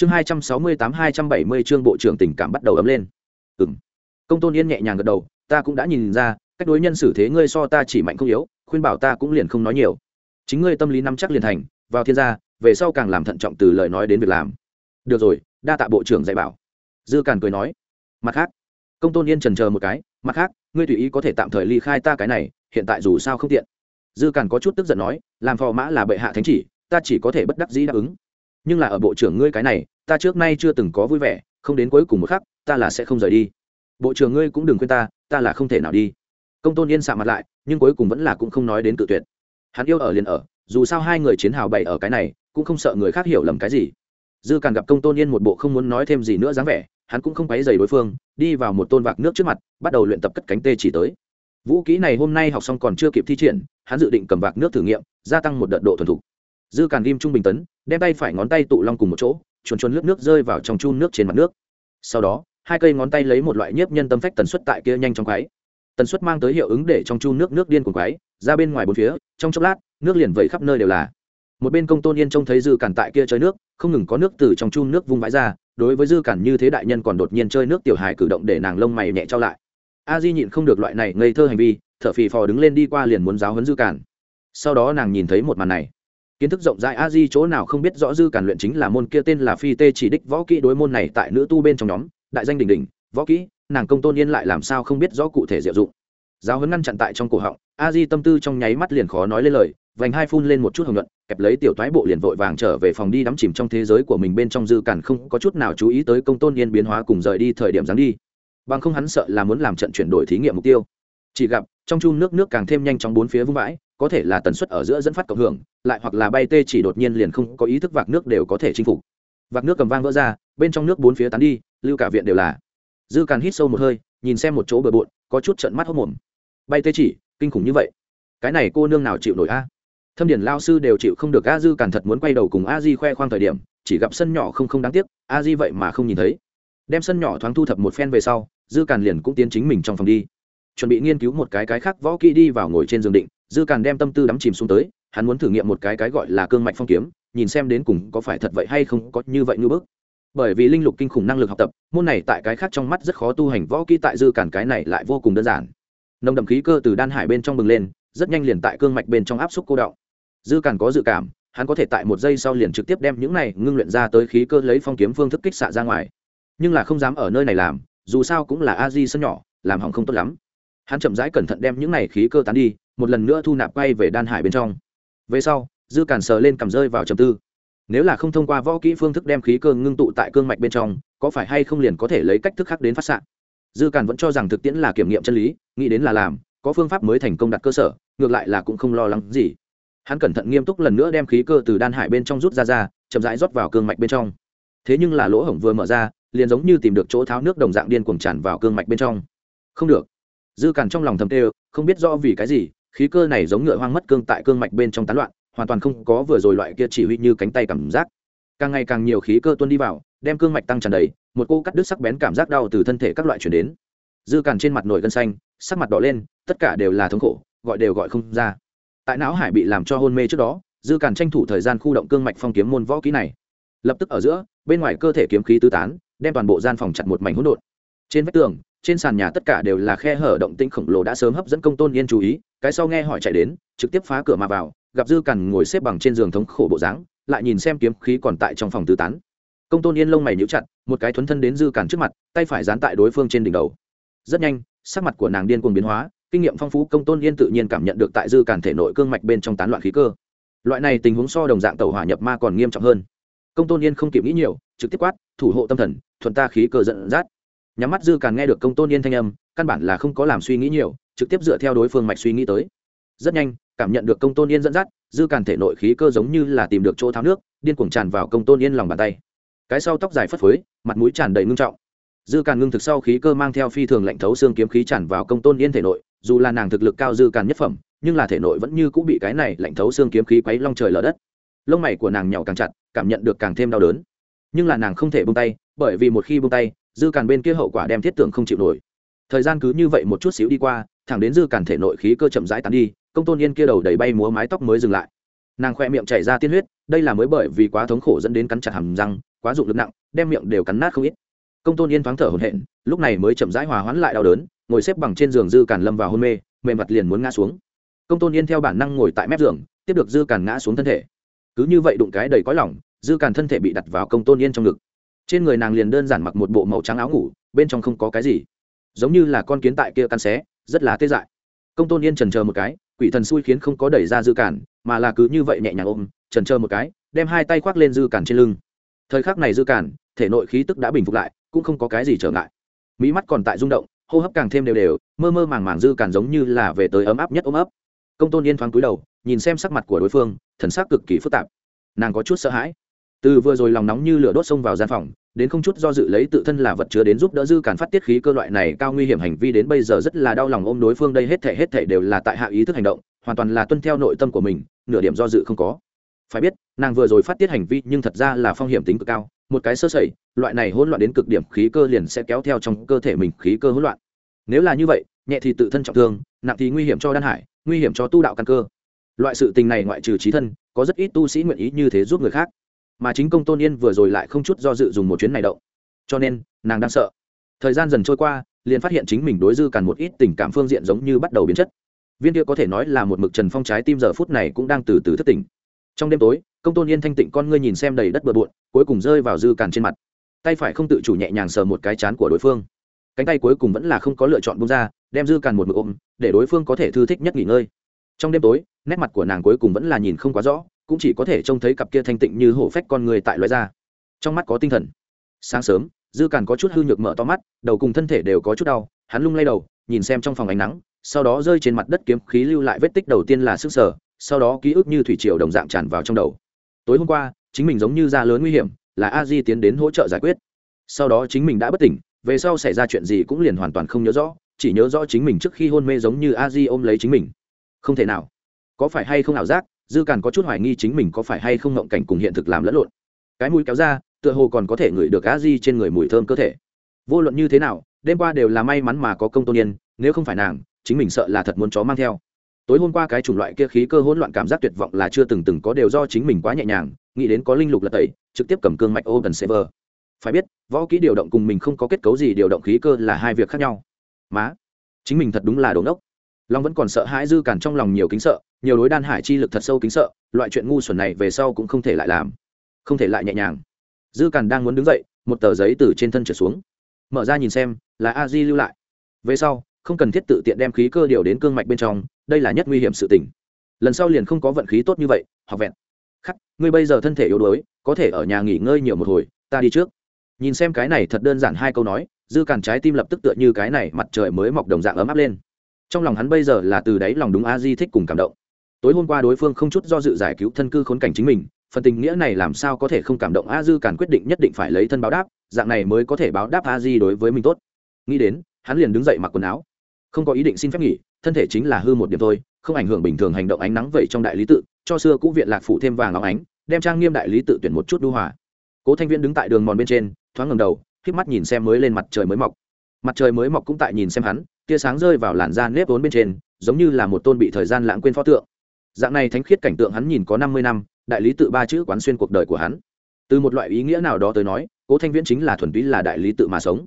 chương hai trăm sáu mươi tám hai trăm bảy mươi chương bộ trưởng tình cảm bắt đầu ấm lên. Ừ m công tôn yên nhẹ nhàng gật đầu, ta cũng đã nhìn ra, cách đối nhân xử thế ngươi so ta chỉ mạnh không yếu, khuyên bảo ta cũng liền không nói nhiều. Chính ngươi tâm lý nắm chắc liền thành, vào thiên gia, về sau càng làm thận trọng từ lời nói đến việc làm. Được rồi, đa tạ bộ trưởng dạy bảo. Dư càn cười nói. Mặt khác, công tôn yên trần chờ một cái, mặt khác, ngươi tùy ý có thể tạm thời ly khai ta cái này, hiện tại dù sao không tiện. Dư càn có chút tức giận nói, làm phò mã là bệ hạ thánh chỉ, ta chỉ có thể bất đắc dĩ đáp ứng nhưng là ở bộ trưởng ngươi cái này, ta trước nay chưa từng có vui vẻ, không đến cuối cùng một khắc, ta là sẽ không rời đi. Bộ trưởng ngươi cũng đừng khuyên ta ta là không thể nào đi. Công tôn yên sạ mặt lại, nhưng cuối cùng vẫn là cũng không nói đến tự tuyệt. Hắn yêu ở liền ở, dù sao hai người chiến hào bày ở cái này, cũng không sợ người khác hiểu lầm cái gì. Dư càng gặp công tôn yên một bộ không muốn nói thêm gì nữa dáng vẻ, hắn cũng không quấy dày đối phương, đi vào một tôn vạc nước trước mặt, bắt đầu luyện tập cất cánh tê chỉ tới. Vũ kỹ này hôm nay học xong còn chưa kịp thi triển, hắn dự định cầm vạc nước thử nghiệm, gia tăng một đợt độ thuần thục dư càn ghim trung bình tấn, đem tay phải ngón tay tụ long cùng một chỗ, chuồn chuồn lướt nước rơi vào trong chun nước trên mặt nước. Sau đó, hai cây ngón tay lấy một loại nhiếp nhân tâm phách tần suất tại kia nhanh trong quái tần suất mang tới hiệu ứng để trong chun nước nước điên cuồng quái ra bên ngoài bốn phía, trong chốc lát, nước liền vẩy khắp nơi đều là. Một bên công tôn yên trông thấy dư cản tại kia chơi nước, không ngừng có nước từ trong chun nước vung vãi ra, đối với dư cản như thế đại nhân còn đột nhiên chơi nước tiểu hài cử động để nàng lông mày nhẹ trao lại. A di nhịn không được loại này ngây thơ hành vi, thở phì phò đứng lên đi qua liền muốn giáo huấn dư cản sau đó nàng nhìn thấy một màn này kiến thức rộng rãi a di chỗ nào không biết rõ dư cản luyện chính là môn kia tên là phi tê chỉ đích võ kỹ đối môn này tại nữ tu bên trong nhóm đại danh đỉnh đỉnh võ kỹ nàng công tôn yên lại làm sao không biết rõ cụ thể diệu dụng. Giáo hấn ngăn chặn tại trong cổ họng a di tâm tư trong nháy mắt liền khó nói lên lời vành hai phun lên một chút hồng luận, kẹp lấy tiểu toái bộ liền vội vàng trở về phòng đi đắm chìm trong thế giới của mình bên trong dư cản không có chút nào chú ý tới công tôn yên biến hóa cùng rời đi thời điểm dáng đi. Bằng không hắn sợ là muốn làm trận chuyển đổi thí nghiệm mục tiêu. Chỉ gặp trong chun nước nước càng thêm nhanh trong bốn phía vung vãi có thể là tần suất ở giữa dẫn phát cộng hưởng lại hoặc là bay tê chỉ đột nhiên liền không có ý thức vạc nước đều có thể chinh phục. Vạc nước cầm vang vỡ ra, bên trong nước bốn phía tán đi, lưu cả viện đều là. Dư càn hít sâu một hơi, nhìn xem một chỗ bờ bộn, có chút trận mắt hốc mồm. Bay tê chỉ, kinh khủng như vậy. Cái này cô nương nào chịu nổi a? Thâm điển lao sư đều chịu không được a dư càn thật muốn quay đầu cùng a di khoe khoang thời điểm, chỉ gặp sân nhỏ không không đáng tiếc, a di vậy mà không nhìn thấy. Đem sân nhỏ thoáng thu thập một phen về sau, dư càn liền cũng tiến chính mình trong phòng đi. Chuẩn bị nghiên cứu một cái cái khác võ kỹ đi vào ngồi trên giường định, dư càn đem tâm tư đắm chìm xuống tới hắn muốn thử nghiệm một cái cái gọi là cương mạch phong kiếm, nhìn xem đến cùng có phải thật vậy hay không có như vậy như bước bởi vì linh lục kinh khủng năng lực học tập, môn này tại cái khác trong mắt rất khó tu hành, võ kỹ tại dư cản cái này lại vô cùng đơn giản. Nồng đậm khí cơ từ đan hải bên trong bừng lên, rất nhanh liền tại cương mạch bên trong áp xúc cô đọng. Dư cản có dự cảm, hắn có thể tại một giây sau liền trực tiếp đem những này ngưng luyện ra tới khí cơ lấy phong kiếm phương thức kích xạ ra ngoài. Nhưng là không dám ở nơi này làm, dù sao cũng là a di sân nhỏ, làm hỏng không tốt lắm. Hắn chậm rãi cẩn thận đem những này khí cơ tán đi, một lần nữa thu nạp quay về đan hải bên trong về sau, dư càn sờ lên cầm rơi vào trầm tư. Nếu là không thông qua võ kỹ phương thức đem khí cơ ngưng tụ tại cương mạch bên trong, có phải hay không liền có thể lấy cách thức khác đến phát s dư càn vẫn cho rằng thực tiễn là kiểm nghiệm chân lý, nghĩ đến là làm, có phương pháp mới thành công đặt cơ sở, ngược lại là cũng không lo lắng gì. Hắn cẩn thận nghiêm túc lần nữa đem khí cơ từ đan hải bên trong rút ra ra, chậm rãi rót vào cương mạch bên trong. Thế nhưng là lỗ hổng vừa mở ra, liền giống như tìm được chỗ tháo nước đồng dạng điên cuồng tràn vào cương mạch bên trong. Không được. Dư càn trong lòng thầm tê không biết do vì cái gì khí cơ này giống ngựa hoang mất cương tại cương mạch bên trong tán loạn, hoàn toàn không có vừa rồi loại kia chỉ huy như cánh tay cảm giác. Càng ngày càng nhiều khí cơ tuân đi vào, đem cương mạch tăng tràn đầy, một cô cắt đứt sắc bén cảm giác đau từ thân thể các loại chuyển đến. Dư càn trên mặt nổi gân xanh, sắc mặt đỏ lên, tất cả đều là thống khổ, gọi đều gọi không ra. Tại não hải bị làm cho hôn mê trước đó, dư càn tranh thủ thời gian khu động cương mạch phong kiếm môn võ kỹ này. Lập tức ở giữa, bên ngoài cơ thể kiếm khí tứ tán, đem toàn bộ gian phòng chặt một mảnh hỗn độn. Trên vách tường trên sàn nhà tất cả đều là khe hở động tĩnh khổng lồ đã sớm hấp dẫn công tôn yên chú ý, cái sau nghe hỏi chạy đến, trực tiếp phá cửa mà vào, gặp dư cằn ngồi xếp bằng trên giường thống khổ bộ dáng, lại nhìn xem kiếm khí còn tại trong phòng tứ tán. Công tôn yên lông mày nhíu chặt, một cái thuấn thân đến dư cằn trước mặt, tay phải dán tại đối phương trên đỉnh đầu. Rất nhanh, sắc mặt của nàng điên cuồng biến hóa, kinh nghiệm phong phú, công tôn yên tự nhiên cảm nhận được tại dư càn thể nội cương mạch bên trong tán loạn khí cơ. Loại này tình huống so đồng dạng tàu hỏa nhập ma còn nghiêm trọng hơn. Công tôn yên không kịp nghĩ nhiều, trực tiếp quát, thủ hộ tâm thần thuần ta khí cơ dẫn dắt nhắm mắt dư càn nghe được công tôn yên thanh âm, căn bản là không có làm suy nghĩ nhiều, trực tiếp dựa theo đối phương mạch suy nghĩ tới. Rất nhanh, cảm nhận được công tôn yên dẫn dắt, dư càn thể nội khí cơ giống như là tìm được chỗ tháo nước, điên cuồng tràn vào công tôn yên lòng bàn tay. Cái sau tóc dài phất phới, mặt mũi tràn đầy ngưng trọng. Dư càn ngưng thực sau khí cơ mang theo phi thường lạnh thấu xương kiếm khí tràn vào công tôn yên thể nội, dù là nàng thực lực cao dư càn nhất phẩm, nhưng là thể nội vẫn như cũng bị cái này lạnh thấu xương kiếm khí quấy long trời lở đất. Lông mày của nàng nhỏ càng chặt, cảm nhận được càng thêm đau đớn. Nhưng là nàng không thể bung tay, bởi vì một khi bung tay dư càn bên kia hậu quả đem thiết tưởng không chịu nổi. Thời gian cứ như vậy một chút xíu đi qua, thẳng đến dư càn thể nội khí cơ chậm rãi tán đi, công tôn yên kia đầu đầy bay múa mái tóc mới dừng lại. Nàng khoe miệng chảy ra tiên huyết, đây là mới bởi vì quá thống khổ dẫn đến cắn chặt hàm răng, quá dụng lực nặng, đem miệng đều cắn nát không ít. Công tôn yên thoáng thở hổn hển, lúc này mới chậm rãi hòa hoãn lại đau đớn, ngồi xếp bằng trên giường dư càn lâm vào hôn mê mềm mặt liền muốn ngã xuống. Công tôn yên theo bản năng ngồi tại mép giường, tiếp được dư càn ngã xuống thân thể. Cứ như vậy đụng cái đầy cõi lỏng dư càn thân thể bị đặt vào công tôn yên trong ngực trên người nàng liền đơn giản mặc một bộ màu trắng áo ngủ, bên trong không có cái gì. Giống như là con kiến tại kia căn xé, rất là tê dại. Công tôn yên trần chờ một cái, quỷ thần xui khiến không có đẩy ra dư cản, mà là cứ như vậy nhẹ nhàng ôm, trần chờ một cái, đem hai tay khoác lên dư cản trên lưng. Thời khắc này dư cản, thể nội khí tức đã bình phục lại, cũng không có cái gì trở ngại. Mỹ mắt còn tại rung động, hô hấp càng thêm đều đều, mơ mơ màng màng dư cản giống như là về tới ấm áp nhất ôm ấp. Công tôn yên thoáng cúi đầu, nhìn xem sắc mặt của đối phương, thần sắc cực kỳ phức tạp. Nàng có chút sợ hãi từ vừa rồi lòng nóng như lửa đốt xông vào gian phòng, đến không chút do dự lấy tự thân là vật chứa đến giúp đỡ dư cản phát tiết khí cơ loại này cao nguy hiểm hành vi đến bây giờ rất là đau lòng ôm đối phương đây hết thể hết thể đều là tại hạ ý thức hành động, hoàn toàn là tuân theo nội tâm của mình, nửa điểm do dự không có. Phải biết, nàng vừa rồi phát tiết hành vi nhưng thật ra là phong hiểm tính cực cao, một cái sơ sẩy, loại này hỗn loạn đến cực điểm khí cơ liền sẽ kéo theo trong cơ thể mình khí cơ hỗn loạn. Nếu là như vậy, nhẹ thì tự thân trọng thương, nặng thì nguy hiểm cho đan hải, nguy hiểm cho tu đạo căn cơ. Loại sự tình này ngoại trừ trí thân, có rất ít tu sĩ nguyện ý như thế giúp người khác mà chính công tôn yên vừa rồi lại không chút do dự dùng một chuyến này động. Cho nên, nàng đang sợ. Thời gian dần trôi qua, liền phát hiện chính mình đối dư càn một ít tình cảm phương diện giống như bắt đầu biến chất. Viên kia có thể nói là một mực trần phong trái tim giờ phút này cũng đang từ từ thất tỉnh. Trong đêm tối, công tôn yên thanh tịnh con ngươi nhìn xem đầy đất bừa bộn, cuối cùng rơi vào dư càn trên mặt. Tay phải không tự chủ nhẹ nhàng sờ một cái chán của đối phương. Cánh tay cuối cùng vẫn là không có lựa chọn bung ra, đem dư càn một mực ôm, để đối phương có thể thư thích nhất nghỉ ngơi. Trong đêm tối, nét mặt của nàng cuối cùng vẫn là nhìn không quá rõ cũng chỉ có thể trông thấy cặp kia thanh tịnh như hổ phách con người tại loại ra. Trong mắt có tinh thần. Sáng sớm, dư càn có chút hư nhược mở to mắt, đầu cùng thân thể đều có chút đau, hắn lung lay đầu, nhìn xem trong phòng ánh nắng, sau đó rơi trên mặt đất kiếm khí lưu lại vết tích đầu tiên là sức sở, sau đó ký ức như thủy triều đồng dạng tràn vào trong đầu. Tối hôm qua, chính mình giống như ra lớn nguy hiểm, là a di tiến đến hỗ trợ giải quyết. Sau đó chính mình đã bất tỉnh, về sau xảy ra chuyện gì cũng liền hoàn toàn không nhớ rõ, chỉ nhớ rõ chính mình trước khi hôn mê giống như a di ôm lấy chính mình. Không thể nào. Có phải hay không ảo giác dư càn có chút hoài nghi chính mình có phải hay không ngộng cảnh cùng hiện thực làm lẫn lộn. Cái mũi kéo ra, tựa hồ còn có thể ngửi được á di trên người mùi thơm cơ thể. Vô luận như thế nào, đêm qua đều là may mắn mà có công tôn nhiên nếu không phải nàng, chính mình sợ là thật muốn chó mang theo. Tối hôm qua cái chủng loại kia khí cơ hỗn loạn cảm giác tuyệt vọng là chưa từng từng có đều do chính mình quá nhẹ nhàng, nghĩ đến có linh lục là tẩy, trực tiếp cầm cương mạch ô gần server phải biết, võ kỹ điều động cùng mình không có kết cấu gì điều động khí cơ là hai việc khác nhau. Má, chính mình thật đúng là đồn đốc long vẫn còn sợ hãi dư cản trong lòng nhiều kính sợ nhiều đối đan hải chi lực thật sâu kính sợ, loại chuyện ngu xuẩn này về sau cũng không thể lại làm, không thể lại nhẹ nhàng. Dư càn đang muốn đứng dậy, một tờ giấy từ trên thân trở xuống. Mở ra nhìn xem, là a di lưu lại. Về sau, không cần thiết tự tiện đem khí cơ điều đến cương mạch bên trong, đây là nhất nguy hiểm sự tình. Lần sau liền không có vận khí tốt như vậy học vẹn. Khắc, ngươi bây giờ thân thể yếu đuối, có thể ở nhà nghỉ ngơi nhiều một hồi, ta đi trước. Nhìn xem cái này thật đơn giản hai câu nói, dư càn trái tim lập tức tựa như cái này mặt trời mới mọc đồng dạng ấm áp lên. Trong lòng hắn bây giờ là từ đáy lòng đúng a di thích cùng cảm động tối hôm qua đối phương không chút do dự giải cứu thân cư khốn cảnh chính mình, phần tình nghĩa này làm sao có thể không cảm động a dư càn quyết định nhất định phải lấy thân báo đáp, dạng này mới có thể báo đáp a di đối với mình tốt. Nghĩ đến, hắn liền đứng dậy mặc quần áo. Không có ý định xin phép nghỉ, thân thể chính là hư một điểm thôi, không ảnh hưởng bình thường hành động ánh nắng vậy trong đại lý tự, cho xưa cũ viện lạc phụ thêm vàng óng ánh, đem trang nghiêm đại lý tự tuyển một chút đu hòa. Cố thanh viên đứng tại đường mòn bên trên, thoáng ngầm đầu k mắt nhìn xem mới lên mặt trời mới mọc. Mặt trời mới mọc cũng tại nhìn xem hắn, tia sáng rơi vào làn da nếp vốn bên trên, giống như là một tôn bị thời gian lãng quên pho tượng dạng này thánh khiết cảnh tượng hắn nhìn có năm mươi năm, đại lý tự ba chữ quán xuyên cuộc đời của hắn. Từ một loại ý nghĩa nào đó tới nói, cố thanh viễn chính là thuần túy là đại lý tự mà sống.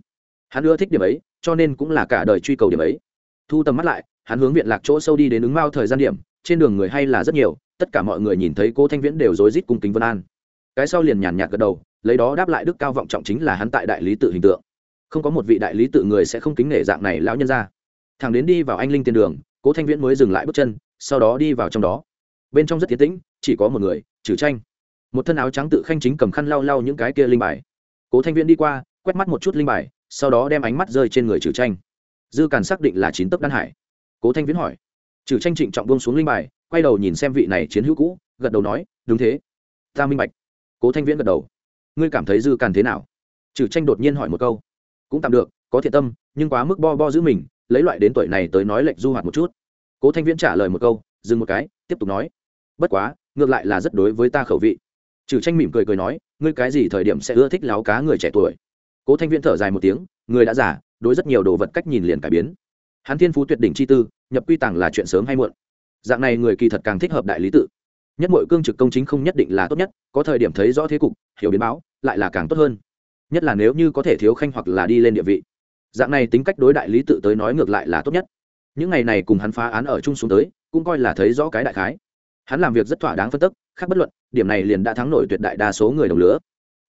Hắn ưa thích điểm ấy, cho nên cũng là cả đời truy cầu điểm ấy. Thu tầm mắt lại, hắn hướng viện lạc chỗ sâu đi đến ứng mao thời gian điểm, trên đường người hay là rất nhiều, tất cả mọi người nhìn thấy cố thanh viễn đều rối rít cung kính vân an. Cái sau liền nhàn nhạt gật đầu, lấy đó đáp lại đức cao vọng trọng chính là hắn tại đại lý tự hình tượng. Không có một vị đại lý tự người sẽ không kính nể dạng này lão nhân ra thằng đến đi vào anh linh tiền đường, cố thanh viễn mới dừng lại bước chân sau đó đi vào trong đó. Bên trong rất tiến tĩnh, chỉ có một người trừ tranh. Một thân áo trắng tự khanh chính cầm khăn lau lau những cái kia linh bài. Cố thanh viễn đi qua, quét mắt một chút linh bài, sau đó đem ánh mắt rơi trên người trừ tranh. Dư càn xác định là chín tấc đan hải. Cố thanh viễn hỏi. Trừ tranh trịnh trọng buông xuống linh bài, quay đầu nhìn xem vị này chiến hữu cũ, gật đầu nói, đúng thế. Ta minh bạch. Cố thanh viễn gật đầu. Ngươi cảm thấy dư càn thế nào? Trừ tranh đột nhiên hỏi một câu. Cũng tạm được, có thiện tâm, nhưng quá mức bo bo giữ mình, lấy loại đến tuổi này tới nói lệnh du hoạt một chút cố thanh viễn trả lời một câu, dừng một cái, tiếp tục nói. Bất quá, ngược lại là rất đối với ta khẩu vị. Trừ tranh mỉm cười cười nói, ngươi cái gì thời điểm sẽ ưa thích láo cá người trẻ tuổi? Cố thanh viễn thở dài một tiếng, người đã giả đối rất nhiều đồ vật cách nhìn liền cải biến. Hắn thiên phú tuyệt đỉnh chi tư, nhập quy tàng là chuyện sớm hay muộn. Dạng này người kỳ thật càng thích hợp đại lý tự. Nhất mọi cương trực công chính không nhất định là tốt nhất, có thời điểm thấy rõ thế cục, hiểu biến báo, lại là càng tốt hơn. Nhất là nếu như có thể thiếu khanh hoặc là đi lên địa vị. Dạng này tính cách đối đại lý tự tới nói ngược lại là tốt nhất những ngày này cùng hắn phá án ở chung xuống tới, cũng coi là thấy rõ cái đại khái. Hắn làm việc rất thỏa đáng phân tức, khác bất luận, điểm này liền đã thắng nổi tuyệt đại đa số người đồng lứa.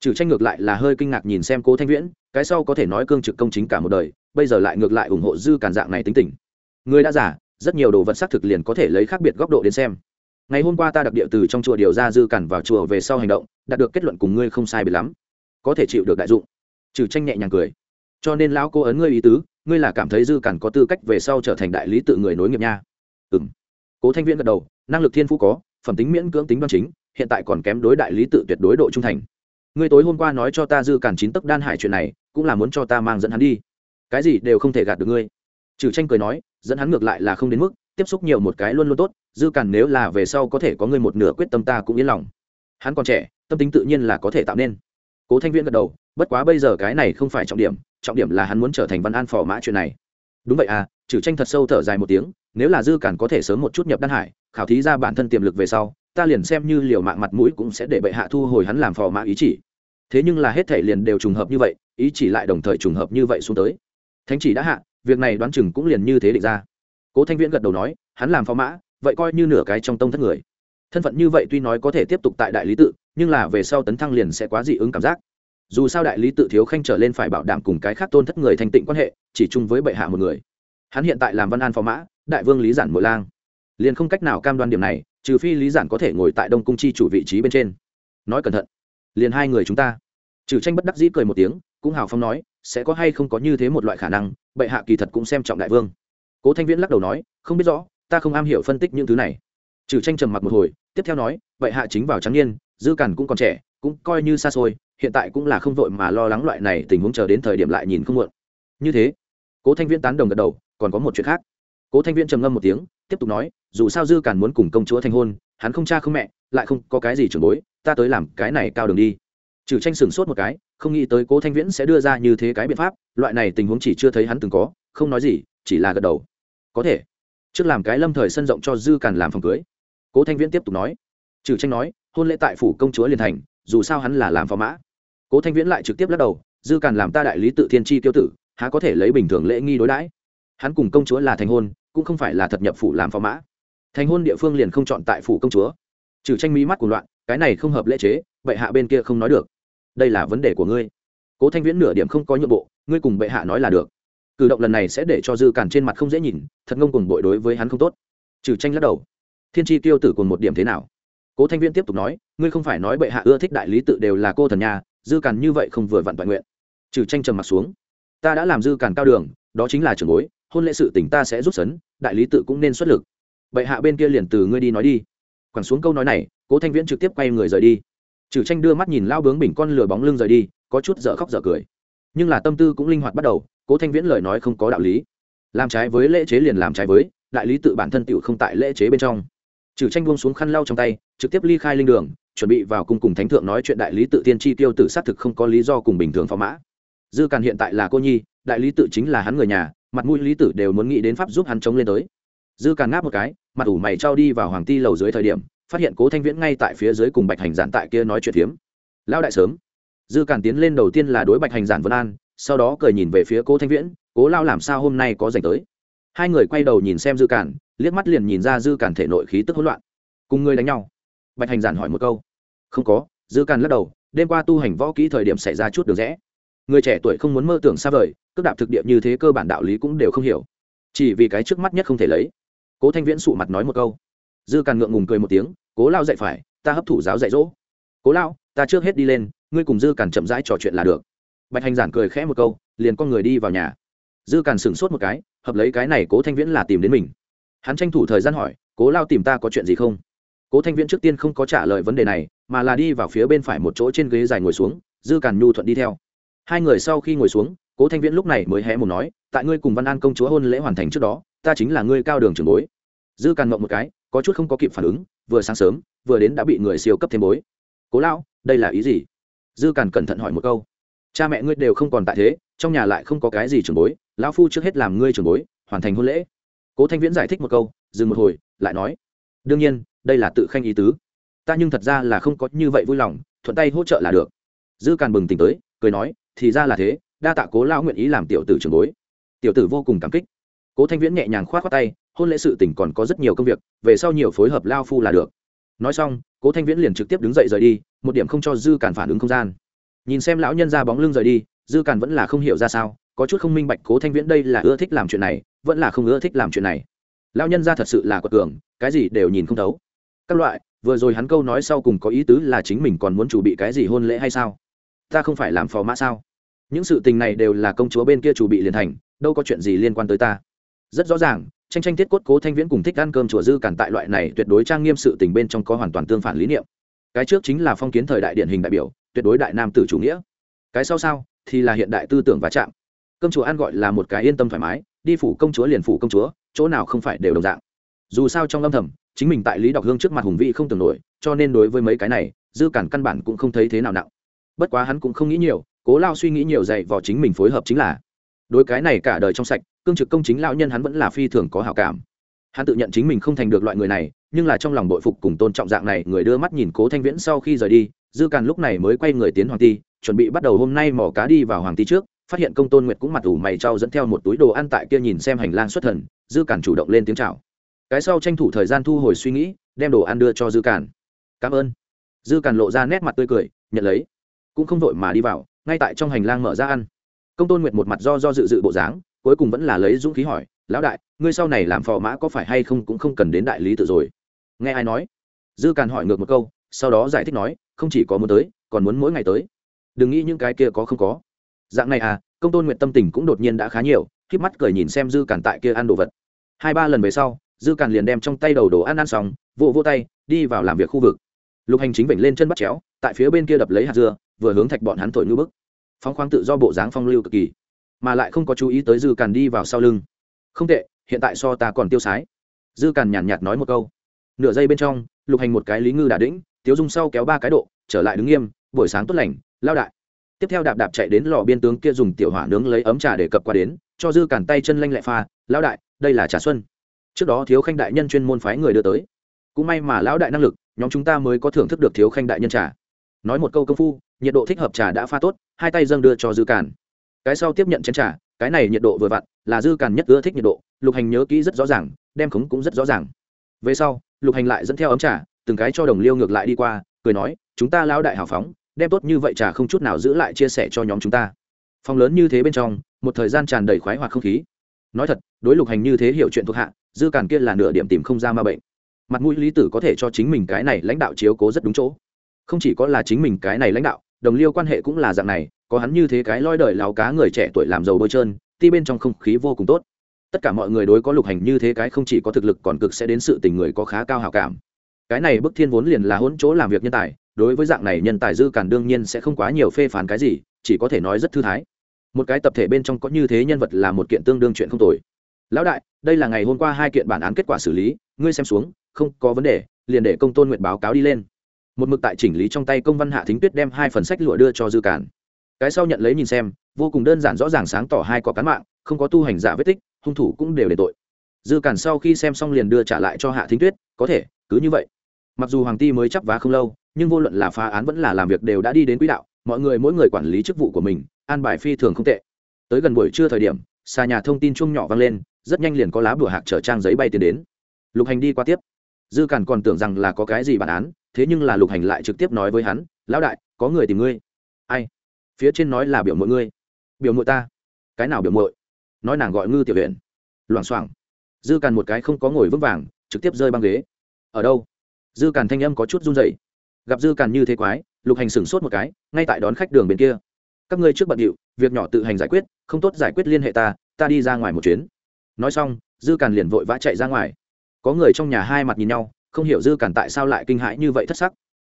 Trừ tranh ngược lại là hơi kinh ngạc nhìn xem cố thanh viễn, cái sau có thể nói cương trực công chính cả một đời, bây giờ lại ngược lại ủng hộ dư cản dạng này tính tình. Người đã giả rất nhiều đồ vật xác thực liền có thể lấy khác biệt góc độ đến xem. Ngày hôm qua ta đặc địa từ trong chùa điều ra dư cản vào chùa về sau hành động, đạt được kết luận cùng ngươi không sai biệt lắm. Có thể chịu được đại dụng. Trừ tranh nhẹ nhàng cười. Cho nên lão cô ấn ngươi ý tứ ngươi là cảm thấy dư cản có tư cách về sau trở thành đại lý tự người nối nghiệp nha. Ừ cố thanh viễn gật đầu, năng lực thiên phú có, phẩm tính miễn cưỡng tính đoan chính, hiện tại còn kém đối đại lý tự tuyệt đối độ trung thành. Ngươi tối hôm qua nói cho ta dư cản chín tấc đan hải chuyện này, cũng là muốn cho ta mang dẫn hắn đi. Cái gì đều không thể gạt được ngươi. Trừ tranh cười nói, dẫn hắn ngược lại là không đến mức, tiếp xúc nhiều một cái luôn luôn tốt, dư cản nếu là về sau có thể có ngươi một nửa quyết tâm ta cũng yên lòng. Hắn còn trẻ, tâm tính tự nhiên là có thể tạo nên. Cố thanh viễn gật đầu, bất quá bây giờ cái này không phải trọng điểm trọng điểm là hắn muốn trở thành văn an phò mã chuyện này. Đúng vậy à trừ tranh thật sâu thở dài một tiếng, nếu là dư cản có thể sớm một chút nhập đan hải, khảo thí ra bản thân tiềm lực về sau, ta liền xem như liều mạng mặt mũi cũng sẽ để bệ hạ thu hồi hắn làm phò mã ý chỉ. Thế nhưng là hết thể liền đều trùng hợp như vậy, ý chỉ lại đồng thời trùng hợp như vậy xuống tới. Thánh chỉ đã hạ, việc này đoán chừng cũng liền như thế định ra. Cố thanh viễn gật đầu nói, hắn làm phó mã, vậy coi như nửa cái trong tông thất người. Thân phận như vậy tuy nói có thể tiếp tục tại đại lý tự, nhưng là về sau tấn thăng liền sẽ quá dị ứng cảm giác dù sao đại lý tự thiếu khanh trở lên phải bảo đảm cùng cái khác tôn thất người thanh tịnh quan hệ, chỉ chung với bệ hạ một người. Hắn hiện tại làm văn an phó mã, đại vương lý giản mội lang. Liền không cách nào cam đoan điểm này, trừ phi lý giản có thể ngồi tại đông cung chi chủ vị trí bên trên. Nói cẩn thận, liền hai người chúng ta. Trừ tranh bất đắc dĩ cười một tiếng, cũng hào phong nói, sẽ có hay không có như thế một loại khả năng, bệ hạ kỳ thật cũng xem trọng đại vương. Cố thanh viễn lắc đầu nói, không biết rõ, ta không am hiểu phân tích những thứ này. Trừ tranh trầm mặc một hồi, tiếp theo nói, bệ hạ chính vào trắng niên, dư cản cũng còn trẻ, cũng coi như xa xôi hiện tại cũng là không vội mà lo lắng loại này tình huống chờ đến thời điểm lại nhìn không muộn. Như thế, cố thanh viễn tán đồng gật đầu, còn có một chuyện khác. Cố thanh viễn trầm ngâm một tiếng, tiếp tục nói, dù sao dư cản muốn cùng công chúa thành hôn, hắn không cha không mẹ, lại không có cái gì chuẩn bối, ta tới làm cái này cao đường đi. Trừ tranh sửng sốt một cái, không nghĩ tới cố thanh viễn sẽ đưa ra như thế cái biện pháp, loại này tình huống chỉ chưa thấy hắn từng có, không nói gì, chỉ là gật đầu. Có thể. Trước làm cái lâm thời sân rộng cho dư càn làm phòng cưới. Cố thanh viễn tiếp tục nói. Trừ tranh nói, hôn lễ tại phủ công chúa liền thành, dù sao hắn là làm phò mã cố thanh viễn lại trực tiếp lắc đầu, dư càn làm ta đại lý tự thiên tri tiêu tử, há có thể lấy bình thường lễ nghi đối đãi? Hắn cùng công chúa là thành hôn, cũng không phải là thật nhập phủ làm phò mã. Thành hôn địa phương liền không chọn tại phủ công chúa. Trừ tranh mỹ mắt của loạn, cái này không hợp lễ chế, bệ hạ bên kia không nói được. Đây là vấn đề của ngươi. Cố thanh viễn nửa điểm không có nhượng bộ, ngươi cùng bệ hạ nói là được. Cử động lần này sẽ để cho dư càn trên mặt không dễ nhìn, thật ngông cùng bội đối với hắn không tốt. Trừ tranh lắc đầu. Thiên tri tiêu tử còn một điểm thế nào? Cố thanh viễn tiếp tục nói, ngươi không phải nói bệ hạ ưa thích đại lý tự đều là cô thần nhà dư càn như vậy không vừa vặn toàn nguyện. Trừ tranh trầm mặt xuống, ta đã làm dư càn cao đường, đó chính là trường bối, hôn lễ sự tỉnh ta sẽ rút sấn, đại lý tự cũng nên xuất lực. Bệ hạ bên kia liền từ ngươi đi nói đi. Quẳng xuống câu nói này, cố thanh viễn trực tiếp quay người rời đi. Trừ tranh đưa mắt nhìn lao bướng bình con lửa bóng lưng rời đi, có chút dở khóc dở cười. Nhưng là tâm tư cũng linh hoạt bắt đầu, cố thanh viễn lời nói không có đạo lý. Làm trái với lễ chế liền làm trái với, đại lý tự bản thân tựu không tại lễ chế bên trong. Trừ tranh buông xuống khăn lau trong tay, trực tiếp ly khai linh đường chuẩn bị vào cung cùng thánh thượng nói chuyện đại lý tự tiên tri tiêu tử xác thực không có lý do cùng bình thường phó mã. Dư càn hiện tại là cô nhi, đại lý tự chính là hắn người nhà, mặt mũi lý tử đều muốn nghĩ đến pháp giúp hắn chống lên tới. Dư càn ngáp một cái, mặt ủ mày trao đi vào hoàng ti lầu dưới thời điểm, phát hiện cố thanh viễn ngay tại phía dưới cùng bạch hành giản tại kia nói chuyện phiếm. Lão đại sớm. Dư càn tiến lên đầu tiên là đối bạch hành giản vân an, sau đó cười nhìn về phía cố thanh viễn, cố lao làm sao hôm nay có dành tới? Hai người quay đầu nhìn xem dư càn, liếc mắt liền nhìn ra dư càn thể nội khí tức hỗn loạn. Cùng người đánh nhau bạch hành giản hỏi một câu. Không có. Dư càn lắc đầu, đêm qua tu hành võ kỹ thời điểm xảy ra chút được rẽ người trẻ tuổi không muốn mơ tưởng xa vời, cước đạp thực địa như thế cơ bản đạo lý cũng đều không hiểu. Chỉ vì cái trước mắt nhất không thể lấy. Cố thanh viễn sụ mặt nói một câu. Dư càn ngượng ngùng cười một tiếng, cố lao dạy phải, ta hấp thụ giáo dạy dỗ. Cố lao, ta trước hết đi lên, ngươi cùng dư càn chậm rãi trò chuyện là được. Bạch hành giản cười khẽ một câu, liền con người đi vào nhà. Dư càn sửng sốt một cái, hợp lấy cái này cố thanh viễn là tìm đến mình. Hắn tranh thủ thời gian hỏi, cố lao tìm ta có chuyện gì không? Cố thanh viễn trước tiên không có trả lời vấn đề này, mà là đi vào phía bên phải một chỗ trên ghế dài ngồi xuống, dư càn nhu thuận đi theo. Hai người sau khi ngồi xuống, cố thanh viễn lúc này mới hé một nói, tại ngươi cùng văn an công chúa hôn lễ hoàn thành trước đó, ta chính là ngươi cao đường trường bối. Dư càn mộng một cái, có chút không có kịp phản ứng, vừa sáng sớm, vừa đến đã bị người siêu cấp thêm bối. Cố lão, đây là ý gì? Dư càn cẩn thận hỏi một câu. Cha mẹ ngươi đều không còn tại thế, trong nhà lại không có cái gì trường bối, lão phu trước hết làm ngươi trường bối, hoàn thành hôn lễ. Cố thanh viễn giải thích một câu, dừng một hồi, lại nói, đương nhiên đây là tự khanh ý tứ. Ta nhưng thật ra là không có như vậy vui lòng, thuận tay hỗ trợ là được. Dư càn bừng tỉnh tới, cười nói, thì ra là thế, đa tạ cố lao nguyện ý làm tiểu tử trường bối. Tiểu tử vô cùng cảm kích. Cố thanh viễn nhẹ nhàng k h o á t khoác tay, hôn lễ sự tỉnh còn có rất nhiều công việc, về sau nhiều phối hợp lao phu là được. Nói xong, cố thanh viễn liền trực tiếp đứng dậy rời đi, một điểm không cho dư càn phản ứng không gian. Nhìn xem lão nhân ra bóng lưng rời đi, dư càn vẫn là không hiểu ra sao, có chút không minh bạch cố thanh viễn đây là ưa thích làm chuyện này, vẫn là không ưa thích làm chuyện này. Lão nhân ra thật sự là quật cường, cái gì đều nhìn không thấu các loại, vừa rồi hắn câu nói sau cùng có ý tứ là chính mình còn muốn chuẩn bị cái gì hôn lễ hay sao? Ta không phải làm phò mã sao? Những sự tình này đều là công chúa bên kia chủ bị liền thành, đâu có chuyện gì liên quan tới ta. Rất rõ ràng, tranh tranh tiết cốt cố thanh viễn cùng thích ăn cơm chùa dư cản tại loại này tuyệt đối trang nghiêm sự tình bên trong có hoàn toàn tương phản lý niệm. Cái trước chính là phong kiến thời đại điển hình đại biểu, tuyệt đối đại nam tử chủ nghĩa. Cái sau sao, thì là hiện đại tư tưởng và chạm. Cơm chùa ăn gọi là một cái yên tâm thoải mái, đi phủ công chúa liền phủ công chúa, chỗ nào không phải đều đồng dạng. Dù sao trong âm thầm chính mình tại lý đọc hương trước mặt hùng vị không tưởng nổi, cho nên đối với mấy cái này, dư cản căn bản cũng không thấy thế nào nặng. Bất quá hắn cũng không nghĩ nhiều, cố lao suy nghĩ nhiều dạy vào chính mình phối hợp chính là, đối cái này cả đời trong sạch, cương trực công chính lão nhân hắn vẫn là phi thường có hảo cảm. Hắn tự nhận chính mình không thành được loại người này, nhưng là trong lòng bội phục cùng tôn trọng dạng này, người đưa mắt nhìn cố thanh viễn sau khi rời đi, dư càn lúc này mới quay người tiến hoàng ti, chuẩn bị bắt đầu hôm nay mò cá đi vào hoàng ti trước, phát hiện công tôn nguyệt cũng mặt ủ mày trao dẫn theo một túi đồ ăn tại kia nhìn xem hành lang xuất thần, dư càn chủ động lên tiếng chào cái sau tranh thủ thời gian thu hồi suy nghĩ, đem đồ ăn đưa cho dư càn. Cảm ơn. Dư càn lộ ra nét mặt tươi cười, nhận lấy. Cũng không vội mà đi vào, ngay tại trong hành lang mở ra ăn. Công tôn nguyệt một mặt do do dự dự bộ dáng, cuối cùng vẫn là lấy dũng khí hỏi, lão đại, ngươi sau này làm phò mã có phải hay không cũng không cần đến đại lý tự rồi? Nghe ai nói, dư càn hỏi ngược một câu, sau đó giải thích nói, không chỉ có muốn tới, còn muốn mỗi ngày tới. Đừng nghĩ những cái kia có không có. Dạng này à công tôn nguyện tâm tình cũng đột nhiên đã khá nhiều k mắt cười nhìn xem dư càn tại kia ăn đồ vật. Hai ba lần về sau dư càn liền đem trong tay đầu đồ ăn ăn xong, vỗ vỗ tay, đi vào làm việc khu vực. Lục hành chính vểnh lên chân bắt chéo, tại phía bên kia đập lấy hạt dưa, vừa hướng thạch bọn hắn thổi ngư bức. Phóng khoáng tự do bộ dáng phong lưu cực kỳ, mà lại không có chú ý tới dư càn đi vào sau lưng. Không tệ, hiện tại so ta còn tiêu sái. Dư càn nhàn nhạt nói một câu. Nửa giây bên trong, lục hành một cái lý ngư đà đĩnh, tiếu dung sau kéo ba cái độ, trở lại đứng nghiêm, buổi sáng tốt lành lao đại. Tiếp theo đạp đạp chạy đến lò biên tướng kia dùng tiểu hỏa nướng lấy ấm trà để cập qua đến, cho dư Càn tay chân lanh lẹ pha, lão đại, đây là trà xuân trước đó thiếu khanh đại nhân chuyên môn phái người đưa tới. Cũng may mà lão đại năng lực, nhóm chúng ta mới có thưởng thức được thiếu khanh đại nhân trà. Nói một câu công phu, nhiệt độ thích hợp trà đã pha tốt, hai tay dâng đưa cho dư cản cái sau tiếp nhận chén trà, cái này nhiệt độ vừa vặn, là dư cản nhất ưa thích nhiệt độ, lục hành nhớ kỹ rất rõ ràng, đem khống cũng rất rõ ràng. Về sau, lục hành lại dẫn theo ấm trà, từng cái cho đồng liêu ngược lại đi qua, cười nói, chúng ta lão đại hào phóng, đem tốt như vậy trà không chút nào giữ lại chia sẻ cho nhóm chúng ta. Phòng lớn như thế bên trong, một thời gian tràn đầy khoái hoạt không khí nói thật, đối lục hành như thế hiểu chuyện thuộc hạ, dư càn kia là nửa điểm tìm không ra ma bệnh. Mặt mũi lý tử có thể cho chính mình cái này lãnh đạo chiếu cố rất đúng chỗ. Không chỉ có là chính mình cái này lãnh đạo, đồng liêu quan hệ cũng là dạng này, có hắn như thế cái loi đời láo cá người trẻ tuổi làm giàu bôi trơn, ti bên trong không khí vô cùng tốt. Tất cả mọi người đối có lục hành như thế cái không chỉ có thực lực còn cực sẽ đến sự tình người có khá cao hào cảm. Cái này bức thiên vốn liền là hỗn chỗ làm việc nhân tài, đối với dạng này nhân tài dư cản đương nhiên sẽ không quá nhiều phê phán cái gì, chỉ có thể nói rất thư thái một cái tập thể bên trong có như thế nhân vật là một kiện tương đương chuyện không tồi. Lão đại, đây là ngày hôm qua hai kiện bản án kết quả xử lý, ngươi xem xuống, không có vấn đề, liền để công tôn nguyện báo cáo đi lên. Một mực tại chỉnh lý trong tay công văn hạ thính tuyết đem hai phần sách lụa đưa cho dư cản cái sau nhận lấy nhìn xem, vô cùng đơn giản rõ ràng sáng tỏ hai có cán mạng, không có tu hành giả vết tích, hung thủ cũng đều để tội. Dư cản sau khi xem xong liền đưa trả lại cho hạ thính tuyết, có thể, cứ như vậy. Mặc dù hoàng ti mới chấp vá không lâu, nhưng vô luận là phá án vẫn là làm việc đều đã đi đến quỹ đạo, mọi người mỗi người quản lý chức vụ của mình an bài phi thường không tệ. Tới gần buổi trưa thời điểm xa nhà thông tin chung nhỏ vang lên, rất nhanh liền có lá bùa hạc chở trang giấy bay tiến đến. Lục hành đi qua tiếp. Dư càn còn tưởng rằng là có cái gì bản án, thế nhưng là lục hành lại trực tiếp nói với hắn, lão đại, có người tìm ngươi. Ai? Phía trên nói là biểu mội ngươi. Biểu mội ta? Cái nào biểu mội nói nàng gọi ngư tiểu huyện loảng xoảng. Dư càn một cái không có ngồi vững vàng, trực tiếp rơi băng ghế. Ở đâu? Dư càn thanh âm có chút run dậy gặp dư càn như thế quái, lục hành sửng sốt một cái, ngay tại đón khách đường bên kia các ngươi trước bận điệu, việc nhỏ tự hành giải quyết, không tốt giải quyết liên hệ ta ta đi ra ngoài một chuyến. Nói xong, dư càn liền vội vã chạy ra ngoài. Có người trong nhà hai mặt nhìn nhau, không hiểu dư càn tại sao lại kinh hãi như vậy thất sắc.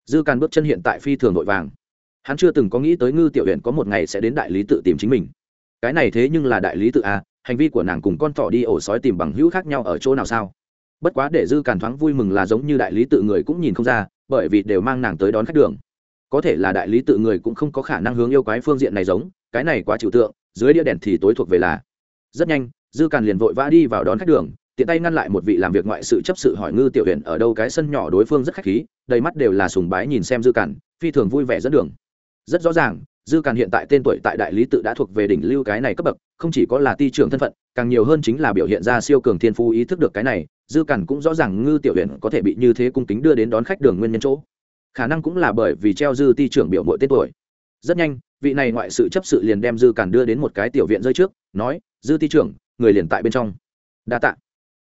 Dư càn bước chân hiện tại phi thường vội vàng. Hắn chưa từng có nghĩ tới ngư tiểu huyện có một ngày sẽ đến đại lý tự tìm chính mình. Cái này thế nhưng là đại lý tự à hành vi của nàng cùng con thỏ đi ổ sói tìm bằng hữu khác nhau ở chỗ nào sao? Bất quá để dư càn thoáng vui mừng là giống như đại lý tự người cũng nhìn không ra, bởi vì đều mang nàng tới đón khách đường có thể là đại lý tự người cũng không có khả năng hướng yêu quái phương diện này giống, cái này quá trừu tượng, dưới đĩa đèn thì tối thuộc về là. Rất nhanh, dư càn liền vội vã đi vào đón khách đường, tiện tay ngăn lại một vị làm việc ngoại sự chấp sự hỏi ngư tiểu huyện ở đâu cái sân nhỏ đối phương rất khách khí, đầy mắt đều là sùng bái nhìn xem dư càn, phi thường vui vẻ dẫn đường. Rất rõ ràng, dư càn hiện tại tên tuổi tại đại lý tự đã thuộc về đỉnh lưu cái này cấp bậc, không chỉ có là ti trưởng thân phận, càng nhiều hơn chính là biểu hiện ra siêu cường thiên phú ý thức được cái này, dư càn cũng rõ ràng ngư tiểu huyện có thể bị như thế cung kính đưa đến đón khách đường nguyên nhân chỗ khả năng cũng là bởi vì treo dư ti trưởng biểu mỗi tên tuổi. Rất nhanh, vị này ngoại sự chấp sự liền đem dư càn đưa đến một cái tiểu viện rơi trước, nói, dư ti trưởng, người liền tại bên trong. Đa t ạ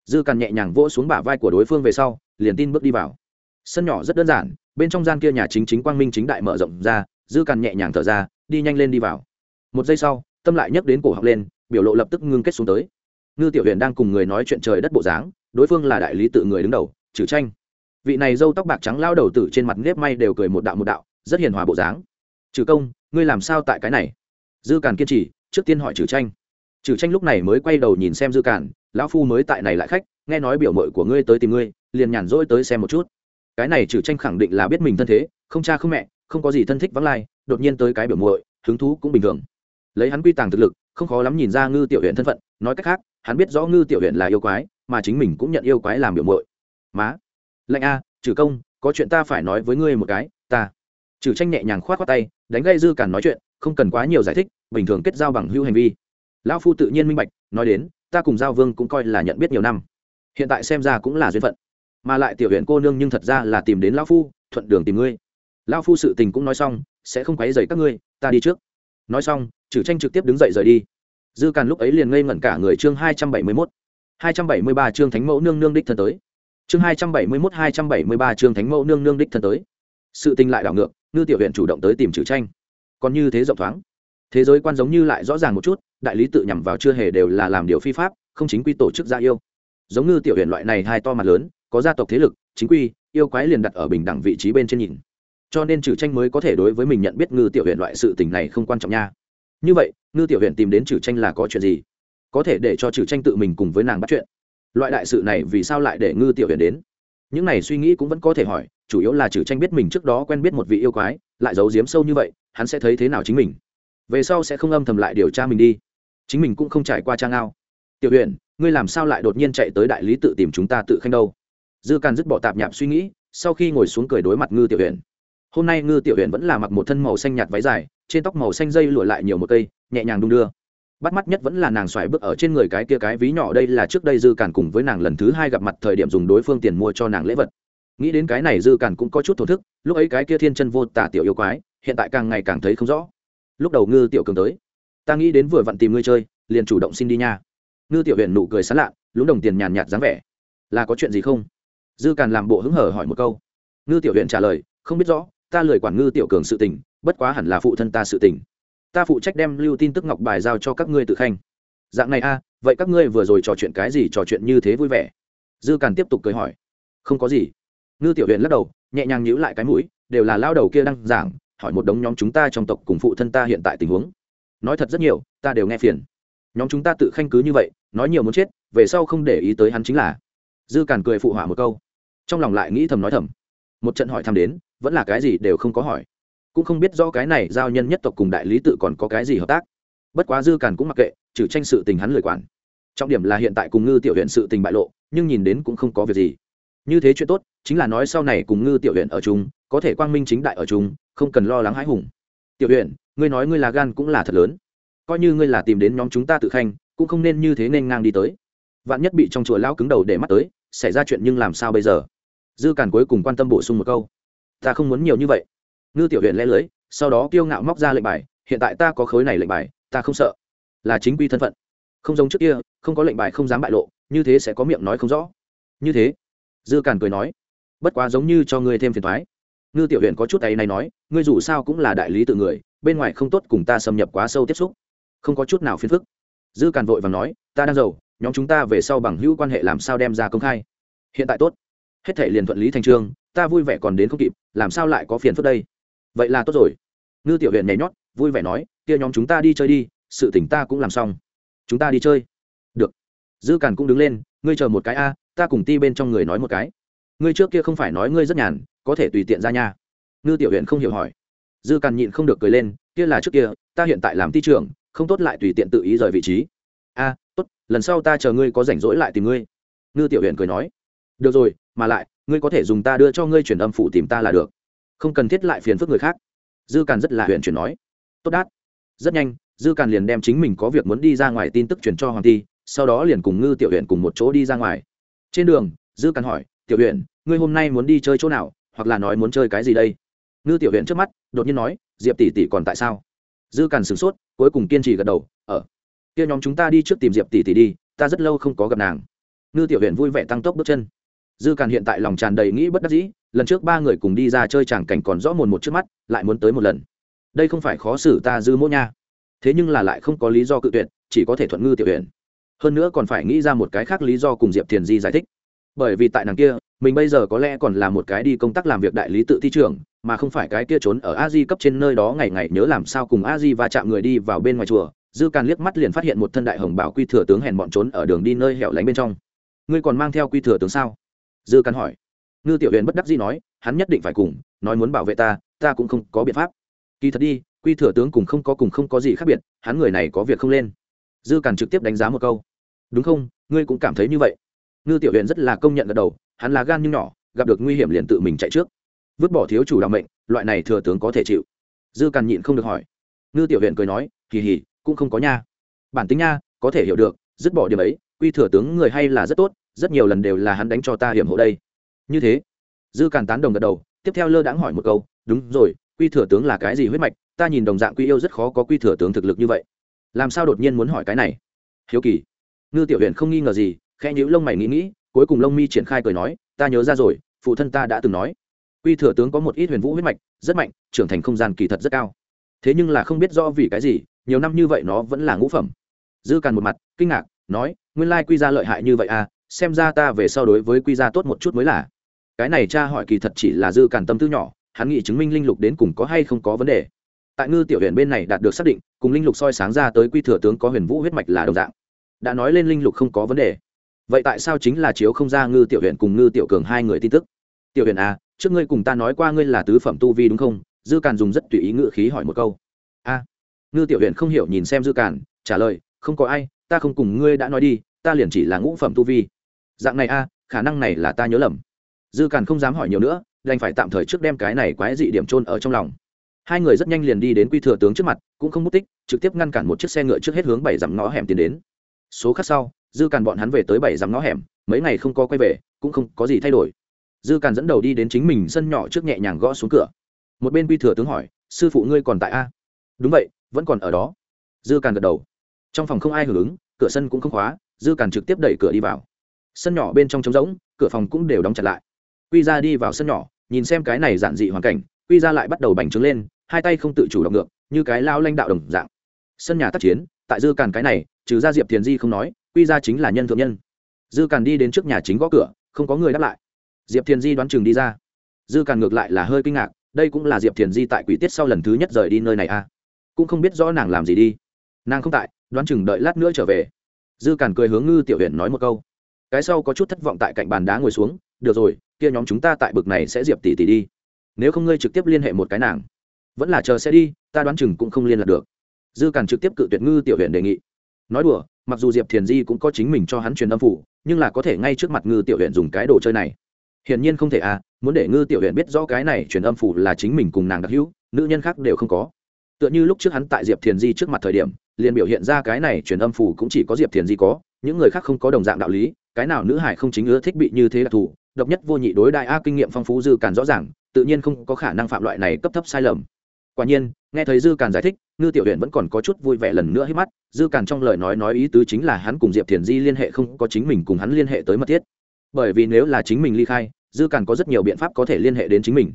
dư càn nhẹ nhàng vỗ xuống bả vai của đối phương về sau, liền tin bước đi vào. Sân nhỏ rất đơn giản, bên trong gian kia nhà chính chính quang minh chính đại mở rộng ra, dư càn nhẹ nhàng thở ra, đi nhanh lên đi vào. Một giây sau, tâm lại nhấc đến cổ học lên, biểu lộ lập tức ngưng kết xuống tới. Ngư tiểu huyền đang cùng người nói chuyện trời đất bộ dáng, đối phương là đại lý tự người đứng đầu, trừ tranh vị này dâu tóc bạc trắng lao đầu tử trên mặt nếp may đều cười một đạo một đạo, rất hiền hòa bộ dáng. Trừ công, ngươi làm sao tại cái này? Dư càn kiên trì, trước tiên hỏi trừ tranh. Trừ tranh lúc này mới quay đầu nhìn xem dư càn, lão phu mới tại này lại khách, nghe nói biểu mội của ngươi tới tìm ngươi, liền nhàn rỗi tới xem một chút. Cái này trừ tranh khẳng định là biết mình thân thế, không cha không mẹ, không có gì thân thích vắng lai, đột nhiên tới cái biểu muội, hứng thú cũng bình thường. Lấy hắn quy tàng thực lực, không khó lắm nhìn ra ngư tiểu huyện thân phận, nói cách khác, hắn biết rõ ngư tiểu huyện là yêu quái, mà chính mình cũng nhận yêu quái làm biểu muội. Má lệnh a, trừ công, có chuyện ta phải nói với ngươi một cái, ta. Trừ tranh nhẹ nhàng khoát khoác tay, đánh gây dư cản nói chuyện, không cần quá nhiều giải thích, bình thường kết giao bằng hữu hành vi. Lão phu tự nhiên minh bạch, nói đến, ta cùng giao vương cũng coi là nhận biết nhiều năm. Hiện tại xem ra cũng là duyên phận. Mà lại tiểu huyện cô nương nhưng thật ra là tìm đến lão phu, thuận đường tìm ngươi. Lão phu sự tình cũng nói xong, sẽ không quấy dày các ngươi, ta đi trước. Nói xong, trừ tranh trực tiếp đứng dậy rời đi. Dư càn lúc ấy liền ngây ngẩn cả người chương hai trăm bảy mươi mốt. Hai trăm bảy mươi ba chương thánh mẫu nương nương đích thân tới chương hai trăm bảy mươi mốt, hai trăm bảy mươi ba chương thánh mẫu nương nương đích thân tới. Sự tình lại đảo ngược, ngư tiểu huyện chủ động tới tìm trừ tranh. Còn như thế rộng thoáng. Thế giới quan giống như lại rõ ràng một chút, đại lý tự nhằm vào chưa hề đều là làm điều phi pháp, không chính quy tổ chức gia yêu. Giống như tiểu huyện loại này hai to mặt lớn, có gia tộc thế lực, chính quy, yêu quái liền đặt ở bình đẳng vị trí bên trên nhìn. Cho nên trừ tranh mới có thể đối với mình nhận biết ngư tiểu huyện loại sự tình này không quan trọng nha. Như vậy, ngư tiểu huyện tìm đến trừ tranh là có chuyện gì? Có thể để cho trừ tranh tự mình cùng với nàng bắt chuyện loại đại sự này vì sao lại để ngư tiểu huyền đến? Những này suy nghĩ cũng vẫn có thể hỏi, chủ yếu là trừ tranh biết mình trước đó quen biết một vị yêu quái, lại giấu giếm sâu như vậy, hắn sẽ thấy thế nào chính mình? Về sau sẽ không âm thầm lại điều tra mình đi. Chính mình cũng không trải qua trang ao. Tiểu huyền, ngươi làm sao lại đột nhiên chạy tới đại lý tự tìm chúng ta tự khanh đâu? Dư càn dứt bỏ tạp nhạp suy nghĩ, sau khi ngồi xuống cười đối mặt ngư tiểu huyền. Hôm nay ngư tiểu huyền vẫn là mặc một thân màu xanh nhạt váy dài, trên tóc màu xanh dây lụa lại nhiều một cây, nhẹ nhàng đung đưa bắt mắt nhất vẫn là nàng xoài bước ở trên người cái kia cái ví nhỏ đây là trước đây dư càn cùng với nàng lần thứ hai gặp mặt thời điểm dùng đối phương tiền mua cho nàng lễ vật. Nghĩ đến cái này dư càn cũng có chút thổ thức, lúc ấy cái kia thiên chân vô tả tiểu yêu quái, hiện tại càng ngày càng thấy không rõ. Lúc đầu ngư tiểu cường tới, ta nghĩ đến vừa vặn tìm ngươi chơi, liền chủ động xin đi nha. Ngư tiểu huyện nụ cười sán lạ, lúng đồng tiền nhàn nhạt dáng vẻ. Là có chuyện gì không? Dư càn làm bộ hứng hở hỏi một câu. Ngư tiểu huyện trả lời, không biết rõ, ta lười quản ngư tiểu cường sự tình, bất quá hẳn là phụ thân ta sự tình ta phụ trách đem lưu tin tức ngọc bài giao cho các ngươi tự khanh. Dạng này a, vậy các ngươi vừa rồi trò chuyện cái gì trò chuyện như thế vui vẻ? Dư càn tiếp tục cười hỏi. Không có gì. Ngư tiểu huyện lắc đầu, nhẹ nhàng nhíu lại cái mũi, đều là lao đầu kia đang giảng, hỏi một đống nhóm chúng ta trong tộc cùng phụ thân ta hiện tại tình huống. Nói thật rất nhiều, ta đều nghe phiền. Nhóm chúng ta tự khanh cứ như vậy, nói nhiều muốn chết, về sau không để ý tới hắn chính là. Dư càn cười phụ họa một câu. Trong lòng lại nghĩ thầm nói thầm. Một trận hỏi thăm đến, vẫn là cái gì đều không có hỏi cũng không biết do cái này giao nhân nhất tộc cùng đại lý tự còn có cái gì hợp tác. Bất quá dư càn cũng mặc kệ, trừ tranh sự tình hắn lời quản. Trọng điểm là hiện tại cùng ngư tiểu huyện sự tình bại lộ, nhưng nhìn đến cũng không có việc gì. Như thế chuyện tốt, chính là nói sau này cùng ngư tiểu huyện ở chung, có thể quang minh chính đại ở chung, không cần lo lắng hãi hùng. Tiểu huyện ngươi nói ngươi là gan cũng là thật lớn. Coi như ngươi là tìm đến nhóm chúng ta tự khanh, cũng không nên như thế nên ngang đi tới. Vạn nhất bị trong chùa lao cứng đầu để mắt tới, xảy ra chuyện nhưng làm sao bây giờ? Dư càn cuối cùng quan tâm bổ sung một câu. Ta không muốn nhiều như vậy ngư tiểu huyện lẽ lưới, sau đó kiêu ngạo móc ra lệnh bài, hiện tại ta có khối này lệnh bài, ta không sợ. Là chính quy thân phận. Không giống trước kia, không có lệnh bài không dám bại lộ, như thế sẽ có miệng nói không rõ. Như thế, dư càn cười nói, bất quá giống như cho ngươi thêm phiền thoái ngư tiểu huyện có chút ấy này nói, ngươi dù sao cũng là đại lý tự người, bên ngoài không tốt cùng ta xâm nhập quá sâu tiếp xúc. Không có chút nào phiền phức. Dư càn vội và nói, ta đang giàu, nhóm chúng ta về sau bằng hữu quan hệ làm sao đem ra công khai. Hiện tại tốt. Hết thể liền thuận lý thành trương, ta vui vẻ còn đến không kịp, làm sao lại có phiền phức đây? Vậy là tốt rồi. Ngư tiểu huyện nhảy nhót, vui vẻ nói, kia nhóm chúng ta đi chơi đi, sự tỉnh ta cũng làm xong. Chúng ta đi chơi. Được. Dư càn cũng đứng lên, ngươi chờ một cái a, ta cùng ti bên trong người nói một cái. Ngươi trước kia không phải nói ngươi rất nhàn, có thể tùy tiện ra nha. Ngư tiểu huyện không hiểu hỏi. Dư càn nhịn không được cười lên, kia là trước kia, ta hiện tại làm ti trưởng, không tốt lại tùy tiện tự ý rời vị trí. A, tốt, lần sau ta chờ ngươi có rảnh rỗi lại tìm ngươi. Ngư tiểu huyện cười nói. Được rồi, mà lại, ngươi có thể dùng ta đưa cho ngươi chuyển âm phụ tìm ta là được không cần thiết lại phiền phức người khác. Dư càn rất là huyện chuyển nói. Tốt đát. Rất nhanh, dư càn liền đem chính mình có việc muốn đi ra ngoài tin tức chuyển cho hoàng ti, sau đó liền cùng ngư tiểu huyện cùng một chỗ đi ra ngoài. Trên đường, dư càn hỏi, tiểu huyện ngươi hôm nay muốn đi chơi chỗ nào, hoặc là nói muốn chơi cái gì đây? Ngư tiểu huyện trước mắt, đột nhiên nói, diệp tỷ tỷ còn tại sao? Dư càn sửng sốt, cuối cùng kiên trì gật đầu ở kia nhóm chúng ta đi trước tìm diệp tỷ tỷ đi, ta rất lâu không có gặp nàng. Ngư tiểu huyện vui vẻ tăng tốc bước chân. Dư càn hiện tại lòng tràn đầy nghĩ bất đắc dĩ lần trước ba người cùng đi ra chơi chẳng cảnh còn rõ mồn một trước mắt, lại muốn tới một lần. Đây không phải khó xử ta dư mỗ nha. Thế nhưng là lại không có lý do cự tuyệt, chỉ có thể thuận ngư tiểu huyện hơn nữa còn phải nghĩ ra một cái khác lý do cùng diệp thiền di giải thích. Bởi vì tại nàng kia, mình bây giờ có lẽ còn là một cái đi công tác làm việc đại lý tự thi trưởng, mà không phải cái kia trốn ở a di cấp trên nơi đó ngày ngày nhớ làm sao cùng a di va chạm người đi vào bên ngoài chùa. Dư càn liếc mắt liền phát hiện một thân đại hồng bảo quy thừa tướng hèn bọn trốn ở đường đi nơi hẻo lánh bên trong. Ngươi còn mang theo quy thừa tướng sao? Dư càn hỏi ngư tiểu huyền bất đắc dĩ nói, hắn nhất định phải cùng, nói muốn bảo vệ ta ta cũng không có biện pháp. Kỳ thật đi, quy thừa tướng cùng không có cùng không có gì khác biệt, hắn người này có việc không lên. Dư càn trực tiếp đánh giá một câu. Đúng không, ngươi cũng cảm thấy như vậy. Ngư tiểu huyền rất là công nhận gật đầu, hắn là gan nhưng nhỏ, gặp được nguy hiểm liền tự mình chạy trước. Vứt bỏ thiếu chủ đạo mệnh, loại này thừa tướng có thể chịu. Dư càn nhịn không được hỏi. Ngư tiểu huyền cười nói, kỳ hỉ, cũng không có nha. Bản tính nha, có thể hiểu được, dứt bỏ điểm ấy, quy thừa tướng người hay là rất tốt, rất nhiều lần đều là hắn đánh cho ta hiểm hộ đây như thế. Dư càn tán đồng gật đầu, tiếp theo lơ đãng hỏi một câu, đúng rồi, quy thừa tướng là cái gì huyết mạch? Ta nhìn đồng dạng quy yêu rất khó có quy thừa tướng thực lực như vậy. Làm sao đột nhiên muốn hỏi cái này? Hiếu kỳ. Ngư tiểu huyện không nghi ngờ gì, khẽ nhữ lông mày nghĩ nghĩ, cuối cùng lông mi triển khai cười nói, ta nhớ ra rồi, phụ thân ta đã từng nói, quy thừa tướng có một ít huyền vũ huyết mạch, rất mạnh, trưởng thành không gian kỳ thật rất cao. Thế nhưng là không biết do vì cái gì, nhiều năm như vậy nó vẫn là ngũ phẩm. Dư càn một mặt, kinh ngạc, nói, nguyên lai quy gia lợi hại như vậy à xem ra ta về sau đối với quy gia tốt một chút mới là cái này cha hỏi kỳ thật chỉ là dư càn tâm tư nhỏ, hắn nghĩ chứng minh linh lục đến cùng có hay không có vấn đề. Tại ngư tiểu huyền bên này đạt được xác định, cùng linh lục soi sáng ra tới quy thừa tướng có huyền vũ huyết mạch là đồng dạng. Đã nói lên linh lục không có vấn đề. Vậy tại sao chính là chiếu không ra ngư tiểu huyền cùng ngư tiểu cường hai người tin tức? Tiểu huyền à trước ngươi cùng ta nói qua ngươi là tứ phẩm tu vi đúng không? Dư càn dùng rất tùy ý ngự khí hỏi một câu. A. Ngư tiểu huyện không hiểu nhìn xem dư càn, trả lời, không có ai, ta không cùng ngươi đã nói đi, ta liền chỉ là ngũ phẩm tu vi. Dạng này a, khả năng này là ta nhớ lầm dư càn không dám hỏi nhiều nữa, đành phải tạm thời trước đem cái này quái dị điểm trôn ở trong lòng. Hai người rất nhanh liền đi đến quy thừa tướng trước mặt, cũng không mất tích, trực tiếp ngăn cản một chiếc xe ngựa trước hết hướng bảy dặm ngõ hẻm tiến đến. Số khác sau, dư càn bọn hắn về tới bảy dặm ngõ hẻm, mấy ngày không có quay về, cũng không có gì thay đổi. Dư càn dẫn đầu đi đến chính mình sân nhỏ trước nhẹ nhàng gõ xuống cửa. Một bên quy thừa tướng hỏi, sư phụ ngươi còn tại a? Đúng vậy, vẫn còn ở đó. Dư càn gật đầu. Trong phòng không ai hưởng ứng, cửa sân cũng không khóa, dư càn trực tiếp đẩy cửa đi vào. Sân nhỏ bên trong trống rỗng, cửa phòng cũng đều đóng chặt lại quy ra đi vào sân nhỏ, nhìn xem cái này giản dị hoàn cảnh, quy ra lại bắt đầu bành trướng lên, hai tay không tự chủ động ngược, như cái lao lãnh đạo đồng dạng. Sân nhà tác chiến, tại dư càn cái này, trừ ra diệp thiền di không nói, quy ra chính là nhân thượng nhân. Dư càn đi đến trước nhà chính gõ cửa, không có người đáp lại. Diệp thiền di đoán chừng đi ra. Dư càn ngược lại là hơi kinh ngạc, đây cũng là diệp thiền di tại quỷ tiết sau lần thứ nhất rời đi nơi này à? Cũng không biết rõ nàng làm gì đi. Nàng không tại, đoán chừng đợi lát nữa trở về. Dư càn cười hướng ngư tiểu huyện nói một câu. Cái sau có chút thất vọng tại cạnh bàn đá ngồi xuống được rồi, kia nhóm chúng ta tại bực này sẽ diệp tỷ tỷ đi. Nếu không ngươi trực tiếp liên hệ một cái nàng, vẫn là chờ sẽ đi, ta đoán chừng cũng không liên lạc được. Dư càn trực tiếp cự tuyệt ngư tiểu huyện đề nghị. Nói đùa, mặc dù diệp thiền di cũng có chính mình cho hắn truyền âm phủ, nhưng là có thể ngay trước mặt ngư tiểu huyện dùng cái đồ chơi này. Hiển nhiên không thể à muốn để ngư tiểu huyện biết rõ cái này truyền âm phủ là chính mình cùng nàng đặc hữu, nữ nhân khác đều không có. Tựa như lúc trước hắn tại diệp thiền di trước mặt thời điểm, liền biểu hiện ra cái này truyền âm phủ cũng chỉ có diệp thiền di có, những người khác không có đồng dạng đạo lý, cái nào nữ hải không chính ưa thích bị như thế đặc thù độc nhất vô nhị đối đại a kinh nghiệm phong phú dư càn rõ ràng, tự nhiên không có khả năng phạm loại này cấp thấp sai lầm. Quả nhiên, nghe thấy dư càn giải thích, ngư tiểu huyện vẫn còn có chút vui vẻ lần nữa hít mắt, dư càn trong lời nói nói ý tứ chính là hắn cùng diệp thiền di liên hệ không có chính mình cùng hắn liên hệ tới mật thiết. Bởi vì nếu là chính mình ly khai, dư càn có rất nhiều biện pháp có thể liên hệ đến chính mình.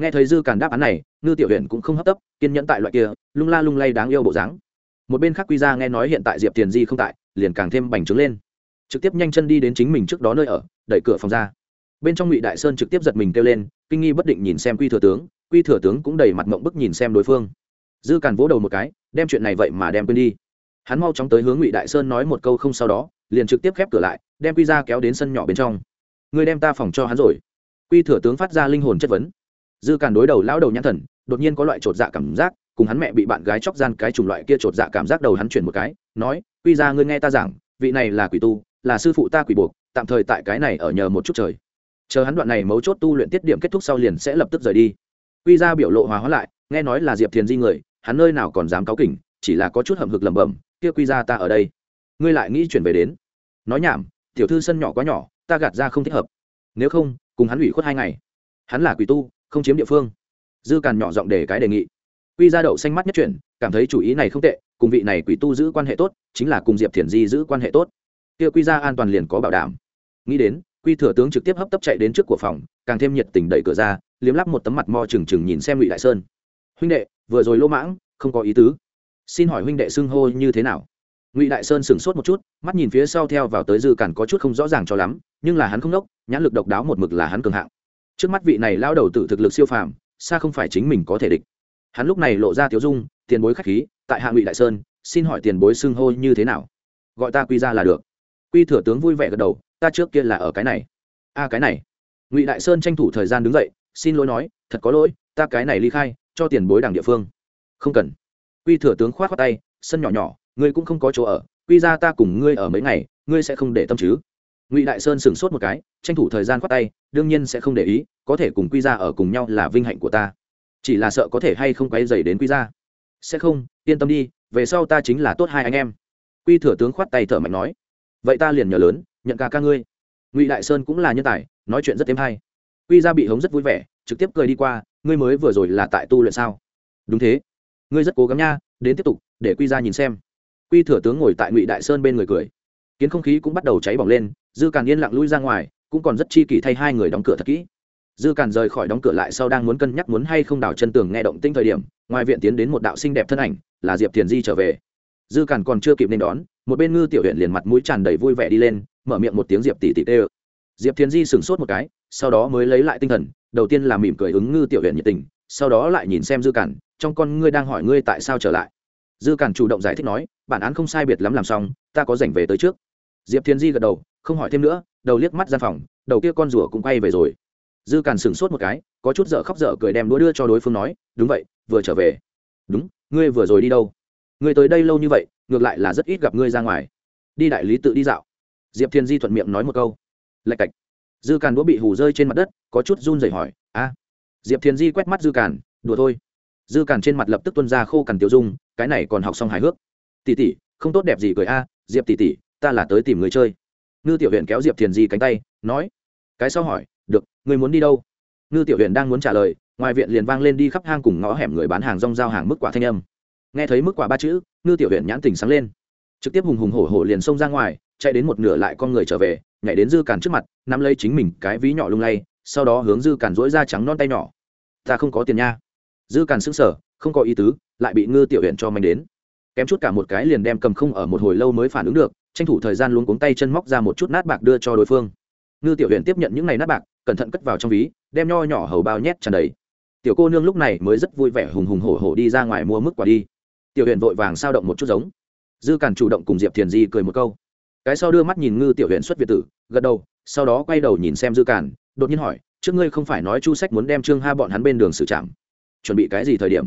Nghe thấy dư càn đáp án này, ngư tiểu huyện cũng không hấp tấp, kiên nhẫn tại loại kia, lung la lung lay đáng yêu bộ dáng. Một bên khác quy ra nghe nói hiện tại diệp thiền di không tại, liền càng thêm bành trướng lên. Trực tiếp nhanh chân đi đến chính mình trước đó nơi ở, đẩy cửa phòng ra bên trong ngụy đại sơn trực tiếp giật mình kêu lên, kinh nghi bất định nhìn xem quy thừa tướng, quy thừa tướng cũng đầy mặt mộng bức nhìn xem đối phương. Dư càn vỗ đầu một cái, đem chuyện này vậy mà đem quên đi. Hắn mau chóng tới hướng ngụy đại sơn nói một câu không sau đó, liền trực tiếp khép cửa lại, đem quy ra kéo đến sân nhỏ bên trong. Người đem ta phòng cho hắn rồi. Quy thừa tướng phát ra linh hồn chất vấn. Dư càn đối đầu lão đầu nhãn thần, đột nhiên có loại chột dạ cảm giác, cùng hắn mẹ bị bạn gái chóc gian cái chủng loại kia chột dạ cảm giác đầu hắn chuyển một cái, nói, quy ra ngươi nghe ta giảng, vị này là quỷ tu, là sư phụ ta quỷ buộc, tạm thời tại cái này ở nhờ một chút trời chờ hắn đoạn này mấu chốt tu luyện tiết điểm kết thúc sau liền sẽ lập tức rời đi. Quy ra biểu lộ hòa hóa lại, nghe nói là diệp thiền di người, hắn nơi nào còn dám cáo kỉnh, chỉ là có chút hầm hực lẩm bẩm, kia quy ra ta ở đây, ngươi lại nghĩ chuyển về đến? Nói nhảm, tiểu thư sân nhỏ quá nhỏ, ta gạt ra không thích hợp. Nếu không, cùng hắn ủy khuất hai ngày. Hắn là quỷ tu, không chiếm địa phương. Dư càn nhỏ giọng để cái đề nghị. Quy ra đậu xanh mắt nhất chuyển, cảm thấy chủ ý này không tệ, cùng vị này quỷ tu giữ quan hệ tốt, chính là cùng diệp thiền di giữ quan hệ tốt. Kia quy ra an toàn liền có bảo đảm. Nghĩ đến quy thừa tướng trực tiếp hấp tấp chạy đến trước của phòng, càng thêm nhiệt tình đẩy cửa ra, liếm lắp một tấm mặt mo trừng trừng nhìn xem ngụy đại sơn. Huynh đệ, vừa rồi lỗ mãng, không có ý tứ. Xin hỏi huynh đệ xưng hô như thế nào? Ngụy đại sơn sửng sốt một chút, mắt nhìn phía sau theo vào tới dư cản có chút không rõ ràng cho lắm, nhưng là hắn không đốc, nhãn lực độc đáo một mực là hắn cường hạng. Trước mắt vị này lao đầu tự thực lực siêu phàm, xa không phải chính mình có thể địch. Hắn lúc này lộ ra tiếu dung, tiền bối khách khí, tại hạ ngụy đại sơn, xin hỏi tiền bối xưng hô như thế nào? Gọi ta quy ra là được. Quy thừa tướng vui vẻ gật đầu ta trước kia là ở cái này. A cái này. Ngụy đại sơn tranh thủ thời gian đứng dậy, xin lỗi nói, thật có lỗi, ta cái này ly khai, cho tiền bối đảng địa phương. Không cần. Quy thừa tướng khoát khoát tay, sân nhỏ nhỏ, ngươi cũng không có chỗ ở, quy ra ta cùng ngươi ở mấy ngày, ngươi sẽ không để tâm chứ. Ngụy đại sơn sửng sốt một cái, tranh thủ thời gian khoát tay, đương nhiên sẽ không để ý, có thể cùng quy ra ở cùng nhau là vinh hạnh của ta. Chỉ là sợ có thể hay không quay dày đến quy ra. Sẽ không, yên tâm đi, về sau ta chính là tốt hai anh em. Quy thừa tướng khoát tay thở mạnh nói, vậy ta liền nhờ lớn nhận ca ca ngươi. Ngụy đại sơn cũng là nhân tài, nói chuyện rất thêm hay. Quy ra bị hống rất vui vẻ, trực tiếp cười đi qua, ngươi mới vừa rồi là tại tu luyện sao? Đúng thế. Ngươi rất cố gắng nha, đến tiếp tục, để quy ra nhìn xem. Quy thừa tướng ngồi tại ngụy đại sơn bên người cười. Kiến không khí cũng bắt đầu cháy bỏng lên, dư càn yên lặng lui ra ngoài, cũng còn rất chi kỷ thay hai người đóng cửa thật kỹ. Dư càn rời khỏi đóng cửa lại sau đang muốn cân nhắc muốn hay không đào chân tường nghe động tinh thời điểm, ngoài viện tiến đến một đạo xinh đẹp thân ảnh, là diệp thiền di trở về. Dư càn còn chưa kịp nên đón, một bên ngư tiểu huyện liền mặt mũi tràn đầy vui vẻ đi lên mở miệng một tiếng diệp tỷ tỷ tê ơ. Diệp Thiến di sửng sốt một cái, sau đó mới lấy lại tinh thần, đầu tiên là mỉm cười ứng ngư tiểu huyện nhiệt tình, sau đó lại nhìn xem dư cản, trong con ngươi đang hỏi ngươi tại sao trở lại. Dư cản chủ động giải thích nói, bản án không sai biệt lắm làm xong, ta có dành về tới trước. Diệp Thiến di gật đầu, không hỏi thêm nữa, đầu liếc mắt ra phòng, đầu kia con rùa cũng quay về rồi. Dư cản sửng sốt một cái, có chút dở khóc dở cười đem đũa đưa cho đối phương nói, đúng vậy, vừa trở về. Đúng, ngươi vừa rồi đi đâu? Ngươi tới đây lâu như vậy, ngược lại là rất ít gặp ngươi ra ngoài. Đi đại lý tự đi dạo diệp thiên di thuận miệng nói một câu. Lạch cạch. Dư càn đũa bị hù rơi trên mặt đất, có chút run rẩy hỏi, a? Diệp thiên di quét mắt dư càn, đùa thôi. Dư càn trên mặt lập tức tuân ra khô cằn tiêu dung, cái này còn học xong hài hước. Tỉ tỉ không tốt đẹp gì cười a, diệp tỉ tỉ ta là tới tìm người chơi. Ngư tiểu huyện kéo diệp thiền di cánh tay, nói, cái sau hỏi, được, người muốn đi đâu? Ngư tiểu huyện đang muốn trả lời, ngoài viện liền vang lên đi khắp hang cùng ngõ hẻm người bán hàng rong giao hàng mức quả thanh âm. Nghe thấy mức quả ba chữ, ngư tiểu huyện nhãn tình sáng lên. Trực tiếp hùng hùng hổ hổ liền xông ra ngoài chạy đến một nửa lại con người trở về, nhảy đến dư càn trước mặt, nắm lấy chính mình cái ví nhỏ lung lay, sau đó hướng dư càn dỗi ra trắng non tay nhỏ. Ta không có tiền nha. Dư càn sững sờ, không có ý tứ, lại bị ngư tiểu huyện cho mình đến. Kém chút cả một cái liền đem cầm không ở một hồi lâu mới phản ứng được, tranh thủ thời gian luôn cuống tay chân móc ra một chút nát bạc đưa cho đối phương. Ngư tiểu huyện tiếp nhận những ngày nát bạc, cẩn thận cất vào trong ví, đem nho nhỏ hầu bao nhét tràn đầy. Tiểu cô nương lúc này mới rất vui vẻ hùng hùng hổ hổ đi ra ngoài mua mức quả đi. Tiểu huyện vội vàng sao động một chút giống. Dư càn chủ động cùng diệp thiền di cười một câu cái sau đưa mắt nhìn ngư tiểu huyện xuất việt tử, gật đầu, sau đó quay đầu nhìn xem dư càn, đột nhiên hỏi, trước ngươi không phải nói chu sách muốn đem trương ha bọn hắn bên đường xử trảm? Chuẩn bị cái gì thời điểm?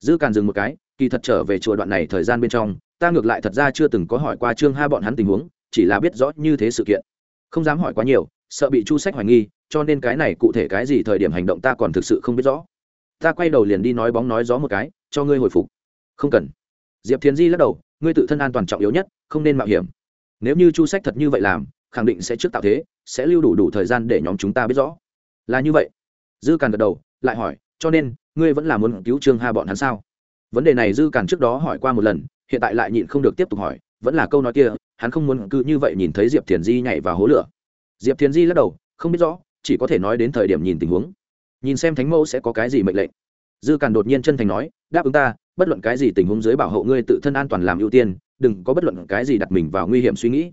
Dư càn dừng một cái, kỳ thật trở về chùa đoạn này thời gian bên trong, ta ngược lại thật ra chưa từng có hỏi qua trương ha bọn hắn tình huống, chỉ là biết rõ như thế sự kiện. Không dám hỏi quá nhiều, sợ bị chu sách hoài nghi, cho nên cái này cụ thể cái gì thời điểm hành động ta còn thực sự không biết rõ. Ta quay đầu liền đi nói bóng nói gió một cái, cho ngươi hồi phục. Không cần. Diệp thiến di lắc đầu, ngươi tự thân an toàn trọng yếu nhất, không nên mạo hiểm nếu như chu sách thật như vậy làm, khẳng định sẽ trước tạo thế, sẽ lưu đủ đủ thời gian để nhóm chúng ta biết rõ. Là như vậy. Dư càn gật đầu, lại hỏi, cho nên, ngươi vẫn là muốn cứu trương hà bọn hắn sao? Vấn đề này dư càn trước đó hỏi qua một lần, hiện tại lại nhịn không được tiếp tục hỏi, vẫn là câu nói kia, hắn không muốn cứ như vậy nhìn thấy diệp thiền di nhảy vào hố lửa. Diệp thiền di lắc đầu, không biết rõ, chỉ có thể nói đến thời điểm nhìn tình huống. Nhìn xem thánh mẫu sẽ có cái gì mệnh lệnh. Dư càn đột nhiên chân thành nói, đáp ứng ta, bất luận cái gì tình huống dưới bảo hộ ngươi tự thân an toàn làm ưu tiên đừng có bất luận cái gì đặt mình vào nguy hiểm suy nghĩ.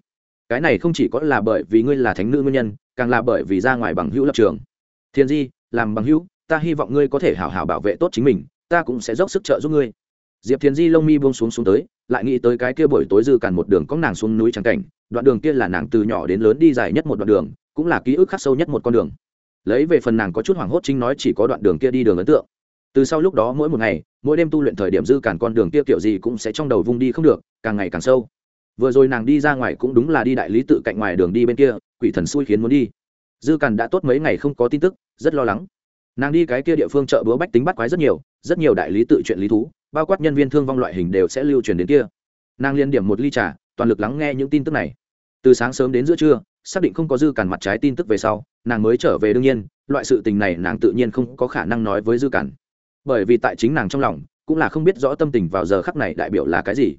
Cái này không chỉ có là bởi vì ngươi là thánh nữ nguyên nhân, càng là bởi vì ra ngoài bằng hữu lập trường. Thiên di, làm bằng hữu, ta hy vọng ngươi có thể hảo hảo bảo vệ tốt chính mình, ta cũng sẽ dốc sức trợ giúp ngươi. Diệp Thiên di lông mi buông xuống xuống tới, lại nghĩ tới cái kia buổi tối dư càn một đường có nàng xuống núi trắng cảnh, đoạn đường kia là nàng từ nhỏ đến lớn đi dài nhất một đoạn đường, cũng là ký ức khắc sâu nhất một con đường. Lấy về phần nàng có chút hoảng hốt chính nói chỉ có đoạn đường kia đi đường ấn tượng. Từ sau lúc đó mỗi một ngày mỗi đêm tu luyện thời điểm dư cản con đường kia kiểu gì cũng sẽ trong đầu vung đi không được, càng ngày càng sâu. Vừa rồi nàng đi ra ngoài cũng đúng là đi đại lý tự cạnh ngoài đường đi bên kia, quỷ thần xui khiến muốn đi. Dư cản đã tốt mấy ngày không có tin tức, rất lo lắng. Nàng đi cái kia địa phương chợ búa bách tính bắt quái rất nhiều rất nhiều đại lý tự chuyện lý thú, bao quát nhân viên thương vong loại hình đều sẽ lưu truyền đến kia. Nàng liên điểm một ly trà, toàn lực lắng nghe những tin tức này. Từ sáng sớm đến giữa trưa, xác định không có dư cản mặt trái tin tức về sau, nàng mới trở về đương nhiên, loại sự tình này nàng tự nhiên không có khả năng nói với dư cản bởi vì tại chính nàng trong lòng, cũng là không biết rõ tâm tình vào giờ khắc này đại biểu là cái gì.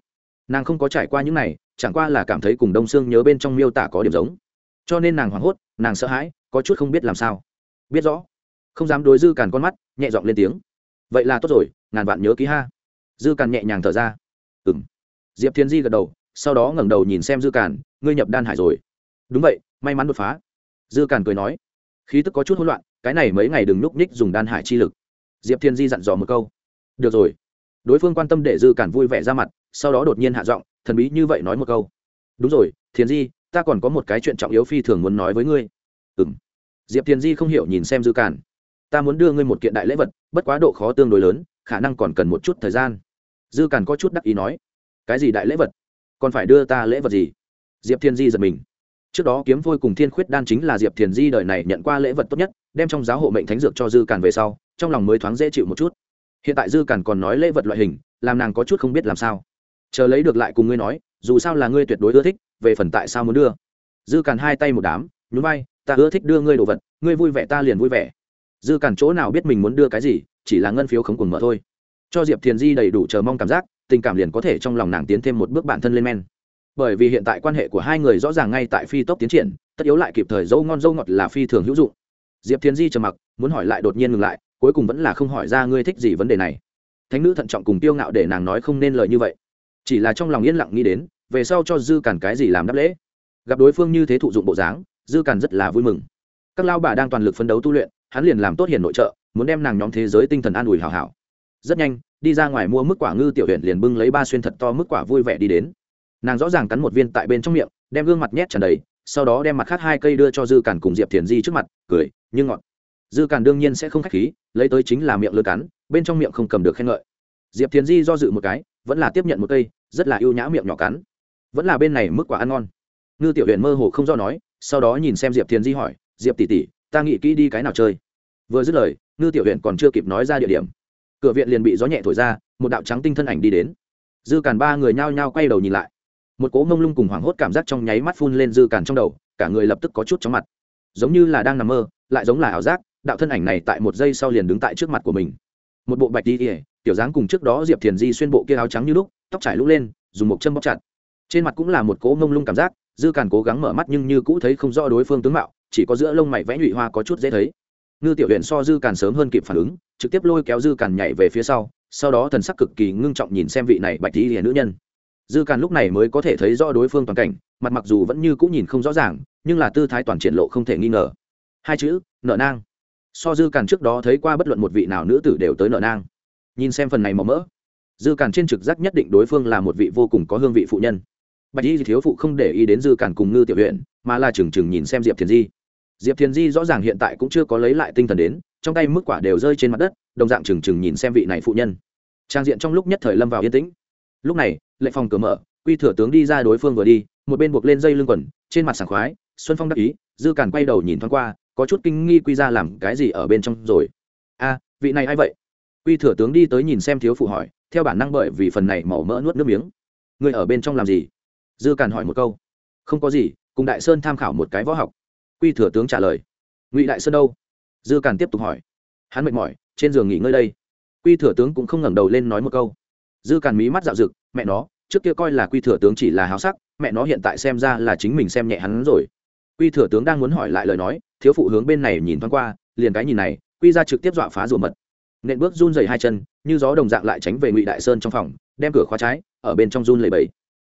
Nàng không có trải qua những này, chẳng qua là cảm thấy cùng đông xương nhớ bên trong miêu tả có điểm giống. Cho nên nàng hoảng hốt, nàng sợ hãi, có chút không biết làm sao. Biết rõ. Không dám đối dư càn con mắt, nhẹ giọng lên tiếng. Vậy là tốt rồi, ngàn vạn nhớ ký ha. Dư càn nhẹ nhàng thở ra. Ừ m diệp thiên di gật đầu, sau đó ngẩng đầu nhìn xem dư càn, ngươi nhập đan hải rồi. Đúng vậy, may mắn đột phá. Dư càn cười nói. Khí tức có chút hỗn loạn, cái này mấy ngày đừng nhúc nhích dùng đan hải chi lực diệp thiên di dặn dò một câu. Được rồi. Đối phương quan tâm để dư cản vui vẻ ra mặt, sau đó đột nhiên hạ giọng, thần bí như vậy nói một câu. Đúng rồi, Thiên di, ta còn có một cái chuyện trọng yếu phi thường muốn nói với ngươi. Ừ m diệp Thiên di không hiểu nhìn xem dư cản. ta muốn đưa ngươi một kiện đại lễ vật, bất quá độ khó tương đối lớn, khả năng còn cần một chút thời gian. Dư cản có chút đắc ý nói. Cái gì đại lễ vật? Còn phải đưa ta lễ vật gì? Diệp thiên di giật mình. Trước đó kiếm vôi cùng thiên khuyết đan chính là diệp thiền di đời này nhận qua lễ vật tốt nhất đem trong giáo hộ mệnh thánh dược cho dư càn về sau, trong lòng mới thoáng dễ chịu một chút. Hiện tại dư càn còn nói lễ vật loại hình, làm nàng có chút không biết làm sao. Chờ lấy được lại cùng ngươi nói, dù sao là ngươi tuyệt đối ưa thích, về phần tại sao muốn đưa? Dư càn hai tay một đám, nhún vai, ta ưa thích đưa ngươi đồ vật, ngươi vui vẻ ta liền vui vẻ. Dư càn chỗ nào biết mình muốn đưa cái gì, chỉ là ngân phiếu khống cùng mở thôi. Cho diệp thiền di đầy đủ chờ mong cảm giác, tình cảm liền có thể trong lòng nàng tiến thêm một bước bản thân lên men. Bởi vì hiện tại quan hệ của hai người rõ ràng ngay tại phi tốc tiến triển, tất yếu lại kịp thời dâu ngon dâu ngọt là phi thường hữu dụng diệp Thiên di trầm mặc, muốn hỏi lại đột nhiên ngừng lại, cuối cùng vẫn là không hỏi ra ngươi thích gì vấn đề này. Thánh nữ thận trọng cùng tiêu ngạo để nàng nói không nên lời như vậy. Chỉ là trong lòng yên lặng nghĩ đến, về sau cho dư càn cái gì làm đáp lễ. Gặp đối phương như thế thụ dụng bộ dáng, dư càn rất là vui mừng. Các lao bà đang toàn lực phấn đấu tu luyện, hắn liền làm tốt hiền nội trợ, muốn đem nàng nhóm thế giới tinh thần an ủi hào hảo. Rất nhanh, đi ra ngoài mua mức quả ngư tiểu huyện liền bưng lấy ba xuyên thật to mức quả vui vẻ đi đến. Nàng rõ ràng cắn một viên tại bên trong miệng, đem gương mặt nhét tràn đầy sau đó đem mặt khác hai cây đưa cho dư càn cùng diệp thiền di trước mặt, cười, nhưng ngọt. Dư càn đương nhiên sẽ không k h á c h khí, lấy tới chính là miệng lơ cắn, bên trong miệng không cầm được khen ngợi. Diệp thiền di do dự một cái, vẫn là tiếp nhận một cây, rất là ưu nhã miệng nhỏ cắn. Vẫn là bên này mức quả ăn ngon. Ngư tiểu huyện mơ hồ không do nói, sau đó nhìn xem diệp thiền di hỏi, diệp tỷ tỷ, ta nghĩ kỹ đi cái nào chơi? Vừa dứt lời, ngư tiểu huyện còn chưa kịp nói ra địa điểm. Cửa viện liền bị gió nhẹ thổi ra, một đạo trắng tinh thân ảnh đi đến. Dư càn ba người nhao nhao quay đầu nhìn lại một cỗ mông lung cùng hoảng hốt cảm giác trong nháy mắt phun lên dư càn trong đầu, cả người lập tức có chút chóng mặt. Giống như là đang nằm mơ, lại giống là ảo giác, đạo thân ảnh này tại một giây sau liền đứng tại trước mặt của mình. Một bộ bạch đi ỉa tiểu dáng cùng trước đó diệp thiền di xuyên bộ kia áo trắng như lúc, tóc trải lũ lên, dùng một chân bóc chặt. Trên mặt cũng là một cỗ mông lung cảm giác, dư càn cố gắng mở mắt nhưng như cũ thấy không rõ đối phương tướng mạo, chỉ có giữa lông mày vẽ nhụy hoa có chút dễ thấy. Ngư tiểu huyện so dư càn sớm hơn kịp phản ứng, trực tiếp lôi kéo dư càn nhảy về phía sau sau đó thần sắc cực kỳ ngưng trọng nhìn xem vị này bạch đi ỉa nữ nhân dư càn lúc này mới có thể thấy rõ đối phương toàn cảnh, mặt mặc dù vẫn như cũng nhìn không rõ ràng, nhưng là tư thái toàn triển lộ không thể nghi ngờ. Hai chữ, nợ nang. So dư càn trước đó thấy qua bất luận một vị nào nữ tử đều tới nợ nang. Nhìn xem phần này màu mỡ, dư càn trên trực giác nhất định đối phương là một vị vô cùng có hương vị phụ nhân. Bạch y thiếu phụ không để ý đến dư càn cùng ngư tiểu huyện mà là trừng trừng nhìn xem diệp thiền di. Diệp thiền di rõ ràng hiện tại cũng chưa có lấy lại tinh thần đến, trong tay mức quả đều rơi trên mặt đất, đồng dạng trừng trừng nhìn xem vị này phụ nhân. Trang diện trong lúc nhất thời lâm vào yên tĩnh. Lúc này lệ phòng cửa mở, quy thừa tướng đi ra đối phương vừa đi, một bên buộc lên dây lưng quần, trên mặt sảng khoái, xuân phong đắc ý, dư càn quay đầu nhìn thoáng qua, có chút kinh nghi quy ra làm cái gì ở bên trong rồi. A, vị này a i vậy? Quy thừa tướng đi tới nhìn xem thiếu phụ hỏi, theo bản năng bởi vì phần này màu mỡ nuốt nước miếng. Người ở bên trong làm gì? Dư càn hỏi một câu. Không có gì, cùng đại sơn tham khảo một cái võ học. Quy thừa tướng trả lời. Ngụy đại sơn đâu? Dư càn tiếp tục hỏi. Hắn mệt mỏi, trên giường nghỉ ngơi đây. Quy thừa tướng cũng không ngẩng đầu lên nói một câu. Dư càn mí mắt dạo rực mẹ nó, trước kia coi là quy thừa tướng chỉ là háo sắc, mẹ nó hiện tại xem ra là chính mình xem nhẹ hắn rồi. Quy thừa tướng đang muốn hỏi lại lời nói, thiếu phụ hướng bên này nhìn thoáng qua, liền cái nhìn này, quy ra trực tiếp dọa phá rùa mật. Nện bước run dày hai chân, như gió đồng dạng lại tránh về ngụy đại sơn trong phòng, đem cửa khóa trái, ở bên trong run lầy bẫy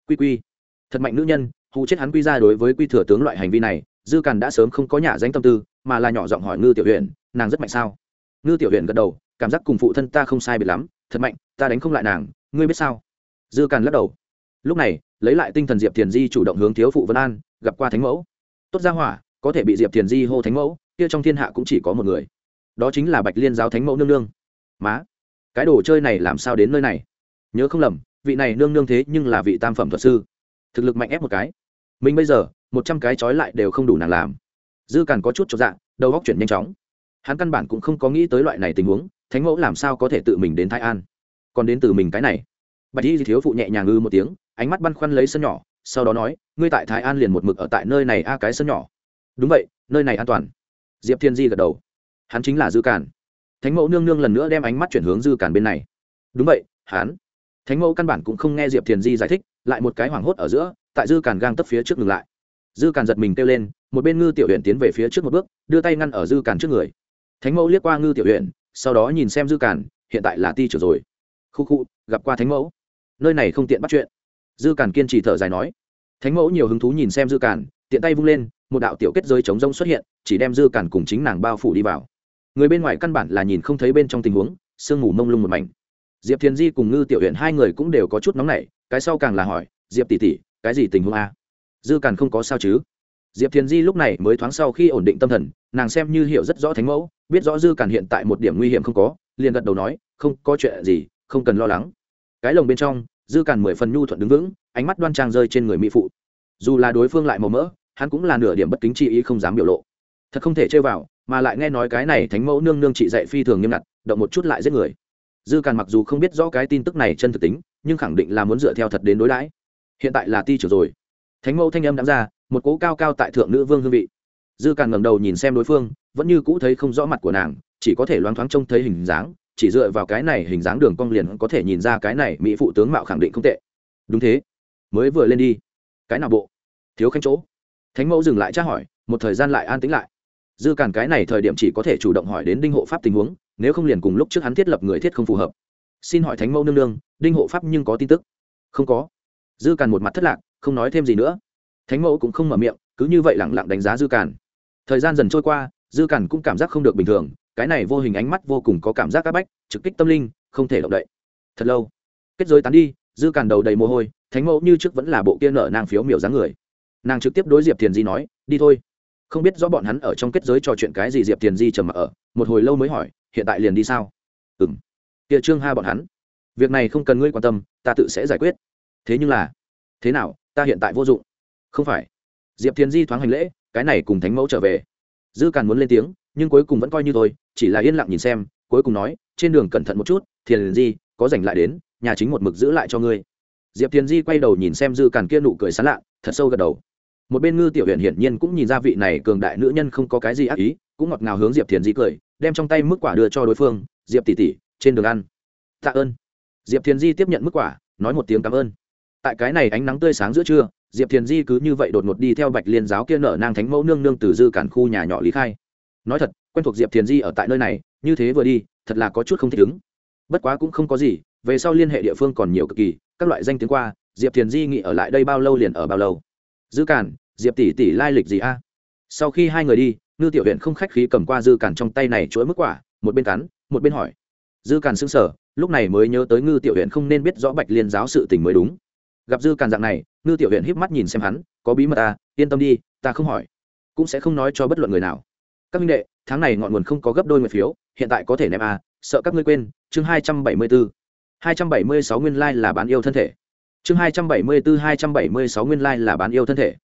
quy quy, thật mạnh nữ nhân, hù chết hắn quy ra đối với quy thừa tướng loại hành vi này, dư càn đã sớm không có nhà danh tâm tư, mà là nhỏ giọng hỏi ngư tiểu huyện nàng rất mạnh sao? Ngư tiểu huyện gật đầu, cảm giác cùng phụ thân ta không sai biệt lắm, thật mạnh, ta đánh không lại nàng, ngươi biết sao? Dư càn lắc đầu. Lúc này, lấy lại tinh thần diệp thiền di chủ động hướng thiếu phụ vân an, gặp qua thánh mẫu. Tốt ra hỏa, có thể bị diệp thiền di hô thánh mẫu, kia trong thiên hạ cũng chỉ có một người. Đó chính là bạch liên giáo thánh mẫu nương nương. Má, cái đồ chơi này làm sao đến nơi này? Nhớ không lầm, vị này nương nương thế nhưng là vị tam phẩm thuật sư. Thực lực mạnh ép một cái. Mình bây giờ, một trăm cái trói lại đều không đủ nàng làm. Dư càn có chút cho dạng đầu góc chuyển nhanh chóng. Hắn căn bản cũng không có nghĩ tới loại này tình huống, thánh mẫu làm sao có thể tự mình đến thái an? Còn đến từ mình cái này bạch y thiếu phụ nhẹ nhàng ngư một tiếng, ánh mắt băn khoăn lấy sân nhỏ, sau đó nói, ngươi tại thái an liền một mực ở tại nơi này a, cái sân nhỏ. Đúng vậy, nơi này an toàn. Diệp thiên di gật đầu. Hắn chính là dư cản thánh mẫu nương nương lần nữa đem ánh mắt chuyển hướng dư cản bên này. Đúng vậy, hắn. Thánh mẫu căn bản cũng không nghe diệp thiền di giải thích, lại một cái hoảng hốt ở giữa, tại dư cản gang tấp phía trước ngừng lại. Dư cản giật mình kêu lên, một bên ngư tiểu huyện tiến về phía trước một bước, đưa tay ngăn ở dư cản trước người. Thánh mẫu liếc qua ngư tiểu huyện sau đó nhìn xem dư cản hiện tại là ti trưởng rồi. Khu khu, gặp qua thánh mẫu nơi này không tiện bắt chuyện. Dư cản kiên trì thở dài nói. Thánh mẫu nhiều hứng thú nhìn xem dư cản tiện tay vung lên, một đạo tiểu kết giới chống rông xuất hiện, chỉ đem dư cản cùng chính nàng bao phủ đi vào. Người bên ngoài căn bản là nhìn không thấy bên trong tình huống, sương mù mông lung một mảnh. Diệp thiền di cùng ngư tiểu huyện hai người cũng đều có chút nóng nảy, cái sau càng là hỏi, diệp tỷ tỷ, cái gì tình huống a? Dư cản không có sao chứ. Diệp thiền di lúc này mới thoáng sau khi ổn định tâm thần, nàng xem như hiểu rất rõ thánh mẫu, biết rõ dư cản hiện tại một điểm nguy hiểm không có, liền gật đầu nói, không có chuyện gì, không cần lo lắng cái lồng bên trong, dư càn mười phần nhu thuận đứng vững, ánh mắt đoan trang rơi trên người mỹ phụ. Dù là đối phương lại màu mỡ, hắn cũng là nửa điểm bất kính chi ý không dám biểu lộ. Thật không thể chơi vào, mà lại nghe nói cái này thánh mẫu nương nương trị dạy phi thường nghiêm ngặt, động một chút lại giết người. Dư càn mặc dù không biết rõ cái tin tức này chân thực tính, nhưng khẳng định là muốn dựa theo thật đến đối đãi. Hiện tại là ti trưởng rồi. Thánh mẫu thanh âm đã ra, một cố cao cao tại thượng nữ vương hương vị. Dư càn ngẩng đầu nhìn xem đối phương, vẫn như cũ thấy không rõ mặt của nàng, chỉ có thể loáng thoáng trông thấy hình dáng chỉ dựa vào cái này hình dáng đường cong liền có thể nhìn ra cái này mỹ phụ tướng mạo khẳng định không tệ. Đúng thế. Mới vừa lên đi. Cái nào bộ? Thiếu khanh chỗ. Thánh mẫu dừng lại tra hỏi, một thời gian lại an tĩnh lại. Dư cản cái này thời điểm chỉ có thể chủ động hỏi đến đinh hộ pháp tình huống, nếu không liền cùng lúc trước hắn thiết lập người thiết không phù hợp. Xin hỏi thánh mẫu nương nương, đinh hộ pháp nhưng có tin tức? Không có. Dư cản một mặt thất lạc, không nói thêm gì nữa. Thánh mẫu cũng không mở miệng, cứ như vậy lẳng lặng đánh giá dư cản thời gian dần trôi qua, dư cản cũng cảm giác không được bình thường cái này vô hình ánh mắt vô cùng có cảm giác áp bách, trực kích tâm linh, không thể động đậy. Thật lâu, kết giới tán đi, dư càn đầu đầy mồ hôi, thánh mẫu như trước vẫn là bộ kia nở nàng phiếu miểu dáng người. Nàng trực tiếp đối diệp thiền di nói, đi thôi. Không biết rõ bọn hắn ở trong kết giới trò chuyện cái gì diệp thiền di trầm mặc ở, một hồi lâu mới hỏi, hiện tại liền đi sao? Ừ m kia trương ha bọn hắn. Việc này không cần ngươi quan tâm, ta tự sẽ giải quyết. Thế nhưng là, thế nào, ta hiện tại vô dụng. Không phải. Diệp thiền di thoáng hành lễ, cái này cùng thánh mẫu trở về. Dư càn muốn lên tiếng, nhưng cuối cùng vẫn coi như thôi chỉ là yên lặng nhìn xem, cuối cùng nói, trên đường cẩn thận một chút, thiền di, có dành lại đến, nhà chính một mực giữ lại cho ngươi. Diệp thiền di quay đầu nhìn xem dư càn kia nụ cười sán lạ, thật sâu gật đầu. Một bên ngư tiểu huyện hiển nhiên cũng nhìn ra vị này cường đại nữ nhân không có cái gì ác ý, cũng ngọt ngào hướng diệp thiền di cười, đem trong tay mức quả đưa cho đối phương, diệp tỷ tỷ, trên đường ăn. Tạ ơn. Diệp thiền di tiếp nhận mức quả, nói một tiếng cảm ơn. Tại cái này ánh nắng tươi sáng giữa trưa, diệp thiền di cứ như vậy đột ngột đi theo bạch liên giáo kia nở nang thánh mẫu nương nương từ dư cản khu nhà nhỏ lý khai. Nói thật quen thuộc diệp thiền di ở tại nơi này như thế vừa đi thật là có chút không thích ứng bất quá cũng không có gì về sau liên hệ địa phương còn nhiều cực kỳ các loại danh tiếng qua diệp thiền di nghĩ ở lại đây bao lâu liền ở bao lâu dư cản diệp tỷ tỷ lai lịch gì a sau khi hai người đi ngư tiểu huyện không khách khí cầm qua dư cản trong tay này chuỗi mức quả một bên cắn một bên hỏi dư cản sững sờ lúc này mới nhớ tới ngư tiểu huyện không nên biết rõ bạch liên giáo sự tình mới đúng gặp dư cản dạng này ngư tiểu huyện híp mắt nhìn xem hắn có bí mật à yên tâm đi ta không hỏi cũng sẽ không nói cho bất luận người nào các minh đệ, tháng này ngọn nguồn không có gấp đôi nguyện phiếu, hiện tại có thể ném à sợ các ngươi quên, chương hai trăm bảy mươi bốn hai trăm bảy mươi sáu nguyên lai là bán yêu thân thể. Chương hai trăm bảy mươi bốn hai trăm bảy mươi sáu nguyên lai là bán yêu thân thể.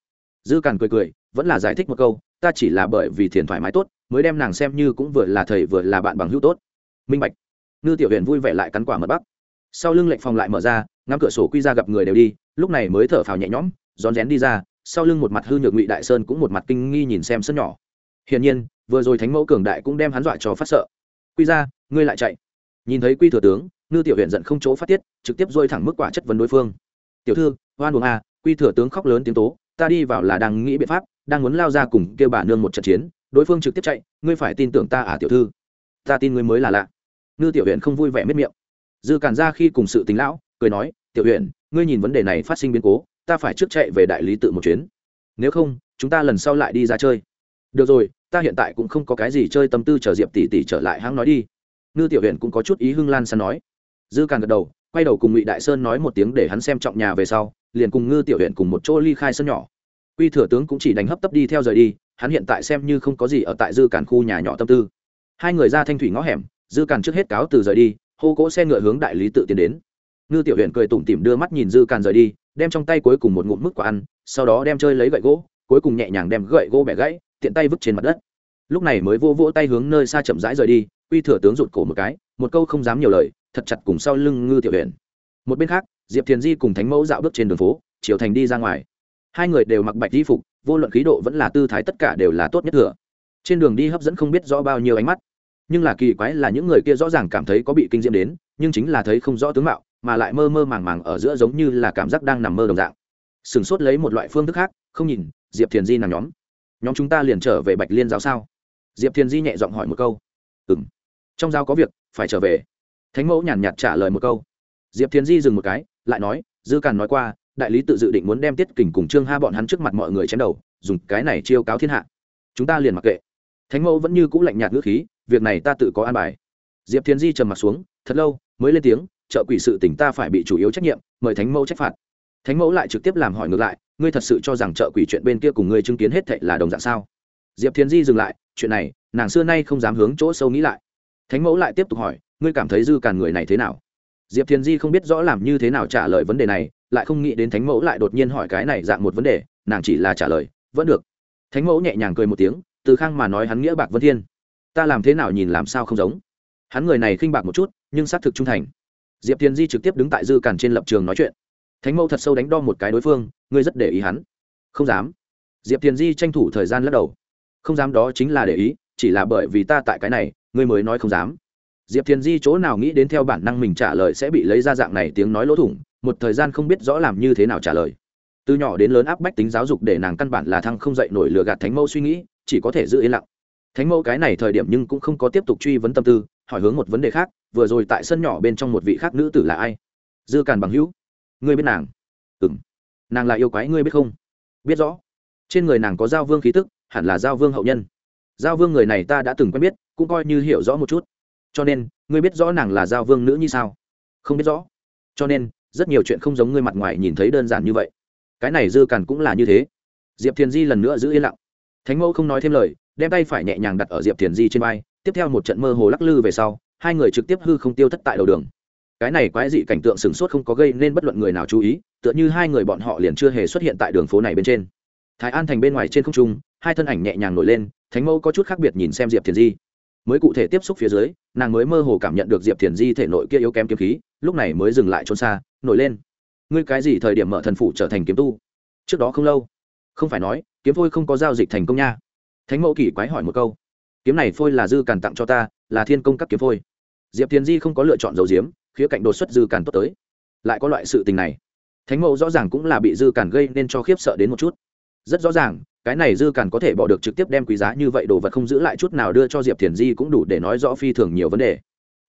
Dư càn cười cười, vẫn là giải thích một câu, ta chỉ là bởi vì thiền thoải mái tốt, mới đem nàng xem như cũng vừa là thầy vừa là bạn bằng hữu tốt. Minh bạch. Ngư tiểu huyện vui vẻ lại cắn quả mật bắc. Sau lưng lệnh phòng lại mở ra, ngắm cửa sổ quy ra gặp người đều đi, lúc này mới thở phào nhẹ nhõm, rón rén đi ra, sau lưng một mặt hư nhược ngụy đại sơn cũng một mặt kinh nghi nhìn xem sân nhỏ. Hiển nhiên vừa rồi thánh mẫu cường đại cũng đem hắn dọa cho phát sợ. Quy ra ngươi lại chạy. Nhìn thấy quy thừa tướng ngư tiểu huyện giận không chỗ phát tiết trực tiếp dôi thẳng mức quả chất vấn đối phương. Tiểu thư hoan buồng a à, quy thừa tướng khóc lớn tiếng tố ta đi vào là đang nghĩ biện pháp đang muốn lao ra cùng kêu bà nương một trận chiến đối phương trực tiếp chạy ngươi phải tin tưởng ta à tiểu thư. Ta tin ngươi mới là lạ. Ngư tiểu huyện không vui vẻ miết miệng. Dư cản ra khi cùng sự tính lão cười nói tiểu huyện ngươi nhìn vấn đề này phát sinh biến cố ta phải trước chạy về đại lý tự một chuyến. Nếu không chúng ta lần sau lại đi ra chơi. Được rồi ta hiện tại cũng không có cái gì chơi tâm tư chờ diệp tỷ tỷ trở lại hãng nói đi. Ngư tiểu huyện cũng có chút ý hưng lan san nói. Dư càn gật đầu, quay đầu cùng ngụy đại sơn nói một tiếng để hắn xem trọng nhà về sau, liền cùng ngư tiểu huyện cùng một chỗ ly khai sân nhỏ. Quy thừa tướng cũng chỉ đánh hấp tấp đi theo rời đi, hắn hiện tại xem như không có gì ở tại dư càn khu nhà nhỏ tâm tư. Hai người ra thanh thủy ngõ hẻm, dư càn trước hết cáo từ rời đi, hô cỗ xe ngựa hướng đại lý tự tiến đến. Ngư tiểu huyện cười tủm tỉm đưa mắt nhìn dư càn rời đi, đem trong tay cuối cùng một ngụm mức quả ăn, sau đó đem chơi lấy gậy gỗ, cuối cùng nhẹ nhàng đem gậy gỗ bẻ gãy tiện tay vứt trên mặt đất. Lúc này mới vô vỗ tay hướng nơi xa chậm rãi rời đi, uy thừa tướng rụt cổ một cái, một câu không dám nhiều lời, thật chặt cùng sau lưng ngư tiểu huyền một bên khác, diệp thiền di cùng thánh mẫu dạo bước trên đường phố, triều thành đi ra ngoài. Hai người đều mặc bạch di phục, vô luận khí độ vẫn là tư thái tất cả đều là tốt nhất thừa. Trên đường đi hấp dẫn không biết rõ bao nhiêu ánh mắt. Nhưng là kỳ quái là những người kia rõ ràng cảm thấy có bị kinh diễm đến, nhưng chính là thấy không rõ tướng mạo, mà lại mơ mơ màng màng ở giữa giống như là cảm giác đang nằm mơ đồng dạng. Sửng sốt lấy một loại phương thức khác, không nhìn, diệp thiền di nàng nhóm nhóm chúng ta liền trở về bạch liên giáo sao? Diệp thiền di nhẹ giọng hỏi một câu. Ừ m trong giáo có việc, phải trở về. Thánh mẫu nhàn nhạt trả lời một câu. Diệp thiền di dừng một cái, lại nói, dư càn nói qua, đại lý tự dự định muốn đem tiết kình cùng trương ha bọn hắn trước mặt mọi người chém đầu, dùng cái này chiêu cáo thiên hạ. Chúng ta liền mặc kệ. Thánh mẫu vẫn như c ũ lạnh nhạt ngữ khí, việc này ta tự có an bài. Diệp thiền di trầm m ặ t xuống, thật lâu, mới lên tiếng, trợ quỷ sự tỉnh ta phải bị chủ yếu trách nhiệm, mời thánh mẫu trách phạt. Thánh mẫu lại trực tiếp làm hỏi ngược lại ngươi thật sự cho rằng trợ quỷ chuyện bên kia cùng ngươi chứng kiến hết thệ là đồng dạng sao? Diệp Thiến di dừng lại, chuyện này, nàng xưa nay không dám hướng chỗ sâu nghĩ lại. Thánh mẫu lại tiếp tục hỏi, ngươi cảm thấy dư càn người này thế nào? Diệp thiền di không biết rõ làm như thế nào trả lời vấn đề này, lại không nghĩ đến thánh mẫu lại đột nhiên hỏi cái này dạng một vấn đề, nàng chỉ là trả lời, vẫn được. Thánh mẫu nhẹ nhàng cười một tiếng, từ khang mà nói hắn nghĩa bạc vân thiên. Ta làm thế nào nhìn làm sao không giống. Hắn người này khinh bạc một chút, nhưng xác thực trung thành. Diệp thiên di trực tiếp đứng tại dư càn trên lập trường nói chuyện thánh mẫu thật sâu đánh đo một cái đối phương, ngươi rất để ý hắn. Không dám. Diệp thiên di tranh thủ thời gian lắc đầu. Không dám đó chính là để ý, chỉ là bởi vì ta tại cái này, ngươi mới nói không dám. Diệp thiên di chỗ nào nghĩ đến theo bản năng mình trả lời sẽ bị lấy ra dạng này tiếng nói lỗ thủng, một thời gian không biết rõ làm như thế nào trả lời. Từ nhỏ đến lớn áp bách tính giáo dục để nàng căn bản là thăng không dậy nổi lừa gạt thánh mẫu suy nghĩ, chỉ có thể giữ yên lặng. Thánh mẫu cái này thời điểm nhưng cũng không có tiếp tục truy vấn tâm tư, hỏi hướng một vấn đề khác, vừa rồi tại sân nhỏ bên trong một vị khác nữ tử là ai? Dư càn bằng hữu ngươi biết nàng? Ừng nàng là yêu quái, ngươi biết không? Biết rõ. Trên người nàng có giao vương khí tức, hẳn là giao vương hậu nhân. Giao vương người này ta đã từng quen biết, cũng coi như hiểu rõ một chút. Cho nên, ngươi biết rõ nàng là giao vương nữ như sao? Không biết rõ. Cho nên, rất nhiều chuyện không giống ngươi mặt ngoài nhìn thấy đơn giản như vậy. Cái này dư càn cũng là như thế. Diệp thiền di lần nữa giữ yên lặng. Thánh mẫu không nói thêm lời, đem tay phải nhẹ nhàng đặt ở diệp thiền di trên vai. Tiếp theo một trận mơ hồ lắc lư về sau, hai người trực tiếp hư không tiêu thất tại đầu đường cái này quái dị cảnh tượng sửng sốt không có gây nên bất luận người nào chú ý, tựa như hai người bọn họ liền chưa hề xuất hiện tại đường phố này bên trên. Thái an thành bên ngoài trên không trung, hai thân ảnh nhẹ nhàng nổi lên, thánh mẫu có chút khác biệt nhìn xem diệp thiền di. Mới cụ thể tiếp xúc phía dưới, nàng mới mơ hồ cảm nhận được diệp thiền di thể nội kia yếu kém kiếm khí, lúc này mới dừng lại trốn xa, nổi lên. Ngươi cái gì thời điểm mở thần phủ trở thành kiếm tu? Trước đó không lâu. Không phải nói, kiếm phôi không có giao dịch thành công nha. Thánh mẫu kỳ quái hỏi một câu. Kiếm này phôi là dư càn tặng cho ta, là thiên công các kiếm phôi. Diệp thiền di không có lựa chọn dầu diếm khía cạnh đột xuất dư càn tốt tới. Lại có loại sự tình này. Thánh mẫu rõ ràng cũng là bị dư càn gây nên cho khiếp sợ đến một chút. Rất rõ ràng, cái này dư càn có thể bỏ được trực tiếp đem quý giá như vậy đồ vật không giữ lại chút nào đưa cho diệp thiền di cũng đủ để nói rõ phi thường nhiều vấn đề.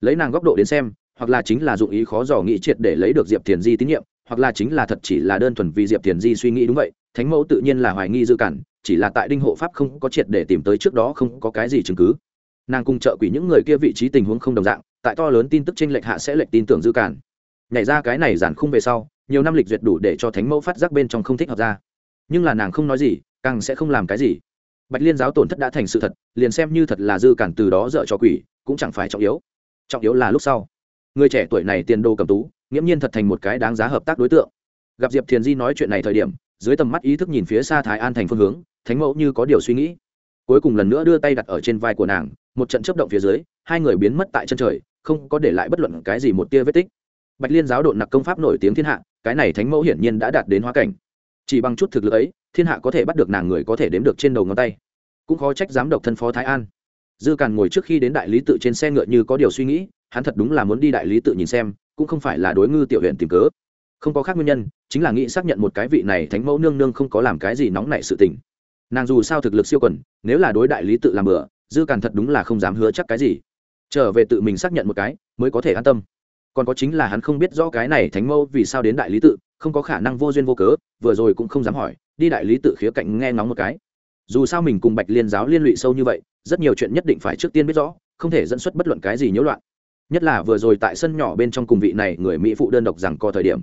Lấy nàng góc độ đến xem, hoặc là chính là dụng ý khó dò nghĩ triệt để lấy được diệp thiền di tín nhiệm, hoặc là chính là thật chỉ là đơn thuần vì diệp thiền di suy nghĩ đúng vậy, thánh mẫu tự nhiên là hoài nghi dư cản chỉ là tại đinh hộ pháp không có triệt để tìm tới trước đó không có cái gì chứng cứ. Nàng cùng trợ quỷ những người kia vị trí tình huống không đồng dạng tại to lớn tin tức trên lệch hạ sẽ lệch tin tưởng dư cản nhảy ra cái này giản khung về sau, nhiều năm lịch duyệt đủ để cho thánh mẫu phát giác bên trong không thích hợp ra. Nhưng là nàng không nói gì, càng sẽ không làm cái gì. Bạch liên giáo tổn thất đã thành sự thật, liền xem như thật là dư cản từ đó dợ cho quỷ, cũng chẳng phải trọng yếu. Trọng yếu là lúc sau. Người trẻ tuổi này tiền đồ cầm tú, nghiễm nhiên thật thành một cái đáng giá hợp tác đối tượng. Gặp diệp thiền di nói chuyện này thời điểm, dưới tầm mắt ý thức nhìn phía xa thái an thành phương hướng, thánh mẫu như có điều suy nghĩ. Cuối cùng lần nữa đưa tay đặt ở trên vai của nàng, một trận chấp động phía dưới, hai người biến mất tại chân trời không có để lại bất luận cái gì một tia vết tích. Bạch liên giáo độn nặc công pháp nổi tiếng thiên hạ, cái này thánh mẫu hiển nhiên đã đạt đến hóa cảnh. Chỉ bằng chút thực lực ấy, thiên hạ có thể bắt được nàng người có thể đếm được trên đầu ngón tay. Cũng khó trách giám độc thân phó thái an. Dư càn ngồi trước khi đến đại lý tự trên xe ngựa như có điều suy nghĩ, hắn thật đúng là muốn đi đại lý tự nhìn xem, cũng không phải là đối ngư tiểu huyện tìm cớ. Không có khác nguyên nhân, chính là nghĩ xác nhận một cái vị này thánh mẫu nương nương không có làm cái gì nóng nảy sự tình. Nàng dù sao thực lực siêu quần, nếu là đối đại lý tự làm bừa, dư càn thật đúng là không dám hứa chắc cái gì trở về tự mình xác nhận một cái, mới có thể an tâm. Còn có chính là hắn không biết rõ cái này thánh mẫu vì sao đến đại lý tự, không có khả năng vô duyên vô cớ, vừa rồi cũng không dám hỏi, đi đại lý tự khía cạnh nghe ngóng một cái. Dù sao mình cùng bạch liên giáo liên lụy sâu như vậy, rất nhiều chuyện nhất định phải trước tiên biết rõ, không thể dẫn xuất bất luận cái gì nhiễu loạn. Nhất là vừa rồi tại sân nhỏ bên trong cùng vị này người mỹ phụ đơn độc rằng có thời điểm.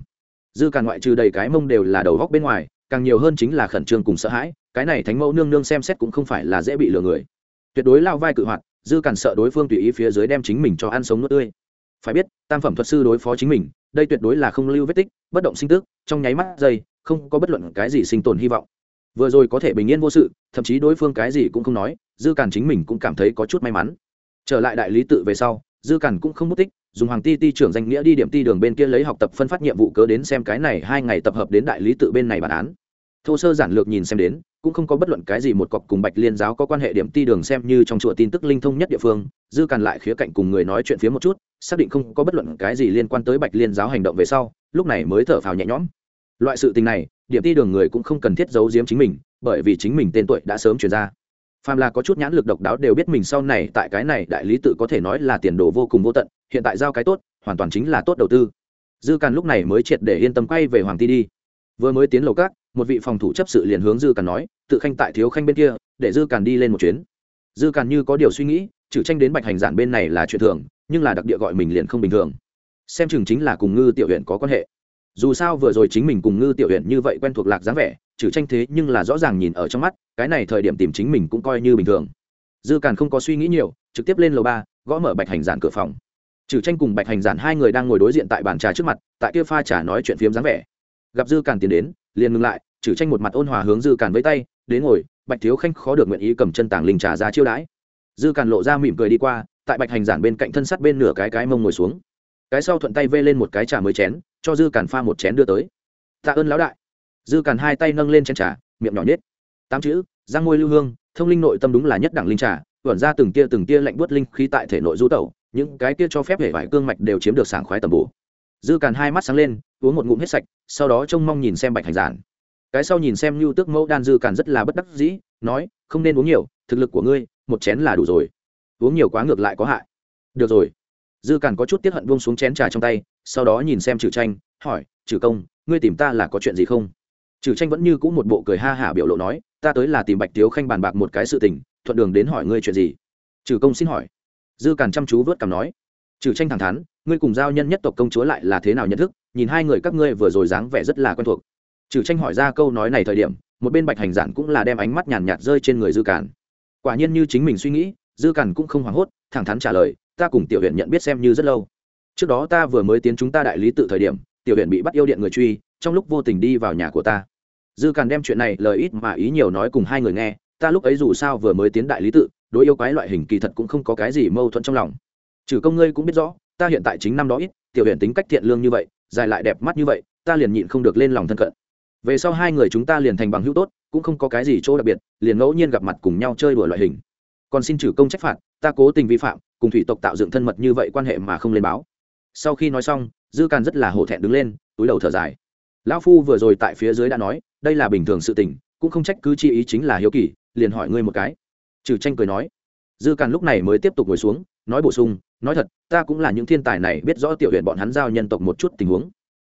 Dư càng ngoại trừ đầy cái mông đều là đầu góc bên ngoài, càng nhiều hơn chính là khẩn trương cùng sợ hãi, cái này thánh mẫu nương nương xem xét cũng không phải là dễ bị lừa người. Tuyệt đối lao vai cự hoạt dư cản sợ đối phương tùy ý phía dưới đem chính mình cho ăn sống nuốt tươi. Phải biết, tam phẩm thuật sư đối phó chính mình, đây tuyệt đối là không lưu vết tích, bất động sinh tức, trong nháy mắt giây không có bất luận cái gì sinh tồn hy vọng. Vừa rồi có thể bình yên vô sự, thậm chí đối phương cái gì cũng không nói, dư cản chính mình cũng cảm thấy có chút may mắn. Trở lại đại lý tự về sau, dư cản cũng không mất tích, dùng hoàng ti ti trưởng danh nghĩa đi điểm ti đường bên kia lấy học tập phân phát nhiệm vụ cớ đến xem cái này hai ngày tập hợp đến đại lý tự bên này bản án thô sơ giản lược nhìn xem đến, cũng không có bất luận cái gì một cọc cùng bạch liên giáo có quan hệ điểm ti đường xem như trong chùa tin tức linh thông nhất địa phương, dư càn lại khía cạnh cùng người nói chuyện phía một chút, xác định không có bất luận cái gì liên quan tới bạch liên giáo hành động về sau, lúc này mới thở phào nhẹ nhõm. Loại sự tình này, điểm ti đường người cũng không cần thiết giấu giếm chính mình, bởi vì chính mình tên tuổi đã sớm chuyển ra. Phàm là có chút nhãn lực độc đáo đều biết mình sau này tại cái này đại lý tự có thể nói là tiền đồ vô cùng vô tận, hiện tại giao cái tốt, hoàn toàn chính là tốt đầu tư. Dư càn lúc này mới triệt để yên tâm quay về hoàng ti đi. Vừa mới tiến lầu các một vị phòng thủ chấp sự liền hướng dư càn nói, tự khanh tại thiếu khanh bên kia, để dư càn đi lên một chuyến. Dư càn như có điều suy nghĩ, trừ tranh đến bạch hành giản bên này là chuyện thường, nhưng là đặc địa gọi mình liền không bình thường. Xem chừng chính là cùng ngư tiểu huyện có quan hệ. Dù sao vừa rồi chính mình cùng ngư tiểu huyện như vậy quen thuộc lạc dáng vẻ, trừ tranh thế nhưng là rõ ràng nhìn ở trong mắt, cái này thời điểm tìm chính mình cũng coi như bình thường. Dư càn không có suy nghĩ nhiều, trực tiếp lên lầu ba, gõ mở bạch hành giản cửa phòng. Trừ tranh cùng bạch hành giản hai người đang ngồi đối diện tại bàn trà trước mặt, tại kia pha trà nói chuyện phiếm dáng vẻ. Gặp dư càn tiến đến, liền ngừng lại trừ tranh một mặt ôn hòa hướng dư càn với tay đến ngồi, bạch thiếu khanh khó được nguyện ý cầm chân tảng linh trà ra chiêu đãi. Dư càn lộ ra mỉm cười đi qua, tại bạch hành giản bên cạnh thân sắt bên nửa cái cái mông ngồi xuống. Cái sau thuận tay vê lên một cái trà mới chén, cho dư càn pha một chén đưa tới. Tạ ơn lão đại. Dư càn hai tay nâng lên chén trà, miệng nhỏ nhất tám chữ, giang ngôi lưu hương, thông linh nội tâm đúng là nhất đẳng linh trà vẩn ra từng tia từng tia lạnh buốt linh khí tại thể nội du tẩu, những cái kia cho phép hệ vải cương mạch đều chiếm được sảng khoái tầm bổ. Dư càn hai mắt sáng lên, uống một ngụm hết sạch, sau đó trông mong nhìn xem bạch hành giản cái sau nhìn xem lưu tước mẫu đan dư càn rất là bất đắc dĩ, nói, không nên uống nhiều, thực lực của ngươi, một chén là đủ rồi. Uống nhiều quá ngược lại có hại. Được rồi. Dư càn có chút tiếp hận buông xuống chén trà trong tay, sau đó nhìn xem trừ tranh, hỏi trừ công, ngươi tìm ta là có chuyện gì không? Trừ tranh vẫn như c ũ một bộ cười ha hả biểu lộ nói, ta tới là tìm bạch tiếu khanh bàn bạc một cái sự tình, thuận đường đến hỏi ngươi chuyện gì? Trừ công xin hỏi. Dư càn chăm chú vớt cảm nói trừ tranh thẳng thắn, ngươi cùng giao nhân nhất tộc công chúa lại là thế nào nhận thức, nhìn hai người các ngươi vừa rồi dáng vẻ rất là quen thuộc trừ tranh hỏi ra câu nói này thời điểm, một bên bạch hành giản cũng là đem ánh mắt nhàn nhạt rơi trên người dư cản. Quả nhiên như chính mình suy nghĩ, dư cản cũng không hoảng hốt, thẳng thắn trả lời, ta cùng tiểu huyện nhận biết xem như rất lâu. Trước đó ta vừa mới tiến chúng ta đại lý tự thời điểm, tiểu huyện bị bắt yêu điện người truy, trong lúc vô tình đi vào nhà của ta. Dư cản đem chuyện này lời ít mà ý nhiều nói cùng hai người nghe, ta lúc ấy dù sao vừa mới tiến đại lý tự, đối yêu quái loại hình kỳ thật cũng không có cái gì mâu thuẫn trong lòng. Trừ công ngươi cũng biết rõ, ta hiện tại chính năm đó ít, tiểu huyện tính cách thiện lương như vậy, dài lại đẹp mắt như vậy, ta liền nhịn không được lên lòng thân cận về sau hai người chúng ta liền thành bằng hữu tốt, cũng không có cái gì chỗ đặc biệt, liền ngẫu nhiên gặp mặt cùng nhau chơi đùa loại hình. Còn xin trừ công trách phạt, ta cố tình vi phạm, cùng thủy tộc tạo dựng thân mật như vậy quan hệ mà không lên báo. Sau khi nói xong, dư càn rất là hổ thẹn đứng lên, túi đầu thở dài. Lão phu vừa rồi tại phía dưới đã nói, đây là bình thường sự tình, cũng không trách cứ chi ý chính là hiếu kỳ, liền hỏi ngươi một cái. Trừ tranh cười nói. Dư càn lúc này mới tiếp tục ngồi xuống, nói bổ sung, nói thật, ta cũng là những thiên tài này, biết rõ tiểu huyện bọn hắn giao nhân tộc một chút tình huống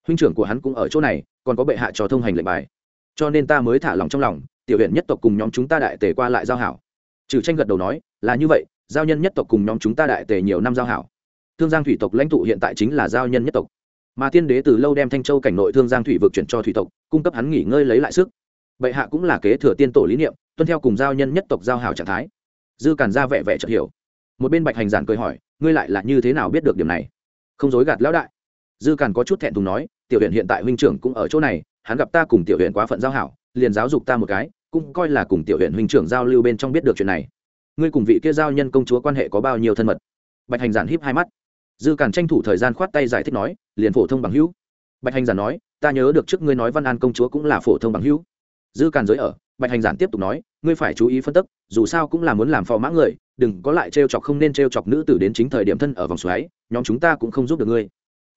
huynh trưởng của hắn cũng ở chỗ này, còn có bệ hạ cho thông hành lệnh bài. Cho nên ta mới thả lòng trong lòng, tiểu huyện nhất tộc cùng nhóm chúng ta đại tề qua lại giao hảo. Trừ tranh gật đầu nói, là như vậy, giao nhân nhất tộc cùng nhóm chúng ta đại tề nhiều năm giao hảo. Thương giang thủy tộc lãnh tụ hiện tại chính là giao nhân nhất tộc. Mà tiên đế từ lâu đem thanh châu cảnh nội thương giang thủy vực chuyển cho thủy tộc, cung cấp hắn nghỉ ngơi lấy lại sức. Bệ hạ cũng là kế thừa tiên tổ lý niệm, tuân theo cùng giao nhân nhất tộc giao hảo trạng thái. Dư càn ra vẻ vẻ chợt hiểu. Một bên bạch hành giản cười hỏi, ngươi lại là như thế nào biết được điểm này? Không dối gạt lão đại dư càn có chút thẹn thùng nói, tiểu huyện hiện tại huynh trưởng cũng ở chỗ này, hắn gặp ta cùng tiểu huyện quá phận giao hảo, liền giáo dục ta một cái, cũng coi là cùng tiểu huyện huynh trưởng giao lưu bên trong biết được chuyện này. Ngươi cùng vị kia giao nhân công chúa quan hệ có bao nhiêu thân mật? Bạch hành giản híp hai mắt. Dư càn tranh thủ thời gian khoát tay giải thích nói, liền phổ thông bằng hữu. Bạch hành giản nói, ta nhớ được trước ngươi nói văn an công chúa cũng là phổ thông bằng hữu. Dư càn giới ở, bạch hành giản tiếp tục nói, ngươi phải chú ý phân tích, dù sao cũng là muốn làm phò mã người, đừng có lại trêu chọc không nên trêu chọc nữ tử đến chính thời điểm thân ở vòng xoáy, nhóm chúng ta cũng không giúp được ngươi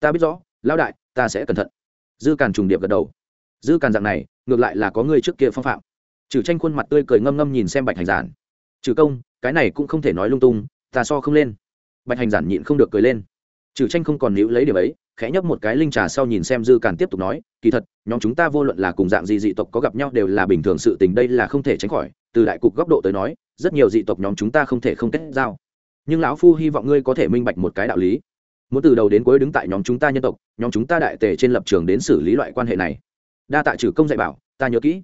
ta biết rõ, lão đại, ta sẽ cẩn thận. Dư càn trùng điệp gật đầu. Dư càn dạng này, ngược lại là có người trước kia phong phạm. Trừ tranh khuôn mặt tươi cười ngâm ngâm nhìn xem bạch hành giản. Trừ công, cái này cũng không thể nói lung tung, ta so không lên. Bạch hành giản nhịn không được cười lên. Trừ tranh không còn níu lấy điểm ấy, khẽ nhấp một cái linh trà sau nhìn xem dư càn tiếp tục nói, kỳ thật, nhóm chúng ta vô luận là cùng dạng gì dị tộc có gặp nhau đều là bình thường sự tình đây là không thể tránh khỏi. Từ đại cục góc độ tới nói, rất nhiều dị tộc nhóm chúng ta không thể không kết giao. Nhưng lão phu hy vọng ngươi có thể minh bạch một cái đạo lý muốn từ đầu đến cuối đứng tại nhóm chúng ta nhân tộc, nhóm chúng ta đại tề trên lập trường đến xử lý loại quan hệ này. Đa tạ trừ công dạy bảo, ta nhớ kỹ.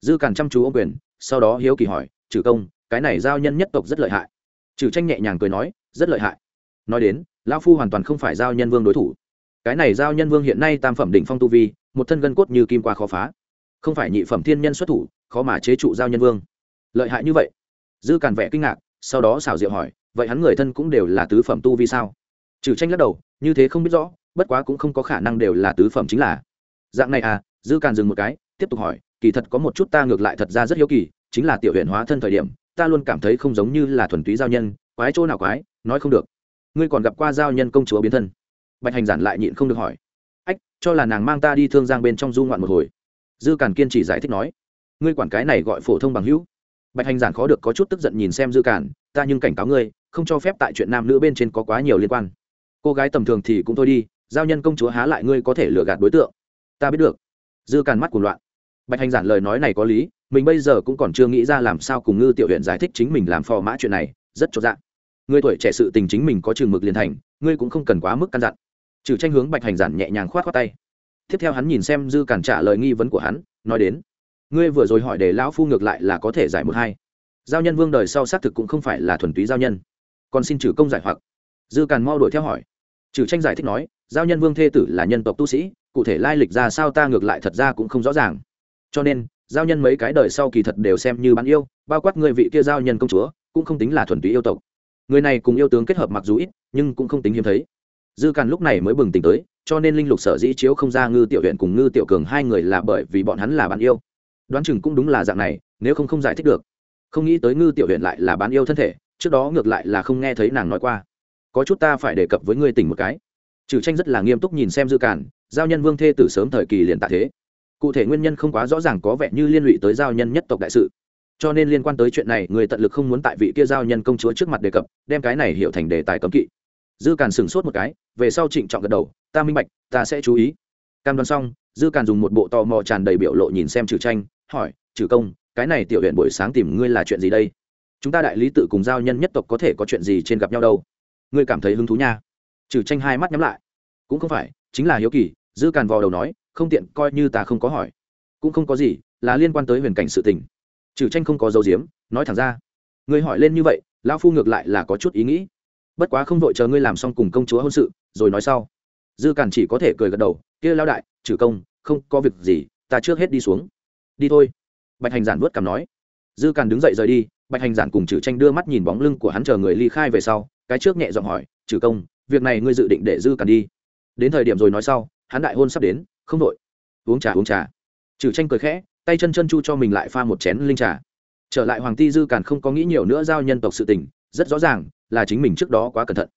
Dư càn chăm chú ô quyền, sau đó hiếu kỳ hỏi, trừ công, cái này giao nhân nhất tộc rất lợi hại. Trừ tranh nhẹ nhàng cười nói, rất lợi hại. Nói đến, lão phu hoàn toàn không phải giao nhân vương đối thủ. Cái này giao nhân vương hiện nay tam phẩm đỉnh phong tu vi, một thân gân cốt như kim qua khó phá. Không phải nhị phẩm thiên nhân xuất thủ, khó mà chế trụ giao nhân vương. Lợi hại như vậy. Dư càn vẻ kinh ngạc, sau đó xảo diệu hỏi, vậy hắn người thân cũng đều là tứ phẩm tu vi sao? Trừ tranh lắc đầu, như thế không biết rõ, bất quá cũng không có khả năng đều là tứ phẩm chính là. Dạng này à dư càn dừng một cái, tiếp tục hỏi, kỳ thật có một chút ta ngược lại thật ra rất hiếu kỳ, chính là tiểu huyện hóa thân thời điểm, ta luôn cảm thấy không giống như là thuần túy giao nhân, quái chỗ nào quái, nói không được. Ngươi còn gặp qua giao nhân công chúa biến thân? Bạch hành giản lại nhịn không được hỏi. Ách, cho là nàng mang ta đi thương giang bên trong du ngoạn một hồi. Dư càn kiên trì giải thích nói. Ngươi quản cái này gọi phổ thông bằng hữu. Bạch hành giản khó được có chút tức giận nhìn xem dư càn, ta nhưng cảnh cáo ngươi, không cho phép tại chuyện nam nữ bên trên có quá nhiều liên quan cô gái tầm thường thì cũng thôi đi, giao nhân công chúa há lại ngươi có thể lừa gạt đối tượng. Ta biết được. Dư càn mắt cuồng loạn. Bạch hành giản lời nói này có lý, mình bây giờ cũng còn chưa nghĩ ra làm sao cùng ngư tiểu huyện giải thích chính mình làm phò mã chuyện này, rất cho dạng người tuổi trẻ sự tình chính mình có chừng mực liền thành, ngươi cũng không cần quá mức căn dặn. Trừ tranh hướng bạch hành giản nhẹ nhàng khoát khoát tay. Tiếp theo hắn nhìn xem dư cản trả lời nghi vấn của hắn, nói đến, ngươi vừa rồi hỏi để lão phu ngược lại là có thể giải một hai. Giao nhân vương đời sau xác thực cũng không phải là thuần túy giao nhân. Còn xin trừ công giải hoặc. Dư càn mau đuổi theo hỏi trừ tranh giải thích nói, giao nhân vương thê tử là nhân tộc tu sĩ, cụ thể lai lịch ra sao ta ngược lại thật ra cũng không rõ ràng. Cho nên, giao nhân mấy cái đời sau kỳ thật đều xem như bán yêu, bao quát người vị kia giao nhân công chúa, cũng không tính là thuần túy yêu tộc. Người này cùng yêu tướng kết hợp mặc dù ít, nhưng cũng không tính hiếm thấy. Dư càn lúc này mới bừng tỉnh tới, cho nên linh lục sở dĩ chiếu không ra ngư tiểu huyện cùng ngư tiểu cường hai người là bởi vì bọn hắn là bán yêu. Đoán chừng cũng đúng là dạng này, nếu không không giải thích được. Không nghĩ tới ngư tiểu huyện lại là bán yêu thân thể, trước đó ngược lại là không nghe thấy nàng nói qua có chút ta phải đề cập với ngươi tỉnh một cái. Trừ tranh rất là nghiêm túc nhìn xem dư cản giao nhân vương thê từ sớm thời kỳ liền tạ thế. Cụ thể nguyên nhân không quá rõ ràng có vẻ như liên lụy tới giao nhân nhất tộc đại sự. Cho nên liên quan tới chuyện này, người tận lực không muốn tại vị kia giao nhân công chúa trước mặt đề cập, đem cái này hiểu thành đề tài cấm kỵ. Dư càn sửng sốt một cái, về sau trịnh trọng gật đầu, ta minh bạch, ta sẽ chú ý. Cam đoan xong, dư càn dùng một bộ tò mò tràn đầy biểu lộ nhìn xem trừ tranh, hỏi, trừ công, cái này tiểu huyện buổi sáng tìm ngươi là chuyện gì đây? Chúng ta đại lý tự cùng giao nhân nhất tộc có thể có chuyện gì trên gặp nhau đâu? Ngươi cảm thấy hứng thú nha. Trừ tranh hai mắt nhắm lại. Cũng không phải, chính là hiếu kỳ, dư càn vò đầu nói, không tiện, coi như ta không có hỏi. Cũng không có gì, là liên quan tới huyền cảnh sự tình. Trừ tranh không có dấu diếm, nói thẳng ra. Ngươi hỏi lên như vậy, lão phu ngược lại là có chút ý nghĩ. Bất quá không vội chờ ngươi làm xong cùng công chúa hôn sự, rồi nói sau. Dư càn chỉ có thể cười gật đầu, kia lao đại, trừ công, không có việc gì, ta trước hết đi xuống. Đi thôi. Bạch hành giản vớt cảm nói. Dư càn đứng dậy rời đi, bạch hành giản cùng trừ tranh đưa mắt nhìn bóng lưng của hắn chờ người ly khai về sau cái trước nhẹ giọng hỏi, trừ công, việc này ngươi dự định để dư cản đi? Đến thời điểm rồi nói sau, hắn đại hôn sắp đến, không đội uống trà uống trà. Trừ tranh cười khẽ, tay chân chân chu cho mình lại pha một chén linh trà. Trở lại hoàng ti dư cản không có nghĩ nhiều nữa giao nhân tộc sự tình, rất rõ ràng là chính mình trước đó quá cẩn thận.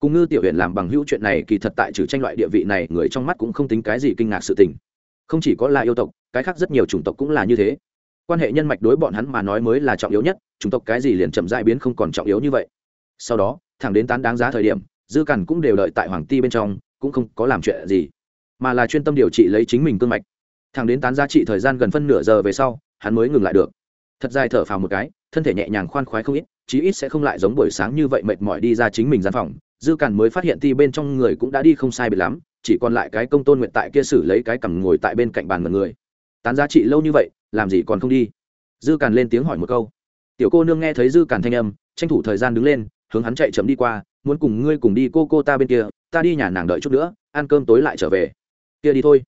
Cùng ngư tiểu huyện làm bằng hữu chuyện này kỳ thật tại trừ tranh loại địa vị này, người trong mắt cũng không tính cái gì kinh ngạc sự tình. Không chỉ có là yêu tộc, cái khác rất nhiều chủng tộc cũng là như thế. Quan hệ nhân mạch đối bọn hắn mà nói mới là trọng yếu nhất, chủng tộc cái gì liền chậm dại biến không còn trọng yếu như vậy. Sau đó thẳng đến tán đáng giá thời điểm, dư cằn cũng đều đợi tại hoàng ti bên trong, cũng không có làm chuyện gì, mà là chuyên tâm điều trị lấy chính mình cương mạch. Thẳng đến tán giá trị thời gian gần phân nửa giờ về sau, hắn mới ngừng lại được. Thật dài thở phào một cái, thân thể nhẹ nhàng khoan khoái không ít, chí ít sẽ không lại giống buổi sáng như vậy mệt mỏi đi ra chính mình gian phòng. Dư càn mới phát hiện ti bên trong người cũng đã đi không sai biệt lắm, chỉ còn lại cái công tôn nguyện tại kia xử lấy cái cằm ngồi tại bên cạnh bàn mật người. Tán giá trị lâu như vậy, làm gì còn không đi? Dư càn lên tiếng hỏi một câu. Tiểu cô nương nghe thấy dư càn thanh âm, tranh thủ thời gian đứng lên hướng hắn chạy chậm đi qua, muốn cùng ngươi cùng đi cô cô ta bên kia, ta đi nhà nàng đợi chút nữa, ăn cơm tối lại trở về. Kia đi thôi.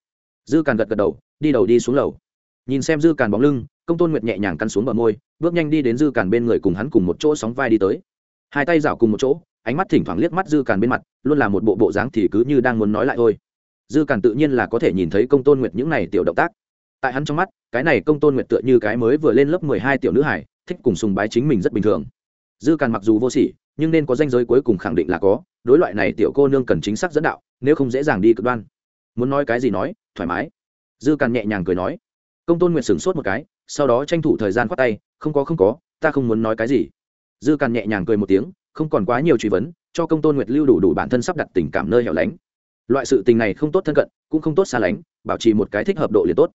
Dư càn gật gật đầu, đi đầu đi xuống lầu. Nhìn xem dư càn bóng lưng, công tôn nguyệt nhẹ nhàng căn xuống bờ môi, bước nhanh đi đến dư càn bên người cùng hắn cùng một chỗ sóng vai đi tới. Hai tay rảo cùng một chỗ, ánh mắt thỉnh thoảng liếc mắt dư càn bên mặt, luôn là một bộ bộ dáng thì cứ như đang muốn nói lại thôi. Dư càn tự nhiên là có thể nhìn thấy công tôn nguyệt những này tiểu động tác. Tại hắn trong mắt, cái này công tôn nguyệt tựa như cái mới vừa lên lớp mười hai tiểu nữ hải, thích cùng sùng bái chính mình rất bình thường. Dư càn mặc dù vô sỉ nhưng nên có danh giới cuối cùng khẳng định là có, đối loại này tiểu cô nương cần chính xác dẫn đạo, nếu không dễ dàng đi cực đoan. Muốn nói cái gì nói, thoải mái. Dư càn nhẹ nhàng cười nói. Công tôn nguyệt sửng sốt một cái, sau đó tranh thủ thời gian khoát tay, không có không có, ta không muốn nói cái gì. Dư càn nhẹ nhàng cười một tiếng, không còn quá nhiều truy vấn, cho công tôn nguyệt lưu đủ đủ bản thân sắp đặt tình cảm nơi hẻo lánh. Loại sự tình này không tốt thân cận, cũng không tốt xa lánh, bảo trì một cái thích hợp độ liền tốt.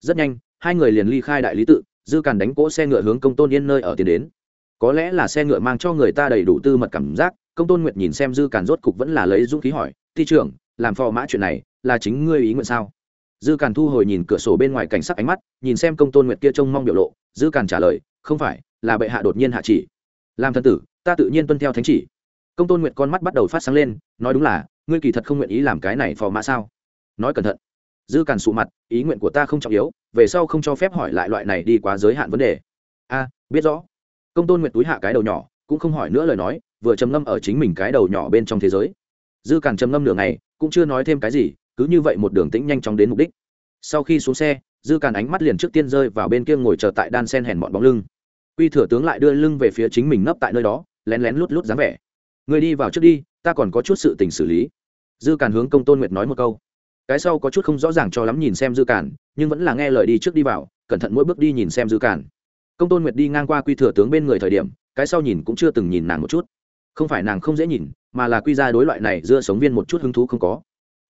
Rất nhanh, hai người liền ly khai đại lý tự, dư càn đánh cỗ xe ngựa hướng công tôn yên nơi ở tiến đến có lẽ là xe ngựa mang cho người ta đầy đủ tư mật cảm giác, công tôn nguyệt nhìn xem dư càn rốt cục vẫn là lấy dũng khí hỏi thi trưởng, làm phò mã chuyện này là chính ngươi ý nguyện sao? Dư càn thu hồi nhìn cửa sổ bên ngoài cảnh sắc ánh mắt, nhìn xem công tôn nguyệt kia trông mong biểu lộ, dư càn trả lời, không phải, là bệ hạ đột nhiên hạ chỉ. Làm thân tử, ta tự nhiên tuân theo thánh chỉ. Công tôn nguyệt con mắt bắt đầu phát sáng lên, nói đúng là, ngươi kỳ thật không nguyện ý làm cái này phò mã sao? Nói cẩn thận. Dư càn sụ mặt, ý nguyện của ta không trọng yếu, về sau không cho phép hỏi lại loại này đi quá giới hạn vấn đề. A, biết rõ công tôn nguyệt túi hạ cái đầu nhỏ, cũng không hỏi nữa lời nói, vừa trầm ngâm ở chính mình cái đầu nhỏ bên trong thế giới. Dư càn trầm ngâm nửa ngày, cũng chưa nói thêm cái gì, cứ như vậy một đường tĩnh nhanh chóng đến mục đích. Sau khi xuống xe, dư càn ánh mắt liền trước tiên rơi vào bên kia ngồi chờ tại đan sen hèn bọn bóng lưng. Quy thừa tướng lại đưa lưng về phía chính mình nấp tại nơi đó, lén lén lút lút dáng vẻ. Người đi vào trước đi, ta còn có chút sự tình xử lý. Dư càn hướng công tôn nguyệt nói một câu. Cái sau có chút không rõ ràng cho lắm nhìn xem dư càn, nhưng vẫn là nghe lời đi trước đi vào, cẩn thận mỗi bước đi nhìn xem dư càn công tôn nguyệt đi ngang qua quy thừa tướng bên người thời điểm, cái sau nhìn cũng chưa từng nhìn nàng một chút. Không phải nàng không dễ nhìn, mà là quy ra đối loại này dưa sống viên một chút hứng thú không có.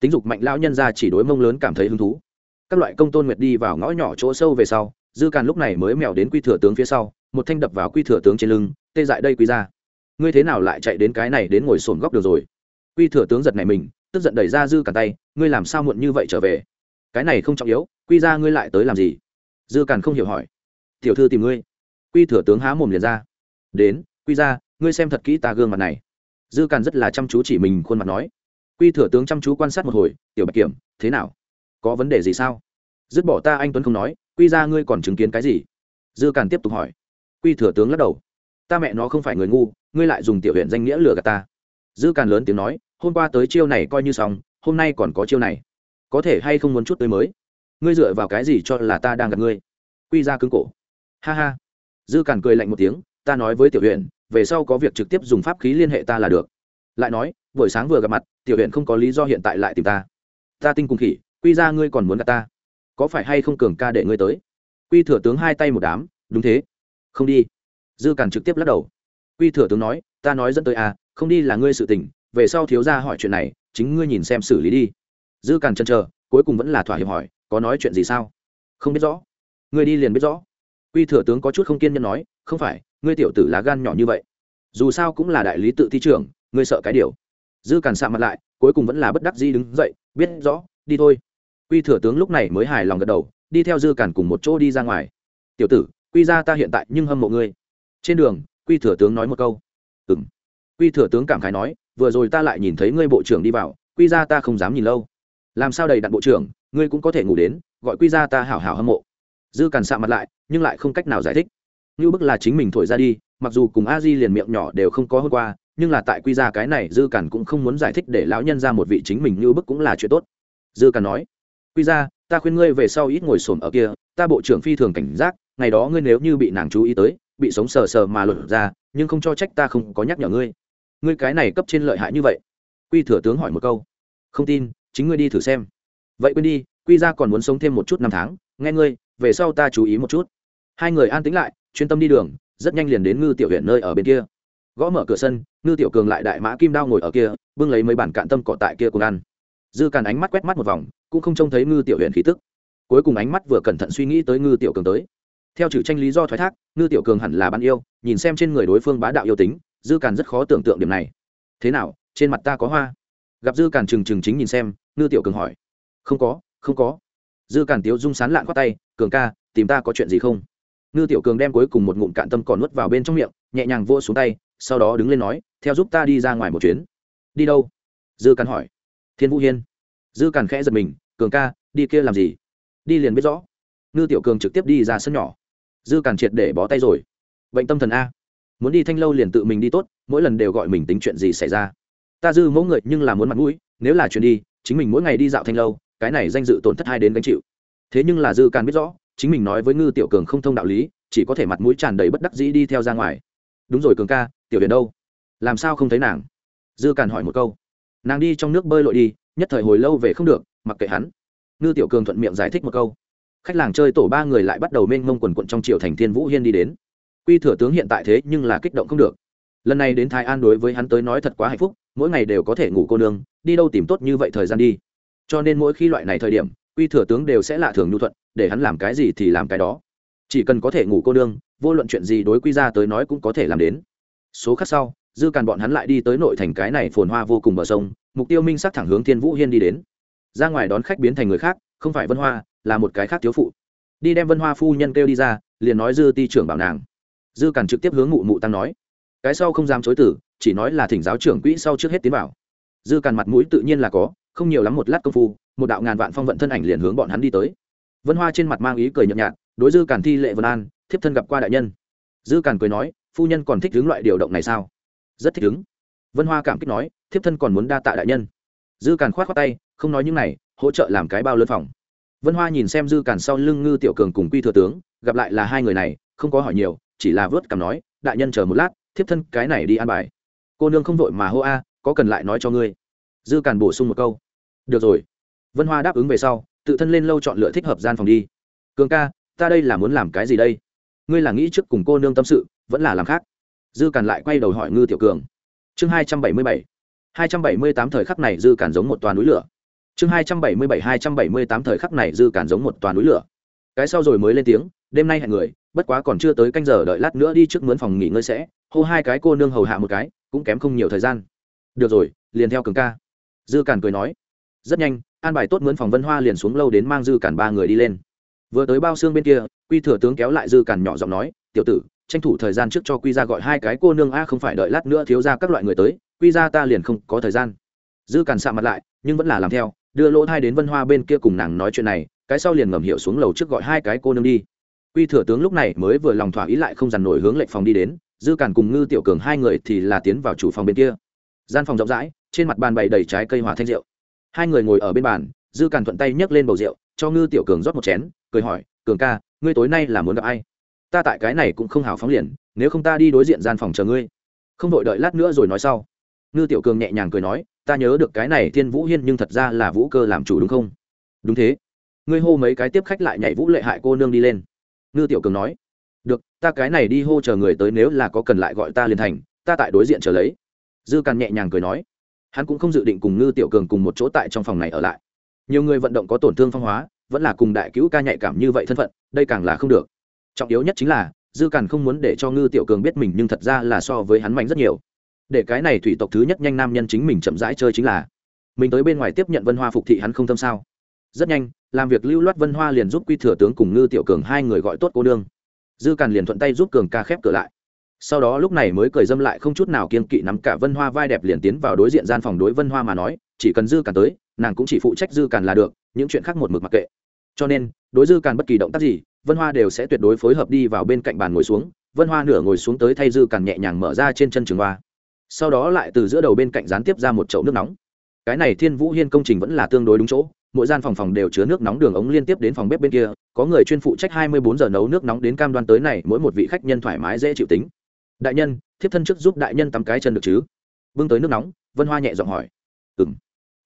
Tính dục mạnh lão nhân ra chỉ đối mông lớn cảm thấy hứng thú. Các loại công tôn nguyệt đi vào ngõ nhỏ chỗ sâu về sau, dư càn lúc này mới mèo đến quy thừa tướng phía sau, một thanh đập vào quy thừa tướng trên lưng, tê dại đây quy ra. Ngươi thế nào lại chạy đến cái này đến ngồi sồn góc được rồi? Quy thừa tướng giật này mình, tức giận đẩy ra dư càn tay, ngươi làm sao muộn như vậy trở về? Cái này không trọng yếu, quy ra ngươi lại tới làm gì? Dư càn không hiểu hỏi tiểu thư tìm ngươi. Quy thừa tướng há mồm liền ra. Đến, quy ra ngươi xem thật kỹ ta gương mặt này. Dư càn rất là chăm chú chỉ mình khuôn mặt nói. Quy thừa tướng chăm chú quan sát một hồi, tiểu bạch kiểm, thế nào? Có vấn đề gì sao? Dứt bỏ ta anh tuấn không nói, quy ra ngươi còn chứng kiến cái gì? Dư càn tiếp tục hỏi. Quy thừa tướng lắc đầu. Ta mẹ nó không phải người ngu, ngươi lại dùng tiểu huyện danh nghĩa lừa gạt ta. Dư càn lớn tiếng nói, hôm qua tới chiêu này coi như xong, hôm nay còn có chiêu này. Có thể hay không muốn chút tới mới? Ngươi dựa vào cái gì cho là ta đang gặp ngươi? Quy ra cứng cổ ha ha. Dư càn cười lạnh một tiếng, ta nói với tiểu huyện về sau có việc trực tiếp dùng pháp khí liên hệ ta là được. Lại nói, buổi sáng vừa gặp mặt, tiểu huyện không có lý do hiện tại lại tìm ta. Ta tinh cùng khỉ, quy ra ngươi còn muốn gặp ta. Có phải hay không cường ca để ngươi tới? Quy thừa tướng hai tay một đám, đúng thế. Không đi. Dư càn trực tiếp lắc đầu. Quy thừa tướng nói, ta nói dẫn tới à không đi là ngươi sự tình, về sau thiếu ra hỏi chuyện này, chính ngươi nhìn xem xử lý đi. Dư càn chân chờ, cuối cùng vẫn là thỏa hiệp hỏi, có nói chuyện gì sao? Không biết rõ. Ngươi đi liền biết rõ quy thừa tướng có chút không kiên nhẫn nói, không phải, ngươi tiểu tử lá gan nhỏ như vậy. Dù sao cũng là đại lý tự thi trưởng, ngươi sợ cái điều. Dư càn sạ mặt lại, cuối cùng vẫn là bất đắc dĩ đứng dậy, biết rõ, đi thôi. Quy thừa tướng lúc này mới hài lòng gật đầu, đi theo dư càn cùng một chỗ đi ra ngoài. Tiểu tử, quy ra ta hiện tại nhưng hâm mộ ngươi. Trên đường, quy thừa tướng nói một câu. Ừng quy thừa tướng cảm khái nói, vừa rồi ta lại nhìn thấy ngươi bộ trưởng đi vào, quy ra ta không dám nhìn lâu. Làm sao đầy đặn bộ trưởng, ngươi cũng có thể ngủ đến, gọi quy ra ta hảo hảo hâm mộ dư càn xạ mặt lại, nhưng lại không cách nào giải thích. Như bức là chính mình thổi ra đi, mặc dù cùng a di liền miệng nhỏ đều không có hôm qua, nhưng là tại quy ra cái này, dư càn cũng không muốn giải thích để lão nhân ra một vị chính mình như bức cũng là chuyện tốt. Dư càn nói, quy ra, ta khuyên ngươi về sau ít ngồi xổm ở kia, ta bộ trưởng phi thường cảnh giác, ngày đó ngươi nếu như bị nàng chú ý tới, bị sống sờ sờ mà lột ra, nhưng không cho trách ta không có nhắc nhở ngươi. Ngươi cái này cấp trên lợi hại như vậy. Quy thừa tướng hỏi một câu, không tin, chính ngươi đi thử xem. Vậy quên đi, quy ra còn muốn sống thêm một chút năm tháng, nghe ngươi về sau ta chú ý một chút. Hai người an tính lại, chuyên tâm đi đường, rất nhanh liền đến ngư tiểu huyện nơi ở bên kia. Gõ mở cửa sân, ngư tiểu cường lại đại mã kim đao ngồi ở kia, bưng lấy mấy bản cạn tâm cọ tại kia cùng ăn. Dư càn ánh mắt quét mắt một vòng, cũng không trông thấy ngư tiểu huyện khí tức. Cuối cùng ánh mắt vừa cẩn thận suy nghĩ tới ngư tiểu cường tới. Theo chữ tranh lý do thoái thác, ngư tiểu cường hẳn là bạn yêu, nhìn xem trên người đối phương bá đạo yêu tính, dư càn rất khó tưởng tượng điểm này. Thế nào, trên mặt ta có hoa? Gặp dư càn trừng trừng chính nhìn xem, ngư tiểu cường hỏi. Không có không có dư càn tiếu dung sán lạn khoát tay, cường ca, tìm ta có chuyện gì không? Ngư tiểu cường đem cuối cùng một ngụm cạn tâm còn nuốt vào bên trong miệng, nhẹ nhàng vô xuống tay, sau đó đứng lên nói, theo giúp ta đi ra ngoài một chuyến. Đi đâu? Dư càn hỏi. Thiên vũ hiên. Dư càn khẽ giật mình, cường ca, đi kia làm gì? Đi liền biết rõ. Ngư tiểu cường trực tiếp đi ra sân nhỏ. Dư càn triệt để bó tay rồi. Bệnh tâm thần a. Muốn đi thanh lâu liền tự mình đi tốt, mỗi lần đều gọi mình tính chuyện gì xảy ra. Ta dư mẫu người nhưng là muốn mặt mũi, nếu là chuyện đi, chính mình mỗi ngày đi dạo thanh lâu cái này danh dự tổn thất hai đến gánh chịu. Thế nhưng là dư càn biết rõ, chính mình nói với ngư tiểu cường không thông đạo lý, chỉ có thể mặt mũi tràn đầy bất đắc dĩ đi theo ra ngoài. Đúng rồi cường ca, tiểu huyền đâu? Làm sao không thấy nàng? Dư càn hỏi một câu. Nàng đi trong nước bơi lội đi, nhất thời hồi lâu về không được, mặc kệ hắn. Ngư tiểu cường thuận miệng giải thích một câu. Khách làng chơi tổ ba người lại bắt đầu mênh mông quần quận trong triều thành thiên vũ hiên đi đến. Quy thừa tướng hiện tại thế nhưng là kích động không được. Lần này đến thái an đối với hắn tới nói thật quá hạnh phúc, mỗi ngày đều có thể ngủ cô nương, đi đâu tìm tốt như vậy thời gian đi cho nên mỗi khi loại này thời điểm, quy thừa tướng đều sẽ lạ thường nhu thuận, để hắn làm cái gì thì làm cái đó. Chỉ cần có thể ngủ cô nương, vô luận chuyện gì đối quy ra tới nói cũng có thể làm đến. Số khác sau, dư càn bọn hắn lại đi tới nội thành cái này phồn hoa vô cùng bờ sông, mục tiêu minh sắc thẳng hướng thiên vũ hiên đi đến. Ra ngoài đón khách biến thành người khác, không phải vân hoa, là một cái khác thiếu phụ. Đi đem vân hoa phu nhân kêu đi ra, liền nói dư ti trưởng bảo nàng. Dư càn trực tiếp hướng mụ mụ tăng nói. Cái sau không dám chối tử chỉ nói là thỉnh giáo trưởng quỹ sau trước hết tiến bảo dư càn mặt mũi tự nhiên là có không nhiều lắm một lát công phu, một đạo ngàn vạn phong vận thân ảnh liền hướng bọn hắn đi tới. Vân hoa trên mặt mang ý cười nhợt nhạt, đối dư càn thi lệ vân an, thiếp thân gặp qua đại nhân. Dư càn cười nói, phu nhân còn thích hướng loại điều động này sao? Rất thích ứng vân hoa cảm kích nói, thiếp thân còn muốn đa tạ đại nhân. Dư càn khoát khoát tay, không nói những này, hỗ trợ làm cái bao lân phòng. Vân hoa nhìn xem dư càn sau lưng ngư tiểu cường cùng quy thừa tướng, gặp lại là hai người này, không có hỏi nhiều, chỉ là vớt cảm nói, đại nhân chờ một lát, thiếp thân cái này đi ăn bài. Cô nương không vội mà hô a, có cần lại nói cho ngươi. Dư càn bổ sung một câu được rồi. Vân hoa đáp ứng về sau, tự thân lên lâu chọn lựa thích hợp gian phòng đi. Cường ca, ta đây là muốn làm cái gì đây? Ngươi là nghĩ trước cùng cô nương tâm sự, vẫn là làm khác? Dư càn lại quay đầu hỏi ngư tiểu cường. Chương hai trăm bảy mươi bảy. hai trăm bảy mươi tám thời khắc này dư càn giống một toàn núi lửa. Chương hai trăm bảy mươi bảy, hai trăm bảy mươi tám thời khắc này dư càn giống một toàn núi lửa. Cái sau rồi mới lên tiếng, đêm nay hẹn người, bất quá còn chưa tới canh giờ đợi lát nữa đi trước mướn phòng nghỉ ngơi sẽ. Hô hai cái cô nương hầu hạ một cái, cũng kém không nhiều thời gian. Được rồi, liền theo cường ca. Dư càn cười nói rất nhanh, an bài tốt mướn phòng vân hoa liền xuống lâu đến mang dư cản ba người đi lên. Vừa tới bao xương bên kia, quy thừa tướng kéo lại dư cản nhỏ giọng nói, tiểu tử, tranh thủ thời gian trước cho quy ra gọi hai cái cô nương a, không phải đợi lát nữa thiếu ra các loại người tới, quy ra ta liền không có thời gian. Dư cản sạ mặt lại, nhưng vẫn là làm theo, đưa lỗ thai đến vân hoa bên kia cùng nàng nói chuyện này, cái sau liền ngầm hiểu xuống lầu trước gọi hai cái cô nương đi. Quy thừa tướng lúc này mới vừa lòng thỏa ý lại không dằn nổi hướng lệnh phòng đi đến, dư cản cùng ngư tiểu cường hai người thì là tiến vào chủ phòng bên kia. Gian phòng rộng rãi, trên mặt bàn bày đầy trái cây hòa thanh rượu hai người ngồi ở bên bàn, dư càn thuận tay nhấc lên bầu rượu, cho ngư tiểu cường rót một chén, cười hỏi, cường ca, ngươi tối nay là muốn gặp ai? Ta tại cái này cũng không hào phóng liền, nếu không ta đi đối diện gian phòng chờ ngươi. Không vội đợi lát nữa rồi nói sau. Ngư tiểu cường nhẹ nhàng cười nói, ta nhớ được cái này thiên vũ hiên nhưng thật ra là vũ cơ làm chủ đúng không? Đúng thế. Ngươi hô mấy cái tiếp khách lại nhảy vũ lệ hại cô nương đi lên. Ngư tiểu cường nói, được, ta cái này đi hô chờ người tới nếu là có cần lại gọi ta liền thành, ta tại đối diện chờ lấy. Dư càn nhẹ nhàng cười nói hắn cũng không dự định cùng ngư tiểu cường cùng một chỗ tại trong phòng này ở lại. Nhiều người vận động có tổn thương phong hóa, vẫn là cùng đại cứu ca nhạy cảm như vậy thân phận, đây càng là không được. Trọng yếu nhất chính là, dư càn không muốn để cho ngư tiểu cường biết mình nhưng thật ra là so với hắn mạnh rất nhiều. Để cái này thủy tộc thứ nhất nhanh nam nhân chính mình chậm rãi chơi chính là, mình tới bên ngoài tiếp nhận vân hoa phục thị hắn không tâm sao? Rất nhanh, làm việc lưu loát vân hoa liền giúp quy thừa tướng cùng ngư tiểu cường hai người gọi tốt cô đương dư càn liền thuận tay giúp cường ca khép cửa lại sau đó lúc này mới cười dâm lại không chút nào kiên kỵ nắm cả vân hoa vai đẹp liền tiến vào đối diện gian phòng đối vân hoa mà nói, chỉ cần dư càn tới, nàng cũng chỉ phụ trách dư càn là được, những chuyện khác một mực mặc kệ. Cho nên, đối dư càn bất kỳ động tác gì, vân hoa đều sẽ tuyệt đối phối hợp đi vào bên cạnh bàn ngồi xuống, vân hoa nửa ngồi xuống tới thay dư càn nhẹ nhàng mở ra trên chân trường hoa. Sau đó lại từ giữa đầu bên cạnh gián tiếp ra một chậu nước nóng. Cái này thiên vũ hiên công trình vẫn là tương đối đúng chỗ, mỗi gian phòng phòng đều chứa nước nóng đường ống liên tiếp đến phòng bếp bên kia, có người chuyên phụ trách hai mươi bốn giờ nấu nước nóng đến cam đoan tới này mỗi một vị khách nhân thoải mái dễ chịu tính đại nhân, thiếp thân trước giúp đại nhân tắm cái chân được chứ? Bưng tới nước nóng, vân hoa nhẹ giọng hỏi. Ừng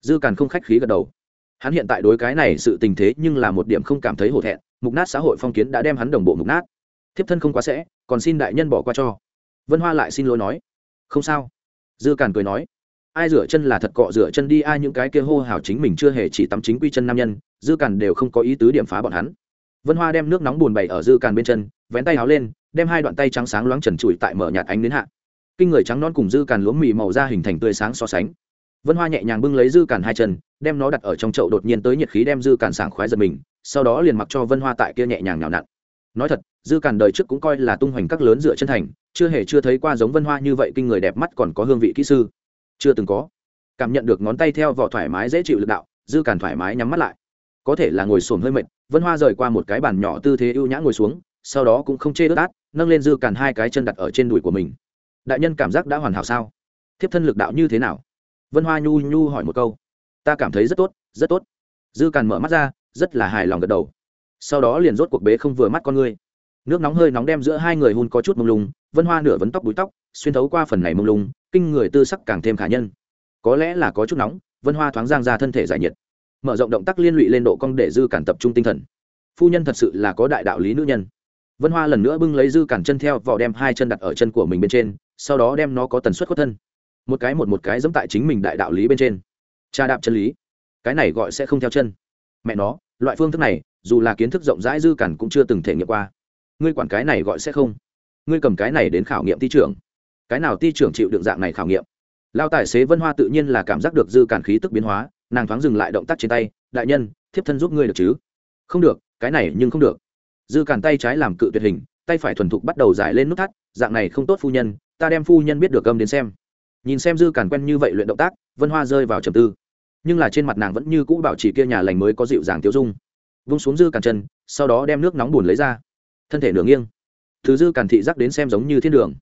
dư càn không khách khí gật đầu. Hắn hiện tại đối cái này sự tình thế nhưng là một điểm không cảm thấy hổ thẹn, mục nát xã hội phong kiến đã đem hắn đồng bộ mục nát. Thiếp thân không quá sẽ, còn xin đại nhân bỏ qua cho. Vân hoa lại xin lỗi nói. Không sao. Dư càn cười nói. Ai rửa chân là thật cọ rửa chân đi, ai những cái kia hô hào chính mình chưa hề chỉ tắm chính quy chân nam nhân, dư càn đều không có ý tứ điểm phá bọn hắn. Vân hoa đem nước nóng bùn bày ở dư càn bên chân, vén tay áo lên đem hai đoạn tay trắng sáng loáng trần trụi tại mở nhạt ánh đến hạ. Kinh người trắng non cùng dư càn lúa mì màu da hình thành tươi sáng so sánh. Vân hoa nhẹ nhàng bưng lấy dư càn hai chân, đem nó đặt ở trong chậu đột nhiên tới nhiệt khí đem dư càn sảng khoái giật mình, sau đó liền mặc cho vân hoa tại kia nhẹ nhàng nhào nặn. Nói thật, dư càn đời trước cũng coi là tung hoành các lớn dựa chân thành, chưa hề chưa thấy qua giống vân hoa như vậy kinh người đẹp mắt còn có hương vị kỹ sư. Chưa từng có. Cảm nhận được ngón tay theo vỏ thoải mái dễ chịu lực đạo, dư càn thoải mái nhắm mắt lại. Có thể là ngồi xổm hơi mệt, vân hoa rời qua một cái bàn nhỏ tư thế ưu nhã ngồi xuống sau đó cũng không chê ướt át, nâng lên dư càn hai cái chân đặt ở trên đùi của mình. Đại nhân cảm giác đã hoàn hảo sao? Thiếp thân lực đạo như thế nào? Vân hoa nhu nhu hỏi một câu. Ta cảm thấy rất tốt rất tốt. Dư càn mở mắt ra, rất là hài lòng gật đầu. Sau đó liền rốt cuộc bế không vừa mắt con ngươi nước nóng hơi nóng đem giữa hai người hun có chút mông lung, vân hoa nửa vấn tóc búi tóc, xuyên thấu qua phần này mông lung, kinh người tư sắc càng thêm khả nhân. Có lẽ là có chút nóng, vân hoa thoáng giang ra thân thể giải nhiệt. Mở rộng động tác liên lụy lên độ cong để dư cản tập trung tinh thần. Phu nhân thật sự là có đại đạo lý nữ nhân vân hoa lần nữa bưng lấy dư cản chân theo vỏ đem hai chân đặt ở chân của mình bên trên, sau đó đem nó có tần suất khuất thân. Một cái một một cái giống tại chính mình đại đạo lý bên trên. Cha đạp chân lý. Cái này gọi sẽ không theo chân. Mẹ nó, loại phương thức này, dù là kiến thức rộng rãi dư cản cũng chưa từng thể nghiệm qua. Ngươi quản cái này gọi sẽ không. Ngươi cầm cái này đến khảo nghiệm ti trưởng. Cái nào ti trưởng chịu đựng dạng này khảo nghiệm? Lao tài xế vân hoa tự nhiên là cảm giác được dư cản khí tức biến hóa, nàng thoáng dừng lại động tác trên tay, đại nhân, thiếp thân giúp ngươi được chứ? Không được, cái này nhưng không được dư cản tay trái làm cự tuyệt hình, tay phải thuần thục bắt đầu giải lên nút thắt, dạng này không tốt phu nhân, ta đem phu nhân biết được âm đến xem. Nhìn xem dư cản quen như vậy luyện động tác, vân hoa rơi vào trầm tư. Nhưng là trên mặt nàng vẫn như cũ bảo trì kia nhà lành mới có dịu dàng tiêu dung. Vung xuống dư cản chân, sau đó đem nước nóng bùn lấy ra. Thân thể nửa nghiêng. Thứ dư cản thị giác đến xem giống như thiên đường.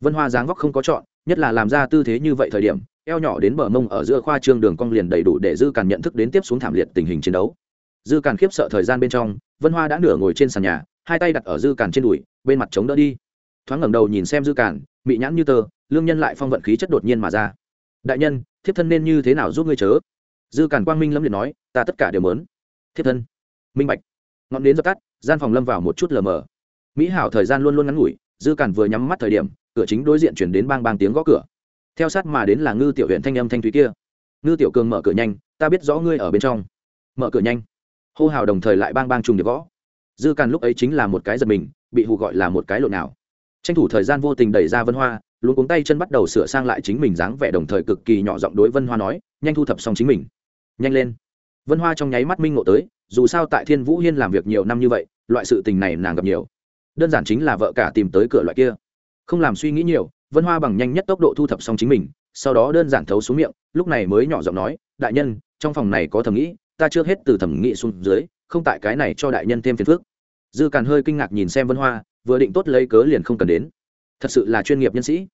Vân hoa dáng vóc không có chọn, nhất là làm ra tư thế như vậy thời điểm, eo nhỏ đến bờ mông ở giữa khoa trương đường cong liền đầy đủ để dư cản nhận thức đến tiếp xuống thảm liệt tình hình chiến đấu dư càn khiếp sợ thời gian bên trong, vân hoa đã nửa ngồi trên sàn nhà, hai tay đặt ở dư càn trên đùi, bên mặt chống đỡ đi. Thoáng ngẩng đầu nhìn xem dư càn bị nhãn như tơ, lương nhân lại phong vận khí chất đột nhiên mà ra. Đại nhân, thiếp thân nên như thế nào giúp ngươi chớ? Dư càn quang minh lâm liệt nói, ta tất cả đều mớn thiếp thân? Minh bạch. Ngọn đến dập tắt, gian phòng lâm vào một chút lờ mờ. Mỹ hảo thời gian luôn luôn ngắn ngủi, dư càn vừa nhắm mắt thời điểm, cửa chính đối diện chuyển đến bang bang tiếng gõ cửa. Theo sát mà đến là ngư tiểu huyện thanh âm thanh thúy kia. Ngư tiểu cường mở cửa nhanh, ta biết rõ ngươi ở bên trong. Mở cửa nhanh hô hào đồng thời lại bang bang trùng được gõ. Dư càn lúc ấy chính là một cái giật mình, bị hù gọi là một cái lộn nào. Tranh thủ thời gian vô tình đẩy ra vân hoa luôn cuống tay chân bắt đầu sửa sang lại chính mình dáng vẻ đồng thời cực kỳ nhỏ giọng đối vân hoa nói, nhanh thu thập xong chính mình. Nhanh lên. Vân hoa trong nháy mắt minh ngộ tới, dù sao tại thiên vũ hiên làm việc nhiều năm như vậy, loại sự tình này nàng gặp nhiều. Đơn giản chính là vợ cả tìm tới cửa loại kia. Không làm suy nghĩ nhiều, vân hoa bằng nhanh nhất tốc độ thu thập xong chính mình, sau đó đơn giản thấu xuống miệng, lúc này mới nhỏ giọng nói, đại nhân, trong phòng này có thẩm nghĩ ta chưa hết từ thẩm nghị xuống dưới, không tại cái này cho đại nhân thêm phiền phức. Dư càn hơi kinh ngạc nhìn xem vân hoa, vừa định tốt lấy cớ liền không cần đến. Thật sự là chuyên nghiệp nhân sĩ.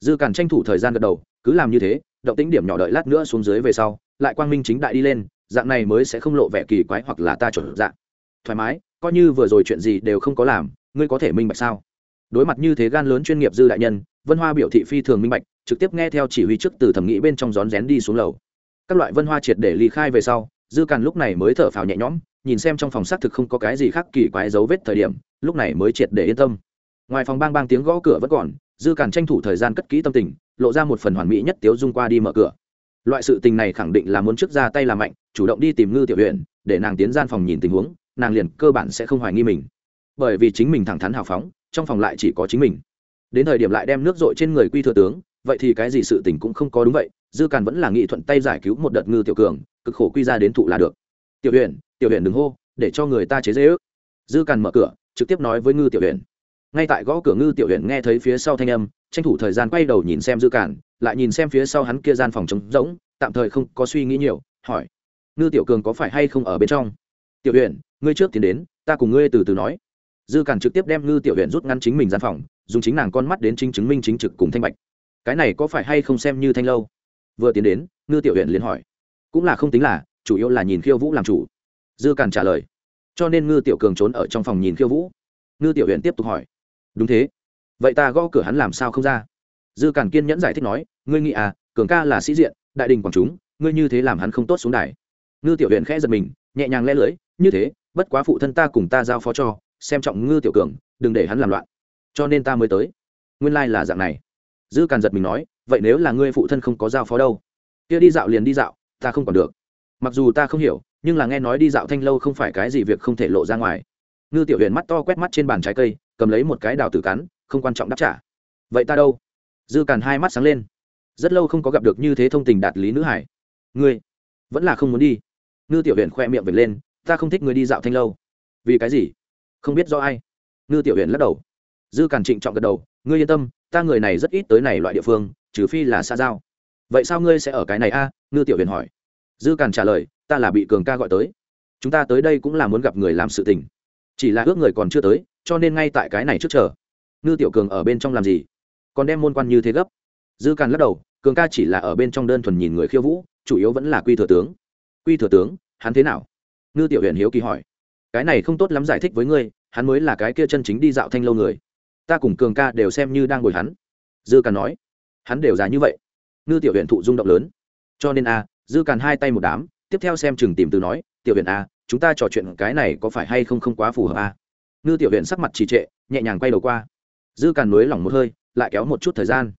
Dư càn tranh thủ thời gian gật đầu, cứ làm như thế, động tính điểm nhỏ đợi lát nữa xuống dưới về sau, lại quang minh chính đại đi lên, dạng này mới sẽ không lộ vẻ kỳ quái hoặc là ta chuẩn dạng. Thoải mái, coi như vừa rồi chuyện gì đều không có làm, ngươi có thể minh bạch sao? Đối mặt như thế gan lớn chuyên nghiệp dư đại nhân, vân hoa biểu thị phi thường minh bạch, trực tiếp nghe theo chỉ huy trước từ thẩm nghĩ bên trong rón rén đi xuống lầu. Các loại vân hoa triệt để ly khai về sau dư càn lúc này mới thở phào nhẹ nhõm, nhìn xem trong phòng xác thực không có cái gì khác kỳ quái dấu vết thời điểm, lúc này mới triệt để yên tâm. Ngoài phòng bang bang tiếng gõ cửa vẫn còn, dư càn tranh thủ thời gian cất kỹ tâm tình, lộ ra một phần hoàn mỹ nhất tiếu dung qua đi mở cửa. Loại sự tình này khẳng định là muốn trước ra tay làm mạnh, chủ động đi tìm ngư tiểu huyện để nàng tiến gian phòng nhìn tình huống, nàng liền cơ bản sẽ không hoài nghi mình. Bởi vì chính mình thẳng thắn hào phóng, trong phòng lại chỉ có chính mình. Đến thời điểm lại đem nước dội trên người quy thừa tướng vậy thì cái gì sự tình cũng không có đúng vậy, dư càn vẫn là nghị thuận tay giải cứu một đợt ngư tiểu cường, cực khổ quy ra đến thụ là được. Tiểu huyện tiểu huyện đừng hô, để cho người ta chế dễ ước. Dư càn mở cửa, trực tiếp nói với ngư tiểu huyện ngay tại gõ cửa ngư tiểu huyện nghe thấy phía sau thanh âm, tranh thủ thời gian quay đầu nhìn xem dư càn, lại nhìn xem phía sau hắn kia gian phòng trống rỗng, tạm thời không có suy nghĩ nhiều, hỏi. Ngư tiểu cường có phải hay không ở bên trong? Tiểu huyện ngươi trước tiến đến, ta cùng ngươi từ từ nói. Dư càn trực tiếp đem ngư tiểu huyện rút ngăn chính mình gian phòng, dùng chính nàng con mắt đến chính chứng minh chính trực cùng thanh bạch cái này có phải hay không xem như thanh lâu? Vừa tiến đến, ngư tiểu huyện liền hỏi. Cũng là không tính là, chủ yếu là nhìn khiêu vũ làm chủ. Dư càn trả lời. Cho nên ngư tiểu cường trốn ở trong phòng nhìn khiêu vũ. Ngư tiểu huyện tiếp tục hỏi. Đúng thế. Vậy ta gõ cửa hắn làm sao không ra? Dư càn kiên nhẫn giải thích nói. Ngươi nghĩ à cường ca là sĩ diện, đại đình quảng chúng, ngươi như thế làm hắn không tốt xuống đài. Ngư tiểu huyện khẽ giật mình, nhẹ nhàng lẽ lưỡi. Như thế, bất quá phụ thân ta cùng ta giao phó cho, xem trọng ngư tiểu cường, đừng để hắn làm loạn. Cho nên ta mới tới. Nguyên lai là dạng này dư càn giật mình nói, vậy nếu là ngươi phụ thân không có giao phó đâu? Kia đi dạo liền đi dạo, ta không còn được. Mặc dù ta không hiểu, nhưng là nghe nói đi dạo thanh lâu không phải cái gì việc không thể lộ ra ngoài. Ngư tiểu huyền mắt to quét mắt trên bàn trái cây, cầm lấy một cái đào tử cắn, không quan trọng đáp trả. Vậy ta đâu? Dư càn hai mắt sáng lên. Rất lâu không có gặp được như thế thông tình đạt lý nữ hải. Ngươi vẫn là không muốn đi. Ngư tiểu huyền khoe miệng vệt lên, ta không thích người đi dạo thanh lâu. Vì cái gì? Không biết do ai. Ngư tiểu huyền lắc đầu. Dư càn trịnh trọng gật đầu, ngươi yên tâm ta người này rất ít tới này loại địa phương, trừ phi là xa giao. Vậy sao ngươi sẽ ở cái này a? Ngư tiểu huyền hỏi. Dư càn trả lời, ta là bị cường ca gọi tới. Chúng ta tới đây cũng là muốn gặp người làm sự tình. Chỉ là ước người còn chưa tới, cho nên ngay tại cái này trước chờ. Ngư tiểu cường ở bên trong làm gì? Còn đem môn quan như thế gấp. Dư càn lắc đầu, cường ca chỉ là ở bên trong đơn thuần nhìn người khiêu vũ, chủ yếu vẫn là quy thừa tướng. Quy thừa tướng, hắn thế nào? Ngư tiểu huyền hiếu kỳ hỏi. Cái này không tốt lắm giải thích với ngươi, hắn mới là cái kia chân chính đi dạo thanh lâu người ta cùng cường ca đều xem như đang ngồi hắn. Dư càn nói, hắn đều già như vậy. Ngư tiểu huyện thụ rung động lớn. Cho nên a dư càn hai tay một đám, tiếp theo xem chừng tìm từ nói, tiểu huyện a à, chúng ta trò chuyện cái này có phải hay không không quá phù hợp a ngư tiểu huyện sắc mặt trì trệ, nhẹ nhàng quay đầu qua. Dư càn nối lỏng một hơi, lại kéo một chút thời gian.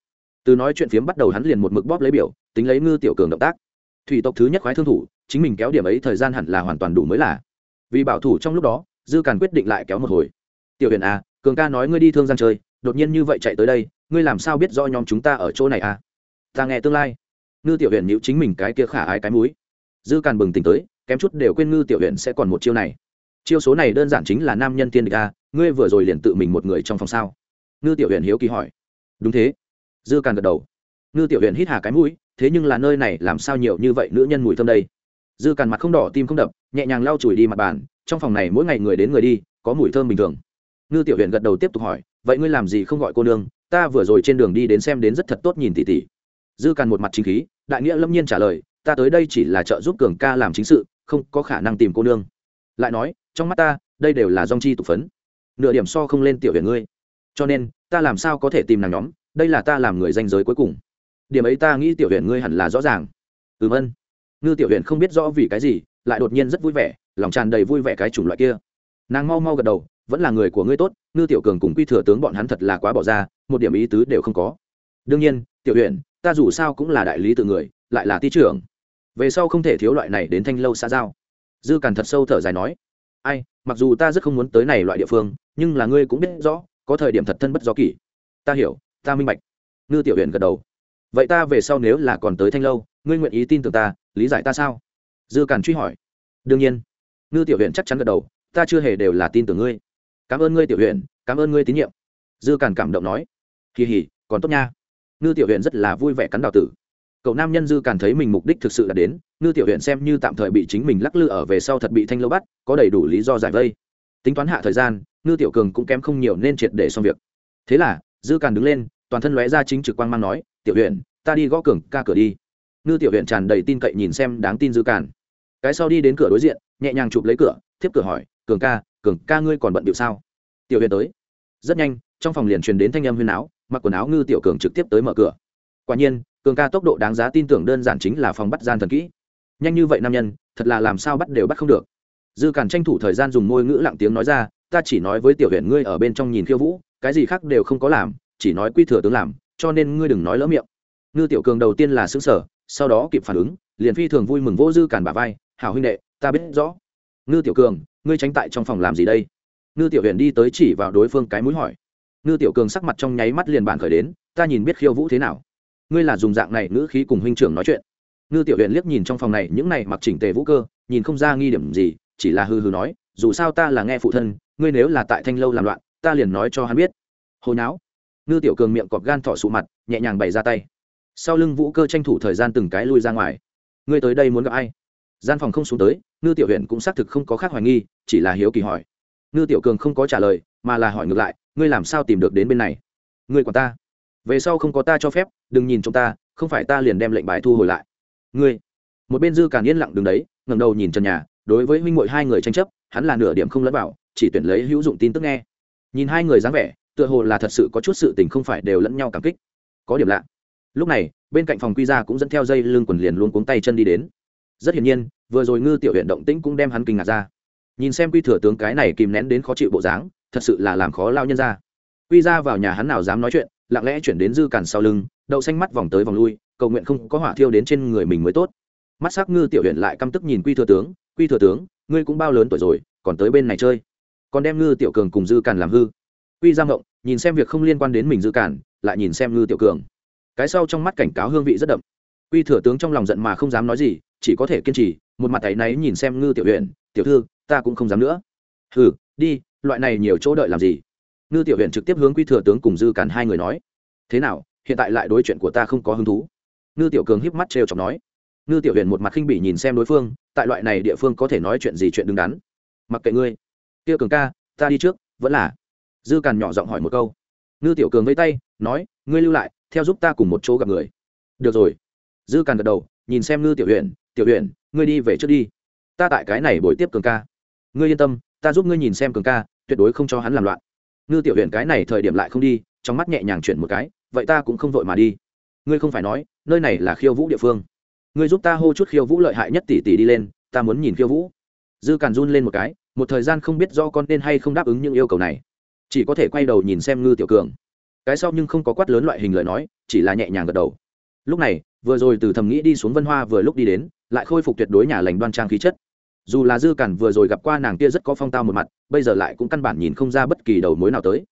Từ nói chuyện phiếm bắt đầu hắn liền một mực bóp lấy biểu, tính lấy ngư tiểu cường động tác. Thủy tộc thứ nhất khoái thương thủ, chính mình kéo điểm ấy thời gian hẳn là hoàn toàn đủ mới là. Vì bảo thủ trong lúc đó, dư càn quyết định lại kéo một hồi. Tiểu huyền a cường ca nói ngươi đi thương gian chơi, đột nhiên như vậy chạy tới đây, ngươi làm sao biết do nhóm chúng ta ở chỗ này à? ta nghe tương lai. Ngư tiểu huyện nhữ chính mình cái kia khả ái cái múi dư càn bừng tỉnh tới, kém chút đều quên ngư tiểu huyện sẽ còn một chiêu này. Chiêu số này đơn giản chính là nam nhân tiên địch a, ngươi vừa rồi liền tự mình một người trong phòng sao? Ngư tiểu huyện hiếu kỳ hỏi. Đúng thế. Dư càn gật đầu. Ngư tiểu huyện hít hà cái mũi, thế nhưng là nơi này làm sao nhiều như vậy nữ nhân mùi thơm đây? Dư càn mặt không đỏ, tim không đập, nhẹ nhàng lau chùi đi mặt bàn, trong phòng này mỗi ngày người đến người đi, có mùi thơm bình thường ngư tiểu huyện gật đầu tiếp tục hỏi, vậy ngươi làm gì không gọi cô nương? Ta vừa rồi trên đường đi đến xem đến rất thật tốt nhìn tỉ tỉ dư càn một mặt chính khí, đại nghĩa lâm nhiên trả lời, ta tới đây chỉ là trợ giúp cường ca làm chính sự, không có khả năng tìm cô nương. Lại nói, trong mắt ta, đây đều là dong chi tục phấn. Nửa điểm so không lên tiểu huyện ngươi. Cho nên, ta làm sao có thể tìm nàng nhóm? Đây là ta làm người danh giới cuối cùng. Điểm ấy ta nghĩ tiểu huyện ngươi hẳn là rõ ràng. Ừm ân. Ngư tiểu huyện không biết rõ vì cái gì, lại đột nhiên rất vui vẻ, lòng tràn đầy vui vẻ cái chủng loại kia. Nàng mau mau gật đầu vẫn là người của ngươi tốt, ngư tiểu cường cùng quy thừa tướng bọn hắn thật là quá bỏ ra, một điểm ý tứ đều không có. Đương nhiên, tiểu huyện ta dù sao cũng là đại lý tự người, lại là ti trưởng. Về sau không thể thiếu loại này đến thanh lâu xa giao. Dư càn thật sâu thở dài nói, ai, mặc dù ta rất không muốn tới này loại địa phương, nhưng là ngươi cũng biết rõ, có thời điểm thật thân bất do kỷ. Ta hiểu, ta minh bạch. Ngư tiểu huyện gật đầu. Vậy ta về sau nếu là còn tới thanh lâu, ngươi nguyện ý tin tưởng ta, lý giải ta sao? Dư càn truy hỏi. Đương nhiên. Ngư tiểu huyện chắc chắn gật đầu, ta chưa hề đều là tin tưởng ngươi cảm ơn ngươi, tiểu huyện cảm ơn ngươi tín nhiệm. Dư càn cảm động nói. Kỳ hỉ, còn tốt nha. Ngư tiểu huyện rất là vui vẻ cắn đào tử. Cậu nam nhân dư càn thấy mình mục đích thực sự đã đến, ngư tiểu huyện xem như tạm thời bị chính mình lắc lư ở về sau thật bị thanh lâu bắt, có đầy đủ lý do giải vây. Tính toán hạ thời gian, ngư tiểu cường cũng kém không nhiều nên triệt để xong việc. Thế là, dư càn đứng lên, toàn thân lóe ra chính trực quang mang nói, tiểu huyện ta đi gõ cường, ca cửa đi. Ngư tiểu huyện tràn đầy tin cậy nhìn xem đáng tin dư càn. Cái sau đi đến cửa đối diện, nhẹ nhàng chụp lấy cửa thiếp cửa hỏi, cường ca cường ca ngươi còn bận điệu sao? Tiểu Huyền tới. Rất nhanh, trong phòng liền truyền đến thanh âm huyên áo, mặc quần áo ngư tiểu cường trực tiếp tới mở cửa. Quả nhiên, cường ca tốc độ đáng giá tin tưởng đơn giản chính là phòng bắt gian thần kỹ. Nhanh như vậy nam nhân, thật là làm sao bắt đều bắt không được. Dư càn tranh thủ thời gian dùng môi ngữ lặng tiếng nói ra, ta chỉ nói với tiểu Huyền ngươi ở bên trong nhìn khiêu vũ, cái gì khác đều không có làm, chỉ nói quy thừa tướng làm, cho nên ngươi đừng nói lỡ miệng. Ngư tiểu cường đầu tiên là xứng sở sau đó kịp phản ứng, liền phi thường vui mừng vô dư càn bà vai, hảo huynh đệ, ta biết rõ. Ngư tiểu cường ngươi tránh tại trong phòng làm gì đây? Ngư tiểu huyền đi tới chỉ vào đối phương cái mũi hỏi. Ngư tiểu cường sắc mặt trong nháy mắt liền bản khởi đến, ta nhìn biết khiêu vũ thế nào. Ngươi là dùng dạng này ngữ khí cùng huynh trưởng nói chuyện. Ngư tiểu huyền liếc nhìn trong phòng này, những này mặc chỉnh tề vũ cơ, nhìn không ra nghi điểm gì, chỉ là hư hư nói, dù sao ta là nghe phụ thân, ngươi nếu là tại thanh lâu làm loạn, ta liền nói cho hắn biết. Hồi não ngư tiểu cường miệng cọp gan thọ sụ mặt, nhẹ nhàng bày ra tay. Sau lưng vũ cơ tranh thủ thời gian từng cái lui ra ngoài. Ngươi tới đây muốn gặp ai? Gian phòng không xuống tới, ngư tiểu huyện cũng xác thực không có khác hoài nghi, chỉ là hiếu kỳ hỏi. Ngư tiểu cường không có trả lời, mà là hỏi ngược lại, ngươi làm sao tìm được đến bên này? Ngươi quản ta? Về sau không có ta cho phép, đừng nhìn chúng ta, không phải ta liền đem lệnh bài thu hồi lại. Ngươi? Một bên dư càn yên lặng đứng đấy, ngẩng đầu nhìn trần nhà, đối với huynh muội hai người tranh chấp, hắn là nửa điểm không lẫn vào, chỉ tuyển lấy hữu dụng tin tức nghe. Nhìn hai người dáng vẻ, tựa hồ là thật sự có chút sự tình không phải đều lẫn nhau cảm kích. Có điểm lạ. Lúc này, bên cạnh phòng quy ra cũng dẫn theo dây lưng quần liền luôn cuống tay chân đi đến rất hiển nhiên, vừa rồi ngư tiểu huyện động tĩnh cũng đem hắn kinh ngạc ra. Nhìn xem quy thừa tướng cái này kìm nén đến khó chịu bộ dáng, thật sự là làm khó lao nhân ra. Quy ra vào nhà hắn nào dám nói chuyện, lặng lẽ chuyển đến dư cản sau lưng, đậu xanh mắt vòng tới vòng lui, cầu nguyện không có hỏa thiêu đến trên người mình mới tốt. Mắt sắc ngư tiểu huyện lại căm tức nhìn quy thừa tướng, quy thừa tướng, ngươi cũng bao lớn tuổi rồi, còn tới bên này chơi. Còn đem ngư tiểu cường cùng dư cản làm hư. Quy ra ngộng nhìn xem việc không liên quan đến mình dư cản lại nhìn xem ngư tiểu cường. Cái sau trong mắt cảnh cáo hương vị rất đậm. Quy thừa tướng trong lòng giận mà không dám nói gì chỉ có thể kiên trì, một mặt tay náy nhìn xem ngư tiểu huyện tiểu thư, ta cũng không dám nữa. Hừ, đi, loại này nhiều chỗ đợi làm gì? Ngư tiểu huyện trực tiếp hướng quy thừa tướng cùng dư càn hai người nói. Thế nào, hiện tại lại đối chuyện của ta không có hứng thú? Ngư tiểu cường híp mắt trêu chọc nói. Ngư tiểu huyện một mặt khinh bỉ nhìn xem đối phương, tại loại này địa phương có thể nói chuyện gì chuyện đứng đắn? Mặc kệ ngươi. Kia cường ca, ta đi trước, vẫn là. Dư càn nhỏ giọng hỏi một câu. Ngư tiểu cường vây tay, nói, ngươi lưu lại, theo giúp ta cùng một chỗ gặp người. Được rồi. Dư càn gật đầu, nhìn xem ngư tiểu huyện tiểu huyện ngươi đi về trước đi. Ta tại cái này buổi tiếp cường ca. Ngươi yên tâm, ta giúp ngươi nhìn xem cường ca, tuyệt đối không cho hắn làm loạn. Ngư tiểu huyện cái này thời điểm lại không đi, trong mắt nhẹ nhàng chuyển một cái, vậy ta cũng không vội mà đi. Ngươi không phải nói, nơi này là khiêu vũ địa phương. Ngươi giúp ta hô chút khiêu vũ lợi hại nhất tỷ tỷ đi lên, ta muốn nhìn khiêu vũ. Dư càn run lên một cái, một thời gian không biết do con nên hay không đáp ứng những yêu cầu này. Chỉ có thể quay đầu nhìn xem ngư tiểu cường. Cái sau nhưng không có quát lớn loại hình lời nói, chỉ là nhẹ nhàng gật đầu. Lúc này, vừa rồi từ thầm nghĩ đi xuống vân hoa vừa lúc đi đến lại khôi phục tuyệt đối nhà lành đoan trang khí chất. Dù là dư cản vừa rồi gặp qua nàng kia rất có phong tao một mặt, bây giờ lại cũng căn bản nhìn không ra bất kỳ đầu mối nào tới.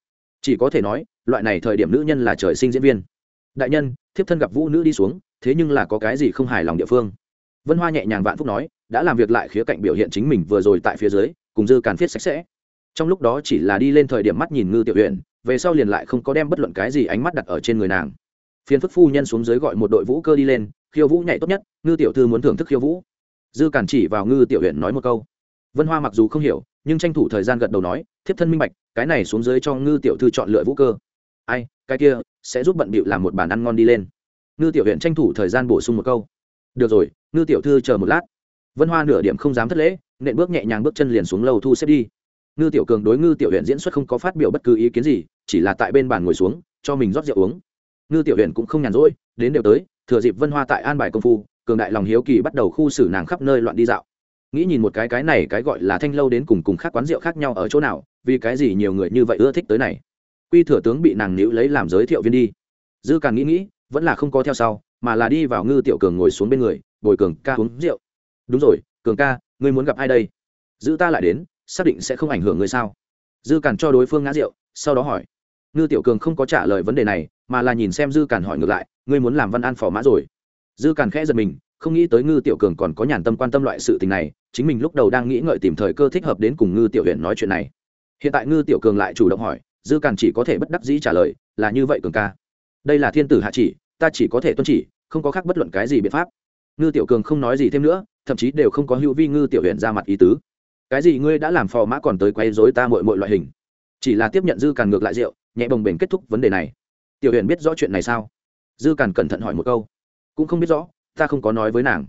Chỉ có thể nói, loại này thời điểm nữ nhân là trời sinh diễn viên. Đại nhân, thiếp thân gặp vũ nữ đi xuống, thế nhưng là có cái gì không hài lòng địa phương? Vân hoa nhẹ nhàng vạn phúc nói, đã làm việc lại khía cạnh biểu hiện chính mình vừa rồi tại phía dưới, cùng dư càn phiết sạch sẽ. Trong lúc đó chỉ là đi lên thời điểm mắt nhìn ngư tiểu huyện về sau liền lại không có đem bất luận cái gì ánh mắt đặt ở trên người nàng. Phiền phức phu nhân xuống dưới gọi một đội vũ cơ đi lên khiêu vũ nhảy tốt nhất, ngư tiểu thư muốn thưởng thức khiêu vũ. Dư cản chỉ vào ngư tiểu huyện nói một câu. Vân hoa mặc dù không hiểu, nhưng tranh thủ thời gian gật đầu nói, thiếp thân minh bạch, cái này xuống dưới cho ngư tiểu thư chọn lựa vũ cơ. Ai, cái kia, sẽ giúp bận bịu làm một bàn ăn ngon đi lên. Ngư tiểu huyện tranh thủ thời gian bổ sung một câu. Được rồi, ngư tiểu thư chờ một lát. Vân hoa nửa điểm không dám thất lễ, nện bước nhẹ nhàng bước chân liền xuống lầu thu xếp đi. Ngư tiểu cường đối ngư tiểu huyện diễn xuất không có phát biểu bất cứ ý kiến gì, chỉ là tại bên bàn ngồi xuống, cho mình rót rượu uống. Ngư tiểu huyện cũng không nhàn rỗi, đến đều tới thừa dịp vân hoa tại an bài công phu, cường đại lòng hiếu kỳ bắt đầu khu xử nàng khắp nơi loạn đi dạo. Nghĩ nhìn một cái cái này cái gọi là thanh lâu đến cùng cùng khác quán rượu khác nhau ở chỗ nào, vì cái gì nhiều người như vậy ưa thích tới này? Quy thừa tướng bị nàng níu lấy làm giới thiệu viên đi. Dư càng nghĩ nghĩ, vẫn là không có theo sau, mà là đi vào ngư tiểu cường ngồi xuống bên người, bồi cường ca uống rượu. Đúng rồi, cường ca, ngươi muốn gặp ai đây? Giữ ta lại đến, xác định sẽ không ảnh hưởng ngươi sao? Dư càn cho đối phương ngã rượu, sau đó hỏi. Ngư tiểu cường không có trả lời vấn đề này, mà là nhìn xem dư càn hỏi ngược lại ngươi muốn làm văn an phò mã rồi. Dư càn khẽ giật mình, không nghĩ tới ngư tiểu cường còn có nhàn tâm quan tâm loại sự tình này, chính mình lúc đầu đang nghĩ ngợi tìm thời cơ thích hợp đến cùng ngư tiểu huyện nói chuyện này. Hiện tại ngư tiểu cường lại chủ động hỏi, dư càn chỉ có thể bất đắc dĩ trả lời, là như vậy cường ca. Đây là thiên tử hạ chỉ, ta chỉ có thể tuân chỉ, không có khác bất luận cái gì biện pháp. Ngư tiểu cường không nói gì thêm nữa, thậm chí đều không có hữu vi ngư tiểu huyện ra mặt ý tứ. Cái gì ngươi đã làm phò mã còn tới quay dối ta mọi mọi loại hình? Chỉ là tiếp nhận dư càn ngược lại rượu, nhẹ bồng bềnh kết thúc vấn đề này. Tiểu huyền biết rõ chuyện này sao? Dư càn cẩn thận hỏi một câu. Cũng không biết rõ, ta không có nói với nàng.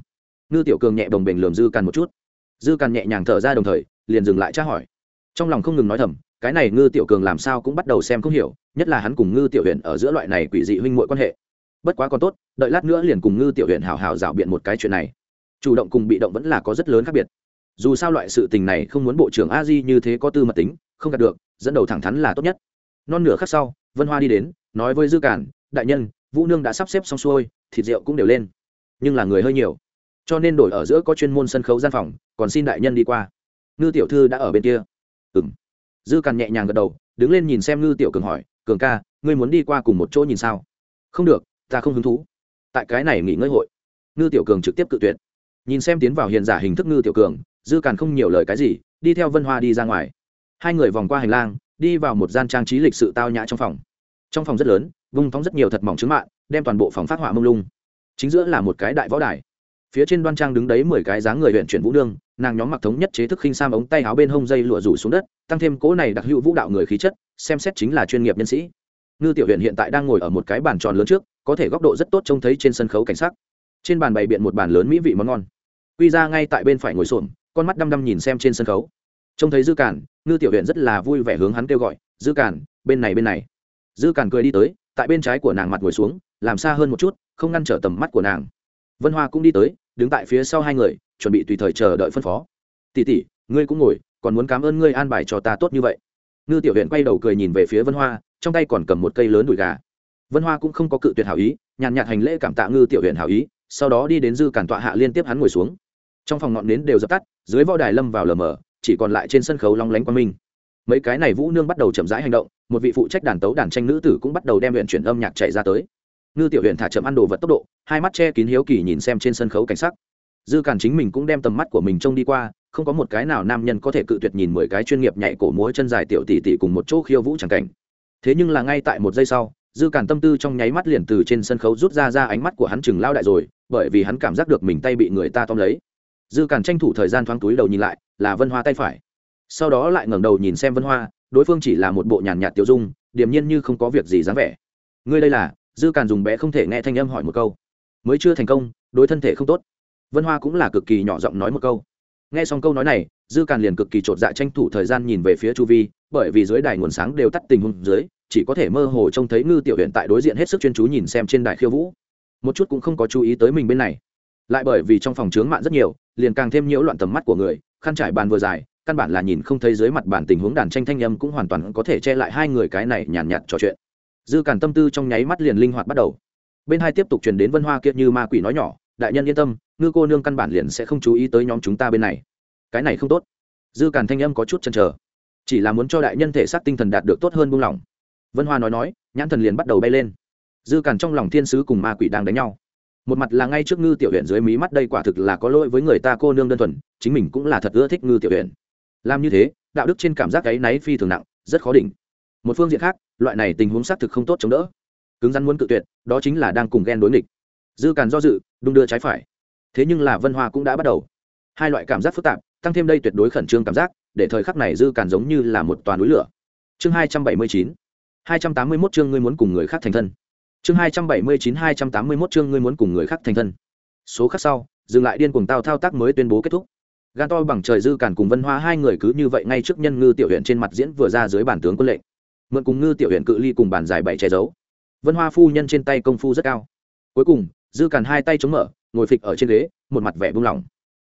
Ngư tiểu cường nhẹ đồng bình lườm dư càn một chút. Dư càn nhẹ nhàng thở ra đồng thời, liền dừng lại tra hỏi. Trong lòng không ngừng nói thầm, cái này ngư tiểu cường làm sao cũng bắt đầu xem không hiểu, nhất là hắn cùng ngư tiểu huyền ở giữa loại này quỷ dị huynh mội quan hệ. Bất quá còn tốt, đợi lát nữa liền cùng ngư tiểu huyền hào hào rảo biện một cái chuyện này. Chủ động cùng bị động vẫn là có rất lớn khác biệt. Dù sao loại sự tình này không muốn bộ trưởng a di như thế có tư mật tính, không đạt được, dẫn đầu thẳng thắn là tốt nhất. Non nửa khắc sau, vân hoa đi đến, nói với dư cản đại nhân vũ nương đã sắp xếp xong xuôi, thịt rượu cũng đều lên. Nhưng là người hơi nhiều. Cho nên đổi ở giữa có chuyên môn sân khấu gian phòng, còn xin đại nhân đi qua. Ngư tiểu thư đã ở bên kia. Ừng dư càn nhẹ nhàng gật đầu, đứng lên nhìn xem ngư tiểu cường hỏi, cường ca, ngươi muốn đi qua cùng một chỗ nhìn sao? Không được, ta không hứng thú. Tại cái này nghỉ ngơi hội, ngư tiểu cường trực tiếp cự tuyệt. Nhìn xem tiến vào hiện giả hình thức ngư tiểu cường, dư càn không nhiều lời cái gì, đi theo vân hoa đi ra ngoài. Hai người vòng qua hành lang, đi vào một gian trang trí lịch sự tao nhã trong phòng. Trong phòng rất lớn vung thóng rất nhiều thật mỏng trứng mạng, đem toàn bộ phòng phát họa mông lung. Chính giữa là một cái đại võ đài. Phía trên đoan trang đứng đấy mười cái dáng người huyện chuyển vũ đương nàng nhóm mặc thống nhất chế thức khinh sam ống tay áo bên hông dây lụa rủ xuống đất, tăng thêm cỗ này đặc hữu vũ đạo người khí chất, xem xét chính là chuyên nghiệp nhân sĩ. Ngư tiểu huyện hiện tại đang ngồi ở một cái bàn tròn lớn trước, có thể góc độ rất tốt trông thấy trên sân khấu cảnh sắc. Trên bàn bày biện một bàn lớn mỹ vị món ngon. Quy ra ngay tại bên phải ngồi xổm, con mắt đăm đăm nhìn xem trên sân khấu. Trông thấy dư cản, ngư tiểu huyện rất là vui vẻ hướng hắn kêu gọi, dư cản, bên này bên này. Dư cản cười đi tới tại bên trái của nàng mặt ngồi xuống, làm xa hơn một chút, không ngăn trở tầm mắt của nàng. Vân hoa cũng đi tới, đứng tại phía sau hai người, chuẩn bị tùy thời chờ đợi phân phó. Tỷ tỷ, ngươi cũng ngồi, còn muốn cảm ơn ngươi an bài cho ta tốt như vậy. Ngư tiểu huyện quay đầu cười nhìn về phía vân hoa, trong tay còn cầm một cây lớn đùi gà. Vân hoa cũng không có cự tuyệt hảo ý, nhàn nhạt hành lễ cảm tạ ngư tiểu huyện hảo ý, sau đó đi đến dư cản tọa hạ liên tiếp hắn ngồi xuống. Trong phòng ngọn nến đều dập tắt, dưới võ đài lâm vào lờ mờ, chỉ còn lại trên sân khấu long lánh quang minh mấy cái này vũ nương bắt đầu chậm rãi hành động, một vị phụ trách đàn tấu đàn tranh nữ tử cũng bắt đầu đem huyện chuyển âm nhạc chạy ra tới. Ngư tiểu huyện thả chậm ăn đồ vật tốc độ, hai mắt che kín hiếu kỳ nhìn xem trên sân khấu cảnh sắc. Dư càn chính mình cũng đem tầm mắt của mình trông đi qua, không có một cái nào nam nhân có thể cự tuyệt nhìn mười cái chuyên nghiệp nhảy cổ múa chân dài tiểu tỷ tỷ cùng một chỗ khiêu vũ c cảnh. Thế nhưng là ngay tại một giây sau, dư càn tâm tư trong nháy mắt liền từ trên sân khấu rút ra ra ánh mắt của hắn chừng lao đại rồi, bởi vì hắn cảm giác được mình tay bị người ta tóm lấy. Dư càn tranh thủ thời gian thoáng túi đầu nhìn lại, là vân hoa tay phải sau đó lại ngẩng đầu nhìn xem vân hoa, đối phương chỉ là một bộ nhàn nhạt tiểu dung, điềm nhiên như không có việc gì dáng vẻ. Ngươi đây là, dư càn dùng bé không thể nghe thanh âm hỏi một câu. Mới chưa thành công, đối thân thể không tốt. Vân hoa cũng là cực kỳ nhỏ giọng nói một câu. Nghe xong câu nói này, dư càn liền cực kỳ chột dạ tranh thủ thời gian nhìn về phía chu vi, bởi vì dưới đài nguồn sáng đều tắt tình huống dưới, chỉ có thể mơ hồ trông thấy ngư tiểu huyện tại đối diện hết sức chuyên chú nhìn xem trên đài khiêu vũ. Một chút cũng không có chú ý tới mình bên này. Lại bởi vì trong phòng chướng mạn rất nhiều, liền càng thêm nhiễu loạn tầm mắt của người, khăn trải bàn vừa dài căn bản là nhìn không thấy dưới mặt bản tình huống đàn tranh thanh âm cũng hoàn toàn có thể che lại hai người cái này nhàn nhạt, nhạt trò chuyện. Dư càn tâm tư trong nháy mắt liền linh hoạt bắt đầu. Bên hai tiếp tục truyền đến vân hoa kia như ma quỷ nói nhỏ đại nhân yên tâm ngư cô nương căn bản liền sẽ không chú ý tới nhóm chúng ta bên này. Cái này không tốt. Dư càn thanh âm có chút chần chờ. Chỉ là muốn cho đại nhân thể xác tinh thần đạt được tốt hơn buông lỏng. Vân hoa nói nói nhãn thần liền bắt đầu bay lên. Dư càn trong lòng thiên sứ cùng ma quỷ đang đánh nhau. Một mặt là ngay trước ngư tiểu huyện dưới mí mắt đây quả thực là có lỗi với người ta cô nương đơn thuần chính mình cũng là thật ưa thích ngư tiểu huyện làm như thế, đạo đức trên cảm giác gáy náy phi thường nặng, rất khó đỉnh. Một phương diện khác, loại này tình huống xác thực không tốt chống đỡ. Cứng rắn muốn cự tuyệt, đó chính là đang cùng ghen đối nghịch. Dư càn do dự, đung đưa trái phải. Thế nhưng là vân hoa cũng đã bắt đầu. Hai loại cảm giác phức tạp, tăng thêm đây tuyệt đối khẩn trương cảm giác, để thời khắc này dư càn giống như là một toàn núi lửa. Chương hai trăm bảy mươi chín. hai trăm tám mươi mốt chương ngươi muốn cùng người khác thành thân. Chương hai trăm bảy mươi chín, hai trăm tám mươi mốt chương ngươi muốn cùng người khác thành thân. Số khác sau, dừng lại điên cuồng tao thao tác mới tuyên bố kết thúc gan to bằng trời dư càn cùng vân hoa hai người cứ như vậy ngay trước nhân ngư tiểu huyện trên mặt diễn vừa ra dưới bản tướng quân lệnh. Mượn cùng ngư tiểu huyện cự ly cùng bàn giải bảy che giấu. Vân hoa phu nhân trên tay công phu rất cao. Cuối cùng, dư càn hai tay chống mở, ngồi phịch ở trên ghế, một mặt vẻ buông lỏng.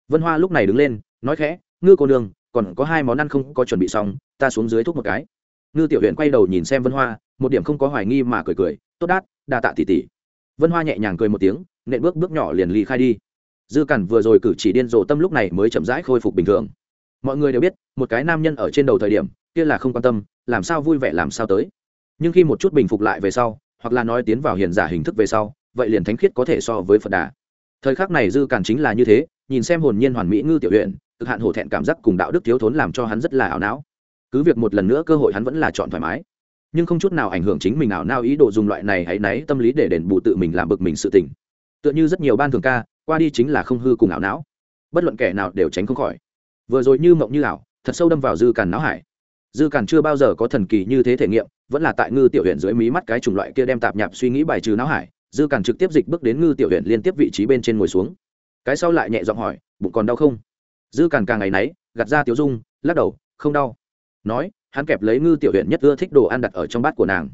Vân hoa lúc này đứng lên, nói khẽ, ngư cô nương, còn có hai món ăn không có chuẩn bị xong, ta xuống dưới thuốc một cái. Ngư tiểu huyện quay đầu nhìn xem vân hoa, một điểm không có hoài nghi mà cười cười, tốt đát, đa tạ tỉ tỉ vân hoa nhẹ nhàng cười một tiếng, nện bước bước nhỏ liền ly khai đi dư cản vừa rồi cử chỉ điên rồ tâm lúc này mới chậm rãi khôi phục bình thường. Mọi người đều biết, một cái nam nhân ở trên đầu thời điểm, kia là không quan tâm, làm sao vui vẻ làm sao tới. Nhưng khi một chút bình phục lại về sau, hoặc là nói tiến vào hiền giả hình thức về sau, vậy liền thánh khiết có thể so với phật đà. Thời khắc này dư cản chính là như thế, nhìn xem hồn nhiên hoàn mỹ ngư tiểu huyện cực hạn hổ thẹn cảm giác cùng đạo đức thiếu thốn làm cho hắn rất là ảo não. Cứ việc một lần nữa cơ hội hắn vẫn là chọn thoải mái, nhưng không chút nào ảnh hưởng chính mình ảo não ý đồ dùng loại này hãy náy tâm lý để đền bù tự mình làm bực mình sự tình. Tựa như rất nhiều ban thường ca qua đi chính là không hư cùng ảo não. Bất luận kẻ nào đều tránh không khỏi. Vừa rồi như mộng như ảo, thật sâu đâm vào dư càn não hải. Dư càn chưa bao giờ có thần kỳ như thế thể nghiệm, vẫn là tại ngư tiểu huyện dưới mí mắt cái chủng loại kia đem tạp nhạp suy nghĩ bài trừ não hải, dư càn trực tiếp dịch bước đến ngư tiểu huyện liên tiếp vị trí bên trên ngồi xuống. Cái sau lại nhẹ giọng hỏi, bụng còn đau không? Dư càn càng ngày náy gặt ra tiểu dung, lắc đầu, không đau. Nói, hắn kẹp lấy ngư tiểu huyện nhất ưa thích đồ ăn đặt ở trong bát của nàng.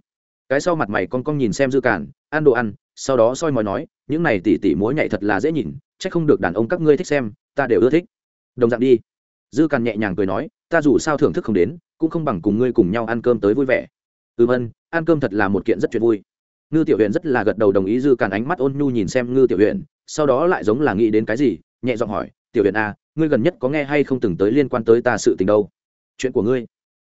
Cái sau mặt mày con con nhìn xem dư càn ăn đồ ăn, sau đó soi mói nói, những này tỉ tỉ múa nhảy thật là dễ nhìn c h ắ c không được đàn ông các ngươi thích xem, ta đều ưa thích. Đồng dạng đi. Dư càn nhẹ nhàng cười nói, ta dù sao thưởng thức không đến, cũng không bằng cùng ngươi cùng nhau ăn cơm tới vui vẻ. Ừm ân, ăn cơm thật là một kiện rất chuyện vui. Ngư tiểu huyện rất là gật đầu đồng ý, dư càn ánh mắt ôn nhu nhìn xem ngư tiểu huyện sau đó lại giống là nghĩ đến cái gì, nhẹ giọng hỏi, tiểu huyện à ngươi gần nhất có nghe hay không từng tới liên quan tới ta sự tình đâu? Chuyện của ngươi?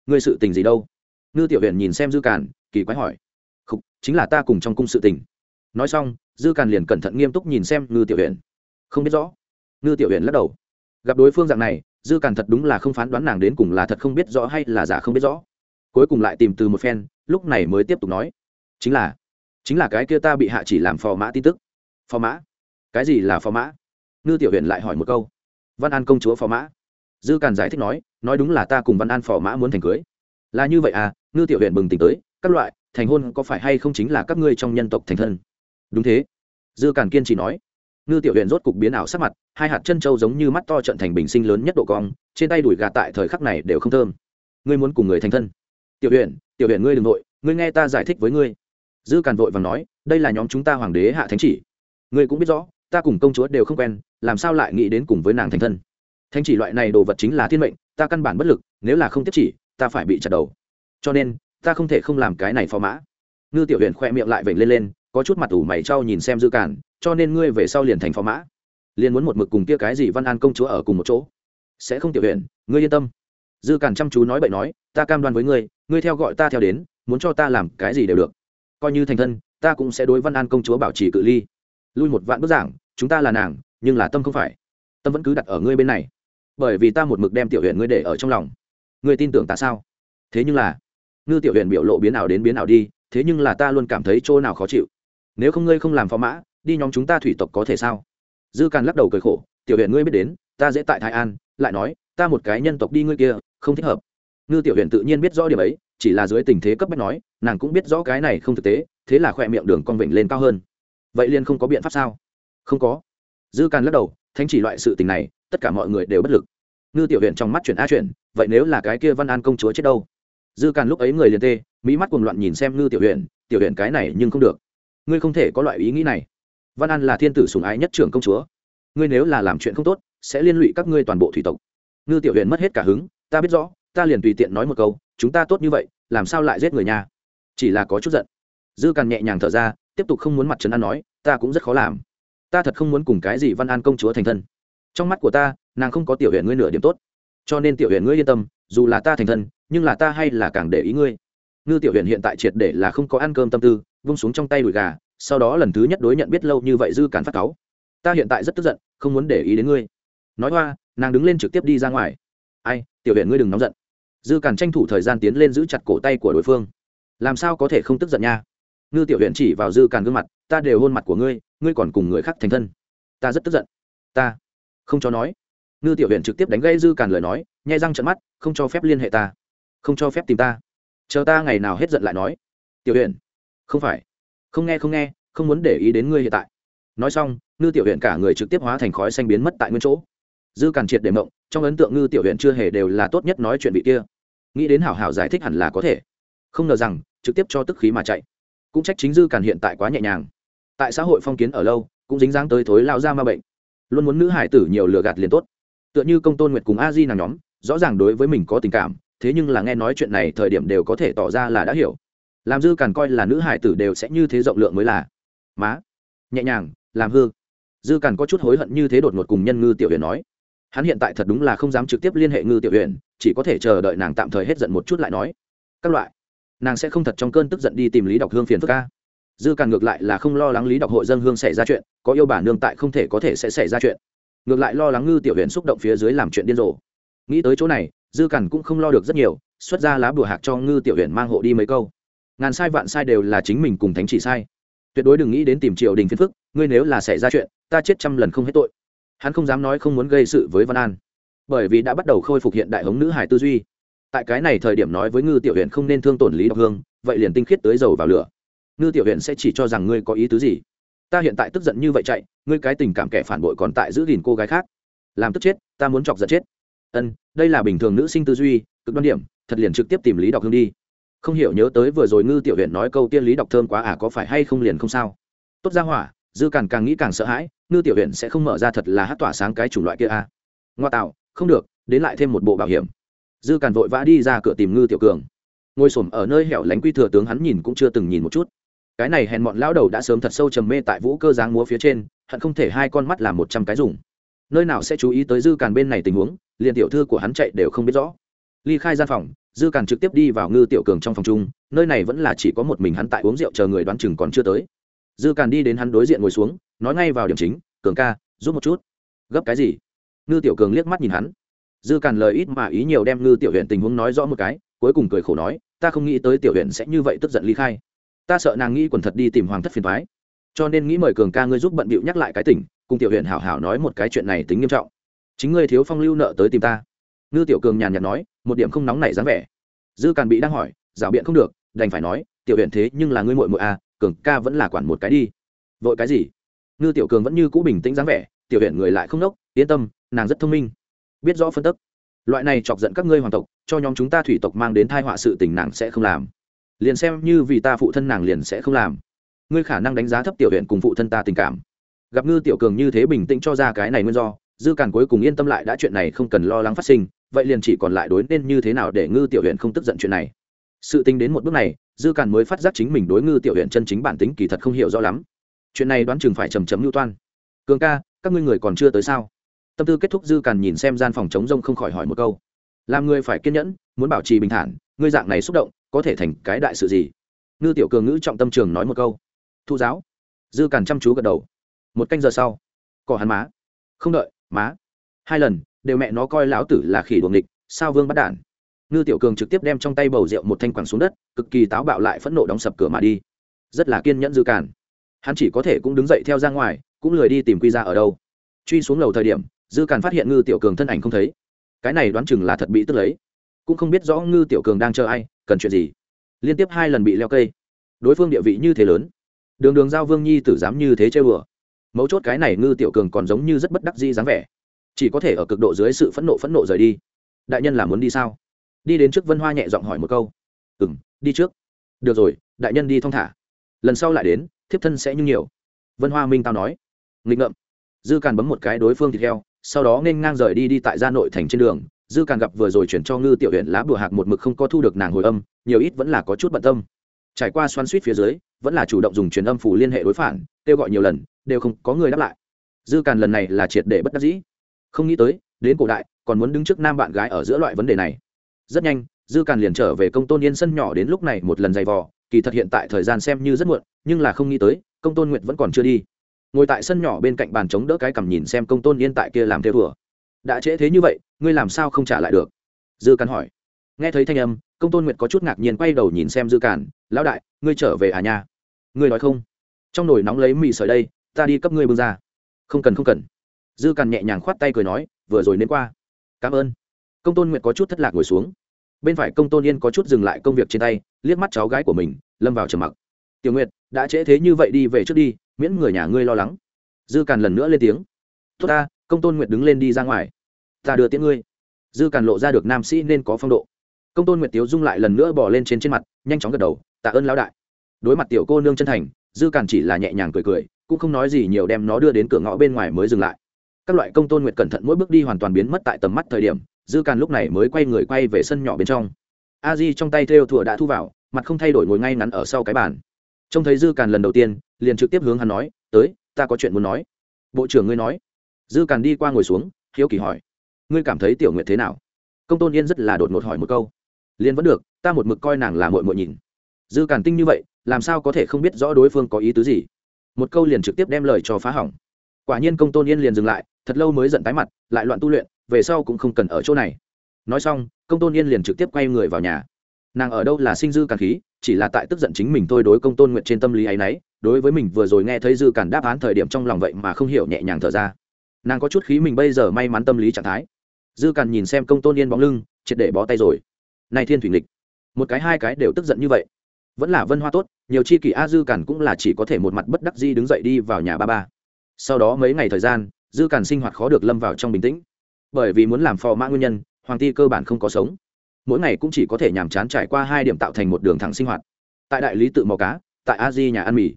Ngươi sự tình gì đâu? Ngư tiểu huyện nhìn xem dư càn, kỳ quái hỏi chính là ta cùng trong cung sự tình. Nói xong, dư càn liền cẩn thận nghiêm túc nhìn xem ngư tiểu huyện không biết rõ. Ngư tiểu huyện lắc đầu. Gặp đối phương dạng này, dư càn thật đúng là không phán đoán nàng đến cùng là thật không biết rõ hay là giả không biết rõ. Cuối cùng lại tìm từ một phen, lúc này mới tiếp tục nói. Chính là chính là cái kia ta bị hạ chỉ làm phò mã tin tức. Phò mã? Cái gì là phò mã? Ngư tiểu huyện lại hỏi một câu. Văn an công chúa phò mã. Dư càn giải thích nói nói đúng là ta cùng văn an phò mã muốn thành cưới. Là như vậy à? Ngư tiểu huyện bừng tỉnh tới, các loại thành hôn có phải hay không chính là các ngươi trong nhân tộc thành thân? Đúng thế. Dư càn kiên chỉ nói. Ngư tiểu huyện rốt cục biến ảo sắc mặt, hai hạt chân trâu giống như mắt to trận thành bình sinh lớn nhất độ cong, trên tay đùi gà tại thời khắc này đều không thơm. Ngươi muốn cùng người thành thân? Tiểu huyện tiểu huyện ngươi đ ừ n g nội ngươi nghe ta giải thích với ngươi. Dư càn vội và nói, đây là nhóm chúng ta hoàng đế hạ thánh chỉ. Ngươi cũng biết rõ, ta cùng công chúa đều không quen, làm sao lại nghĩ đến cùng với nàng thành thân? Thánh chỉ loại này đồ vật chính là thiên mệnh, ta căn bản bất lực, nếu là không tiếp chỉ, ta phải bị chặt đầu. Cho nên ta không thể không làm cái này phò mã. Ngư tiểu huyện khoe miệng lại vểnh lên lên, có chút mặt ủ mày trao nhìn xem dư cản, cho nên ngươi về sau liền thành phò mã. Liền muốn một mực cùng kia cái gì văn an công chúa ở cùng một chỗ. Sẽ không tiểu huyện ngươi yên tâm. Dư cản chăm chú nói bậy nói, ta cam đoan với ngươi ngươi theo gọi ta theo đến, muốn cho ta làm cái gì đều được. Coi như thành thân, ta cũng sẽ đối văn an công chúa bảo trì cự ly. Lui một vạn bức giảng, chúng ta là nàng, nhưng là tâm không phải. Tâm vẫn cứ đặt ở ngươi bên này. Bởi vì ta một mực đem tiểu huyện ngươi để ở trong lòng. Ngươi tin tưởng ta sao? Thế nhưng là ngư tiểu huyện biểu lộ biến nào đến biến nào đi, thế nhưng là ta luôn cảm thấy chỗ nào khó chịu. Nếu không ngươi không làm phó mã, đi nhóm chúng ta thủy tộc có thể sao? Dư càn lắc đầu cười khổ, tiểu huyện ngươi biết đến, ta dễ tại thái an, lại nói, ta một cái nhân tộc đi ngươi kia, không thích hợp. Ngư tiểu huyện tự nhiên biết rõ điểm ấy, chỉ là dưới tình thế cấp bách nói, nàng cũng biết rõ cái này không thực tế, thế là khỏe miệng đường con vịnh lên cao hơn. Vậy liền không có biện pháp sao? Không có. Dư càn lắc đầu, thánh chỉ loại sự tình này, tất cả mọi người đều bất lực. Ngư tiểu huyện trong mắt chuyển a chuyển, vậy nếu là cái kia văn an công chúa chết đâu? Dư càn lúc ấy người liền tê, mỹ mắt cuồng loạn nhìn xem ngư tiểu huyện tiểu huyện cái này nhưng không được. Ngươi không thể có loại ý nghĩ này. Văn an là thiên tử sùng ái nhất trưởng công chúa. Ngươi nếu là làm chuyện không tốt, sẽ liên lụy các ngươi toàn bộ thủy tộc. Ngư tiểu huyện mất hết cả hứng, ta biết rõ, ta liền tùy tiện nói một câu, chúng ta tốt như vậy, làm sao lại giết người nhà? Chỉ là có chút giận. Dư càn nhẹ nhàng thở ra, tiếp tục không muốn mặt trấn an nói, ta cũng rất khó làm. Ta thật không muốn cùng cái gì văn an công chúa thành thân. Trong mắt của ta, nàng không có tiểu huyện ngươi nửa điểm tốt. Cho nên tiểu huyện ngươi yên tâm, dù là ta thành thân nhưng là ta hay là càng để ý ngươi. Ngư tiểu huyện hiện tại triệt để là không có ăn cơm tâm tư, vung xuống trong tay đùi gà, sau đó lần thứ nhất đối nhận biết lâu như vậy dư cản phát cáu. Ta hiện tại rất tức giận, không muốn để ý đến ngươi. Nói hoa, nàng đứng lên trực tiếp đi ra ngoài. Ai, tiểu huyện ngươi đừng nóng giận. Dư cản tranh thủ thời gian tiến lên giữ chặt cổ tay của đối phương. Làm sao có thể không tức giận nha? Ngư tiểu huyện chỉ vào dư cản gương mặt, ta đều hôn mặt của ngươi ngươi còn cùng người khác thành thân. Ta rất tức giận. Ta không cho nói. Ngư tiểu huyện trực tiếp đánh gây dư càn lời nói, nhai răng trận mắt, không cho phép liên hệ ta không cho phép tìm ta. Chờ ta ngày nào hết giận lại nói. Tiểu huyện không phải. Không nghe không nghe, không muốn để ý đến ngươi hiện tại. Nói xong, ngư tiểu huyện cả người trực tiếp hóa thành khói xanh biến mất tại nguyên chỗ. Dư càn triệt để mộng, trong ấn tượng ngư tiểu huyện chưa hề đều là tốt nhất nói chuyện vị kia. Nghĩ đến hảo hảo giải thích hẳn là có thể. Không ngờ rằng, trực tiếp cho tức khí mà chạy. Cũng trách chính dư càn hiện tại quá nhẹ nhàng. Tại xã hội phong kiến ở lâu, cũng dính dáng tới thối lao ra ma bệnh. Luôn muốn nữ hải tử nhiều lừa gạt liền tốt. Tựa như công tôn nguyệt cùng a di nàng nhóm, rõ ràng đối với mình có tình cảm thế nhưng là nghe nói chuyện này thời điểm đều có thể tỏ ra là đã hiểu. Làm dư càn coi là nữ hải tử đều sẽ như thế rộng lượng mới là. Má. Nhẹ nhàng, làm hư. Dư càn có chút hối hận như thế đột ngột cùng nhân ngư tiểu huyền nói. Hắn hiện tại thật đúng là không dám trực tiếp liên hệ ngư tiểu huyền, chỉ có thể chờ đợi nàng tạm thời hết giận một chút lại nói. Các loại. Nàng sẽ không thật trong cơn tức giận đi tìm lý đọc hương phiền phức ca. Dư càn ngược lại là không lo lắng lý đọc hội dân hương xảy ra chuyện, có yêu bà nương tại không thể có thể sẽ xảy ra chuyện. Ngược lại lo lắng ngư tiểu huyền xúc động phía dưới làm chuyện điên rồ. Nghĩ tới chỗ này dư càn cũng không lo được rất nhiều, xuất ra lá bùa hạc cho ngư tiểu huyện mang hộ đi mấy câu. Ngàn sai vạn sai đều là chính mình cùng thánh chỉ sai. Tuyệt đối đừng nghĩ đến tìm triều đình phiền phức, ngươi nếu là xảy ra chuyện, ta chết trăm lần không hết tội. Hắn không dám nói không muốn gây sự với văn an. Bởi vì đã bắt đầu khôi phục hiện đại hống nữ hải tư duy. Tại cái này thời điểm nói với ngư tiểu huyện không nên thương tổn lý đọc hương, vậy liền tinh khiết tới dầu vào lửa. Ngư tiểu huyện sẽ chỉ cho rằng ngươi có ý tứ gì? Ta hiện tại tức giận như vậy chạy, ngươi cái tình cảm kẻ phản bội còn tại giữ gìn cô gái khác. Làm tức chết, ta muốn chọc giận chết. Ân đây là bình thường nữ sinh tư duy, cực đoan điểm, thật liền trực tiếp tìm lý đọc hương đi. Không hiểu nhớ tới vừa rồi ngư tiểu huyện nói câu tiên lý đọc thơm quá à có phải hay không liền không sao? Tốt ra hỏa, dư càng càng nghĩ càng sợ hãi, ngư tiểu huyện sẽ không mở ra thật là hát tỏa sáng cái chủng loại kia à. ngoa tạo, không được, đến lại thêm một bộ bảo hiểm. Dư càn vội vã đi ra cửa tìm ngư tiểu cường. Ngồi s ổ m ở nơi hẻo lánh quy thừa tướng hắn nhìn cũng chưa từng nhìn một chút. Cái này hèn mọn lão đầu đã sớm thật sâu trầm mê tại vũ cơ giáng múa phía trên, hận không thể hai con mắt làm một trăm cái dùng nơi nào sẽ chú ý tới dư càn bên này tình huống, liền tiểu thư của hắn chạy đều không biết rõ. Ly khai gian phòng, dư càn trực tiếp đi vào ngư tiểu cường trong phòng chung, nơi này vẫn là chỉ có một mình hắn tại uống rượu chờ người đoán chừng còn chưa tới. Dư càn đi đến hắn đối diện ngồi xuống, nói ngay vào điểm chính, cường ca, giúp một chút. Gấp cái gì? Ngư tiểu cường liếc mắt nhìn hắn. Dư càn lời ít mà ý nhiều đem ngư tiểu huyện tình huống nói rõ một cái, cuối cùng cười khổ nói, ta không nghĩ tới tiểu huyện sẽ như vậy tức giận ly khai. Ta sợ nàng nghĩ quần thật đi tìm hoàng thất phiền thoái cho nên nghĩ mời cường ca ngươi giúp bận bịu nhắc lại cái tỉnh cùng tiểu huyện hảo hảo nói một cái chuyện này tính nghiêm trọng. Chính ngươi thiếu phong lưu nợ tới tìm ta. Ngư tiểu cường nhàn nhạt nói, một điểm không nóng nảy dáng vẻ. Dư càn bị đang hỏi, rào biện không được, đành phải nói, tiểu huyện thế nhưng là ngươi muội muội à cường ca vẫn là quản một cái đi. Vội cái gì? Ngư tiểu cường vẫn như cũ bình tĩnh dáng vẻ, tiểu huyện người lại không nốc, yên tâm, nàng rất thông minh. Biết rõ phân tức. Loại này chọc giận các ngươi hoàng tộc, cho nhóm chúng ta thủy tộc mang đến thai họa sự tình nàng sẽ không làm. Liền xem như vì ta phụ thân nàng liền sẽ không làm. Ngươi khả năng đánh giá thấp tiểu huyện cùng phụ thân ta tình cảm gặp ngư tiểu cường như thế bình tĩnh cho ra cái này nguyên do, dư càn cuối cùng yên tâm lại đã chuyện này không cần lo lắng phát sinh, vậy liền chỉ còn lại đối nên như thế nào để ngư tiểu huyện không tức giận chuyện này. Sự tính đến một bước này, dư càn mới phát giác chính mình đối ngư tiểu huyện chân chính bản tính kỳ thật không hiểu rõ lắm. Chuyện này đoán chừng phải trầm chấm lưu toan. Cường ca, các ngươi người còn chưa tới sao? Tâm tư kết thúc dư càn nhìn xem gian phòng chống rông không khỏi hỏi một câu. Làm người phải kiên nhẫn, muốn bảo trì bình thản, ngươi dạng này xúc động, có thể thành cái đại sự gì? Ngư tiểu cường ngữ trọng tâm trường nói một câu. Thu giáo. Dư càn chăm chú gật đầu một canh giờ sau cỏ hắn má. Không đợi má. Hai lần đều mẹ nó coi lão tử là khỉ đuồng địch sao vương bắt đản ngư tiểu cường trực tiếp đem trong tay bầu rượu một thanh quẳng xuống đất cực kỳ táo bạo lại phẫn nộ đóng sập cửa mà đi. Rất là kiên nhẫn dư cản, hắn chỉ có thể cũng đứng dậy theo ra ngoài cũng lười đi tìm quy ra ở đâu. Truy xuống lầu thời điểm dư cản phát hiện ngư tiểu cường thân ảnh không thấy. Cái này đoán chừng là thật bị tức lấy. Cũng không biết rõ ngư tiểu cường đang chờ ai cần chuyện gì. Liên tiếp hai lần bị leo cây. Đối phương địa vị như thế lớn. Đường đường giao vương nhi tử dám như thế chơi bừa mấu chốt cái này ngư tiểu cường còn giống như rất bất đắc di dáng vẻ. Chỉ có thể ở cực độ dưới sự phẫn nộ phẫn nộ rời đi. Đại nhân là muốn đi sao? Đi đến trước vân hoa nhẹ giọng hỏi một câu. Ừ m đi trước. Được rồi, đại nhân đi thong thả. Lần sau lại đến, thiếp thân sẽ như nhiều. Vân hoa minh tao nói. Nghịch ngợm. Dư càn bấm một cái đối phương thịt heo sau đó nên ngang rời đi đi tại gia nội thành trên đường. Dư càn gặp vừa rồi chuyển cho ngư tiểu huyện lá bùa hạc một mực không có thu được nàng hồi âm, nhiều ít vẫn là có chút bận tâm trải qua xoắn suýt phía dưới, vẫn là chủ động dùng truyền âm phủ liên hệ đối phản, kêu gọi nhiều lần, đều không có người đáp lại. Dư càn lần này là triệt để bất đắc dĩ. Không nghĩ tới, đến cổ đại, còn muốn đứng trước nam bạn gái ở giữa loại vấn đề này. Rất nhanh, dư càn liền trở về công tôn yên sân nhỏ đến lúc này một lần giày vò, kỳ thật hiện tại thời gian xem như rất muộn, nhưng là không nghĩ tới, công tôn nguyện vẫn còn chưa đi. Ngồi tại sân nhỏ bên cạnh bàn chống đỡ cái cằm nhìn xem công tôn yên tại kia làm theo thừa đã trễ thế như vậy, ngươi làm sao không trả lại được? Dư càn hỏi. Nghe thấy thanh âm, công tôn nguyệt có chút ngạc nhiên quay đầu nhìn xem dư càn lão đại, ngươi trở về à nha? Ngươi nói không? Trong nồi nóng lấy mì sợi đây, ta đi cấp ngươi bưng ra. Không cần không cần. Dư càn nhẹ nhàng khoát tay cười nói, vừa rồi nên qua. Cảm ơn. Công tôn nguyệt có chút thất lạc ngồi xuống. Bên phải công tôn yên có chút dừng lại công việc trên tay, liếc mắt cháu gái của mình, lâm vào trầm mặc. Tiểu nguyệt, đã trễ thế như vậy đi về trước đi, miễn người nhà ngươi lo lắng. Dư càn lần nữa lên tiếng. Tốt ta, công tôn nguyệt đứng lên đi ra ngoài. Ta đưa tiễn ngươi. Dư càn lộ ra được nam sĩ nên có phong độ. Công tôn nguyệt tiếu dung lại lần nữa bỏ lên trên trên mặt, nhanh chóng gật đầu tạ ơn lão đại. Đối mặt tiểu cô nương chân thành, dư càn chỉ là nhẹ nhàng cười cười, cũng không nói gì nhiều đem nó đưa đến cửa ngõ bên ngoài mới dừng lại. Các loại công tôn nguyệt cẩn thận mỗi bước đi hoàn toàn biến mất tại tầm mắt thời điểm, dư càn lúc này mới quay người quay về sân nhỏ bên trong. A di trong tay theo thùa đã thu vào, mặt không thay đổi ngồi ngay ngắn ở sau cái bàn. Trông thấy dư càn lần đầu tiên, liền trực tiếp hướng hắn nói, tới, ta có chuyện muốn nói. Bộ trưởng ngươi nói. Dư càn đi qua ngồi xuống, hiếu kỳ hỏi, ngươi cảm thấy tiểu nguyệt thế nào? Công tôn yên rất là đột ngột hỏi một câu. Liền vẫn được, ta một mực coi nàng là mội mội nhìn dư càn tinh như vậy, làm sao có thể không biết rõ đối phương có ý tứ gì? Một câu liền trực tiếp đem lời cho phá hỏng. Quả nhiên công tôn yên liền dừng lại, thật lâu mới giận tái mặt, lại loạn tu luyện, về sau cũng không cần ở chỗ này. Nói xong, công tôn yên liền trực tiếp quay người vào nhà. Nàng ở đâu là sinh dư càn khí, chỉ là tại tức giận chính mình thôi đối công tôn nguyện trên tâm lý ấ y n ấ y đối với mình vừa rồi nghe thấy dư càn đáp án thời điểm trong lòng vậy mà không hiểu nhẹ nhàng thở ra. Nàng có chút khí mình bây giờ may mắn tâm lý trạng thái. Dư càn nhìn xem công tôn yên bóng lưng, triệt để bó tay rồi. Nay thiên thủy nghịch. Một cái hai cái đều tức giận như vậy vẫn là vân hoa tốt, nhiều chi kỷ a dư cản cũng là chỉ có thể một mặt bất đắc di đứng dậy đi vào nhà ba ba. Sau đó mấy ngày thời gian, dư cản sinh hoạt khó được lâm vào trong bình tĩnh. Bởi vì muốn làm phò mã nguyên nhân, hoàng ti cơ bản không có sống. Mỗi ngày cũng chỉ có thể nhàm chán trải qua hai điểm tạo thành một đường thẳng sinh hoạt. Tại đại lý tự mò cá, tại a di nhà ăn mì,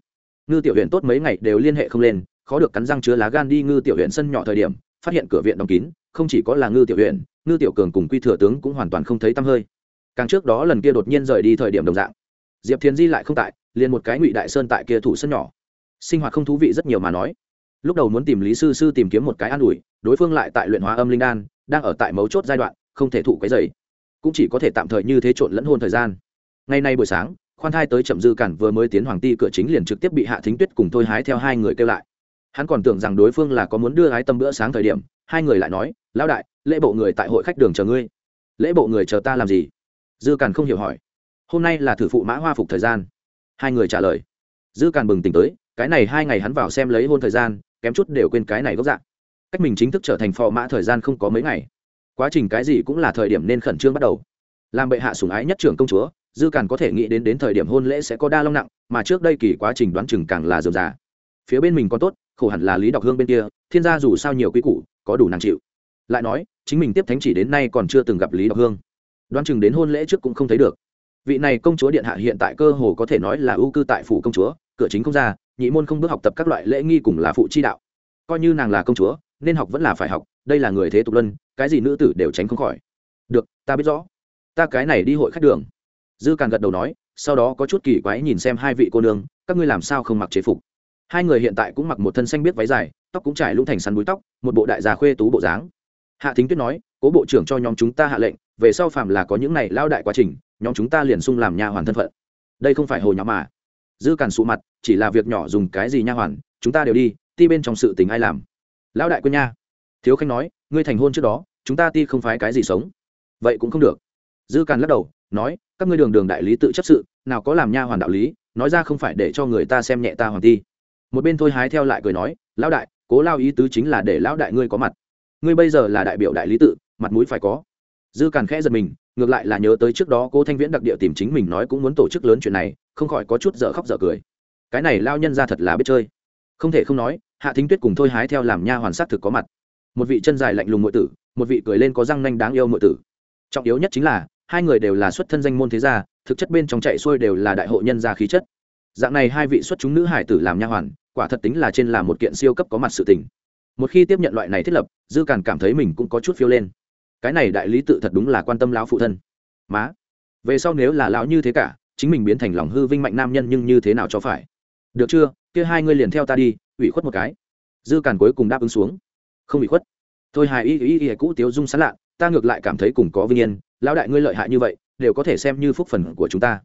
ngư tiểu huyện tốt mấy ngày đều liên hệ không lên, khó được cắn răng chứa lá gan đi ngư tiểu huyện sân nhỏ thời điểm, phát hiện cửa viện đóng kín, không chỉ có là ngư tiểu huyện ngư tiểu cường cùng quy thừa tướng cũng hoàn toàn không thấy tăm hơi. Càng trước đó lần kia đột nhiên rời đi thời điểm đồng dạng diệp thiến di lại không tại, liền một cái ngụy đại sơn tại kia thủ sân nhỏ. Sinh hoạt không thú vị rất nhiều mà nói. Lúc đầu muốn tìm lý sư sư tìm kiếm một cái an ủi, đối phương lại tại luyện hóa âm linh đan, đang ở tại mấu chốt giai đoạn, không thể thụ cái dày. Cũng chỉ có thể tạm thời như thế trộn lẫn hôn thời gian. Ngày nay buổi sáng, khoan thai tới chậm dư cản vừa mới tiến hoàng ti cửa chính liền trực tiếp bị hạ thính tuyết cùng thôi hái theo hai người kêu lại. Hắn còn tưởng rằng đối phương là có muốn đưa hái tâm bữa sáng thời điểm, hai người lại nói, lão đại, lễ bộ người tại hội khách đường chờ ngươi. Lễ bộ người chờ ta làm gì? Dư cản không hiểu hỏi hôm nay là thử phụ mã hoa phục thời gian. Hai người trả lời. Dư càn bừng tỉnh tới, cái này hai ngày hắn vào xem lấy hôn thời gian, kém chút đều quên cái này gốc dạng. Cách mình chính thức trở thành phò mã thời gian không có mấy ngày. Quá trình cái gì cũng là thời điểm nên khẩn trương bắt đầu. Làm bệ hạ sủng ái nhất trưởng công chúa, dư càn có thể nghĩ đến đến thời điểm hôn lễ sẽ có đa long nặng, mà trước đây kỳ quá trình đoán chừng càng là dườm già. Phía bên mình còn tốt, khổ hẳn là lý đọc hương bên kia, thiên gia dù sao nhiều quý củ, có đủ nàng chịu. Lại nói, chính mình tiếp thánh chỉ đến nay còn chưa từng gặp lý đọc hương. Đoán chừng đến hôn lễ trước cũng không thấy được vị này công chúa điện hạ hiện tại cơ hồ có thể nói là ưu cư tại phủ công chúa, cửa chính không ra, nhị môn không bước học tập các loại lễ nghi cùng là phụ chi đạo. Coi như nàng là công chúa, nên học vẫn là phải học, đây là người thế tục luân, cái gì nữ tử đều tránh không khỏi. Được, ta biết rõ. Ta cái này đi hội khách đường. Dư càng gật đầu nói, sau đó có chút kỳ quái nhìn xem hai vị cô nương, các ngươi làm sao không mặc chế phục? Hai người hiện tại cũng mặc một thân xanh biết váy dài, tóc cũng trải lũng thành sắn búi tóc, một bộ đại già khuê tú bộ dáng hạ thính tuyết nói, cố bộ trưởng cho nhóm chúng ta hạ lệnh, về sau phạm là có những này lao đại quá trình, nhóm chúng ta liền sung làm nha hoàn thân phận. Đây không phải hồ nhóm mà. Dư càn sụ mặt, chỉ là việc nhỏ dùng cái gì nha hoàn, chúng ta đều đi, ti bên trong sự tình ai làm? Lão đại quân nha. Thiếu khanh nói, ngươi thành hôn trước đó, chúng ta ti không phái cái gì sống. Vậy cũng không được. Dư càn lắc đầu, nói, các ngươi đường đường đại lý tự chấp sự, nào có làm nha hoàn đạo lý, nói ra không phải để cho người ta xem nhẹ ta hoàng ti. Một bên thôi hái theo lại cười nói, lão đại, cố lao ý tứ chính là để lão đại ngươi có mặt ngươi bây giờ là đại biểu đại lý tự, mặt mũi phải có. Dư càn khẽ giật mình, ngược lại là nhớ tới trước đó cố thanh viễn đặc địa tìm chính mình nói cũng muốn tổ chức lớn chuyện này, không khỏi có chút dở khóc dở cười. Cái này lao nhân ra thật là biết chơi. Không thể không nói, hạ thính tuyết cùng thôi hái theo làm nha hoàn s á t thực có mặt. Một vị chân dài lạnh lùng ngụy tử, một vị cười lên có răng nanh đáng yêu ngụy tử. Trọng yếu nhất chính là, hai người đều là xuất thân danh môn thế gia, thực chất bên trong chạy xuôi đều là đại hội nhân gia khí chất. Dạng này hai vị xuất chúng nữ hải tử làm nha hoàn, quả thật tính là trên là một kiện siêu cấp có mặt sự tình một khi tiếp nhận loại này thiết lập, dư càn cảm thấy mình cũng có chút phiêu lên. Cái này đại lý tự thật đúng là quan tâm lão phụ thân. Má, về sau nếu là lão như thế cả, chính mình biến thành lòng hư vinh mạnh nam nhân nhưng như thế nào cho phải? Được chưa? Kia hai ngươi liền theo ta đi, ủy khuất một cái. Dư càn cuối cùng đáp ứng xuống. Không ủy khuất. Thôi hài y y y, cũ tiếu dung sán lạ, ta ngược lại cảm thấy cùng có vinh yên, lão đại ngươi lợi hại như vậy, đều có thể xem như phúc phần của chúng ta.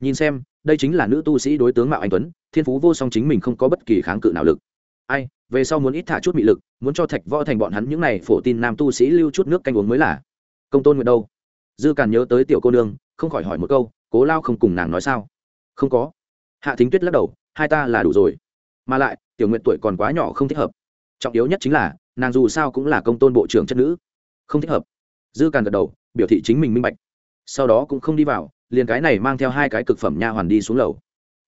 Nhìn xem, đây chính là nữ tu sĩ đối tướng mạo anh tuấn, thiên phú vô song chính mình không có bất kỳ kháng cự nào lực ai, về sau muốn ít thả chút mị lực, muốn cho thạch võ thành bọn hắn những này phổ tin nam tu sĩ lưu chút nước canh uống mới là. Công tôn nguyện đâu? Dư càn nhớ tới tiểu cô nương, không khỏi hỏi một câu, cố lao không cùng nàng nói sao? Không có. Hạ thính tuyết lắc đầu, hai ta là đủ rồi. Mà lại, tiểu nguyện tuổi còn quá nhỏ không thích hợp. Trọng yếu nhất chính là, nàng dù sao cũng là công tôn bộ trưởng chất nữ. Không thích hợp. Dư càn gật đầu, biểu thị chính mình minh bạch. Sau đó cũng không đi vào, liền cái này mang theo hai cái cực phẩm nha hoàn đi xuống lầu.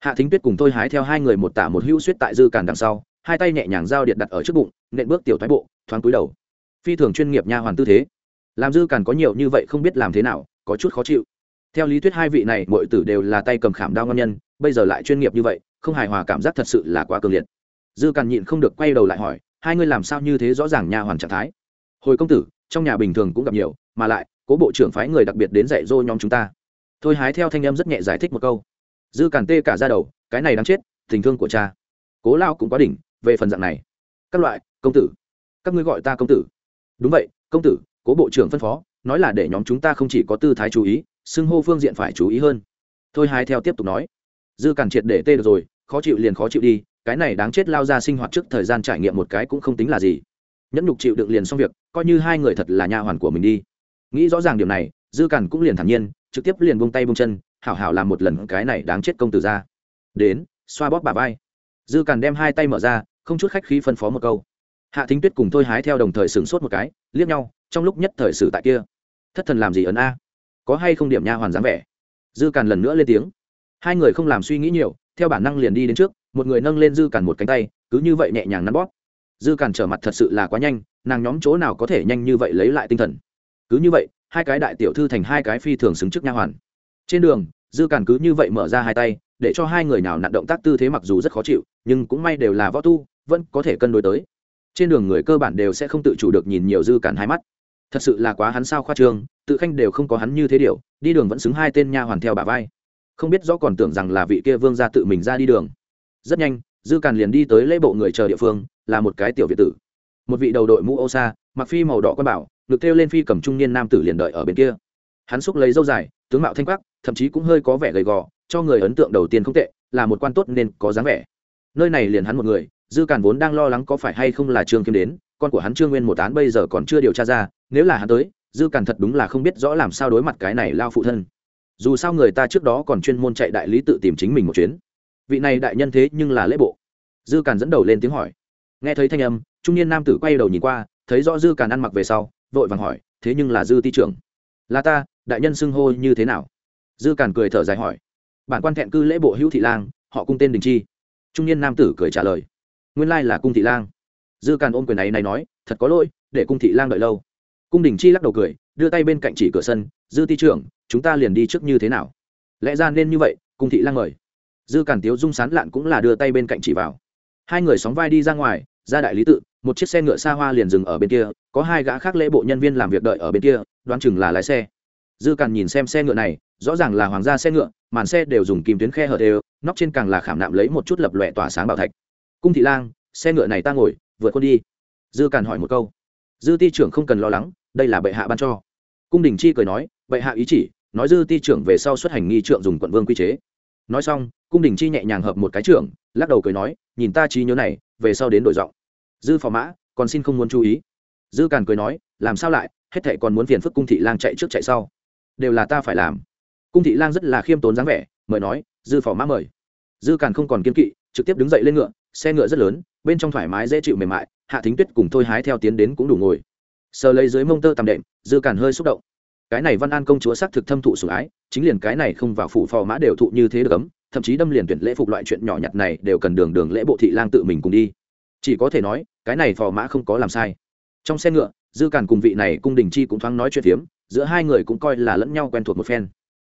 Hạ thính tuyết cùng tôi hái theo hai người một tả một hữu suýt tại dư càn đằng sau hai tay nhẹ nhàng giao điện đặt ở trước bụng, nện bước tiểu thoái bộ, thoáng túi đầu. Phi thường chuyên nghiệp nha hoàn tư thế. Làm dư càn có nhiều như vậy không biết làm thế nào, có chút khó chịu. Theo lý thuyết hai vị này, mọi tử đều là tay cầm khảm đao ngon nhân, bây giờ lại chuyên nghiệp như vậy, không hài hòa cảm giác thật sự là quá cường liệt. Dư càn nhịn không được quay đầu lại hỏi, hai ngươi làm sao như thế rõ ràng nha hoàn trạng thái? Hồi công tử, trong nhà bình thường cũng gặp nhiều, mà lại, cố bộ trưởng phái người đặc biệt đến dạy dỗ nhóm chúng ta. Thôi hái theo thanh em rất nhẹ giải thích một câu. Dư càn tê cả ra đầu, cái này đáng chết, tình thương của cha. Cố lao cũng quá đỉnh về phần dạng này. Các loại, công tử. Các ngươi gọi ta công tử. Đúng vậy, công tử, cố bộ trưởng phân phó, nói là để nhóm chúng ta không chỉ có tư thái chú ý, xưng hô phương diện phải chú ý hơn. Thôi hai theo tiếp tục nói. Dư càn triệt để tê được rồi, khó chịu liền khó chịu đi, cái này đáng chết lao ra sinh hoạt trước thời gian trải nghiệm một cái cũng không tính là gì. Nhẫn nhục chịu đựng liền xong việc, coi như hai người thật là nha hoàn của mình đi. Nghĩ rõ ràng điểm này, dư càn cũng liền thản nhiên, trực tiếp liền bông tay bông chân, hảo hảo làm một lần cái này đáng chết công tử ra. Đến, xoa bóp bà vai. Dư càn đem hai tay mở ra không chút khách khí phân phó một câu. Hạ thính tuyết cùng thôi hái theo đồng thời sửng sốt một cái, liếc nhau, trong lúc nhất thời sử tại kia. Thất thần làm gì ấn a? Có hay không điểm nha hoàn dáng vẻ? Dư càn lần nữa lên tiếng. Hai người không làm suy nghĩ nhiều, theo bản năng liền đi đến trước, một người nâng lên dư càn một cánh tay, cứ như vậy nhẹ nhàng nắn bóp. Dư càn trở mặt thật sự là quá nhanh, nàng nhóm chỗ nào có thể nhanh như vậy lấy lại tinh thần? Cứ như vậy, hai cái đại tiểu thư thành hai cái phi thường xứng trước nha hoàn. Trên đường, dư càn cứ như vậy mở ra hai tay, để cho hai người nào nặn động tác tư thế mặc dù rất khó chịu, nhưng cũng may đều là võ tu vẫn có thể cân đối tới. Trên đường người cơ bản đều sẽ không tự chủ được nhìn nhiều dư càn hai mắt. Thật sự là quá hắn sao khoa trương, tự khanh đều không có hắn như thế điều, đi đường vẫn xứng hai tên nha hoàn theo bà vai. Không biết rõ còn tưởng rằng là vị kia vương ra tự mình ra đi đường. Rất nhanh, dư càn liền đi tới lễ bộ người chờ địa phương, là một cái tiểu việt tử. Một vị đầu đội mũ ô sa, mặc phi màu đỏ quan bảo, ngực thêu lên phi cầm trung niên nam tử liền đợi ở bên kia. Hắn xúc lấy dâu dài, tướng mạo thanh quắc, thậm chí cũng hơi có vẻ gầy gò, cho người ấn tượng đầu tiên không tệ, là một quan tốt nên có dáng vẻ. Nơi này liền hắn một người dư càn vốn đang lo lắng có phải hay không là trương kiếm đến, con của hắn trương nguyên một án bây giờ còn chưa điều tra ra, nếu là hắn tới, dư càn thật đúng là không biết rõ làm sao đối mặt cái này lao phụ thân. Dù sao người ta trước đó còn chuyên môn chạy đại lý tự tìm chính mình một chuyến. Vị này đại nhân thế nhưng là lễ bộ. Dư càn dẫn đầu lên tiếng hỏi. Nghe thấy thanh âm, trung niên nam tử quay đầu nhìn qua, thấy rõ dư càn ăn mặc về sau, vội vàng hỏi, thế nhưng là dư ti trưởng? Là ta, đại nhân xưng hô như thế nào? Dư càn cười thở dài hỏi. Bản quan thẹn cư lễ bộ hữu thị lang, họ cung tên đình chi. Trung niên nam tử cười trả lời nguyên lai là cung thị lang. Dư càn ôm quyền ấy này nói, thật có lỗi, để cung thị lang đợi lâu. Cung đình chi lắc đầu cười, đưa tay bên cạnh chỉ cửa sân, dư ti trưởng, chúng ta liền đi trước như thế nào? Lẽ ra nên như vậy, cung thị lang mời. Dư càn tiếu dung sán lạn cũng là đưa tay bên cạnh chỉ vào. Hai người sóng vai đi ra ngoài, ra đại lý tự, một chiếc xe ngựa xa hoa liền dừng ở bên kia, có hai gã khác lễ bộ nhân viên làm việc đợi ở bên kia, đoán chừng là lái xe. Dư càn nhìn xem xe ngựa này, rõ ràng là hoàng gia xe ngựa, màn xe đều dùng kìm tuyến khe hở đều, nóc trên càng là khảm nạm lấy một chút lập lòe tỏa sáng bảo thạch cung thị lang, xe ngựa này ta ngồi, vượt con đi. Dư càn hỏi một câu. Dư ti trưởng không cần lo lắng, đây là bệ hạ ban cho. Cung đình chi cười nói, bệ hạ ý chỉ, nói dư ti trưởng về sau xuất hành nghi trượng dùng quận vương quy chế. Nói xong, cung đình chi nhẹ nhàng hợp một cái trưởng, lắc đầu cười nói, nhìn ta trí nhớ này, về sau đến đổi giọng. Dư phò mã, còn xin không muốn chú ý. Dư càn cười nói, làm sao lại, hết thệ còn muốn phiền phức cung thị lang chạy trước chạy sau. Đều là ta phải làm. Cung thị lang rất là khiêm tốn dáng vẻ, mời nói, dư phò mã mời. Dư càn không còn kiên kỵ trực tiếp đứng dậy lên ngựa, xe ngựa rất lớn, bên trong thoải mái dễ chịu mềm mại, hạ thính tuyết cùng thôi hái theo tiến đến cũng đủ ngồi. Sờ lấy dưới mông tơ tầm đệm, dư cản hơi xúc động. Cái này văn an công chúa xác thực thâm thụ sủng ái, chính liền cái này không vào phủ phò mã đều thụ như thế được ấm, thậm chí đâm liền tuyển lễ phục loại chuyện nhỏ nhặt này đều cần đường đường lễ bộ thị lang tự mình cùng đi. Chỉ có thể nói, cái này phò mã không có làm sai. Trong xe ngựa, dư cản cùng vị này cung đình chi cũng thoáng nói chuyện phiếm, giữa hai người cũng coi là lẫn nhau quen thuộc một phen.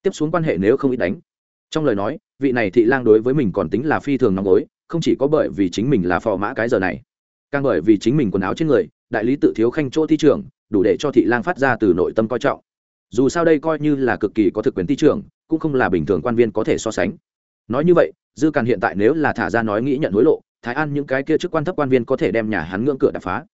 Tiếp xuống quan hệ nếu không ít đánh. Trong lời nói vị này thị lang đối với mình còn tính là phi thường nóng gối, không chỉ có bởi vì chính mình là phò mã cái giờ này, càng bởi vì chính mình quần áo trên người, đại lý tự thiếu khanh chỗ thi trưởng, đủ để cho thị lang phát ra từ nội tâm coi trọng. Dù sao đây coi như là cực kỳ có thực quyền thi trưởng, cũng không là bình thường quan viên có thể so sánh. Nói như vậy, dư càn hiện tại nếu là thả ra nói nghĩ nhận hối lộ, thái an những cái kia chức quan thấp quan viên có thể đem nhà hắn ngưỡng cửa đập phá.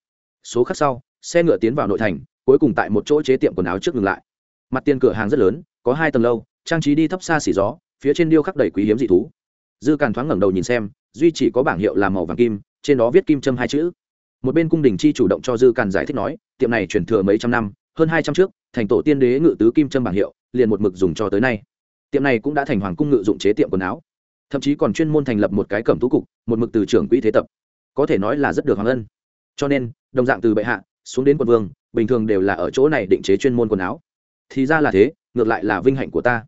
Số khác sau, xe ngựa tiến vào nội thành, cuối cùng tại một chỗ chế tiệm quần áo trước ngừng lại. Mặt tiền cửa hàng rất lớn, có hai tầng lâu, trang trí đi thấp xa xỉ gió phía trên điêu khắc đầy quý hiếm dị thú. Dư càn thoáng ngẩng đầu nhìn xem, duy chỉ có bảng hiệu làm màu vàng kim, trên đó viết kim châm hai chữ. Một bên cung đình chi chủ động cho dư càn giải thích nói, tiệm này chuyển thừa mấy trăm năm, hơn hai trăm trước, thành tổ tiên đế ngự tứ kim châm bảng hiệu, liền một mực dùng cho tới nay. Tiệm này cũng đã thành hoàng cung ngự dụng chế tiệm quần áo. Thậm chí còn chuyên môn thành lập một cái cẩm tú cục, một mực từ trưởng quỹ thế tập. Có thể nói là rất được hoàng ân. Cho nên, đồng dạng từ bệ hạ, xuống đến quận vương, bình thường đều là ở chỗ này định chế chuyên môn quần áo. Thì ra là thế, ngược lại là vinh hạnh của ta.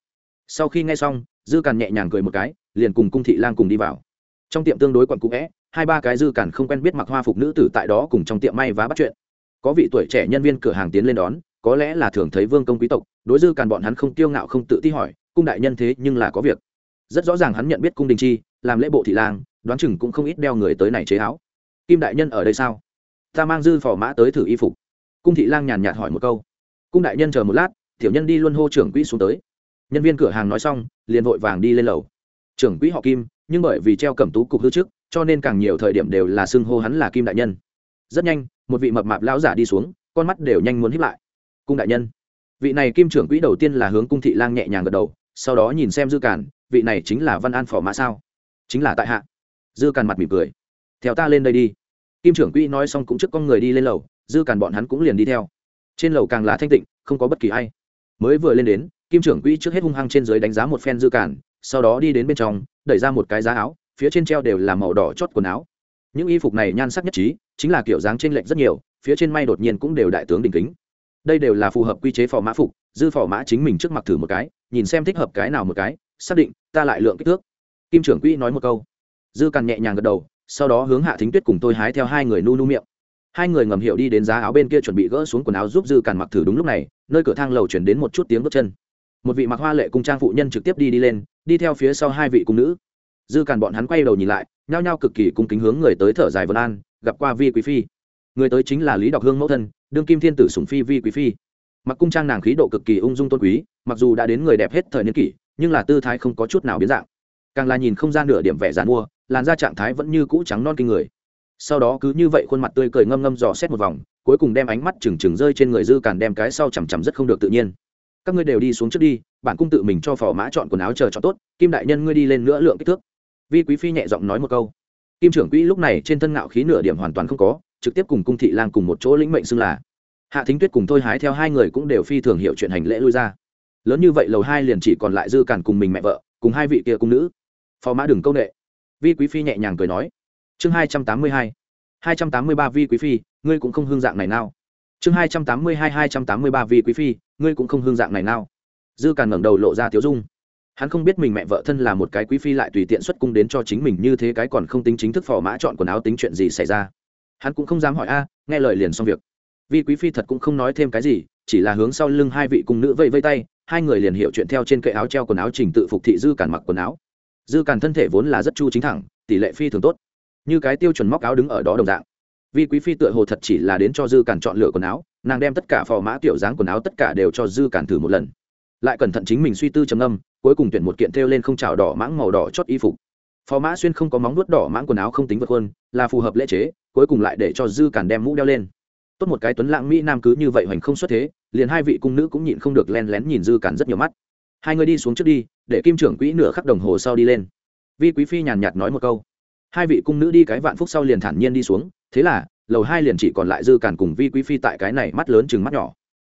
Sau khi nghe xong dư càn nhẹ nhàng cười một cái, liền cùng cung thị lang cùng đi vào. Trong tiệm tương đối quặn cũ vẽ hai ba cái dư càn không quen biết mặc hoa phục nữ tử tại đó cùng trong tiệm may vá bắt chuyện. Có vị tuổi trẻ nhân viên cửa hàng tiến lên đón, có lẽ là thường thấy vương công quý tộc, đối dư càn bọn hắn không kiêu ngạo không tự ti hỏi, cung đại nhân thế nhưng là có việc. Rất rõ ràng hắn nhận biết cung đình chi, làm lễ bộ thị lang, đoán chừng cũng không ít đeo người tới này chế áo. Kim đại nhân ở đây sao? Ta mang dư phò mã tới thử y phục. Cung thị lang nhàn nhạt hỏi một câu. Cung đại nhân chờ một lát, tiểu nhân đi luân hô trưởng quỹ xuống tới nhân viên cửa hàng nói xong, liền vội vàng đi lên lầu. Trưởng quỹ họ kim, nhưng bởi vì treo cẩm tú cục hư trước, cho nên càng nhiều thời điểm đều là xưng hô hắn là kim đại nhân. Rất nhanh, một vị mập mạp lão giả đi xuống, con mắt đều nhanh muốn hiếp lại. Cung đại nhân. Vị này kim trưởng quỹ đầu tiên là hướng cung thị lang nhẹ nhàng gật đầu, sau đó nhìn xem dư cản vị này chính là văn an phò mã sao? Chính là tại hạ. Dư càn mặt mỉm cười. Theo ta lên đây đi. Kim trưởng quỹ nói xong cũng trước con người đi lên lầu, dư càn bọn hắn cũng liền đi theo. Trên lầu càng là thanh tịnh, không có bất kỳ ai. Mới vừa lên đến kim trưởng quỹ trước hết hung hăng trên dưới đánh giá một phen dư cản, sau đó đi đến bên trong đẩy ra một cái giá áo phía trên treo đều là màu đỏ chót quần áo. Những y phục này nhan sắc nhất trí chính là kiểu dáng trên lệnh rất nhiều phía trên may đột nhiên cũng đều đại tướng đình kính. Đây đều là phù hợp quy chế phò mã phục dư phò mã chính mình trước mặt thử một cái nhìn xem thích hợp cái nào một cái xác định ta lại lượng kích thước. Kim trưởng quỹ nói một câu. Dư càn nhẹ nhàng gật đầu sau đó hướng hạ thính tuyết cùng tôi hái theo hai người nu nu miệng. Hai người ngầm hiểu đi đến giá áo bên kia chuẩn bị gỡ xuống quần áo giúp dư càn mặc thử đúng lúc này nơi cửa thang lầu chuyển đến một chút tiếng bước chân một vị mặc hoa lệ cung trang phụ nhân trực tiếp đi đi lên, đi theo phía sau hai vị cung nữ. Dư càn bọn hắn quay đầu nhìn lại, nhao nhao cực kỳ cung kính hướng người tới thở dài vân an, gặp qua vi quý phi. Người tới chính là lý đọc hương mẫu thân, đương kim thiên tử sùng phi vi quý phi. Mặc cung trang nàng khí độ cực kỳ ung dung tôn quý, mặc dù đã đến người đẹp hết thời niên kỷ, nhưng là tư thái không có chút nào biến dạng. Càng là nhìn không ra nửa điểm vẻ giàn mua, làn da trạng thái vẫn như cũ trắng non kinh người. Sau đó cứ như vậy khuôn mặt tươi cười ngâm ngâm dò xét một vòng, cuối cùng đem ánh mắt trừng trừng rơi trên người dư càn đem cái sau chằm chằm rất không được tự nhiên các ngươi đều đi xuống trước đi, bản cung tự mình cho phò mã chọn quần áo chờ cho tốt, kim đại nhân ngươi đi lên nữa lượng kích thước. Vi quý phi nhẹ giọng nói một câu. Kim trưởng quỹ lúc này trên thân ngạo khí nửa điểm hoàn toàn không có, trực tiếp cùng cung thị lang cùng một chỗ lĩnh mệnh xưng là. Hạ thính tuyết cùng thôi hái theo hai người cũng đều phi thường hiểu chuyện hành lễ lui ra. Lớn như vậy lầu hai liền chỉ còn lại dư cản cùng mình mẹ vợ, cùng hai vị kia cung nữ. Phò mã đừng công nghệ vi quý phi nhẹ nhàng cười nói. Chương hai trăm tám mươi hai. Hai trăm tám mươi ba vi quý phi, ngươi cũng không hương dạng này nào. Chương hai trăm tám mươi hai hai trăm tám mươi ba vi quý phi ngươi cũng không hương dạng này nào. Dư càn ngẩng đầu lộ ra tiếu dung. Hắn không biết mình mẹ vợ thân là một cái quý phi lại tùy tiện xuất cung đến cho chính mình như thế cái còn không tính chính thức phò mã chọn quần áo tính chuyện gì xảy ra. Hắn cũng không dám hỏi, a, nghe lời liền xong việc. Vì quý phi thật cũng không nói thêm cái gì, chỉ là hướng sau lưng hai vị cung nữ vây vây tay, hai người liền hiểu chuyện theo trên cây áo treo quần áo trình tự phục thị dư càn mặc quần áo. Dư càn thân thể vốn là rất chu chính thẳng, tỷ lệ phi thường tốt, như cái tiêu chuẩn móc áo đứng ở đó đồng dạng. Vì quý phi tựa hồ thật chỉ là đến cho dư càn chọn lựa quần áo nàng đem tất cả phò mã tiểu dáng quần áo tất cả đều cho dư cản thử một lần. Lại cẩn thận chính mình suy tư trầm âm cuối cùng tuyển một kiện thêu lên không trào đỏ mãng màu đỏ chót y phục. Phò mã xuyên không có móng nuốt đỏ mãng quần áo không tính vượt hơn là phù hợp lễ chế, cuối cùng lại để cho dư cản đem mũ đeo lên. Tốt một cái tuấn lãng mỹ nam cứ như vậy hoành không xuất thế, liền hai vị cung nữ cũng nhịn không được len lén nhìn dư cản rất nhiều mắt. Hai người đi xuống trước đi, để kim trưởng quỹ nửa khắc đồng hồ sau đi lên. Vi quý phi nhàn nhạt nói một câu. Hai vị cung nữ đi cái vạn phúc sau liền thản nhiên đi xuống, thế là lầu hai liền chỉ còn lại dư càn cùng vi quý phi tại cái này mắt lớn chừng mắt nhỏ.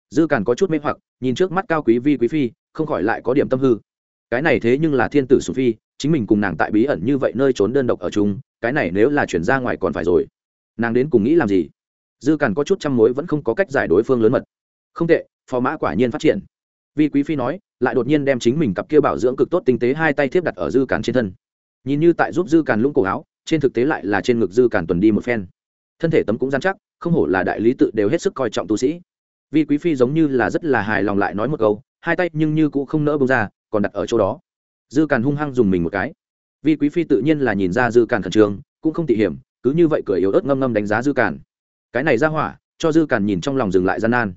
Dư càn có chút mê hoặc, nhìn trước mắt cao quý vi quý phi, không khỏi lại có điểm tâm hư. Cái này thế nhưng là thiên tử sù phi, chính mình cùng nàng tại bí ẩn như vậy nơi trốn đơn độc ở chung, cái này nếu là chuyển ra ngoài còn phải rồi. Nàng đến cùng nghĩ làm gì? Dư càn có chút chăm mối vẫn không có cách giải đối phương lớn mật. Không tệ, phò mã quả nhiên phát triển. Vi quý phi nói, lại đột nhiên đem chính mình cặp kia bảo dưỡng cực tốt tinh tế hai tay thiếp đặt ở dư càn trên thân. Nhìn như tại giúp dư càn lũng cổ áo, trên thực tế lại là trên ngực dư càn tuần đi một phen thân thể tấm cũng gian chắc, không hổ là đại lý tự đều hết sức coi trọng tu sĩ. Vi quý phi giống như là rất là hài lòng lại nói một câu, hai tay nhưng như cũng không nỡ bông ra, còn đặt ở chỗ đó. Dư càn hung hăng dùng mình một cái. Vi quý phi tự nhiên là nhìn ra dư càn khẩn trương, cũng không tỉ hiểm, cứ như vậy cười yếu ớt ngâm ngâm đánh giá dư càn. Cái này ra hỏa, cho dư càn nhìn trong lòng dừng lại gian nan.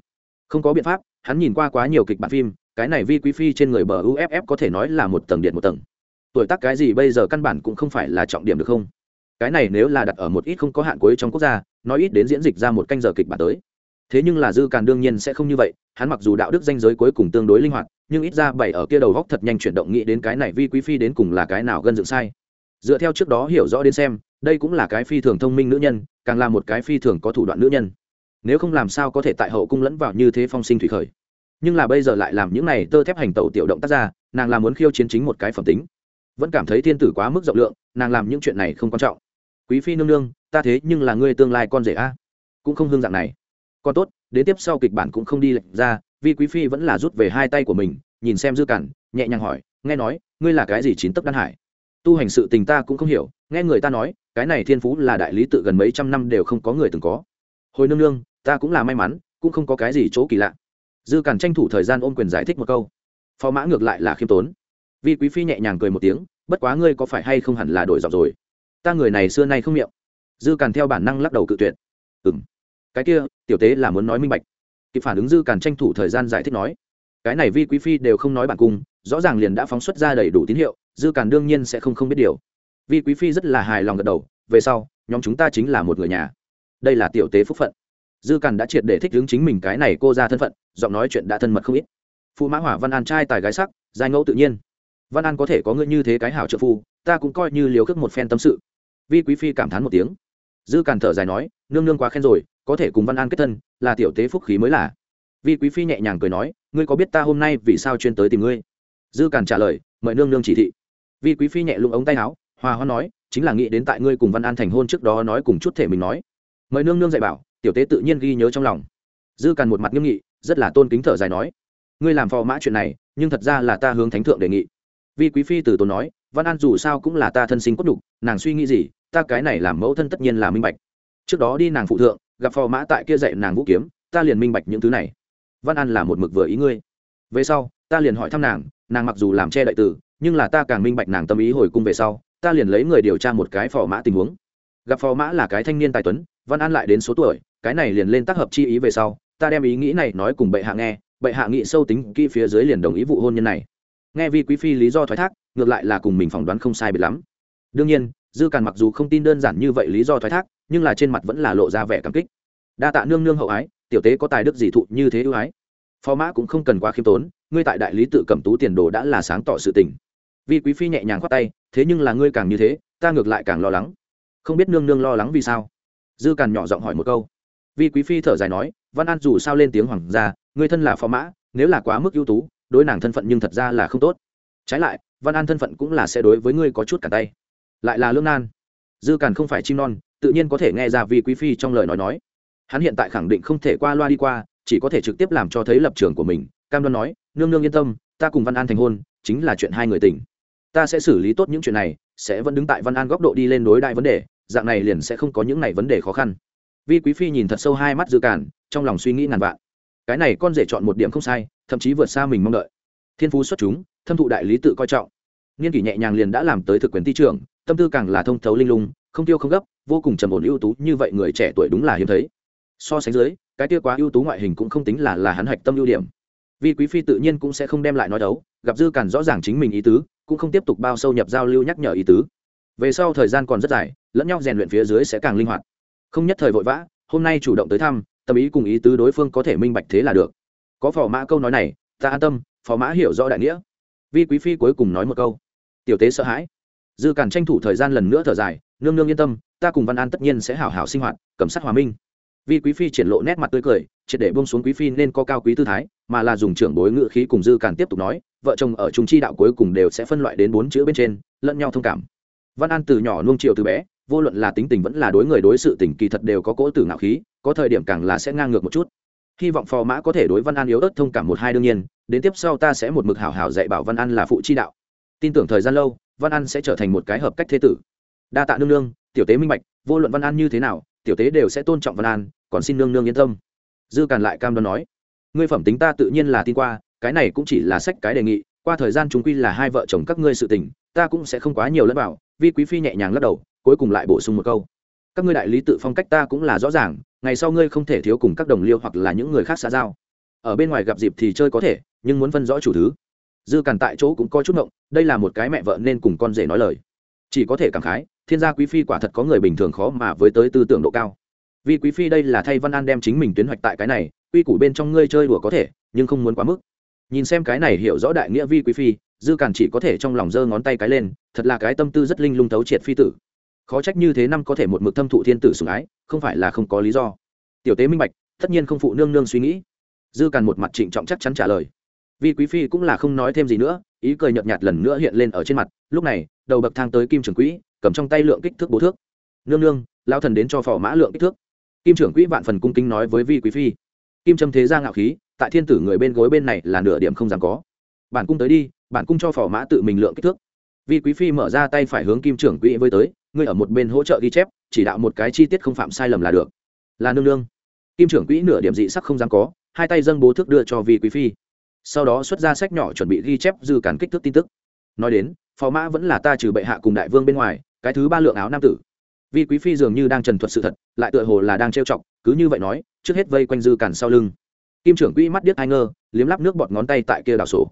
Không có biện pháp, hắn nhìn qua quá nhiều kịch bản phim, cái này vi quý phi trên người bờ uff có thể nói là một tầng điện một tầng. Tuổi tác cái gì bây giờ căn bản cũng không phải là trọng điểm được không? Cái này nếu là đặt ở một ít không có hạn cuối trong quốc gia, nói ít đến diễn dịch ra một canh giờ kịch bản tới. Thế nhưng là dư càn đương nhiên sẽ không như vậy, hắn mặc dù đạo đức danh giới cuối cùng tương đối linh hoạt, nhưng ít ra bảy ở kia đầu góc thật nhanh chuyển động nghĩ đến cái này vi quý phi đến cùng là cái nào gân dựng sai. Dựa theo trước đó hiểu rõ đến xem, đây cũng là cái phi thường thông minh nữ nhân, càng là một cái phi thường có thủ đoạn nữ nhân. Nếu không làm sao có thể tại hậu cung lẫn vào như thế phong sinh thủy khởi. Nhưng là bây giờ lại làm những này tơ thép hành tẩu tiểu động tác ra, nàng là muốn khiêu chiến chính một cái phẩm tính. Vẫn cảm thấy thiên tử quá mức rộng lượng, nàng làm những chuyện này không quan trọng quý phi nương nương, ta thế nhưng là ngươi tương lai con rể a. Cũng không hương dạng này. Còn tốt, đến tiếp sau kịch bản cũng không đi lệch ra, vì quý phi vẫn là rút về hai tay của mình, nhìn xem dư cản, nhẹ nhàng hỏi, nghe nói, ngươi là cái gì chín tấc đan hải? Tu hành sự tình ta cũng không hiểu, nghe người ta nói, cái này thiên phú là đại lý tự gần mấy trăm năm đều không có người từng có. Hồi nương nương, ta cũng là may mắn, cũng không có cái gì chỗ kỳ lạ. Dư cản tranh thủ thời gian ôm quyền giải thích một câu. Phó mã ngược lại là khiêm tốn. Vi quý phi nhẹ nhàng cười một tiếng, bất quá ngươi có phải hay không hẳn là đổi giọng rồi? Ta người này xưa nay không miệng. Dư càn theo bản năng lắc đầu cự tuyệt. Ừ m cái kia, tiểu tế là muốn nói minh bạch. Kịp phản ứng dư càn tranh thủ thời gian giải thích nói. Cái này vi quý phi đều không nói bản cung, rõ ràng liền đã phóng xuất ra đầy đủ tín hiệu, dư càn đương nhiên sẽ không không biết điều. Vi quý phi rất là hài lòng gật đầu, về sau, nhóm chúng ta chính là một người nhà. Đây là tiểu tế phúc phận. Dư càn đã triệt để thích hướng chính mình cái này cô ra thân phận, giọng nói chuyện đã thân mật không ít. Phụ mã hỏa văn an trai tài gái sắc, giai ngẫu tự nhiên văn an có thể có ngươi như thế cái hảo trợ phu, ta cũng coi như liều khước một phen tâm sự. Vi quý phi cảm thán một tiếng. Dư càn thở dài nói, nương nương quá khen rồi, có thể cùng văn an kết thân, là tiểu tế phúc khí mới là. Vi quý phi nhẹ nhàng cười nói, ngươi có biết ta hôm nay vì sao chuyên tới tìm ngươi? Dư càn trả lời, mời nương nương chỉ thị. Vi quý phi nhẹ lụng ống tay áo, hòa hoa nói, chính là nghĩ đến tại ngươi cùng văn an thành hôn trước đó nói cùng chút thể mình nói. Mời nương nương dạy bảo, tiểu tế tự nhiên ghi nhớ trong lòng. Dư càn một mặt nghiêm nghị, rất là tôn kính thở dài nói, ngươi làm phò mã chuyện này, nhưng thật ra là ta hướng thánh thượng đề nghị vi quý phi từ tốn nói, văn an dù sao cũng là ta thân sinh cốt đục nàng suy nghĩ gì, ta cái này làm mẫu thân tất nhiên là minh bạch. Trước đó đi nàng phụ thượng, gặp phò mã tại kia dạy nàng vũ kiếm, ta liền minh bạch những thứ này. Văn an là một mực vừa ý ngươi. Về sau, ta liền hỏi thăm nàng nàng mặc dù làm che đại tử nhưng là ta càng minh bạch nàng tâm ý hồi cung về sau, ta liền lấy người điều tra một cái phò mã tình huống. Gặp phò mã là cái thanh niên tài tuấn, văn an lại đến số tuổi, cái này liền lên tác hợp chi ý về sau, ta đem ý nghĩ này nói cùng bệ hạ nghe, bệ hạ nghị sâu tính kỹ phía dưới liền đồng ý vụ hôn nhân này nghe vi quý phi lý do thoái thác, ngược lại là cùng mình phỏng đoán không sai biệt lắm. Đương nhiên, dư càn mặc dù không tin đơn giản như vậy lý do thoái thác, nhưng là trên mặt vẫn là lộ ra vẻ cảm kích. Đa tạ nương nương hậu ái, tiểu tế có tài đức gì thụ như thế ưu ái. Phó mã cũng không cần quá khiêm tốn, ngươi tại đại lý tự cầm tú tiền đồ đã là sáng tỏ sự tình. Vi quý phi nhẹ nhàng khoát tay, thế nhưng là ngươi càng như thế, ta ngược lại càng lo lắng. Không biết nương nương lo lắng vì sao? Dư càn nhỏ giọng hỏi một câu. Vi quý phi thở dài nói, văn an dù sao lên tiếng hoàng gia, ngươi thân là phó mã, nếu là quá mức ưu tú đối nàng thân phận nhưng thật ra là không tốt. Trái lại, văn an thân phận cũng là sẽ đối với ngươi có chút cả tay. Lại là lương nan. Dư càn không phải chim non, tự nhiên có thể nghe ra vi quý phi trong lời nói nói. Hắn hiện tại khẳng định không thể qua loa đi qua, chỉ có thể trực tiếp làm cho thấy lập trường của mình. Cam đoan nói, nương nương yên tâm, ta cùng văn an thành hôn, chính là chuyện hai người tình. Ta sẽ xử lý tốt những chuyện này, sẽ vẫn đứng tại văn an góc độ đi lên đối đại vấn đề, dạng này liền sẽ không có những này vấn đề khó khăn. Vi quý phi nhìn thật sâu hai mắt dư cản trong lòng suy nghĩ ngàn vạn cái này con rể chọn một điểm không sai, thậm chí vượt xa mình mong đợi. Thiên phú xuất chúng, thâm thụ đại lý tự coi trọng. Nghiên kỷ nhẹ nhàng liền đã làm tới thực quyền ti trưởng, tâm tư càng là thông thấu linh lung, không tiêu không gấp, vô cùng trầm ổn ưu tú, như vậy người trẻ tuổi đúng là hiếm thấy. So sánh dưới, cái tia quá ưu tú ngoại hình cũng không tính là là hắn hạch tâm ưu điểm. Vì quý phi tự nhiên cũng sẽ không đem lại nói đấu, gặp dư càn rõ ràng chính mình ý tứ, cũng không tiếp tục bao sâu nhập giao lưu nhắc nhở ý tứ. Về sau thời gian còn rất dài, lẫn nhau rèn luyện phía dưới sẽ càng linh hoạt. Không nhất thời vội vã, hôm nay chủ động tới thăm tâm ý cùng ý tứ đối phương có thể minh bạch thế là được. Có phò mã câu nói này, ta an tâm, phò mã hiểu rõ đại nghĩa. Vi quý phi cuối cùng nói một câu. Tiểu tế sợ hãi. Dư càn tranh thủ thời gian lần nữa thở dài, nương nương yên tâm, ta cùng văn an tất nhiên sẽ hảo hảo sinh hoạt cầm sát hòa minh. Vi quý phi triển lộ nét mặt tươi cười, triệt để bông xuống quý phi nên có cao quý tư thái, mà là dùng trưởng bối ngự khí cùng dư càn tiếp tục nói, vợ chồng ở trung chi đạo cuối cùng đều sẽ phân loại đến bốn chữ bên trên, lẫn nhau thông cảm. Văn an từ nhỏ nuông triệu từ bé, vô luận là tính tình vẫn là đối người đối sự tình kỳ thật đều có cỗ tử ngạo khí có thời điểm càng là sẽ ngang ngược một chút. Hy vọng phò mã có thể đối văn an yếu ớt thông cảm một hai đương nhiên, đến tiếp sau ta sẽ một mực hảo hảo dạy bảo văn an là phụ chi đạo. Tin tưởng thời gian lâu, văn an sẽ trở thành một cái hợp cách thế tử. Đa tạ nương nương, tiểu tế minh bạch, vô luận văn an như thế nào, tiểu tế đều sẽ tôn trọng văn an, còn xin nương nương yên tâm. Dư càn lại cam đoan nói, ngươi phẩm tính ta tự nhiên là tin qua, cái này cũng chỉ là sách cái đề nghị, qua thời gian chúng quy là hai vợ chồng các ngươi sự tình, ta cũng sẽ không quá nhiều lẫn vào, vi quý phi nhẹ nhàng lắc đầu, cuối cùng lại bổ sung một câu. Các ngươi đại lý tự phong cách ta cũng là rõ ràng ngày sau ngươi không thể thiếu cùng các đồng liêu hoặc là những người khác xã giao. Ở bên ngoài gặp dịp thì chơi có thể, nhưng muốn phân rõ chủ thứ. Dư càn tại chỗ cũng có chút ngộng, đây là một cái mẹ vợ nên cùng con rể nói lời. Chỉ có thể cảm khái, thiên gia quý phi quả thật có người bình thường khó mà với tới tư tưởng độ cao. Vì quý phi đây là thay văn an đem chính mình tuyến hoạch tại cái này, quy củ bên trong ngươi chơi đùa có thể, nhưng không muốn quá mức. Nhìn xem cái này hiểu rõ đại nghĩa vi quý phi, dư càn chỉ có thể trong lòng giơ ngón tay cái lên, thật là cái tâm tư rất linh lung tấu triệt phi tử khó trách như thế năm có thể một mực thâm thụ thiên tử sủng ái, không phải là không có lý do. Tiểu tế minh bạch, tất nhiên không phụ nương nương suy nghĩ. Dư càn một mặt trịnh trọng chắc chắn trả lời. Vi quý phi cũng là không nói thêm gì nữa, ý cười nhợt nhạt lần nữa hiện lên ở trên mặt, lúc này, đầu bậc thang tới kim trưởng quỹ, cầm trong tay lượng kích thước bố thước. Nương nương lao thần đến cho phò mã lượng kích thước. Kim trưởng quỹ vạn phần cung kính nói với vi quý phi. Kim trâm thế ra ngạo khí, tại thiên tử người bên gối bên này là nửa điểm không dám có. Bản cung tới đi, bản cung cho phò mã tự mình lượng kích thước. Vi quý phi mở ra tay phải hướng kim trưởng quỹ với tới ngươi ở một bên hỗ trợ ghi chép, chỉ đạo một cái chi tiết không phạm sai lầm là được. Là nương nương. Kim trưởng quỹ nửa điểm dị sắc không dám có, hai tay dâng bố thước đưa cho vi quý phi. Sau đó xuất ra sách nhỏ chuẩn bị ghi chép dư cản kích thước tin tức. Nói đến, phò mã vẫn là ta trừ bệ hạ cùng đại vương bên ngoài, cái thứ ba lượng áo nam tử. Vi quý phi dường như đang trần thuật sự thật, lại tựa hồ là đang trêu chọc, cứ như vậy nói, trước hết vây quanh dư cản sau lưng. Kim trưởng quỹ mắt điếc ai ngơ, liếm lắp nước bọt ngón tay tại kia đảo sổ.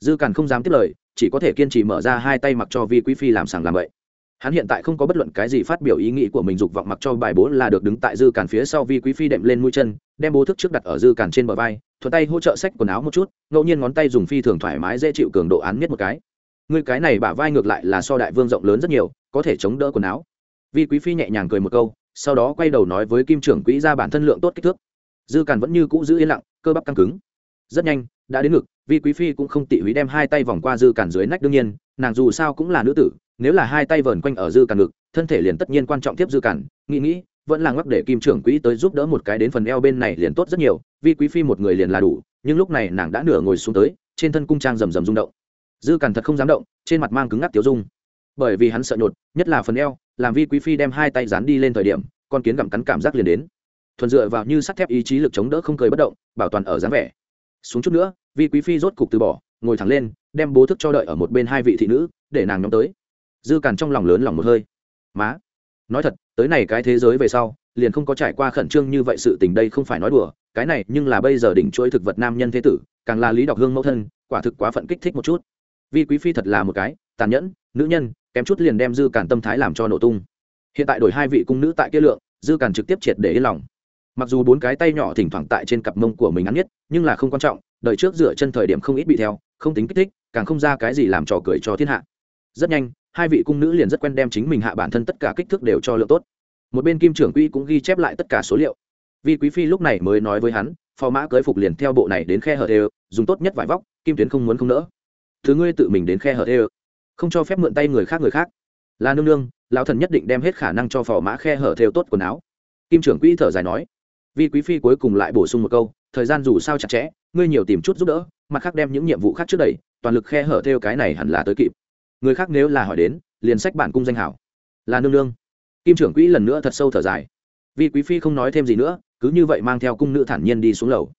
Dư cản không dám tiếp lời, chỉ có thể kiên trì mở ra hai tay mặc cho vi quý phi làm sàng làm vậy hắn hiện tại không có bất luận cái gì phát biểu ý nghĩ của mình dục vọng mặc cho bài bố là được đứng tại dư cản phía sau vi quý phi đệm lên mũi chân, đem bố thức trước đặt ở dư cản trên bờ vai, thuận tay hỗ trợ sách quần áo một chút, ngẫu nhiên ngón tay dùng phi thường thoải mái dễ chịu cường độ án nhất một cái. Người cái này bả vai ngược lại là so đại vương rộng lớn rất nhiều, có thể chống đỡ quần áo. Vi quý phi nhẹ nhàng cười một câu, sau đó quay đầu nói với kim trưởng quỹ ra bản thân lượng tốt kích thước. Dư cản vẫn như cũ giữ yên lặng, cơ bắp căng cứng. Rất nhanh, đã đến ngực, vi quý phi cũng không tị húy đem hai tay vòng qua dư cản dưới nách đương nhiên, nàng dù sao cũng là nữ tử nếu là hai tay vờn quanh ở dư cản ngực, thân thể liền tất nhiên quan trọng tiếp dư cản nghĩ nghĩ, vẫn là ngắc để kim trưởng quỹ tới giúp đỡ một cái đến phần eo bên này liền tốt rất nhiều vi quý phi một người liền là đủ, nhưng lúc này nàng đã nửa ngồi xuống tới, trên thân cung trang rầm rầm rung động. Dư cản thật không dám động, trên mặt mang cứng ngắc tiểu dung. Bởi vì hắn sợ nhột, nhất là phần eo, làm vi quý phi đem hai tay dán đi lên thời điểm, con kiến gặm cắn cảm giác liền đến. Thuần dựa vào như sắt thép ý chí lực chống đỡ không cười bất động, bảo toàn ở dáng vẻ. Xuống chút nữa, vi quý phi rốt cục từ bỏ, ngồi thẳng lên, đem bố thức cho đợi ở một bên hai vị thị nữ, để nàng nhóm tới dư càn trong lòng lớn lòng một hơi. Má, nói thật, tới này cái thế giới về sau, liền không có trải qua khẩn trương như vậy sự tình đây không phải nói đùa, cái này nhưng là bây giờ đỉnh chuỗi thực vật nam nhân thế tử, càng là lý đọc hương mẫu thân, quả thực quá phận kích thích một chút. Vi quý phi thật là một cái, tàn nhẫn, nữ nhân, kém chút liền đem dư càn tâm thái làm cho nổ tung. Hiện tại đổi hai vị cung nữ tại kia lượng, dư càn trực tiếp triệt để yên lòng. Mặc dù bốn cái tay nhỏ thỉnh thoảng tại trên cặp mông của mình ngắn nhất, nhưng là không quan trọng đợi trước dựa chân thời điểm không ít bị theo, không tính kích thích, càng không ra cái gì làm trò cười cho thiên hạ rất nhanh, hai vị cung nữ liền rất quen đem chính mình hạ bản thân tất cả kích thước đều cho lượng tốt. Một bên kim trưởng quỹ cũng ghi chép lại tất cả số liệu. Vì quý phi lúc này mới nói với hắn, phò mã cưới phục liền theo bộ này đến khe hở đều, dùng tốt nhất vải vóc, kim tuyến không muốn không nỡ. Thứ ngươi tự mình đến khe hở đều. Không cho phép mượn tay người khác người khác. Là nương nương, lão thần nhất định đem hết khả năng cho phò mã khe hở theo tốt quần áo. Kim trưởng quỹ thở dài nói. Vì quý phi cuối cùng lại bổ sung một câu, thời gian dù sao chặt chẽ, ngươi nhiều tìm chút giúp đỡ, mặt khác đem những nhiệm vụ khác trước đây toàn lực khe hở theo cái này hẳn là tới kịp người khác nếu là hỏi đến, liền sách bản cung danh hảo. Là nương nương. Kim trưởng quỹ lần nữa thật sâu thở dài. Vì quý phi không nói thêm gì nữa, cứ như vậy mang theo cung nữ thản nhiên đi xuống lầu.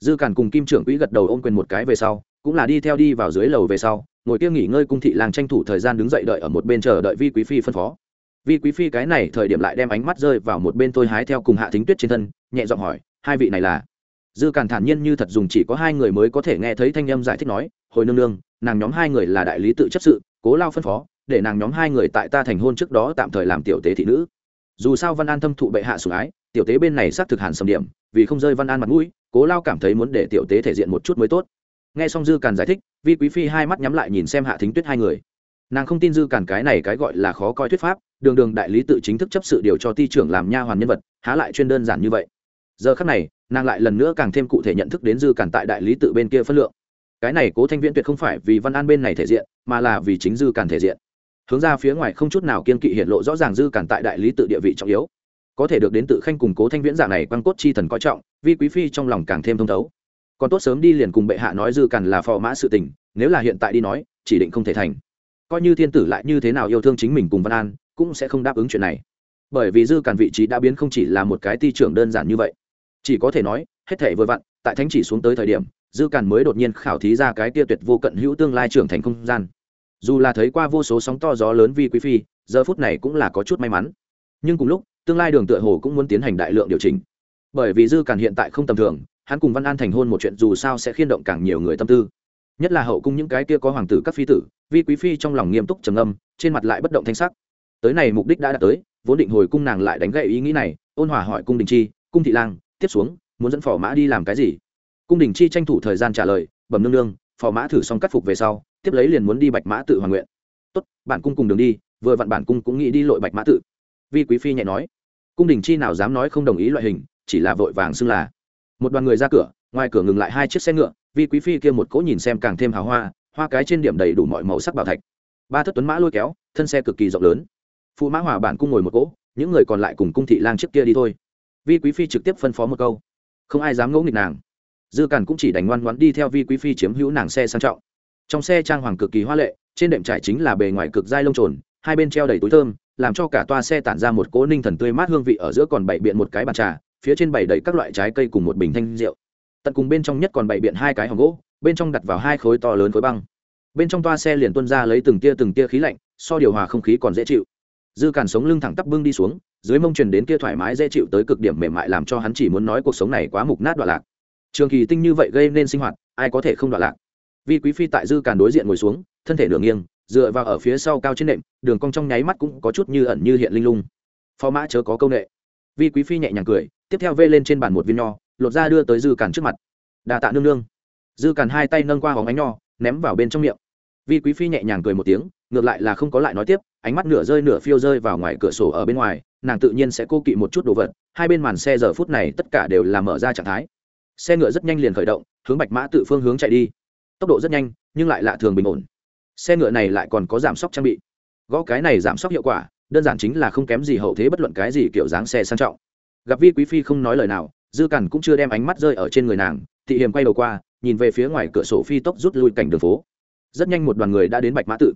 Dư càn cùng kim trưởng quỹ gật đầu ôm quyền một cái về sau, cũng là đi theo đi vào dưới lầu về sau, ngồi kia nghỉ ngơi cung thị làng tranh thủ thời gian đứng dậy đợi ở một bên chờ đợi vi quý phi phân phó. Vi quý phi cái này thời điểm lại đem ánh mắt rơi vào một bên tôi hái theo cùng hạ thính tuyết trên thân, nhẹ giọng hỏi, hai vị này là? Dư càn thản nhiên như thật dùng chỉ có hai người mới có thể nghe thấy thanh âm giải thích nói, hồi nương nương, nàng nhóm hai người là đại lý tự chấp sự cố lao phân phó, để nàng nhóm hai người tại ta thành hôn trước đó tạm thời làm tiểu tế thị nữ. Dù sao văn an thâm thụ bệ hạ sủng ái, tiểu tế bên này xác thực hàn sầm điểm, vì không rơi văn an mặt mũi, cố lao cảm thấy muốn để tiểu tế thể diện một chút mới tốt. Nghe xong dư càn giải thích, vi quý phi hai mắt nhắm lại nhìn xem hạ thính tuyết hai người. Nàng không tin dư càn cái này cái gọi là khó coi thuyết pháp, đường đường đại lý tự chính thức chấp sự điều cho ti trưởng làm nha hoàn nhân vật, há lại chuyên đơn giản như vậy. Giờ khắc này, nàng lại lần nữa càng thêm cụ thể nhận thức đến dư càn tại đại lý tự bên kia phân lượng cái này cố thanh viễn tuyệt không phải vì văn an bên này thể diện, mà là vì chính dư càn thể diện. Hướng ra phía ngoài không chút nào kiên kỵ hiện lộ rõ ràng dư càn tại đại lý tự địa vị trọng yếu. Có thể được đến tự khanh cùng cố thanh viễn dạng này quan cốt chi thần coi trọng, vi quý phi trong lòng càng thêm thông thấu. Còn tốt sớm đi liền cùng bệ hạ nói dư càn là phò mã sự tình, nếu là hiện tại đi nói, chỉ định không thể thành. Coi như thiên tử lại như thế nào yêu thương chính mình cùng văn an, cũng sẽ không đáp ứng chuyện này. Bởi vì dư càn vị trí đã biến không chỉ là một cái ti trưởng đơn giản như vậy. Chỉ có thể nói, hết thể vừa vặn, tại thánh chỉ xuống tới thời điểm dư càn mới đột nhiên khảo thí ra cái tia tuyệt vô cận hữu tương lai trưởng thành không gian. Dù là thấy qua vô số sóng to gió lớn vi quý phi, giờ phút này cũng là có chút may mắn. Nhưng cùng lúc, tương lai đường tựa hồ cũng muốn tiến hành đại lượng điều chỉnh. Bởi vì dư càn hiện tại không tầm thường, hắn cùng văn an thành hôn một chuyện dù sao sẽ khiên động càng nhiều người tâm tư. Nhất là hậu cung những cái kia có hoàng tử các phi tử, vi quý phi trong lòng nghiêm túc trầm âm trên mặt lại bất động thanh sắc. Tới này mục đích đã đạt tới, vốn định hồi cung nàng lại đánh gậy ý nghĩ này, ôn hòa hỏi cung đình chi, cung thị lang, tiếp xuống, muốn dẫn phò mã đi làm cái gì? Cung đình chi tranh thủ thời gian trả lời, bẩm nương nương, phò mã thử xong cắt phục về sau, tiếp lấy liền muốn đi bạch mã tự hoàn nguyện. Tốt, bản cung cùng đường đi, vừa vặn bản cung cũng nghĩ đi lội bạch mã tự. Vi quý phi nhẹ nói. Cung đình chi nào dám nói không đồng ý loại hình, chỉ là vội vàng xưng là. Một đoàn người ra cửa, ngoài cửa ngừng lại hai chiếc xe ngựa, vi quý phi kia một cỗ nhìn xem càng thêm hào hoa hoa cái trên điểm đầy đủ mọi màu sắc bảo thạch. Ba thất tuấn mã lôi kéo, thân xe cực kỳ rộng lớn. Phụ mã hòa bản cung ngồi một cỗ, những người còn lại cùng cung thị lang trước kia đi thôi. Vi quý phi trực tiếp phân phó một câu. Không ai dám ngẫu nghịch nàng dư càn cũng chỉ đành ngoan ngoãn đi theo vi quý phi chiếm hữu nàng xe sang trọng. Trong xe trang hoàng cực kỳ hoa lệ, trên đệm trải chính là bề ngoài cực dai lông trồn, hai bên treo đầy túi thơm, làm cho cả toa xe tản ra một cỗ ninh thần tươi mát hương vị ở giữa còn bày biện một cái bàn trà, phía trên bày đầy các loại trái cây cùng một bình thanh rượu. Tận cùng bên trong nhất còn bày biện hai cái hòm gỗ, bên trong đặt vào hai khối to lớn khối băng. Bên trong toa xe liền tuân ra lấy từng tia từng tia khí lạnh, so điều hòa không khí còn dễ chịu. Dư càn sống lưng thẳng tắp bưng đi xuống, dưới mông truyền đến kia thoải mái dễ chịu tới cực điểm mềm mại làm cho hắn chỉ muốn nói cuộc sống này quá mục nát đoạn lạc trường kỳ tinh như vậy gây nên sinh hoạt, ai có thể không đoạn lạc? Vi quý phi tại dư càn đối diện ngồi xuống, thân thể nửa nghiêng, dựa vào ở phía sau cao trên nệm, đường cong trong nháy mắt cũng có chút như ẩn như hiện linh lung. Phó mã chớ có câu nệ. Vi quý phi nhẹ nhàng cười, tiếp theo vê lên trên bàn một viên nho, lột ra đưa tới dư càn trước mặt. Đà tạ nương nương. Dư càn hai tay nâng qua hóng ánh nho, ném vào bên trong miệng. Vi quý phi nhẹ nhàng cười một tiếng, ngược lại là không có lại nói tiếp, ánh mắt nửa rơi nửa phiêu rơi vào ngoài cửa sổ ở bên ngoài, nàng tự nhiên sẽ cô kỵ một chút đồ vật, hai bên màn xe giờ phút này tất cả đều là mở ra trạng thái xe ngựa rất nhanh liền khởi động, hướng bạch mã tự phương hướng chạy đi. Tốc độ rất nhanh, nhưng lại lạ thường bình ổn. Xe ngựa này lại còn có giảm sốc trang bị. Gõ cái này giảm sốc hiệu quả, đơn giản chính là không kém gì hậu thế bất luận cái gì kiểu dáng xe sang trọng. Gặp vi quý phi không nói lời nào, dư cằn cũng chưa đem ánh mắt rơi ở trên người nàng, thị hiểm quay đầu qua, nhìn về phía ngoài cửa sổ phi tốc rút lui cảnh đường phố. Rất nhanh một đoàn người đã đến bạch mã tự.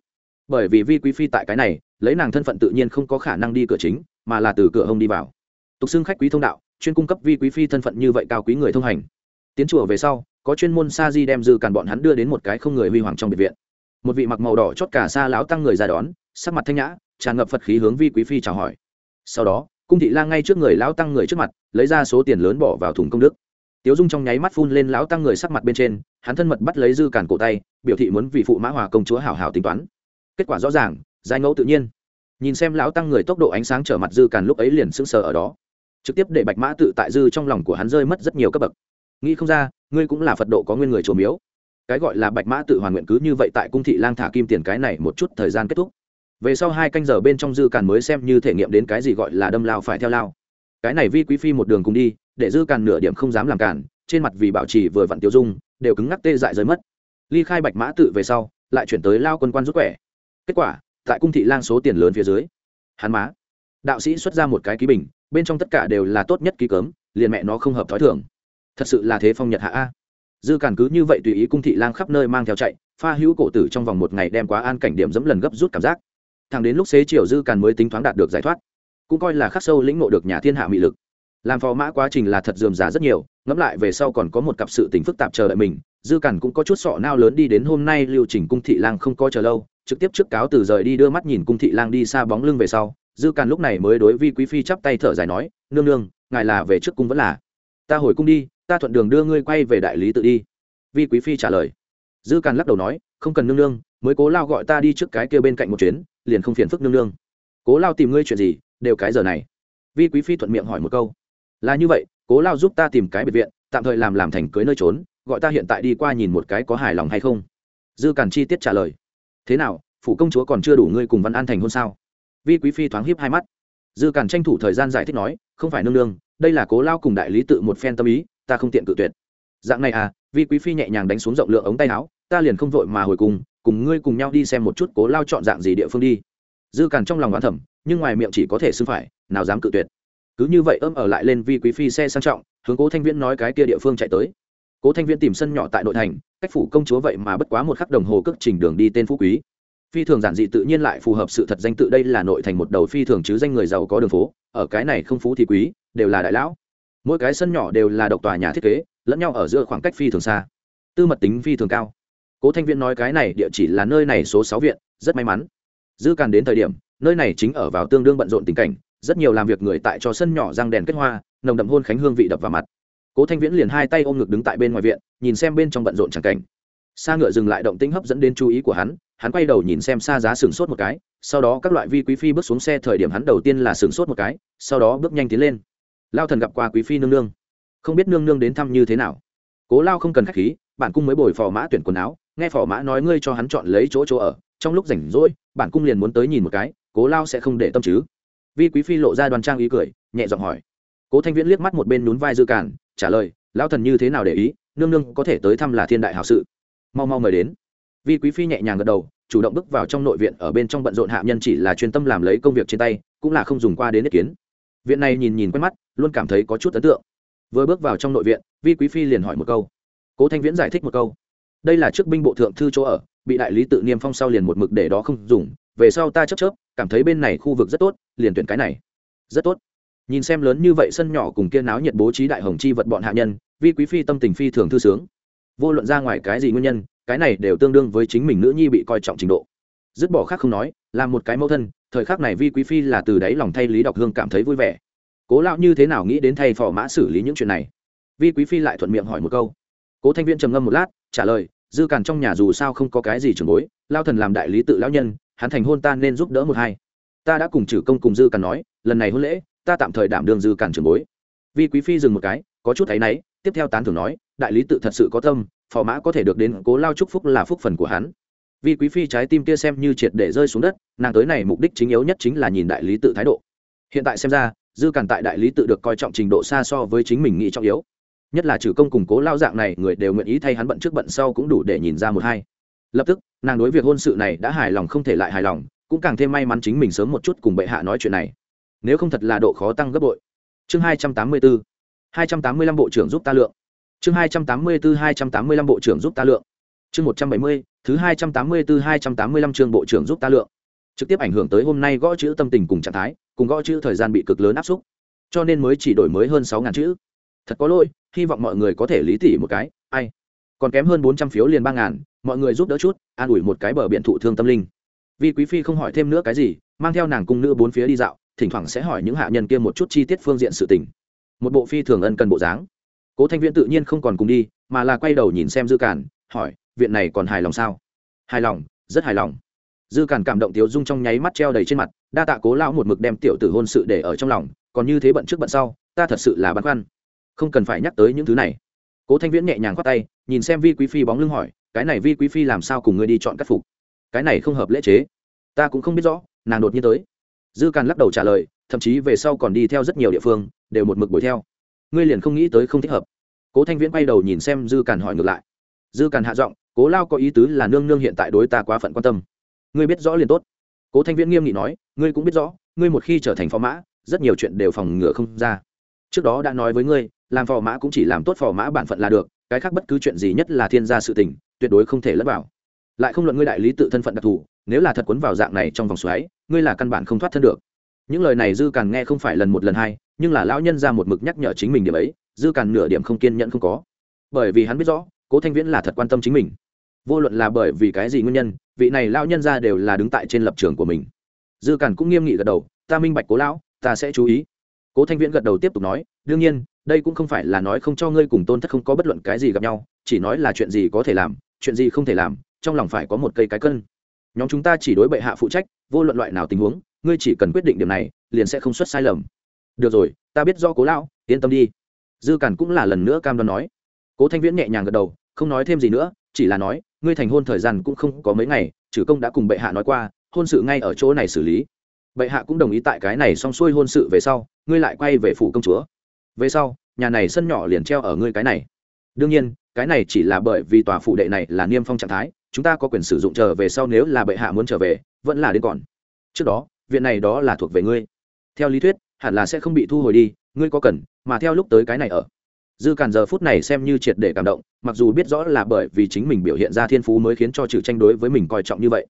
Bởi vì vi quý phi tại cái này, lấy nàng thân phận tự nhiên không có khả năng đi cửa chính, mà là từ cửa hông đi vào. Tục xưng khách quý thông đạo chuyên cung cấp vi quý phi thân phận như vậy cao quý người thông hành. Tiến chùa về sau, có chuyên môn sa di đem dư càn bọn hắn đưa đến một cái không người huy hoàng trong biệt viện. Một vị mặc màu đỏ chót cả xa lão tăng người ra đón, sắc mặt thanh nhã, tràn ngập phật khí hướng vi quý phi chào hỏi. Sau đó, cung thị lang ngay trước người lão tăng người trước mặt, lấy ra số tiền lớn bỏ vào thùng công đức. Tiếu dung trong nháy mắt phun lên lão tăng người sắc mặt bên trên, hắn thân mật bắt lấy dư càn cổ tay, biểu thị muốn vì phụ mã hòa công chúa hảo hảo tính toán. Kết quả rõ ràng, giai ngẫu tự nhiên. Nhìn xem lão tăng người tốc độ ánh sáng trở mặt dư càn lúc ấy liền sững sờ ở đó trực tiếp để bạch mã tự tại dư trong lòng của hắn rơi mất rất nhiều cấp bậc. Nghĩ không ra, ngươi cũng là phật độ có nguyên người chủ miếu. Cái gọi là bạch mã tự hoàn nguyện cứ như vậy tại cung thị lang thả kim tiền cái này một chút thời gian kết thúc. Về sau hai canh giờ bên trong dư càn mới xem như thể nghiệm đến cái gì gọi là đâm lao phải theo lao. Cái này vi quý phi một đường cùng đi, để dư càn nửa điểm không dám làm cản trên mặt vì bảo trì vừa vặn tiêu dung, đều cứng ngắc tê dại rơi mất. Ly khai bạch mã tự về sau, lại chuyển tới lao quân quan rút quẻ. Kết quả, tại cung thị lang số tiền lớn phía dưới, hắn má, đạo sĩ xuất ra một cái ký bình bên trong tất cả đều là tốt nhất ký cấm liền mẹ nó không hợp thói thường. Thật sự là thế phong nhật hạ a. Dư cản cứ như vậy tùy ý cung thị lang khắp nơi mang theo chạy, pha hữu cổ tử trong vòng một ngày đem quá an cảnh điểm dẫm lần gấp rút cảm giác. Thẳng đến lúc xế chiều dư cản mới tính thoáng đạt được giải thoát. Cũng coi là khắc sâu lĩnh ngộ được nhà thiên hạ mị lực. Làm phò mã quá trình là thật dườm giả rất nhiều, ngẫm lại về sau còn có một cặp sự tình phức tạp chờ đợi mình, dư cản cũng có chút sọ nao lớn đi đến hôm nay lưu trình cung thị lang không có chờ lâu, trực tiếp trước cáo từ rời đi đưa mắt nhìn cung thị lang đi xa bóng lưng về sau dư càn lúc này mới đối vi quý phi chắp tay thở dài nói, nương nương, ngài là về trước cung vẫn là. Ta hồi cung đi, ta thuận đường đưa ngươi quay về đại lý tự đi. Vi quý phi trả lời. Dư càn lắc đầu nói, không cần nương nương, mới cố lao gọi ta đi trước cái kia bên cạnh một chuyến, liền không phiền phức nương nương. Cố lao tìm ngươi chuyện gì, đều cái giờ này. Vi quý phi thuận miệng hỏi một câu. Là như vậy, cố lao giúp ta tìm cái biệt viện, tạm thời làm làm thành cưới nơi trốn, gọi ta hiện tại đi qua nhìn một cái có hài lòng hay không. Dư càn chi tiết trả lời. Thế nào, phủ công chúa còn chưa đủ ngươi cùng văn an thành hôn sao? Vi quý phi thoáng hiếp hai mắt. Dư càn tranh thủ thời gian giải thích nói, không phải nương nương, đây là cố lao cùng đại lý tự một phen tâm ý, ta không tiện cự tuyệt. Dạng này à vi quý phi nhẹ nhàng đánh xuống rộng lượng ống tay áo, ta liền không vội mà hồi cùng cùng ngươi cùng nhau đi xem một chút cố lao chọn dạng gì địa phương đi. Dư càn trong lòng đoán thẩm nhưng ngoài miệng chỉ có thể xưng phải, nào dám cự tuyệt. Cứ như vậy ôm ở lại lên vi quý phi xe sang trọng, hướng cố thanh viễn nói cái kia địa phương chạy tới. Cố thanh viễn tìm sân nhỏ tại nội thành, cách phủ công chúa vậy mà bất quá một khắc đồng hồ cước trình đường đi tên phú quý phi thường giản dị tự nhiên lại phù hợp sự thật danh tự. Đây là nội thành một đầu phi thường chứ danh người giàu có đường phố. Ở cái này không phú thì quý, đều là đại lão. Mỗi cái sân nhỏ đều là độc tòa nhà thiết kế, lẫn nhau ở giữa khoảng cách phi thường xa. Tư mật tính phi thường cao. Cố thanh viên nói cái này địa chỉ là nơi này số sáu viện, rất may mắn. Dư càn đến thời điểm, nơi này chính ở vào tương đương bận rộn tình cảnh. Rất nhiều làm việc người tại cho sân nhỏ răng đèn kết hoa, nồng đậm hôn khánh hương vị đập vào mặt. Cố thanh viễn liền hai tay ôm ngực đứng tại bên ngoài viện, nhìn xem bên trong bận rộn c cảnh. Xa ngựa dừng lại động tĩnh hấp dẫn đến chú ý của hắn hắn quay đầu nhìn xem xa giá sừng sốt một cái, sau đó các loại vi quý phi bước xuống xe thời điểm hắn đầu tiên là sừng sốt một cái, sau đó bước nhanh tiến lên. Lao thần gặp qua quý phi nương nương. Không biết nương nương đến thăm như thế nào. Cố lao không cần k h á c h khí bản cung mới bồi phò mã tuyển quần áo, nghe phò mã nói ngươi cho hắn chọn lấy chỗ chỗ ở, trong lúc rảnh rỗi bản cung liền muốn tới nhìn một cái, cố lao sẽ không để tâm chứ. Vi quý phi lộ ra đoàn trang ý cười, nhẹ giọng hỏi. Cố thanh viễn liếc mắt một bên nhún vai dư cản, trả lời lao thần như thế nào để ý, nương nương có thể tới thăm là thiên đại hảo sự. Mau mau mời đến vi quý phi nhẹ nhàng gật đầu, chủ động bước vào trong nội viện ở bên trong bận rộn hạ nhân chỉ là chuyên tâm làm lấy công việc trên tay, cũng là không dùng qua đến ý kiến. Viện này nhìn nhìn quen mắt, luôn cảm thấy có chút ấn tượng. Vừa bước vào trong nội viện, vi quý phi liền hỏi một câu. Cố thanh viễn giải thích một câu. Đây là trước binh bộ thượng thư chỗ ở, bị đại lý tự niêm phong sau liền một mực để đó không dùng, về sau ta chấp chớp, cảm thấy bên này khu vực rất tốt, liền tuyển cái này. Rất tốt. Nhìn xem lớn như vậy sân nhỏ cùng kia náo nhiệt bố trí đại hồng chi vật bọn hạ nhân, vi quý phi tâm tình phi thường thư sướng. Vô luận ra ngoài cái gì nguyên nhân cái này đều tương đương với chính mình nữ nhi bị coi trọng trình độ. Dứt bỏ khác không nói là một cái mẫu thân, thời khắc này vi quý phi là từ đáy lòng thay lý đọc hương cảm thấy vui vẻ. Cố lão như thế nào nghĩ đến thay phò mã xử lý những chuyện này? Vi quý phi lại thuận miệng hỏi một câu. Cố thanh viên trầm ngâm một lát, trả lời, dư càn trong nhà dù sao không có cái gì trường bối lao thần làm đại lý tự lão nhân, hắn thành hôn ta nên giúp đỡ một hai. Ta đã cùng trừ công cùng dư càn nói, lần này hôn lễ, ta tạm thời đảm đương dư càn trường bối. Vi quý phi dừng một cái, có chút thấy náy tiếp theo tán thưởng nói, đại lý tự thật sự có tâm, phò mã có thể được đến cố lao chúc phúc là phúc phần của hắn. Vì quý phi trái tim kia xem như triệt để rơi xuống đất, nàng tới này mục đích chính yếu nhất chính là nhìn đại lý tự thái độ. Hiện tại xem ra, dư cản tại đại lý tự được coi trọng trình độ xa so với chính mình nghĩ trọng yếu. Nhất là trừ công củng cố lao dạng này, người đều nguyện ý thay hắn bận trước bận sau cũng đủ để nhìn ra một hai. Lập tức, nàng đối việc hôn sự này đã hài lòng không thể lại hài lòng, cũng càng thêm may mắn chính mình sớm một chút cùng bệ hạ nói chuyện này. Nếu không thật là độ khó tăng gấp bội. Chương hai trăm tám mươi bốn hai trăm tám mươi lăm bộ trưởng giúp ta lượng. Chương hai trăm tám mươi bốn hai trăm tám mươi lăm bộ trưởng giúp ta lượng. Chương một trăm bảy mươi, thứ hai trăm tám mươi bốn hai trăm tám mươi lăm chương bộ trưởng giúp ta lượng. Trực tiếp ảnh hưởng tới hôm nay gõ chữ tâm tình cùng trạng thái, cùng gõ chữ thời gian bị cực lớn áp xúc cho nên mới chỉ đổi mới hơn sáu ngàn chữ. Thật có lỗi, hy vọng mọi người có thể lý tỉ một cái, ai. Còn kém hơn bốn trăm phiếu liền ba ngàn, mọi người giúp đỡ chút, an ủi một cái bờ biển thụ thương tâm linh. Vì quý phi không hỏi thêm nữa cái gì, mang theo nàng cung nữ bốn phía đi dạo, thỉnh thoảng sẽ hỏi những hạ nhân kia một chút chi tiết phương diện sự tình một bộ phi thường ân cần bộ dáng. Cố thanh viễn tự nhiên không còn cùng đi, mà là quay đầu nhìn xem dư cản hỏi, viện này còn hài lòng sao? Hài lòng, rất hài lòng. Dư cản cảm động tiếu dung trong nháy mắt treo đầy trên mặt, đa tạ cố lão một mực đem tiểu tử hôn sự để ở trong lòng, còn như thế bận trước bận sau, ta thật sự là băn khoăn. Không cần phải nhắc tới những thứ này. Cố thanh viễn nhẹ nhàng khoát tay, nhìn xem vi quý phi bóng lưng hỏi, cái này vi quý phi làm sao cùng ngươi đi chọn cắt phục? Cái này không hợp lễ chế. Ta cũng không biết rõ, nàng đột nhiên tới. Dư càn lắc đầu trả lời, thậm chí về sau còn đi theo rất nhiều địa phương đều một mực đuổi theo. Ngươi liền không nghĩ tới không thích hợp. Cố thanh viễn quay đầu nhìn xem dư càn hỏi ngược lại. Dư càn hạ giọng, cố lao có ý tứ là nương nương hiện tại đối ta quá phận quan tâm. Ngươi biết rõ liền tốt. Cố thanh viễn nghiêm nghị nói, ngươi cũng biết rõ, ngươi một khi trở thành phò mã, rất nhiều chuyện đều phòng ngừa không ra. Trước đó đã nói với ngươi, làm phò mã cũng chỉ làm tốt phò mã bản phận là được, cái khác bất cứ chuyện gì nhất là thiên gia sự tình, tuyệt đối không thể lẫn vào. Lại không luận ngươi đại lý tự thân phận đặc thù, nếu là thật quấn vào dạng này trong vòng xoáy, ngươi là căn bản không thoát thân được. Những lời này dư càn nghe không phải lần một lần hai nhưng là lão nhân ra một mực nhắc nhở chính mình điểm ấy, dư càn nửa điểm không kiên nhẫn không có. Bởi vì hắn biết rõ, cố thanh viễn là thật quan tâm chính mình. Vô luận là bởi vì cái gì nguyên nhân, vị này lão nhân ra đều là đứng tại trên lập trường của mình. Dư càn cũng nghiêm nghị gật đầu, ta minh bạch cố lão, ta sẽ chú ý. Cố thanh viễn gật đầu tiếp tục nói, đương nhiên, đây cũng không phải là nói không cho ngươi cùng tôn thất không có bất luận cái gì gặp nhau, chỉ nói là chuyện gì có thể làm, chuyện gì không thể làm, trong lòng phải có một cây cái cân. Nhóm chúng ta chỉ đối bệ hạ phụ trách, vô luận loại nào tình huống, ngươi chỉ cần quyết định điểm này, liền sẽ không xuất sai lầm được rồi, ta biết do cố lão, yên tâm đi. Dư cản cũng là lần nữa cam đoan nói. Cố thanh viễn nhẹ nhàng gật đầu, không nói thêm gì nữa, chỉ là nói, ngươi thành hôn thời gian cũng không có mấy ngày, trừ công đã cùng bệ hạ nói qua, hôn sự ngay ở chỗ này xử lý. Bệ hạ cũng đồng ý tại cái này xong xuôi hôn sự về sau, ngươi lại quay về phủ công chúa. Về sau, nhà này sân nhỏ liền treo ở ngươi cái này. Đương nhiên, cái này chỉ là bởi vì tòa phụ đệ này là niêm phong trạng thái, chúng ta có quyền sử dụng trở về sau nếu là bệ hạ muốn trở về, vẫn là đến còn. Trước đó, viện này đó là thuộc về ngươi. Theo lý thuyết hẳn là sẽ không bị thu hồi đi, ngươi có cần, mà theo lúc tới cái này ở. Dư càn giờ phút này xem như triệt để cảm động, mặc dù biết rõ là bởi vì chính mình biểu hiện ra thiên phú mới khiến cho trừ tranh đối với mình coi trọng như vậy.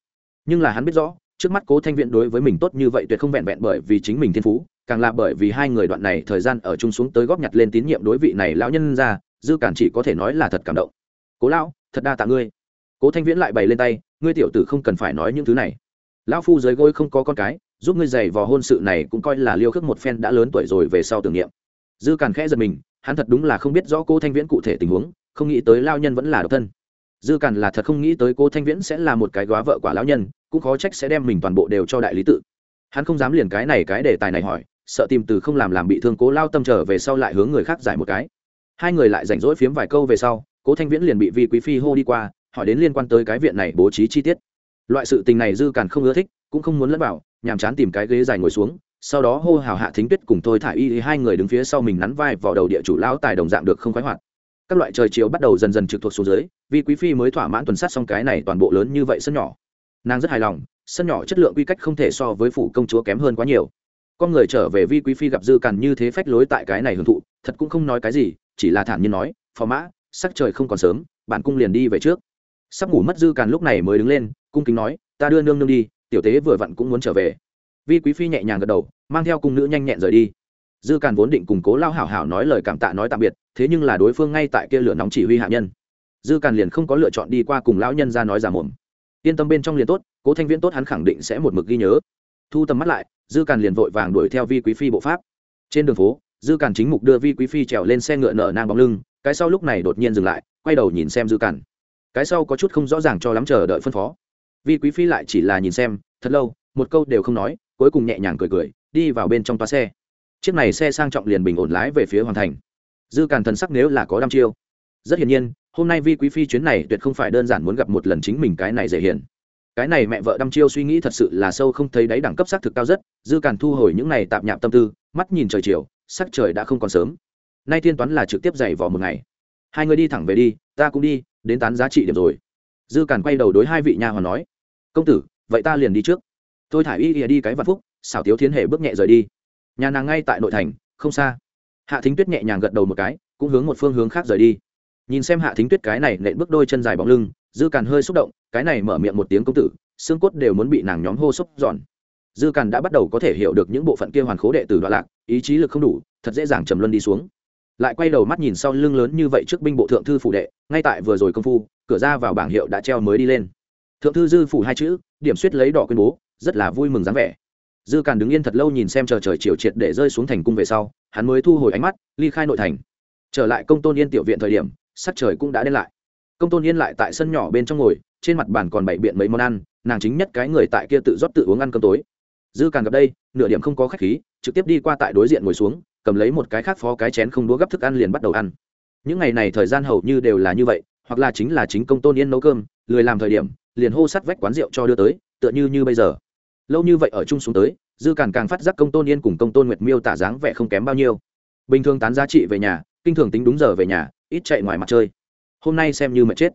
Nhưng là hắn biết rõ, trước mắt cố thanh viện đối với mình tốt như vậy tuyệt không vẹn vẹn bởi vì chính mình thiên phú, càng là bởi vì hai người đoạn này thời gian ở chung xuống tới góp nhặt lên tín nhiệm đối vị này lão nhân ra, dư cản chỉ có thể nói là thật cảm động. Cố lão, thật đa tạ ngươi. Cố thanh viễn lại bày lên tay, ngươi tiểu tử không cần phải nói những thứ này. Lão phu dưới gối không có con cái giúp ngươi giày vò hôn sự này cũng coi là liêu khước một phen đã lớn tuổi rồi về sau tưởng niệm. Dư càn khẽ giật mình, hắn thật đúng là không biết rõ cô thanh viễn cụ thể tình huống, không nghĩ tới lao nhân vẫn là độc thân. Dư càn là thật không nghĩ tới cô thanh viễn sẽ là một cái góa vợ quả lão nhân, cũng khó trách sẽ đem mình toàn bộ đều cho đại lý tự. Hắn không dám liền cái này cái đề tài này hỏi, sợ tìm từ không làm làm bị thương cố lao tâm trở về sau lại hướng người khác giải một cái. Hai người lại rảnh rỗi phiếm vài câu về sau, cố thanh viễn liền bị vi quý phi hô đi qua, hỏi đến liên quan tới cái viện này bố trí chi tiết. Loại sự tình này dư càn không ưa thích, cũng không muốn lẫn vào nhàm chán tìm cái ghế dài ngồi xuống, sau đó hô hào hạ thính tuyết cùng thôi thả y hai người đứng phía sau mình nắn vai vào đầu địa chủ lão tài đồng dạng được không khoái hoạt. Các loại trời chiều bắt đầu dần dần trực thuộc xuống dưới, vì quý phi mới thỏa mãn tuần sát xong cái này toàn bộ lớn như vậy sân nhỏ. Nàng rất hài lòng, sân nhỏ chất lượng quy cách không thể so với phủ công chúa kém hơn quá nhiều. Con người trở về vi quý phi gặp dư càn như thế phách lối tại cái này hưởng thụ, thật cũng không nói cái gì, chỉ là thản nhiên nói, phò mã, sắc trời không còn sớm bản cung liền đi về trước. Sắp ngủ mất dư càn lúc này mới đứng lên, cung kính nói, ta đưa nương nương đi tiểu tế vừa vặn cũng muốn trở về. Vi quý phi nhẹ nhàng gật đầu, mang theo cung nữ nhanh nhẹn rời đi. Dư càn vốn định củng cố lao hảo hảo nói lời cảm tạ nói tạm biệt, thế nhưng là đối phương ngay tại kia lửa nóng chỉ huy hạ nhân. Dư càn liền không có lựa chọn đi qua cùng lão nhân ra nói giả mồm. Yên tâm bên trong liền tốt, cố thanh viễn tốt hắn khẳng định sẽ một mực ghi nhớ. Thu tầm mắt lại, dư càn liền vội vàng đuổi theo vi quý phi bộ pháp. Trên đường phố, dư càn chính mục đưa vi quý phi trèo lên xe ngựa nở nang bóng lưng, cái sau lúc này đột nhiên dừng lại, quay đầu nhìn xem dư càn. Cái sau có chút không rõ ràng cho lắm chờ đợi phân phó vi quý phi lại chỉ là nhìn xem, thật lâu, một câu đều không nói, cuối cùng nhẹ nhàng cười cười, đi vào bên trong toa xe. Chiếc này xe sang trọng liền bình ổn lái về phía hoàn thành. Dư càn thần sắc nếu là có đăm chiêu. Rất hiển nhiên, hôm nay vi quý phi chuyến này tuyệt không phải đơn giản muốn gặp một lần chính mình cái này dễ hiển. Cái này mẹ vợ đăm chiêu suy nghĩ thật sự là sâu không thấy đáy đẳng cấp xác thực cao rất, dư càn thu hồi những này tạp nhạp tâm tư, mắt nhìn trời chiều, sắc trời đã không còn sớm. Nay thiên toán là trực tiếp dày vò một ngày. Hai người đi thẳng về đi, ta cũng đi, đến tán giá trị điểm rồi. Dư càn quay đầu đối hai vị nhà hoàn nói công tử, vậy ta liền đi trước. Tôi thả y ỉa đi cái vạn phúc, xảo tiếu thiên hề bước nhẹ rời đi. Nhà nàng ngay tại nội thành, không xa. Hạ thính tuyết nhẹ nhàng gật đầu một cái, cũng hướng một phương hướng khác rời đi. Nhìn xem hạ thính tuyết cái này nện bước đôi chân dài bóng lưng, dư càn hơi xúc động, cái này mở miệng một tiếng công tử, xương cốt đều muốn bị nàng nhóm hô xúc giòn. Dư càn đã bắt đầu có thể hiểu được những bộ phận kia hoàn khố đệ tử đoạn lạc, ý chí lực không đủ, thật dễ dàng trầm luân đi xuống. Lại quay đầu mắt nhìn sau lưng lớn như vậy trước binh bộ thượng thư phủ đệ, ngay tại vừa rồi công phu, cửa ra vào bảng hiệu đã treo mới đi lên thượng thư dư phủ hai chữ, điểm suýt lấy đỏ tuyên bố, rất là vui mừng dáng vẻ. Dư càn đứng yên thật lâu nhìn xem chờ trời chiều triệt để rơi xuống thành cung về sau, hắn mới thu hồi ánh mắt, ly khai nội thành. Trở lại công tôn yên tiểu viện thời điểm, sắc trời cũng đã đến lại. Công tôn yên lại tại sân nhỏ bên trong ngồi, trên mặt bàn còn bày biện mấy món ăn, nàng chính nhất cái người tại kia tự rót tự uống ăn cơm tối. Dư càn gặp đây, nửa điểm không có khách khí, trực tiếp đi qua tại đối diện ngồi xuống, cầm lấy một cái khác phó cái chén không đúa gấp thức ăn liền bắt đầu ăn. Những ngày này thời gian hầu như đều là như vậy, hoặc là chính là chính công tôn yên nấu cơm, lười làm thời điểm liền hô sắt vách quán rượu cho đưa tới, tựa như như bây giờ. Lâu như vậy ở chung xuống tới, dư càn càng phát giác công tôn yên cùng công tôn nguyệt miêu tả dáng vẻ không kém bao nhiêu. Bình thường tán giá trị về nhà, kinh thường tính đúng giờ về nhà, ít chạy ngoài mặt chơi. Hôm nay xem như mệt chết.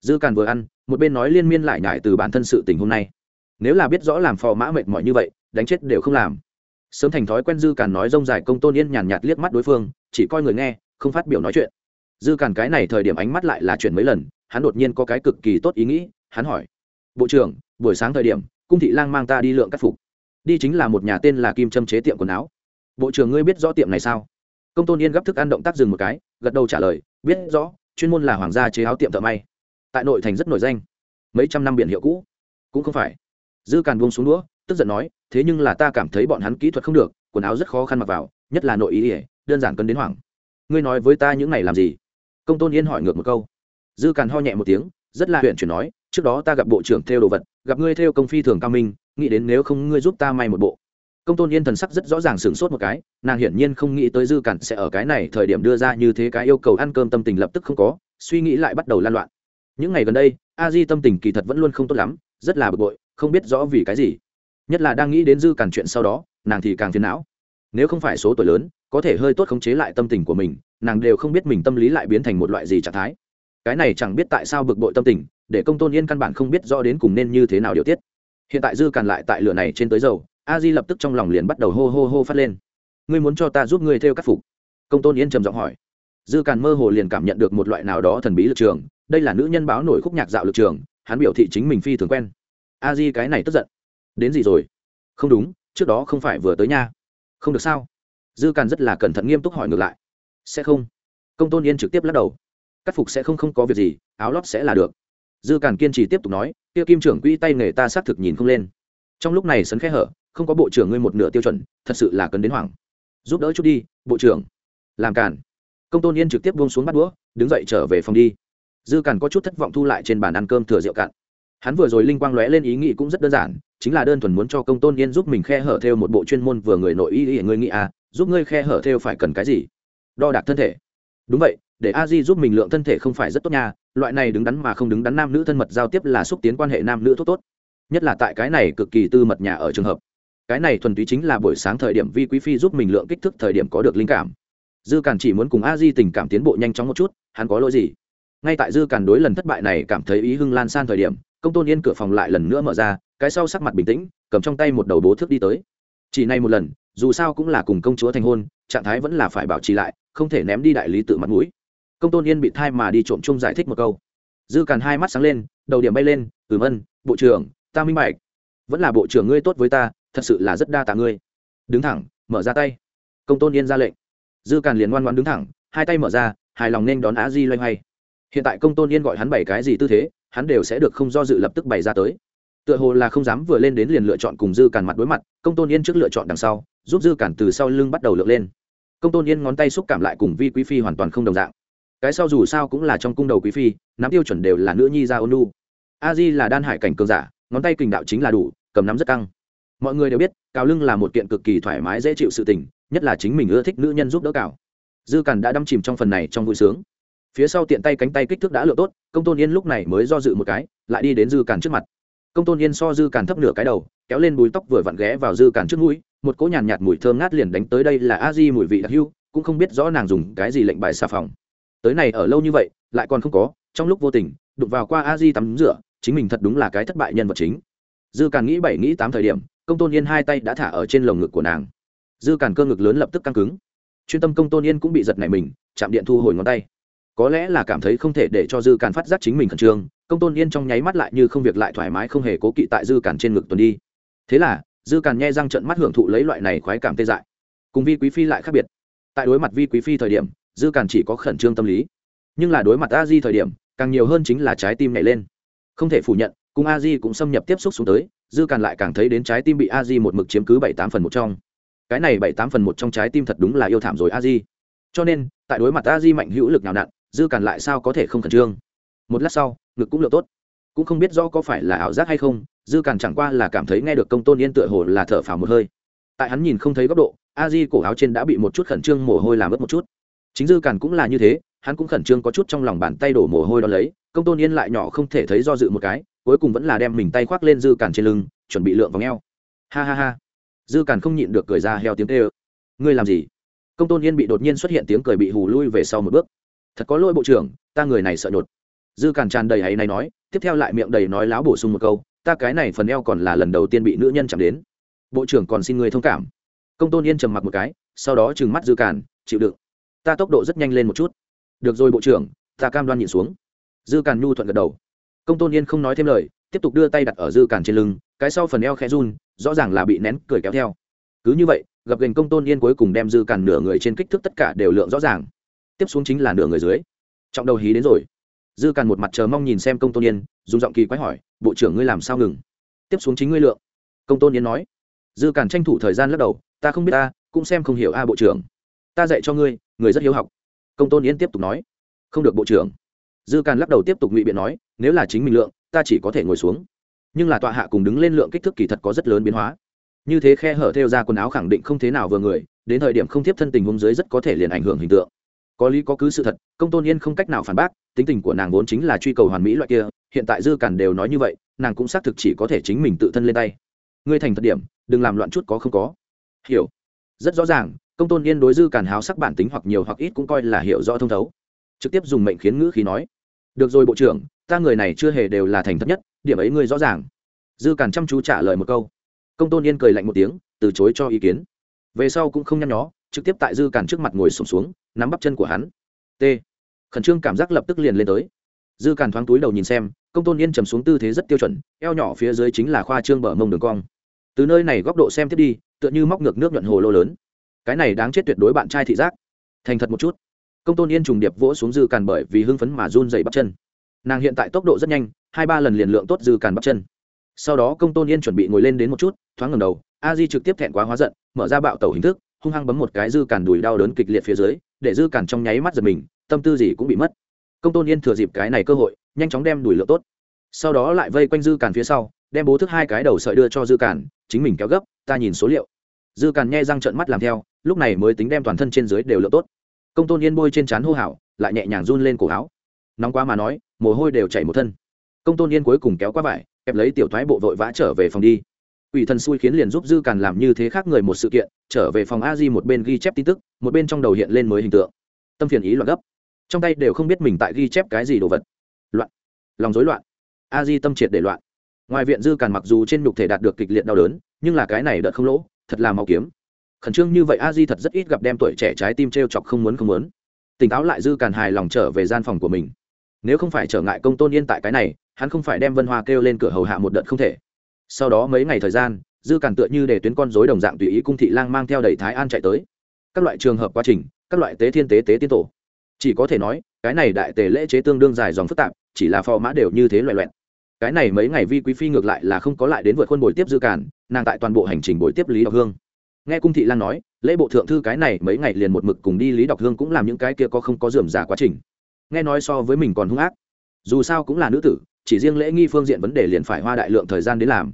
Dư càn vừa ăn, một bên nói liên miên lại nhải từ bản thân sự tình hôm nay. Nếu là biết rõ làm phò mã mệt mỏi như vậy, đánh chết đều không làm. Sớm thành thói quen dư càn nói rông dài công tôn yên nhàn nhạt liếc mắt đối phương, chỉ coi người nghe, không phát biểu nói chuyện. Dư càn cái này thời điểm ánh mắt lại là chuyện mấy lần, hắn đột nhiên có cái cực kỳ tốt ý nghĩ hắn hỏi. Bộ trưởng, buổi sáng thời điểm, cung thị lang mang ta đi lượng cắt phục. Đi chính là một nhà tên là kim trâm chế tiệm quần áo. Bộ trưởng ngươi biết rõ tiệm này sao? Công tôn yên gấp thức ăn động tác dừng một cái, gật đầu trả lời, biết rõ, chuyên môn là hoàng gia chế áo tiệm thợ may. Tại nội thành rất nổi danh. Mấy trăm năm biển hiệu cũ. Cũng không phải. Dư càn buông xuống đũa, tức giận nói, thế nhưng là ta cảm thấy bọn hắn kỹ thuật không được, quần áo rất khó khăn mặc vào, nhất là nội ý ỉa đơn giản cân đến hoảng. Ngươi nói với ta những này làm gì? Công tôn yên hỏi ngược một câu. Dư càn ho nhẹ một tiếng, rất là huyện chuyển nói trước đó ta gặp bộ trưởng theo đồ vật, gặp ngươi theo công phi thường cao minh, nghĩ đến nếu không ngươi giúp ta may một bộ. Công tôn yên thần sắc rất rõ ràng sửng sốt một cái, nàng hiển nhiên không nghĩ tới dư cản sẽ ở cái này thời điểm đưa ra như thế cái yêu cầu ăn cơm tâm tình lập tức không có, suy nghĩ lại bắt đầu lan loạn. Những ngày gần đây, a di tâm tình kỳ thật vẫn luôn không tốt lắm, rất là bực bội, không biết rõ vì cái gì. Nhất là đang nghĩ đến dư cản chuyện sau đó, nàng thì càng phiền não. Nếu không phải số tuổi lớn, có thể hơi tốt khống chế lại tâm tình của mình, nàng đều không biết mình tâm lý lại biến thành một loại gì trạng thái. Cái này chẳng biết tại sao bực bội tâm tình để công tôn yên căn bản không biết rõ đến cùng nên như thế nào điều tiết. Hiện tại dư càn lại tại lửa này trên tới dầu, a di lập tức trong lòng liền bắt đầu hô hô hô phát lên. Ngươi muốn cho ta giúp ngươi theo các phục? Công tôn yên trầm giọng hỏi. Dư càn mơ hồ liền cảm nhận được một loại nào đó thần bí lực trường, đây là nữ nhân báo nổi khúc nhạc dạo lực trường, hắn biểu thị chính mình phi thường quen. A di cái này tức giận. Đến gì rồi? Không đúng, trước đó không phải vừa tới nha. Không được sao? Dư càn rất là cẩn thận nghiêm túc hỏi ngược lại. Sẽ không. Công tôn yên trực tiếp lắc đầu. Cắt phục sẽ không không có việc gì, áo lót sẽ là được dư càn kiên trì tiếp tục nói, kia kim trưởng quỹ tay nghề ta xác thực nhìn không lên. Trong lúc này sấn khẽ hở, không có bộ trưởng ngươi một nửa tiêu chuẩn, thật sự là cần đến hoảng. Giúp đỡ chút đi, bộ trưởng. Làm càn. Công tôn yên trực tiếp buông xuống bắt đũa, đứng dậy trở về phòng đi. Dư càn có chút thất vọng thu lại trên bàn ăn cơm thừa rượu cạn. Hắn vừa rồi linh quang lóe lên ý nghĩ cũng rất đơn giản, chính là đơn thuần muốn cho công tôn yên giúp mình khe hở theo một bộ chuyên môn vừa người nội ý ý ngươi nghĩ à giúp ngươi khe hở theo phải cần cái gì? Đo đạc thân thể. Đúng vậy, để a di giúp mình lượng thân thể không phải rất tốt nha loại này đứng đắn mà không đứng đắn nam nữ thân mật giao tiếp là xúc tiến quan hệ nam nữ tốt tốt. Nhất là tại cái này cực kỳ tư mật nhà ở trường hợp. Cái này thuần túy chính là buổi sáng thời điểm vi quý phi giúp mình lượng kích thước thời điểm có được linh cảm. Dư càn chỉ muốn cùng a di tình cảm tiến bộ nhanh chóng một chút, hắn có lỗi gì? Ngay tại dư càn đối lần thất bại này cảm thấy ý hưng lan san thời điểm, công tôn yên cửa phòng lại lần nữa mở ra, cái sau sắc mặt bình tĩnh, cầm trong tay một đầu bố thước đi tới. Chỉ này một lần, dù sao cũng là cùng công chúa thành hôn, trạng thái vẫn là phải bảo trì lại, không thể ném đi đại lý tự mặt mũi công tôn yên bị thai mà đi trộm chung giải thích một câu. Dư càn hai mắt sáng lên, đầu điểm bay lên, ừm ân, bộ trưởng, ta minh bạch. Vẫn là bộ trưởng ngươi tốt với ta, thật sự là rất đa tạ ngươi. Đứng thẳng, mở ra tay. Công tôn yên ra lệnh. Dư càn liền ngoan ngoan đứng thẳng, hai tay mở ra, hài lòng nên đón á di loay hoay. Hiện tại công tôn yên gọi hắn bảy cái gì tư thế, hắn đều sẽ được không do dự lập tức bày ra tới. Tựa hồ là không dám vừa lên đến liền lựa chọn cùng dư càn mặt đối mặt, công tôn yên trước lựa chọn đằng sau, giúp dư càn từ sau lưng bắt đầu lượn lên. Công tôn yên ngón tay xúc cảm lại cùng vi quý phi hoàn toàn không đồng dạng cái sau dù sao cũng là trong cung đầu quý phi nắm tiêu chuẩn đều là nữ nhi ra ôn nu a di là đan hải cảnh cường giả ngón tay kình đạo chính là đủ cầm nắm rất căng. Mọi người đều biết cào lưng là một kiện cực kỳ thoải mái dễ chịu sự tình nhất là chính mình ưa thích nữ nhân giúp đỡ cào dư cằn đã đâm chìm trong phần này trong vui sướng. Phía sau tiện tay cánh tay kích thước đã lựa tốt công tôn yên lúc này mới do dự một cái lại đi đến dư cằn trước mặt. Công tôn yên so dư cằn thấp nửa cái đầu kéo lên bùi tóc vừa vặn ghé vào dư cằn trước mũi một cỗ nhàn nhạt, mùi thơm ngát liền đánh tới đây là a di mùi vị đặc hưu cũng không biết rõ nàng dùng cái gì lệnh bài xà phòng tới này ở lâu như vậy, lại còn không có, trong lúc vô tình, đụng vào qua a di tắm rửa, chính mình thật đúng là cái thất bại nhân vật chính. Dư càn nghĩ bảy, nghĩ tám thời điểm, công tôn yên hai tay đã thả ở trên lồng ngực của nàng. Dư càn cơ ngực lớn lập tức căng cứng. Chuyên tâm công tôn yên cũng bị giật nảy mình, chạm điện thu hồi ngón tay. Có lẽ là cảm thấy không thể để cho dư càn phát giác chính mình khẩn trương, công tôn yên trong nháy mắt lại như không việc lại thoải mái không hề cố kỵ tại dư càn trên ngực tuần đi. Thế là, dư càn nghe răng trận mắt hưởng thụ lấy loại này khoái cảm tê dại. Cùng vi quý phi lại khác biệt. Tại đối mặt vi quý phi thời điểm dư càn chỉ có khẩn trương tâm lý. Nhưng là đối mặt a di thời điểm, càng nhiều hơn chính là trái tim nhảy lên. Không thể phủ nhận, cùng a di cũng xâm nhập tiếp xúc xuống tới, dư càn lại càng thấy đến trái tim bị a di một mực chiếm cứ bảy tám phần một trong. Cái này bảy tám phần một trong trái tim thật đúng là yêu thảm rồi a di cho nên, tại đối mặt a di mạnh hữu lực nào nặn, dư càn lại sao có thể không khẩn trương? Một lát sau, ngực cũng lựa tốt. Cũng không biết rõ có phải là ảo giác hay không, dư càn chẳng qua là cảm thấy nghe được công tôn yên tựa hồ là thở phào một hơi. Tại hắn nhìn không thấy góc độ, a di cổ áo trên đã bị một chút khẩn trương mồ hôi làm ướt một chút chính dư càn cũng là như thế, hắn cũng khẩn trương có chút trong lòng bàn tay đổ mồ hôi đ ó lấy, công tôn yên lại nhỏ không thể thấy do dự một cái, cuối cùng vẫn là đem mình tay khoác lên dư càn trên lưng, chuẩn bị lượm vào ngheo ha ha ha. Dư càn không nhịn được cười ra heo tiếng tê ơ. Ngươi làm gì? Công tôn yên bị đột nhiên xuất hiện tiếng cười bị hù lui về sau một bước. Thật có lỗi bộ trưởng, ta người này sợ nhột dư càn tràn đầy hay này nói, tiếp theo lại miệng đầy nói láo bổ sung một câu, ta cái này phần eo còn là lần đầu tiên bị nữ nhân chạm đến. Bộ trưởng còn xin người thông cảm. Công tôn yên trầm mặc một cái, sau đó trừng mắt dư càn, chịu đựng ta tốc độ rất nhanh lên một chút. Được rồi, bộ trưởng, ta cam đoan nhịn xuống. Dư càn nhu thuận gật đầu. Công tôn yên không nói thêm lời, tiếp tục đưa tay đặt ở dư càn trên lưng, cái sau phần eo khẽ run, rõ ràng là bị nén cười kéo theo. Cứ như vậy, gặp gành công tôn yên cuối cùng đem dư càn nửa người trên kích thước tất cả đều lượng rõ ràng. Tiếp xuống chính là nửa người dưới. Trọng đầu hí đến rồi. Dư càn một mặt chờ mong nhìn xem công tôn yên, dùng giọng kỳ quái hỏi, bộ trưởng ngươi làm sao ngừng? Tiếp xuống chính ngươi lượng. Công tôn yên nói. Dư càn tranh thủ thời gian lắc đầu, ta không biết ta, cũng xem không hiểu a, bộ trưởng ta dạy cho ngươi, người rất hiếu học. Công tôn yên tiếp tục nói. Không được, bộ trưởng. Dư càn lắc đầu tiếp tục ngụy biện nói, nếu là chính mình lượng, ta chỉ có thể ngồi xuống. Nhưng là tọa hạ cùng đứng lên lượng kích thước kỳ thật có rất lớn biến hóa. Như thế khe hở theo ra quần áo khẳng định không thế nào vừa người, đến thời điểm không tiếp thân tình huống dưới rất có thể liền ảnh hưởng hình tượng. Có lý có cứ sự thật, công tôn yên không cách nào phản bác, tính tình của nàng vốn chính là truy cầu hoàn mỹ loại kia, hiện tại dư càn đều nói như vậy, nàng cũng xác thực chỉ có thể chính mình tự thân lên tay. Ngươi thành thật điểm, đừng làm loạn chút có không có. Hiểu. Rất rõ ràng công tôn yên đối dư càn háo sắc bản tính hoặc nhiều hoặc ít cũng coi là hiểu rõ thông thấu. Trực tiếp dùng mệnh khiến ngữ khí nói được rồi bộ trưởng ta người này chưa hề đều là thành thật nhất điểm ấy ngươi rõ ràng. Dư càn chăm chú trả lời một câu. Công tôn yên cười lạnh một tiếng từ chối cho ý kiến. Về sau cũng không nhăn nhó trực tiếp tại dư càn trước mặt ngồi sụp xuống, xuống nắm bắp chân của hắn. T. Khẩn trương cảm giác lập tức liền lên tới. Dư càn thoáng túi đầu nhìn xem công tôn yên trầm xuống tư thế rất tiêu chuẩn eo nhỏ phía dưới chính là khoa trương bờ mông đường cong. Từ nơi này góc độ xem tiếp đi tựa như móc ngược nước nhuận hồ lô lớn cái này đáng chết tuyệt đối bạn trai thị giác. Thành thật một chút. Công tôn yên trùng điệp vỗ xuống dư càn bởi vì hưng phấn mà run dày bắp chân. Nàng hiện tại tốc độ rất nhanh, hai ba lần liền lượng tốt dư càn bắp chân. Sau đó công tôn yên chuẩn bị ngồi lên đến một chút, thoáng ngầm đầu, a di trực tiếp thẹn quá hóa giận, mở ra bạo tẩu hình thức, hung hăng bấm một cái dư càn đùi đau đớn kịch liệt phía dưới, để dư càn trong nháy mắt giật mình, tâm tư gì cũng bị mất. Công tôn yên thừa dịp cái này cơ hội, nhanh chóng đem đùi lượng tốt. Sau đó lại vây quanh dư càn phía sau, đem bố thức hai cái đầu sợi đưa cho dư càn, chính mình kéo gấp, ta nhìn số liệu. Dư càn nghe răng trợn mắt làm theo lúc này mới tính đem toàn thân trên dưới đều lựa tốt công tôn yên bôi trên trán hô hào lại nhẹ nhàng run lên cổ áo nóng quá mà nói mồ hôi đều chảy một thân công tôn yên cuối cùng kéo qua vải kẹp lấy tiểu thoái bộ vội vã trở về phòng đi ủy thần xui khiến liền giúp Dư Càn làm như thế khác người một sự kiện, trở về phòng A Di một bên ghi chép tin tức, một bên trong đầu hiện lên mới hình tượng. Tâm phiền ý loạn gấp, trong tay đều không biết mình tại ghi chép cái gì đồ vật. Loạn, lòng rối loạn. A Di tâm triệt để loạn. Ngoài viện Dư Càn mặc dù trên nhục thể đạt được kịch liệt đau đớn, nhưng là cái này đợt không lỗ, thật là mau kiếm. Khẩn trương như vậy A Di thật rất ít gặp đem tuổi trẻ trái tim trêu chọc không muốn không muốn. Tỉnh táo lại Dư Càn hài lòng trở về gian phòng của mình. Nếu không phải trở ngại công tôn yên tại cái này, hắn không phải đem Vân Hoa kêu lên cửa hầu hạ một đợt không thể. Sau đó mấy ngày thời gian dư càn tựa như để tuyến con dối đồng dạng tùy ý cung thị lang mang theo đầy thái an chạy tới. Các loại trường hợp quá trình các loại tế thiên tế tế tiên tổ. Chỉ có thể nói cái này đại tề lễ chế tương đương dài dòng phức tạp chỉ là phò mã đều như thế loại loẹn cái này mấy ngày vi quý phi ngược lại là không có lại đến vượt khuôn bồi tiếp dư càn nàng tại toàn bộ hành trình bồi tiếp lý đọc hương nghe cung thị lan nói, lễ bộ thượng thư cái này mấy ngày liền một mực cùng đi lý đọc hương cũng làm những cái kia có không có dườm giả quá trình. Nghe nói so với mình còn hung ác. Dù sao cũng là nữ tử, chỉ riêng lễ nghi phương diện vấn đề liền phải hoa đại lượng thời gian đến làm.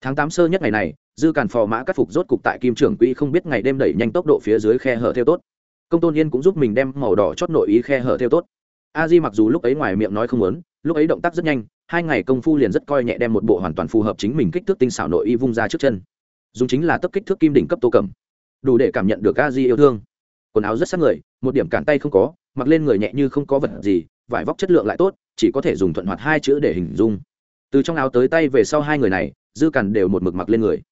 Tháng tám sơ nhất ngày này, dư càn phò mã cắt phục rốt cục tại kim trưởng quỹ không biết ngày đêm đẩy nhanh tốc độ phía dưới khe hở theo tốt. Công tôn yên cũng giúp mình đem màu đỏ chót nội ý khe hở theo tốt. A di mặc dù lúc ấy ngoài miệng nói không muốn, lúc ấy động tác rất nhanh, hai ngày công phu liền rất coi nhẹ đem một bộ hoàn toàn phù hợp chính mình kích thước tinh xảo nội y vung ra trước chân dùng chính là tấp kích thước kim đỉnh cấp tô cầm. Đủ để cảm nhận được a di yêu thương. Quần áo rất sát người, một điểm cản tay không có, mặc lên người nhẹ như không có vật gì, vải vóc chất lượng lại tốt, chỉ có thể dùng thuận hoạt hai chữ để hình dung. Từ trong áo tới tay về sau hai người này, dư càn đều một mực mặc lên người.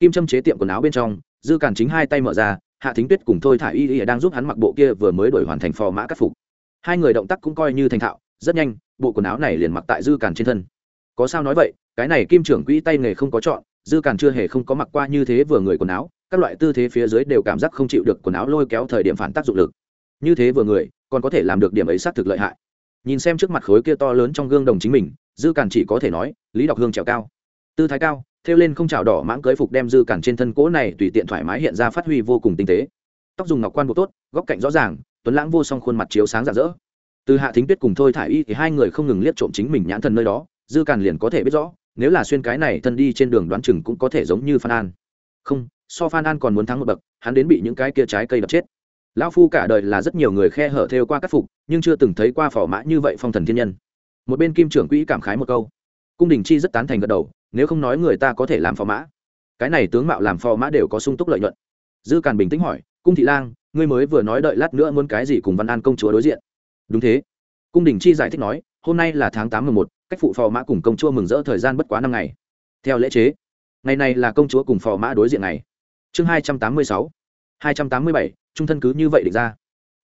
Kim châm chế tiệm quần áo bên trong, dư càn chính hai tay mở ra, hạ thính tuyết cùng thôi thả y y đang giúp hắn mặc bộ kia vừa mới đổi hoàn thành phò mã cắt phục. Hai người động tác cũng coi như thành thạo, rất nhanh, bộ quần áo này liền mặc tại dư càn trên thân. Có sao nói vậy, cái này kim trưởng quỹ tay nghề không có chọn dư càn chưa hề không có mặc qua như thế vừa người quần áo, các loại tư thế phía dưới đều cảm giác không chịu được quần áo lôi kéo thời điểm phản tác dụng lực. Như thế vừa người, còn có thể làm được điểm ấy xác thực lợi hại. Nhìn xem trước mặt khối kia to lớn trong gương đồng chính mình, dư càn chỉ có thể nói, lý đọc hương trèo cao. Tư thái cao, thêu lên không trào đỏ mãng cưới phục đem dư Càn trên thân cỗ này tùy tiện thoải mái hiện ra phát huy vô cùng tinh tế. Tóc dùng ngọc quan bộ tốt, góc cạnh rõ ràng, tuấn lãng vô song khuôn mặt chiếu sáng rạng rỡ. Từ hạ thính tuyết cùng thôi thả y thì hai người không ngừng liếc trộm chính mình nhãn thần nơi đó, dư càn liền có thể biết rõ nếu là xuyên cái này thân đi trên đường đoán chừng cũng có thể giống như phan an. Không, so phan an còn muốn thắng một bậc, hắn đến bị những cái kia trái cây đập chết. Lão phu cả đời là rất nhiều người khe hở theo qua các phục, nhưng chưa từng thấy qua phò mã như vậy phong thần thiên nhân. Một bên kim trưởng quỹ cảm khái một câu. Cung đình chi rất tán thành gật đầu, nếu không nói người ta có thể làm phò mã. Cái này tướng mạo làm phò mã đều có sung túc lợi nhuận. Dư càn bình tĩnh hỏi, cung thị lang, ngươi mới vừa nói đợi lát nữa muốn cái gì cùng văn an công chúa đối diện? Đúng thế. Cung đình chi giải thích nói hôm nay là tháng tám mười một, cách phụ phò mã cùng công chúa mừng rỡ thời gian bất quá năm ngày. Theo lễ chế, ngày này là công chúa cùng phò mã đối diện này chương hai trăm tám mươi sáu, hai trăm tám mươi bảy, trung thân cứ như vậy định ra.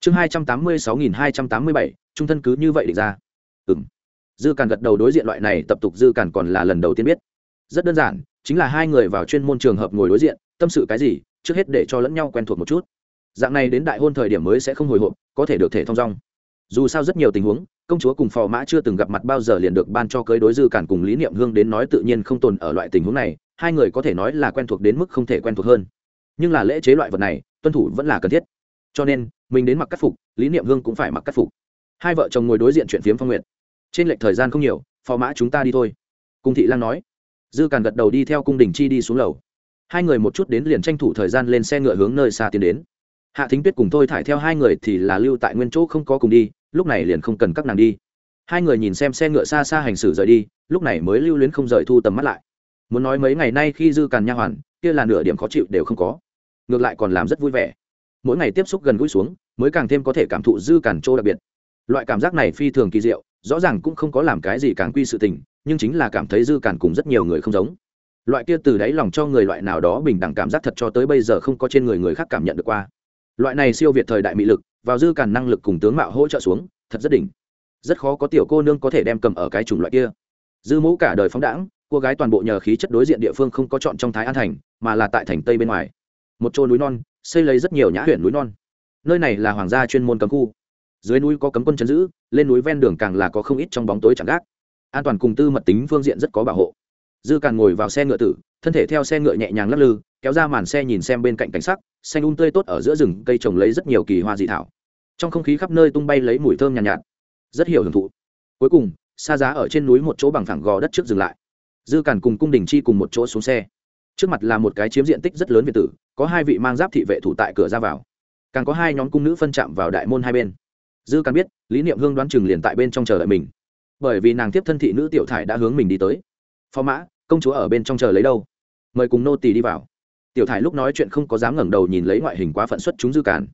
Chương hai trăm tám mươi sáu nghìn hai trăm tám mươi bảy, trung thân cứ như vậy định ra. Ừ m dư càn gật đầu đối diện loại này, tập tục dư càn còn là lần đầu tiên biết. Rất đơn giản, chính là hai người vào chuyên môn trường hợp ngồi đối diện, tâm sự cái gì, trước hết để cho lẫn nhau quen thuộc một chút. Dạng này đến đại hôn thời điểm mới sẽ không hồi hộp, có thể được thể thong dong. Dù sao rất nhiều tình huống công chúa cùng phò mã chưa từng gặp mặt bao giờ liền được ban cho cưới đối dư cản cùng lý niệm hương đến nói tự nhiên không tồn ở loại tình huống này, hai người có thể nói là quen thuộc đến mức không thể quen thuộc hơn. Nhưng là lễ chế loại vật này, tuân thủ vẫn là cần thiết. Cho nên, mình đến mặc cắt phục, lý niệm hương cũng phải mặc cắt phục. Hai vợ chồng ngồi đối diện chuyện phiếm phong nguyện trên lệch thời gian không nhiều, phò mã chúng ta đi thôi. Cung thị lan nói. Dư càn gật đầu đi theo cung đình chi đi xuống lầu. Hai người một chút đến liền tranh thủ thời gian lên xe ngựa hướng nơi xa tiến đến. Hạ thính tuyết cùng tôi thải theo hai người thì là lưu tại nguyên chỗ không có cùng đi lúc này liền không cần các nàng đi. Hai người nhìn xem xe ngựa xa xa hành xử rời đi, lúc này mới lưu luyến không rời thu tầm mắt lại. Muốn nói mấy ngày nay khi dư càn nha hoàn, kia là nửa điểm khó chịu đều không có. Ngược lại còn làm rất vui vẻ. Mỗi ngày tiếp xúc gần gũi xuống, mới càng thêm có thể cảm thụ dư càn trô đặc biệt. Loại cảm giác này phi thường kỳ diệu, rõ ràng cũng không có làm cái gì càng quy sự tình, nhưng chính là cảm thấy dư càn cùng rất nhiều người không giống. Loại kia từ đáy lòng cho người loại nào đó bình đẳng cảm giác thật cho tới bây giờ không có trên người người khác cảm nhận được qua. Loại này siêu việt thời đại mỹ lực vào dư cản năng lực cùng tướng mạo hỗ trợ xuống, thật rất đỉnh. Rất khó có tiểu cô nương có thể đem cầm ở cái chủng loại kia. Dư mẫu cả đời phóng đãng, cô gái toàn bộ nhờ khí chất đối diện địa phương không có chọn trong thái an thành, mà là tại thành tây bên ngoài. Một chỗ núi non, xây lấy rất nhiều nhã huyện núi non. Nơi này là hoàng gia chuyên môn cấm khu. Dưới núi có cấm quân chấn giữ, lên núi ven đường càng là có không ít trong bóng tối chẳng gác. An toàn cùng tư mật tính phương diện rất có bảo hộ. Dư càng ngồi vào xe ngựa tử, thân thể theo xe ngựa nhẹ nhàng lắc lư kéo ra màn xe nhìn xem bên cạnh cảnh sắc xanh un tươi tốt ở giữa rừng cây trồng lấy rất nhiều kỳ hoa dị thảo. Trong không khí khắp nơi tung bay lấy mùi thơm nhàn nhạt, nhạt. Rất hiểu hưởng thụ. Cuối cùng xa giá ở trên núi một chỗ bằng phẳng gò đất trước dừng lại. Dư cản cùng cung đình chi cùng một chỗ xuống xe. Trước mặt là một cái chiếm diện tích rất lớn việt tử có hai vị mang giáp thị vệ thủ tại cửa ra vào. Càng có hai nhóm cung nữ phân chạm vào đại môn hai bên. Dư cản biết lý niệm hương đoán chừng liền tại bên trong chờ đợi mình. Bởi vì nàng tiếp thân thị nữ tiểu thải đã hướng mình đi tới. Phó mã công chúa ở bên trong chờ lấy đâu? Mời cùng nô tỳ đi vào tiểu thải lúc nói chuyện không có dám ngẩng đầu nhìn lấy ngoại hình quá phận xuất chúng dư cản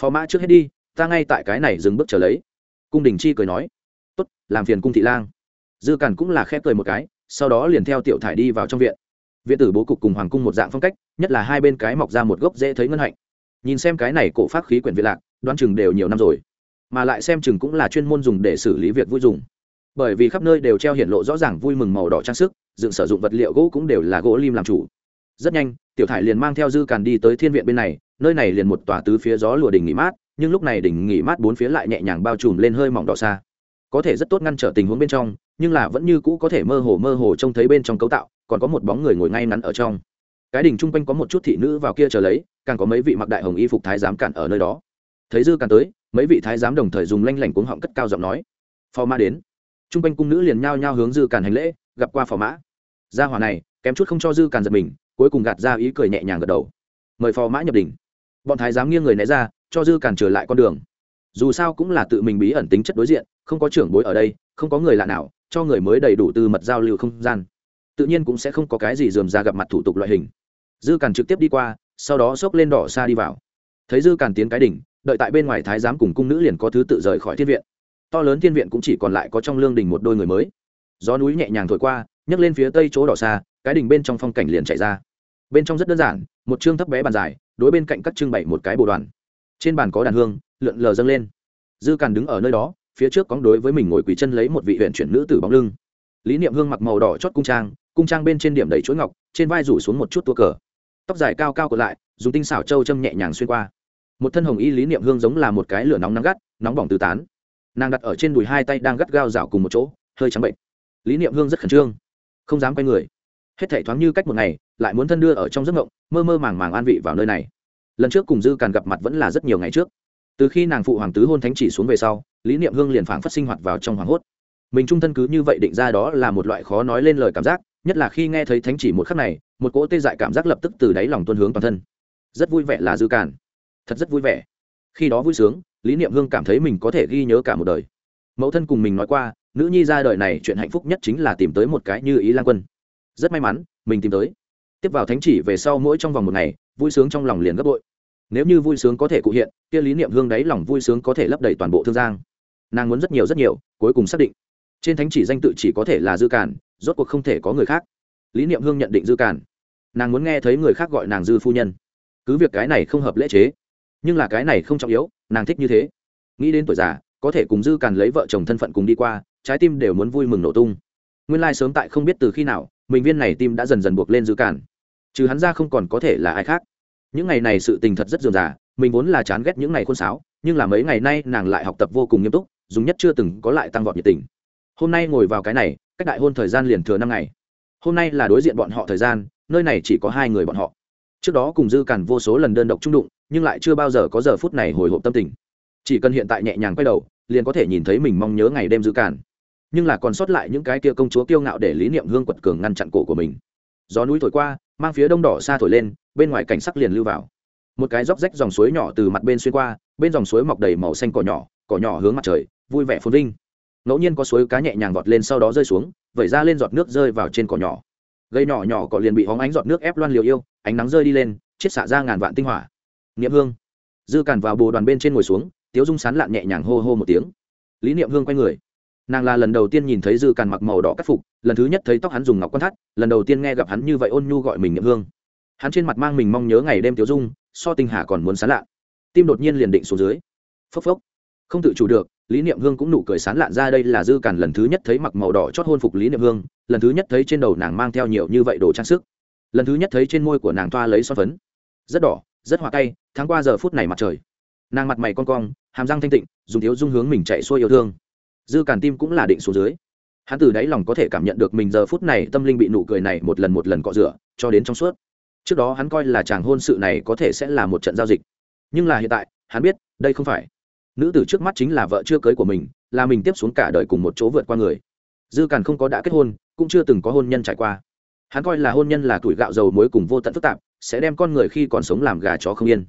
phò mã trước hết đi, ta ngay tại cái này dừng bước chờ lấy. Cung đình chi cười nói. Tốt, làm phiền cung thị lang. Dư cản cũng là khép cười một cái, sau đó liền theo tiểu thải đi vào trong viện. Viện tử bố cục cùng hoàng cung một dạng phong cách, nhất là hai bên cái mọc ra một gốc dễ thấy ngân hạnh. Nhìn xem cái này cổ pháp khí quyển viện lạc, đoán chừng đều nhiều năm rồi. Mà lại xem chừng cũng là chuyên môn dùng để xử lý việc vui dùng. Bởi vì khắp nơi đều treo hiện lộ rõ ràng vui mừng màu đỏ trang sức, dựng sử dụng vật liệu gỗ cũng đều là gỗ lim làm chủ rất nhanh, tiểu thải liền mang theo dư càn đi tới thiên viện bên này, nơi này liền một tòa tứ phía gió lùa đỉnh nghỉ mát, nhưng lúc này đỉnh nghỉ mát bốn phía lại nhẹ nhàng bao trùm lên hơi mỏng đỏ xa. Có thể rất tốt ngăn trở tình huống bên trong, nhưng là vẫn như cũ có thể mơ hồ mơ hồ trông thấy bên trong cấu tạo, còn có một bóng người ngồi ngay ngắn ở trong. Cái đỉnh chung quanh có một chút thị nữ vào kia chờ lấy, càng có mấy vị mặc đại hồng y phục thái giám cản ở nơi đó. Thấy dư càn tới, mấy vị thái giám đồng thời dùng lanh lảnh cuống họng cất cao giọng nói, phò mã đến. Chung quanh cung nữ liền nhao nhao hướng dư càn hành lễ, gặp qua phò mã. Gia hòa này, kém chút không cho dư càn giật mình cuối cùng gạt ra ý cười nhẹ nhàng gật đầu. Mời phò mã nhập đỉnh bọn thái giám nghiêng người né ra, cho dư cản trở lại con đường. Dù sao cũng là tự mình bí ẩn tính chất đối diện, không có trưởng bối ở đây, không có người lạ nào, cho người mới đầy đủ tư mật giao lưu không gian. Tự nhiên cũng sẽ không có cái gì dườm ra gặp mặt thủ tục loại hình. Dư cản trực tiếp đi qua, sau đó xốc lên đỏ xa đi vào. Thấy dư cản tiến cái đỉnh, đợi tại bên ngoài thái giám cùng cung nữ liền có thứ tự rời khỏi thiên viện. To lớn thiên viện cũng chỉ còn lại có trong lương đình một đôi người mới. Gió núi nhẹ nhàng thổi qua, nhấc lên phía tây chỗ đỏ xa, cái đỉnh bên trong phong cảnh liền chạy ra bên trong rất đơn giản, một chương thấp bé bàn dài, đối bên cạnh các trưng bày một cái bồ đoàn. Trên bàn có đàn hương, lượn lờ dâng lên. Dư càn đứng ở nơi đó, phía trước cóng đối với mình ngồi quỳ chân lấy một vị huyện chuyển nữ tử bóng lưng. Lý niệm hương mặc màu đỏ chót cung trang cung trang bên trên điểm đầy chuỗi ngọc, trên vai rủ xuống một chút tua cờ. Tóc dài cao cao cột lại, dùng tinh xảo châu châm nhẹ nhàng xuyên qua. Một thân hồng y lý niệm hương giống là một cái lửa nóng nắng gắt, nóng bỏng từ tán. Nàng đặt ở trên đùi hai tay đang gắt gao rảo cùng một chỗ, hơi trắng bệnh. Lý niệm hương rất khẩn trương, không dám quay người. Hết thể thoáng như cách một ngày lại muốn thân đưa ở trong giấc mộng, mơ mơ màng màng an vị vào nơi này. Lần trước cùng dư càn gặp mặt vẫn là rất nhiều ngày trước. Từ khi nàng phụ hoàng tứ hôn thánh chỉ xuống về sau, lý niệm hương liền phảng phất sinh hoạt vào trong hoàng hốt. Mình trung thân cứ như vậy định ra đó là một loại khó nói lên lời cảm giác, nhất là khi nghe thấy thánh chỉ một khắc này, một cỗ tê dại cảm giác lập tức từ đáy lòng tuân hướng toàn thân. Rất vui vẻ là dư càn. Thật rất vui vẻ. Khi đó vui sướng, lý niệm hương cảm thấy mình có thể ghi nhớ cả một đời. Mẫu thân cùng mình nói qua, nữ nhi ra đời này chuyện hạnh phúc nhất chính là tìm tới một cái như ý lan quân. Rất may mắn, mình tìm tới tiếp vào thánh chỉ về sau mỗi trong vòng một ngày, vui sướng trong lòng liền gấp bội. Nếu như vui sướng có thể cụ hiện, kia lý niệm hương đáy lòng vui sướng có thể lấp đầy toàn bộ thương giang. Nàng muốn rất nhiều rất nhiều, cuối cùng xác định. Trên thánh chỉ danh tự chỉ có thể là dư cản rốt cuộc không thể có người khác. Lý niệm hương nhận định dư cản nàng muốn nghe thấy người khác gọi nàng dư phu nhân. Cứ việc cái này không hợp lễ chế, nhưng là cái này không trọng yếu, nàng thích như thế. Nghĩ đến tuổi già, có thể cùng dư càn lấy vợ chồng thân phận cùng đi qua, trái tim đều muốn vui mừng nổ tung. Nguyên lai sớm tại không biết từ khi nào, mình viên này tim đã dần dần buộc lên dư càn trừ hắn ra không còn có thể là ai khác. Những ngày này sự tình thật rất dườm già, mình vốn là chán ghét những ngày khôn sáo, nhưng là mấy ngày nay nàng lại học tập vô cùng nghiêm túc, dùng nhất chưa từng có lại tăng vọt nhiệt tình. Hôm nay ngồi vào cái này, cách đại hôn thời gian liền thừa năm ngày. Hôm nay là đối diện bọn họ thời gian, nơi này chỉ có hai người bọn họ. Trước đó cùng dư càn vô số lần đơn độc trung đụng, nhưng lại chưa bao giờ có giờ phút này hồi hộp tâm tình. Chỉ cần hiện tại nhẹ nhàng quay đầu, liền có thể nhìn thấy mình mong nhớ ngày đêm dư càn. Nhưng là còn sót lại những cái kia công chúa kiêu ngạo để lý niệm hương quật cường ngăn chặn cổ của mình. Gió núi thổi qua mang phía đông đỏ xa thổi lên, bên ngoài cảnh sắc liền lưu vào. Một cái róc rách dòng suối nhỏ từ mặt bên xuyên qua, bên dòng suối mọc đầy màu xanh cỏ nhỏ cỏ nhỏ hướng mặt trời, vui vẻ phồn vinh. Ngẫu nhiên có suối cá nhẹ nhàng vọt lên sau đó rơi xuống, vẩy ra lên giọt nước rơi vào trên cỏ nhỏ. Gây nhỏ nhỏ cỏ liền bị hóng ánh giọt nước ép loan liều yêu, ánh nắng rơi đi lên, chiết xạ ra ngàn vạn tinh hỏa. Niệm hương. Dư càn vào bồ đoàn bên trên ngồi xuống, tiếu dung sán lạn nhẹ nhàng hô hô một tiếng. Lý niệm hương quay người nàng là lần đầu tiên nhìn thấy dư càn mặc màu đỏ cắt phục, lần thứ nhất thấy tóc hắn dùng ngọc quan thắt, lần đầu tiên nghe gặp hắn như vậy ôn nhu gọi mình niệm hương. Hắn trên mặt mang mình mong nhớ ngày đêm tiếu dung, so tinh hà còn muốn sán lạn. Tim đột nhiên liền định xuống dưới. Phốc phốc. Không tự chủ được, lý niệm hương cũng nụ cười sán lạn ra đây là dư càn lần thứ nhất thấy mặc màu đỏ chót hôn phục lý niệm hương, lần thứ nhất thấy trên đầu nàng mang theo nhiều như vậy đồ trang sức. Lần thứ nhất thấy trên môi của nàng toa lấy son phấn. Rất đỏ, rất hoa tay tháng qua giờ phút này mặt trời. Nàng mặt mày con cong, hàm răng thanh tịnh, dùng thiếu dung hướng mình chạy xuôi yêu thương dư càn tim cũng là định xuống dưới. Hắn từ đáy lòng có thể cảm nhận được mình giờ phút này tâm linh bị nụ cười này một lần một lần cọ rửa, cho đến trong suốt. Trước đó hắn coi là chàng hôn sự này có thể sẽ là một trận giao dịch. Nhưng là hiện tại, hắn biết, đây không phải. Nữ tử trước mắt chính là vợ chưa cưới của mình, là mình tiếp xuống cả đời cùng một chỗ vượt qua người. Dư càn không có đã kết hôn, cũng chưa từng có hôn nhân trải qua. Hắn coi là hôn nhân là tuổi gạo dầu muối cùng vô tận phức tạp, sẽ đem con người khi còn sống làm gà chó không yên.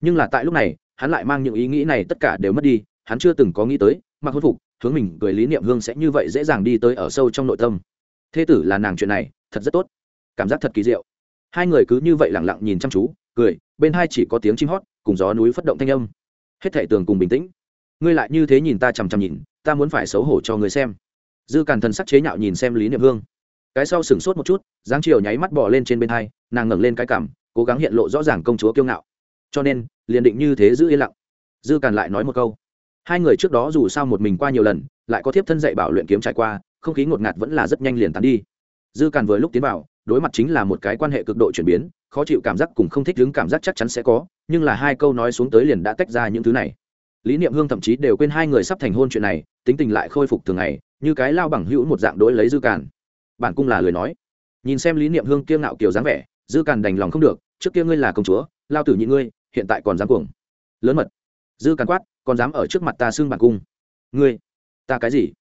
Nhưng là tại lúc này, hắn lại mang những ý nghĩ này tất cả đều mất đi, hắn chưa từng có nghĩ tới, mặc hôn phục hướng mình cười lý niệm hương sẽ như vậy dễ dàng đi tới ở sâu trong nội tâm. Thế tử là nàng chuyện này, thật rất tốt. Cảm giác thật kỳ diệu. Hai người cứ như vậy lẳng lặng nhìn chăm chú, cười, bên hai chỉ có tiếng chim hót, cùng gió núi phất động thanh âm. Hết thệ tường cùng bình tĩnh. Ngươi lại như thế nhìn ta chằm chằm nhìn, ta muốn phải xấu hổ cho người xem. Dư càn thần sắc chế nhạo nhìn xem lý niệm hương. Cái sau sửng sốt một chút, dáng chiều nháy mắt bỏ lên trên bên hai, nàng ngẩng lên cái cảm, cố gắng hiện lộ rõ ràng công chúa kiêu ngạo. Cho nên, liền định như thế giữ yên lặng. Dư càn lại nói một câu hai người trước đó dù sao một mình qua nhiều lần, lại có thiếp thân dạy bảo luyện kiếm trải qua, không khí ngột ngạt vẫn là rất nhanh liền tán đi. Dư càn vừa lúc tiến vào, đối mặt chính là một cái quan hệ cực độ chuyển biến, khó chịu cảm giác cùng không thích đứng cảm giác chắc chắn sẽ có, nhưng là hai câu nói xuống tới liền đã tách ra những thứ này. Lý niệm hương thậm chí đều quên hai người sắp thành hôn chuyện này, tính tình lại khôi phục thường ngày, như cái lao bằng hữu một dạng đối lấy dư càn. Bản cung là lời nói. Nhìn xem lý niệm hương kiêng ngạo kiều dáng vẻ, dư càn đành lòng không được, trước kia ngươi là công chúa, lao tử nhị ngươi, hiện tại còn dám cuồng. Lớn mật dư càn quát, còn dám ở trước mặt ta xưng bản cung? Ngươi, ta cái gì?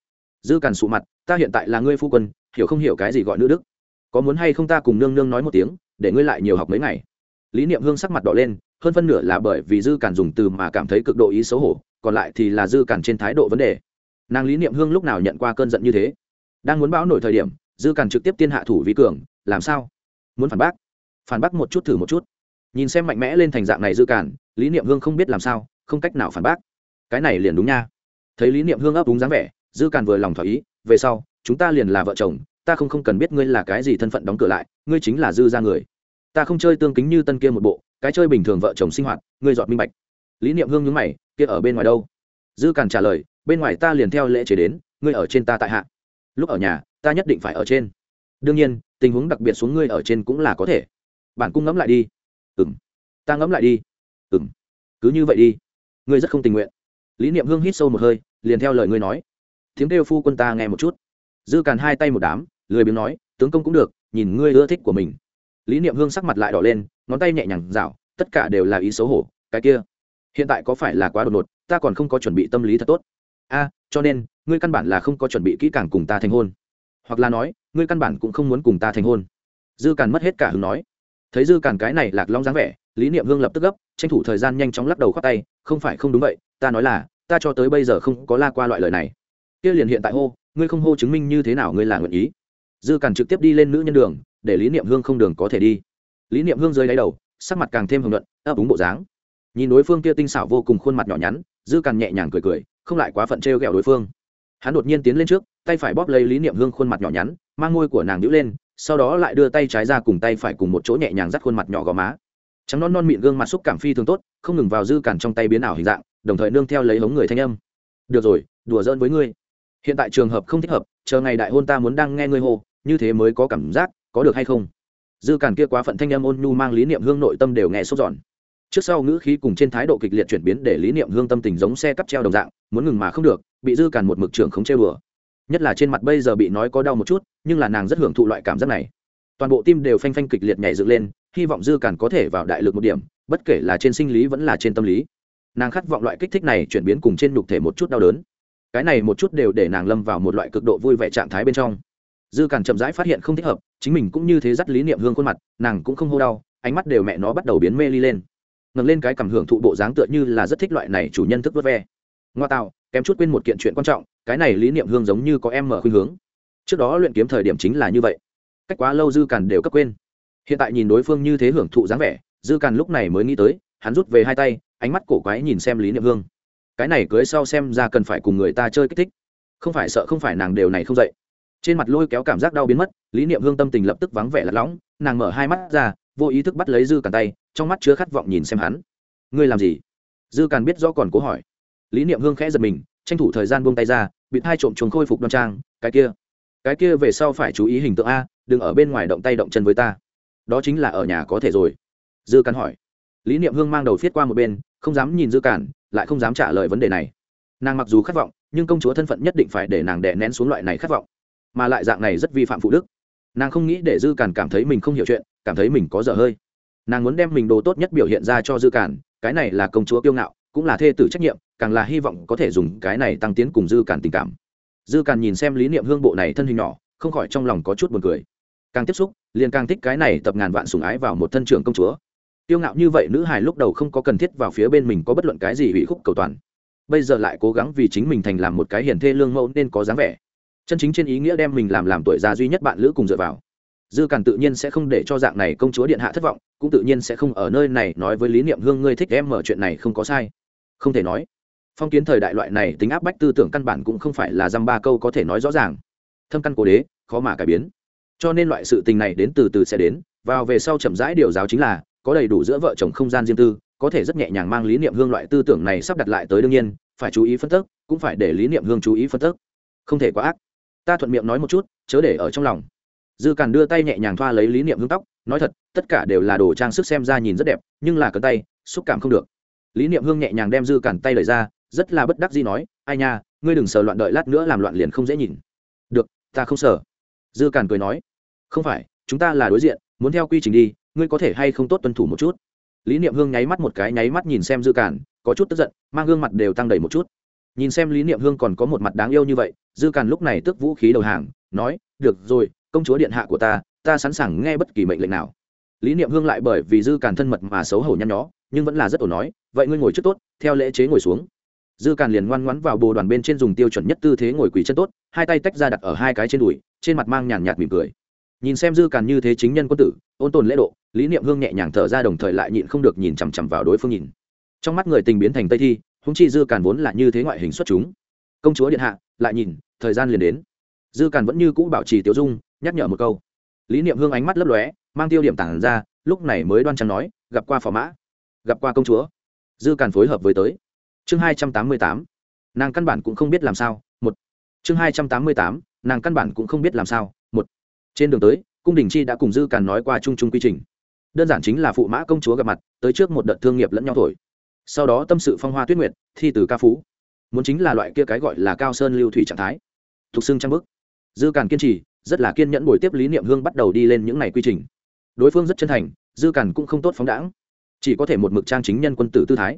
Dư càn sụ mặt, ta hiện tại là ngươi phu quân, hiểu không hiểu cái gì gọi nữ đức? Có muốn hay không ta cùng nương nương nói một tiếng, để ngươi lại nhiều học mấy ngày? Lý niệm hương sắc mặt đỏ lên, hơn phân nửa là bởi vì dư càn dùng từ mà cảm thấy cực độ ý xấu hổ, còn lại thì là dư càn trên thái độ vấn đề. Nàng lý niệm hương lúc nào nhận qua cơn giận như thế? Đang muốn bão nổi thời điểm, dư càn trực tiếp tiên hạ thủ vi cường, làm sao? Muốn phản bác? Phản bác một chút thử một chút. Nhìn xem mạnh mẽ lên thành dạng này dư càn, lý niệm hương không biết làm sao không cách nào phản bác. Cái này liền đúng nha. Thấy lý niệm hương ấp đúng dáng vẻ, dư càn vừa lòng thỏa ý, về sau, chúng ta liền là vợ chồng, ta không không cần biết ngươi là cái gì thân phận đóng cửa lại, ngươi chính là dư ra người. Ta không chơi tương kính như tân kia một bộ, cái chơi bình thường vợ chồng sinh hoạt, ngươi dọn minh bạch. Lý niệm hương nhướng mày, kia ở bên ngoài đâu? Dư càn trả lời, bên ngoài ta liền theo lễ chế đến, ngươi ở trên ta tại hạ. Lúc ở nhà, ta nhất định phải ở trên. Đương nhiên, tình huống đặc biệt xuống ngươi ở trên cũng là có thể. Bạn cung ngẫm lại đi. Ừ m ta ngẫm lại đi. Ừ m cứ như vậy đi ngươi rất không tình nguyện. Lý niệm hương hít sâu một hơi, liền theo lời ngươi nói. Tiếng kêu phu quân ta nghe một chút. Dư càn hai tay một đám, lười biếng nói, tướng công cũng được, nhìn ngươi ưa thích của mình. Lý niệm hương sắc mặt lại đỏ lên, ngón tay nhẹ nhàng rảo tất cả đều là ý xấu hổ, cái kia. Hiện tại có phải là quá đột ngột, ta còn không có chuẩn bị tâm lý thật tốt. A, cho nên, ngươi căn bản là không có chuẩn bị kỹ càng cùng ta thành hôn. Hoặc là nói, ngươi căn bản cũng không muốn cùng ta thành hôn. Dư càn mất hết cả hứng nói thấy dư cản cái này lạc long dáng vẻ, lý niệm hương lập tức gấp, tranh thủ thời gian nhanh chóng lắc đầu khoác tay, không phải không đúng vậy, ta nói là, ta cho tới bây giờ không có la qua loại lời này. Kia liền hiện tại hô, ngươi không hô chứng minh như thế nào ngươi là nguyện ý. Dư cản trực tiếp đi lên nữ nhân đường, để lý niệm hương không đường có thể đi. Lý niệm hương rơi đáy đầu, sắc mặt càng thêm hồng luận ấp úng bộ dáng. Nhìn đối phương kia tinh xảo vô cùng khuôn mặt nhỏ nhắn, dư càn nhẹ nhàng cười cười, không lại quá phận trêu ghẹo đối phương. Hắn đột nhiên tiến lên trước, tay phải bóp lấy lý niệm hương khuôn mặt nhỏ nhắn, mang ngôi của nàng nhữ lên sau đó lại đưa tay trái ra cùng tay phải cùng một chỗ nhẹ nhàng dắt khuôn mặt nhỏ gò má. Trắng non non mịn gương mặt xúc cảm phi thường tốt, không ngừng vào dư cản trong tay biến ảo hình dạng, đồng thời nương theo lấy hống người thanh âm. Được rồi, đùa giỡn với ngươi. Hiện tại trường hợp không thích hợp, chờ ngày đại hôn ta muốn đang nghe ngươi hô, như thế mới có cảm giác, có được hay không? Dư cản kia quá phận thanh âm ôn nhu mang lý niệm hương nội tâm đều nghe sốt giòn trước sau ngữ khí cùng trên thái độ kịch liệt chuyển biến để lý niệm hương tâm tình giống xe cắp treo đồng dạng, muốn ngừng mà không được, bị dư cản một mực trưởng không treo bừa nhất là trên mặt bây giờ bị nói có đau một chút, nhưng là nàng rất hưởng thụ loại cảm giác này. Toàn bộ tim đều phanh phanh kịch liệt nhảy dựng lên, hy vọng dư cản có thể vào đại lực một điểm, bất kể là trên sinh lý vẫn là trên tâm lý. Nàng khát vọng loại kích thích này chuyển biến cùng trên nhục thể một chút đau đớn. Cái này một chút đều để nàng lâm vào một loại cực độ vui vẻ trạng thái bên trong. Dư cản chậm rãi phát hiện không thích hợp, chính mình cũng như thế dắt lý niệm hương khuôn mặt, nàng cũng không hô đau, ánh mắt đều mẹ nó bắt đầu biến mê ly lên. Ngẩng lên cái cảm hưởng thụ bộ dáng tựa như là rất thích loại này chủ nhân thức vớt ve. Ngoa tạo, kém chút quên một kiện chuyện quan trọng cái này lý niệm hương giống như có em mở khuynh hướng. Trước đó luyện kiếm thời điểm chính là như vậy. Cách quá lâu dư càn đều cấp quên. Hiện tại nhìn đối phương như thế hưởng thụ dáng vẻ, dư càn lúc này mới nghĩ tới, hắn rút về hai tay, ánh mắt cổ quái nhìn xem lý niệm hương. Cái này cưới sau xem ra cần phải cùng người ta chơi kích thích. Không phải sợ không phải nàng đều này không dậy. Trên mặt lôi kéo cảm giác đau biến mất, lý niệm hương tâm tình lập tức vắng vẻ lạc lõng nàng mở hai mắt ra, vô ý thức bắt lấy dư càn tay, trong mắt chứa khát vọng nhìn xem hắn. Ngươi làm gì? Dư càn biết rõ còn cố hỏi. Lý niệm hương khẽ giật mình tranh thủ thời gian buông tay ra bị hai trộm chuồng khôi phục đoan trang, cái kia cái kia về sau phải chú ý hình tượng a, đừng ở bên ngoài động tay động chân với ta. Đó chính là ở nhà có thể rồi. Dư càn hỏi. Lý niệm hương mang đầu viết qua một bên, không dám nhìn dư càn, lại không dám trả lời vấn đề này. Nàng mặc dù khát vọng, nhưng công chúa thân phận nhất định phải để nàng đè nén xuống loại này khát vọng. Mà lại dạng này rất vi phạm phụ đức. Nàng không nghĩ để dư càn cảm thấy mình không hiểu chuyện, cảm thấy mình có dở hơi. Nàng muốn đem mình đồ tốt nhất biểu hiện ra cho dư càn, cái này là công chúa kiêu ngạo cũng là thê tử trách nhiệm, càng là hy vọng có thể dùng cái này tăng tiến cùng dư càn tình cảm. Dư càn nhìn xem lý niệm hương bộ này thân hình nhỏ, không khỏi trong lòng có chút buồn cười. Càng tiếp xúc, liền càng thích cái này tập ngàn vạn sùng ái vào một thân trưởng công chúa. Tiêu ngạo như vậy nữ hài lúc đầu không có cần thiết vào phía bên mình có bất luận cái gì hủy khúc cầu toàn. Bây giờ lại cố gắng vì chính mình thành làm một cái hiền thê lương mẫu nên có dáng vẻ. Chân chính trên ý nghĩa đem mình làm làm tuổi già duy nhất bạn lữ cùng dựa vào. Dư càn tự nhiên sẽ không để cho dạng này công chúa điện hạ thất vọng, cũng tự nhiên sẽ không ở nơi này nói với lý niệm hương ngươi thích em mở chuyện này không có sai không thể nói. Phong kiến thời đại loại này tính áp bách tư tưởng căn bản cũng không phải là dăm ba câu có thể nói rõ ràng. Thâm căn cố đế, khó mà cải biến. Cho nên loại sự tình này đến từ từ sẽ đến, vào về sau chậm rãi điều giáo chính là, có đầy đủ giữa vợ chồng không gian riêng tư, có thể rất nhẹ nhàng mang lý niệm hương loại tư tưởng này sắp đặt lại tới đương nhiên, phải chú ý phân tích, cũng phải để lý niệm hương chú ý phân tích. Không thể quá ác. Ta thuận miệng nói một chút, chớ để ở trong lòng. Dư càn đưa tay nhẹ nhàng thoa lấy lý niệm hương tóc, nói thật, tất cả đều là đồ trang sức xem ra nhìn rất đẹp, nhưng là cơn tay, xúc cảm không được lý niệm hương nhẹ nhàng đem dư Cản tay lời ra rất là bất đắc gì nói ai nha ngươi đừng sờ loạn đợi lát nữa làm loạn liền không dễ nhìn. Được ta không sờ. Dư Cản cười nói không phải chúng ta là đối diện muốn theo quy trình đi ngươi có thể hay không tốt tuân thủ một chút? Lý niệm hương nháy mắt một cái nháy mắt nhìn xem dư Cản, có chút tức giận mang gương mặt đều tăng đầy một chút. Nhìn xem lý niệm hương còn có một mặt đáng yêu như vậy dư càn lúc này tức vũ khí đầu hàng nói được rồi công chúa điện hạ của ta ta sẵn sàng nghe bất kỳ mệnh lệnh nào. Lý niệm hương lại bởi vì dư càn thân mật mà xấu hổ nhăn nhó nhưng vẫn là rất ổn nói, vậy ngươi ngồi trước tốt, theo lễ chế ngồi xuống. Dư càn liền ngoan ngoãn vào bồ đoàn bên trên dùng tiêu chuẩn nhất tư thế ngồi quỳ chân tốt, hai tay tách ra đặt ở hai cái trên đùi, trên mặt mang nhàn nhạt mỉm cười. Nhìn xem dư càn như thế chính nhân quân tử, ôn tồn lễ độ, lý niệm hương nhẹ nhàng thở ra đồng thời lại nhịn không được nhìn chằm chằm vào đối phương nhìn. Trong mắt người tình biến thành tây thi húng chi dư càn vốn là như thế ngoại hình xuất chúng. Công chúa điện hạ, lại nhìn, thời gian liền đến. Dư càn vẫn như cũ bảo trì tiểu dung, nhắc nhở một câu. Lý niệm hương ánh mắt lấp lóe, mang tiêu điểm tản ra, lúc này mới đoan trang nói, gặp qua phò mã gặp qua công chúa. Dư càn phối hợp với tới. Chương hai trăm tám mươi tám. Nàng căn bản cũng không biết làm sao, một. Chương hai trăm tám mươi tám. Nàng căn bản cũng không biết làm sao, một. Trên đường tới, cung đình chi đã cùng dư càn nói qua chung chung quy trình. Đơn giản chính là phụ mã công chúa gặp mặt, tới trước một đợt thương nghiệp lẫn nhau thổi. Sau đó tâm sự phong hoa tuyết nguyệt, thi từ ca phú. Muốn chính là loại kia cái gọi là cao sơn lưu thủy trạng thái. Thuộc xưng trang bức. Dư càn kiên trì, rất là kiên nhẫn buổi tiếp lý niệm hương bắt đầu đi lên những ngày quy trình. Đối phương rất chân thành, dư càn cũng không tốt phóng đãng chỉ có thể một mực trang chính nhân quân tử tư thái.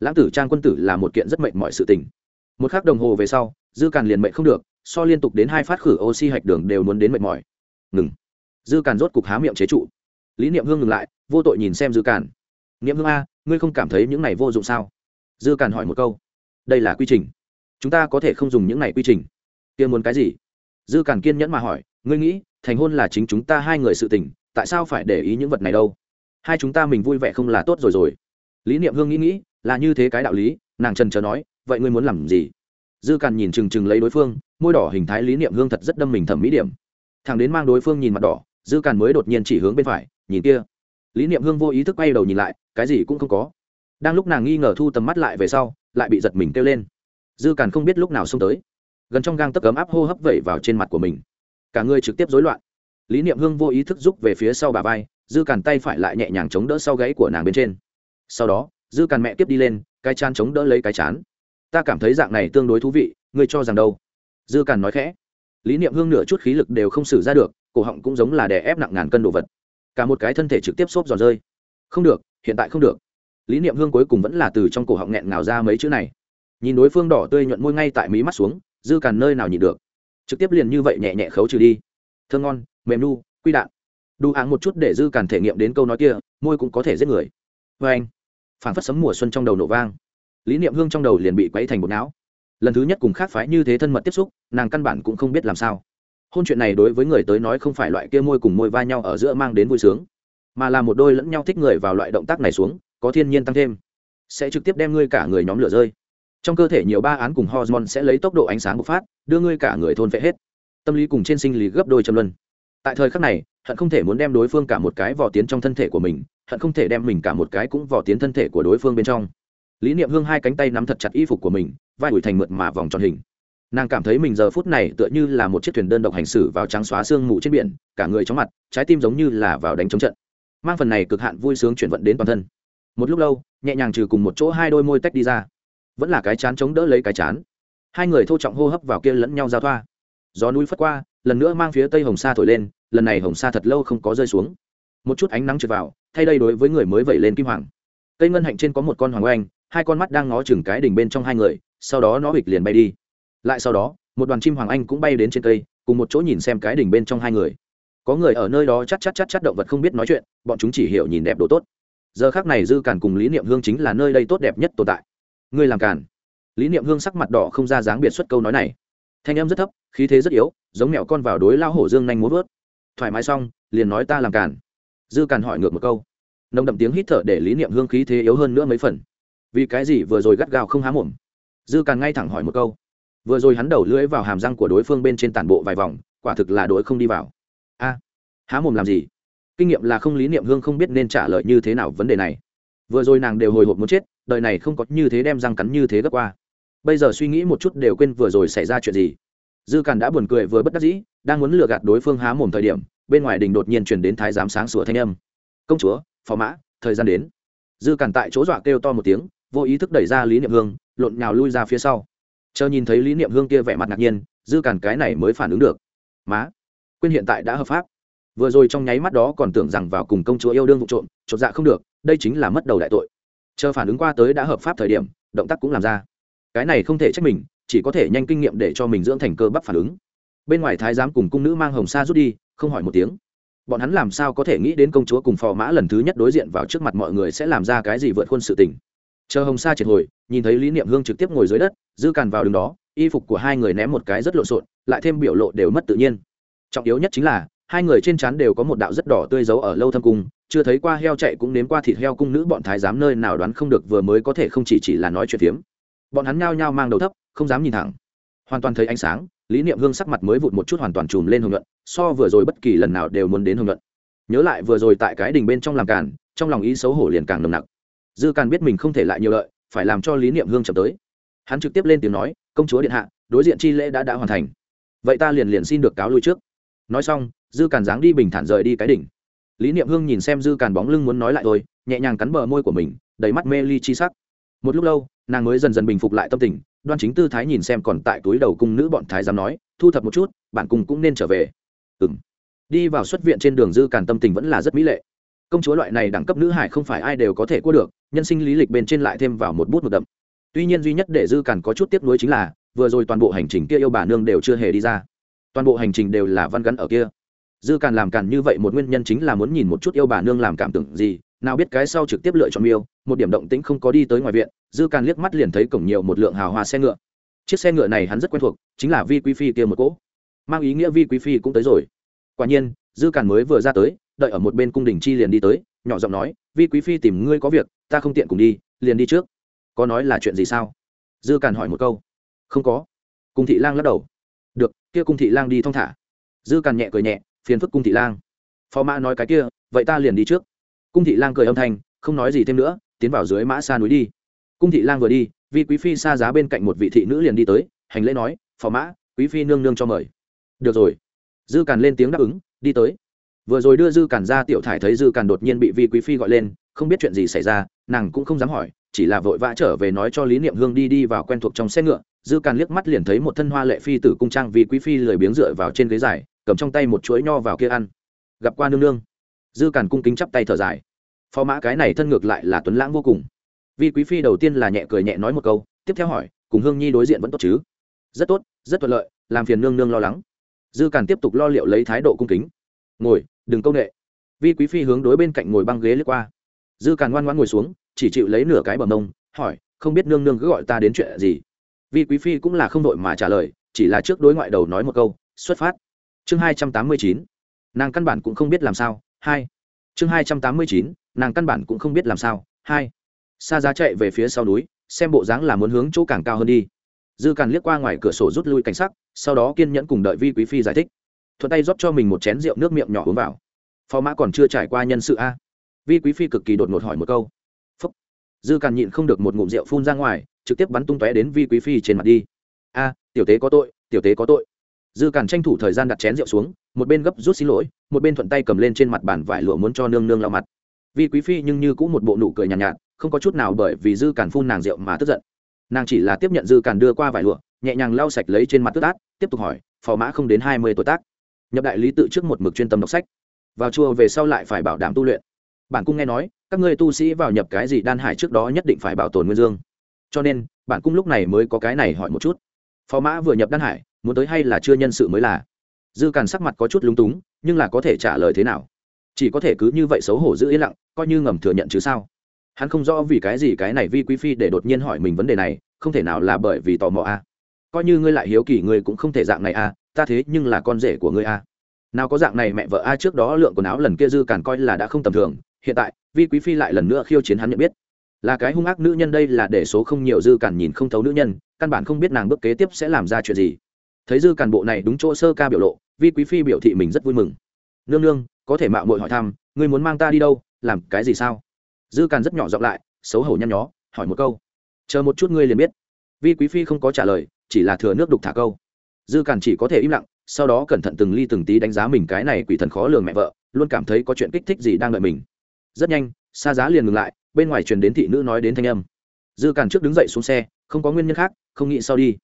Lãng tử trang quân tử là một kiện rất mệnh mọi sự tình. Một k h ắ c đồng hồ về sau, dư càn liền mệnh không được, so liên tục đến hai phát khử oxy hạch đường đều muốn đến mệt mỏi. Ngừng. Dư càn rốt cục há miệng chế trụ. Lý niệm hương ngừng lại, vô tội nhìn xem dư càn. Niệm hương a, ngươi không cảm thấy những này vô dụng sao? Dư càn hỏi một câu. Đây là quy trình. Chúng ta có thể không dùng những này quy trình. Kia muốn cái gì? Dư càn kiên nhẫn mà hỏi, ngươi nghĩ, thành hôn là chính chúng ta hai người sự tình, tại sao phải để ý những vật này đâu? Hai chúng ta mình vui vẻ không là tốt rồi rồi. Lý niệm hương nghĩ nghĩ, là như thế cái đạo lý, nàng trần trờ nói, vậy ngươi muốn làm gì? Dư càn nhìn chừng chừng lấy đối phương, môi đỏ hình thái lý niệm hương thật rất đâm mình thẩm mỹ điểm. Thằng đến mang đối phương nhìn mặt đỏ, dư càn mới đột nhiên chỉ hướng bên phải, nhìn kia. Lý niệm hương vô ý thức quay đầu nhìn lại, cái gì cũng không có. Đang lúc nàng nghi ngờ thu tầm mắt lại về sau, lại bị giật mình kêu lên. Dư càn không biết lúc nào xông tới. Gần trong gang tấc cấm áp hô hấp vẩy vào trên mặt của mình. Cả người trực tiếp rối loạn. Lý niệm hương vô ý thức rúc về phía sau bà vai dư càn tay phải lại nhẹ nhàng chống đỡ sau gáy của nàng bên trên. Sau đó, dư càn mẹ tiếp đi lên, cái chán chống đỡ lấy cái chán. Ta cảm thấy dạng này tương đối thú vị, ngươi cho rằng đâu? Dư càn nói khẽ. Lý niệm hương nửa chút khí lực đều không xử ra được, cổ họng cũng giống là đè ép nặng ngàn cân đồ vật. Cả một cái thân thể trực tiếp xốp giòn rơi. Không được, hiện tại không được. Lý niệm hương cuối cùng vẫn là từ trong cổ họng nghẹn ngào ra mấy chữ này. Nhìn đối phương đỏ tươi nhuận môi ngay tại mí mắt xuống, dư càn nơi nào nhìn được. Trực tiếp liền như vậy nhẹ nhẹ khấu trừ đi. Thơ ngon, mềm nu, quy đạn đủ áng một chút để dư càn thể nghiệm đến câu nói kia, môi cũng có thể giết người. Vê anh phản phất sấm mùa xuân trong đầu nổ vang. Lý niệm hương trong đầu liền bị quấy thành bột não. Lần thứ nhất cùng khác phái như thế thân mật tiếp xúc, nàng căn bản cũng không biết làm sao. Hôn chuyện này đối với người tới nói không phải loại kia môi cùng môi va nhau ở giữa mang đến vui sướng, mà là một đôi lẫn nhau thích người vào loại động tác này xuống, có thiên nhiên tăng thêm. Sẽ trực tiếp đem ngươi cả người nhóm lửa rơi. Trong cơ thể nhiều ba án cùng hormone sẽ lấy tốc độ ánh sáng bộc phát, đưa ngươi cả người thôn vệ hết. Tâm lý cùng trên sinh lý gấp đôi châm luân. Tại thời khắc này hận không thể muốn đem đối phương cả một cái vò tiến trong thân thể của mình, hận không thể đem mình cả một cái cũng vò tiến thân thể của đối phương bên trong. Lý niệm hương hai cánh tay nắm thật chặt y phục của mình, vai ủi thành mượt mà vòng tròn hình. Nàng cảm thấy mình giờ phút này tựa như là một chiếc thuyền đơn độc hành xử vào trắng xóa sương mù trên biển, cả người chóng mặt, trái tim giống như là vào đánh chống trận. Mang phần này cực hạn vui sướng chuyển vận đến toàn thân. Một lúc lâu, nhẹ nhàng trừ cùng một chỗ hai đôi môi tách đi ra. Vẫn là cái chán chống đỡ lấy cái chán. Hai người thô trọng hô hấp vào kia lẫn nhau giao thoa. Gió núi phất qua lần nữa mang phía tây hồng sa thổi lên, lần này hồng sa thật lâu không có rơi xuống. Một chút ánh nắng trượt vào, thay đây đối với người mới vẩy lên kim hoàng. Cây ngân hạnh trên có một con hoàng oanh, hai con mắt đang ngó chừng cái đỉnh bên trong hai người, sau đó nó hịch liền bay đi. Lại sau đó, một đoàn chim hoàng anh cũng bay đến trên cây, cùng một chỗ nhìn xem cái đỉnh bên trong hai người. Có người ở nơi đó chắc chắc chắc chắc động vật không biết nói chuyện, bọn chúng chỉ hiểu nhìn đẹp đồ tốt. Giờ khác này dư càn cùng lý niệm hương chính là nơi đây tốt đẹp nhất tồn tại. Ngươi làm càn. Lý niệm hương sắc mặt đỏ không ra dáng biệt xuất câu nói này thanh em rất thấp, khí thế rất yếu, giống mẹo con vào đối lao hổ dương nhanh muốn vớt. Thoải mái xong, liền nói ta làm càn. Dư càn hỏi ngược một câu. Nồng đậm tiếng hít thở để lý niệm hương khí thế yếu hơn nữa mấy phần. Vì cái gì vừa rồi gắt gao không há mồm? Dư càn ngay thẳng hỏi một câu. Vừa rồi hắn đầu lưỡi vào hàm răng của đối phương bên trên tản bộ vài vòng, quả thực là đối không đi vào. A, há mồm làm gì? Kinh nghiệm là không lý niệm hương không biết nên trả lời như thế nào vấn đề này. Vừa rồi nàng đều hồi hộp muốn chết, đời này không có như thế đem răng cắn như thế gấp qua bây giờ suy nghĩ một chút đều quên vừa rồi xảy ra chuyện gì. Dư càn đã buồn cười vừa bất đắc dĩ, đang muốn lừa gạt đối phương há mồm thời điểm, bên ngoài đình đột nhiên chuyển đến thái giám sáng sủa thanh âm. Công chúa, phò mã, thời gian đến. Dư càn tại chỗ dọa kêu to một tiếng, vô ý thức đẩy ra lý niệm hương, lộn nhào lui ra phía sau. Chờ nhìn thấy lý niệm hương kia vẻ mặt ngạc nhiên, dư càn cái này mới phản ứng được. Má quên hiện tại đã hợp pháp. Vừa rồi trong nháy mắt đó còn tưởng rằng vào cùng công chúa yêu đương vụ trộm, chột dạ không được, đây chính là mất đầu đại tội. Chờ phản ứng qua tới đã hợp pháp thời điểm, động tác cũng làm ra cái này không thể trách mình, chỉ có thể nhanh kinh nghiệm để cho mình dưỡng thành cơ bắp phản ứng. Bên ngoài thái giám cùng cung nữ mang hồng sa rút đi, không hỏi một tiếng. Bọn hắn làm sao có thể nghĩ đến công chúa cùng phò mã lần thứ nhất đối diện vào trước mặt mọi người sẽ làm ra cái gì vượt khuôn sự tình. Chờ hồng sa triệt hồi, nhìn thấy lý niệm hương trực tiếp ngồi dưới đất, dư càn vào đường đó, y phục của hai người ném một cái rất lộn xộn, lại thêm biểu lộ đều mất tự nhiên. Trọng yếu nhất chính là, hai người trên trán đều có một đạo rất đỏ tươi giấu ở lâu thâm cung, chưa thấy qua heo chạy cũng nếm qua thịt heo cung nữ bọn thái giám nơi nào đoán không được vừa mới có thể không chỉ chỉ là nói chuyện phiếm bọn hắn nhao nhao mang đầu thấp, không dám nhìn thẳng. Hoàn toàn thấy ánh sáng, lý niệm hương sắc mặt mới vụt một chút hoàn toàn trùm lên hồng nhuận, so vừa rồi bất kỳ lần nào đều muốn đến hồng nhuận. Nhớ lại vừa rồi tại cái đình bên trong làm càn, trong lòng ý xấu hổ liền càng nồng nặc. Dư càn biết mình không thể lại nhiều lợi, phải làm cho lý niệm hương chậm tới. Hắn trực tiếp lên tiếng nói, công chúa điện hạ, đối diện chi lễ đã đã hoàn thành. Vậy ta liền liền xin được cáo lui trước. Nói xong, dư càn dáng đi bình thản rời đi cái đỉnh. Lý niệm hương nhìn xem dư càn bóng lưng muốn nói lại thôi, nhẹ nhàng cắn bờ môi của mình, đầy mắt mê ly chi sắc một lúc lâu, nàng mới dần dần bình phục lại tâm tình, đoan chính tư thái nhìn xem còn tại túi đầu cung nữ bọn thái dám nói, thu thập một chút, bản cung cũng nên trở về. Ừ m đi vào xuất viện trên đường dư càn tâm tình vẫn là rất mỹ lệ. Công chúa loại này đẳng cấp nữ hải không phải ai đều có thể cua được, nhân sinh lý lịch bên trên lại thêm vào một bút một đậm. Tuy nhiên duy nhất để dư càn có chút tiếp nối chính là, vừa rồi toàn bộ hành trình kia yêu bà nương đều chưa hề đi ra. Toàn bộ hành trình đều là văn gắn ở kia. Dư càn làm càn như vậy một nguyên nhân chính là muốn nhìn một chút yêu bà nương làm cảm tưởng gì nào biết cái sau trực tiếp lựa chọn miêu, một điểm động tĩnh không có đi tới ngoài viện, dư càn liếc mắt liền thấy cổng nhiều một lượng hào hoa xe ngựa. Chiếc xe ngựa này hắn rất quen thuộc, chính là vi quý phi kia một cỗ. Mang ý nghĩa vi quý phi cũng tới rồi. Quả nhiên, dư càn mới vừa ra tới, đợi ở một bên cung đình chi liền đi tới, nhỏ giọng nói, vi quý phi tìm ngươi có việc, ta không tiện cùng đi, liền đi trước. Có nói là chuyện gì sao? Dư càn hỏi một câu. Không có. Cung thị lang lắc đầu. Được, kia cung thị lang đi thong thả. Dư càn nhẹ cười nhẹ, phiền phức cung thị lang. Phó mã nói cái kia, vậy ta liền đi trước cung thị lang cười âm thanh, không nói gì thêm nữa, tiến vào dưới mã xa núi đi. Cung thị lang vừa đi, vi quý phi xa giá bên cạnh một vị thị nữ liền đi tới, hành lễ nói, phò mã, quý phi nương nương cho mời. Được rồi. Dư càn lên tiếng đáp ứng, đi tới. Vừa rồi đưa dư càn ra, tiểu thải thấy dư càn đột nhiên bị vi quý phi gọi lên, không biết chuyện gì xảy ra, nàng cũng không dám hỏi, chỉ là vội vã trở về nói cho lý niệm hương đi đi vào quen thuộc trong xe ngựa. Dư càn liếc mắt liền thấy một thân hoa lệ phi tử cung trang vì quý phi lười biếng dựa vào trên ghế dài, cầm trong tay một chuỗi nho vào kia ăn. Gặp qua nương nương dư càn cung kính chắp tay thở dài. Phó mã cái này thân ngược lại là tuấn lãng vô cùng. Vi quý phi đầu tiên là nhẹ cười nhẹ nói một câu, tiếp theo hỏi, cùng hương nhi đối diện vẫn tốt chứ? Rất tốt, rất thuận lợi, làm phiền nương nương lo lắng. Dư càn tiếp tục lo liệu lấy thái độ cung kính. Ngồi, đừng công nghệ vi quý phi hướng đối bên cạnh ngồi băng ghế lướt qua. Dư càn ngoan ngoan ngồi xuống, chỉ chịu lấy nửa cái bờ mông, hỏi, không biết nương nương cứ gọi ta đến chuyện gì? Vi quý phi cũng là không đội mà trả lời, chỉ là trước đối ngoại đầu nói một câu, xuất phát. Chương hai trăm tám mươi chín. Nàng căn bản cũng không biết làm sao hai. Chương hai trăm tám mươi chín, nàng căn bản cũng không biết làm sao. Hai. Xa giá chạy về phía sau núi, xem bộ dáng là muốn hướng chỗ càng cao hơn đi. Dư càn liếc qua ngoài cửa sổ rút lui cảnh sắc, sau đó kiên nhẫn cùng đợi vi quý phi giải thích. Thuận tay rót cho mình một chén rượu nước miệng nhỏ uống vào. Phó mã còn chưa trải qua nhân sự a. Vi quý phi cực kỳ đột ngột hỏi một câu. Phúc. dư càn nhịn không được một ngụm rượu phun ra ngoài, trực tiếp bắn tung tóe đến vi quý phi trên mặt đi. A, tiểu tế có tội, tiểu tế có tội dư cản tranh thủ thời gian đặt chén rượu xuống một bên gấp rút xin lỗi một bên thuận tay cầm lên trên mặt bàn vải lụa muốn cho nương nương lau mặt. Vi quý phi nhưng như cũng một bộ nụ cười nhàn nhạt, nhạt không có chút nào bởi vì dư cản phun nàng rượu mà tức giận. Nàng chỉ là tiếp nhận dư cản đưa qua vải lụa nhẹ nhàng lau sạch lấy trên mặt tức át tiếp tục hỏi phò mã không đến hai mươi tuổi tác? Nhập đại lý tự trước một mực chuyên tâm đọc sách. Vào chùa về sau lại phải bảo đảm tu luyện. Bản cung nghe nói các ngươi tu sĩ vào nhập cái gì đan hải trước đó nhất định phải bảo tồn nguyên dương. Cho nên bản cung lúc này mới có cái này hỏi một chút. Phó mã vừa nhập đan hải muốn tới hay là chưa nhân sự mới là? Dư càn sắc mặt có chút lúng túng, nhưng là có thể trả lời thế nào? Chỉ có thể cứ như vậy xấu hổ giữ yên lặng, coi như ngầm thừa nhận chứ sao? Hắn không rõ vì cái gì cái này vi quý phi để đột nhiên hỏi mình vấn đề này, không thể nào là bởi vì tò mò a. Coi như ngươi lại hiếu kỳ, ngươi cũng không thể dạng này a, ta thế nhưng là con rể của ngươi a. Nào có dạng này mẹ vợ a, trước đó lượng quần áo lần kia dư càn coi là đã không tầm thường, hiện tại, vi quý phi lại lần nữa khiêu chiến hắn nhận biết. Là cái hung ác nữ nhân đây là để số không nhiều dư càn nhìn không thấu nữ nhân, căn bản không biết nàng bước kế tiếp sẽ làm ra chuyện gì thấy dư càn bộ này đúng chỗ sơ ca biểu lộ, vi quý phi biểu thị mình rất vui mừng. Nương nương, có thể mạo muội hỏi thăm, ngươi muốn mang ta đi đâu, làm cái gì sao? Dư càn rất nhỏ giọng lại, xấu hổ nhăn nhó, hỏi một câu. Chờ một chút ngươi liền biết. Vi quý phi không có trả lời, chỉ là thừa nước đục thả câu. Dư càn chỉ có thể im lặng, sau đó cẩn thận từng ly từng tí đánh giá mình cái này quỷ thần khó lường mẹ vợ, luôn cảm thấy có chuyện kích thích gì đang đợi mình. Rất nhanh, xa giá liền ngừng lại, bên ngoài truyền đến thị nữ nói đến thanh âm. Dư càn trước đứng dậy xuống xe, không có nguyên nhân khác, không nghĩ sao đi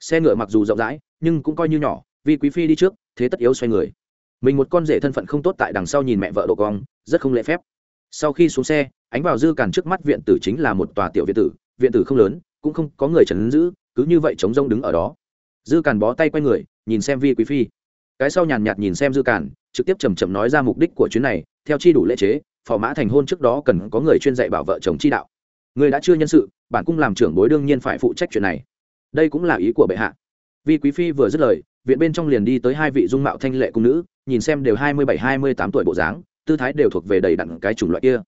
xe ngựa mặc dù rộng rãi, nhưng cũng coi như nhỏ, vì quý phi đi trước, thế tất yếu xoay người. Mình một con rể thân phận không tốt tại đằng sau nhìn mẹ vợ độ cong, rất không lễ phép. Sau khi xuống xe, ánh vào dư càn trước mắt viện tử chính là một tòa tiểu viện tử viện tử không lớn, cũng không có người trần giữ, cứ như vậy chống rông đứng ở đó. Dư càn bó tay quay người, nhìn xem vi quý phi. Cái sau nhàn nhạt nhìn xem dư càn trực tiếp chầm chậm nói ra mục đích của chuyến này, theo chi đủ lễ chế, phò mã thành hôn trước đó cần có người chuyên dạy bảo vợ chồng chi đạo. Người đã chưa nhân sự, bản cung làm trưởng bối đương nhiên phải phụ trách chuyện này đây cũng là ý của bệ hạ. Vi quý phi vừa dứt lời, viện bên trong liền đi tới hai vị dung mạo thanh lệ cung nữ, nhìn xem đều hai mươi bảy, hai mươi tám tuổi bộ dáng, tư thái đều thuộc về đầy đặn cái chủng loại kia.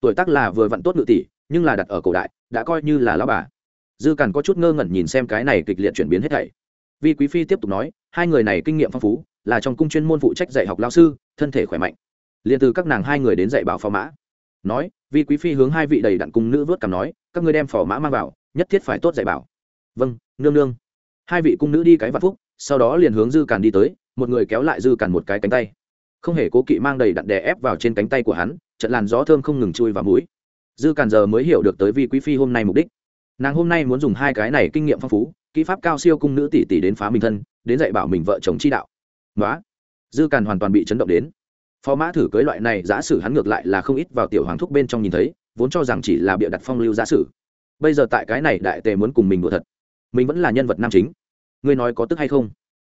Tuổi tác là vừa vặn tốt ngự tỷ, nhưng là đặt ở cổ đại, đã coi như là lão bà. Dư càn có chút ngơ ngẩn nhìn xem cái này kịch liệt chuyển biến hết thảy. Vi quý phi tiếp tục nói, hai người này kinh nghiệm phong phú, là trong cung chuyên môn phụ trách dạy học lao sư, thân thể khỏe mạnh. Liền từ các nàng hai người đến dạy bảo phò mã. Nói vi quý phi hướng hai vị đầy đặn cung nữ vớt cằm nói, các ngươi đem phò mã mang vào, nhất thiết phải tốt dạy bảo. Vâng nương nương. Hai vị cung nữ đi cái vạn phúc, sau đó liền hướng dư càn đi tới, một người kéo lại dư càn một cái cánh tay. Không hề cố kỵ mang đầy đặn đè ép vào trên cánh tay của hắn, trận làn gió thơm không ngừng chui vào mũi. Dư càn giờ mới hiểu được tới vi quý phi hôm nay mục đích. Nàng hôm nay muốn dùng hai cái này kinh nghiệm phong phú, kỹ pháp cao siêu cung nữ tỷ tỷ đến phá mình thân, đến dạy bảo mình vợ chồng chi đạo. Nói dư càn hoàn toàn bị chấn động đến. Phó mã thử cưới loại này giả sử hắn ngược lại là không ít vào tiểu hoàng thúc bên trong nhìn thấy, vốn cho rằng chỉ là bịa đặt phong lưu giả sử. Bây giờ tại cái này đại tề muốn cùng mình đùa thật mình vẫn là nhân vật nam chính ngươi nói có tức hay không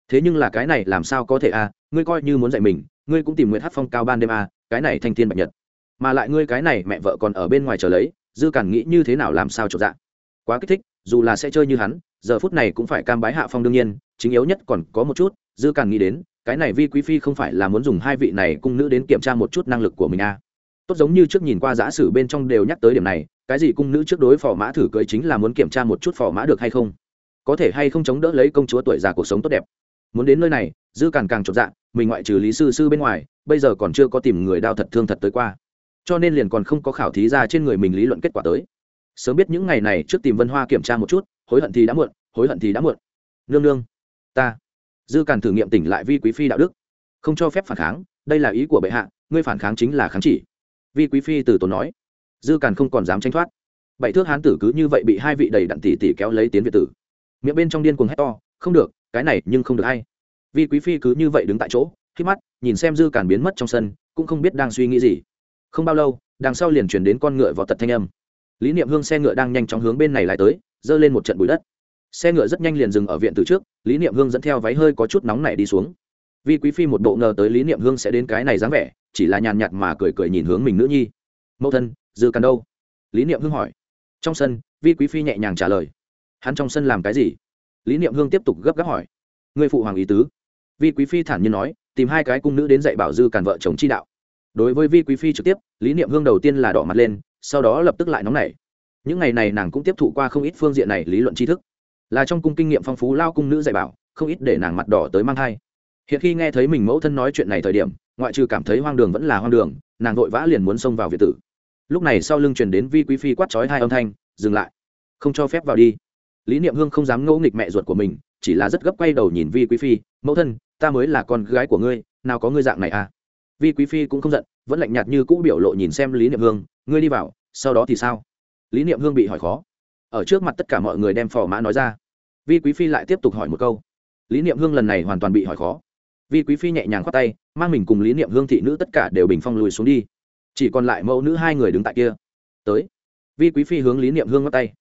thế nhưng là cái này làm sao có thể a à? ngươi coi như muốn dạy mình, ngươi cũng tìm nguyện hát phong cao ban đêm a à? cái này thanh thiên bạch nhật mà lại ngươi cái này mẹ vợ còn ở bên ngoài chờ lấy, dư cản nghĩ như thế nào làm sao trộn dạng quá kích thích, dù là sẽ chơi như hắn, giờ phút này cũng phải cam bái hạ phong đương nhiên, chính yếu nhất còn có một chút, dư cản nghĩ đến, cái này vi quý phi không phải là muốn dùng hai vị này cung nữ đến kiểm tra một chút năng lực của mình a à. tốt giống như trước nhìn qua giã sử bên trong đều nhắc tới điểm này, cái gì cung nữ trước đối phò mã thử cưới chính là muốn kiểm tra một chút phò mã được hay không có thể hay không chống đỡ lấy công chúa tuổi già cuộc sống tốt đẹp. Muốn đến nơi này, dư càng càng chột dạ mình ngoại trừ lý sư sư bên ngoài, bây giờ còn chưa có tìm người đao thật thương thật tới qua. Cho nên liền còn không có khảo thí ra trên người mình lý luận kết quả tới. Sớm biết những ngày này trước tìm vân hoa kiểm tra một chút, hối hận thì đã muộn, hối hận thì đã muộn. Nương nương, ta. Dư càn thử nghiệm tỉnh lại vi quý phi đạo đức. Không cho phép phản kháng, đây là ý của bệ hạ, ngươi phản kháng chính là kháng chỉ. Vi quý phi từ tốn nói. Dư càn không còn dám tranh thoát. Bảy thước hán tử cứ như vậy bị hai vị đầy đặn tỷ tỷ kéo lấy tiến việt tử miệng bên trong điên cuồng hét to, không được, cái này nhưng không được hay. Vi quý phi cứ như vậy đứng tại chỗ, khi mắt, nhìn xem dư càn biến mất trong sân, cũng không biết đang suy nghĩ gì. Không bao lâu, đằng sau liền chuyển đến con ngựa vào tật thanh âm. Lý niệm hương xe ngựa đang nhanh chóng hướng bên này lại tới, giơ lên một trận bụi đất. Xe ngựa rất nhanh liền dừng ở viện từ trước, lý niệm hương dẫn theo váy hơi có chút nóng này đi xuống. Vi quý phi một bộ ngờ tới lý niệm hương sẽ đến cái này dáng vẻ, chỉ là nhàn nhạt mà cười cười nhìn hướng mình nữ nhi. Mẫu thân, dư càn đâu? Lý niệm hương hỏi. Trong sân, vi quý phi nhẹ nhàng trả lời hắn trong sân làm cái gì? Lý niệm hương tiếp tục gấp gáp hỏi. Người phụ hoàng ý tứ. Vi quý phi thản nhiên nói, tìm hai cái cung nữ đến dạy bảo dư càn vợ chồng chi đạo. Đối với vi quý phi trực tiếp, lý niệm hương đầu tiên là đỏ mặt lên, sau đó lập tức lại nóng nảy. Những ngày này nàng cũng tiếp thụ qua không ít phương diện này lý luận tri thức. Là trong cung kinh nghiệm phong phú lao cung nữ dạy bảo, không ít để nàng mặt đỏ tới mang thai. Hiện khi nghe thấy mình mẫu thân nói chuyện này thời điểm, ngoại trừ cảm thấy hoang đường vẫn là hoang đường, nàng vội vã liền muốn xông vào việt tử. Lúc này sau lưng truyền đến vi quý phi quát trói hai âm thanh, dừng lại, không cho phép vào đi lý niệm hương không dám ngẫu nghịch mẹ ruột của mình, chỉ là rất gấp quay đầu nhìn vi quý phi, mẫu thân, ta mới là con gái của ngươi, nào có ngươi dạng này à? Vi quý phi cũng không giận, vẫn lạnh nhạt như cũ biểu lộ nhìn xem lý niệm hương, ngươi đi vào, sau đó thì sao? Lý niệm hương bị hỏi khó. Ở trước mặt tất cả mọi người đem phò mã nói ra. Vi quý phi lại tiếp tục hỏi một câu. Lý niệm hương lần này hoàn toàn bị hỏi khó. Vi quý phi nhẹ nhàng khoát tay, mang mình cùng lý niệm hương thị nữ tất cả đều bình phong lùi xuống đi. Chỉ còn lại mẫu nữ hai người đứng tại kia. Tới. Vi quý phi hướng lý niệm hương ngắt tay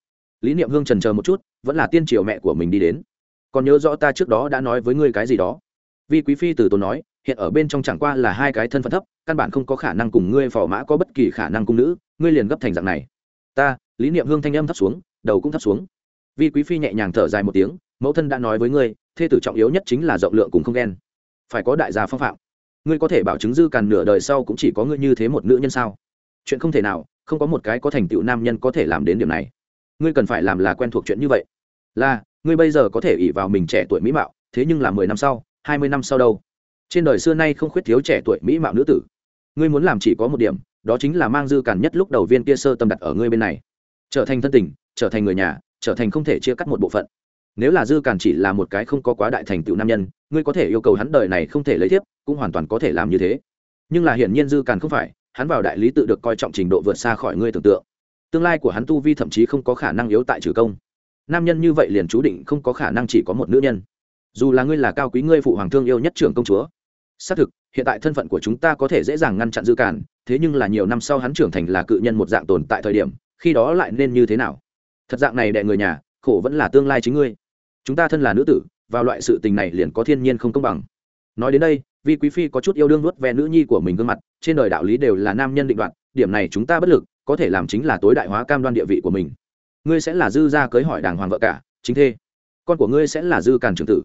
lý niệm hương trần chờ một chút, vẫn là tiên triều mẹ của mình đi đến. Còn nhớ rõ ta trước đó đã nói với ngươi cái gì đó. Vi quý phi từ tốn nói, hiện ở bên trong chẳng qua là hai cái thân phận thấp, căn bản không có khả năng cùng ngươi phò mã có bất kỳ khả năng cung nữ, ngươi liền gấp thành dạng này. Ta, lý niệm hương thanh âm thấp xuống, đầu cũng thấp xuống. Vi quý phi nhẹ nhàng thở dài một tiếng, mẫu thân đã nói với ngươi, thê tử trọng yếu nhất chính là rộng lượng cùng không ghen. Phải có đại gia phong phạm. Ngươi có thể bảo chứng dư càn nửa đời sau cũng chỉ có ngươi như thế một nữ nhân sao? Chuyện không thể nào, không có một cái có thành tựu nam nhân có thể làm đến điểm này ngươi cần phải làm là quen thuộc chuyện như vậy. Là, ngươi bây giờ có thể ỉ vào mình trẻ tuổi mỹ mạo, thế nhưng là mười năm sau, hai mươi năm sau đâu? Trên đời xưa nay không khuyết thiếu trẻ tuổi mỹ mạo nữ tử. Ngươi muốn làm chỉ có một điểm, đó chính là mang dư càn nhất lúc đầu viên kia sơ tâm đặt ở ngươi bên này. Trở thành thân tình, trở thành người nhà, trở thành không thể chia cắt một bộ phận. Nếu là dư càn chỉ là một cái không có quá đại thành tựu nam nhân, ngươi có thể yêu cầu hắn đời này không thể lấy tiếp, cũng hoàn toàn có thể làm như thế. Nhưng là hiển nhiên dư càn không phải, hắn vào đại lý tự được coi trọng trình độ vượt xa khỏi ngươi tưởng tượng tương lai của hắn tu vi thậm chí không có khả năng yếu tại trừ công. Nam nhân như vậy liền chú định không có khả năng chỉ có một nữ nhân. Dù là ngươi là cao quý ngươi phụ hoàng thương yêu nhất trưởng công chúa. Xác thực, hiện tại thân phận của chúng ta có thể dễ dàng ngăn chặn dư cản, thế nhưng là nhiều năm sau hắn trưởng thành là cự nhân một dạng tồn tại thời điểm, khi đó lại nên như thế nào? Thật dạng này đệ người nhà, khổ vẫn là tương lai chính ngươi. Chúng ta thân là nữ tử, vào loại sự tình này liền có thiên nhiên không công bằng. Nói đến đây, vi quý phi có chút yêu đương nuốt ve nữ nhi của mình gương mặt, trên đời đạo lý đều là nam nhân định đoạt, điểm này chúng ta bất lực có thể làm chính là tối đại hóa cam đoan địa vị của mình. Ngươi sẽ là dư gia cưới hỏi đàng hoàng vợ cả, chính thê. Con của ngươi sẽ là dư càn trưởng tử.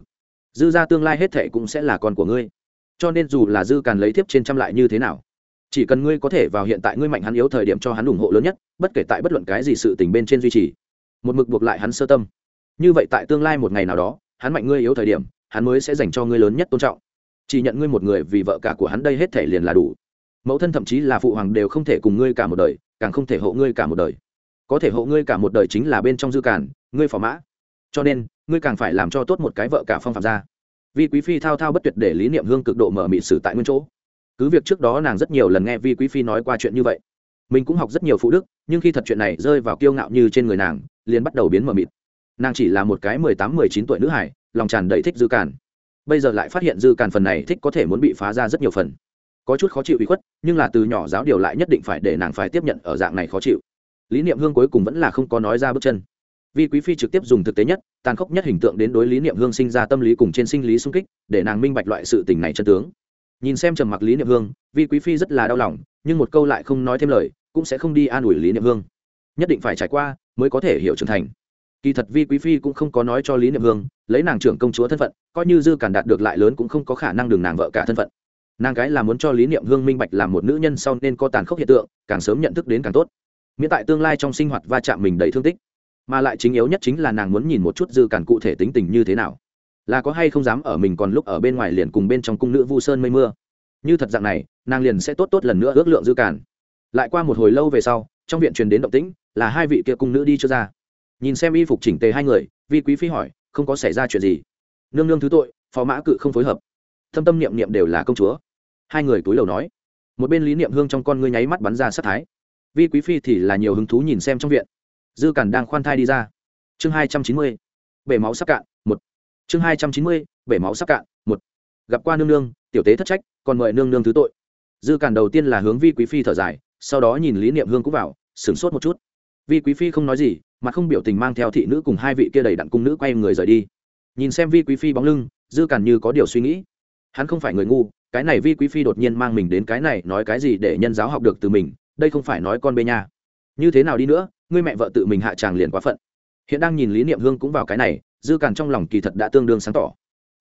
Dư gia tương lai hết thệ cũng sẽ là con của ngươi. Cho nên dù là dư càn lấy thiếp trên trăm lại như thế nào, chỉ cần ngươi có thể vào hiện tại ngươi mạnh hắn yếu thời điểm cho hắn ủng hộ lớn nhất, bất kể tại bất luận cái gì sự tình bên trên duy trì. Một mực buộc lại hắn sơ tâm. Như vậy tại tương lai một ngày nào đó, hắn mạnh ngươi yếu thời điểm, hắn mới sẽ dành cho ngươi lớn nhất tôn trọng. Chỉ nhận ngươi một người vì vợ cả của hắn đây hết thể liền là đủ. Mẫu thân thậm chí là phụ hoàng đều không thể cùng ngươi cả một đời càng không thể hộ ngươi cả một đời. Có thể hộ ngươi cả một đời chính là bên trong dư cản ngươi phò mã. Cho nên ngươi càng phải làm cho tốt một cái vợ cả phong phạm ra vi quý phi thao thao bất tuyệt để lý niệm hương cực độ mở mị sử tại nguyên chỗ. Cứ việc trước đó nàng rất nhiều lần nghe vi quý phi nói qua chuyện như vậy mình cũng học rất nhiều phụ đức nhưng khi thật chuyện này rơi vào kiêu ngạo như trên người nàng liền bắt đầu biến mờ mịt. Nàng chỉ là một cái mười tám mười chín tuổi nữ hải lòng tràn đầy thích dư cản, bây giờ lại phát hiện dư cản phần này thích có thể muốn bị phá ra rất nhiều phần có chút khó chịu bị khuất, nhưng là từ nhỏ giáo điều lại nhất định phải để nàng phải tiếp nhận ở dạng này khó chịu. Lý niệm hương cuối cùng vẫn là không có nói ra bước chân. Vi quý phi trực tiếp dùng thực tế nhất, tàn khốc nhất hình tượng đến đối lý niệm hương sinh ra tâm lý cùng trên sinh lý sung kích, để nàng minh bạch loại sự tình này chân tướng. Nhìn xem trầm mặc lý niệm hương, vi quý phi rất là đau lòng, nhưng một câu lại không nói thêm lời, cũng sẽ không đi an ủi lý niệm hương. Nhất định phải trải qua, mới có thể hiểu trưởng thành. Kỳ thật vi quý phi cũng không có nói cho lý niệm hương, lấy nàng trưởng công chúa thân phận, coi như dư cản đạt được lại lớn cũng không có khả năng đường nàng vợ cả thân phận nàng cái là muốn cho lý niệm hương minh bạch làm một nữ nhân sau nên có tàn khốc hiện tượng, càng sớm nhận thức đến càng tốt. Miễn tại tương lai trong sinh hoạt va chạm mình đầy thương tích, mà lại chính yếu nhất chính là nàng muốn nhìn một chút dư cản cụ thể tính tình như thế nào. Là có hay không dám ở mình còn lúc ở bên ngoài liền cùng bên trong cung nữ vu sơn mây mưa. Như thật dạng này, nàng liền sẽ tốt tốt lần nữa ước lượng dư cản. Lại qua một hồi lâu về sau, trong viện truyền đến động tĩnh, là hai vị kia cung nữ đi chưa ra. Nhìn xem y phục chỉnh tề hai người, vi quý phi hỏi, không có xảy ra chuyện gì. Nương nương thứ tội, phó mã cự không phối hợp. Thâm tâm niệm niệm đều là công chúa hai người túi đầu nói. Một bên lý niệm hương trong con ngươi nháy mắt bắn ra sát thái. Vi quý phi thì là nhiều hứng thú nhìn xem trong viện. Dư cản đang khoan thai đi ra. Chương hai trăm chín mươi, bể máu sắp cạn, một. Chương hai trăm chín mươi, bể máu sắp cạn, một. Gặp qua nương nương, tiểu tế thất trách, còn mời nương nương thứ tội. Dư cản đầu tiên là hướng vi quý phi thở dài, sau đó nhìn lý niệm hương cũng vào, sửng sốt một chút. Vi quý phi không nói gì, mà không biểu tình mang theo thị nữ cùng hai vị kia đầy đặn cung nữ quay người rời đi. Nhìn xem vi quý phi bóng lưng, dư cản như có điều suy nghĩ. Hắn không phải người ngu cái này vi quý phi đột nhiên mang mình đến cái này nói cái gì để nhân giáo học được từ mình, đây không phải nói con bê nha. Như thế nào đi nữa, ngươi mẹ vợ tự mình hạ tràng liền quá phận. Hiện đang nhìn lý niệm hương cũng vào cái này, dư cản trong lòng kỳ thật đã tương đương sáng tỏ.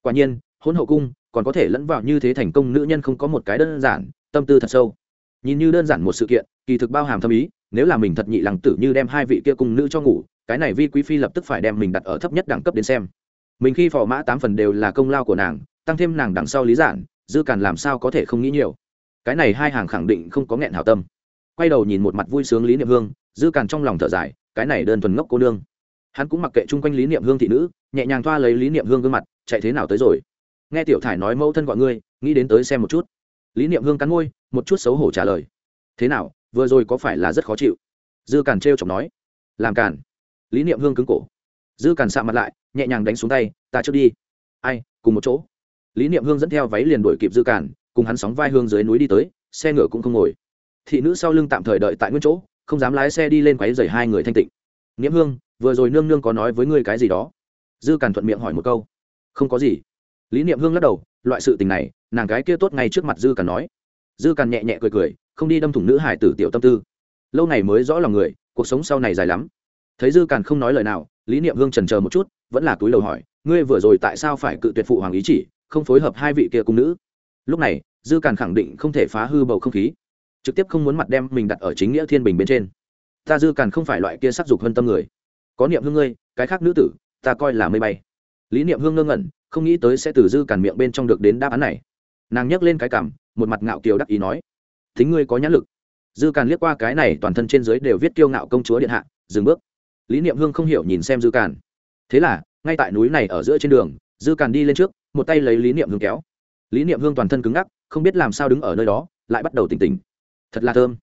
Quả nhiên hôn hậu cung còn có thể lẫn vào như thế thành công nữ nhân không có một cái đơn giản, tâm tư thật sâu. Nhìn như đơn giản một sự kiện, kỳ thực bao hàm thâm ý, nếu là mình thật nhị lằng tử như đem hai vị kia cùng nữ cho ngủ, cái này vi quý phi lập tức phải đem mình đặt ở thấp nhất đẳng cấp đến xem. Mình khi phò mã tám phần đều là công lao của nàng, tăng thêm nàng đằng sau lý giản dư càn làm sao có thể không nghĩ nhiều? Cái này hai hàng khẳng định không có nghẹn hảo tâm. Quay đầu nhìn một mặt vui sướng lý niệm hương, dư càn trong lòng thở dài, cái này đơn thuần ngốc cô nương. Hắn cũng mặc kệ chung quanh lý niệm hương thị nữ, nhẹ nhàng thoa lấy lý niệm hương gương mặt, chạy thế nào tới rồi? Nghe tiểu thải nói mẫu thân gọi ngươi, nghĩ đến tới xem một chút. Lý niệm hương cắn môi, một chút xấu hổ trả lời. Thế nào, vừa rồi có phải là rất khó chịu? Dư càn trêu chọc nói. Làm càn. Lý niệm hương cứng cổ. Dư càn sạ mặt lại, nhẹ nhàng đánh xuống tay, ta trước đi. Ai, cùng một chỗ lý niệm hương dẫn theo váy liền đuổi kịp dư cản cùng hắn sóng vai hương dưới núi đi tới, xe ngựa cũng không ngồi. Thị nữ sau lưng tạm thời đợi tại nguyên chỗ, không dám lái xe đi lên quáy dày hai người thanh tịnh. Niệm hương, vừa rồi nương nương có nói với ngươi cái gì đó? Dư cản thuận miệng hỏi một câu. Không có gì. Lý niệm hương lắc đầu, loại sự tình này, nàng cái kia tốt ngay trước mặt dư cản nói. Dư cản nhẹ nhẹ cười cười, không đi đâm thủng nữ hải tử tiểu tâm tư. Lâu này mới rõ lòng người, cuộc sống sau này dài lắm. Thấy dư càn không nói lời nào, lý niệm hương trần chờ một chút, vẫn là túi lầu hỏi, ngươi vừa rồi tại sao phải cự tuyệt phụ hoàng ý chỉ? Không phối hợp hai vị kia cung nữ. Lúc này, dư càn khẳng định không thể phá hư bầu không khí, trực tiếp không muốn mặt đem mình đặt ở chính nghĩa thiên bình bên trên. Ta dư càn không phải loại kia sắc dục hơn tâm người. Có niệm hương ngươi, cái khác nữ tử, ta coi là mây bay. Lý niệm hương ngơ ngẩn, không nghĩ tới sẽ từ dư càn miệng bên trong được đến đáp án này. Nàng nhấc lên cái cảm, một mặt ngạo kiều đắc ý nói, thính ngươi có nhãn lực. Dư càn liếc qua cái này toàn thân trên dưới đều viết kiêu ngạo công chúa điện hạ, dừng bước. Lý niệm hương không hiểu nhìn xem dư càn. Thế là, ngay tại núi này ở giữa trên đường, dư càn đi lên trước một tay lấy lý niệm hương kéo. Lý niệm hương toàn thân cứng ngắc, không biết làm sao đứng ở nơi đó, lại bắt đầu tỉnh tỉnh. Thật là thơm.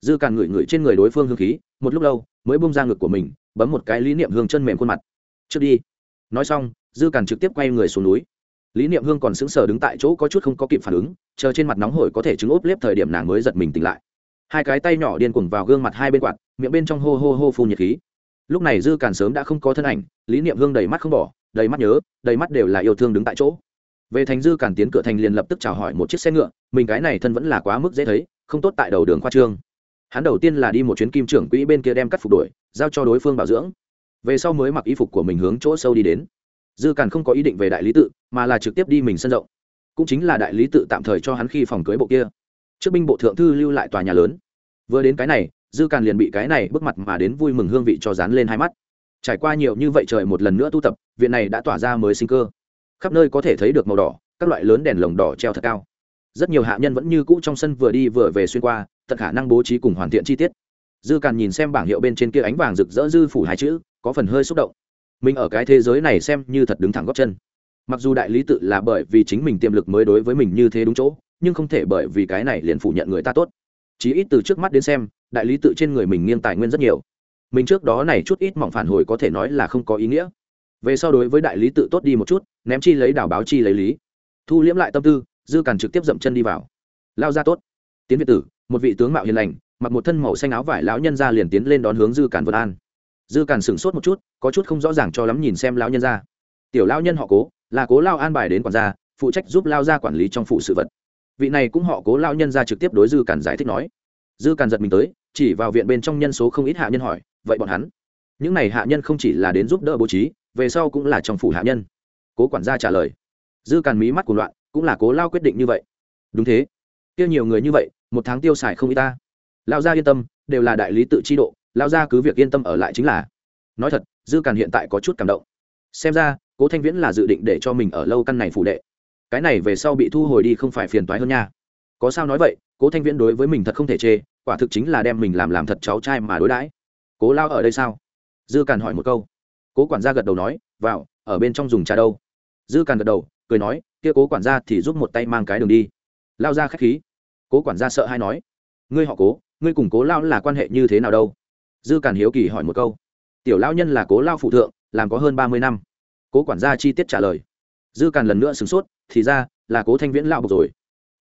Dư càn ngửi ngửi trên người đối phương hương khí, một lúc lâu, mới bông ra ngực của mình, bấm một cái lý niệm hương chân mềm khuôn mặt. Trước đi. Nói xong, dư càn trực tiếp quay người xuống núi. Lý niệm hương còn sững sờ đứng tại chỗ có chút không có kịp phản ứng, chờ trên mặt nóng hổi có thể chứng ốp lép thời điểm nàng mới giật mình tỉnh lại. Hai cái tay nhỏ điên cuồng vào gương mặt hai bên quạt, miệng bên trong hô hô hô phun nhiệt khí. Lúc này dư càn sớm đã không có thân ảnh, lý niệm hương đầy mắt không bỏ đầy mắt nhớ, đầy mắt đều là yêu thương đứng tại chỗ. Về thành dư càn tiến cửa thành liền lập tức chào hỏi một chiếc xe ngựa, mình cái này thân vẫn là quá mức dễ thấy, không tốt tại đầu đường khoa trương. Hắn đầu tiên là đi một chuyến kim trưởng quỹ bên kia đem cắt phục đổi, giao cho đối phương bảo dưỡng. Về sau mới mặc y phục của mình hướng chỗ sâu đi đến. Dư càn không có ý định về đại lý tự, mà là trực tiếp đi mình sân rộng. Cũng chính là đại lý tự tạm thời cho hắn khi phòng cưới bộ kia. Trước binh bộ thượng thư lưu lại tòa nhà lớn. Vừa đến cái này, dư càn liền bị cái này bước mặt mà đến vui mừng hương vị cho dán lên hai mắt trải qua nhiều như vậy trời một lần nữa tu tập, viện này đã tỏa ra mới sinh cơ. Khắp nơi có thể thấy được màu đỏ, các loại lớn đèn lồng đỏ treo thật cao. Rất nhiều hạ nhân vẫn như cũ trong sân vừa đi vừa về xuyên qua, tận khả năng bố trí cùng hoàn thiện chi tiết. Dư càn nhìn xem bảng hiệu bên trên kia ánh vàng rực rỡ dư phủ hai chữ, có phần hơi xúc động. Mình ở cái thế giới này xem như thật đứng thẳng góc chân. Mặc dù đại lý tự là bởi vì chính mình tiềm lực mới đối với mình như thế đúng chỗ, nhưng không thể bởi vì cái này liền phủ nhận người ta tốt. Chí ít từ trước mắt đến xem, đại lý tự trên người mình nghiêng tài nguyên rất nhiều mình trước đó này chút ít mỏng phản hồi có thể nói là không có ý nghĩa. Về so đối với đại lý tự tốt đi một chút, ném chi lấy đảo báo chi lấy lý. Thu liễm lại tâm tư, dư càn trực tiếp dậm chân đi vào. Lao ra tốt. Tiến việt tử, một vị tướng mạo hiền lành, mặc một thân màu xanh áo vải lão nhân ra liền tiến lên đón hướng dư càn vân an. Dư càn sửng sốt một chút, có chút không rõ ràng cho lắm nhìn xem lão nhân ra. Tiểu lão nhân họ cố, là cố lao an bài đến quản gia, phụ trách giúp lao ra quản lý trong phụ sự vật. Vị này cũng họ cố lao nhân ra trực tiếp đối dư càn giải thích nói. Dư càn giật mình tới, chỉ vào viện bên trong nhân số không ít hạ nhân hỏi vậy bọn hắn, những n à y hạ nhân không chỉ là đến giúp đỡ bố trí, về sau cũng là trong phủ hạ nhân. Cố quản gia trả lời. Dư càn mí mắt của loạn, cũng là cố lao quyết định như vậy. Đúng thế. Kia nhiều người như vậy, một tháng tiêu xài không y ta. Lao gia yên tâm, đều là đại lý tự chi độ lao gia cứ việc yên tâm ở lại chính là. Nói thật, dư càn hiện tại có chút cảm động. Xem ra, cố thanh viễn là dự định để cho mình ở lâu căn này phủ đệ. Cái này về sau bị thu hồi đi không phải phiền toái hơn nha. Có sao nói vậy, cố thanh viễn đối với mình thật không thể chê, quả thực chính là đem mình làm làm thật cháu trai mà đối đãi cố lao ở đây sao? Dư càn hỏi một câu. Cố quản gia gật đầu nói, vào, ở bên trong dùng trà đâu? Dư càn gật đầu, cười nói, kia cố quản gia thì giúp một tay mang cái đường đi. Lao ra k h á c h khí. Cố quản gia sợ hay nói, ngươi họ cố, ngươi cùng cố lao là quan hệ như thế nào đâu? Dư càn hiếu kỳ hỏi một câu, tiểu lao nhân là cố lao phụ thượng, làm có hơn ba mươi năm. Cố quản gia chi tiết trả lời. Dư càn lần nữa sửng sốt, thì ra là cố thanh viễn lao bục rồi.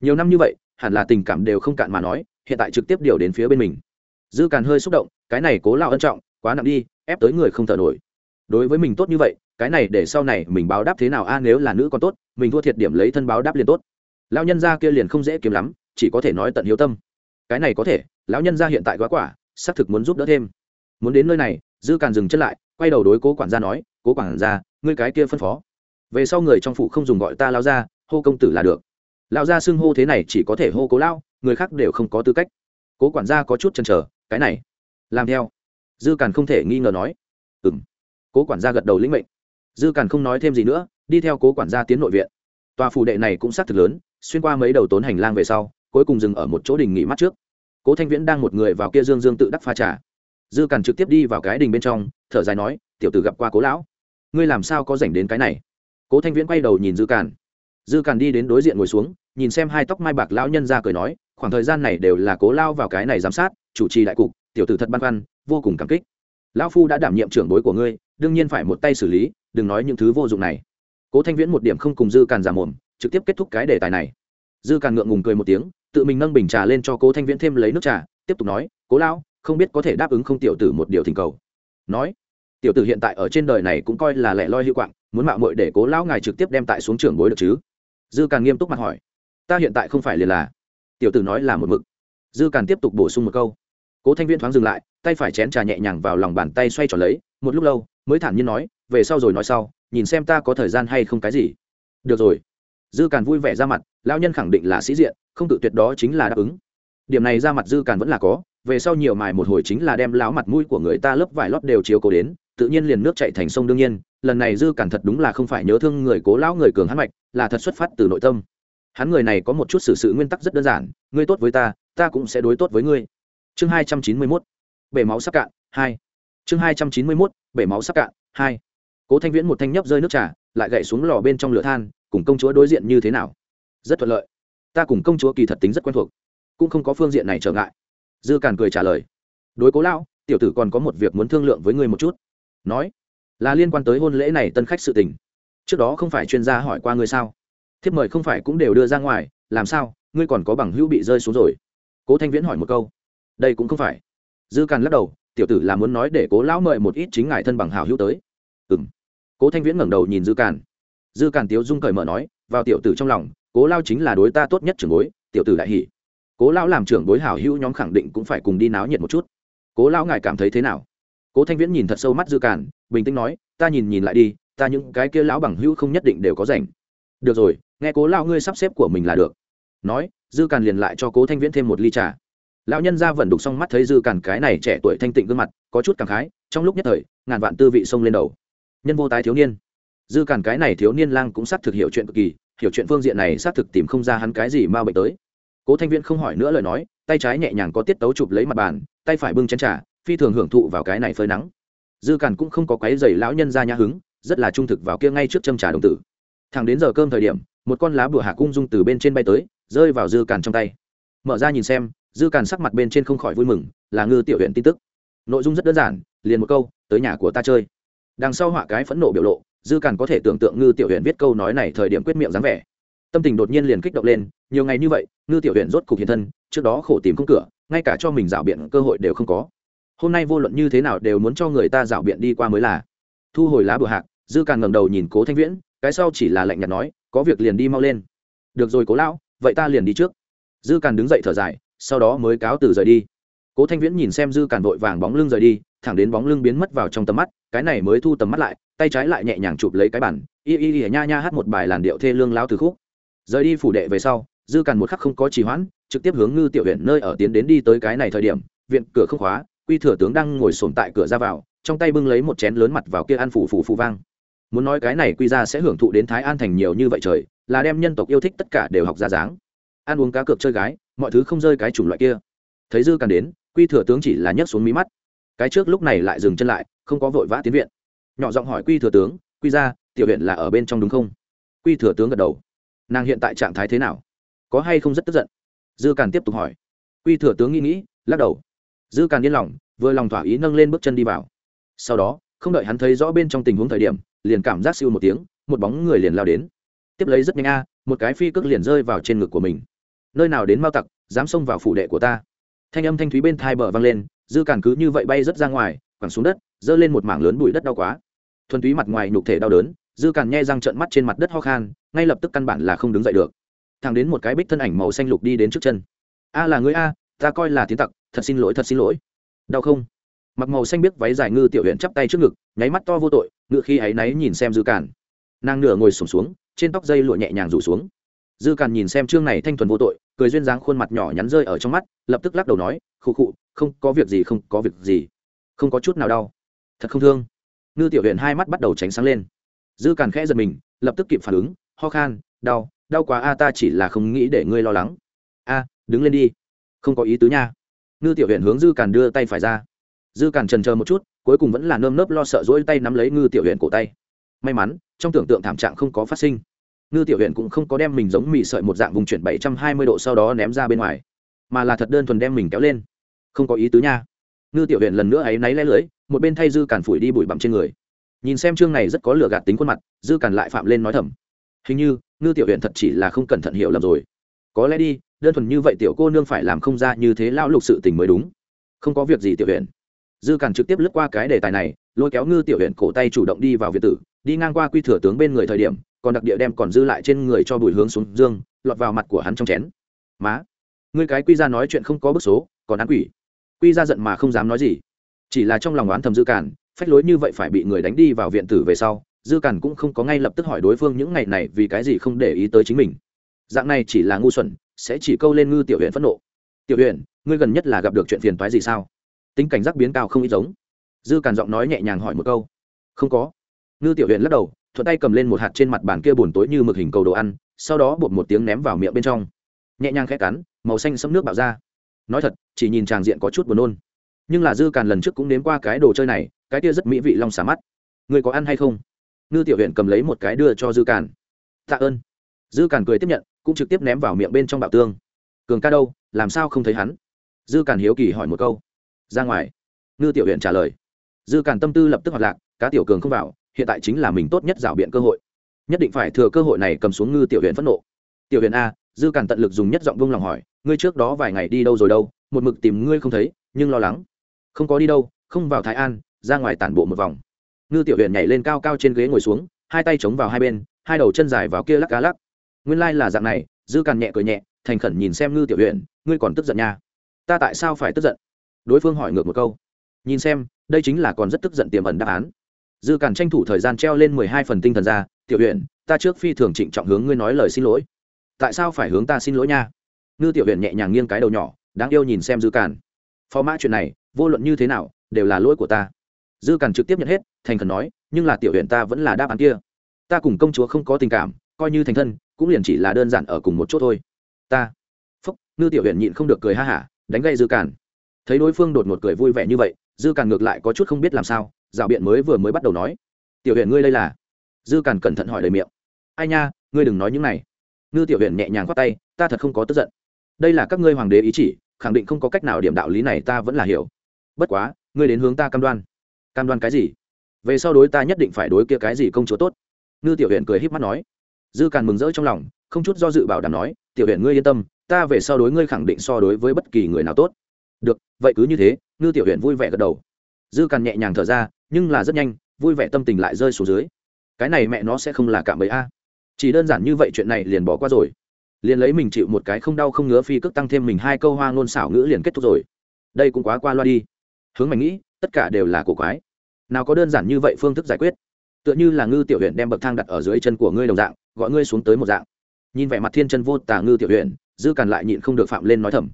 Nhiều năm như vậy, hẳn là tình cảm đều không cạn mà nói, hiện tại trực tiếp điều đến phía bên mình. Dư càn hơi xúc động cái này cố lao ân trọng, quá nặng đi, ép tới người không thở nổi. Đối với mình tốt như vậy, cái này để sau này mình báo đáp thế nào? A, nếu là nữ còn tốt, mình thua thiệt điểm lấy thân báo đáp liền tốt. Lao nhân gia kia liền không dễ kiếm lắm, chỉ có thể nói tận hiếu tâm. Cái này có thể, lão nhân gia hiện tại quá quả, xác thực muốn giúp đỡ thêm. Muốn đến nơi này, dư càn dừng chân lại, quay đầu đối cố quản gia nói, cố quản gia, ngươi cái kia phân phó. Về sau người trong phủ không dùng gọi ta lao ra hô công tử là được. Lao ra xưng hô thế này chỉ có thể hô cố lao người khác đều không có tư cách. Cố quản gia có chút chần chờ, cái này làm theo. Dư càn không thể nghi ngờ nói. Ừ m cố quản gia gật đầu lĩnh mệnh. Dư càn không nói thêm gì nữa, đi theo cố quản gia tiến nội viện. Tòa phủ đệ này cũng xác thực lớn, xuyên qua mấy đầu tốn hành lang về sau, cuối cùng dừng ở một chỗ đình nghỉ mắt trước. Cố thanh viễn đang một người vào kia dương dương tự đắc pha trà. Dư càn trực tiếp đi vào cái đình bên trong, thở dài nói, tiểu tử gặp qua cố lão. Ngươi làm sao có dành đến cái này? Cố thanh viễn quay đầu nhìn dư càn. Dư càn đi đến đối diện ngồi xuống, nhìn xem hai tóc mai bạc lão nhân ra cười nói, khoảng thời gian này đều là cố lao vào cái này giám sát, chủ trì đại cục tiểu tử thật băn khoăn, vô cùng cảm kích. Lão phu đã đảm nhiệm trưởng bối của ngươi, đương nhiên phải một tay xử lý, đừng nói những thứ vô dụng này. Cố thanh viễn một điểm không cùng dư càn giả mồm, trực tiếp kết thúc cái đề tài này. Dư càn ngượng ngùng cười một tiếng, tự mình nâng bình trà lên cho cố thanh viễn thêm lấy nước trà, tiếp tục nói, cố lão, không biết có thể đáp ứng không tiểu tử một điều thỉnh cầu. Nói, tiểu tử hiện tại ở trên đời này cũng coi là lẻ loi hữu quạng, muốn mạo muội để cố lão ngài trực tiếp đem tại xuống trưởng bối được chứ? Dư càn nghiêm túc mặt hỏi, ta hiện tại không phải liền là. Tiểu tử nói là một mực. Dư càn tiếp tục bổ sung một câu cố thanh viễn thoáng dừng lại, tay phải chén trà nhẹ nhàng vào lòng bàn tay xoay tròn lấy, một lúc lâu, mới thản nhiên nói, về sau rồi nói sau, nhìn xem ta có thời gian hay không cái gì. Được rồi. Dư càn vui vẻ ra mặt, lão nhân khẳng định là sĩ diện, không tự tuyệt đó chính là đáp ứng. Điểm này ra mặt dư càn vẫn là có, về sau nhiều mài một hồi chính là đem lão mặt mũi của người ta lớp vải lót đều chiếu cố đến, tự nhiên liền nước chạy thành sông đương nhiên, lần này dư càn thật đúng là không phải nhớ thương người cố lão người cường hắn mạch, là thật xuất phát từ nội tâm. Hắn người này có một chút xử sự nguyên tắc rất đơn giản, ngươi tốt với ta ta cũng sẽ đối tốt với ngươi chương hai trăm chín mươi mốt, bể máu sắp cạn, hai. Chương hai trăm chín mươi mốt, bể máu sắp cạn, hai. Cố thanh viễn một thanh nhấp rơi nước trà, lại gậy xuống lò bên trong lửa than, cùng công chúa đối diện như thế nào? Rất thuận lợi. Ta cùng công chúa kỳ thật tính rất quen thuộc, cũng không có phương diện này trở ngại. Dư càn cười trả lời. Đối cố lão, tiểu tử còn có một việc muốn thương lượng với ngươi một chút. Nói, là liên quan tới hôn lễ này tân khách sự tình. Trước đó không phải chuyên gia hỏi qua ngươi sao? Thiếp mời không phải cũng đều đưa ra ngoài, làm sao, ngươi còn có bằng hữu bị rơi xuống rồi? Cố thanh viễn hỏi một câu đây cũng không phải. Dư càn lắc đầu, tiểu tử là muốn nói để cố lão mời một ít chính ngài thân bằng hào hữu tới. Ừ m cố thanh viễn ngẩng đầu nhìn dư càn. Dư càn tiếu dung cởi mở nói, vào tiểu tử trong lòng, cố lao chính là đối ta tốt nhất trưởng bối, tiểu tử đại hỷ cố lão làm trưởng bối hảo hữu nhóm khẳng định cũng phải cùng đi náo nhiệt một chút. Cố lão ngài cảm thấy thế nào? Cố thanh viễn nhìn thật sâu mắt dư càn, bình tĩnh nói, ta nhìn nhìn lại đi, ta những cái kia lão bằng hữu không nhất định đều có rảnh. Được rồi, nghe cố lão ngươi sắp xếp của mình là được. Nói, dư càn liền lại cho cố thanh viễn thêm một ly trà lão nhân ra vẫn đục xong mắt thấy dư càn cái này trẻ tuổi thanh tịnh gương mặt, có chút cảm khái, trong lúc nhất thời, ngàn vạn tư vị xông lên đầu. Nhân vô tái thiếu niên. Dư càn cái này thiếu niên lang cũng xác thực hiểu chuyện cực kỳ, hiểu chuyện phương diện này xác thực tìm không ra hắn cái gì ma bệnh tới. Cố thanh viễn không hỏi nữa lời nói, tay trái nhẹ nhàng có tiết tấu chụp lấy mặt bàn, tay phải bưng chén trà, phi thường hưởng thụ vào cái này phơi nắng. Dư càn cũng không có quái dày lão nhân ra nhã hứng, rất là trung thực vào kia ngay trước châm trà đồng tử. Thẳng đến giờ cơm thời điểm, một con lá bùa hạ cung dung từ bên trên bay tới, rơi vào dư càn trong tay. Mở ra nhìn xem dư càn sắc mặt bên trên không khỏi vui mừng, là ngư tiểu huyện tin tức. Nội dung rất đơn giản, liền một câu, tới nhà của ta chơi. Đằng sau họa cái phẫn nộ biểu lộ, dư càn có thể tưởng tượng ngư tiểu huyện viết câu nói này thời điểm quyết miệng dáng vẻ. Tâm tình đột nhiên liền kích động lên, nhiều ngày như vậy, ngư tiểu huyện rốt cục hiện thân, trước đó khổ tìm không cửa, ngay cả cho mình rảo biện cơ hội đều không có. Hôm nay vô luận như thế nào đều muốn cho người ta rảo biện đi qua mới là. Thu hồi lá bừa hạc, dư càn ngẩng đầu nhìn cố thanh viễn, cái sau chỉ là lạnh nhạt nói, có việc liền đi mau lên. Được rồi cố lão, vậy ta liền đi trước. Dư càn đứng dậy thở dài sau đó mới cáo từ rời đi. Cố thanh viễn nhìn xem dư càn vội vàng bóng lưng rời đi, thẳng đến bóng lưng biến mất vào trong tầm mắt, cái này mới thu tầm mắt lại, tay trái lại nhẹ nhàng chụp lấy cái bản y y y nha nha hát một bài làn điệu thê lương lao từ khúc. Rời đi phủ đệ về sau, dư càn một khắc không có trì hoãn, trực tiếp hướng ngư tiểu huyện nơi ở tiến đến đi tới cái này thời điểm, viện cửa không khóa, quy thừa tướng đang ngồi sồn tại cửa ra vào, trong tay bưng lấy một chén lớn mặt vào kia ăn phủ phủ phủ vang. Muốn nói cái này quy ra sẽ hưởng thụ đến thái an thành nhiều như vậy trời, là đem nhân tộc yêu thích tất cả đều học ra dáng. Ăn uống cá cược chơi gái mọi thứ không rơi cái chủng loại kia. Thấy dư càn đến, quy thừa tướng chỉ là nhấc xuống mí mắt. Cái trước lúc này lại dừng chân lại, không có vội vã tiến viện. Nhỏ giọng hỏi quy thừa tướng, quy ra tiểu huyện là ở bên trong đúng không? Quy thừa tướng gật đầu. Nàng hiện tại trạng thái thế nào? Có hay không rất tức giận? Dư càn tiếp tục hỏi. Quy thừa tướng nghĩ nghĩ, lắc đầu. Dư càn yên lòng, vừa lòng thỏa ý nâng lên bước chân đi vào. Sau đó, không đợi hắn thấy rõ bên trong tình huống thời điểm, liền cảm giác siêu một tiếng, một bóng người liền lao đến. Tiếp lấy rất nhanh a, một cái phi cước liền rơi vào trên ngực của mình nơi nào đến mao tặc dám xông vào phủ đệ của ta. Thanh âm thanh thúy bên thai bờ vang lên dư càn cứ như vậy bay rất ra ngoài quẳng xuống đất giơ lên một mảng lớn bụi đất đau quá. Thuần túy mặt ngoài nhục thể đau đớn dư càn nhai răng trợn mắt trên mặt đất ho khan ngay lập tức căn bản là không đứng dậy được. Thằng đến một cái bích thân ảnh màu xanh lục đi đến trước chân. A là người a ta coi là tiến tặc thật xin lỗi thật xin lỗi. Đau không? Mặc màu xanh biết váy dài ngư tiểu huyện chắp tay trước ngực nháy mắt to vô tội ngựa khi ấy náy nhìn xem dư càn. Nàng nửa ngồi sùng xuống, xuống trên tóc dây lụa nhẹ nhàng rủ xuống dư càn nhìn xem chương này thanh thuần vô tội, cười duyên dáng khuôn mặt nhỏ nhắn rơi ở trong mắt, lập tức lắc đầu nói, khụ khụ, không có việc gì, không có việc gì. Không có chút nào đau. Thật không thương. Ngư tiểu huyện hai mắt bắt đầu tránh sáng lên. Dư càn khẽ giật mình, lập tức kịp phản ứng, ho khan, đau đau quá a, ta chỉ là không nghĩ để ngươi lo lắng. A, đứng lên đi. Không có ý tứ nha. Ngư tiểu huyện hướng dư càn đưa tay phải ra. Dư càn trần chờ một chút, cuối cùng vẫn là nơm nớp lo sợ rỗi tay nắm lấy ngư tiểu huyện cổ tay. May mắn, trong tưởng tượng thảm trạng không có phát sinh ngư tiểu huyện cũng không có đem mình giống mì sợi một dạng vùng chuyển bảy trăm hai mươi độ sau đó ném ra bên ngoài, mà là thật đơn thuần đem mình kéo lên. Không có ý tứ nha. Ngư tiểu huyện lần nữa ấy náy lé lưới, một bên thay dư càn phủi đi bụi bặm trên người. Nhìn xem chương này rất có lửa gạt tính khuôn mặt, dư càn lại phạm lên nói thầm. Hình như, ngư tiểu huyện thật chỉ là không cẩn thận hiểu lầm rồi. Có lẽ đi, đơn thuần như vậy tiểu cô nương phải làm không ra như thế lão lục sự tình mới đúng. Không có việc gì tiểu huyện dư càn trực tiếp lướt qua cái đề tài này, lôi kéo ngư tiểu huyện cổ tay chủ động đi vào việt tử, đi ngang qua quy thừa tướng bên người thời điểm còn đặc địa đem còn dư lại trên người cho bùi hướng xuống dương, lọt vào mặt của hắn trong chén. Má, ngươi cái quy ra nói chuyện không có bức số, còn án quỷ. Quy ra giận mà không dám nói gì. Chỉ là trong lòng oán thầm dư cản phách lối như vậy phải bị người đánh đi vào viện tử về sau, dư cản cũng không có ngay lập tức hỏi đối phương những ngày này vì cái gì không để ý tới chính mình. Dạng này chỉ là ngu xuẩn, sẽ chỉ câu lên ngư tiểu huyện phẫn nộ. Tiểu huyện ngươi gần nhất là gặp được chuyện phiền toái gì sao? Tính cảnh giác biến cao không ít giống. Dư cản giọng nói nhẹ nhàng hỏi một câu. Không có. Ngư tiểu huyện lắc đầu thuận tay cầm lên một hạt trên mặt bàn kia buồn tối như mực hình cầu đồ ăn, sau đó bột một tiếng ném vào miệng bên trong. Nhẹ nhàng khẽ cắn, màu xanh sẫm nước bạo ra. Nói thật, chỉ nhìn tràng diện có chút buồn nôn. Nhưng là dư càn lần trước cũng nếm qua cái đồ chơi này, cái kia rất mỹ vị long xả mắt. Người có ăn hay không? Ngư tiểu huyện cầm lấy một cái đưa cho dư càn. Tạ ơn. Dư càn cười tiếp nhận, cũng trực tiếp ném vào miệng bên trong bạo tương. Cường ca đâu, làm sao không thấy hắn? Dư càn hiếu kỳ hỏi một câu. Ra ngoài. Ngư tiểu huyện trả lời. Dư càn tâm tư lập tức hoạt lạc, cá tiểu cường không vào hiện tại chính là mình tốt nhất rảo biện cơ hội. Nhất định phải thừa cơ hội này cầm xuống ngư tiểu huyện phẫn nộ. Tiểu huyện a, dư càn tận lực dùng nhất giọng vung lòng hỏi, ngươi trước đó vài ngày đi đâu rồi đâu, một mực tìm ngươi không thấy, nhưng lo lắng. Không có đi đâu, không vào thái an, ra ngoài tản bộ một vòng. Ngư tiểu huyện nhảy lên cao cao trên ghế ngồi xuống, hai tay chống vào hai bên, hai đầu chân dài vào kia lắc cá lắc. Nguyên lai、like、là dạng này, dư càn nhẹ cười nhẹ, thành khẩn nhìn xem ngư tiểu huyện ngươi còn tức giận nha. Ta tại sao phải tức giận? Đối phương hỏi ngược một câu. Nhìn xem, đây chính là còn rất tức giận tiềm ẩn đáp án dư cản tranh thủ thời gian treo lên mười hai phần tinh thần ra, tiểu huyện ta trước phi thường trịnh trọng hướng ngươi nói lời xin lỗi. Tại sao phải hướng ta xin lỗi nha? Ngư tiểu huyện nhẹ nhàng nghiêng cái đầu nhỏ, đáng yêu nhìn xem dư cản phó mã chuyện này, vô luận như thế nào, đều là lỗi của ta. Dư cản trực tiếp nhận hết, thành khẩn nói, nhưng là tiểu huyện ta vẫn là đáp án kia. Ta cùng công chúa không có tình cảm, coi như thành thân, cũng liền chỉ là đơn giản ở cùng một chỗ thôi. Ta. Phúc, ngư tiểu huyện nhịn không được cười ha hả, đánh gây dư cản thấy đối phương đột ngột cười vui vẻ như vậy, dư cản ngược lại có chút không biết làm sao dạo biện mới vừa mới bắt đầu nói. Tiểu huyện ngươi đây là? Dư càn cẩn thận hỏi lời miệng. Ai nha, ngươi đừng nói những này. Ngư tiểu huyện nhẹ nhàng khoát tay, ta thật không có tức giận. Đây là các ngươi hoàng đế ý chỉ, khẳng định không có cách nào điểm đạo lý này ta vẫn là hiểu. Bất quá, ngươi đến hướng ta cam đoan. Cam đoan cái gì? Về sau đối ta nhất định phải đối kia cái gì công chúa tốt. Ngư tiểu huyện cười h í p mắt nói. Dư càn mừng rỡ trong lòng, không chút do dự bảo đảm nói, tiểu huyện ngươi yên tâm, ta về sau đối ngươi khẳng định so đối với bất kỳ người nào tốt. Được, vậy cứ như thế. Ngư tiểu huyện vui vẻ gật đầu. Dư càn nhẹ nhàng thở ra nhưng là rất nhanh, vui vẻ tâm tình lại rơi xuống dưới. Cái này mẹ nó sẽ không là cạm bẫy a. Chỉ đơn giản như vậy chuyện này liền bỏ qua rồi. Liền lấy mình chịu một cái không đau không ngứa phi cước tăng thêm mình hai câu hoa ngôn xảo ngữ liền kết thúc rồi. Đây cũng quá qua loa đi. Hướng mày nghĩ, tất cả đều là cổ quái. Nào có đơn giản như vậy phương thức giải quyết. Tựa như là ngư tiểu huyện đem bậc thang đặt ở dưới chân của ngươi đồng dạng, gọi ngươi xuống tới một dạng. Nhìn vẻ mặt thiên chân vô tả ngư tiểu huyện dư càn lại nhịn không được phạm lên nói thầm.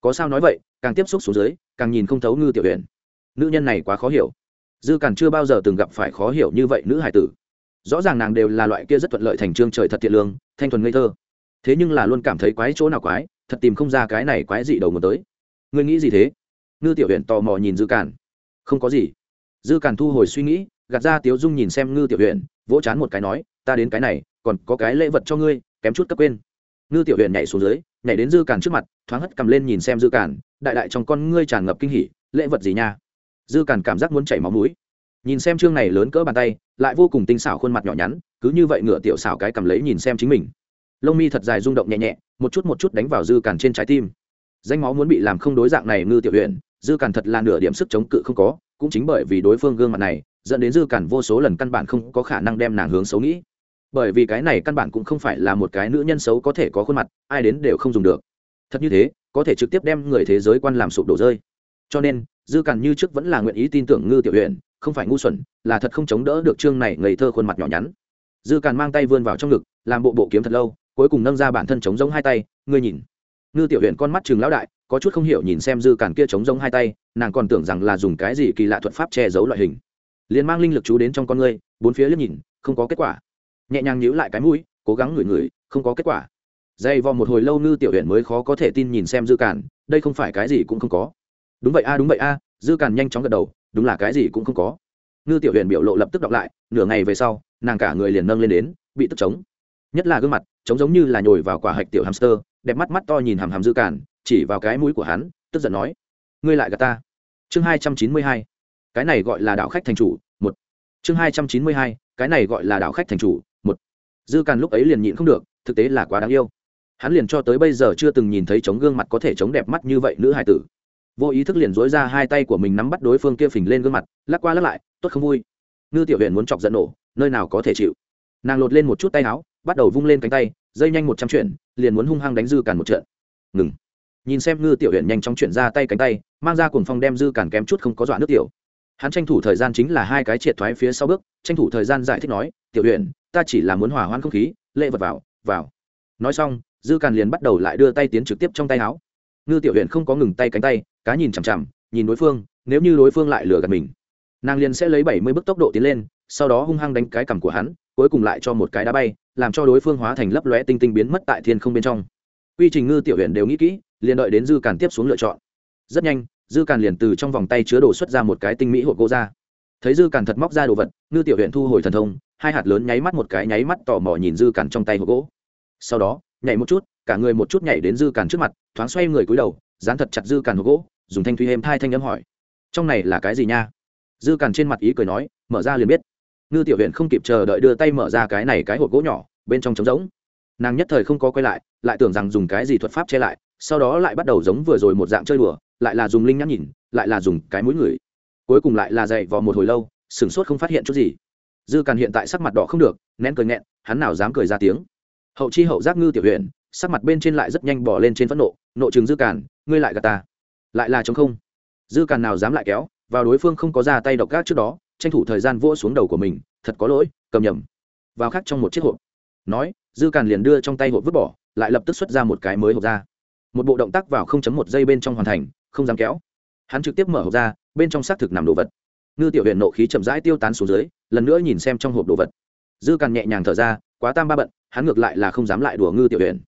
Có sao nói vậy, càng tiếp xúc xuống dưới, càng nhìn không thấu ngư tiểu huyện nữ nhân này quá khó hiểu dư càn chưa bao giờ từng gặp phải khó hiểu như vậy nữ hải tử. Rõ ràng nàng đều là loại kia rất thuận lợi thành trương trời thật thiện lương, thanh thuần ngây thơ. Thế nhưng là luôn cảm thấy quái chỗ nào quái, thật tìm không ra cái này quái gì đầu nguồn tới. Ngươi nghĩ gì thế? Ngư tiểu huyện tò mò nhìn dư càn. Không có gì. Dư càn thu hồi suy nghĩ, gạt ra tiếu dung nhìn xem ngư tiểu huyện vỗ chán một cái nói, ta đến cái này, còn có cái lễ vật cho ngươi, kém chút cấp quên. Ngư tiểu huyện nhảy xuống dưới, nhảy đến dư càn trước mặt, thoáng hất cầm lên nhìn xem dư càn, đại đại trong con ngươi tràn ngập kinh hỉ, lễ vật gì nha? Dư càn cảm giác muốn chảy máu mũi. Nhìn xem chương này lớn cỡ bàn tay, lại vô cùng tinh xảo khuôn mặt nhỏ nhắn, cứ như vậy ngựa tiểu xảo cái cầm lấy nhìn xem chính mình. Lông mi thật dài rung động nhẹ nhẹ, một chút một chút đánh vào dư càn trên trái tim. Danh máu muốn bị làm không đối dạng này ngư tiểu huyện dư càn thật là nửa điểm sức chống cự không có, cũng chính bởi vì đối phương gương mặt này, dẫn đến dư càn vô số lần căn bản không có khả năng đem nàng hướng xấu nghĩ. Bởi vì cái này căn bản cũng không phải là một cái nữ nhân xấu có thể có khuôn mặt, ai đến đều không dùng được. Thật như thế, có thể trực tiếp đem người thế giới quan làm sụp đổ rơi cho nên, dư càn như trước vẫn là nguyện ý tin tưởng ngư tiểu huyện không phải ngu xuẩn, là thật không chống đỡ được chương này ngây thơ khuôn mặt nhỏ nhắn. Dư càn mang tay vươn vào trong ngực, làm bộ bộ kiếm thật lâu, cuối cùng nâng ra bản thân chống giống hai tay, ngươi nhìn. Ngư tiểu huyện con mắt chừng lão đại, có chút không hiểu nhìn xem dư càn kia chống giống hai tay, nàng còn tưởng rằng là dùng cái gì kỳ lạ thuật pháp che giấu loại hình. Liền mang linh lực chú đến trong con ngươi, bốn phía liếc nhìn, không có kết quả. Nhẹ nhàng nhíu lại cái mũi, cố gắng ngửi ngửi, không có kết quả. Dây vò một hồi lâu ngư tiểu huyện mới khó có thể tin nhìn xem dư càn, đây không phải cái gì cũng không có đúng vậy a, đúng vậy a, dư càn nhanh chóng gật đầu, đúng là cái gì cũng không có. Ngư tiểu huyền biểu lộ lập tức đọc lại, nửa ngày về sau, nàng cả người liền nâng lên đến, bị tức trống. Nhất là gương mặt, trống giống như là nhồi vào quả hạch tiểu hamster, đẹp mắt mắt to nhìn hàm hàm dư càn, chỉ vào cái mũi của hắn, tức giận nói, ngươi lại gạt ta. Chương hai trăm chín mươi hai, cái này gọi là đạo khách thành chủ, một. Chương hai trăm chín mươi hai, cái này gọi là đạo khách thành chủ, một. Dư càn lúc ấy liền nhịn không được, thực tế là quá đáng yêu. Hắn liền cho tới bây giờ chưa từng nhìn thấy chống gương mặt có thể chống đẹp mắt như vậy nữ hải tử vô ý thức liền dối ra hai tay của mình nắm bắt đối phương kia phình lên gương mặt, lắc qua lắc lại, tốt không vui. Ngư tiểu huyện muốn chọc giận nổ, nơi nào có thể chịu. Nàng lột lên một chút tay áo, bắt đầu vung lên cánh tay, dây nhanh một trăm chuyện liền muốn hung hăng đánh dư càn một trận. Ngừng. Nhìn xem ngư tiểu huyện nhanh chóng chuyển ra tay cánh tay, mang ra cuồng phong đem dư càn kém chút không có dọa nước tiểu. Hắn tranh thủ thời gian chính là hai cái triệt thoái phía sau bước, tranh thủ thời gian giải thích nói, tiểu huyện ta chỉ là muốn hòa hoãn không khí lệ vật vào vào. Nói xong, dư càn liền bắt đầu lại đưa tay tiến trực tiếp trong tay áo ngư tiểu huyện không có ngừng tay cánh tay, cá nhìn chằm chằm, nhìn đối phương, nếu như đối phương lại lừa gạt mình, nàng liền sẽ lấy bảy mươi bước tốc độ tiến lên, sau đó hung hăng đánh cái cằm của hắn, cuối cùng lại cho một cái đá bay, làm cho đối phương hóa thành lấp lóe tinh tinh biến mất tại thiên không bên trong. Quy trình ngư tiểu huyện đều nghĩ kỹ, liền đợi đến dư càn tiếp xuống lựa chọn. Rất nhanh, dư càn liền từ trong vòng tay chứa đồ xuất ra một cái tinh mỹ hộp gỗ ra. Thấy dư càn thật móc ra đồ vật, ngư tiểu huyện thu hồi thần thông, hai hạt lớn nháy mắt một cái nháy mắt tò mò nhìn dư càn trong tay hộp gỗ. Sau đó, nhảy một chút cả người một chút nhảy đến dư càn trước mặt, thoáng xoay người cúi đầu, dán thật chặt dư càn hộp gỗ, dùng thanh thủy êm thai thanh âm hỏi, trong này là cái gì nha? Dư càn trên mặt ý cười nói, mở ra liền biết. Ngư tiểu huyện không kịp chờ đợi đưa tay mở ra cái này cái hộp gỗ nhỏ, bên trong trống rỗng. Nàng nhất thời không có quay lại lại tưởng rằng dùng cái gì thuật pháp che lại, sau đó lại bắt đầu giống vừa rồi một dạng chơi đùa, lại là dùng linh nhãn nhìn, lại là dùng cái mũi người. Cuối cùng lại là dậy vò một hồi lâu, sửng sốt không phát hiện chút gì. Dư càn hiện tại sắc mặt đỏ không được, nén cười nghẹn, hắn nào dám cười ra tiếng. Hậu chi hậu giác ngư tiểu huyện sắc mặt bên trên lại rất nhanh bỏ lên trên phẫn nộ nộ chừng dư càn, ngươi lại gạt ta. Lại là chống không. Dư càn nào dám lại kéo, vào đối phương không có ra tay độc gác trước đó, tranh thủ thời gian vỗ xuống đầu của mình, thật có lỗi, cầm nhầm. Vào khắc trong một chiếc hộp, nói, dư càn liền đưa trong tay hộp vứt bỏ, lại lập tức xuất ra một cái mới hộp ra. Một bộ động tác vào không chấm một giây bên trong hoàn thành, không dám kéo. Hắn trực tiếp mở hộp ra, bên trong xác thực nằm đồ vật. Ngư tiểu huyện nộ khí chậm rãi tiêu tán xuống dưới, lần nữa nhìn xem trong hộp đồ vật. Dư càn nhẹ nhàng thở ra, quá tam ba bận, hắn ngược lại là không dám lại đùa ngư tiểu huyện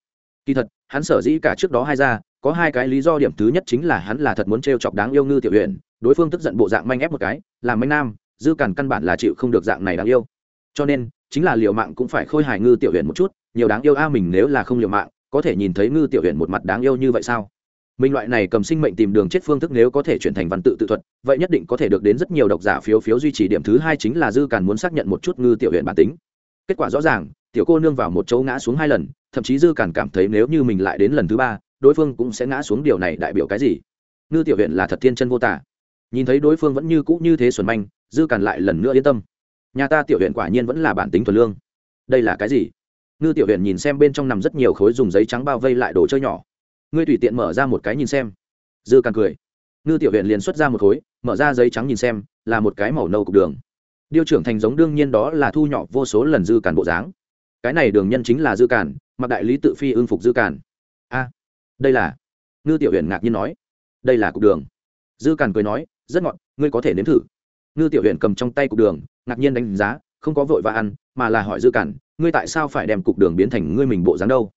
kỳ thật, hắn sở dĩ cả trước đó hai ra, có hai cái lý do điểm thứ nhất chính là hắn là thật muốn t chọc đáng yêu ngư tiểu huyện đối phương tức giận bộ dạng manh ép một cái làm manh nam, dư càn căn bản là chịu không được dạng này đáng yêu. Cho nên, chính là liệu mạng cũng phải khôi hài ngư tiểu huyện một chút, nhiều đáng yêu a mình nếu là không liệu mạng, có thể nhìn thấy ngư tiểu huyện một mặt đáng yêu như vậy sao? Mình loại này cầm sinh mệnh tìm đường chết phương thức nếu có thể chuyển thành văn tự tự thuật, vậy nhất định có thể được đến rất nhiều độc giả phiếu phiếu duy trì điểm thứ hai chính là dư càn muốn xác nhận một chút ngư tiểu huyện bản tính. Kết quả rõ ràng, tiểu cô nương vào một chỗ ngã xuống hai lần thậm chí dư càn cảm thấy nếu như mình lại đến lần thứ ba, đối phương cũng sẽ ngã xuống điều này đại biểu cái gì? Ngư tiểu huyện là thật thiên chân vô tả. Nhìn thấy đối phương vẫn như cũ như thế xuẩn manh, dư càn lại lần nữa yên tâm. Nhà ta tiểu huyện quả nhiên vẫn là bản tính thuần lương. Đây là cái gì? Ngư tiểu huyện nhìn xem bên trong nằm rất nhiều khối dùng giấy trắng bao vây lại đồ chơi nhỏ. Ngươi tùy tiện mở ra một cái nhìn xem. Dư càn cười. Ngư tiểu huyện liền xuất ra một khối, mở ra giấy trắng nhìn xem, là một cái màu nâu cục đường. Điêu trưởng thành giống đương nhiên đó là thu nhỏ vô số lần dư càn bộ dáng. Cái này đường nhân chính là dư càn mặc đại lý tự phi ưng phục dư càn. A, đây là, ngư tiểu huyền ngạc nhiên nói. Đây là cục đường. Dư càn cười nói, rất ngọt, ngươi có thể nếm thử. Ngư tiểu huyền cầm trong tay cục đường, ngạc nhiên đánh giá, không có vội và ăn, mà là hỏi dư càn, ngươi tại sao phải đem cục đường biến thành ngươi mình bộ dáng đâu?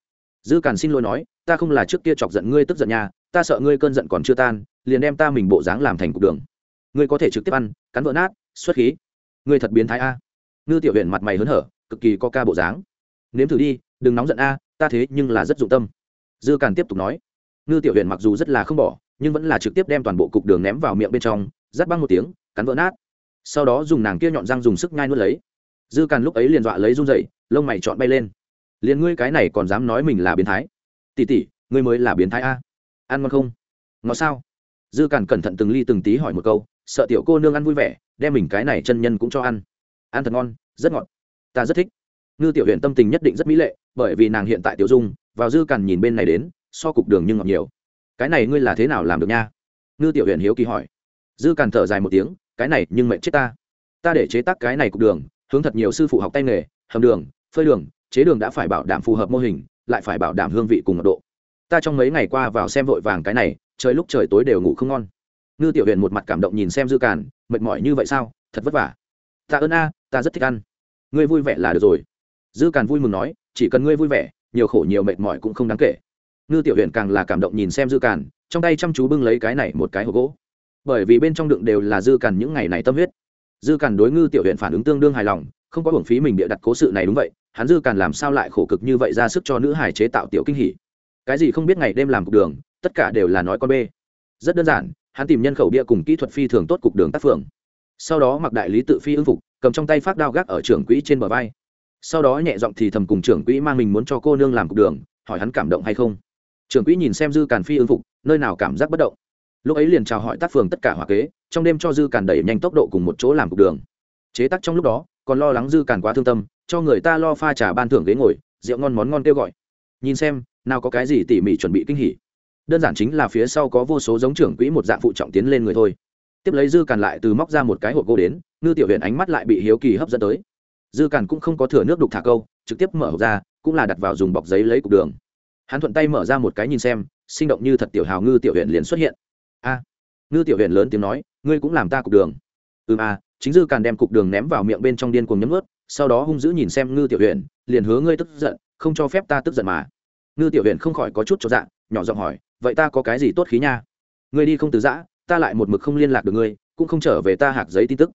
Dư càn xin lỗi nói, ta không là trước kia chọc giận ngươi tức giận nhà ta sợ ngươi cơn giận còn chưa tan, liền đem ta mình bộ dáng làm thành cục đường. Ngươi có thể trực tiếp ăn, cắn vỡ nát, xuất khí. Ngươi thật biến thái a. Ngư tiểu huyền mặt mày hớn hở, cực kỳ có ca bộ dáng. Nếm thử đi đừng nóng giận a, ta thế nhưng là rất dụng tâm. Dư càn tiếp tục nói, ngư tiểu huyện mặc dù rất là không bỏ, nhưng vẫn là trực tiếp đem toàn bộ cục đường ném vào miệng bên trong rắt băng một tiếng, cắn vỡ nát. Sau đó dùng nàng kia nhọn răng dùng sức nhai nuốt lấy. Dư càn lúc ấy liền dọa lấy run dậy lông mày chọn bay lên. Liền ngươi cái này còn dám nói mình là biến thái? Tỉ tỉ ngươi mới là biến thái a. Ăn ngon không? Ngọ sao? Dư càn cẩn thận từng ly từng tí hỏi một câu, sợ tiểu cô nương ăn vui vẻ, đem mình cái này chân nhân cũng cho ăn. Ăn thật ngon, rất ngọt. Ta rất thích. Ngư tiểu huyện tâm tình nhất định rất mỹ lệ bởi vì nàng hiện tại tiểu dung, vào dư cằn nhìn bên này đến, so cục đường nhưng ngọt nhiều. Cái này ngươi là thế nào làm được nha? Ngư tiểu huyện hiếu kỳ hỏi. Dư cằn thở dài một tiếng, cái này nhưng mệnh chết ta. Ta để chế tác cái này cục đường, hướng thật nhiều sư phụ học tay nghề, hầm đường, phơi đường, chế đường đã phải bảo đảm phù hợp mô hình, lại phải bảo đảm hương vị cùng mật độ. Ta trong mấy ngày qua vào xem vội vàng cái này, trời lúc trời tối đều ngủ không ngon. Ngư tiểu huyện một mặt cảm động nhìn xem dư càn, mệt mỏi như vậy sao? Thật vất vả. Ta ơn a, ta rất thích ăn. Ngươi vui vẻ là được rồi. Dư càn vui mừng nói chỉ cần ngươi vui vẻ, nhiều khổ nhiều mệt mỏi cũng không đáng kể. Ngư tiểu huyện càng là cảm động nhìn xem dư càn, trong tay chăm chú bưng lấy cái này một cái hộp gỗ. Bởi vì bên trong đựng đều là dư càn những ngày này tâm huyết. Dư càn đối ngư tiểu huyện phản ứng tương đương hài lòng, không có hưởng phí mình bịa đặt cố sự này đúng vậy, hắn dư càn làm sao lại khổ cực như vậy ra sức cho nữ hải chế tạo tiểu kinh hỉ? Cái gì không biết ngày đêm làm cục đường, tất cả đều là nói con bê. Rất đơn giản, hắn tìm nhân khẩu bia cùng kỹ thuật phi thường tốt cục đường tác phường. Sau đó mặc đại lý tự phi ứng phục, cầm trong tay phát đao gác ở trưởng quỹ trên bờ vai sau đó nhẹ giọng thì thầm cùng trưởng quỹ mang mình muốn cho cô nương làm cục đường, hỏi hắn cảm động hay không. Trưởng quỹ nhìn xem dư càn phi ứng phục, nơi nào cảm giác bất động. Lúc ấy liền chào hỏi tác phường tất cả hòa kế, trong đêm cho dư càn đẩy nhanh tốc độ cùng một chỗ làm cục đường. Chế tác trong lúc đó, còn lo lắng dư càn quá thương tâm, cho người ta lo pha trà ban thưởng ghế ngồi, rượu ngon món ngon kêu gọi. Nhìn xem, nào có cái gì tỉ mỉ chuẩn bị kinh hỉ. Đơn giản chính là phía sau có vô số giống trưởng quỹ một dạng phụ trọng tiến lên người thôi. Tiếp lấy dư càn lại từ móc ra một cái hộp gỗ đến, ngư tiểu huyện ánh mắt lại bị hiếu kỳ hấp dẫn tới dư càn cũng không có thừa nước đục thả câu, trực tiếp mở hộp ra, cũng là đặt vào dùng bọc giấy lấy cục đường. Hắn thuận tay mở ra một cái nhìn xem, sinh động như thật tiểu hào ngư tiểu huyện liền xuất hiện. A, ngư tiểu huyện lớn tiếng nói, ngươi cũng làm ta cục đường. Ừm a, chính dư càn đem cục đường ném vào miệng bên trong điên cuồng nhấm ướt sau đó hung dữ nhìn xem ngư tiểu huyện liền hứa ngươi tức giận, không cho phép ta tức giận mà. Ngư tiểu huyện không khỏi có chút cho dạng nhỏ giọng hỏi, vậy ta có cái gì tốt khí nha? Ngươi đi không từ giã, ta lại một mực không liên lạc được ngươi, cũng không trở về ta hạc giấy tin tức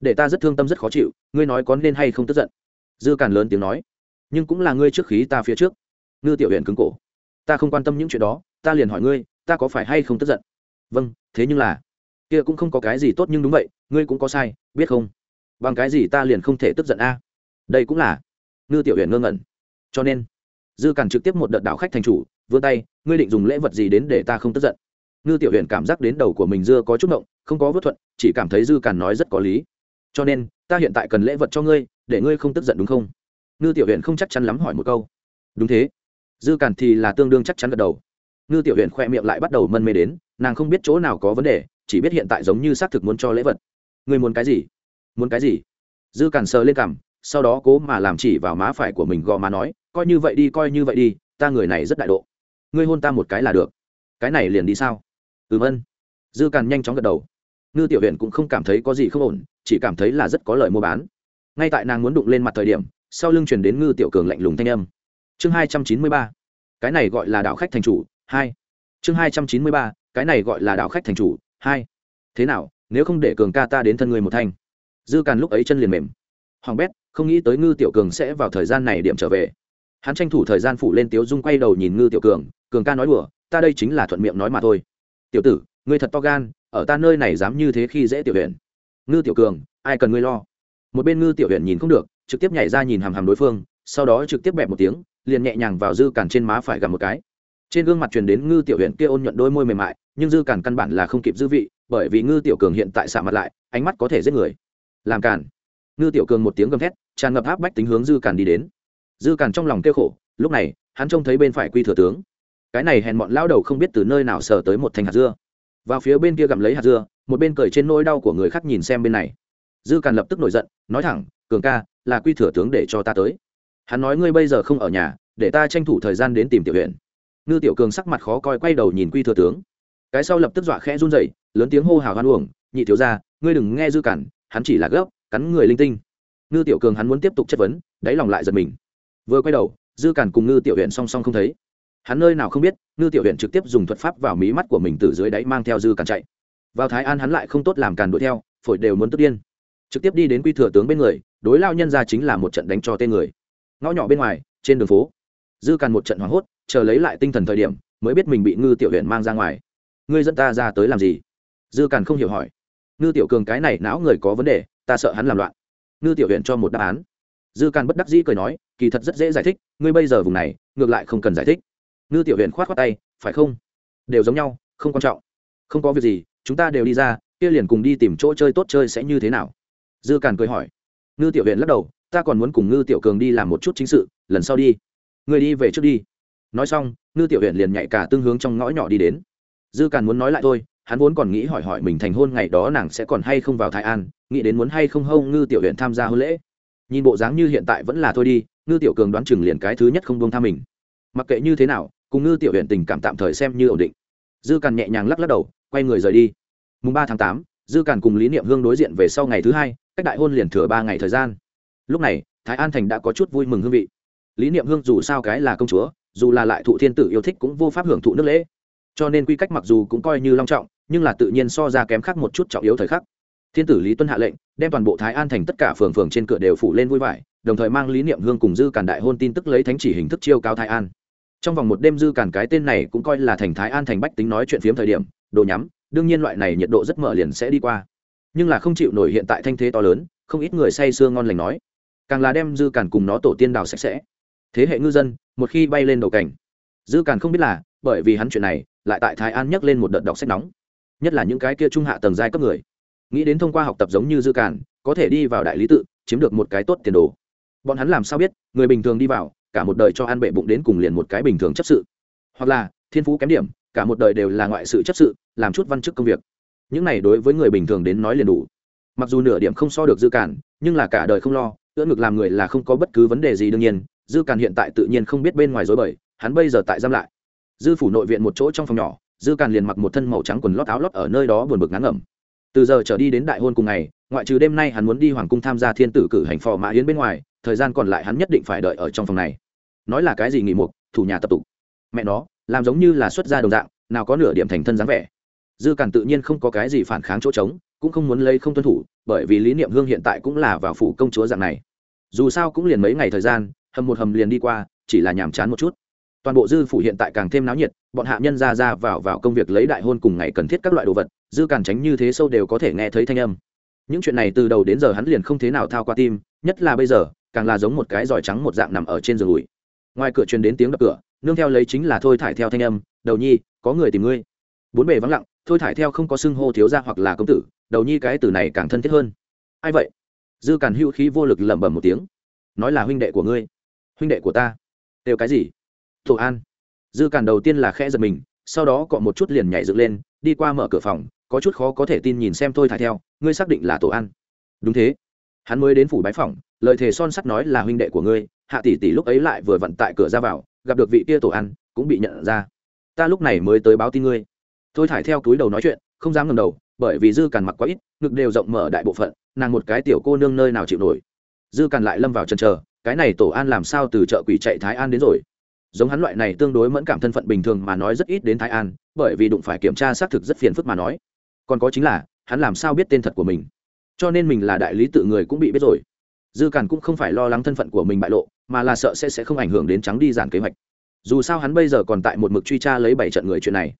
để ta rất thương tâm rất khó chịu, ngươi nói có nên hay không tức giận? Dư càn lớn tiếng nói. Nhưng cũng là ngươi trước khí ta phía trước. Ngư tiểu huyện cứng cổ. Ta không quan tâm những chuyện đó, ta liền hỏi ngươi, ta có phải hay không tức giận? Vâng thế nhưng là, kia cũng không có cái gì tốt nhưng đúng vậy, ngươi cũng có sai, biết không? Bằng cái gì ta liền không thể tức giận a? Đây cũng là. Ngư tiểu huyện ngơ ngẩn. Cho nên, dư càn trực tiếp một đợt đảo khách thành chủ, vươn tay, ngươi định dùng lễ vật gì đến để ta không tức giận? Ngư tiểu huyện cảm giác đến đầu của mình dưa có chút động không có vớt thuận, chỉ cảm thấy dư càn nói rất có lý cho nên, ta hiện tại cần lễ vật cho ngươi, để ngươi không tức giận đúng không? Ngư tiểu huyện không chắc chắn lắm hỏi một câu. Đúng thế. Dư càn thì là tương đương chắc chắn gật đầu. Ngư tiểu huyện khoe miệng lại bắt đầu mân mê đến, nàng không biết chỗ nào có vấn đề, chỉ biết hiện tại giống như xác thực muốn cho lễ vật. Ngươi muốn cái gì? Muốn cái gì? Dư càn sờ lên cằm, sau đó cố mà làm chỉ vào má phải của mình gò má nói, coi như vậy đi, coi như vậy đi, ta người này rất đại độ. Ngươi hôn ta một cái là được. Cái này liền đi sao? Ừm, ân. Dư càn nhanh chóng gật đầu ngư tiểu huyện cũng không cảm thấy có gì không ổn, chỉ cảm thấy là rất có lời mua bán. Ngay tại nàng muốn đụng lên mặt thời điểm, sau lưng chuyển đến ngư tiểu cường lạnh lùng thanh âm. Chương hai trăm chín mươi ba. Cái này gọi là đạo khách thành chủ, hai. Chương hai trăm chín mươi ba. Cái này gọi là đạo khách thành chủ, hai. Thế nào, nếu không để cường ca ta đến thân người một thanh dư càn lúc ấy chân liền mềm. Hoàng bét, không nghĩ tới ngư tiểu cường sẽ vào thời gian này điểm trở về. Hắn tranh thủ thời gian phủ lên tiếu dung quay đầu nhìn ngư tiểu cường cường ca nói đùa, ta đây chính là thuận miệng nói mà thôi. Tiểu tử, ngươi thật to gan ở ta nơi này dám như thế khi dễ tiểu huyện ngư tiểu cường, ai cần ngươi lo? Một bên ngư tiểu huyện nhìn không được, trực tiếp nhảy ra nhìn hàm hàm đối phương, sau đó trực tiếp bẹp một tiếng, liền nhẹ nhàng vào dư cản trên má phải gặp một cái. Trên gương mặt truyền đến ngư tiểu huyện kia ôn nhuận đôi môi mềm mại, nhưng dư cản căn bản là không kịp dư vị, bởi vì ngư tiểu cường hiện tại xả mặt lại, ánh mắt có thể giết người. Làm cản. Ngư tiểu cường một tiếng gầm thét, tràn ngập áp bách tính hướng dư cản đi đến. Dư cản trong lòng kêu khổ, lúc này, hắn trông thấy bên phải quy thừa tướng. Cái này hèn mọn lao đầu không biết từ nơi nào sờ tới một thành hạt dưa vào phía bên kia gặm lấy hạt dưa, một bên cởi trên nỗi đau của người khác nhìn xem bên này. Dư càn lập tức nổi giận, nói thẳng, cường ca, là quy thừa tướng để cho ta tới. Hắn nói ngươi bây giờ không ở nhà, để ta tranh thủ thời gian đến tìm tiểu huyện. Ngư tiểu cường sắc mặt khó coi quay đầu nhìn quy thừa tướng. Cái sau lập tức dọa khẽ run rẩy, lớn tiếng hô hào hoan uổng, nhị thiếu ra ngươi đừng nghe dư cản hắn chỉ là gấp, cắn người linh tinh. Ngư tiểu cường hắn muốn tiếp tục chất vấn, đáy lòng lại giật mình. Vừa quay đầu, dư cản cùng ngư tiểu huyện song song không thấy hắn nơi nào không biết, ngư tiểu huyện trực tiếp dùng thuật pháp vào mí mắt của mình từ dưới đáy mang theo dư càn chạy. Vào thái an hắn lại không tốt làm càn đuổi theo, phổi đều muốn tức điên. Trực tiếp đi đến quy thừa tướng bên người, đối lao nhân ra chính là một trận đánh cho tên người. Ngõ nhỏ bên ngoài, trên đường phố, dư càn một trận hoảng hốt, chờ lấy lại tinh thần thời điểm, mới biết mình bị ngư tiểu huyện mang ra ngoài. Ngươi dẫn ta ra tới làm gì? Dư càn không hiểu hỏi. Ngư tiểu cường cái này não người có vấn đề, ta sợ hắn làm loạn. Ngư tiểu huyện cho một đáp án. Dư càn bất đắc dĩ cười nói, kỳ thật rất dễ giải thích, ngươi bây giờ vùng này, ngược lại không cần giải thích ngư tiểu Huyền khoát khoát tay, phải không? Đều giống nhau, không quan trọng. Không có việc gì, chúng ta đều đi ra, kia liền cùng đi tìm chỗ chơi tốt chơi sẽ như thế nào? Dư càn cười hỏi. Ngư tiểu Huyền lắc đầu, ta còn muốn cùng ngư tiểu cường đi làm một chút chính sự, lần sau đi. Người đi về trước đi. Nói xong, ngư tiểu Huyền liền nhảy cả tương hướng trong ngõ nhỏ đi đến. Dư càn muốn nói lại thôi, hắn vốn còn nghĩ hỏi hỏi mình thành hôn ngày đó nàng sẽ còn hay không vào thái an, nghĩ đến muốn hay không hâu ngư tiểu huyện tham gia hôn lễ. Nhìn bộ dáng như hiện tại vẫn là thôi đi, ngư tiểu cường đoán chừng liền cái thứ nhất không buông tha mình. Mặc kệ như thế nào cùng ngư tiểu huyện tình cảm tạm thời xem như ổn định. Dư càn nhẹ nhàng lắc lắc đầu, quay người rời đi. Mùng ba tháng tám, dư càn cùng lý niệm hương đối diện về sau ngày thứ hai, cách đại hôn liền thừa ba ngày thời gian. Lúc này, thái an thành đã có chút vui mừng hương vị. Lý niệm hương dù sao cái là công chúa, dù là lại thụ thiên tử yêu thích cũng vô pháp hưởng thụ nước lễ. Cho nên quy cách mặc dù cũng coi như long trọng, nhưng là tự nhiên so ra kém khác một chút trọng yếu thời khắc. Thiên tử lý tuân hạ lệnh, đem toàn bộ thái an thành tất cả phường phường trên cửa đều phủ lên vui vải đồng thời mang lý niệm hương cùng dư càn đại hôn tin tức lấy thánh chỉ hình thức chiêu cao thái an trong vòng một đêm dư càn cái tên này cũng coi là thành thái an thành bách tính nói chuyện phiếm thời điểm, đồ nhắm, đương nhiên loại này nhiệt độ rất mở liền sẽ đi qua. Nhưng là không chịu nổi hiện tại thanh thế to lớn, không ít người say sưa ngon lành nói. Càng là đem dư càn cùng nó tổ tiên đào sạch sẽ. Thế hệ ngư dân, một khi bay lên đầu cảnh. Dư càn không biết là, bởi vì hắn chuyện này, lại tại thái an nhắc lên một đợt đọc sách nóng. Nhất là những cái kia trung hạ tầng giai cấp người. Nghĩ đến thông qua học tập giống như dư càn có thể đi vào đại lý tự, chiếm được một cái tốt tiền đồ. Bọn hắn làm sao biết, người bình thường đi vào cả một đời cho ăn bệ bụng đến cùng liền một cái bình thường chấp sự. Hoặc là, thiên phú kém điểm, cả một đời đều là ngoại sự chấp sự, làm chút văn chức công việc. Những này đối với người bình thường đến nói liền đủ. Mặc dù nửa điểm không so được dư cản, nhưng là cả đời không lo, ưỡn ngực làm người là không có bất cứ vấn đề gì đương nhiên, dư cản hiện tại tự nhiên không biết bên ngoài dối bời, hắn bây giờ tại giam lại. Dư phủ nội viện một chỗ trong phòng nhỏ, dư càn liền mặc một thân màu trắng quần lót áo lót ở nơi đó buồn bực ngắn ngẩm. Từ giờ trở đi đến đại hôn cùng ngày, ngoại trừ đêm nay hắn muốn đi hoàng cung tham gia thiên tử cử hành phò mã hiến bên ngoài thời gian còn lại hắn nhất định phải đợi ở trong phòng này. Nói là cái gì nghỉ mục, thủ nhà tập tục. Mẹ nó, làm giống như là xuất gia đồng dạng, nào có nửa điểm thành thân dáng vẻ. Dư càn tự nhiên không có cái gì phản kháng chỗ trống, cũng không muốn lấy không tuân thủ, bởi vì lý niệm hương hiện tại cũng là vào phủ công chúa dạng này. Dù sao cũng liền mấy ngày thời gian, hầm một hầm liền đi qua, chỉ là nhàm chán một chút. Toàn bộ dư phủ hiện tại càng thêm náo nhiệt, bọn hạ nhân ra ra vào vào công việc lấy đại hôn cùng ngày cần thiết các loại đồ vật, dư càn tránh như thế sâu đều có thể nghe thấy thanh âm. Những chuyện này từ đầu đến giờ hắn liền không thế nào thao qua tim, nhất là bây giờ càng là giống một cái giỏi trắng một dạng nằm ở trên giường ủi ngoài cửa truyền đến tiếng đập cửa, nương theo lấy chính là thôi thải theo thanh âm, đầu nhi, có người tìm ngươi. Bốn bề vắng lặng, thôi thải theo không có xưng hô thiếu ra hoặc là công tử, đầu nhi cái từ này càng thân thiết hơn. Ai vậy? Dư càn hữu khí vô lực lẩm bẩm một tiếng. Nói là huynh đệ của ngươi. Huynh đệ của ta? Đều cái gì? Tổ an. Dư càn đầu tiên là khẽ giật mình, sau đó cọ một chút liền nhảy dựng lên, đi qua mở cửa phòng, có chút khó có thể tin nhìn xem thôi thải theo, ngươi xác định là tổ an? Đúng thế. Hắn mới đến phủ bái phòng lời thề son sắt nói là huynh đệ của ngươi, hạ tỷ tỷ lúc ấy lại vừa vặn tại cửa ra vào, gặp được vị kia tổ ăn, cũng bị nhận ra. Ta lúc này mới tới báo tin ngươi. Thôi thải theo túi đầu nói chuyện, không dám ngầm đầu, bởi vì dư càn mặc quá ít, ngực đều rộng mở đại bộ phận, nàng một cái tiểu cô nương nơi nào chịu nổi. Dư càn lại lâm vào chân chờ, cái này tổ an làm sao từ chợ quỷ chạy thái an đến rồi? Giống hắn loại này tương đối mẫn cảm thân phận bình thường mà nói rất ít đến thái an, bởi vì đụng phải kiểm tra xác thực rất phiền phức mà nói. Còn có chính là, hắn làm sao biết tên thật của mình? Cho nên mình là đại lý tự người cũng bị biết rồi dư càn cũng không phải lo lắng thân phận của mình bại lộ, mà là sợ sẽ sẽ không ảnh hưởng đến trắng đi giản kế hoạch. Dù sao hắn bây giờ còn tại một mực truy tra lấy bảy trận người chuyện này.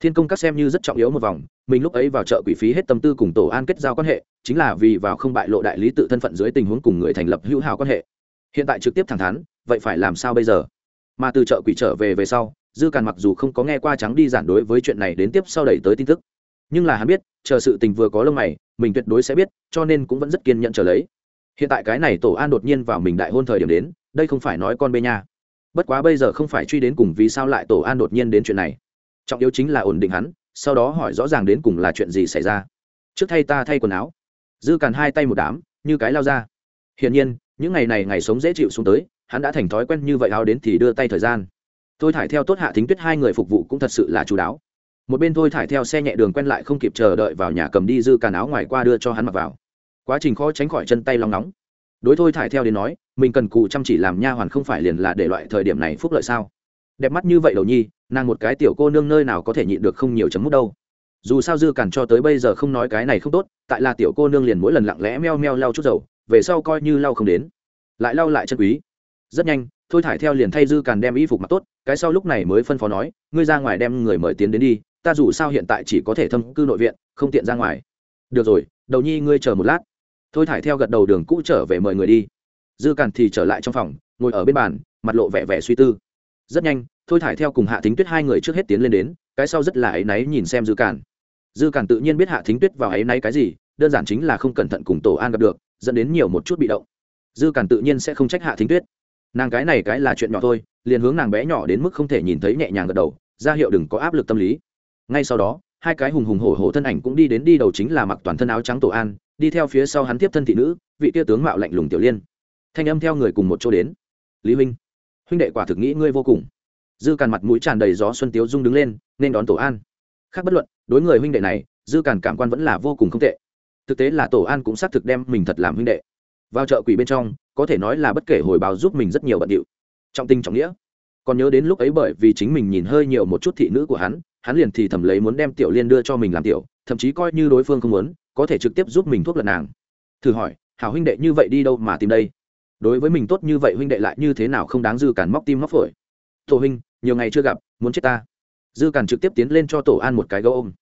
Thiên công các xem như rất trọng yếu một vòng, mình lúc ấy vào chợ quỷ phí hết tâm tư cùng tổ an kết giao quan hệ, chính là vì vào không bại lộ đại lý tự thân phận dưới tình huống cùng người thành lập hữu hảo quan hệ. Hiện tại trực tiếp thẳng thắn, vậy phải làm sao bây giờ? Mà từ chợ quỷ trở về về sau, dư càn mặc dù không có nghe qua trắng đi giản đối với chuyện này đến tiếp sau đẩy tới tin tức. Nhưng là hắn biết, chờ sự tình vừa có lông mày, mình tuyệt đối sẽ biết, cho nên cũng vẫn rất kiên nhẫn trở lấy hiện tại cái này tổ an đột nhiên vào mình đại hôn thời điểm đến, đây không phải nói con bê nha. Bất quá bây giờ không phải truy đến cùng vì sao lại tổ an đột nhiên đến chuyện này. Trọng yếu chính là ổn định hắn, sau đó hỏi rõ ràng đến cùng là chuyện gì xảy ra. Trước thay ta thay quần áo. Dư càn hai tay một đám, như cái lao ra. Hiển nhiên, những ngày này ngày sống dễ chịu xuống tới, hắn đã thành thói quen như vậy áo đến thì đưa tay thời gian. Tôi thải theo tốt hạ thính tuyết hai người phục vụ cũng thật sự là chú đáo. Một bên thôi thải theo xe nhẹ đường quen lại không kịp chờ đợi vào nhà cầm đi dư càn áo ngoài qua đưa cho hắn mặc vào quá trình khó tránh khỏi chân tay lòng nóng. Đối thôi thải theo đến nói, mình cần cụ chăm chỉ làm nha hoàn không phải liền là để loại thời điểm này phúc lợi sao? Đẹp mắt như vậy đầu nhi, nàng một cái tiểu cô nương nơi nào có thể nhịn được không nhiều chấm mút đâu. Dù sao dư càn cho tới bây giờ không nói cái này không tốt, tại là tiểu cô nương liền mỗi lần lặng lẽ meo meo lau chút dầu, về sau coi như lau không đến. Lại lau lại chân quý. Rất nhanh, thôi thải theo liền thay dư càn đem y phục mặc tốt, cái sau lúc này mới phân phó nói, ngươi ra ngoài đem người mời tiến đến đi, ta dù sao hiện tại chỉ có thể thâm cư nội viện, không tiện ra ngoài. Được rồi, đầu nhi ngươi chờ một lát thôi thải theo gật đầu đường cũ trở về mời người đi. Dư càn thì trở lại trong phòng, ngồi ở bên bàn, mặt lộ vẻ vẻ suy tư. Rất nhanh, thôi thải theo cùng hạ thính tuyết hai người trước hết tiến lên đến, cái sau rất là áy náy nhìn xem dư càn dư càn tự nhiên biết hạ thính tuyết vào áy náy cái gì, đơn giản chính là không cẩn thận cùng tổ an gặp được, dẫn đến nhiều một chút bị động. Dư càn tự nhiên sẽ không trách hạ thính tuyết. Nàng cái này cái là chuyện nhỏ thôi, liền hướng nàng bé nhỏ đến mức không thể nhìn thấy nhẹ nhàng gật đầu, ra hiệu đừng có áp lực tâm lý. Ngay sau đó, hai cái hùng hùng hổ hổ thân ảnh cũng đi đến đi đầu chính là mặc toàn thân áo trắng tổ an đi theo phía sau hắn tiếp thân thị nữ, vị tia tướng mạo lạnh lùng tiểu liên. Thanh âm theo người cùng một chỗ đến. Lý huynh huynh đệ quả thực nghĩ ngươi vô cùng. Dư càn mặt mũi tràn đầy gió xuân tiếu dung đứng lên, nên đón tổ an. Khác bất luận, đối người huynh đệ này, dư càn cảm quan vẫn là vô cùng không tệ. Thực tế là tổ an cũng xác thực đem mình thật làm huynh đệ. Vào chợ quỷ bên trong, có thể nói là bất kể hồi báo giúp mình rất nhiều bận điệu. Trọng tình trọng nghĩa. Còn nhớ đến lúc ấy bởi vì chính mình nhìn hơi nhiều một chút thị nữ của hắn hắn liền thì thầm lấy muốn đem tiểu liên đưa cho mình làm tiểu, thậm chí coi như đối phương không muốn có thể trực tiếp giúp mình thuốc lật nàng. Thử hỏi, hảo huynh đệ như vậy đi đâu mà tìm đây? Đối với mình tốt như vậy huynh đệ lại như thế nào không đáng dư cản móc tim móc phổi? Tổ huynh, nhiều ngày chưa gặp, muốn chết ta. Dư cản trực tiếp tiến lên cho tổ an một cái gấu ôm.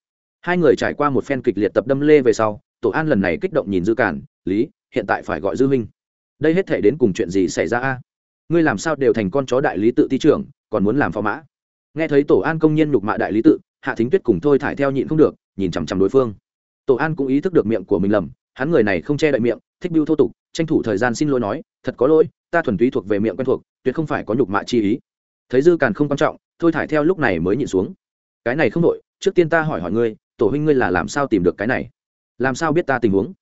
Hai người trải qua một phen kịch liệt tập đâm lê về sau, tổ an lần này kích động nhìn dư cản lý, hiện tại phải gọi dư huynh. Đây hết thể đến cùng chuyện gì xảy ra a? Ngươi làm sao đều thành con chó đại lý tự ti trưởng, còn muốn làm phó mã? Nghe thấy tổ an công nhân nhục mạ đại lý tự, hạ thính tuyết cùng thôi thải theo nhịn không được, nhìn chằm chằm đối phương tổ an cũng ý thức được miệng của mình lầm, hắn người này không che đậy miệng, thích biêu thô tục, tranh thủ thời gian xin lỗi nói, thật có lỗi, ta thuần túy thuộc về miệng quen thuộc, tuyệt không phải có nhục mạ chi ý. Thấy dư càn không quan trọng, thôi thải theo lúc này mới nhịn xuống. Cái này không đội trước tiên ta hỏi hỏi ngươi, tổ huynh ngươi là làm sao tìm được cái này? Làm sao biết ta tình huống?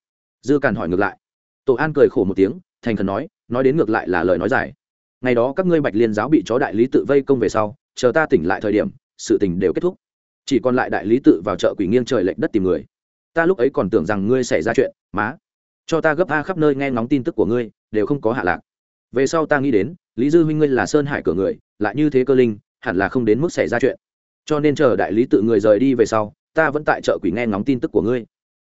Dư càn hỏi ngược lại. Tổ an cười khổ một tiếng, thành khẩn nói nói đến ngược lại là lời nói dài. Ngày đó các ngươi bạch liên giáo bị chó đại lý tự vây công về sau, chờ ta tỉnh lại thời điểm, sự tình đều kết thúc. Chỉ còn lại đại lý tự vào chợ quỷ nghiêng trời lệch đất tìm người ta lúc ấy còn tưởng rằng ngươi xảy ra chuyện, má. Cho ta gấp a khắp nơi nghe ngóng tin tức của ngươi, đều không có hạ lạc. Về sau ta nghĩ đến, lý dư huynh ngươi là sơn hải cửa người, lại như thế cơ linh, hẳn là không đến mức xảy ra chuyện. Cho nên chờ đại lý tự người rời đi về sau, ta vẫn tại chợ quỷ nghe ngóng tin tức của ngươi.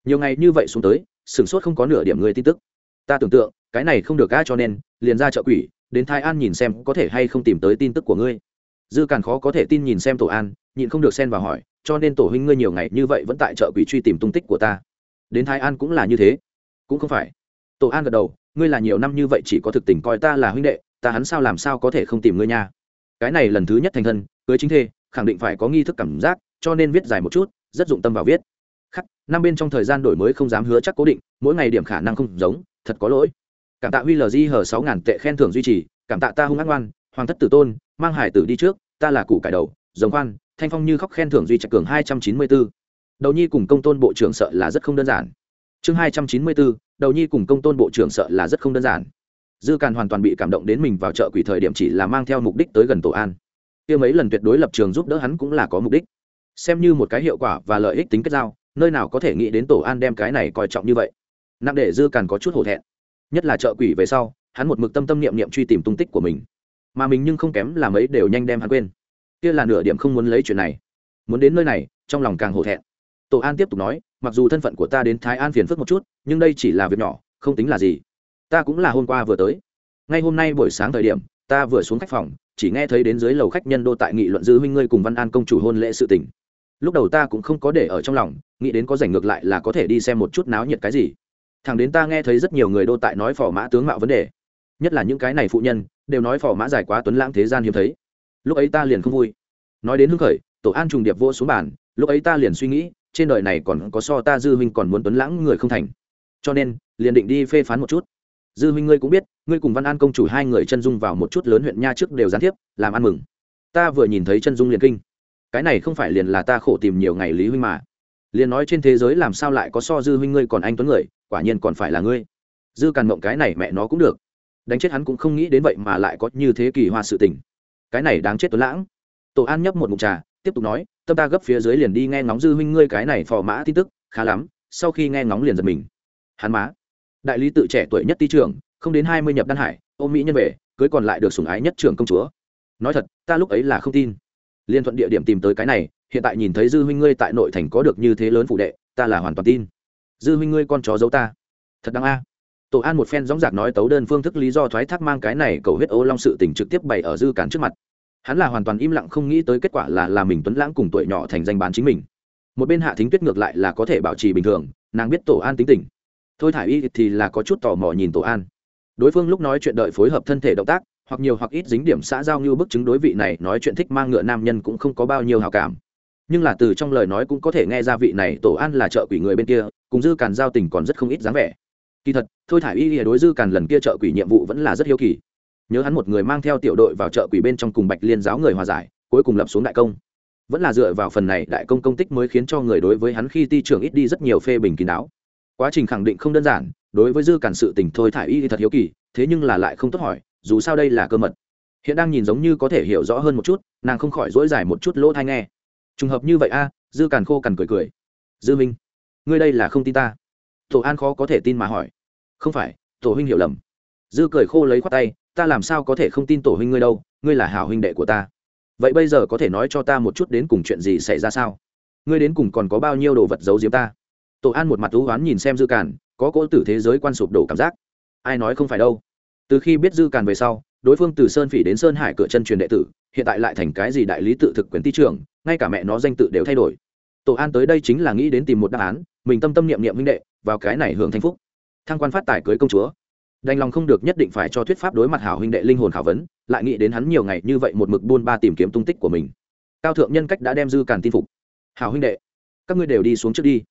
Nhiều ngày như vậy xuống tới, sửng sốt không có nửa điểm ngươi tin tức. Ta tưởng tượng, cái này không được ga cho nên, liền ra chợ quỷ, đến thái an nhìn xem có thể hay không tìm tới tin tức của ngươi. Dư càn khó có thể tin nhìn xem tổ an nhịn không được xen vào hỏi, cho nên tổ huynh ngươi nhiều ngày như vậy vẫn tại chợ quỷ truy tìm tung tích của ta. Đến thái an cũng là như thế. Cũng không phải. Tổ an gật đầu, ngươi là nhiều năm như vậy chỉ có thực tình coi ta là huynh đệ, ta hắn sao làm sao có thể không tìm ngươi nha? Cái này lần thứ nhất thành thân, cưới chính thê, khẳng định phải có nghi thức cảm giác, cho nên viết dài một chút, rất dụng tâm vào viết. Khắc, năm bên trong thời gian đổi mới không dám hứa chắc cố định, mỗi ngày điểm khả năng không giống, thật có lỗi. Cảm tạ huy lg hờ sáu ngàn tệ khen thưởng duy trì, cảm tạ ta hung ác ngoan, hoàng thất tử tôn, mang hải tử đi trước, ta là củ cải đầu, giống khoan thanh phong như khóc khen thưởng duy trạch cường hai trăm chín mươi bốn đầu nhi cùng công tôn bộ trưởng sợ là rất không đơn giản. Chương hai trăm chín mươi bốn đầu nhi cùng công tôn bộ trưởng sợ là rất không đơn giản. Dư càn hoàn toàn bị cảm động đến mình vào chợ quỷ thời điểm chỉ là mang theo mục đích tới gần tổ an. Kia mấy lần tuyệt đối lập trường giúp đỡ hắn cũng là có mục đích. Xem như một cái hiệu quả và lợi ích tính kết giao, nơi nào có thể nghĩ đến tổ an đem cái này coi trọng như vậy. Nặng để dư càn có chút hổ thẹn. Nhất là chợ quỷ về sau, hắn một mực tâm tâm niệm niệm truy tìm tung tích của mình. Mà mình nhưng không kém là mấy đều nhanh đem hắn quên kia là nửa điểm không muốn lấy chuyện này. Muốn đến nơi này, trong lòng càng hổ thẹn. Tổ an tiếp tục nói, mặc dù thân phận của ta đến thái an phiền phức một chút, nhưng đây chỉ là việc nhỏ, không tính là gì. Ta cũng là hôm qua vừa tới. Ngay hôm nay buổi sáng thời điểm, ta vừa xuống khách phòng, chỉ nghe thấy đến dưới lầu khách nhân đô tại nghị luận dư huynh ngươi cùng văn an công chủ hôn lễ sự tình. Lúc đầu ta cũng không có để ở trong lòng, nghĩ đến có rảnh ngược lại là có thể đi xem một chút náo nhiệt cái gì. Thằng đến ta nghe thấy rất nhiều người đô tại nói phò mã tướng mạo vấn đề. Nhất là những cái này phụ nhân, đều nói phò mã dài quá tuấn lãng thế gian hiếm thấy lúc ấy ta liền không vui. Nói đến hưng khởi, tổ an trùng điệp vô xuống bàn, lúc ấy ta liền suy nghĩ, trên đời này còn có so ta dư huynh còn muốn tuấn lãng người không thành. Cho nên, liền định đi phê phán một chút. Dư huynh ngươi cũng biết, ngươi cùng văn an công chủ hai người chân dung vào một chút lớn huyện nha trước đều gián tiếp, làm ăn mừng. Ta vừa nhìn thấy chân dung liền kinh. Cái này không phải liền là ta khổ tìm nhiều ngày lý huynh mà. Liền nói trên thế giới làm sao lại có so dư huynh ngươi còn anh tuấn người, quả nhiên còn phải là ngươi. Dư càn mộng cái này mẹ nó cũng được. Đánh chết hắn cũng không nghĩ đến vậy mà lại có như thế kỳ hoa sự tình cái này đáng chết tuấn lãng. Tổ an nhấp một mục trà, tiếp tục nói, tâm ta gấp phía dưới liền đi nghe ngóng dư huynh ngươi cái này phò mã tin tức, khá lắm, sau khi nghe ngóng liền giật mình. Hắn má. Đại lý tự trẻ tuổi nhất ti trưởng, không đến hai mươi nhập đan hải ôm mỹ nhân về, cưới còn lại được sủng ái nhất trưởng công chúa. Nói thật, ta lúc ấy là không tin. Liên thuận địa điểm tìm tới cái này, hiện tại nhìn thấy dư huynh ngươi tại nội thành có được như thế lớn phụ đệ, ta là hoàn toàn tin. Dư huynh ngươi con chó giấu ta. Thật đáng a tổ an một phen dóng dạc nói tấu đơn phương thức lý do thoái thác mang cái này cầu huyết ô long sự tình trực tiếp bày ở dư cản trước mặt. Hắn là hoàn toàn im lặng không nghĩ tới kết quả là là mình tuấn lãng cùng tuổi nhỏ thành danh bán chính mình. Một bên hạ thính tuyết ngược lại là có thể bảo trì bình thường, nàng biết tổ an tính tình. Thôi thả y thì là có chút tò mò nhìn tổ an. Đối phương lúc nói chuyện đợi phối hợp thân thể động tác, hoặc nhiều hoặc ít dính điểm xã giao như bức chứng đối vị này, nói chuyện thích mang ngựa nam nhân cũng không có bao nhiêu hào cảm. Nhưng là từ trong lời nói cũng có thể nghe ra vị này tổ an là trợ quỷ người bên kia, cùng dư càn giao tình còn rất không ít dáng vẻ kỳ thật, thôi thả y lìa đối dư càn lần kia trợ quỷ nhiệm vụ vẫn là rất hiếu kỳ. Nhớ hắn một người mang theo tiểu đội vào trợ quỷ bên trong cùng bạch liên giáo người hòa giải, cuối cùng lập xuống đại công. Vẫn là dựa vào phần này đại công công tích mới khiến cho người đối với hắn khi ti trưởng ít đi rất nhiều phê bình kín đáo. Quá trình khẳng định không đơn giản, đối với dư cản sự tình thôi thả y thì thật hiếu kỳ, thế nhưng là lại không tốt hỏi, dù sao đây là cơ mật. Hiện đang nhìn giống như có thể hiểu rõ hơn một chút, nàng không khỏi dỗi dài một chút lỗ thai nghe. Trùng hợp như vậy a, dư càn khô cằn cười cười. Dư minh, ngươi đây là không tin ta tổ an khó có thể tin mà hỏi. Không phải, tổ huynh hiểu lầm. Dư cười khô lấy khoát tay, ta làm sao có thể không tin tổ huynh ngươi đâu, ngươi là hảo huynh đệ của ta. Vậy bây giờ có thể nói cho ta một chút đến cùng chuyện gì xảy ra sao? Ngươi đến cùng còn có bao nhiêu đồ vật giấu giếm ta? Tổ an một mặt thú oán nhìn xem dư càn, có cỗ tử thế giới quan sụp đổ cảm giác. Ai nói không phải đâu. Từ khi biết dư càn về sau, đối phương từ sơn phỉ đến sơn hải cửa chân truyền đệ tử, hiện tại lại thành cái gì đại lý tự thực quyền ti trưởng, ngay cả mẹ nó danh tự đều thay đổi. Tổ an tới đây chính là nghĩ đến tìm một đáp án, mình tâm tâm niệm niệm huynh đệ vào cái này hưởng thanh phúc. Thăng quan phát tài cưới công chúa. Đành lòng không được nhất định phải cho thuyết pháp đối mặt hảo huynh đệ linh hồn khảo vấn, lại nghĩ đến hắn nhiều ngày như vậy một mực buôn ba tìm kiếm tung tích của mình. Cao thượng nhân cách đã đem dư càn tin phục. Hảo huynh đệ, các ngươi đều đi xuống trước đi.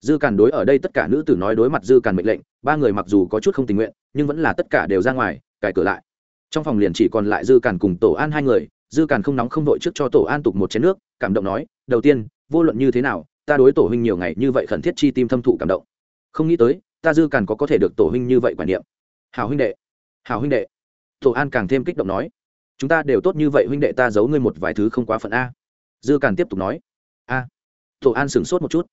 Dư càn đối ở đây tất cả nữ tử nói đối mặt dư càn mệnh lệnh, ba người mặc dù có chút không tình nguyện, nhưng vẫn là tất cả đều ra ngoài, cài cửa lại. Trong phòng liền chỉ còn lại dư càn cùng tổ an hai người, dư càn không nóng không vội trước cho tổ an tục một chén nước, cảm động nói, đầu tiên, vô luận như thế nào, ta đối tổ huynh nhiều ngày như vậy khẩn thiết chi tim thâm thụ cảm động không nghĩ tới, ta dư càn có có thể được tổ huynh như vậy quản niệm. Hào huynh đệ hào huynh đệ. Tổ an càng thêm kích động nói. Chúng ta đều tốt như vậy huynh đệ ta giấu ngươi một vài thứ không quá phận a. Dư càn tiếp tục nói. A. Tổ an sửng sốt một chút.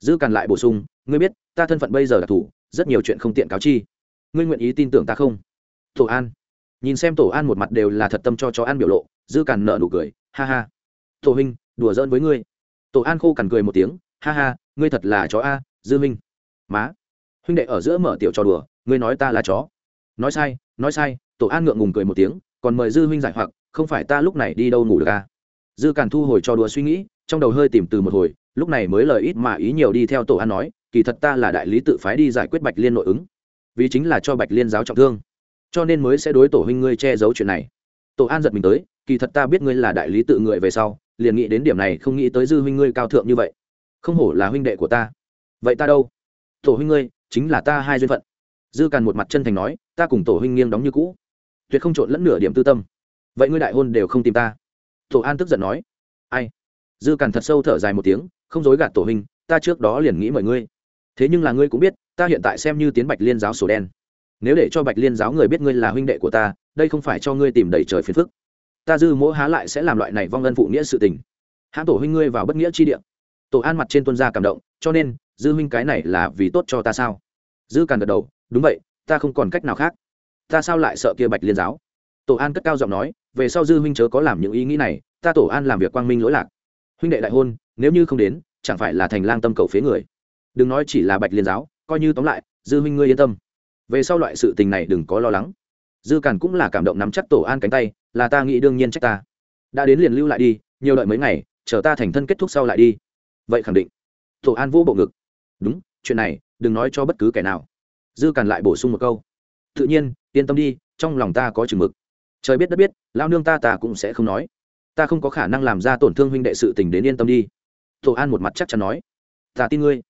Dư càn lại bổ sung, ngươi biết, ta thân phận bây giờ đặc thù rất nhiều chuyện không tiện cáo chi. Ngươi nguyện ý tin tưởng ta không? Tổ an. Nhìn xem tổ an một mặt đều là thật tâm cho chó an biểu lộ, dư càn nợ nụ cười, ha ha. Tổ huynh, đùa giỡn với ngươi. Tổ an khô cằn cười một tiếng, ha ha, ngươi thật là chó a, dư minh má, huynh đệ ở giữa mở tiểu trò đùa, ngươi nói ta là chó. Nói sai nói sai, tổ an ngượng ngùng cười một tiếng, còn mời dư huynh giải hoặc, không phải ta lúc này đi đâu ngủ được à? Dư càn thu hồi trò đùa suy nghĩ, trong đầu hơi tìm từ một hồi, lúc này mới lời ít mà ý nhiều đi theo tổ an nói, kỳ thật ta là đại lý tự phái đi giải quyết bạch liên nội ứng, vì chính là cho bạch liên giáo trọng thương, cho nên mới sẽ đối tổ huynh ngươi che giấu chuyện này. Tổ an giật mình tới, kỳ thật ta biết ngươi là đại lý tự người về sau, liền nghĩ đến điểm này, không nghĩ tới dư huynh ngươi cao thượng như vậy. Không hổ là huynh đệ của ta. Vậy ta đâu? Tổ huynh ngươi, chính là ta hai duyên phận. Dư càn một mặt chân thành nói, ta cùng tổ huynh nghiêng đóng như cũ. Tuyệt không trộn lẫn nửa điểm tư tâm. Vậy ngươi đại hôn đều không tìm ta. Tổ an tức giận nói, ai? Dư càn thật sâu thở dài một tiếng, không dối gạt tổ huynh, ta trước đó liền nghĩ mời ngươi. Thế nhưng là ngươi cũng biết, ta hiện tại xem như tiến bạch liên giáo sổ đen. Nếu để cho bạch liên giáo người biết ngươi là huynh đệ của ta, đây không phải cho ngươi tìm đầy trời phiền phức. Ta dư mỗ há lại sẽ làm loại này vong ân phụ nghĩa sự tình. Hãng tổ huynh ngươi vào bất nghĩa chi địa. Tổ an mặt trên tuân gia cảm động, cho nên dư huynh cái này là vì tốt cho ta sao? Dư càn gật đầu, đúng vậy, ta không còn cách nào khác. Ta sao lại sợ kia bạch liên giáo? Tổ an cất cao giọng nói, về sau dư huynh chớ có làm những ý nghĩ này, ta tổ an làm việc quang minh lỗi lạc. Huynh đệ đại hôn, nếu như không đến, chẳng phải là thành lang tâm cầu phế người. Đừng nói chỉ là bạch liên giáo, coi như tóm lại, dư huynh ngươi yên tâm. Về sau loại sự tình này đừng có lo lắng. Dư càn cũng là cảm động nắm chắc tổ an cánh tay, là ta nghĩ đương nhiên trách ta. Đã đến liền lưu lại đi, nhiều đợi mấy ngày, chờ ta thành thân kết thúc sau lại đi. Vậy khẳng định. Tổ an vô bộ ngực đúng, chuyện này, đừng nói cho bất cứ kẻ nào. Dư càn lại bổ sung một câu. Tự nhiên, yên tâm đi, trong lòng ta có chừng mực. Trời biết đất biết lao nương ta ta cũng sẽ không nói. Ta không có khả năng làm ra tổn thương huynh đệ sự tình đến yên tâm đi. Tổ an một mặt chắc chắn nói. Ta tin ngươi.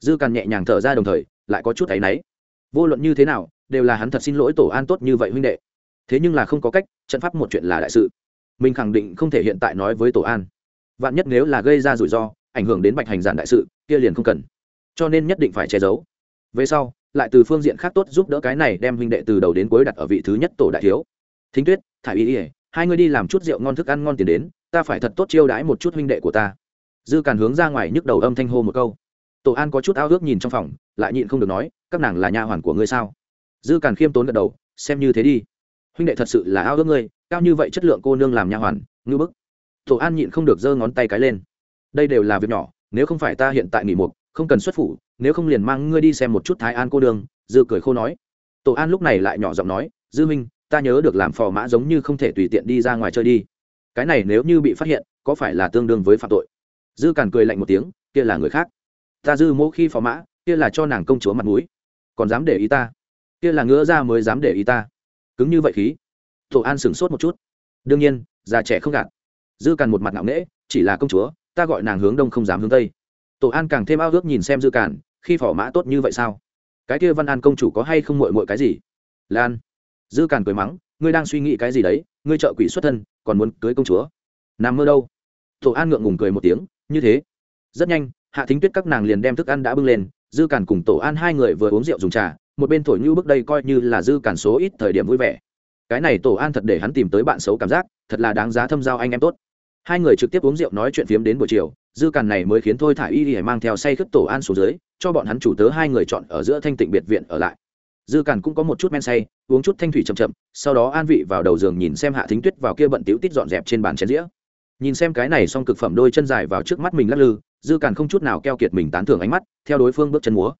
Dư càn nhẹ nhàng thở ra đồng thời, lại có chút áy náy. Vô luận như thế nào, đều là hắn thật xin lỗi tổ an tốt như vậy huynh đệ. Thế nhưng là không có cách, trận pháp một chuyện là đại sự. Mình khẳng định không thể hiện tại nói với tổ an. Vạn nhất nếu là gây ra rủi ro, ảnh hưởng đến bạch hành giản đại sự, kia liền không cần cho nên nhất định phải che giấu. Về sau, lại từ phương diện khác tốt giúp đỡ cái này đem huynh đệ từ đầu đến cuối đặt ở vị thứ nhất tổ đại thiếu. Thính tuyết thả ý ỉa hai người đi làm chút rượu ngon thức ăn ngon tiền đến, ta phải thật tốt chiêu đãi một chút huynh đệ của ta. Dư càn hướng ra ngoài nhức đầu âm thanh hô một câu. Tổ an có chút ao ước nhìn trong phòng, lại nhịn không được nói, các nàng là nha hoàn của ngươi sao? Dư càn khiêm tốn gật đầu, xem như thế đi. Huynh đệ thật sự là ao ước ngươi, cao như vậy chất lượng cô nương làm nha hoàn, ngư bức. Tổ an nhịn không được giơ ngón tay cái lên. Đây đều là việc nhỏ, nếu không phải ta hiện tại nghỉ mục không cần xuất phủ, nếu không liền mang ngươi đi xem một chút thái an cô đường, dư cười khô nói. Tổ an lúc này lại nhỏ giọng nói, dư minh, ta nhớ được làm phò mã giống như không thể tùy tiện đi ra ngoài chơi đi. Cái này nếu như bị phát hiện, có phải là tương đương với phạm tội? Dư càn cười lạnh một tiếng, kia là người khác. Ta dư mỗ khi phò mã, kia là cho nàng công chúa mặt mũi. Còn dám để ý ta? Kia là ngứa ra mới dám để ý ta? Cứng như vậy khí. Tổ an sửng sốt một chút. Đương nhiên, già trẻ không gạt. Dư càn một mặt ngạo nghễ, chỉ là công chúa, ta gọi nàng hướng đông không dám hướng tây tổ an càng thêm ao ước nhìn xem dư càn khi phỏ mã tốt như vậy sao? Cái kia văn an công chủ có hay không mội mội cái gì? Lan, dư càn cười mắng, ngươi đang suy nghĩ cái gì đấy, ngươi trợ quỷ xuất thân, còn muốn cưới công chúa. Nằm mơ đâu? Tổ an ngượng ngùng cười một tiếng, như thế. Rất nhanh, hạ thính tuyết các nàng liền đem thức ăn đã bưng lên, dư càn cùng tổ an hai người vừa uống rượu dùng trà, một bên thổi như bước đây coi như là dư càn số ít thời điểm vui vẻ. Cái này tổ an thật để hắn tìm tới bạn xấu cảm giác, thật là đáng giá thâm giao anh em tốt hai người trực tiếp uống rượu nói chuyện phiếm đến buổi chiều, dư càn này mới khiến thôi thả y y mang theo say khất tổ an xuống dưới, cho bọn hắn chủ tớ hai người chọn ở giữa thanh tịnh biệt viện ở lại. Dư càn cũng có một chút men say, uống chút thanh thủy chậm chậm, sau đó an vị vào đầu giường nhìn xem hạ thính tuyết vào kia bận tiếu tít dọn dẹp trên bàn chén dĩa. Nhìn xem cái này xong cực phẩm đôi chân dài vào trước mắt mình lắc lư, dư càn không chút nào keo kiệt mình tán thưởng ánh mắt, theo đối phương bước chân múa.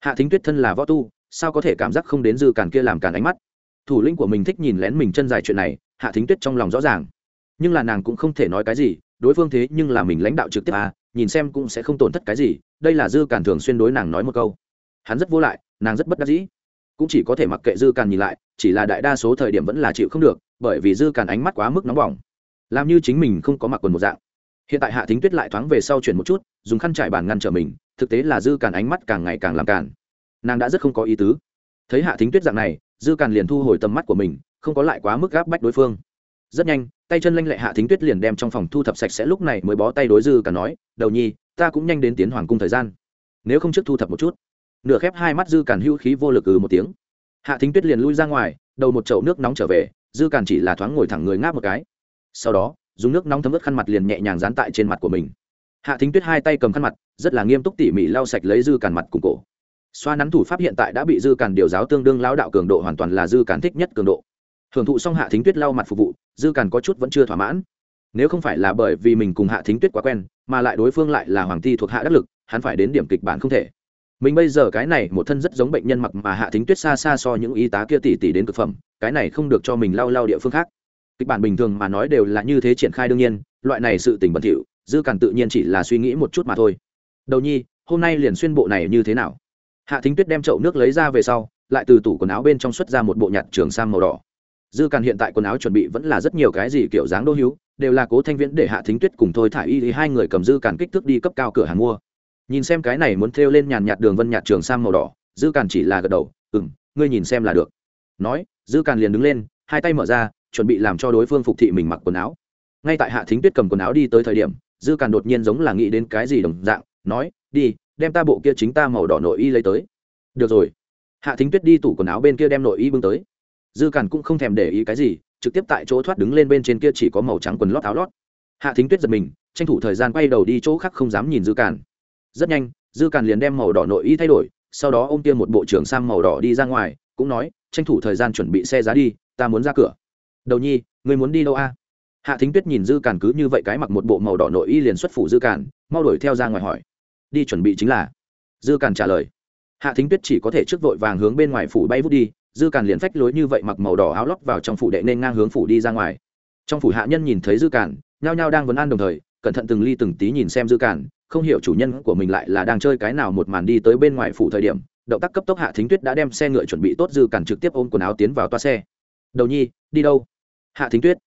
Hạ thính tuyết thân là võ tu, sao có thể cảm giác không đến dư càn kia làm càn ánh mắt? Thủ lĩnh của mình thích nhìn lén mình chân dài chuyện này, hạ thính tuyết trong lòng rõ ràng nhưng là nàng cũng không thể nói cái gì, đối phương thế nhưng là mình lãnh đạo trực tiếp à nhìn xem cũng sẽ không tổn thất cái gì, đây là dư càn thường xuyên đối nàng nói một câu. Hắn rất vô lại, nàng rất bất đắc dĩ. Cũng chỉ có thể mặc kệ dư càn nhìn lại, chỉ là đại đa số thời điểm vẫn là chịu không được, bởi vì dư càn ánh mắt quá mức nóng bỏng. Làm như chính mình không có mặc quần một dạng. Hiện tại hạ thính tuyết lại thoáng về sau chuyển một chút, dùng khăn trải bàn ngăn trở mình, thực tế là dư càn ánh mắt càng ngày càng làm càn. Nàng đã rất không có ý tứ. Thấy hạ thính tuyết dạng này, dư càn liền thu hồi tầm mắt của mình, không có lại quá mức gáp bách đối phương rất nhanh, tay chân lanh lệ hạ thính tuyết liền đem trong phòng thu thập sạch sẽ lúc này mới bó tay đối dư càn nói, đầu nhi, ta cũng nhanh đến tiến hoàng cung thời gian. Nếu không trước thu thập một chút. Nửa khép hai mắt dư càn hữu khí vô lực ừ một tiếng. Hạ thính tuyết liền lui ra ngoài, đầu một chậu nước nóng trở về, dư càn chỉ là thoáng ngồi thẳng người ngáp một cái. Sau đó, dùng nước nóng thấm ướt khăn mặt liền nhẹ nhàng dán tại trên mặt của mình. Hạ thính tuyết hai tay cầm khăn mặt, rất là nghiêm túc tỉ mỉ lau sạch lấy dư càn mặt cùng cổ. Xoa nắn thủ pháp hiện tại đã bị dư càn điều giáo tương đương lao đạo cường độ hoàn toàn là dư càn thích nhất cường độ hưởng thụ xong hạ thính tuyết lau mặt phục vụ, dư càn có chút vẫn chưa thỏa mãn. Nếu không phải là bởi vì mình cùng hạ thính tuyết quá quen, mà lại đối phương lại là hoàng thi thuộc hạ đắc lực, hắn phải đến điểm kịch bản không thể. Mình bây giờ cái này một thân rất giống bệnh nhân mặc mà hạ thính tuyết xa xa so những y tá kia tỉ tỉ đến cực phẩm, cái này không được cho mình lau lau địa phương khác. Kịch bản bình thường mà nói đều là như thế triển khai đương nhiên, loại này sự tình bẩn thỉu, dư càn tự nhiên chỉ là suy nghĩ một chút mà thôi. Đầu nhi, hôm nay liền xuyên bộ này như thế nào? Hạ thính tuyết đem chậu nước lấy ra về sau, lại từ tủ quần áo bên trong xuất ra một bộ nhạt trường sang màu đỏ dư càn hiện tại quần áo chuẩn bị vẫn là rất nhiều cái gì kiểu dáng đô hữu, đều là cố thanh viễn để hạ thính tuyết cùng thôi thả y thì hai người cầm dư càn kích thước đi cấp cao cửa hàng mua. Nhìn xem cái này muốn thêu lên nhàn nhạt đường vân nhạt trường sang màu đỏ, dư càn chỉ là gật đầu ừ m ngươi nhìn xem là được. Nói, dư càn liền đứng lên, hai tay mở ra, chuẩn bị làm cho đối phương phục thị mình mặc quần áo. Ngay tại hạ thính tuyết cầm quần áo đi tới thời điểm, dư càn đột nhiên giống là nghĩ đến cái gì đồng dạng, nói, đi, đem ta bộ kia chính ta màu đỏ nội y lấy tới. Được rồi. Hạ thính tuyết đi tủ quần áo bên kia đem nội y bưng tới dư cản cũng không thèm để ý cái gì, trực tiếp tại chỗ thoát đứng lên bên trên kia chỉ có màu trắng quần lót áo lót. Hạ thính tuyết giật mình, tranh thủ thời gian quay đầu đi chỗ khác không dám nhìn dư cản. Rất nhanh, dư cản liền đem màu đỏ nội y thay đổi, sau đó ô m kia một bộ trưởng sang màu đỏ đi ra ngoài, cũng nói, tranh thủ thời gian chuẩn bị xe giá đi, ta muốn ra cửa. Đầu nhi người muốn đi đâu a? Hạ thính tuyết nhìn dư cản cứ như vậy cái mặc một bộ màu đỏ nội y liền xuất phủ dư cản, mau đuổi theo ra ngoài hỏi. Đi chuẩn bị chính là. Dư cản trả lời. Hạ thính tuyết chỉ có thể trước vội vàng hướng bên ngoài phủ bay vút đi dư càn liền phách lối như vậy mặc màu đỏ áo lóc vào trong phủ đệ nên ngang hướng phủ đi ra ngoài. Trong phủ hạ nhân nhìn thấy dư càn, nhao nhao đang vấn an đồng thời, cẩn thận từng ly từng tí nhìn xem dư càn, không hiểu chủ nhân của mình lại là đang chơi cái nào một màn đi tới bên ngoài phủ thời điểm, động tác cấp tốc hạ thính tuyết đã đem xe ngựa chuẩn bị tốt, dư càn trực tiếp ôm quần áo tiến vào toa xe. Đầu nhi, đi đâu? Hạ thính tuyết.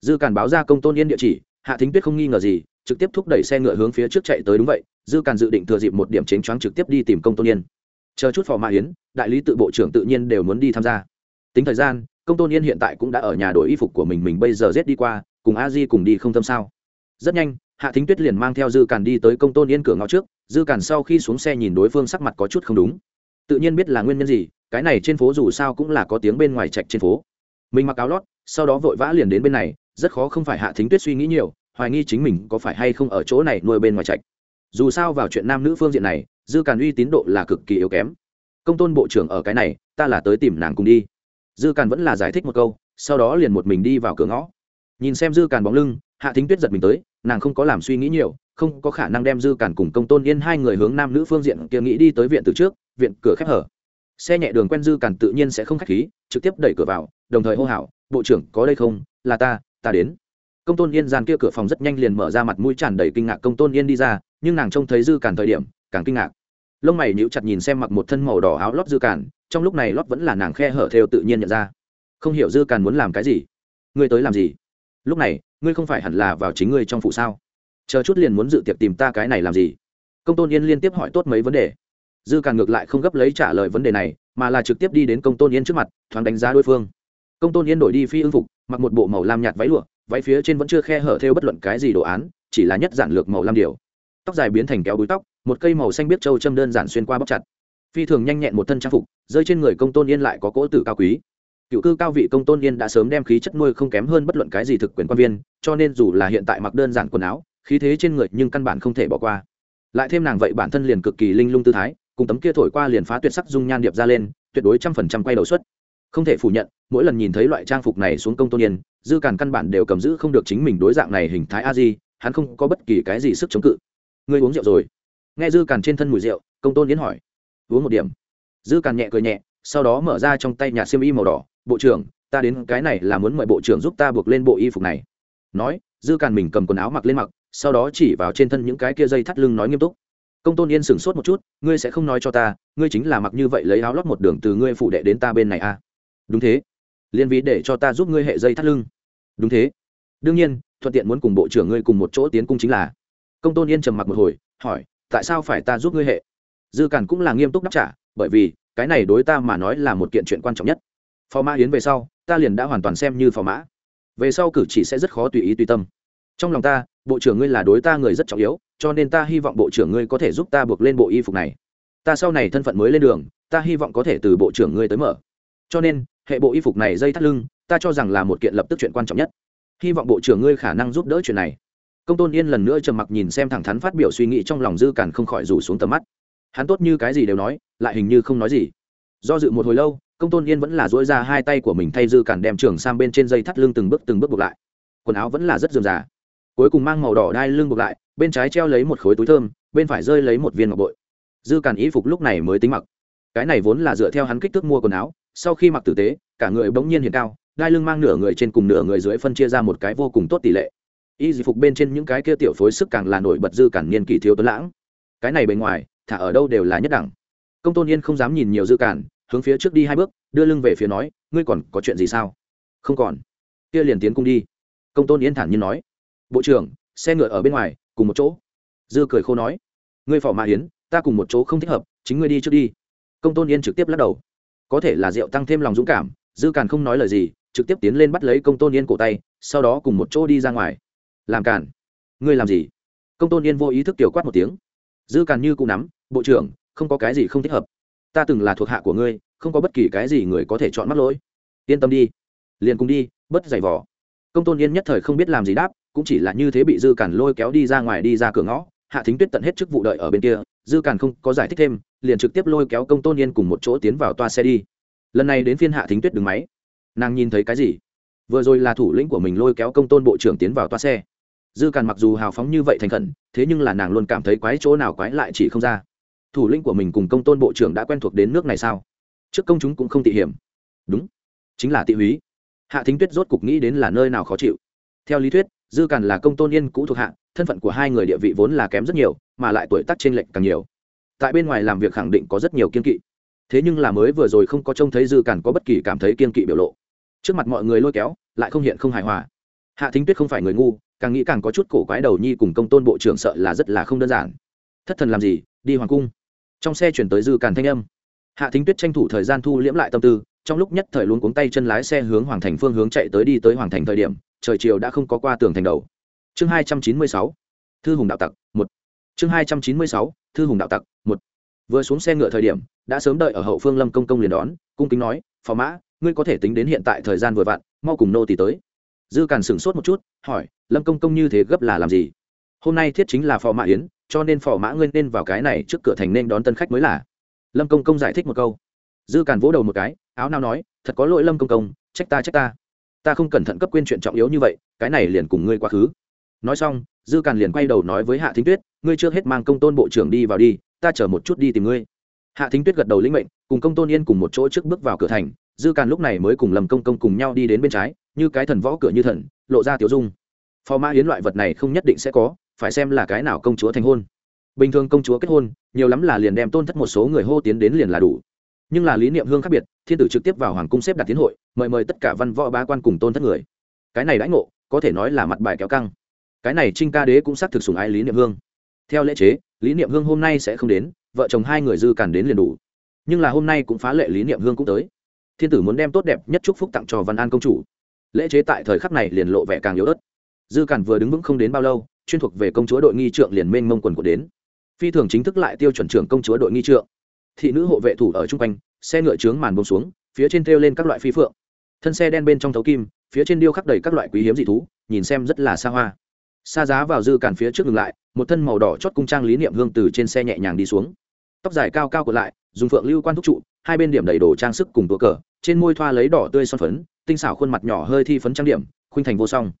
Dư càn báo ra công tôn yên địa chỉ, hạ thính tuyết không nghi ngờ gì, trực tiếp thúc đẩy xe ngựa hướng phía trước chạy tới. Đúng vậy. Dư càn dự định thừa dịp một điểm chính choáng trực tiếp đi tìm công tôn yên chờ chút phò mã yến, đại lý tự bộ trưởng tự nhiên đều muốn đi tham gia. Tính thời gian, công tôn yên hiện tại cũng đã ở nhà đổi y phục của mình mình bây giờ rét đi qua, cùng a di cùng đi không tâm sao. Rất nhanh, hạ thính tuyết liền mang theo dư càn đi tới công tôn yên cửa ngõ trước, dư càn sau khi xuống xe nhìn đối phương sắc mặt có chút không đúng. Tự nhiên biết là nguyên nhân gì, cái này trên phố dù sao cũng là có tiếng bên ngoài trạch trên phố. Mình mặc áo lót, sau đó vội vã liền đến bên này, rất khó không phải hạ thính tuyết suy nghĩ nhiều, hoài nghi chính mình có phải hay không ở chỗ này nuôi bên ngoài trạch dù sao vào chuyện nam nữ phương diện này dư càn uy tín độ là cực kỳ yếu kém. Công tôn bộ trưởng ở cái này, ta là tới tìm nàng cùng đi. Dư càn vẫn là giải thích một câu, sau đó liền một mình đi vào cửa ngõ. Nhìn xem dư càn bóng lưng, hạ thính tuyết giật mình tới, nàng không có làm suy nghĩ nhiều, không có khả năng đem dư càn cùng công tôn yên hai người hướng nam nữ phương diện kia nghĩ đi tới viện từ trước, viện cửa khép hở. Xe nhẹ đường quen dư càn tự nhiên sẽ không k h á c h khí, trực tiếp đẩy cửa vào, đồng thời hô hào, bộ trưởng, có đây không? Là ta ta đến. Công tôn yên gian kia cửa phòng rất nhanh liền mở ra mặt mũi tràn đầy kinh ngạc công tôn yên đi ra, nhưng nàng trông thấy dư càn thời điểm, càng kinh ngạc lông mày níu chặt nhìn xem mặc một thân màu đỏ áo lót dư càn, trong lúc này lót vẫn là nàng khe hở theo tự nhiên nhận ra. Không hiểu dư càn muốn làm cái gì. Ngươi tới làm gì? Lúc này, ngươi không phải hẳn là vào chính ngươi trong phụ sao? Chờ chút liền muốn dự tiệc tìm ta cái này làm gì? Công tôn yên liên tiếp hỏi tốt mấy vấn đề. Dư càn ngược lại không gấp lấy trả lời vấn đề này, mà là trực tiếp đi đến công tôn yên trước mặt, thoáng đánh giá đối phương. Công tôn yên đổi đi phi ưng phục, mặc một bộ màu lam nhạt váy lụa, váy phía trên vẫn chưa khe hở theo bất luận cái gì đồ án, chỉ là nhất giản lược màu lam điều. Tóc dài biến thành kéo búi tóc một cây màu xanh biết trâu châm đơn giản xuyên qua bóc chặt. Phi thường nhanh nhẹn một thân trang phục, rơi trên người công tôn yên lại có cỗ tử cao quý. Cựu cư cao vị công tôn yên đã sớm đem khí chất nuôi không kém hơn bất luận cái gì thực quyền quan viên, cho nên dù là hiện tại mặc đơn giản quần áo, khí thế trên người nhưng căn bản không thể bỏ qua. Lại thêm nàng vậy bản thân liền cực kỳ linh lung tư thái, cùng tấm kia thổi qua liền phá tuyệt sắc dung nhan điệp ra lên, tuyệt đối trăm phần trăm quay đầu suất không thể phủ nhận, mỗi lần nhìn thấy loại trang phục này xuống công tôn yên, dư càn căn bản đều cầm giữ không được chính mình đối dạng này hình thái a di, hắn không có bất kỳ cái gì sức chống cự. Ngươi uống rượu rồi? Nghe dư càn trên thân mùi rượu, công tôn yến hỏi. Uống một điểm. Dư càn nhẹ cười nhẹ, sau đó mở ra trong tay nhà xiêm y màu đỏ. Bộ trưởng, ta đến cái này là muốn mời bộ trưởng giúp ta buộc lên bộ y phục này. Nói, dư càn mình cầm quần áo mặc lên mặc, sau đó chỉ vào trên thân những cái kia dây thắt lưng nói nghiêm túc. Công tôn yên sửng sốt một chút, ngươi sẽ không nói cho ta, ngươi chính là mặc như vậy lấy áo lót một đường từ ngươi phụ đệ đến ta bên này à? Đúng thế. Liên ví để cho ta giúp ngươi hệ dây thắt lưng. Đúng thế. Đương nhiên, thuận tiện muốn cùng bộ trưởng ngươi cùng một chỗ tiến cung chính là. Công tôn yên trầm mặc một hồi, hỏi tại sao phải ta giúp ngươi hệ? Dư cản cũng là nghiêm túc đáp trả, bởi vì, cái này đối ta mà nói là một kiện chuyện quan trọng nhất. Phò mã yến về sau, ta liền đã hoàn toàn xem như phò mã. Về sau cử chỉ sẽ rất khó tùy ý tùy tâm. Trong lòng ta, bộ trưởng ngươi là đối ta người rất trọng yếu, cho nên ta hy vọng bộ trưởng ngươi có thể giúp ta buộc lên bộ y phục này. Ta sau này thân phận mới lên đường, ta hy vọng có thể từ bộ trưởng ngươi tới mở. Cho nên, hệ bộ y phục này dây thắt lưng, ta cho rằng là một kiện lập tức chuyện quan trọng nhất. Hy vọng bộ trưởng ngươi khả năng giúp đỡ chuyện này công tôn yên lần nữa trầm mặc nhìn xem thẳng thắn phát biểu suy nghĩ trong lòng dư càn không khỏi rủ xuống tầm mắt. Hắn tốt như cái gì đều nói, lại hình như không nói gì. Do dự một hồi lâu, công tôn yên vẫn là dỗi ra hai tay của mình thay dư càn đem trường sang bên trên dây thắt lưng từng bước từng bước buộc lại. Quần áo vẫn là rất dườm già cuối cùng mang màu đỏ đai lưng buộc lại, bên trái treo lấy một khối túi thơm, bên phải rơi lấy một viên ngọc bội. Dư càn y phục lúc này mới tính mặc. Cái này vốn là dựa theo hắn kích thước mua quần áo, sau khi mặc tử tế, cả người bỗng nhiên hiện cao, đai lưng mang nửa người trên cùng nửa người dưới phân chia ra một cái vô cùng tốt tỷ lệ y dị phục bên trên những cái kia tiểu phối sức càng là nổi bật dư cản niên kỳ thiếu tuấn lãng. Cái này bề ngoài, thả ở đâu đều là nhất đẳng. Công tôn yên không dám nhìn nhiều dư cản, hướng phía trước đi hai bước, đưa lưng về phía nói, ngươi còn có chuyện gì sao? Không còn. Kia liền tiến cung đi. Công tôn yên thản nhiên nói. Bộ trưởng, xe ngựa ở bên ngoài, cùng một chỗ. Dư cười khô nói. Ngươi phò mã hiến ta cùng một chỗ không thích hợp, chính ngươi đi trước đi. Công tôn yên trực tiếp lắc đầu. Có thể là rượu tăng thêm lòng dũng cảm, dư càn không nói lời gì, trực tiếp tiến lên bắt lấy công tôn yên cổ tay, sau đó cùng một chỗ đi ra ngoài làm cản, ngươi làm gì? Công tôn yên vô ý thức tiểu quát một tiếng. Dư càn như cụ nắm bộ trưởng không có cái gì không thích hợp. Ta từng là thuộc hạ của ngươi không có bất kỳ cái gì người có thể chọn mắc lỗi. Yên tâm đi liền cùng đi bất giày vỏ công tôn yên nhất thời không biết làm gì đáp cũng chỉ là như thế bị dư càn lôi kéo đi ra ngoài đi ra cửa ngõ. Hạ thính tuyết tận hết chức vụ đợi ở bên kia dư càn không có giải thích thêm liền trực tiếp lôi kéo công tôn yên cùng một chỗ tiến vào toa xe đi. Lần này đến phiên hạ thính tuyết đứng máy. Nàng nhìn thấy cái gì? Vừa rồi là thủ lĩnh của mình lôi kéo công tôn bộ trưởng tiến vào toa xe dư càn mặc dù hào phóng như vậy thành khẩn, thế nhưng là nàng luôn cảm thấy quái chỗ nào quái lại chỉ không ra. Thủ lĩnh của mình cùng công tôn bộ trưởng đã quen thuộc đến nước này sao? Trước công chúng cũng không tị hiểm. Đúng, chính là tị húy. Hạ thính tuyết rốt cục nghĩ đến là nơi nào khó chịu. Theo lý thuyết, dư càn là công tôn yên cũ thuộc hạ, thân phận của hai người địa vị vốn là kém rất nhiều, mà lại tuổi tác t r ê n lệch càng nhiều. Tại bên ngoài làm việc khẳng định có rất nhiều kiên kỵ. Thế nhưng là mới vừa rồi không có trông thấy dư càn có bất kỳ cảm thấy kiên kỵ biểu lộ. Trước mặt mọi người lôi kéo, lại không hiện không hài hòa. Hạ thính tuyết không phải người ngu càng nghĩ càng có chút cổ quái đầu nhi cùng công tôn bộ trưởng sợ là rất là không đơn giản. Thất thần làm gì, đi hoàng cung. Trong xe chuyển tới dư càn thanh âm. Hạ thính tuyết tranh thủ thời gian thu liễm lại tâm tư, trong lúc nhất thời luôn cuống tay chân lái xe hướng hoàng thành phương hướng chạy tới đi tới hoàng thành thời điểm, trời chiều đã không có qua tường thành đầu. Chương hai trăm chín mươi sáu, thư hùng đạo tặc, một. Chương hai trăm chín mươi sáu, thư hùng đạo tặc, một. Vừa xuống xe ngựa thời điểm, đã sớm đợi ở hậu phương lâm công công liền đón, cung kính nói, phò mã, ngươi có thể tính đến hiện tại thời gian vừa vặn, mau cùng nô tỳ tới dư càn sửng sốt một chút, hỏi, lâm công công như thế gấp là làm gì? Hôm nay thiết chính là phò mã yến, cho nên phò mã ngươi nên vào cái này trước cửa thành nên đón tân khách mới là. Lâm công công giải thích một câu. Dư càn vỗ đầu một cái, áo nào nói, thật có lỗi lâm công công, trách ta trách ta. Ta không cẩn thận cấp quên chuyện trọng yếu như vậy, cái này liền cùng ngươi quá khứ. Nói xong, dư càn liền quay đầu nói với hạ thính tuyết, ngươi trước hết mang công tôn bộ trưởng đi vào đi, ta chở một chút đi tìm ngươi. Hạ thính tuyết gật đầu lĩnh mệnh, cùng công tôn yên cùng một chỗ trước bước vào cửa thành. Dư càn lúc này mới cùng lầm công công cùng nhau đi đến bên trái như cái thần võ cửa như thần, lộ ra tiểu dung. Phò mã hiến loại vật này không nhất định sẽ có, phải xem là cái nào công chúa thành hôn. Bình thường công chúa kết hôn, nhiều lắm là liền đem tôn thất một số người hô tiến đến liền là đủ. Nhưng là lý niệm hương khác biệt, thiên tử trực tiếp vào hoàng cung xếp đặt tiến hội, mời mời tất cả văn võ ba quan cùng tôn thất người. Cái này đãi ngộ, có thể nói là mặt bài kéo căng. Cái này trinh ca đế cũng xác thực sùng ai lý niệm hương. Theo lễ chế, lý niệm hương hôm nay sẽ không đến, vợ chồng hai người dư càn đến liền đủ. Nhưng là hôm nay cũng phá lệ lý niệm hương cũng tới. Thiên tử muốn đem tốt đẹp nhất chúc phúc tặng cho văn an công chủ lễ chế tại thời khắc này liền lộ vẻ càng yếu ớt. Dư cản vừa đứng vững không đến bao lâu, chuyên thuộc về công chúa đội nghi trượng liền mênh mông quần của đến. Phi thường chính thức lại tiêu chuẩn trưởng công chúa đội nghi trượng. Thị nữ hộ vệ thủ ở chung quanh, xe ngựa trướng màn bông xuống, phía trên treo lên các loại phi phượng. Thân xe đen bên trong thấu kim, phía trên điêu khắc đầy các loại quý hiếm dị thú, nhìn xem rất là xa hoa. Xa giá vào dư cản phía trước ngừng lại, một thân màu đỏ chót cung trang lý niệm hương từ trên xe nhẹ nhàng đi xuống. Tóc dài cao cao của lại dùng phượng lưu quan thúc trụ, hai bên điểm đầy đồ trang sức cùng tua cờ, trên môi thoa lấy đỏ tươi son phấn, tinh xảo khuôn mặt nhỏ hơi thi phấn trang điểm, khuynh thành vô song.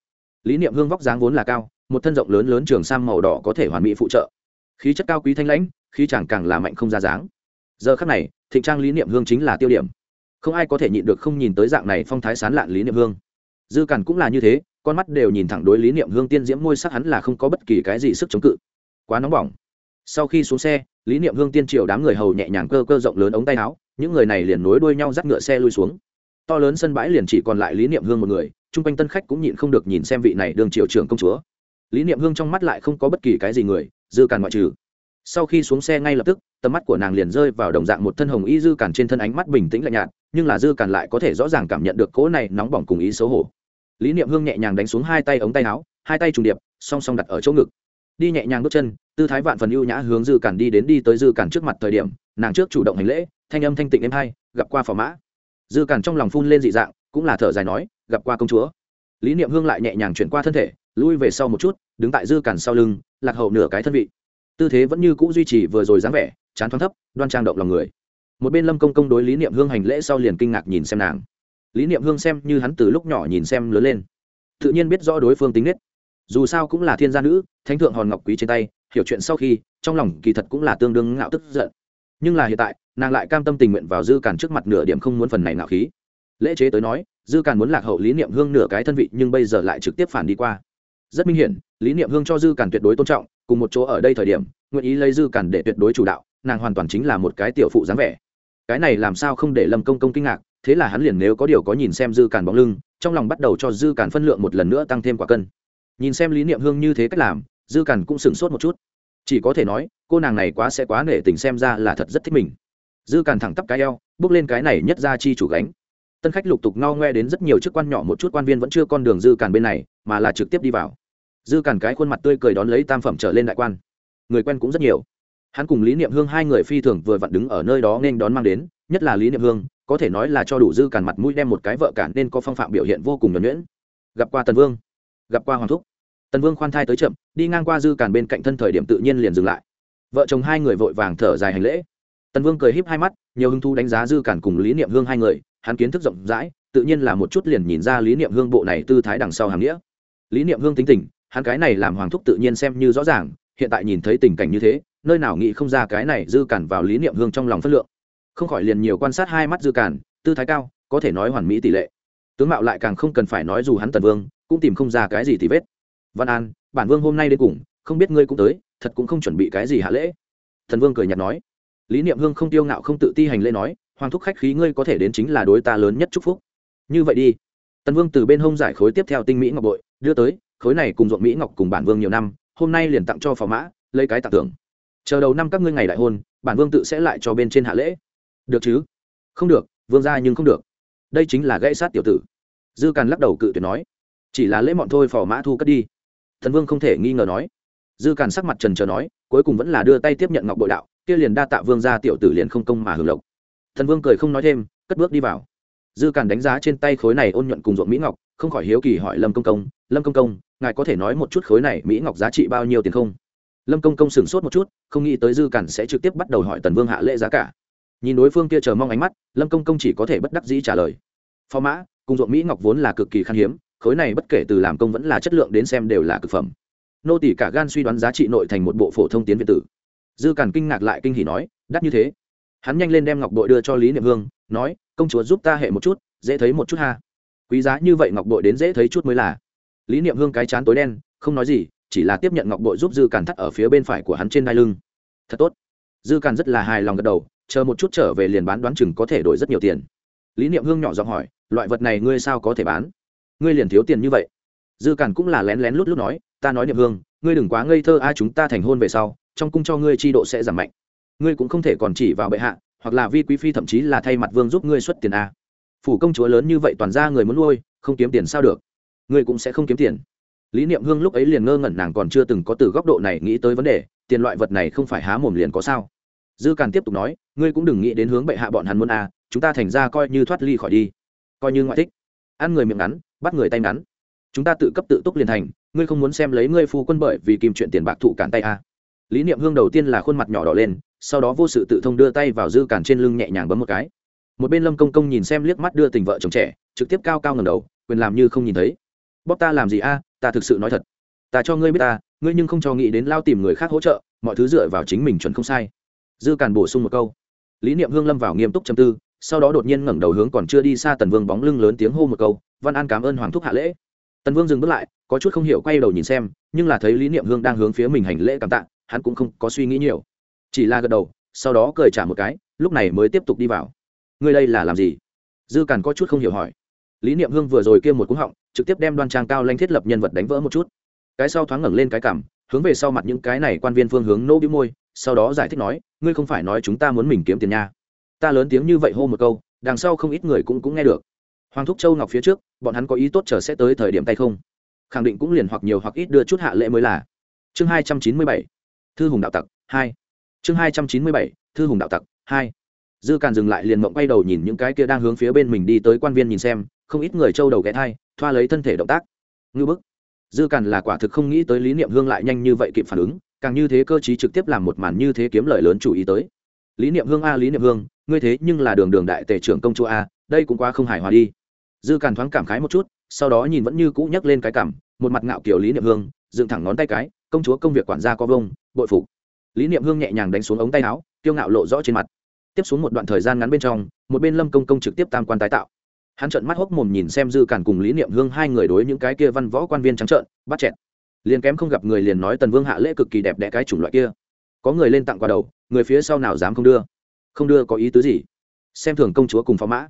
Lý niệm hương vóc dáng vốn là cao, một thân rộng lớn lớn trường sam màu đỏ có thể hoàn mỹ phụ trợ. Khí chất cao quý thanh lãnh, khí chàng càng là mạnh không ra dáng. Giờ khắc này, thịnh trang lý niệm hương chính là tiêu điểm. Không ai có thể nhịn được không nhìn tới dạng này phong thái sán lạn lý niệm hương. Dư càn cũng là như thế, con mắt đều nhìn thẳng đối lý niệm hương tiên diễm môi sắc hắn là không có bất kỳ cái gì sức chống cự. Quá nóng bỏng sau khi xuống xe, lý niệm hương tiên triều đám người hầu nhẹ nhàng cơ cơ rộng lớn ống tay áo, những người này liền nối đuôi nhau dắt ngựa xe lui xuống. To lớn sân bãi liền chỉ còn lại lý niệm hương một người, chung quanh tân khách cũng nhịn không được nhìn xem vị này đường triều trưởng công chúa. Lý niệm hương trong mắt lại không có bất kỳ cái gì người, dư càn ngoại trừ. Sau khi xuống xe ngay lập tức, tầm mắt của nàng liền rơi vào đồng dạng một thân hồng y dư càn trên thân ánh mắt bình tĩnh lạnh nhạt, nhưng là dư càn lại có thể rõ ràng cảm nhận được cỗ này nóng bỏng cùng ý xấu hổ. Lý niệm hương nhẹ nhàng đánh xuống hai tay ống tay áo, hai tay trùng điệp, song song đặt ở chỗ ngực đi nhẹ nhàng bước chân, tư thái vạn phần ưu nhã hướng dư cản đi đến đi tới dư cản trước mặt thời điểm, nàng trước chủ động hành lễ, thanh âm thanh tịnh êm hai gặp qua phò mã. Dư cản trong lòng phun lên dị dạng, cũng là thở dài nói, gặp qua công chúa. Lý niệm hương lại nhẹ nhàng chuyển qua thân thể, lui về sau một chút, đứng tại dư cản sau lưng, lạc hậu nửa cái thân vị. Tư thế vẫn như cũ duy trì vừa rồi dáng vẻ, chán thoáng thấp, đoan trang động lòng người. Một bên lâm công công đối lý niệm hương hành lễ sau liền kinh ngạc nhìn xem nàng. Lý niệm hương xem như hắn từ lúc nhỏ nhìn xem lớn lên. Tự nhiên biết rõ đối phương tính nết dù sao cũng là thiên gia nữ, thánh thượng hòn ngọc quý trên tay, hiểu chuyện sau khi, trong lòng kỳ thật cũng là tương đương ngạo tức giận. Nhưng là hiện tại, nàng lại cam tâm tình nguyện vào dư càn trước mặt nửa điểm không muốn phần này ngạo khí. Lễ chế tới nói, dư càn muốn lạc hậu lý niệm hương nửa cái thân vị nhưng bây giờ lại trực tiếp phản đi qua. Rất minh hiển, lý niệm hương cho dư càn tuyệt đối tôn trọng, cùng một chỗ ở đây thời điểm, nguyện ý lấy dư càn để tuyệt đối chủ đạo, nàng hoàn toàn chính là một cái tiểu phụ dáng vẻ. Cái này làm sao không để lâm công công kinh ngạc, thế là hắn liền nếu có điều có nhìn xem dư càn bóng lưng, trong lòng bắt đầu cho dư càn phân lượng một lần nữa tăng thêm quả cân nhìn xem lý niệm hương như thế cách làm, dư cằn cũng sửng sốt một chút. Chỉ có thể nói, cô nàng này quá sẽ quá nể tình xem ra là thật rất thích mình. Dư cằn thẳng tắp cái eo, bước lên cái này nhất ra chi chủ gánh. Tân khách lục tục ngao ngoe đến rất nhiều chức quan nhỏ, một chút quan viên vẫn chưa con đường dư cằn bên này, mà là trực tiếp đi vào. Dư cằn cái khuôn mặt tươi cười đón lấy tam phẩm trở lên đại quan. Người quen cũng rất nhiều. Hắn cùng lý niệm hương hai người phi thường vừa vặn đứng ở nơi đó nên đón mang đến, nhất là lý niệm hương, có thể nói là cho đủ dư cằn mặt mũi đem một cái vợ cản nên có phong phạm biểu hiện vô cùng nhuẩn nhuyễn. Gặp qua tần vương gặp qua hoàng thúc. Tần vương khoan thai tới chậm, đi ngang qua dư càn bên cạnh thân thời điểm tự nhiên liền dừng lại. Vợ chồng hai người vội vàng thở dài hành lễ. Tần vương cười híp hai mắt, nhiều hứng thú đánh giá dư càn cùng lý niệm hương hai người, hắn kiến thức rộng rãi, tự nhiên là một chút liền nhìn ra lý niệm hương bộ này tư thái đằng sau hàm nghĩa. Lý niệm hương tính tình, hắn cái này làm hoàng thúc tự nhiên xem như rõ ràng, hiện tại nhìn thấy tình cảnh như thế, nơi nào nghĩ không ra cái này dư cản vào lý niệm hương trong lòng phất lượng. Không khỏi liền nhiều quan sát hai mắt dư cản tư thái cao, có thể nói hoàn mỹ tỷ lệ. Tướng mạo lại càng không cần phải nói dù hắn tần vương cũng tìm không ra cái gì thì vết. Văn an, bản vương hôm nay đến cùng, không biết ngươi cũng tới, thật cũng không chuẩn bị cái gì hạ lễ. Thần vương cười nhạt nói. Lý niệm hương không tiêu ngạo không tự ti hành lễ nói, hoàng thúc khách khí ngươi có thể đến chính là đối ta lớn nhất chúc phúc. Như vậy đi. Tần vương từ bên hông giải khối tiếp theo tinh mỹ ngọc bội, đưa tới, khối này cùng ruộng mỹ ngọc cùng bản vương nhiều năm, hôm nay liền tặng cho phò mã, lấy cái tặng thưởng. Chờ đầu năm các ngươi ngày đại hôn, bản vương tự sẽ lại cho bên trên hạ lễ. Được chứ? Không được, vương ra nhưng không được. Đây chính là gãy sát tiểu tử. Dư càn lắc đầu cự tuyệt nói chỉ là lễ mọn thôi, phò mã thu cất đi. Thần vương không thể nghi ngờ nói. Dư càn sắc mặt trần trờ nói, cuối cùng vẫn là đưa tay tiếp nhận ngọc bội đạo, kia liền đa tạ vương ra tiểu tử liền không công mà hưởng lộc. Thần vương cười không nói thêm, cất bước đi vào. Dư càn đánh giá trên tay khối này ôn nhuận cùng ruộng mỹ ngọc, không khỏi hiếu kỳ hỏi lâm công công, lâm công công, ngài có thể nói một chút khối này mỹ ngọc giá trị bao nhiêu tiền không? Lâm công công sửng sốt một chút, không nghĩ tới dư cản sẽ trực tiếp bắt đầu hỏi tần vương hạ lễ giá cả. Nhìn đối phương kia chờ mong ánh mắt, lâm công công chỉ có thể bất đắc dĩ trả lời. Phó mã, cùng ruộng mỹ ngọc vốn là cực kỳ khan hiếm khối này bất kể từ làm công vẫn là chất lượng đến xem đều là cực phẩm. Nô tỷ cả gan suy đoán giá trị nội thành một bộ phổ thông tiến viện tử. Dư cản kinh ngạc lại kinh hỉ nói, đắt như thế. Hắn nhanh lên đem ngọc bội đưa cho lý niệm hương, nói, công chúa giúp ta hệ một chút, dễ thấy một chút ha. Quý giá như vậy ngọc bội đến dễ thấy chút mới là. Lý niệm hương cái chán tối đen, không nói gì, chỉ là tiếp nhận ngọc bội giúp dư càn thắt ở phía bên phải của hắn trên đai lưng. Thật tốt. Dư càn rất là hài lòng gật đầu, chờ một chút trở về liền bán đoán chừng có thể đổi rất nhiều tiền. Lý niệm hương nhỏ giọng hỏi, loại vật này ngươi sao có thể bán? Ngươi liền thiếu tiền như vậy. Dư cản cũng là lén lén lút lút nói, ta nói niệm hương, ngươi đừng quá ngây thơ ai chúng ta thành hôn về sau, trong cung cho ngươi chi độ sẽ giảm mạnh. Ngươi cũng không thể còn chỉ vào bệ hạ, hoặc là vi quý phi thậm chí là thay mặt vương giúp ngươi xuất tiền a. Phủ công chúa lớn như vậy toàn ra người muốn nuôi, không kiếm tiền sao được? Ngươi cũng sẽ không kiếm tiền. Lý niệm hương lúc ấy liền ngơ ngẩn nàng còn chưa từng có từ góc độ này nghĩ tới vấn đề, tiền loại vật này không phải há mồm liền có sao. Dư càn tiếp tục nói, ngươi cũng đừng nghĩ đến hướng bệ hạ bọn hắn muốn à chúng ta thành ra coi như thoát ly khỏi đi. Coi như ngoại thích. Ăn người miệng ngắn bắt người tay ngắn. Chúng ta tự cấp tự túc liền thành, ngươi không muốn xem lấy ngươi phu quân bởi vì kìm chuyện tiền bạc thụ cản tay à. lý niệm hương đầu tiên là khuôn mặt nhỏ đỏ lên, sau đó vô sự tự thông đưa tay vào dư cản trên lưng nhẹ nhàng bấm một cái. Một bên lâm công công nhìn xem liếc mắt đưa tình vợ chồng trẻ, trực tiếp cao cao ngầm đầu, quyền làm như không nhìn thấy. Bóp ta làm gì a? Ta thực sự nói thật. Ta cho ngươi biết ta, ngươi nhưng không cho nghĩ đến lao tìm người khác hỗ trợ, mọi thứ dựa vào chính mình chuẩn không sai. Dư cản bổ sung một câu. Lý niệm hương lâm vào nghiêm túc châm tư, sau đó đột nhiên ngẩng đầu hướng còn chưa đi xa tần vương bóng lưng lớn tiếng hô một câu văn an cảm ơn hoàng thúc hạ lễ. Tần vương dừng bước lại, có chút không hiểu quay đầu nhìn xem, nhưng là thấy lý niệm hương đang hướng phía mình hành lễ cảm tạ, hắn cũng không có suy nghĩ nhiều. Chỉ là gật đầu, sau đó cười trả một cái, lúc này mới tiếp tục đi vào. Ngươi đây là làm gì? Dư càn có chút không hiểu hỏi. Lý niệm hương vừa rồi kia một cú họng, trực tiếp đem đoan trang cao lanh thiết lập nhân vật đánh vỡ một chút. Cái sau thoáng ngẩng lên cái cảm hướng về sau mặt những cái này quan viên phương hướng nô bĩu môi, sau đó giải thích nói, ngươi không phải nói chúng ta muốn mình kiếm tiền nha. Ta lớn tiếng như vậy hô một câu, đằng sau không ít người cũng cũng nghe được. Hoàng thúc châu ngọc phía trước bọn hắn có ý tốt chờ sẽ tới thời điểm tay không? Khẳng định cũng liền hoặc nhiều hoặc ít đưa chút hạ lễ mới là. Chương hai trăm chín mươi bảy, thư hùng đạo tặc hai. Chương hai trăm chín mươi bảy, thư hùng đạo tặc hai. Dư càn dừng lại liền mộng quay đầu nhìn những cái kia đang hướng phía bên mình đi tới quan viên nhìn xem, không ít người trâu đầu ghé thai, thoa lấy thân thể động tác. Ngư bức. Dư càn là quả thực không nghĩ tới lý niệm hương lại nhanh như vậy kịp phản ứng, càng như thế cơ chí trực tiếp làm một màn như thế kiếm lời lớn chủ ý tới. Lý niệm hương a, lý niệm hương, ngươi thế nhưng là đường đường đại tể trưởng công chúa a, đây cũng quá không hài hòa đi dư càn thoáng cảm khái một chút, sau đó nhìn vẫn như cũ nhấc lên cái cảm, một mặt ngạo kiểu lý niệm hương, dựng thẳng ngón tay cái, công chúa công việc quản gia có vông, bội phục. Lý niệm hương nhẹ nhàng đánh xuống ống tay áo, kiêu ngạo lộ rõ trên mặt. Tiếp xuống một đoạn thời gian ngắn bên trong, một bên lâm công công trực tiếp tam quan tái tạo. Hắn trợn mắt hốc mồm nhìn xem dư cản cùng lý niệm hương hai người đối những cái kia văn võ quan viên trắng trợn, bắt chẹt. liền kém không gặp người liền nói tần vương hạ lễ cực kỳ đẹp đẽ cái chủng loại kia. Có người lên tặng quà đầu, người phía sau nào dám không đưa? Không đưa có ý tứ gì? Xem thường công chúa cùng phó mã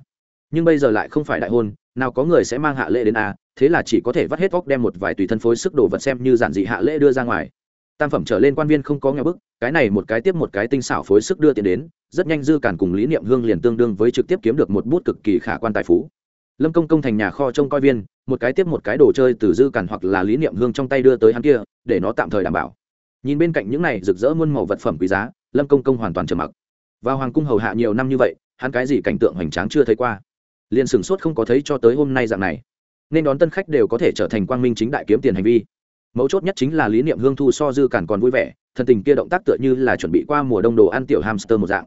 nhưng bây giờ lại không phải đại hôn, nào có người sẽ mang hạ lễ đến a thế là chỉ có thể vắt hết vóc đem một vài tùy thân phối sức đồ vật xem như giản dị hạ lễ đưa ra ngoài. Tam phẩm trở lên quan viên không có nghe bức, cái này một cái tiếp một cái tinh xảo phối sức đưa tiền đến, rất nhanh dư cản cùng lý niệm hương liền tương đương với trực tiếp kiếm được một bút cực kỳ khả quan tài phú. Lâm công công thành nhà kho trông coi viên, một cái tiếp một cái đồ chơi từ dư cản hoặc là lý niệm hương trong tay đưa tới hắn kia, để nó tạm thời đảm bảo. Nhìn bên cạnh những này rực rỡ muôn màu vật phẩm quý giá, lâm công công hoàn toàn trầm mặc. Vào hoàng cung hầu hạ nhiều năm như vậy, hắn cái gì cảnh tượng hoành tráng chưa thấy qua liền sửng sốt không có thấy cho tới hôm nay dạng này. Nên đón tân khách đều có thể trở thành quang minh chính đại kiếm tiền hành vi. Mấu chốt nhất chính là lý niệm hương thu so dư cản còn vui vẻ thần tình kia động tác tựa như là chuẩn bị qua mùa đông đồ ăn tiểu hamster một dạng.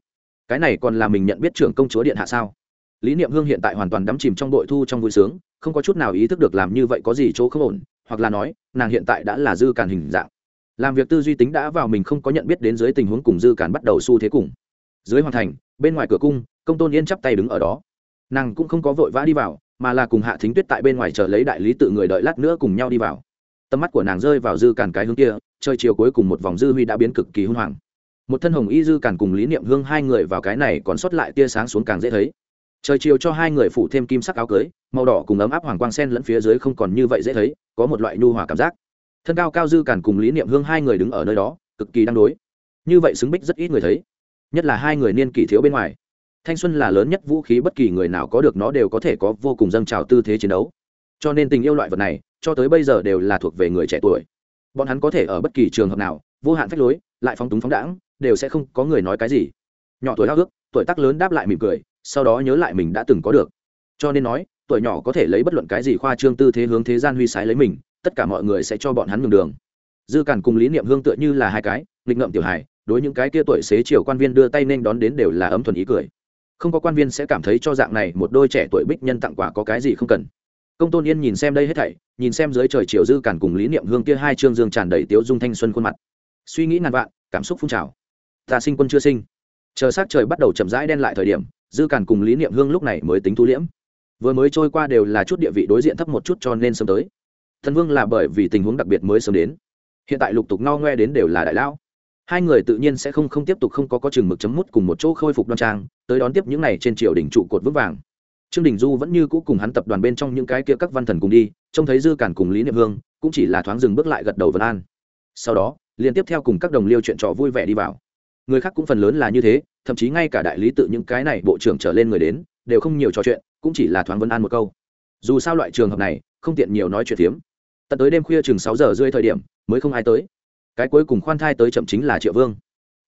Cái này còn là mình nhận biết trưởng công chúa điện hạ sao? Lý niệm hương hiện tại hoàn toàn đắm chìm trong đội thu trong vui sướng, không có chút nào ý thức được làm như vậy có gì chỗ không ổn, hoặc là nói, nàng hiện tại đã là dư cản hình dạng. Làm việc tư duy tính đã vào mình không có nhận biết đến dưới tình huống cùng dư cản bắt đầu xu thế cùng. Dưới hoàn thành, bên ngoài cửa cung, công tôn yên chắp tay đứng ở đó nàng cũng không có vội vã đi vào, mà là cùng hạ thính tuyết tại bên ngoài chờ lấy đại lý tự người đợi lát nữa cùng nhau đi vào. Tầm mắt của nàng rơi vào dư càn cái hướng kia chơi chiều cuối cùng một vòng dư huy đã biến cực kỳ hung hoàng một thân hồng y dư càn cùng lý niệm hương hai người vào cái này còn sót lại tia sáng xuống càng dễ thấy. Trời chiều cho hai người phủ thêm kim sắc áo cưới, màu đỏ cùng ấm áp hoàng quang sen lẫn phía dưới không còn như vậy dễ thấy, có một loại nhu hòa cảm giác. Thân cao cao dư càn cùng lý niệm hương hai người đứng ở nơi đó, cực kỳ đang đối. Như vậy xứng bích rất ít người thấy, nhất là hai người niên kỷ thiếu bên ngoài thanh xuân là lớn nhất vũ khí bất kỳ người nào có được nó đều có thể có vô cùng dâng trào tư thế chiến đấu. Cho nên tình yêu loại vật này, cho tới bây giờ đều là thuộc về người trẻ tuổi. Bọn hắn có thể ở bất kỳ trường hợp nào, vô hạn phách lối, lại phóng túng phóng đãng, đều sẽ không có người nói cái gì. Nhỏ tuổi háo ước tuổi tác lớn đáp lại mỉm cười, sau đó nhớ lại mình đã từng có được. Cho nên nói, tuổi nhỏ có thể lấy bất luận cái gì khoa trương tư thế hướng thế gian huy sái lấy mình, tất cả mọi người sẽ cho bọn hắn nhường đường. Dư càn cùng lý niệm hương tựa như là hai cái, nghịch ngợm tiểu hài, đối những cái kia tuổi xế chiều quan viên đưa tay nên đón đến đều là ấm thuần ý cười không có quan viên sẽ cảm thấy cho dạng này một đôi trẻ tuổi bích nhân tặng quà có cái gì không cần. Công tôn yên nhìn xem đây hết thảy, nhìn xem dưới trời chiều dư cản cùng lý niệm hương kia hai trương dương tràn đầy tiếu dung thanh xuân khuôn mặt. Suy nghĩ ngàn vạn, cảm xúc phun trào. Ta sinh quân chưa sinh. Chờ s trời bắt đầu chậm rãi đen lại thời điểm, dư cản cùng lý niệm hương lúc này mới tính thu liễm. Vừa mới trôi qua đều là chút địa vị đối diện thấp một chút cho nên sớm tới. Thần vương là bởi vì tình huống đặc biệt mới sớm đến. Hiện tại lục tục no ngoe đến đều là đại lão hai người tự nhiên sẽ không không tiếp tục không có có chừng mực chấm mút cùng một chỗ khôi phục đoan trang, tới đón tiếp những này trên triều đỉnh trụ cột vững vàng. Trương đình du vẫn như cũ cùng hắn tập đoàn bên trong những cái kia các văn thần cùng đi, trông thấy dư cản cùng lý niệm hương, cũng chỉ là thoáng dừng bước lại gật đầu vân an. Sau đó liên tiếp theo cùng các đồng liêu chuyện trò vui vẻ đi vào. Người khác cũng phần lớn là như thế, thậm chí ngay cả đại lý tự những cái này bộ trưởng trở lên người đến, đều không nhiều trò chuyện, cũng chỉ là thoáng vân an một câu. Dù sao loại trường hợp này, không tiện nhiều nói chuyện phiếm. Tận tới đêm khuya chừng sáu giờ rơi thời điểm, mới không ai tới cái cuối cùng khoan thai tới chậm chính là triệu vương.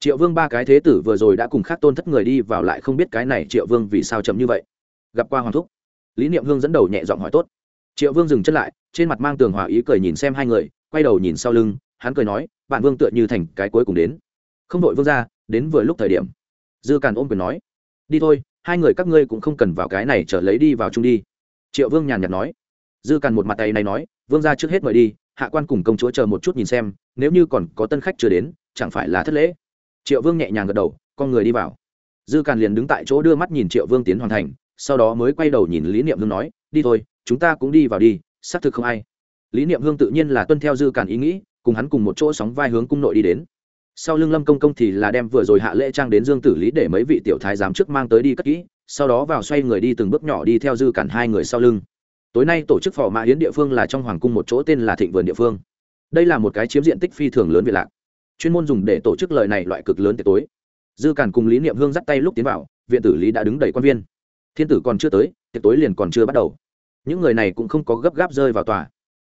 Triệu vương ba cái thế tử vừa rồi đã cùng khác tôn thất người đi vào lại không biết cái này triệu vương vì sao chậm như vậy. Gặp qua hoàng thúc, lý niệm hương dẫn đầu nhẹ giọng hỏi tốt. Triệu vương dừng chân lại, trên mặt mang tường hòa ý cười nhìn xem hai người, quay đầu nhìn sau lưng, hắn cười nói, bạn vương tựa như thành cái cuối cùng đến. Không đội vương ra đến vừa lúc thời điểm. Dư càn ôm quyền nói, đi thôi, hai người các ngươi cũng không cần vào cái này trở lấy đi vào chung đi. Triệu vương nhàn nhạt nói. Dư càn một mặt tay này nói, vương ra trước hết mời đi hạ quan cùng công chúa chờ một chút nhìn xem, nếu như còn có tân khách chưa đến, chẳng phải là thất lễ. Triệu vương nhẹ nhàng gật đầu, con người đi vào. Dư càn liền đứng tại chỗ đưa mắt nhìn triệu vương tiến hoàn thành, sau đó mới quay đầu nhìn lý niệm hương nói, đi thôi, chúng ta cũng đi vào đi, xác thực không ai. Lý niệm hương tự nhiên là tuân theo dư càn ý nghĩ, cùng hắn cùng một chỗ sóng vai hướng cung nội đi đến. Sau lưng lâm công công thì là đem vừa rồi hạ lễ trang đến dương tử lý để mấy vị tiểu thái giám trước mang tới đi cất kỹ, sau đó vào xoay người đi từng bước nhỏ đi theo dư cản hai người sau lưng tối nay tổ chức phò mã hiến địa phương là trong hoàng cung một chỗ tên là thịnh vườn địa phương. Đây là một cái chiếm diện tích phi thường lớn việt lạc. Chuyên môn dùng để tổ chức lời này loại cực lớn tiệc tối. Dư cản cùng lý niệm hương dắt tay lúc tiến vào, viện tử lý đã đứng đầy quan viên. Thiên tử còn chưa tới, tiệc tối liền còn chưa bắt đầu. Những người này cũng không có gấp gáp rơi vào tòa.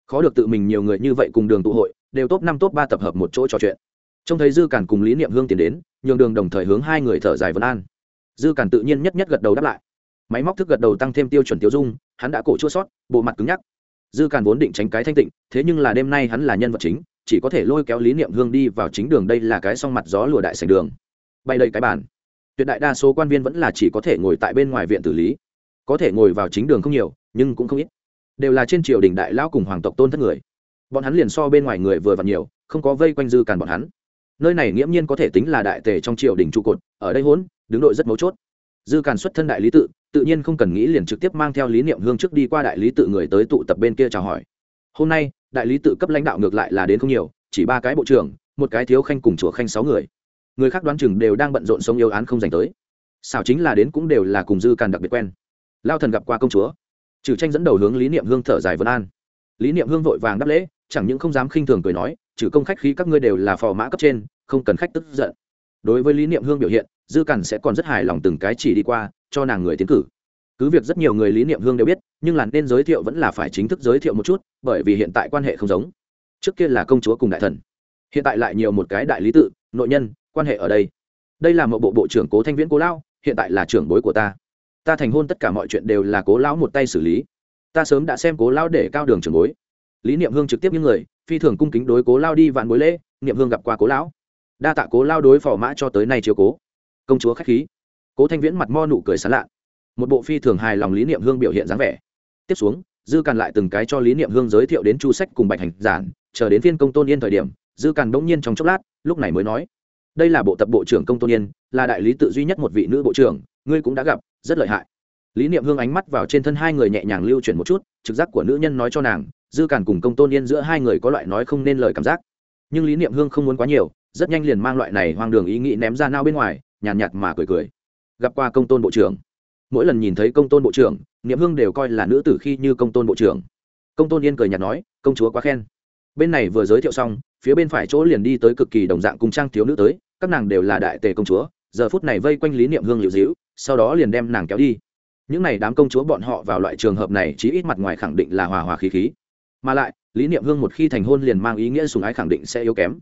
Khó được tự mình nhiều người như vậy cùng đường tụ hội, đều top năm, top ba tập hợp một chỗ trò chuyện. Trông thấy dư cản cùng lý niệm hương tiến đến, nhường đường đồng thời hướng hai người thở dài vân an. Dư cản tự nhiên nhất nhất gật đầu đáp lại. Máy móc thức gật đầu tăng thêm tiêu chuẩn tiêu dung hắn đã cổ chua sót, bộ mặt cứng nhắc. Dư càn vốn định tránh cái thanh tịnh, thế nhưng là đêm nay hắn là nhân vật chính, chỉ có thể lôi kéo lý niệm hương đi vào chính đường đây là cái song mặt gió lùa đại sảnh đường. Bay đầy cái bàn. Tuyệt đại đa số quan viên vẫn là chỉ có thể ngồi tại bên ngoài viện tử lý. Có thể ngồi vào chính đường không nhiều, nhưng cũng không ít. Đều là trên triều đình đại lão cùng hoàng tộc tôn thất người. Bọn hắn liền so bên ngoài người vừa và nhiều, không có vây quanh dư càn bọn hắn. Nơi này nghiễm nhiên có thể tính là đại tề trong triều đình trụ cột, ở đây hỗn đứng đội rất mấu chốt. Dư càn xuất thân đại lý tự tự nhiên không cần nghĩ liền trực tiếp mang theo lý niệm hương trước đi qua đại lý tự người tới tụ tập bên kia chào hỏi. Hôm nay, đại lý tự cấp lãnh đạo ngược lại là đến không nhiều, chỉ ba cái bộ trưởng, một cái thiếu khanh cùng chùa khanh sáu người. Người khác đoán chừng đều đang bận rộn sống yêu án không dành tới. Xảo chính là đến cũng đều là cùng dư càn đặc biệt quen. Lao thần gặp qua công chúa. Trừ tranh dẫn đầu hướng lý niệm hương thở dài vân an. Lý niệm hương vội vàng đáp lễ, chẳng những không dám khinh thường cười nói, trừ công khách khí các ngươi đều là phò mã cấp trên, không cần khách tức giận. Đối với lý niệm hương biểu hiện dư cản sẽ còn rất hài lòng từng cái chỉ đi qua, cho nàng người tiến cử. Cứ việc rất nhiều người lý niệm hương đều biết, nhưng là nên giới thiệu vẫn là phải chính thức giới thiệu một chút, bởi vì hiện tại quan hệ không giống. Trước kia là công chúa cùng đại thần, hiện tại lại nhiều một cái đại lý tự, nội nhân, quan hệ ở đây. Đây là một bộ bộ trưởng cố thanh viễn cố lao hiện tại là trưởng bối của ta. Ta thành hôn tất cả mọi chuyện đều là cố lão một tay xử lý. Ta sớm đã xem cố lão để cao đường trưởng bối. Lý niệm hương trực tiếp những người, phi thường cung kính đối cố lao đi vạn bối lễ, niệm hương gặp qua cố lão. Đa tạ cố lao đối phò mã cho tới nay chiều cố công chúa khách khí. Cố thanh viễn mặt mo nụ cười sán lạ. Một bộ phi thường hài lòng lý niệm hương biểu hiện dáng vẻ. Tiếp xuống, dư càn lại từng cái cho lý niệm hương giới thiệu đến chu sách cùng bạch hành giản, chờ đến phiên công tôn yên thời điểm, dư càn đống nhiên trong chốc lát, lúc này mới nói, đây là bộ tập bộ trưởng công tôn yên, là đại lý tự duy nhất một vị nữ bộ trưởng, ngươi cũng đã gặp, rất lợi hại. Lý niệm hương ánh mắt vào trên thân hai người nhẹ nhàng lưu chuyển một chút, trực giác của nữ nhân nói cho nàng, dư càn cùng công tôn yên giữa hai người có loại nói không nên lời cảm giác. Nhưng lý niệm hương không muốn quá nhiều, rất nhanh liền mang loại này hoang đường ý nghĩ ném ra nao bên ngoài nhàn nhạt, nhạt mà cười cười. Gặp qua công tôn bộ trưởng. Mỗi lần nhìn thấy công tôn bộ trưởng niệm hương đều coi là nữ tử khi như công tôn bộ trưởng. Công tôn yên cười nhạt nói công chúa quá khen. Bên này vừa giới thiệu xong phía bên phải chỗ liền đi tới cực kỳ đồng dạng cùng trang thiếu nữ tới các nàng đều là đại tề công chúa giờ phút này vây quanh lý niệm hương liệu dĩu sau đó liền đem nàng kéo đi. Những n à y đám công chúa bọn họ vào loại trường hợp này chỉ ít mặt ngoài khẳng định là hòa hòa khí khí. Mà lại lý niệm hương một khi thành hôn liền mang ý nghĩa sùng ái khẳng định sẽ yếu kém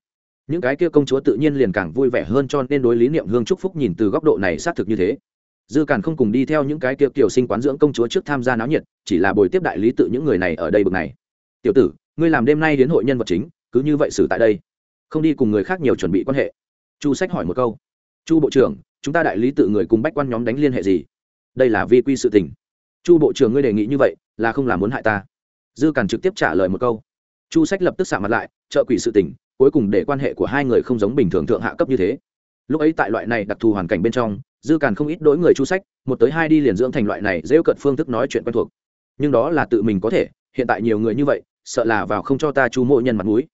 những cái kia công chúa tự nhiên liền càng vui vẻ hơn cho nên đối lý niệm hương chúc phúc nhìn từ góc độ này xác thực như thế. Dư càn không cùng đi theo những cái kia kiểu sinh quán dưỡng công chúa trước tham gia náo nhiệt, chỉ là buổi tiếp đại lý tự những người này ở đây bực này. Tiểu tử, ngươi làm đêm nay đến hội nhân vật chính, cứ như vậy xử tại đây. Không đi cùng người khác nhiều chuẩn bị quan hệ. Chu sách hỏi một câu. Chu bộ trưởng, chúng ta đại lý tự người cùng bách quan nhóm đánh liên hệ gì? Đây là vi quy sự tình. Chu bộ trưởng, ngươi đề nghị như vậy là không làm muốn hại ta. Dư càn trực tiếp trả lời một câu. Chu sách lập tức xả mặt lại, trợ quỷ sự tình cuối cùng để quan hệ của hai người không giống bình thường thượng hạ cấp như thế. Lúc ấy tại loại này đặc thù hoàn cảnh bên trong, dư càn không ít đối người chu sách, một tới hai đi liền dưỡng thành loại này dễ cận phương thức nói chuyện quen thuộc. Nhưng đó là tự mình có thể, hiện tại nhiều người như vậy, sợ là vào không cho ta chu mộ nhân mặt mũi.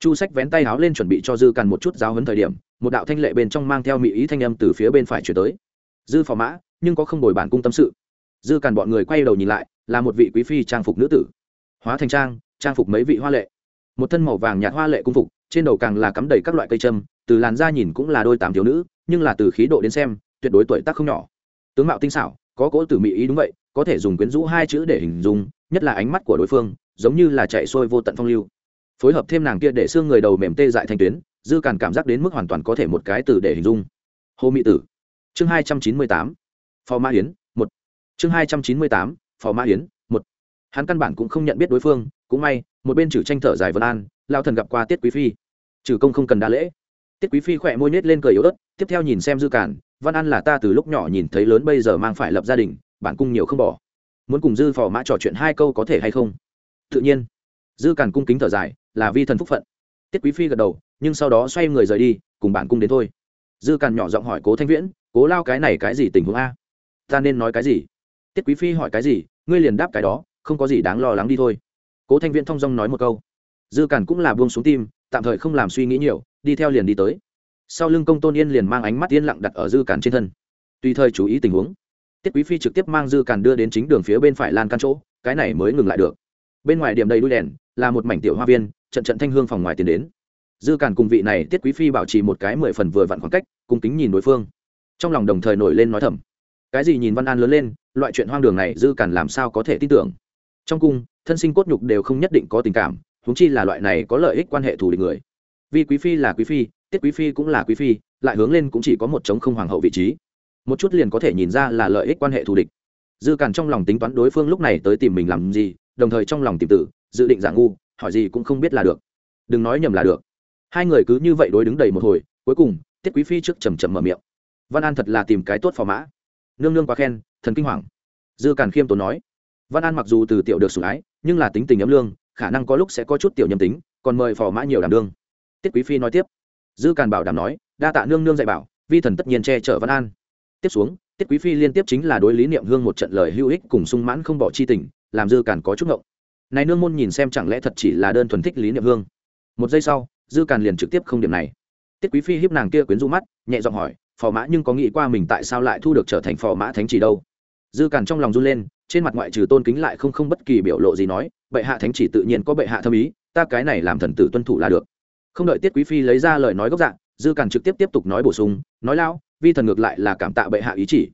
Chu sách vén tay háo lên chuẩn bị cho dư càn một chút giáo hấn thời điểm, một đạo thanh lệ bên trong mang theo mỹ ý thanh âm từ phía bên phải chuyển tới. Dư phò mã, nhưng có không đổi bản cung tâm sự. Dư càn bọn người quay đầu nhìn lại, là một vị quý phi trang phục nữ tử. Hóa thành trang trang phục mấy vị hoa lệ. Một thân màu vàng nhạt hoa lệ cung phục trên đầu càng là cắm đầy các loại cây châm, từ làn da nhìn cũng là đôi tám thiếu nữ, nhưng là từ khí độ đến xem, tuyệt đối tuổi tác không nhỏ. Tướng mạo tinh xảo, có cỗ tử mỹ ý đúng vậy, có thể dùng quyến rũ hai chữ để hình dung, nhất là ánh mắt của đối phương, giống như là chạy xuôi vô tận phong lưu. Phối hợp thêm nàng kia để xương người đầu mềm tê dại thành tuyến, dư càn cảm giác đến mức hoàn toàn có thể một cái từ để hình dung. Hồ mỹ tử. Chương hai trăm chín mươi tám. Phò mã hiến một. Chương hai trăm chín mươi tám. Phò mã hiến một. Hắn căn bản cũng không nhận biết đối phương, cũng may, một bên trừ tranh thở dài vân an, lao thần gặp qua tiết quý phi trừ công không cần đa lễ. Tiết quý phi khỏe môi nết lên cười yếu ớt, tiếp theo nhìn xem dư cản, văn an là ta từ lúc nhỏ nhìn thấy lớn bây giờ mang phải lập gia đình, bản cung nhiều không bỏ. Muốn cùng dư phò mã trò chuyện hai câu có thể hay không? Tự nhiên. Dư cản cung kính thở dài, là vi thần phúc phận. Tiết quý phi gật đầu, nhưng sau đó xoay người rời đi, cùng bản cung đến thôi. Dư cản nhỏ giọng hỏi cố thanh viễn, cố lao cái này cái gì tình huống a? Ta nên nói cái gì? Tiết quý phi hỏi, cái gì? Ngươi liền đáp cái đó, không có gì đáng lo lắng đi thôi. Cố thanh viễn thong dong nói một câu dư cản cũng là buông xuống tim, tạm thời không làm suy nghĩ nhiều, đi theo liền đi tới. Sau lưng công tôn yên liền mang ánh mắt yên lặng đặt ở dư cản trên thân. Tùy thời chú ý tình huống, tiết quý phi trực tiếp mang dư cản đưa đến chính đường phía bên phải lan can chỗ, cái này mới ngừng lại được. Bên ngoài điểm đầy đuôi đèn, là một mảnh tiểu hoa viên, trận trận thanh hương phòng ngoài tiến đến. Dư cản cùng vị này tiết quý phi bảo trì một cái mười phần vừa vặn khoảng cách, cùng kính nhìn đối phương. Trong lòng đồng thời nổi lên nói thầm. Cái gì nhìn văn an lớn lên, loại chuyện hoang đường này dư cản làm sao có thể tin tưởng? Trong cung, thân sinh cốt nhục đều không nhất định có tình cảm huống chi là loại này có lợi ích quan hệ thù địch người. Vì quý phi là quý phi, tiết quý phi cũng là quý phi, lại hướng lên cũng chỉ có một chống không hoàng hậu vị trí. Một chút liền có thể nhìn ra là lợi ích quan hệ thù địch. Dư càn trong lòng tính toán đối phương lúc này tới tìm mình làm gì, đồng thời trong lòng tìm tử, dự định giả ngu, hỏi gì cũng không biết là được. Đừng nói nhầm là được. Hai người cứ như vậy đối đứng đầy một hồi, cuối cùng, tiết quý phi trước chầm chầm mở miệng. Văn an thật là tìm cái tốt phò mã. Nương nương quá khen, thần kinh hoàng. Dư càn khiêm tốn nói. Văn an mặc dù từ tiểu được sủng ái, nhưng là tính tình ấm lương khả năng có lúc sẽ có chút tiểu nhầm tính, còn mời phò mã nhiều đảm đương. Tiết quý phi nói tiếp. Dư càn bảo đảm nói, đa tạ nương nương dạy bảo, vi thần tất nhiên che chở văn an. Tiếp xuống, tiết quý phi liên tiếp chính là đối lý niệm hương một trận lời hữu ích cùng sung mãn không bỏ chi tình, làm dư càn có chút ngộng. Này nương môn nhìn xem chẳng lẽ thật chỉ là đơn thuần thích lý niệm hương. Một giây sau, dư càn liền trực tiếp không điểm này. Tiết quý phi hiếp nàng kia quyến rũ mắt, nhẹ giọng hỏi, phò mã nhưng có nghĩ qua mình tại sao lại thu được trở thành phò mã thánh chỉ đâu? Dư càn trong lòng run lên trên mặt ngoại trừ tôn kính lại không không bất kỳ biểu lộ gì nói, bệ hạ thánh chỉ tự nhiên có bệ hạ thâm ý, ta cái này làm thần tử tuân thủ là được. Không đợi tiết quý phi lấy ra lời nói gốc dạng dư càn trực tiếp tiếp tục nói bổ sung, nói lao, vi thần ngược lại là cảm tạ bệ hạ ý chỉ.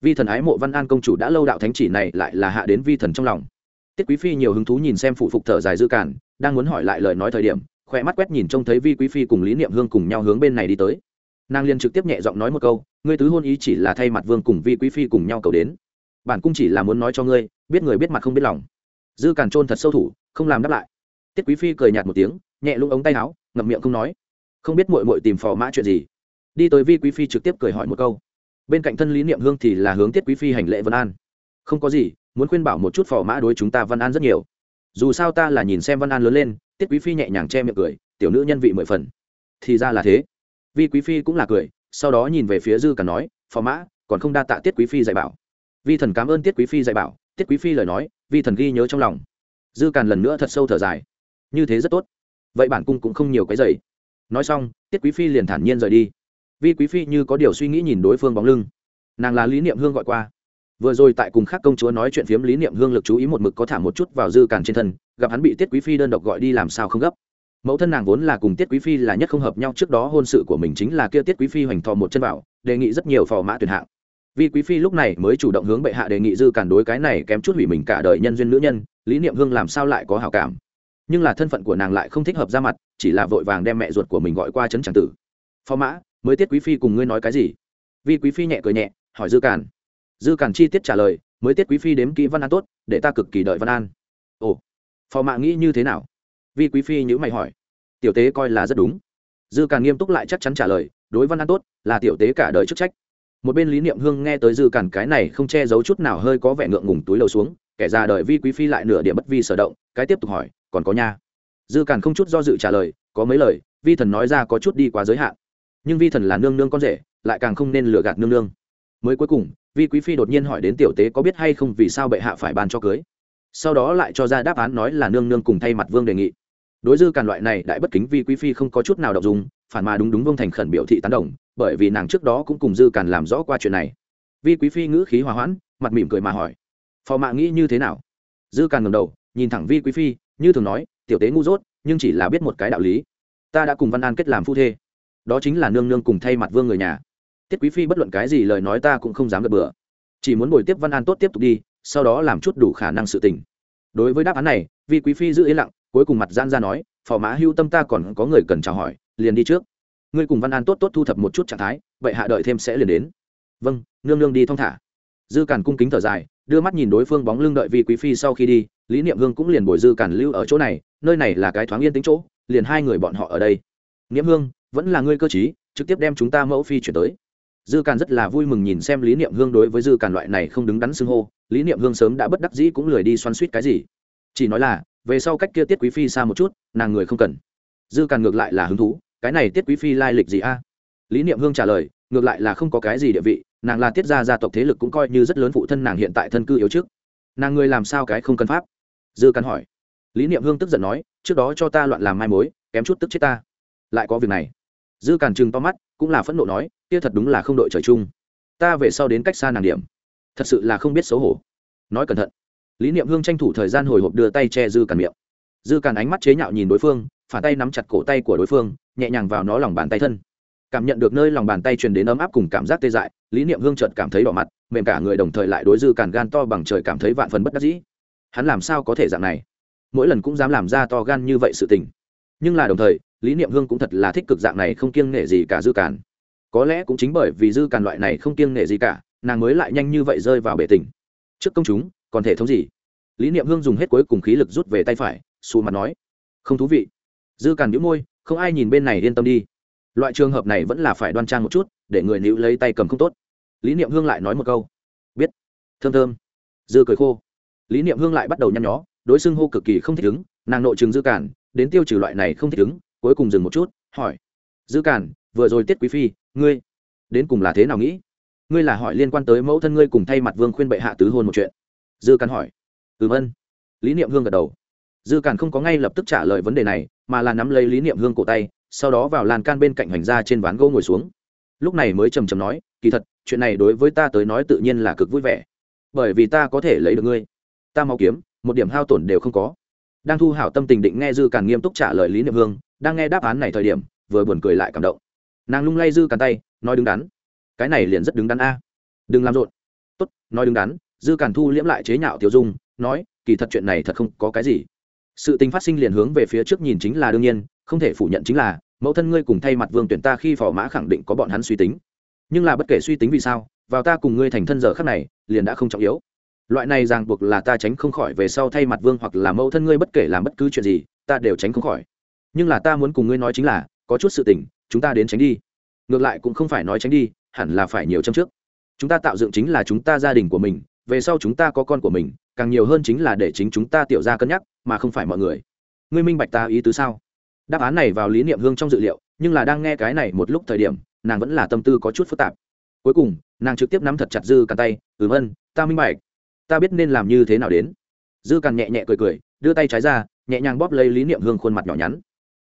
Vi thần ái mộ văn an công chủ đã lâu đạo thánh chỉ này lại là hạ đến vi thần trong lòng. Tiết quý phi nhiều hứng thú nhìn xem phụ phục thở dài dư càn, đang muốn hỏi lại lời nói thời điểm, khỏe mắt quét nhìn trông thấy vi quý phi cùng lý niệm hương cùng nhau hướng bên này đi tới. Nàng liên trực tiếp nhẹ giọng nói một câu, ngươi tứ hôn ý chỉ là thay mặt vương cùng vi quý phi cùng nhau cầu đến bản cung chỉ là muốn nói cho ngươi, biết người biết mặt không biết lòng. Dư càn trôn thật sâu thủ, không làm đáp lại. Tiết quý phi cười nhạt một tiếng, nhẹ lũng ống tay áo, ngậm miệng không nói. Không biết mội mội tìm phò mã chuyện gì. Đi tới vi quý phi trực tiếp cười hỏi một câu. Bên cạnh thân lý niệm hương thì là hướng tiết quý phi hành lễ vân an. Không có gì, muốn khuyên bảo một chút phò mã đối chúng ta văn an rất nhiều. Dù sao ta là nhìn xem văn an lớn lên, tiết quý phi nhẹ nhàng che miệng cười, tiểu nữ nhân vị mười phần. Thì ra là thế. Vi quý phi cũng là cười, sau đó nhìn về phía dư càn nói, phò mã, còn không đa tạ tiết quý phi dạy bảo vi thần cảm ơn tiết quý phi dạy bảo, tiết quý phi lời nói, vi thần ghi nhớ trong lòng. Dư càn lần nữa thật sâu thở dài. Như thế rất tốt. Vậy bản cung cũng không nhiều cái dày nói xong, tiết quý phi liền thản nhiên rời đi. Vi quý phi như có điều suy nghĩ nhìn đối phương bóng lưng. Nàng là lý niệm hương gọi qua. Vừa rồi tại cùng khác công chúa nói chuyện phiếm lý niệm hương lực chú ý một mực có thả một chút vào dư càn trên thân, gặp hắn bị tiết quý phi đơn độc gọi đi làm sao không gấp. Mẫu thân nàng vốn là cùng tiết quý phi là nhất không hợp nhau, trước đó hôn sự của mình chính là kia tiết quý phi hoành thò một chân vào đề nghị rất nhiều phò mã tuyển hạng vì quý phi lúc này mới chủ động hướng bệ hạ đề nghị dư cản đối cái này kém chút hủy mình cả đời nhân duyên nữ nhân, lý niệm hương làm sao lại có hảo cảm? Nhưng là thân phận của nàng lại không thích hợp ra mặt, chỉ là vội vàng đem mẹ ruột của mình gọi qua trấn tràng tử. Phó mã, mới tiết quý phi cùng ngươi nói cái gì? Vì quý phi nhẹ cười nhẹ, hỏi dư cản. Dư cản chi tiết trả lời, mới tiết quý phi đếm kỹ văn an tốt, để ta cực kỳ đợi văn an. Ồ, phó mã nghĩ như thế nào? Vì quý phi nhữ mày hỏi. Tiểu tế coi là rất đúng. Dư cản nghiêm túc lại chắc chắn trả lời, đối văn an tốt là tiểu tế cả đời chức trách một bên lý niệm hương nghe tới dư cản cái này không che giấu chút nào hơi có vẻ ngượng ngùng túi lầu xuống, kẻ ra đời vi quý phi lại nửa điểm bất vi sở động, cái tiếp tục hỏi, còn có nha? Dư cản không chút do dự trả lời, có mấy lời, vi thần nói ra có chút đi quá giới hạn. Nhưng vi thần là nương nương con rể, lại càng không nên lừa gạt nương nương. Mới cuối cùng, vi quý phi đột nhiên hỏi đến tiểu tế có biết hay không vì sao bệ hạ phải ban cho cưới. Sau đó lại cho ra đáp án nói là nương nương cùng thay mặt vương đề nghị. Đối dư càn loại này đại bất kính, vi quý phi không có chút nào đọc dùng phản mà đúng đúng vương thành khẩn biểu thị tán đồng, bởi vì nàng trước đó cũng cùng dư càn làm rõ qua chuyện này. Vi quý phi ngữ khí hòa hoãn, mặt mỉm cười mà hỏi, phò mạ nghĩ như thế nào? Dư càn ngầm đầu, nhìn thẳng vi quý phi, như thường nói, tiểu tế ngu dốt, nhưng chỉ là biết một cái đạo lý. Ta đã cùng văn an kết làm phu thê. Đó chính là nương nương cùng thay mặt vương người nhà. Tiết quý phi bất luận cái gì lời nói ta cũng không dám gật bừa. Chỉ muốn bồi tiếp văn an tốt tiếp tục đi, sau đó làm chút đủ khả năng sự tình. Đối với đáp án này, vi quý phi giữ yên lặng, cuối cùng mặt gian ra nói, phò mã hưu tâm ta còn có người cần chào hỏi liền đi trước. Ngươi cùng văn an tốt tốt thu thập một chút trạng thái, vậy hạ đợi thêm sẽ liền đến. Vâng nương nương đi thong thả. Dư càn cung kính thở dài, đưa mắt nhìn đối phương bóng lưng đợi vi quý phi sau khi đi, lý niệm hương cũng liền bồi dư càn lưu ở chỗ này, nơi này là cái thoáng yên tính chỗ, liền hai người bọn họ ở đây. Niệm hương, vẫn là ngươi cơ chí trực tiếp đem chúng ta mẫu phi chuyển tới. Dư càn rất là vui mừng nhìn xem lý niệm hương đối với dư càn loại này không đứng đắn xưng hô, lý niệm hương sớm đã bất đắc dĩ cũng lười đi xoắn suýt cái gì. Chỉ nói là, về sau cách kia tiết quý phi xa một chút, nàng người không cần. Dư càn ngược lại là hứng thú cái này tiết quý phi lai lịch gì a? Lý niệm hương trả lời, ngược lại là không có cái gì địa vị, nàng là tiết gia gia tộc thế lực cũng coi như rất lớn phụ thân nàng hiện tại thân cư yếu trước. Nàng người làm sao cái không cần pháp? Dư căn hỏi. Lý niệm hương tức giận nói, trước đó cho ta loạn làm mai mối, kém chút tức chết ta. Lại có việc này. Dư càn chừng to mắt, cũng là phẫn nộ nói, kia thật đúng là không đội trời chung. Ta về sau đến cách xa nàng điểm. Thật sự là không biết xấu hổ. Nói cẩn thận. Lý niệm hương tranh thủ thời gian hồi hộp đưa tay che dư càn miệng. Dư càn ánh mắt chế nhạo nhìn đối phương phản tay nắm chặt cổ tay của đối phương, nhẹ nhàng vào nó lòng bàn tay thân. Cảm nhận được nơi lòng bàn tay truyền đến ấm áp cùng cảm giác tê dại, lý niệm hương chợt cảm thấy đỏ mặt, mềm cả người đồng thời lại đối dư càn gan to bằng trời cảm thấy vạn phần bất đắc dĩ. Hắn làm sao có thể dạng này? Mỗi lần cũng dám làm ra to gan như vậy sự tình. Nhưng là đồng thời, lý niệm hương cũng thật là thích cực dạng này không kiêng nể gì cả dư càn. Có lẽ cũng chính bởi vì dư càn loại này không kiêng nể gì cả, nàng mới lại nhanh như vậy rơi vào bể tình. Trước công chúng, còn thể thống gì? Lý niệm hương dùng hết cuối cùng khí lực rút về tay phải xù mặt nói, không thú vị dư càn nhũ môi, không ai nhìn bên này yên tâm đi. Loại trường hợp này vẫn là phải đoan trang một chút, để người nữ lấy tay cầm không tốt. Lý niệm hương lại nói một câu. Biết. Thơm thơm. Dư cười khô. Lý niệm hương lại bắt đầu nhăn nhó, đối xưng hô cực kỳ không thích ứng, nàng nội trường dư cản đến tiêu trừ loại này không thích ứng, cuối cùng dừng một chút, hỏi. Dư cản vừa rồi tiết quý phi, ngươi, đến cùng là thế nào nghĩ? Ngươi là hỏi liên quan tới mẫu thân ngươi cùng thay mặt vương khuyên bệ hạ tứ hôn một chuyện. Dư cản hỏi. Ừm ân. Lý niệm hương gật đầu dư cản không có ngay lập tức trả lời vấn đề này, mà là nắm lấy lý niệm hương cổ tay, sau đó vào lan can bên cạnh hành ra trên ván gỗ ngồi xuống. Lúc này mới trầm trầm nói, kỳ thật, chuyện này đối với ta tới nói tự nhiên là cực vui vẻ. Bởi vì ta có thể lấy được ngươi. Ta mau kiếm, một điểm hao tổn đều không có. Đang thu hảo tâm tình định nghe dư càn nghiêm túc trả lời lý niệm hương, đang nghe đáp án này thời điểm, vừa buồn cười lại cảm động. Nàng lung lay dư càn tay, nói đứng đắn. Cái này liền rất đứng đắn a. Đừng làm rộn. Tốt, nói đứng đắn. Dư càn thu liễm lại chế nhạo tiểu dung, nói, kỳ thật chuyện này thật không có cái gì sự tình phát sinh liền hướng về phía trước nhìn chính là đương nhiên, không thể phủ nhận chính là, mẫu thân ngươi cùng thay mặt vương tuyển ta khi phò mã khẳng định có bọn hắn suy tính. Nhưng là bất kể suy tính vì sao, vào ta cùng ngươi thành thân giờ khắc này, liền đã không trọng yếu. Loại này ràng buộc là ta tránh không khỏi về sau thay mặt vương hoặc là mẫu thân ngươi bất kể làm bất cứ chuyện gì, ta đều tránh không khỏi. Nhưng là ta muốn cùng ngươi nói chính là, có chút sự tình, chúng ta đến tránh đi. Ngược lại cũng không phải nói tránh đi, hẳn là phải nhiều châm trước. Chúng ta tạo dựng chính là chúng ta gia đình của mình, về sau chúng ta có con của mình càng nhiều hơn chính là để chính chúng ta tiểu ra cân nhắc, mà không phải mọi người. Ngươi minh bạch ta ý tứ sao? Đáp án này vào lý niệm hương trong dự liệu, nhưng là đang nghe cái này một lúc thời điểm, nàng vẫn là tâm tư có chút phức tạp. Cuối cùng, nàng trực tiếp nắm thật chặt dư càn tay, ừm, ân, ta minh bạch. Ta biết nên làm như thế nào đến. Dư càn nhẹ nhẹ cười cười, đưa tay trái ra, nhẹ nhàng bóp lấy lý niệm hương khuôn mặt nhỏ nhắn.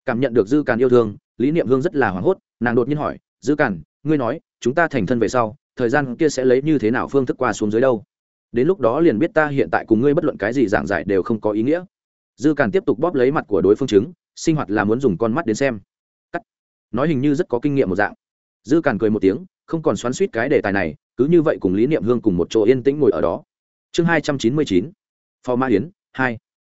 Cảm nhận được dư càn yêu thương, lý niệm hương rất là hoảng hốt, nàng đột nhiên hỏi, dư càn, ngươi nói, chúng ta thành thân về sau, thời gian kia sẽ lấy như thế nào phương thức qua xuống dưới đâu? Đến lúc đó liền biết ta hiện tại cùng ngươi bất luận cái gì giảng giải đều không có ý nghĩa. Dư càn tiếp tục bóp lấy mặt của đối phương chứng sinh hoạt là muốn dùng con mắt đến xem. Cắt. Nói hình như rất có kinh nghiệm một dạng. Dư càn cười một tiếng, không còn xoắn suýt cái đề tài này, cứ như vậy cùng lý niệm hương cùng một chỗ yên tĩnh ngồi ở đó. Chương hai trăm chín mươi chín. Phò ma hiến hai.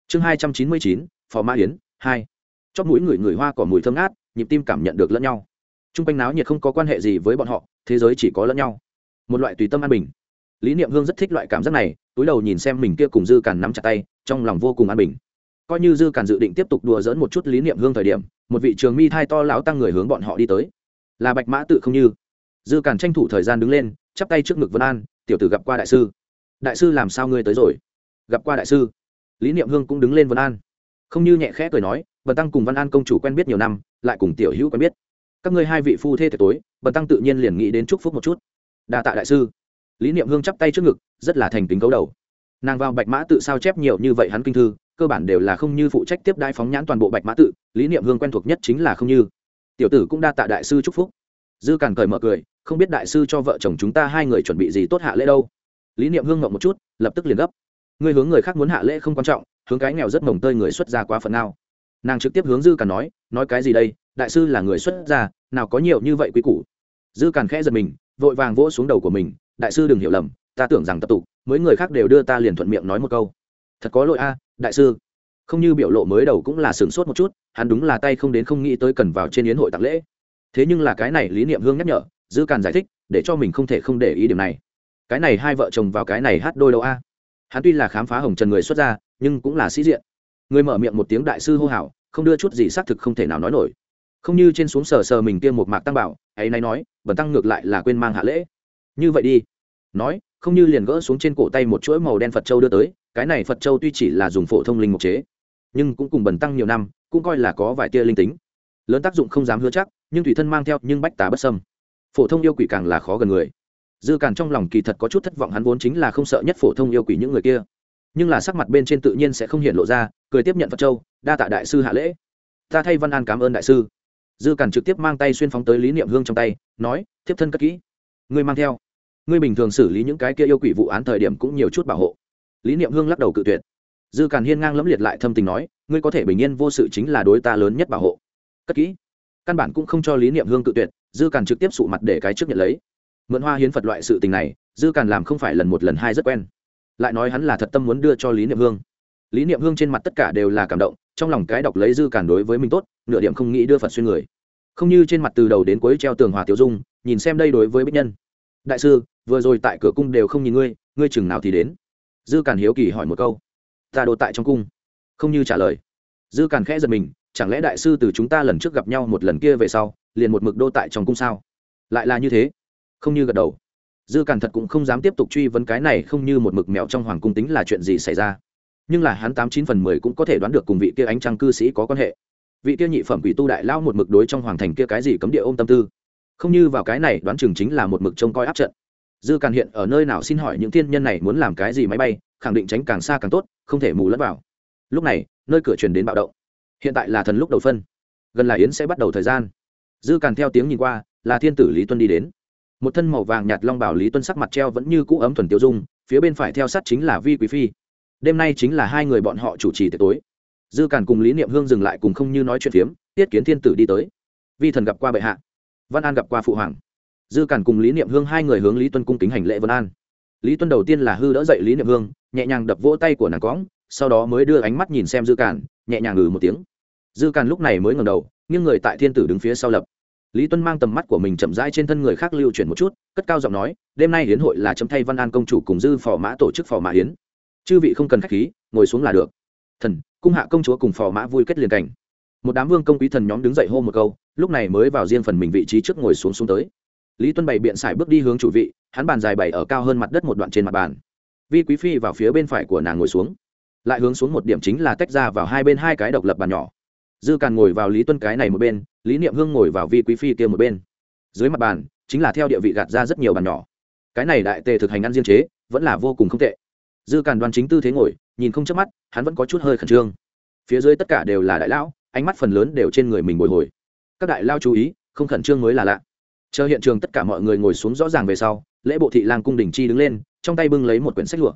Chương hai trăm chín mươi chín, phò ma hiến hai. Chóp mũi người người hoa cỏ mùi thơm ngát, nhịp tim cảm nhận được lẫn nhau. T r u n g quanh náo nhiệt không có quan hệ gì với bọn họ, thế giới chỉ có lẫn nhau. Một loại tùy tâm an bình lý niệm hương rất thích loại cảm giác này, túi đầu nhìn xem mình kia cùng dư càn nắm chặt tay, trong lòng vô cùng an bình. Coi như dư càn dự định tiếp tục đùa dỡn một chút lý niệm hương thời điểm, một vị trường mi thai to lão tăng người hướng bọn họ đi tới. Là bạch mã tự không như. Dư càn tranh thủ thời gian đứng lên, chắp tay trước ngực vân an, tiểu tử gặp qua đại sư. Đại sư làm sao ngươi tới rồi? Gặp qua đại sư. Lý niệm hương cũng đứng lên vân an. Không như nhẹ khẽ cười nói, bần tăng cùng văn an công chủ quen biết nhiều năm, lại cùng tiểu hữu quen biết. Các ngươi hai vị phu thê thể tối, bần tăng tự nhiên liền nghĩ đến chúc phúc một chút. Đa tạ đại sư lý niệm hương chắp tay trước ngực, rất là thành kính cấu đầu. Nàng vào bạch mã tự sao chép nhiều như vậy hắn kinh thư, cơ bản đều là không như phụ trách tiếp đai phóng nhãn toàn bộ bạch mã tự, lý niệm hương quen thuộc nhất chính là không như. Tiểu tử cũng đa tạ đại sư chúc phúc. Dư càn cười mở cười, không biết đại sư cho vợ chồng chúng ta hai người chuẩn bị gì tốt hạ lễ đâu. Lý niệm hương ngậm một chút, lập tức liền gấp. Người hướng người khác muốn hạ lễ không quan trọng, hướng cái nghèo rất mồng tơi người xuất gia quá phần nào. Nàng trực tiếp hướng dư càn nói nói cái gì đây, đại sư là người xuất gia, nào có nhiều như vậy quý củ. Dư càn khẽ giật mình, vội vàng vỗ xuống đầu của mình đại sư đừng hiểu lầm ta tưởng rằng tập tục mấy người khác đều đưa ta liền thuận miệng nói một câu. Thật có lỗi a đại sư. Không như biểu lộ mới đầu cũng là sửng sốt một chút hắn đúng là tay không đến không nghĩ tới cần vào trên yến hội tạc lễ. Thế nhưng là cái này lý niệm hương nhắc nhở dư càn giải thích để cho mình không thể không để ý điểm này. Cái này hai vợ chồng vào cái này hát đôi đâu a? Hắn tuy là khám phá hồng trần người xuất ra, nhưng cũng là sĩ diện. Người mở miệng một tiếng đại sư hô hào không đưa chút gì xác thực không thể nào nói nổi. Không như trên xuống sờ sờ mình kia một mạc tăng bảo ấy nay nói bẩn tăng ngược lại là quên mang hạ lễ như vậy đi. Nói, không như liền gỡ xuống trên cổ tay một chuỗi màu đen phật châu đưa tới, cái này phật châu tuy chỉ là dùng phổ thông linh mục chế, nhưng cũng cùng bẩn tăng nhiều năm, cũng coi là có vài tia linh tính. Lớn tác dụng không dám hứa chắc, nhưng thủy thân mang theo, nhưng bách tá bất sâm phổ thông yêu quỷ càng là khó gần người. Dư càn trong lòng kỳ thật có chút thất vọng, hắn vốn chính là không sợ nhất phổ thông yêu quỷ những người kia. Nhưng là sắc mặt bên trên tự nhiên sẽ không hiện lộ ra, cười tiếp nhận phật châu, đa tạ đại sư hạ lễ. Ta thay văn an cảm ơn đại sư. Dư càn trực tiếp mang tay xuyên phóng tới lý niệm hương trong tay, nói, thiếp thân cất kỹ. Ngươi mang theo ngươi bình thường xử lý những cái kia yêu quỷ vụ án thời điểm cũng nhiều chút bảo hộ. Lý niệm hương lắc đầu cự tuyệt. Dư càn hiên ngang lẫm liệt lại thâm tình nói, ngươi có thể bình yên vô sự chính là đối ta lớn nhất bảo hộ. Cất kỹ. Căn bản cũng không cho lý niệm hương cự tuyệt, dư càn trực tiếp sụ mặt để cái trước nhận lấy. Mượn hoa hiến phật loại sự tình này, dư càn làm không phải lần một lần hai rất quen. Lại nói hắn là thật tâm muốn đưa cho lý niệm hương. Lý niệm hương trên mặt tất cả đều là cảm động, trong lòng cái đọc lấy dư Càn đối với mình tốt, nửa điểm không nghĩ đưa phật xuyên người. Không như trên mặt từ đầu đến cuối treo tường hòa tiểu dung, nhìn xem đây đối với bích nhân. Đại sư vừa rồi tại cửa cung đều không nhìn ngươi ngươi chừng nào thì đến? Dư càn hiếu kỳ hỏi một câu. Ta đồ tại trong cung. Không như trả lời. Dư càn khẽ giật mình, chẳng lẽ đại sư từ chúng ta lần trước gặp nhau một lần kia về sau, liền một mực đô tại trong cung sao? Lại là như thế? Không như gật đầu. Dư càn thật cũng không dám tiếp tục truy vấn cái này không như một mực mèo trong hoàng cung tính là chuyện gì xảy ra. Nhưng là hắn tám chín phần mười cũng có thể đoán được cùng vị kia ánh trăng cư sĩ có quan hệ. Vị kia nhị phẩm quỷ tu đại lao một mực đối trong hoàng thành kia cái gì cấm địa ôm tâm tư. Không như vào cái này đoán chừng chính là một mực trông coi áp trận dư càn hiện ở nơi nào xin hỏi những thiên nhân này muốn làm cái gì máy bay, khẳng định tránh càng xa càng tốt, không thể mù lẫn vào. Lúc này, nơi cửa truyền đến bạo động. Hiện tại là thần lúc đầu phân. Gần là yến sẽ bắt đầu thời gian. Dư càn theo tiếng nhìn qua, là thiên tử lý tuân đi đến. Một thân màu vàng nhạt long bảo lý tuân sắc mặt treo vẫn như cũ ấm thuần tiêu dung, phía bên phải theo sát chính là vi quý phi. Đêm nay chính là hai người bọn họ chủ trì tiệc tối. Dư càn cùng lý niệm hương dừng lại cùng không như nói chuyện phiếm, tiết kiến thiên tử đi tới. Vi thần gặp qua bệ hạ. Văn an gặp qua phụ hoàng dư càn cùng lý niệm hương hai người hướng lý tuân cung kính hành lễ vân an. Lý tuân đầu tiên là hư đỡ dậy lý niệm hương, nhẹ nhàng đập vỗ tay của nàng cõng, sau đó mới đưa ánh mắt nhìn xem dư càn nhẹ nhàng ngừ một tiếng. Dư càn lúc này mới ngẩng đầu nhưng người tại thiên tử đứng phía sau lập. Lý tuân mang tầm mắt của mình chậm rãi trên thân người khác lưu chuyển một chút, cất cao giọng nói, đêm nay hiến hội là chấm thay văn an công chủ cùng dư phò mã tổ chức phò mã hiến. Chư vị không cần khách khí, ngồi xuống là được. Thần, cung hạ công chúa cùng phò mã vui kết liền cảnh. Một đám vương công quý thần nhóm đứng dậy hô một câu, lúc này mới vào riêng phần mình vị trí trước ngồi xuống xuống tới lý tuân bày biện xài bước đi hướng chủ vị, hắn bàn dài bày ở cao hơn mặt đất một đoạn trên mặt bàn. Vi quý phi vào phía bên phải của nàng ngồi xuống. Lại hướng xuống một điểm chính là tách ra vào hai bên hai cái độc lập bàn nhỏ. Dư càn ngồi vào lý tuân cái này một bên, lý niệm hương ngồi vào vi quý phi kia một bên. Dưới mặt bàn, chính là theo địa vị gạt ra rất nhiều bàn nhỏ. Cái này đại tề thực hành ăn riêng chế, vẫn là vô cùng không tệ. Dư càn đoan chính tư thế ngồi, nhìn không chớp mắt, hắn vẫn có chút hơi khẩn trương. Phía dưới tất cả đều là đại lão, ánh mắt phần lớn đều trên người mình bồi hồi. Các đại lao chú ý, không khẩn trương mới là lạ chờ hiện trường tất cả mọi người ngồi xuống rõ ràng về sau, lễ bộ thị lang cung đình chi đứng lên, trong tay bưng lấy một quyển sách lụa.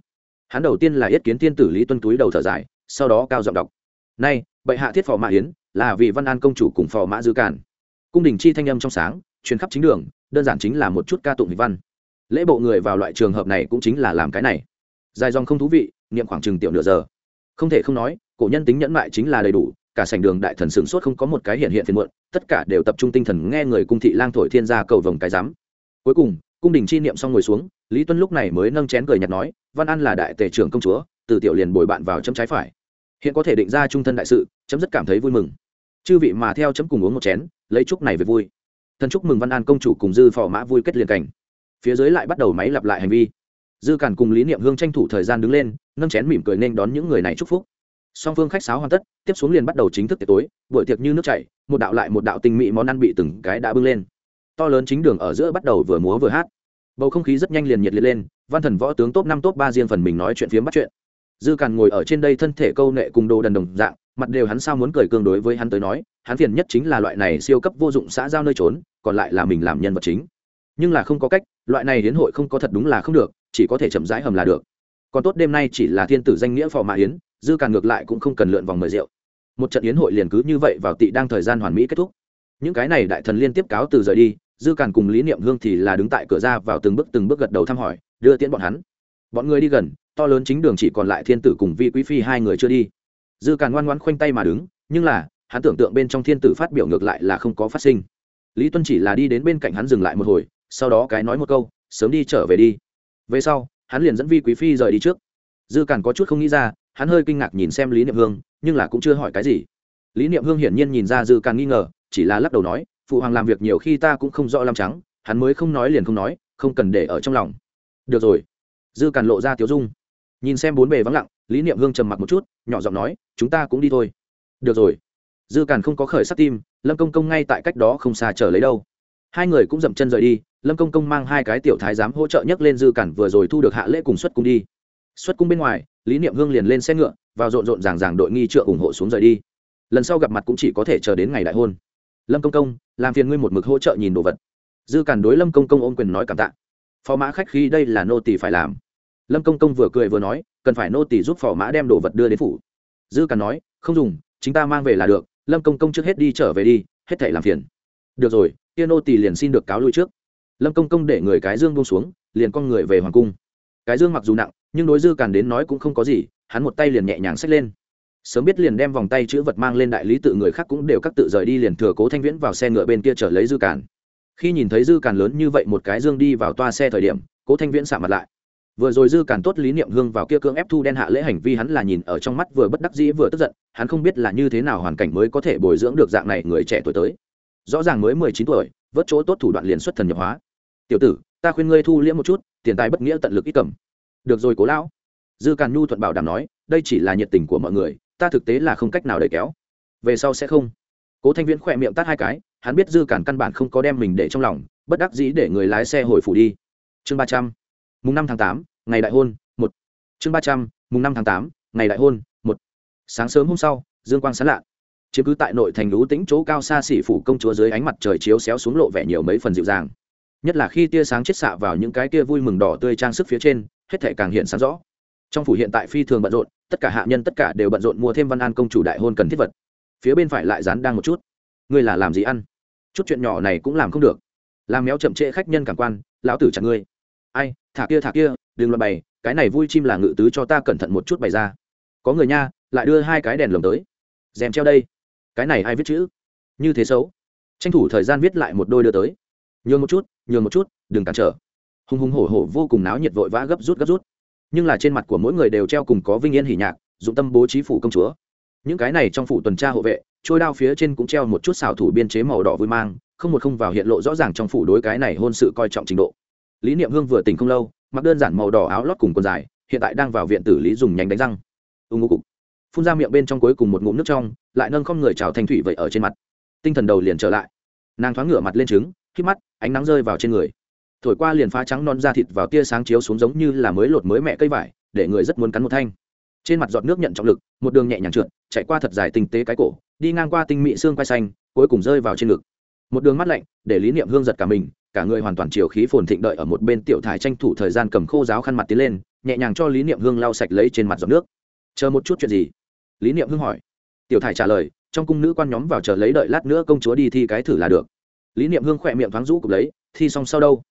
Hắn đầu tiên là yết kiến tiên tử lý tuân túi đầu thở dài, sau đó cao giọng đọc. Nay bệ hạ thiết phò mã hiến là vì văn an công chủ cùng phò mã dư cản cung đình chi thanh âm trong sáng, truyền khắp chính đường, đơn giản chính là một chút ca tụng hình văn. Lễ bộ người vào loại trường hợp này cũng chính là làm cái này. Dài dòng không thú vị, niệm khoảng chừng tiểu nửa giờ. Không thể không nói, cổ nhân tính nhẫn mại chính là đầy đủ, cả sảnh đường đại thần sửng sốt không có một cái hiện hiện phiền muộn tất cả đều tập trung tinh thần nghe người cung thị lang thổi thiên gia cầu vồng cái giám. Cuối cùng, cung đình chi niệm xong ngồi xuống, lý tuân lúc này mới nâng chén cười nhạt nói, văn an là đại tể trưởng công chúa, từ tiểu liền bồi bạn vào chấm trái phải. Hiện có thể định ra trung thân đại sự, chấm rất cảm thấy vui mừng. Chư vị mà theo chấm cùng uống một chén, lấy chúc này về vui. Thân chúc mừng văn an công chủ cùng dư phò mã vui kết liền cảnh. Phía dưới lại bắt đầu máy lặp lại hành vi. Dư cản cùng lý niệm hương tranh thủ thời gian đứng lên, nâng chén mỉm cười nên đón những người này chúc phúc song phương khách sáo hoàn tất, tiếp xuống liền bắt đầu chính thức tiệc tối, buổi tiệc như nước chảy, một đạo lại một đạo tinh mỹ món ăn bị từng cái đã bưng lên. To lớn chính đường ở giữa bắt đầu vừa múa vừa hát. Bầu không khí rất nhanh liền nhiệt liệt lên, văn thần võ tướng top năm, top ba riêng phần mình nói chuyện phiếm bắt chuyện. Dư càn ngồi ở trên đây thân thể câu nệ cùng đồ đần đồng dạng, mặt đều hắn sao muốn cười cương đối với hắn tới nói, hắn phiền nhất chính là loại này siêu cấp vô dụng xã giao nơi trốn, còn lại là mình làm nhân vật chính. Nhưng là không có cách, loại này hiến hội không có thật đúng là không được, chỉ có thể chậm rãi hầm là được. Còn tốt đêm nay chỉ là thiên tử danh nghĩa phò mã hiến dư càn ngược lại cũng không cần lượn vòng mời rượu. Một trận yến hội liền cứ như vậy vào tị đang thời gian hoàn mỹ kết thúc. Những cái này đại thần liên tiếp cáo từ rời đi, dư càn cùng lý niệm hương thì là đứng tại cửa ra vào từng bước từng bước gật đầu thăm hỏi, đưa tiễn bọn hắn. Bọn người đi gần, to lớn chính đường chỉ còn lại thiên tử cùng vi quý phi hai người chưa đi. Dư càn ngoan ngoan khoanh tay mà đứng, nhưng là, hắn tưởng tượng bên trong thiên tử phát biểu ngược lại là không có phát sinh. Lý tuân chỉ là đi đến bên cạnh hắn dừng lại một hồi, sau đó cái nói một câu, sớm đi trở về đi. Về sau, hắn liền dẫn vi quý phi rời đi trước. Dư càn có chút không nghĩ ra hắn hơi kinh ngạc nhìn xem lý niệm hương nhưng là cũng chưa hỏi cái gì lý niệm hương hiển nhiên nhìn ra dư càng nghi ngờ chỉ là lắc đầu nói phụ hoàng làm việc nhiều khi ta cũng không rõ làm trắng hắn mới không nói liền không nói không cần để ở trong lòng được rồi dư càn lộ ra tiếu dung nhìn xem bốn bề vắng lặng lý niệm hương trầm mặc một chút nhỏ giọng nói chúng ta cũng đi thôi được rồi dư càn không có khởi sắc tim lâm công công ngay tại cách đó không xa chờ lấy đâu hai người cũng dậm chân rời đi lâm công công mang hai cái tiểu thái giám hỗ trợ nhấc lên dư cản vừa rồi thu được hạ lễ cùng xuất cùng đi xuất cung bên ngoài, lý niệm hương liền lên xe ngựa, vào rộn rộn ràng ràng đội nghi trượng ủng hộ xuống rời đi. Lần sau gặp mặt cũng chỉ có thể chờ đến ngày đại hôn. Lâm công công, làm phiền ngươi một mực hỗ trợ nhìn đồ vật. Dư cản đối lâm công công ôm quyền nói cảm tạ. Phó mã khách khi đây là nô tỳ phải làm. Lâm công công vừa cười vừa nói, cần phải nô tỳ giúp phò mã đem đồ vật đưa đến phủ. Dư cản nói, không dùng, chính ta mang về là được. Lâm công công trước hết đi trở về đi, hết thảy làm phiền. Được rồi, kia nô tỳ liền xin được cáo lui trước. Lâm công công để người cái dương buông xuống, liền con người về hoàng cung cái dương mặc dù nặng, nhưng đối dư càn đến nói cũng không có gì, hắn một tay liền nhẹ nhàng xách lên. Sớm biết liền đem vòng tay chữ vật mang lên đại lý tự người khác cũng đều các tự rời đi liền thừa cố thanh viễn vào xe ngựa bên kia trở lấy dư càn. Khi nhìn thấy dư càn lớn như vậy một cái dương đi vào toa xe thời điểm, cố thanh viễn xả mặt lại. Vừa rồi dư càn tốt lý niệm hương vào kia cưỡng ép thu đen hạ lễ hành vi hắn là nhìn ở trong mắt vừa bất đắc dĩ vừa tức giận, hắn không biết là như thế nào hoàn cảnh mới có thể bồi dưỡng được dạng này người trẻ tuổi tới. Rõ ràng mới mười chín tuổi, vớt chỗ tốt thủ đoạn liền xuất thần nhập hóa. Tiểu tử, ta khuyên ngươi thu liễm một chút tiền tài bất nghĩa tận lực ít cầm. Được rồi cố lão. Dư càn nhu thuận bảo đảm nói, đây chỉ là nhiệt tình của mọi người, ta thực tế là không cách nào đẩy kéo. Về sau sẽ không. Cố thanh viễn khỏe miệng tắt hai cái, hắn biết dư càn căn bản không có đem mình để trong lòng, bất đắc dĩ để người lái xe hồi phủ đi. Chương ba trăm, mùng năm tháng tám, ngày đại hôn, một. Chương ba trăm, mùng năm tháng tám, ngày đại hôn, một. Sáng sớm hôm sau, dương quang sán lạ. Chiếm cứ tại nội thành lũ tĩnh chỗ cao xa xỉ phủ công chúa dưới ánh mặt trời chiếu xéo xuống lộ vẻ nhiều mấy phần dịu dàng nhất là khi tia sáng chết xạ vào những cái kia vui mừng đỏ tươi trang sức phía trên, hết thể càng hiện sáng rõ. Trong phủ hiện tại phi thường bận rộn, tất cả hạ nhân tất cả đều bận rộn mua thêm văn an công chủ đại hôn cần thiết vật. Phía bên phải lại dán đang một chút. Ngươi là làm gì ăn? Chút chuyện nhỏ này cũng làm không được. Làm méo chậm trễ khách nhân cảm quan, lão tử chặt ngươi. Ai, thả kia thả kia, đừng loạn bày, cái này vui chim là ngự tứ cho ta cẩn thận một chút bày ra. Có người nha, lại đưa hai cái đèn lồng tới. Dèm treo đây. Cái này ai viết chữ? Như thế xấu. Tranh thủ thời gian viết lại một đôi đưa tới nhường một chút, nhường một chút, đừng cản trở. Hùng hùng hổ hổ vô cùng náo nhiệt vội vã gấp rút gấp rút. Nhưng là trên mặt của mỗi người đều treo cùng có vinh yên hỉ nhạc, dụng tâm bố trí phủ công chúa. Những cái này trong phủ tuần tra hộ vệ, trôi đao phía trên cũng treo một chút xào thủ biên chế màu đỏ vui mang, không một không vào hiện lộ rõ ràng trong phủ đối cái này hôn sự coi trọng trình độ. Lý niệm hương vừa tỉnh không lâu, mặc đơn giản màu đỏ áo lót cùng quần dài, hiện tại đang vào viện tử lý dùng nhánh đánh răng. Ưng ngô cục. Phun ra miệng bên trong cuối cùng một ngụm nước trong, lại nâng không người trào thanh thủy vậy ở trên mặt. Tinh thần đầu liền trở lại. Nàng thoáng ngửa mặt lên trứng khi mắt, ánh nắng rơi vào trên người. Thổi qua liền phá trắng non da thịt vào tia sáng chiếu xuống giống như là mới lột mới mẹ cây vải, để người rất muốn cắn một thanh. Trên mặt giọt nước nhận trọng lực, một đường nhẹ nhàng trượt, chạy qua thật dài tinh tế cái cổ, đi ngang qua tinh mị xương quai xanh, cuối cùng rơi vào trên ngực. Một đường mắt lạnh, để lý niệm hương giật cả mình, cả người hoàn toàn chiều khí phồn thịnh đợi ở một bên tiểu thải tranh thủ thời gian cầm khô giáo khăn mặt tiến lên, nhẹ nhàng cho lý niệm hương lau sạch lấy trên mặt giọt nước. Chờ một chút chuyện gì? Lý niệm hương hỏi. Tiểu thải trả lời, trong cung nữ quan nhóm vào chờ lấy đợi lát nữa công chúa đi thi cái thử là được lý niệm hương khỏe miệng thoáng rũ cục lấy, thi xong sau đâu?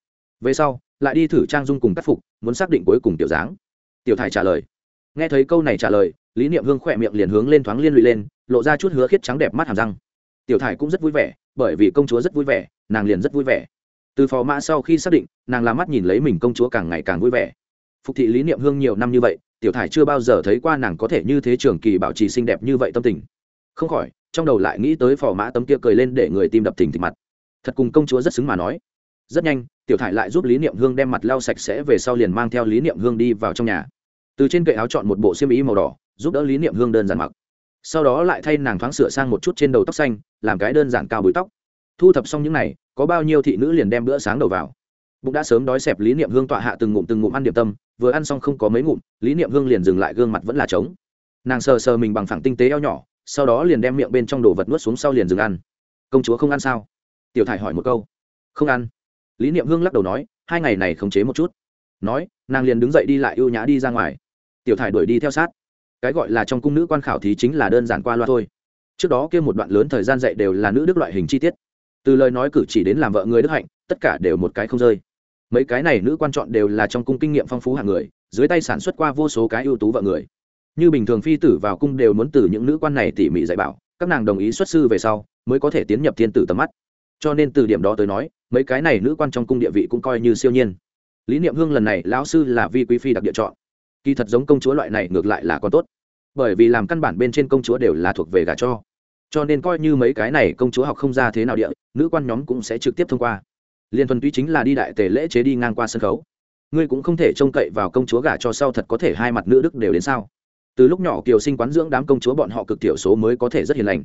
Về sau, lại đi thử trang dung cùng tác phục, muốn xác định cuối cùng tiểu dáng. Tiểu thải trả lời. Nghe thấy câu này trả lời, lý niệm hương khỏe miệng liền hướng lên thoáng liên lụy lên, lộ ra chút hứa khiết trắng đẹp mắt hàm răng. Tiểu thải cũng rất vui vẻ, bởi vì công chúa rất vui vẻ, nàng liền rất vui vẻ. Từ phò mã sau khi xác định, nàng làm mắt nhìn lấy mình công chúa càng ngày càng vui vẻ. Phục thị lý niệm hương nhiều năm như vậy, tiểu thải chưa bao giờ thấy qua nàng có thể như thế trường kỳ bảo trì xinh đẹp như vậy tâm tình. Không khỏi, trong đầu lại nghĩ tới phò mã tấm kia cười lên để người tim đập thình thịch mặt thật cùng công chúa rất xứng mà nói. Rất nhanh, tiểu thải lại giúp lý niệm hương đem mặt lau sạch sẽ về sau liền mang theo lý niệm hương đi vào trong nhà. Từ trên cậy áo chọn một bộ xiêm ý màu đỏ, giúp đỡ lý niệm hương đơn giản mặc. Sau đó lại thay nàng thoáng sửa sang một chút trên đầu tóc xanh, làm cái đơn giản cao bụi tóc. Thu thập xong những n à y có bao nhiêu thị nữ liền đem bữa sáng đầu vào. Bụng đã sớm đói xẹp, lý niệm hương tọa hạ từng ngụm từng ngụm ăn điệp tâm, vừa ăn xong không có mấy ngụm, lý niệm hương liền dừng lại gương mặt vẫn là trống. Nàng sờ sờ mình bằng phẳng tinh tế eo nhỏ, sau đó liền đem miệng bên trong đồ vật nuốt xuống sau liền dừng ăn. Công chúa không ăn sao? Tiểu thải hỏi một câu. Không ăn. Lý niệm hương lắc đầu nói, hai ngày này khống chế một chút. Nói, nàng liền đứng dậy đi lại ưu nhã đi ra ngoài. Tiểu thải đuổi đi theo sát. Cái gọi là trong cung nữ quan khảo thí chính là đơn giản qua loa thôi. Trước đó kia một đoạn lớn thời gian dạy đều là nữ đức loại hình chi tiết. Từ lời nói cử chỉ đến làm vợ người đức hạnh, tất cả đều một cái không rơi. Mấy cái này nữ quan chọn đều là trong cung kinh nghiệm phong phú hàng người, dưới tay sản xuất qua vô số cái ưu tú vợ người. Như bình thường phi tử vào cung đều muốn từ những nữ quan này tỉ mỉ dạy bảo, các nàng đồng ý xuất sư về sau, mới có thể tiến nhập thiên tử tầm mắt cho nên từ điểm đó tới nói, mấy cái này nữ quan trong cung địa vị cũng coi như siêu nhiên. Lý niệm hương lần này, lão sư là vi quý phi đặc địa chọn. Kỳ thật giống công chúa loại này ngược lại là còn tốt. Bởi vì làm căn bản bên trên công chúa đều là thuộc về gà cho. Cho nên coi như mấy cái này công chúa học không ra thế nào địa, nữ quan nhóm cũng sẽ trực tiếp thông qua. Liên thuần túy chính là đi đại tề lễ chế đi ngang qua sân khấu. Ngươi cũng không thể trông cậy vào công chúa gả cho sau thật có thể hai mặt nữ đức đều đến sao? Từ lúc nhỏ kiều sinh quán dưỡng đám công chúa bọn họ cực tiểu số mới có thể rất hiền lành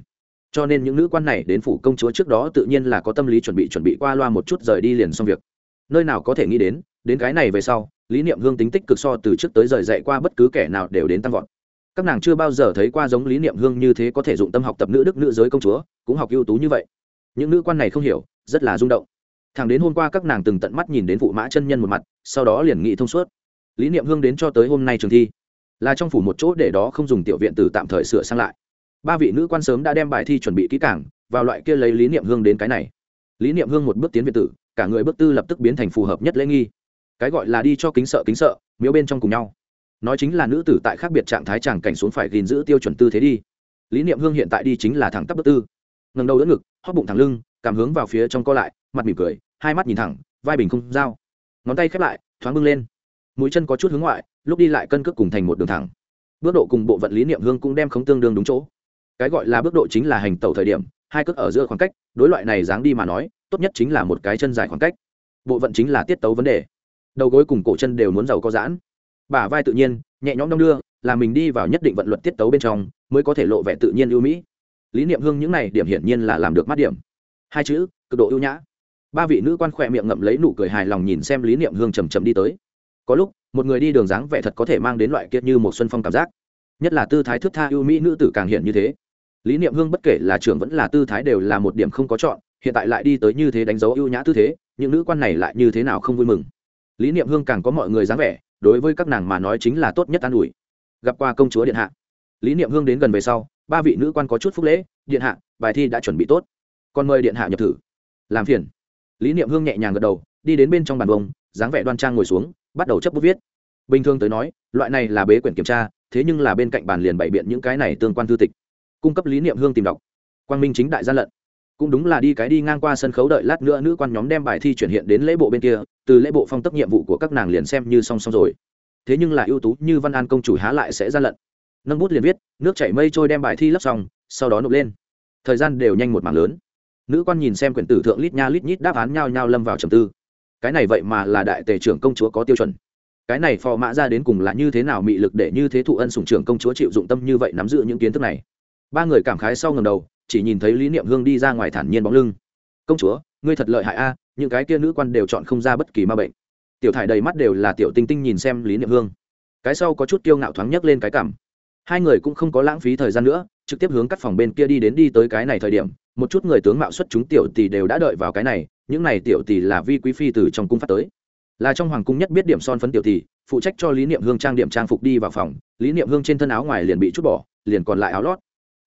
cho nên những nữ quan này đến phủ công chúa trước đó tự nhiên là có tâm lý chuẩn bị chuẩn bị qua loa một chút rời đi liền xong việc. Nơi nào có thể nghĩ đến đến cái này về sau, lý niệm hương tính tích cực so từ trước tới rời dạy qua bất cứ kẻ nào đều đến tăng vọt. Các nàng chưa bao giờ thấy qua giống lý niệm hương như thế có thể dụng tâm học tập nữ đức nữ giới công chúa, cũng học ưu tú như vậy. Những nữ quan này không hiểu, rất là rung động. Thằng đến hôm qua các nàng từng tận mắt nhìn đến vụ mã chân nhân một mặt, sau đó liền nghị thông suốt. Lý niệm hương đến cho tới hôm nay trường thi, là trong phủ một chỗ để đó không dùng tiểu viện từ tạm thời sửa sang lại ba vị nữ quan sớm đã đem bài thi chuẩn bị kỹ cảng vào loại kia lấy lý niệm hương đến cái này. Lý niệm hương một bước tiến việt tử, cả người bước tư lập tức biến thành phù hợp nhất lễ nghi. Cái gọi là đi cho kính sợ kính sợ, miếu bên trong cùng nhau. Nói chính là nữ tử tại khác biệt trạng thái chàng cảnh xuống phải gìn giữ tiêu chuẩn tư thế đi. Lý niệm hương hiện tại đi chính là thẳng tắp bước tư. Ngầm đầu đỡ ngực, hóp bụng thẳng lưng, cảm hướng vào phía trong co lại, mặt mỉm cười, hai mắt nhìn thẳng, vai bình không dao ngón tay khép lại, thoáng bưng lên. Mũi chân có chút hướng ngoại, lúc đi lại cân cước cùng thành một đường thẳng. Bước độ cùng bộ vận lý niệm hương cũng đem không tương đương đúng chỗ cái gọi là bước độ chính là hành tẩu thời điểm, hai cước ở giữa khoảng cách, đối loại này dáng đi mà nói, tốt nhất chính là một cái chân dài khoảng cách. Bộ vận chính là tiết tấu vấn đề. Đầu gối cùng cổ chân đều muốn giàu có giãn. Bả vai tự nhiên, nhẹ nhõm đong đưa, là mình đi vào nhất định vận luật tiết tấu bên trong, mới có thể lộ vẻ tự nhiên ưu mỹ. Lý niệm hương những này điểm hiển nhiên là làm được mắt điểm. Hai chữ, cực độ ưu nhã. Ba vị nữ quan khỏe miệng ngậm lấy nụ cười hài lòng nhìn xem lý niệm hương chầm chầm đi tới. Có lúc, một người đi đường dáng vẻ thật có thể mang đến loại kiệt như một xuân phong cảm giác. Nhất là tư thái thức tha ưu mỹ nữ tử càng hiện như thế lý niệm hương bất kể là trưởng vẫn là tư thái đều là một điểm không có chọn, hiện tại lại đi tới như thế đánh dấu ưu nhã tư thế, những nữ quan này lại như thế nào không vui mừng. Lý niệm hương càng có mọi người dáng vẻ, đối với các nàng mà nói chính là tốt nhất an ủi. Gặp qua công chúa điện hạ. Lý niệm hương đến gần về sau, ba vị nữ quan có chút phúc lễ, điện hạ, bài thi đã chuẩn bị tốt. Còn mời điện hạ nhập thử. Làm phiền. Lý niệm hương nhẹ nhàng gật đầu, đi đến bên trong bàn bông dáng vẻ đoan trang ngồi xuống, bắt đầu chấp bút viết. Bình thường tới nói, loại này là bế quyển kiểm tra, thế nhưng là bên cạnh bàn liền bày biện những cái này tương quan thư tịch cung cấp lý niệm hương tìm đọc. Quang minh chính đại gian lận. Cũng đúng là đi cái đi ngang qua sân khấu đợi lát nữa nữ quan nhóm đem bài thi chuyển hiện đến lễ bộ bên kia, từ lễ bộ phong tấp nhiệm vụ của các nàng liền xem như song song rồi. Thế nhưng là ưu tú như văn an công chủ há lại sẽ gian lận. Nâng bút liền viết, nước chảy mây trôi đem bài thi lấp xong, sau đó nộp lên. Thời gian đều nhanh một mảng lớn. Nữ quan nhìn xem quyển tử thượng lít nha lít nhít đáp án nhao nhao lâm vào trầm tư. Cái này vậy mà là đại tề trưởng công chúa có tiêu chuẩn. Cái này phò mã ra đến cùng là như thế nào mị lực để như thế thụ ân sủng trưởng công chúa chịu dụng tâm như vậy nắm giữ những kiến thức này? Ba người cảm khái sau ngầm đầu, chỉ nhìn thấy lý niệm hương đi ra ngoài thản nhiên bóng lưng. Công chúa, ngươi thật lợi hại a, những cái kia nữ quan đều chọn không ra bất kỳ ma bệnh. Tiểu thải đầy mắt đều là tiểu tinh tinh nhìn xem lý niệm hương. Cái sau có chút kiêu ngạo thoáng nhấc lên cái cảm. Hai người cũng không có lãng phí thời gian nữa, trực tiếp hướng cắt phòng bên kia đi đến đi tới cái này thời điểm, một chút người tướng mạo xuất chúng tiểu tỷ đều đã đợi vào cái này, những này tiểu tỷ là vi quý phi từ trong cung phát tới. Là trong hoàng cung nhất biết điểm son phấn tiểu tỷ, phụ trách cho lý niệm hương trang điểm trang phục đi vào phòng, lý niệm hương trên thân áo ngoài liền bị chút bỏ, liền còn lại áo lót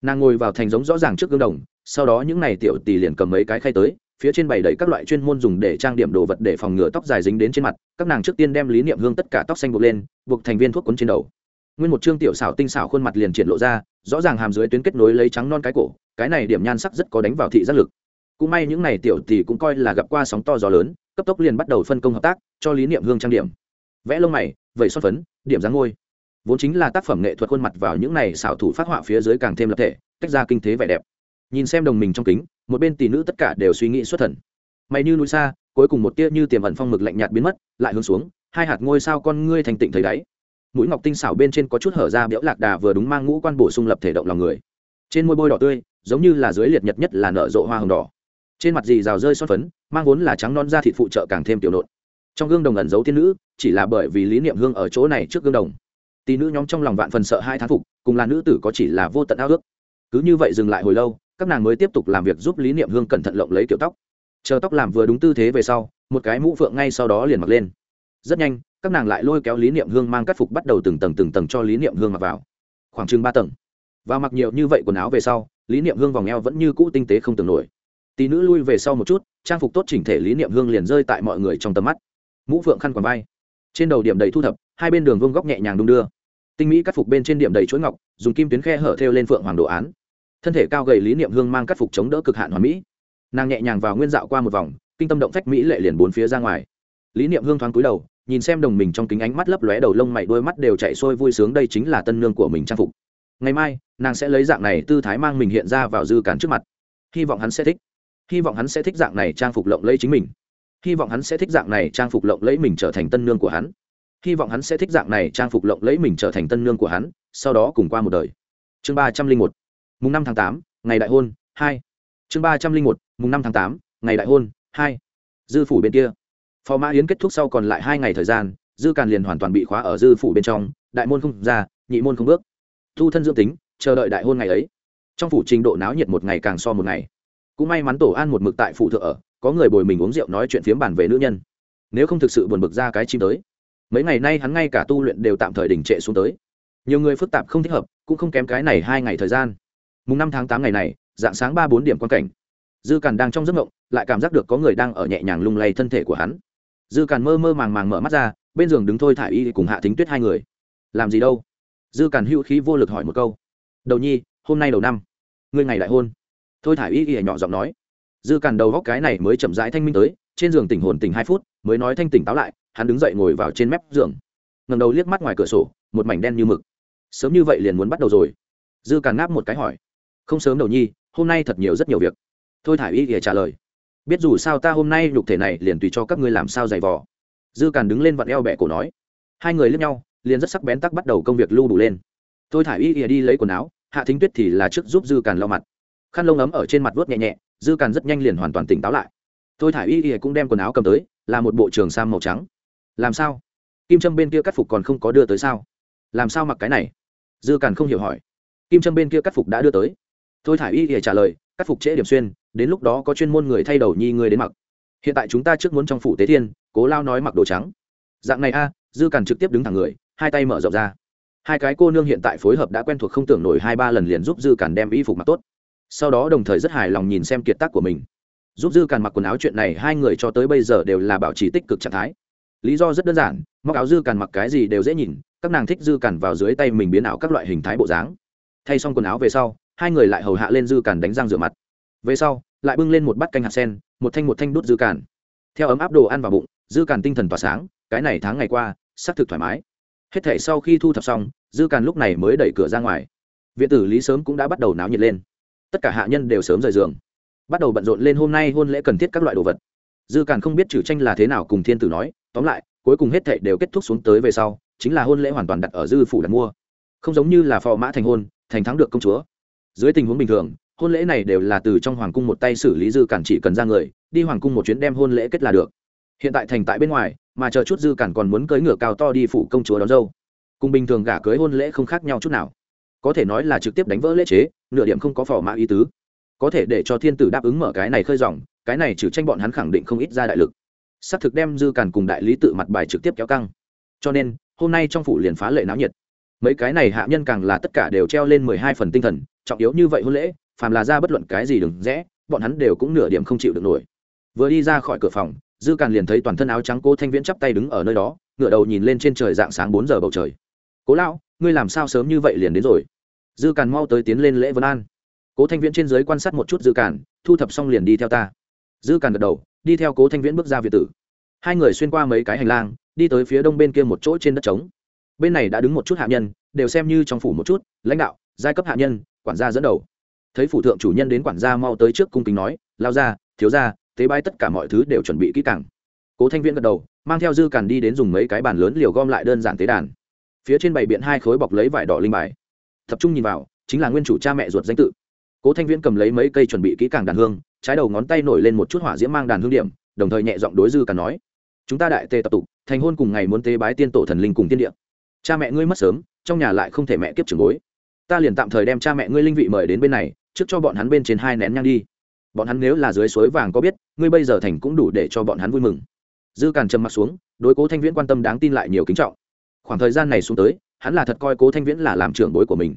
nàng ngồi vào thành giống rõ ràng trước gương đồng, sau đó những n à y tiểu tỷ liền cầm mấy cái khay tới, phía trên bày đầy các loại chuyên môn dùng để trang điểm đồ vật để phòng ngừa tóc dài dính đến trên mặt, các nàng trước tiên đem lý niệm hương tất cả tóc xanh buộc lên, buộc thành viên thuốc quấn trên đầu. Nguyên một chương tiểu xảo tinh xảo khuôn mặt liền triển lộ ra, rõ ràng hàm dưới tuyến kết nối lấy trắng non cái cổ, cái này điểm nhan sắc rất có đánh vào thị giác lực. Cũng may những n à y tiểu tỷ cũng coi là gặp qua sóng to gió lớn, cấp tốc liền bắt đầu phân công hợp tác, cho lý niệm hương trang điểm. Vẽ lông mày, vẩy xuất phấn, điểm dáng ngôi vốn chính là tác phẩm nghệ thuật khuôn mặt vào những này xảo thủ phát họa phía dưới càng thêm lập thể cách ra kinh thế vẻ đẹp. Nhìn xem đồng mình trong kính, một bên tỷ nữ tất cả đều suy nghĩ xuất thần. Mày như núi xa, cuối cùng một tia như tiềm ẩn phong mực lạnh nhạt biến mất, lại hướng xuống, hai hạt ngôi sao con ngươi thành tịnh thấy đáy. Mũi ngọc tinh xảo bên trên có chút hở ra biểu lạc đà vừa đúng mang ngũ quan bổ sung lập thể động lòng người. Trên môi bôi đỏ tươi, giống như là dưới liệt nhật nhất là nở rộ hoa hồng đỏ. Trên mặt dì rào rơi son phấn, mang vốn là trắng non da thịt phụ trợ càng thêm tiểu nộn. Trong gương đồng ẩn giấu tiên nữ, chỉ là bởi vì lý niệm hương ở chỗ này trước gương đồng tỷ nữ nhóm trong lòng vạn phần sợ hai thán phục, cùng là nữ tử có chỉ là vô tận ao ước. Cứ như vậy dừng lại hồi lâu, các nàng mới tiếp tục làm việc giúp lý niệm hương cẩn thận lộng lấy kiểu tóc. Chờ tóc làm vừa đúng tư thế về sau, một cái mũ phượng ngay sau đó liền mặc lên. Rất nhanh, các nàng lại lôi kéo lý niệm hương mang cắt phục bắt đầu từng tầng từng tầng cho lý niệm hương mặc vào. Khoảng chừng ba tầng. Và mặc nhiều như vậy quần áo về sau, lý niệm hương vòng eo vẫn như cũ tinh tế không tưởng nổi. Tỷ nữ lui về sau một chút, trang phục tốt chỉnh thể lý niệm hương liền rơi tại mọi người trong tầm mắt. Mũ phượng khăn quàng vai trên đầu điểm đầy thu thập, hai bên đường vương góc nhẹ nhàng đung đưa. Tinh mỹ cắt phục bên trên điểm đầy chuỗi ngọc, dùng kim tuyến khe hở theo lên phượng hoàng đồ án. Thân thể cao gầy lý niệm hương mang cắt phục chống đỡ cực hạn hoàn mỹ. Nàng nhẹ nhàng vào nguyên dạo qua một vòng, kinh tâm động phách mỹ lệ liền bốn phía ra ngoài. Lý niệm hương thoáng cúi đầu, nhìn xem đồng mình trong kính ánh mắt lấp lóe đầu lông mày đôi mắt đều chạy sôi vui sướng đây chính là tân nương của mình trang phục. Ngày mai, nàng sẽ lấy dạng này tư thái mang mình hiện ra vào dư cản trước mặt. Hy vọng hắn sẽ thích. Hy vọng hắn sẽ thích dạng này trang phục lộng lẫy chính mình hy vọng hắn sẽ thích dạng này trang phục lộng lẫy mình trở thành tân nương của hắn. Hy vọng hắn sẽ thích dạng này trang phục lộng lẫy mình trở thành tân nương của hắn, sau đó cùng qua một đời. Chương ba trăm linh một. Mùng năm tháng tám, ngày đại hôn, hai. Chương ba trăm linh một, mùng năm tháng tám, ngày đại hôn, hai. Dư phủ bên kia. Phò mã yến kết thúc sau còn lại hai ngày thời gian, dư càn liền hoàn toàn bị khóa ở dư phủ bên trong, đại môn không ra, nhị môn không bước. Thu thân dưỡng tính, chờ đợi đại hôn ngày ấy. Trong phủ trình độ náo nhiệt một ngày càng so một ngày. Cũng may mắn tổ an một mực tại phủ thượng ở có người bồi mình uống rượu nói chuyện phiếm bàn về nữ nhân. Nếu không thực sự buồn bực ra cái chim tới. Mấy ngày nay hắn ngay cả tu luyện đều tạm thời đình trệ xuống tới. Nhiều người phức tạp không thích hợp, cũng không kém cái này hai ngày thời gian. Mùng năm tháng tám ngày này, dạng sáng ba bốn điểm quan cảnh. Dư càn đang trong giấc mộng, lại cảm giác được có người đang ở nhẹ nhàng lung lay thân thể của hắn. Dư càn mơ mơ màng màng mở mắt ra, bên giường đứng thôi thả y cùng hạ thính tuyết hai người. Làm gì đâu? Dư càn hữu khí vô lực hỏi một câu. Đầu nhi, hôm nay đầu năm, ngươi ngày đại hôn? Thôi thả y y nhỏ giọng nói dư càn đầu góc cái này mới chậm rãi thanh minh tới, trên giường tỉnh hồn tỉnh hai phút, mới nói thanh tỉnh táo lại, hắn đứng dậy ngồi vào trên mép giường. Ngầm đầu liếc mắt ngoài cửa sổ, một mảnh đen như mực. Sớm như vậy liền muốn bắt đầu rồi. Dư càn ngáp một cái hỏi. Không sớm đầu nhi, hôm nay thật nhiều rất nhiều việc. Thôi thả y thì trả lời. Biết dù sao ta hôm nay nhục thể này liền tùy cho các ngươi làm sao giày vò. Dư càn đứng lên vặn eo bẹ cổ nói. Hai người lướt nhau, liền rất sắc bén tắc bắt đầu công việc lưu đủ lên. Thôi thả y ỉa đi lấy quần áo, hạ thính tuyết thì là trước giúp dư càn lau mặt. Khăn lông ấm ở trên mặt vuốt nhẹ nhẹ dư càn rất nhanh liền hoàn toàn tỉnh táo lại. Thôi thả y y cũng đem quần áo cầm tới, là một bộ trường sam màu trắng. Làm sao? Kim trâm bên kia cắt phục còn không có đưa tới sao? Làm sao mặc cái này? Dư càn không hiểu hỏi. Kim trâm bên kia cắt phục đã đưa tới. Thôi thả y y trả lời, cắt phục trễ điểm xuyên, đến lúc đó có chuyên môn người thay đầu nhi người đến mặc. Hiện tại chúng ta trước muốn trong phủ tế thiên, cố lao nói mặc đồ trắng. Dạng này a, dư càn trực tiếp đứng thẳng người, hai tay mở rộng ra. Hai cái cô nương hiện tại phối hợp đã quen thuộc không tưởng nổi hai ba lần liền giúp dư càn đem y phục mặc tốt sau đó đồng thời rất hài lòng nhìn xem kiệt tác của mình. Giúp dư càn mặc quần áo chuyện này, hai người cho tới bây giờ đều là bảo trì tích cực trạng thái. Lý do rất đơn giản, móc áo dư càn mặc cái gì đều dễ nhìn, các nàng thích dư càn vào dưới tay mình biến ảo các loại hình thái bộ dáng. Thay xong quần áo về sau, hai người lại hầu hạ lên dư càn đánh răng rửa mặt. Về sau, lại bưng lên một bát canh hạt sen, một thanh một thanh đút dư càn. Theo ấm áp đồ ăn vào bụng, dư càn tinh thần tỏa sáng, cái này tháng ngày qua, xác thực thoải mái. Hết thể sau khi thu thập xong, dư càn lúc này mới đẩy cửa ra ngoài. Viện tử lý sớm cũng đã bắt đầu náo nhiệt lên tất cả hạ nhân đều sớm rời giường. Bắt đầu bận rộn lên hôm nay hôn lễ cần thiết các loại đồ vật. Dư càn không biết trừ tranh là thế nào cùng thiên tử nói, tóm lại, cuối cùng hết thệ đều kết thúc xuống tới về sau, chính là hôn lễ hoàn toàn đặt ở dư phủ đặt mua. Không giống như là phò mã thành hôn, thành thắng được công chúa. Dưới tình huống bình thường, hôn lễ này đều là từ trong hoàng cung một tay xử lý dư cản chỉ cần ra người, đi hoàng cung một chuyến đem hôn lễ kết là được. Hiện tại thành tại bên ngoài, mà chờ chút dư cản còn muốn cưới ngựa cao to đi phủ công chúa đón dâu. Cùng bình thường gả cưới hôn lễ không khác nhau chút nào có thể nói là trực tiếp đánh vỡ lễ chế, nửa điểm không có phò mã ý tứ. Có thể để cho thiên tử đáp ứng mở cái này khơi dòng, cái này trừ tranh bọn hắn khẳng định không ít ra đại lực. Xác thực đem dư càn cùng đại lý tự mặt bài trực tiếp kéo căng. Cho nên, hôm nay trong phủ liền phá lệ náo nhiệt. Mấy cái này hạ nhân càng là tất cả đều treo lên mười hai phần tinh thần, trọng yếu như vậy hôn lễ, phàm là ra bất luận cái gì đừng rẽ, bọn hắn đều cũng nửa điểm không chịu được nổi. Vừa đi ra khỏi cửa phòng, dư càn liền thấy toàn thân áo trắng cô thanh viễn chắp tay đứng ở nơi đó ngựa đầu nhìn lên trên trời dạng sáng bốn giờ bầu trời. Cố lão ngươi làm sao sớm như vậy liền đến rồi? Dư càn mau tới tiến lên lễ vân an. Cố thanh viễn trên dưới quan sát một chút dư càn, thu thập xong liền đi theo ta. Dư càn gật đầu, đi theo cố thanh viễn bước ra việt tử. Hai người xuyên qua mấy cái hành lang, đi tới phía đông bên kia một chỗ trên đất trống. Bên này đã đứng một chút hạ nhân, đều xem như trong phủ một chút, lãnh đạo, giai cấp hạ nhân, quản gia dẫn đầu. Thấy phủ thượng chủ nhân đến quản gia mau tới trước cung kính nói, lao ra thiếu ra tế bái tất cả mọi thứ đều chuẩn bị kỹ càng. Cố thanh viễn gật đầu, mang theo dư càn đi đến dùng mấy cái bàn lớn liều gom lại đơn giản tế đàn phía trên bảy biện hai khối bọc lấy vải đỏ linh bài. Tập trung nhìn vào, chính là nguyên chủ cha mẹ ruột danh tự. Cố thanh viễn cầm lấy mấy cây chuẩn bị kỹ càng đàn hương, trái đầu ngón tay nổi lên một chút hỏa diễm mang đàn hương điểm, đồng thời nhẹ giọng đối dư càn nói, chúng ta đại tề tập tục, thành hôn cùng ngày muốn tế bái tiên tổ thần linh cùng tiên địa. Cha mẹ ngươi mất sớm, trong nhà lại không thể mẹ kiếp trưởng bối. Ta liền tạm thời đem cha mẹ ngươi linh vị mời đến bên này, trước cho bọn hắn bên trên hai nén nhang đi. Bọn hắn nếu là dưới suối vàng có biết, ngươi bây giờ thành cũng đủ để cho bọn hắn vui mừng. Dư càn trầm m ặ t xuống, đối cố thanh viễn quan tâm đáng tin lại nhiều kính trọng khoảng thời gian này xuống tới, hắn là thật coi cố thanh viễn là làm trưởng bối của mình.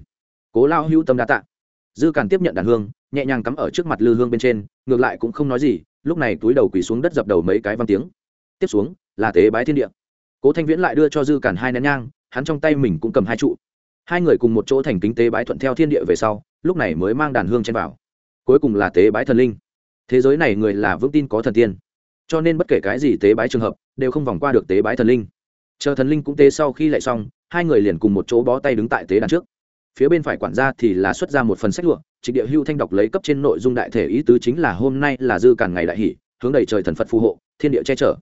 Cố lao hữu tâm đa tạ. Dư càn tiếp nhận đàn hương, nhẹ nhàng cắm ở trước mặt lư hương bên trên, ngược lại cũng không nói gì, lúc này túi đầu quỳ xuống đất dập đầu mấy cái văn tiếng. Tiếp xuống, là tế bái thiên địa. Cố thanh viễn lại đưa cho dư càn hai nén nhang, hắn trong tay mình cũng cầm hai trụ. Hai người cùng một chỗ thành kính tế bái thuận theo thiên địa về sau, lúc này mới mang đàn hương trên vào. Cuối cùng là tế bái thần linh. Thế giới này người là vững tin có thần tiên. Cho nên bất kể cái gì tế bái trường hợp, đều không vòng qua được tế bái thần linh chờ thần linh cũng tế sau khi lại xong, hai người liền cùng một chỗ bó tay đứng tại tế đàn trước. Phía bên phải quản gia thì là xuất ra một phần sách lụa, trịnh địa hưu thanh đọc lấy cấp trên nội dung đại thể ý tứ chính là hôm nay là dư cản ngày đại hỷ, hướng đầy trời thần phật phù hộ, thiên địa che chở.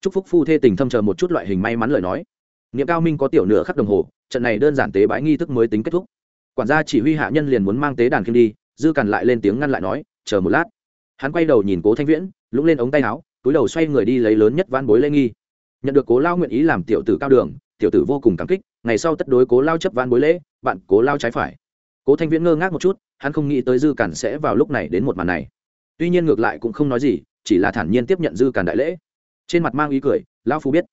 Chúc phúc phu thê tình thâm chờ một chút loại hình may mắn lời nói. Niệm cao minh có tiểu nửa khắc đồng hồ, trận này đơn giản tế bãi nghi thức mới tính kết thúc. Quản gia chỉ huy hạ nhân liền muốn mang tế đàn kim đi, dư càn lại lên tiếng ngăn lại nói, chờ một lát. Hắn quay đầu nhìn cố thanh viễn lũng lên ống tay áo, túi đầu xoay người đi lấy lớn nhất van bối lễ nghi nhận được cố lao nguyện ý làm tiểu tử cao đường, tiểu tử vô cùng cảm kích, ngày sau tất đối cố lao chấp van bối lễ, bạn cố lao trái phải. Cố thanh viễn ngơ ngác một chút, hắn không nghĩ tới dư càn sẽ vào lúc này đến một màn này. Tuy nhiên ngược lại cũng không nói gì, chỉ là thản nhiên tiếp nhận dư càn đại lễ. Trên mặt mang ý cười lao phu biết.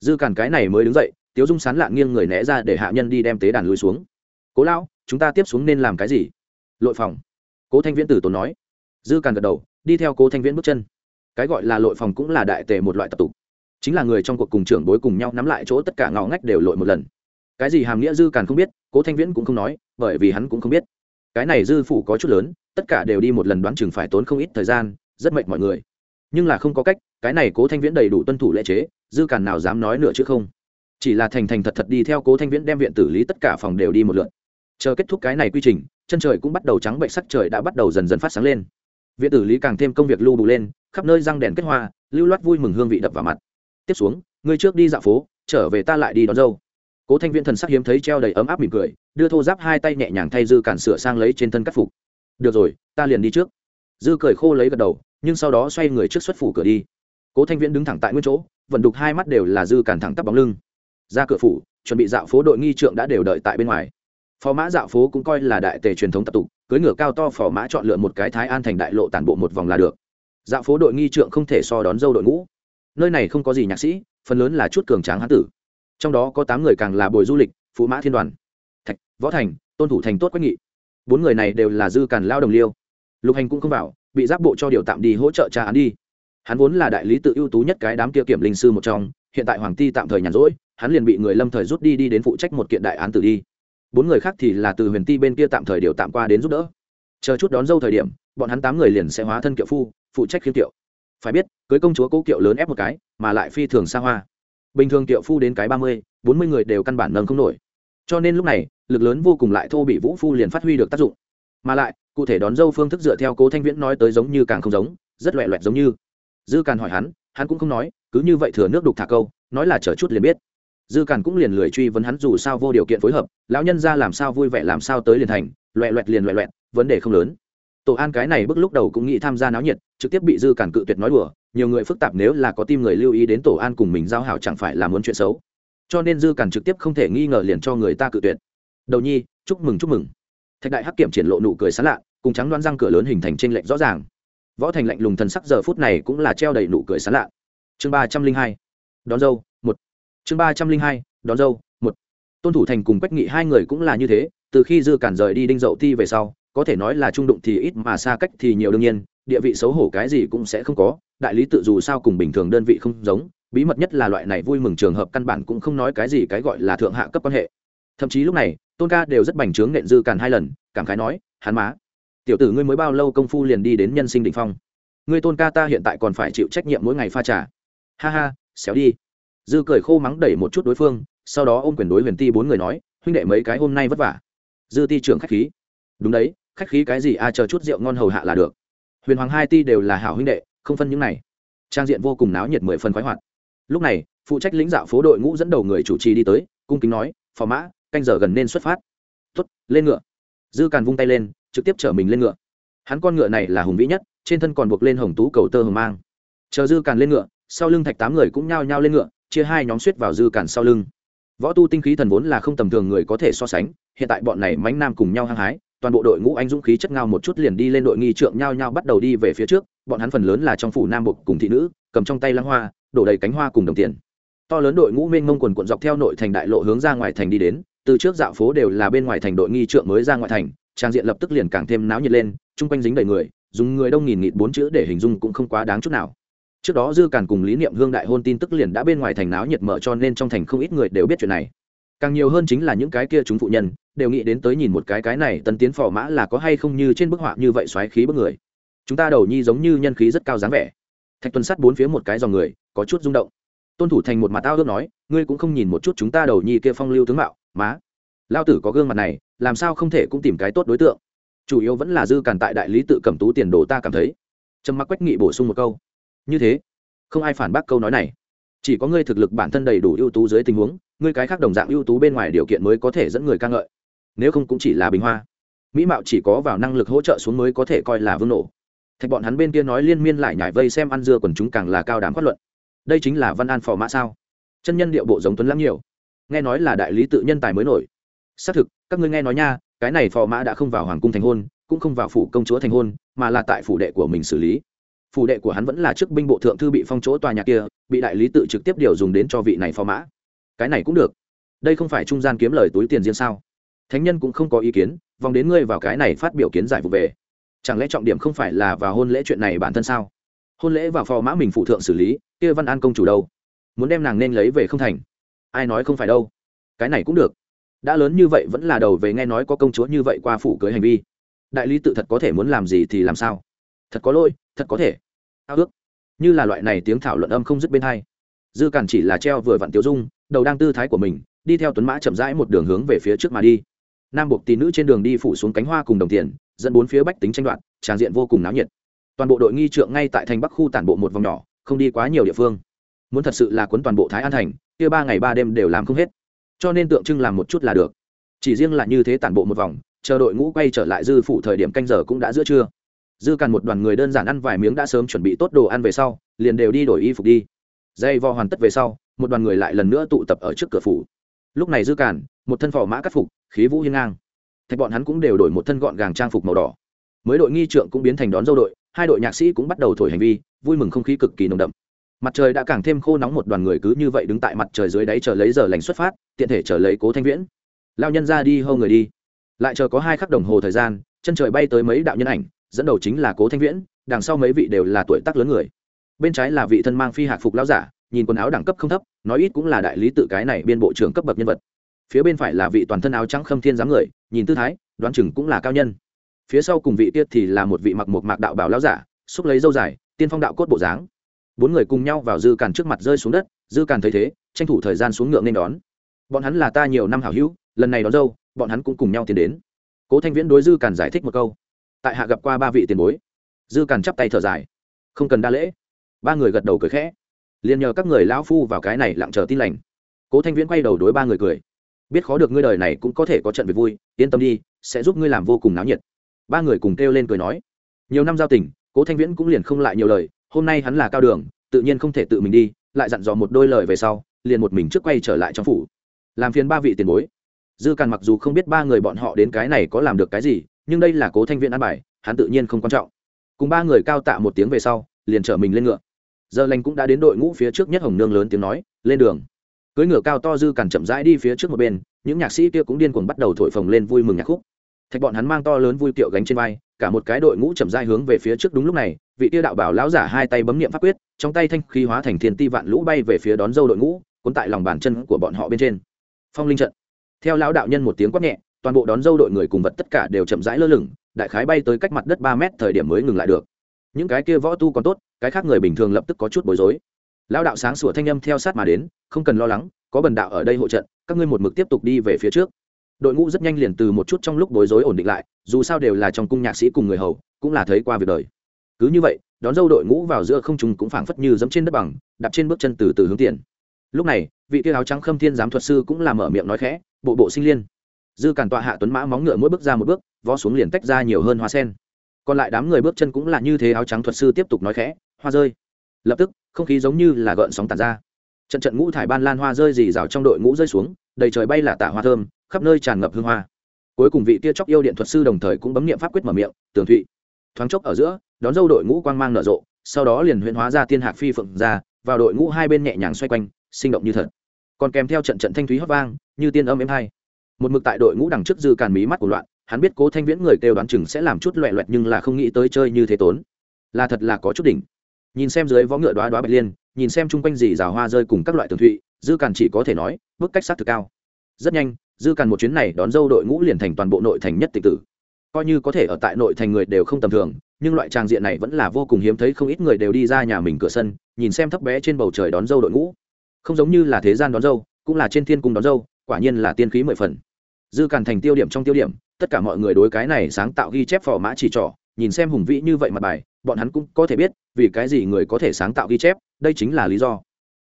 Dư càn cái này mới đứng dậy, tiếu dung sán lạ nghiêng người né ra để hạ nhân đi đem tế đàn lùi xuống. Cố lao chúng ta tiếp xuống nên làm cái gì? Lội phòng. Cố thanh viễn tử tốn nói. Dư càn gật đầu, đi theo cố thanh viễn bước chân. Cái gọi là lội phòng cũng là đại tề một loại tập tục chính là người trong cuộc cùng trưởng bối cùng nhau nắm lại chỗ tất cả ngõ ngách đều lội một lần. Cái gì hàm nghĩa dư càn không biết, cố thanh viễn cũng không nói, bởi vì hắn cũng không biết. Cái này dư phủ có chút lớn, tất cả đều đi một lần đoán chừng phải tốn không ít thời gian, rất mệt mọi người. Nhưng là không có cách, cái này cố thanh viễn đầy đủ tuân thủ lệ chế, dư càn nào dám nói nữa chứ không? Chỉ là thành thành thật thật đi theo cố thanh viễn đem viện tử lý tất cả phòng đều đi một lượt. Chờ kết thúc cái này quy trình, chân trời cũng bắt đầu trắng bệnh, sắc trời đã bắt đầu dần dần phát sáng lên. Viện tử lý càng thêm công việc lưu bù lên, khắp nơi răng đèn kết hoa, lưu loát vui mừng hương vị đập vào mặt tiếp xuống, ngươi trước đi dạo phố, trở về ta lại đi đón dâu. Cố thanh viễn thần sắc hiếm thấy treo đầy ấm áp mỉm cười, đưa thô giáp hai tay nhẹ nhàng thay dư cản sửa sang lấy trên thân cắt phục. Được rồi, ta liền đi trước. Dư cười khô lấy gật đầu, nhưng sau đó xoay người trước xuất phủ cửa đi. Cố thanh viễn đứng thẳng tại nguyên chỗ, vận đục hai mắt đều là dư cản thẳng tắp bóng lưng. Ra cửa phủ, chuẩn bị dạo phố đội nghi trượng đã đều đợi tại bên ngoài. Phò mã dạo phố cũng coi là đại tề truyền thống tập tục cưới ngựa cao to phò mã chọn lựa một cái thái an thành đại lộ tản bộ một vòng là được. Dạo phố đội nghi trượng không thể so đón dâu đội ngũ nơi này không có gì nhạc sĩ, phần lớn là chút cường tráng hán tử. Trong đó có tám người càng là bồi du lịch, phụ mã thiên đoàn. Thạch, võ thành, tôn thủ thành tốt quách nghị. Bốn người này đều là dư càn lao đồng liêu. Lục hành cũng không vào, bị giáp bộ cho điều tạm đi hỗ trợ tra án đi. Hắn vốn là đại lý tự ưu tú nhất cái đám kia kiểm linh sư một trong, hiện tại hoàng ti tạm thời nhàn rỗi, hắn liền bị người lâm thời rút đi đi đến phụ trách một kiện đại án tử đi. Bốn người khác thì là từ huyền ti bên kia tạm thời điều tạm qua đến giúp đỡ. Chờ chút đón dâu thời điểm, bọn hắn tám người liền sẽ hóa thân kiệu phu, phụ trách khiêm kiệu phải biết cưới công chúa cố kiệu lớn ép một cái, mà lại phi thường xa hoa. Bình thường kiệu phu đến cái ba mươi, bốn mươi người đều căn bản nâng không nổi. Cho nên lúc này, lực lớn vô cùng lại thô bị vũ phu liền phát huy được tác dụng. Mà lại, cụ thể đón dâu phương thức dựa theo cố thanh viễn nói tới giống như càng không giống, rất loẹ loẹt giống như. Dư càn hỏi hắn hắn cũng không nói, cứ như vậy thừa nước đục thả câu, nói là chờ chút liền biết. Dư càn cũng liền lười truy vấn hắn dù sao vô điều kiện phối hợp, lão nhân ra làm sao vui vẻ làm sao tới liền thành, loẹ loẹt liền loẹ loẹt, vấn đề không lớn tổ an cái này bước lúc đầu cũng nghĩ tham gia náo nhiệt, trực tiếp bị dư cản cự tuyệt nói đùa, nhiều người phức tạp nếu là có tim người lưu ý đến tổ an cùng mình giao hảo chẳng phải là muốn chuyện xấu. Cho nên dư cản trực tiếp không thể nghi ngờ liền cho người ta cự tuyệt. Đầu nhi, chúc mừng chúc mừng. Thạch đại hắc kiểm triển lộ nụ cười sán lạ, cùng trắng đoán răng cửa lớn hình thành t r ê n lệch rõ ràng. Võ thành lạnh lùng thần sắc giờ phút này cũng là treo đầy nụ cười sán lạ. Chương ba trăm linh hai, đón dâu, một. Chương ba trăm linh hai, đón dâu, một. Tôn thủ thành cùng quách nghị hai người cũng là như thế, từ khi dư cản rời đi đinh dậu thi về sau có thể nói là trung đụng thì ít mà xa cách thì nhiều đương nhiên, địa vị xấu hổ cái gì cũng sẽ không có, đại lý tự dù sao cùng bình thường đơn vị không giống, bí mật nhất là loại này vui mừng trường hợp căn bản cũng không nói cái gì cái gọi là thượng hạ cấp quan hệ. Thậm chí lúc này, tôn ca đều rất bành trướng nện dư càn hai lần, cảm khái nói, hắn má, tiểu tử ngươi mới bao lâu công phu liền đi đến nhân sinh đ ỉ n h phong? Ngươi tôn ca ta hiện tại còn phải chịu trách nhiệm mỗi ngày pha trà. Ha ha, xéo đi. Dư cười khô mắng đẩy một chút đối phương, sau đó ô m quyền đối huyền ti bốn người nói, huynh đệ mấy cái hôm nay vất vả? Dư ti trưởng khách khí, đúng đấy khách khí cái gì a chờ chút rượu ngon hầu hạ là được. Huyền hoàng hai ti đều là hảo huynh đệ, không phân những này. Trang diện vô cùng náo nhiệt mười phần khoái hoạt. Lúc này, phụ trách lĩnh dạo phố đội ngũ dẫn đầu người chủ trì đi tới, cung kính nói, phò mã, canh giờ gần nên xuất phát. Tuất lên ngựa. Dư càn vung tay lên, trực tiếp chở mình lên ngựa. Hắn con ngựa này là hùng vĩ nhất, trên thân còn buộc lên hồng tú cầu tơ hồng mang. Chờ dư càn lên ngựa, sau lưng thạch tám người cũng nhao nhao lên ngựa, chia hai nhóm suýt vào dư càn sau lưng. Võ tu tinh khí thần vốn là không tầm thường người có thể so sánh, hiện tại bọn này mánh nam cùng nhau hăng hái toàn bộ đội ngũ anh dũng khí chất ngao một chút liền đi lên đội nghi trượng nhao nhao bắt đầu đi về phía trước, bọn hắn phần lớn là trong phủ nam bộ cùng thị nữ, cầm trong tay lăng hoa, đổ đầy cánh hoa cùng đồng tiền. To lớn đội ngũ mênh mông quần quận dọc theo nội thành đại lộ hướng ra ngoài thành đi đến, từ trước dạo phố đều là bên ngoài thành đội nghi trượng mới ra ngoài thành, trang diện lập tức liền càng thêm náo nhiệt lên, chung quanh dính đầy người, dùng người đông nghìn nghịt bốn chữ để hình dung cũng không quá đáng chút nào. Trước đó dư càn cùng lý niệm hương đại hôn tin tức liền đã bên ngoài thành náo nhiệt mở cho nên trong thành không ít người đều biết chuyện này. Càng nhiều hơn chính là những cái kia chúng phụ nhân đều nghĩ đến tới nhìn một cái cái này tân tiến phò mã là có hay không như trên bức họa như vậy xoáy khí bức người. Chúng ta đầu nhi giống như nhân khí rất cao dáng vẻ. Thạch tuần sắt bốn phía một cái dòng người, có chút rung động. Tôn thủ thành một mặt tao ước nói, ngươi cũng không nhìn một chút chúng ta đầu nhi kia phong lưu tướng mạo, má. Lao tử có gương mặt này, làm sao không thể cũng tìm cái tốt đối tượng. Chủ yếu vẫn là dư càn tại đại lý tự cầm tú tiền đồ ta cảm thấy. Trầm mặc quách nghị bổ sung một câu. Như thế, không ai phản bác câu nói này. Chỉ có ngươi thực lực bản thân đầy đủ ưu tú dưới tình huống, ngươi cái khác đồng dạng ưu tú bên ngoài điều kiện mới có thể dẫn người ca ngợi nếu không cũng chỉ là bình hoa. Mỹ mạo chỉ có vào năng lực hỗ trợ xuống mới có thể coi là vương nổ. Thạch bọn hắn bên kia nói liên miên lại nhảy vây xem ăn dưa quần chúng càng là cao đám phát luận. Đây chính là văn an phò mã sao? Chân nhân điệu bộ giống tuấn lắm nhiều. Nghe nói là đại lý tự nhân tài mới nổi. Xác thực, các ngươi nghe nói nha, cái này phò mã đã không vào hoàng cung thành hôn, cũng không vào phủ công chúa thành hôn, mà là tại phủ đệ của mình xử lý. Phủ đệ của hắn vẫn là trước binh bộ thượng thư bị phong chỗ tòa nhà kia, bị đại lý tự trực tiếp điều dùng đến cho vị này phò mã. Cái này cũng được. Đây không phải trung gian kiếm lời túi tiền riêng sao? Thánh nhân cũng không có ý kiến, vòng đến ngươi vào cái này phát biểu kiến giải vụ về. Chẳng lẽ trọng điểm không phải là vào hôn lễ chuyện này bản thân sao? Hôn lễ vào phò mã mình phụ thượng xử lý, kia văn an công chủ đâu? Muốn đem nàng nên lấy về không thành. Ai nói không phải đâu? Cái này cũng được. Đã lớn như vậy vẫn là đầu về nghe nói có công chúa như vậy qua phủ cưới hành vi. Đại lý tự thật có thể muốn làm gì thì làm sao? Thật có lỗi, thật có thể. Ao ước. Như là loại này tiếng thảo luận âm không dứt bên hai. Dư cản chỉ là treo vừa vặn tiêu dung, đầu đang tư thái của mình, đi theo tuấn mã chậm rãi một đường hướng về phía trước mà đi nam buộc tỷ nữ trên đường đi phủ xuống cánh hoa cùng đồng tiền, dẫn bốn phía bách tính tranh đoạt tràng diện vô cùng náo nhiệt. Toàn bộ đội nghi trượng ngay tại thành bắc khu tản bộ một vòng nhỏ, không đi quá nhiều địa phương. Muốn thật sự là cuốn toàn bộ thái an thành, kia ba ngày ba đêm đều làm không hết. Cho nên tượng trưng làm một chút là được. Chỉ riêng là như thế tản bộ một vòng, chờ đội ngũ quay trở lại dư phủ thời điểm canh giờ cũng đã giữa trưa. Dư càn một đoàn người đơn giản ăn vài miếng đã sớm chuẩn bị tốt đồ ăn về sau, liền đều đi đổi y phục đi. Dây vo hoàn tất về sau, một đoàn người lại lần nữa tụ tập ở trước cửa phủ. Lúc này dư càn, một thân phò mã cắt phục khí vũ hiên ngang. Thạch bọn hắn cũng đều đổi một thân gọn gàng trang phục màu đỏ. Mới đội nghi trượng cũng biến thành đón dâu đội, hai đội nhạc sĩ cũng bắt đầu thổi hành vi, vui mừng không khí cực kỳ nồng đậm. Mặt trời đã càng thêm khô nóng một đoàn người cứ như vậy đứng tại mặt trời dưới đáy chờ lấy giờ lành xuất phát, tiện thể chờ lấy cố thanh viễn. Lao nhân ra đi hâu người đi. Lại chờ có hai khắc đồng hồ thời gian, chân trời bay tới mấy đạo nhân ảnh, dẫn đầu chính là cố thanh viễn, đằng sau mấy vị đều là tuổi tác lớn người. Bên trái là vị thân mang phi hạc phục lao giả, nhìn quần áo đẳng cấp không thấp, nói ít cũng là đại lý tự cái này biên bộ trưởng cấp bậc nhân vật phía bên phải là vị toàn thân áo trắng khâm thiên dáng người, nhìn tư thái, đoán chừng cũng là cao nhân. Phía sau cùng vị tiết thì là một vị mặc một mạc đạo bảo lao giả, xúc lấy dâu dài, tiên phong đạo cốt bộ dáng. Bốn người cùng nhau vào dư càn trước mặt rơi xuống đất, dư càn thấy thế, tranh thủ thời gian xuống ngựa nên đón. Bọn hắn là ta nhiều năm hảo hữu, lần này đón dâu, bọn hắn cũng cùng nhau tiến đến. Cố thanh viễn đối dư càn giải thích một câu. Tại hạ gặp qua ba vị tiền bối. Dư càn chắp tay thở dài. Không cần đa lễ. Ba người gật đầu cười khẽ. Liền nhờ các người lão phu vào cái này lặng chờ tin lành. Cố thanh viễn quay đầu đối ba người cười biết khó được ngươi đời này cũng có thể có trận việc vui, yên tâm đi, sẽ giúp ngươi làm vô cùng náo nhiệt. Ba người cùng kêu lên cười nói. Nhiều năm giao tình, cố thanh viễn cũng liền không lại nhiều lời, hôm nay hắn là cao đường, tự nhiên không thể tự mình đi, lại dặn dò một đôi lời về sau, liền một mình trước quay trở lại trong phủ. Làm phiền ba vị tiền bối. Dư càn mặc dù không biết ba người bọn họ đến cái này có làm được cái gì, nhưng đây là cố thanh viễn an bài, hắn tự nhiên không quan trọng. Cùng ba người cao tạ một tiếng về sau, liền chở mình lên ngựa. Giờ lành cũng đã đến đội ngũ phía trước nhất hồng nương lớn tiếng nói, lên đường cưới ngựa cao to dư càn chậm rãi đi phía trước một bên, những nhạc sĩ kia cũng điên cuồng bắt đầu thổi phồng lên vui mừng nhạc khúc. Thạch bọn hắn mang to lớn vui kiệu gánh trên vai, cả một cái đội ngũ chậm rãi hướng về phía trước đúng lúc này, vị tia đạo bảo lão giả hai tay bấm niệm pháp quyết, trong tay thanh khí hóa thành thiên ti vạn lũ bay về phía đón dâu đội ngũ, cuốn tại lòng bàn chân của bọn họ bên trên. Phong linh trận. Theo lão đạo nhân một tiếng quát nhẹ, toàn bộ đón dâu đội người cùng vật tất cả đều chậm rãi lơ lửng, đại khái bay tới cách mặt đất ba mét thời điểm mới ngừng lại được. Những cái kia võ tu còn tốt, cái khác người bình thường lập tức có chút bối rối lão đạo sáng sủa thanh âm theo sát mà đến, không cần lo lắng, có bần đạo ở đây hộ trận, các ngươi một mực tiếp tục đi về phía trước. Đội ngũ rất nhanh liền từ một chút trong lúc bối rối ổn định lại, dù sao đều là trong cung nhạc sĩ cùng người hầu, cũng là thấy qua việc đời. Cứ như vậy, đón dâu đội ngũ vào giữa không trung cũng phảng phất như dẫm trên đất bằng, đạp trên bước chân từ từ hướng tiền. Lúc này, vị kia áo trắng khâm thiên giám thuật sư cũng làm mở miệng nói khẽ, bộ bộ sinh liên. Dư cản tọa hạ tuấn mã móng ngựa mỗi bước ra một bước, vó xuống liền tách ra nhiều hơn hoa sen. Còn lại đám người bước chân cũng là như thế áo trắng thuật sư tiếp tục nói khẽ, hoa rơi. Lập tức không khí giống như là gợn sóng tàn ra. Trận trận ngũ thải ban lan hoa rơi rì rào trong đội ngũ rơi xuống, đầy trời bay là tạ hoa thơm, khắp nơi tràn ngập hương hoa. Cuối cùng vị tia chóc yêu điện thuật sư đồng thời cũng bấm nghiệm pháp quyết mở miệng, tường thụy. Thoáng chốc ở giữa, đón dâu đội ngũ quang mang nở rộ, sau đó liền huyễn hóa ra tiên hạc phi phượng ra, vào đội ngũ hai bên nhẹ nhàng xoay quanh, sinh động như thật. Còn kèm theo trận trận thanh thúy hót vang, như tiên âm êm hay. một mực tại đội ngũ đằng trước dư càn mí mắt của loạn, hắn biết cố thanh viễn người kêu đoán chừng sẽ làm chút loẹ loẹt nhưng là không nghĩ tới chơi như thế tốn. Là thật là có chút đỉnh nhìn xem dưới vó ngựa đoá đoá bạch liên, nhìn xem chung quanh dì rào hoa rơi cùng các loại tường thụy, dư càn chỉ có thể nói, bức cách sát thực cao. Rất nhanh, dư càn một chuyến này đón dâu đội ngũ liền thành toàn bộ nội thành nhất tịch tử. Coi như có thể ở tại nội thành người đều không tầm thường, nhưng loại trang diện này vẫn là vô cùng hiếm thấy không ít người đều đi ra nhà mình cửa sân, nhìn xem thấp bé trên bầu trời đón dâu đội ngũ. Không giống như là thế gian đón dâu, cũng là trên thiên cung đón dâu, quả nhiên là tiên khí mười phần. Dư càn thành tiêu điểm trong tiêu điểm, tất cả mọi người đối cái này sáng tạo ghi chép phò mã chỉ trỏ, nhìn xem hùng vĩ như vậy mặt bài bọn hắn cũng có thể biết, vì cái gì người có thể sáng tạo ghi chép, đây chính là lý do.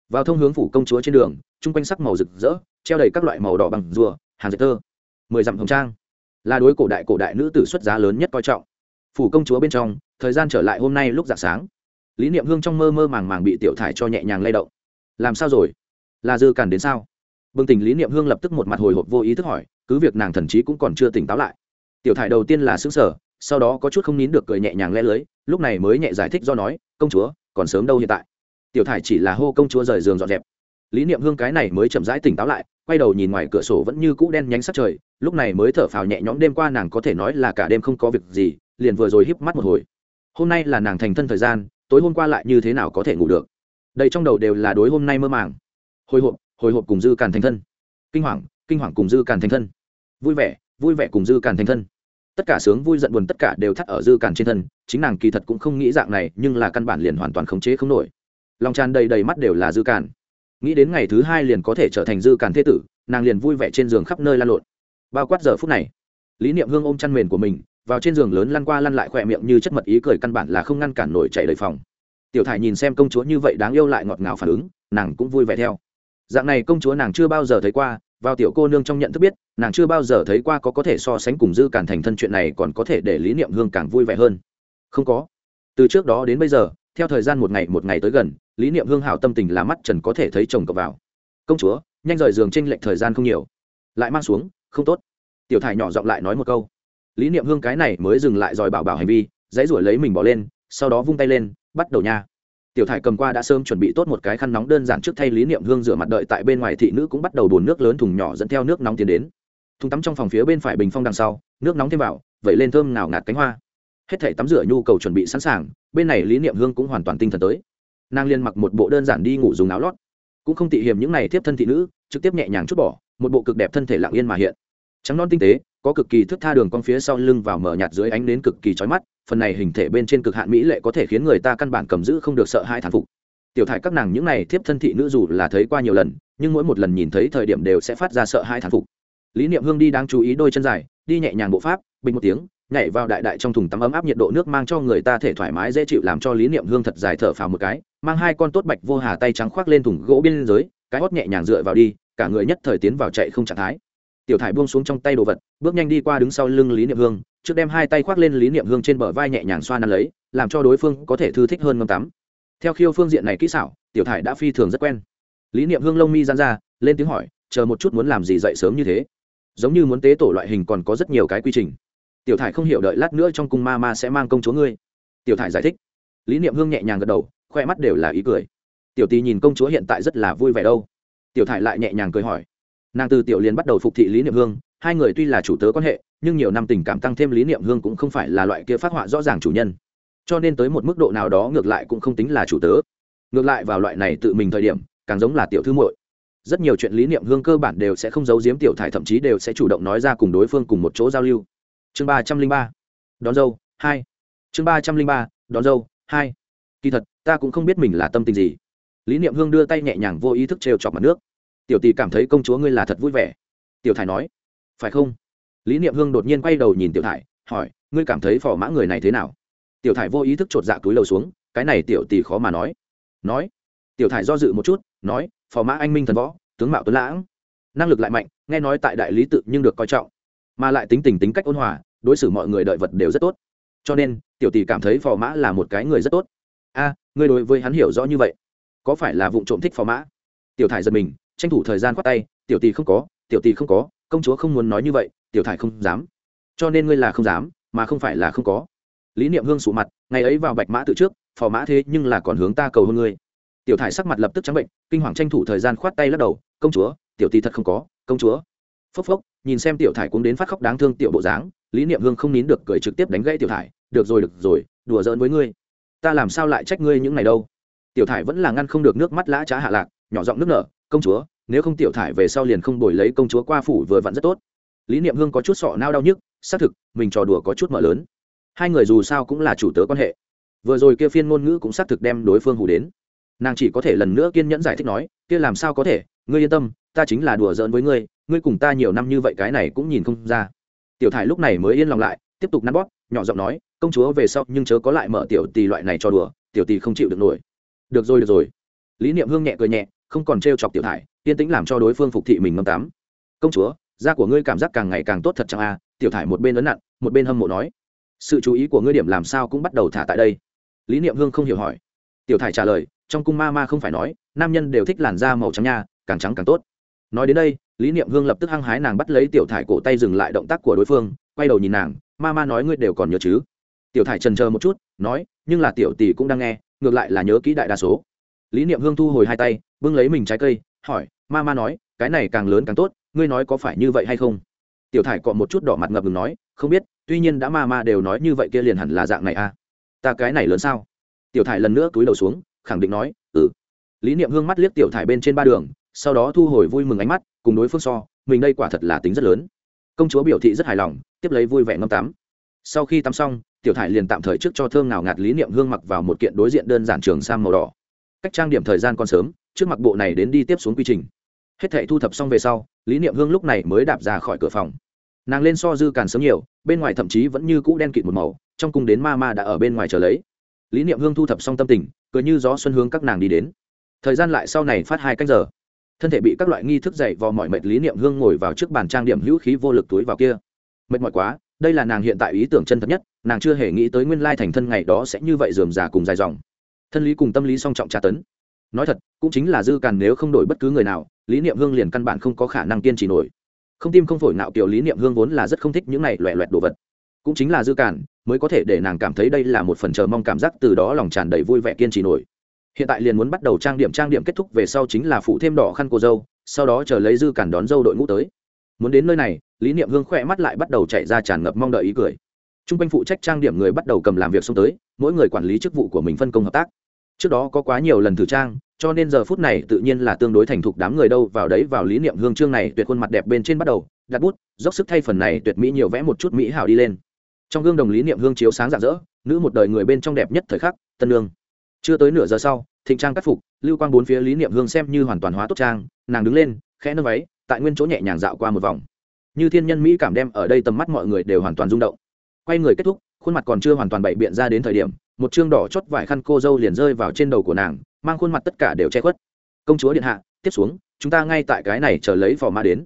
Vào thông hướng phủ công chúa trên đường, chung quanh sắc màu rực rỡ, treo đầy các loại màu đỏ bằng rùa, hàng dệt tơ, mười dặm hồng trang. Là đối cổ đại cổ đại nữ tử xuất giá lớn nhất coi trọng. Phủ công chúa bên trong, thời gian trở lại hôm nay lúc dạng sáng. Lý niệm hương trong mơ mơ màng màng bị tiểu thải cho nhẹ nhàng lay động. Làm sao rồi? Là dư càn đến sao? Bừng tỉnh lý niệm hương lập tức một mặt hồi hộp vô ý thức hỏi, cứ việc nàng thần trí cũng còn chưa tỉnh táo lại. Tiểu thải đầu tiên là xứng sở sau đó có chút không nín được cười nhẹ nhàng lẽ lưới, lúc này mới nhẹ giải thích do nói, công chúa, còn sớm đâu hiện tại. Tiểu thải chỉ là hô công chúa rời giường dọn dẹp. Lý niệm hương cái này mới chậm rãi tỉnh táo lại, quay đầu nhìn ngoài cửa sổ vẫn như cũ đen nhánh sắc trời, lúc này mới thở phào nhẹ nhõm đêm qua nàng có thể nói là cả đêm không có việc gì, liền vừa rồi híp mắt một hồi. Hôm nay là nàng thành thân thời gian, tối hôm qua lại như thế nào có thể ngủ được? Đây trong đầu đều là đối hôm nay mơ màng. Hồi hộp hồi hộp cùng dư càn thành thân. Kinh hoàng kinh hoàng cùng dư càn thành thân. Vui vẻ vui vẻ cùng dư càn thành thân tất cả sướng vui giận buồn tất cả đều thắt ở dư càn trên thân, chính nàng kỳ thật cũng không nghĩ dạng này, nhưng là căn bản liền hoàn toàn khống chế không nổi. Lòng tràn đầy đầy mắt đều là dư càn. Nghĩ đến ngày thứ hai liền có thể trở thành dư càn thế tử, nàng liền vui vẻ trên giường khắp nơi lan lộn. Bao quát giờ phút này, lý niệm hương ôm chăn mền của mình, vào trên giường lớn lăn qua lăn lại khỏe miệng như chất mật ý cười căn bản là không ngăn cản nổi chạy đầy phòng. Tiểu thải nhìn xem công chúa như vậy đáng yêu lại ngọt ngào phản ứng, nàng cũng vui vẻ theo. Dạng này công chúa nàng chưa bao giờ thấy qua vào tiểu cô nương trong nhận thức biết, nàng chưa bao giờ thấy qua có có thể so sánh cùng dư cản thành thân chuyện này còn có thể để lý niệm hương càng vui vẻ hơn. Không có. Từ trước đó đến bây giờ, theo thời gian một ngày một ngày tới gần, lý niệm hương hảo tâm tình là mắt trần có thể thấy chồng cậu vào. Công chúa, nhanh rời giường tranh lệch thời gian không nhiều. Lại mang xuống, không tốt. Tiểu thải nhỏ giọng lại nói một câu. Lý niệm hương cái này mới dừng lại dòi bảo bảo hành vi, dãy ruổi lấy mình bỏ lên, sau đó vung tay lên, bắt đầu nha tiểu thải cầm qua đã sớm chuẩn bị tốt một cái khăn nóng đơn giản trước thay lý niệm hương rửa mặt đợi tại bên ngoài thị nữ cũng bắt đầu bồn nước lớn thùng nhỏ dẫn theo nước nóng tiến đến. Thùng tắm trong phòng phía bên phải bình phong đằng sau, nước nóng thêm vào vậy lên thơm nào ngạt cánh hoa. Hết thể tắm rửa nhu cầu chuẩn bị sẵn sàng, bên này lý niệm hương cũng hoàn toàn tinh thần tới. Nàng liên mặc một bộ đơn giản đi ngủ dùng áo lót. Cũng không tị hiểm những này tiếp thân thị nữ, trực tiếp nhẹ nhàng chút bỏ, một bộ cực đẹp thân thể lặng yên mà hiện. Trắng non tinh tế có cực kỳ thức tha đường con phía sau lưng vào mở nhạt dưới ánh đến cực kỳ chói mắt, phần này hình thể bên trên cực hạn mỹ lệ có thể khiến người ta căn bản cầm giữ không được sợ hai thản phục. Tiểu thải các nàng những này thiếp thân thị nữ dù là thấy qua nhiều lần, nhưng mỗi một lần nhìn thấy thời điểm đều sẽ phát ra sợ hai thản phục. Lý niệm hương đi đáng chú ý đôi chân dài, đi nhẹ nhàng bộ pháp, bình một tiếng, nhảy vào đại đại trong thùng tắm ấm áp nhiệt độ nước mang cho người ta thể thoải mái dễ chịu làm cho lý niệm hương thật dài thở phào một cái, mang hai con tốt bạch vô hà tay trắng khoác lên thùng gỗ bên dưới cái hót nhẹ nhàng dựa vào đi, cả người nhất thời tiến vào chạy không trạng thái tiểu thải buông xuống trong tay đồ vật, bước nhanh đi qua đứng sau lưng lý niệm hương, trước đem hai tay khoác lên lý niệm hương trên bờ vai nhẹ nhàng xoa nắn lấy, làm cho đối phương có thể thư thích hơn ngâm tắm. Theo khiêu phương diện này kỹ xảo, tiểu thải đã phi thường rất quen. Lý niệm hương lông mi gian ra, lên tiếng hỏi, chờ một chút muốn làm gì dậy sớm như thế? Giống như muốn tế tổ loại hình còn có rất nhiều cái quy trình. Tiểu thải không hiểu đợi lát nữa trong cung ma ma sẽ mang công chúa ngươi. Tiểu thải giải thích. Lý niệm hương nhẹ nhàng gật đầu, khoe mắt đều là ý cười. Tiểu tì nhìn công chúa hiện tại rất là vui vẻ đâu. Tiểu thải lại nhẹ nhàng cười hỏi nàng từ tiểu liền bắt đầu phục thị lý niệm hương, hai người tuy là chủ tớ quan hệ, nhưng nhiều năm tình cảm tăng thêm lý niệm hương cũng không phải là loại kia phát họa rõ ràng chủ nhân. Cho nên tới một mức độ nào đó ngược lại cũng không tính là chủ tớ. Ngược lại vào loại này tự mình thời điểm, càng giống là tiểu thư muội. Rất nhiều chuyện lý niệm hương cơ bản đều sẽ không giấu giếm tiểu thải, thậm chí đều sẽ chủ động nói ra cùng đối phương cùng một chỗ giao lưu. Chương ba trăm linh ba. Đón dâu, hai. Chương ba trăm linh ba. Đón dâu, hai. Kỳ thật, ta cũng không biết mình là tâm tình gì. Lý niệm hương đưa tay nhẹ nhàng vô ý thức trêu chọc mặt nước tiểu tỷ cảm thấy công chúa ngươi là thật vui vẻ. Tiểu thải nói, phải không? Lý niệm hương đột nhiên quay đầu nhìn tiểu thải, hỏi, ngươi cảm thấy phò mã người này thế nào? Tiểu thải vô ý thức chột dạ túi lầu xuống, cái này tiểu tỷ khó mà nói. Nói, tiểu thải do dự một chút, nói, phò mã anh minh thần võ, tướng mạo tuấn lãng. Năng lực lại mạnh, nghe nói tại đại lý tự nhưng được coi trọng. Mà lại tính tình tính cách ôn hòa, đối xử mọi người đợi vật đều rất tốt. Cho nên, tiểu tỷ cảm thấy phò mã là một cái người rất tốt. A, ngươi đối với hắn hiểu rõ như vậy, có phải là vụ trộm thích phò mã? Tiểu thải giật mình tranh thủ thời gian khoát tay, tiểu tỷ không có, tiểu tỷ không có, công chúa không muốn nói như vậy, tiểu thải không dám. Cho nên ngươi là không dám, mà không phải là không có. Lý niệm hương sụ mặt, ngày ấy vào bạch mã tự trước, phò mã thế nhưng là còn hướng ta cầu hôn ngươi. Tiểu thải sắc mặt lập tức trắng bệnh, kinh hoàng tranh thủ thời gian khoát tay lắc đầu, công chúa, tiểu tỷ thật không có, công chúa. Phốc phốc, nhìn xem tiểu thải cũng đến phát khóc đáng thương tiểu bộ dáng, lý niệm hương không nín được cười trực tiếp đánh gãy tiểu thải, được rồi được rồi, đùa giỡn với ngươi. Ta làm sao lại trách ngươi những ngày đâu? Tiểu thải vẫn là ngăn không được nước mắt lã trá hạ lạc nhỏ giọng nước nở, công chúa, nếu không tiểu thải về sau liền không đổi lấy công chúa qua phủ vừa vặn rất tốt. Lý niệm hương có chút sọ nao đau nhức, xác thực, mình trò đùa có chút mở lớn. Hai người dù sao cũng là chủ tớ quan hệ. Vừa rồi kia phiên ngôn ngữ cũng xác thực đem đối phương hù đến. Nàng chỉ có thể lần nữa kiên nhẫn giải thích nói, kia làm sao có thể, ngươi yên tâm, ta chính là đùa giỡn với ngươi ngươi cùng ta nhiều năm như vậy cái này cũng nhìn không ra. Tiểu thải lúc này mới yên lòng lại, tiếp tục nắn bóp, nhỏ giọng nói, công chúa về sau nhưng chớ có lại mở tiểu tì loại này cho đùa, tiểu tì không chịu được nổi. Được rồi được rồi. Lý niệm hương nhẹ cười nhẹ không còn t chọc tiểu thải, yên tĩnh làm cho đối phương phục thị mình ngâm tắm. Công chúa, da của ngươi cảm giác càng ngày càng tốt thật chẳng a? À? tiểu thải một bên ấn nặn một bên hâm mộ nói. Sự chú ý của ngươi điểm làm sao cũng bắt đầu thả tại đây. Lý niệm hương không hiểu hỏi. Tiểu thải trả lời, trong cung ma ma không phải nói, nam nhân đều thích làn da màu trắng nha, càng trắng càng tốt. Nói đến đây, lý niệm hương lập tức hăng hái nàng bắt lấy tiểu thải cổ tay dừng lại động tác của đối phương, quay đầu nhìn nàng, ma ma nói ngươi đều còn nhớ chứ? Tiểu thải trần chờ một chút, nói, nhưng là tiểu tỷ cũng đang nghe, ngược lại là nhớ kỹ đại đa số lý niệm hương thu hồi hai tay, bưng lấy mình trái cây, hỏi, ma ma nói, cái này càng lớn càng tốt, ngươi nói có phải như vậy hay không? Tiểu thải cọ một chút đỏ mặt ngập ngừng nói, không biết, tuy nhiên đã ma ma đều nói như vậy kia liền hẳn là dạng này à? Ta cái này lớn sao? Tiểu thải lần nữa túi đầu xuống, khẳng định nói ừ. Lý niệm hương mắt liếc tiểu thải bên trên ba đường, sau đó thu hồi vui mừng ánh mắt, cùng đối phương so, mình đây quả thật là tính rất lớn. Công chúa biểu thị rất hài lòng, tiếp lấy vui vẻ ngâm tắm. Sau khi tắm xong, tiểu thải liền tạm thời trước cho thơm nào ngạt lý niệm hương mặc vào một kiện đối diện đơn giản trường sam màu đỏ cách trang điểm thời gian còn sớm, trước mặc bộ này đến đi tiếp xuống quy trình. Hết thệ thu thập xong về sau, lý niệm hương lúc này mới đạp ra khỏi cửa phòng. Nàng lên so dư càn sớm nhiều, bên ngoài thậm chí vẫn như cũ đen kịt một màu, trong cung đến ma ma đã ở bên ngoài chờ lấy. Lý niệm hương thu thập xong tâm tình cứ như gió xuân hướng các nàng đi đến. Thời gian lại sau này phát hai canh giờ. Thân thể bị các loại nghi thức dậy vò mọi mệt, lý niệm hương ngồi vào trước bàn trang điểm hữu khí vô lực túi vào kia. Mệt mỏi quá, đây là nàng hiện tại ý tưởng chân thật nhất, nàng chưa hề nghĩ tới nguyên lai thành thân ngày đó sẽ như vậy dườm già cùng dài dòng thân lý cùng tâm lý song trọng tra tấn. Nói thật, cũng chính là dư càn nếu không đổi bất cứ người nào, lý niệm hương liền căn bản không có khả năng kiên trì nổi. Không tim không phổi nạo kiểu lý niệm hương vốn là rất không thích những này loẹ loẹt đồ vật. Cũng chính là dư càn mới có thể để nàng cảm thấy đây là một phần chờ mong cảm giác từ đó lòng tràn đầy vui vẻ kiên trì nổi. Hiện tại liền muốn bắt đầu trang điểm trang điểm kết thúc về sau chính là phụ thêm đỏ khăn cô dâu, sau đó chờ lấy dư càn đón dâu đội ngũ tới. Muốn đến nơi này, lý niệm hương khỏe mắt lại bắt đầu chạy ra tràn ngập mong đợi ý cười. T r u n g quanh phụ trách trang điểm người bắt đầu cầm làm việc xông tới, mỗi người quản lý chức vụ của mình phân công hợp tác trước đó có quá nhiều lần thử trang, cho nên giờ phút này tự nhiên là tương đối thành thục đám người đâu vào đấy vào lý niệm hương chương này, tuyệt khuôn mặt đẹp bên trên bắt đầu, đặt bút, dốc sức thay phần này, tuyệt mỹ nhiều vẽ một chút mỹ hảo đi lên. Trong gương đồng lý niệm hương chiếu sáng rạng rỡ, nữ một đời người bên trong đẹp nhất thời khắc, tân lương chưa tới nửa giờ sau, thịnh trang cắt phục, lưu quang bốn phía lý niệm hương xem như hoàn toàn hóa tốt trang, nàng đứng lên, khẽ nâng váy, tại nguyên chỗ nhẹ nhàng dạo qua một vòng. Như thiên nhân mỹ cảm đem ở đây tầm mắt mọi người đều hoàn toàn rung động. Quay người kết thúc khuôn mặt còn chưa hoàn toàn bậy biện ra đến thời điểm, một chương đỏ chót vải khăn cô dâu liền rơi vào trên đầu của nàng, mang khuôn mặt tất cả đều che khuất. Công chúa điện hạ, tiếp xuống, chúng ta ngay tại cái này chờ lấy phò ma đến.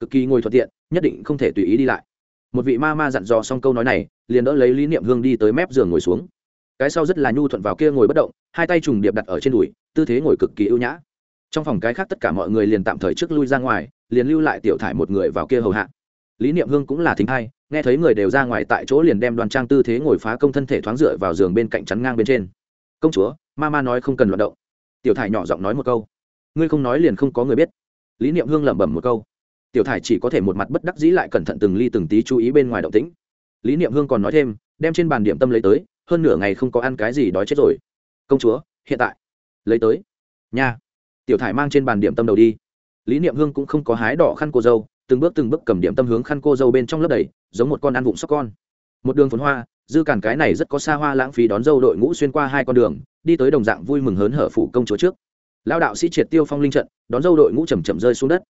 Cực kỳ ngồi thuận tiện, nhất định không thể tùy ý đi lại. Một vị ma ma dặn dò xong câu nói này, liền đỡ lấy lý niệm hương đi tới mép giường ngồi xuống. Cái sau rất là nhu thuận vào kia ngồi bất động, hai tay trùng điệp đặt ở trên đùi, tư thế ngồi cực kỳ ưu nhã. Trong phòng cái khác tất cả mọi người liền tạm thời trước lui ra ngoài, liền lưu lại tiểu thải một người vào kia hầu hạ. Lý niệm hương cũng là thính hay nghe thấy người đều ra ngoài tại chỗ liền đem đoàn trang tư thế ngồi phá công thân thể thoáng dựa vào giường bên cạnh chắn ngang bên trên. Công chúa, ma ma nói không cần loạt động. Tiểu thải nhỏ giọng nói một câu. Ngươi không nói liền không có người biết. Lý niệm hương lẩm bẩm một câu. Tiểu thải chỉ có thể một mặt bất đắc dĩ lại cẩn thận từng ly từng tí chú ý bên ngoài động tĩnh. Lý niệm hương còn nói thêm, đem trên bàn điểm tâm lấy tới, hơn nửa ngày không có ăn cái gì đói chết rồi. Công chúa, hiện tại. Lấy tới. Nha. Tiểu thải mang trên bàn điểm tâm đầu đi. Lý niệm hương cũng không có hái đỏ khăn cô dâu từng bước từng bước cầm điểm tâm hướng khăn cô dâu bên trong lớp đầy, giống một con ăn vụng sóc con. Một đường phồn hoa, dư cản cái này rất có xa hoa lãng phí đón dâu đội ngũ xuyên qua hai con đường, đi tới đồng dạng vui mừng hớn hở phủ công chúa trước. Lao đạo sĩ triệt tiêu phong linh trận, đón dâu đội ngũ chầm chậm rơi xuống đất.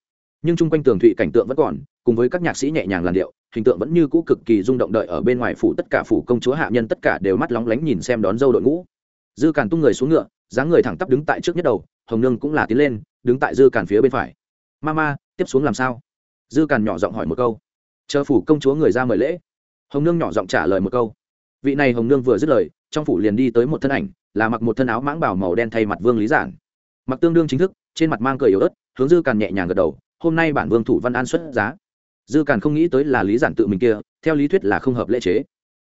Nhưng chung quanh tường thụy cảnh tượng vẫn còn, cùng với các nhạc sĩ nhẹ nhàng làn điệu, hình tượng vẫn như cũ cực kỳ rung động đợi ở bên ngoài phủ tất cả phủ công chúa hạ nhân tất cả đều mắt lóng lánh nhìn xem đón dâu đội ngũ. Dư càn tung người xuống ngựa, dáng người thẳng tắp đứng tại trước nhất đầu, hồng nương cũng là tiến lên, đứng tại dư càn phía bên phải. Ma ma tiếp xuống làm sao? Dư càn nhỏ giọng hỏi một câu. Chờ phủ công chúa người ra mời lễ. Hồng nương nhỏ giọng trả lời một câu. Vị này hồng nương vừa dứt lời, trong phủ liền đi tới một thân ảnh, là mặc một thân áo mãng bảo màu đen thay mặt vương lý giản. Mặc tương đương chính thức, trên mặt mang cười yếu ớt, hướng dư càn nhẹ nhàng gật đầu, hôm nay bản vương thủ văn an xuất giá. Dư càn không nghĩ tới là lý giản tự mình kia, theo lý thuyết là không hợp lễ chế.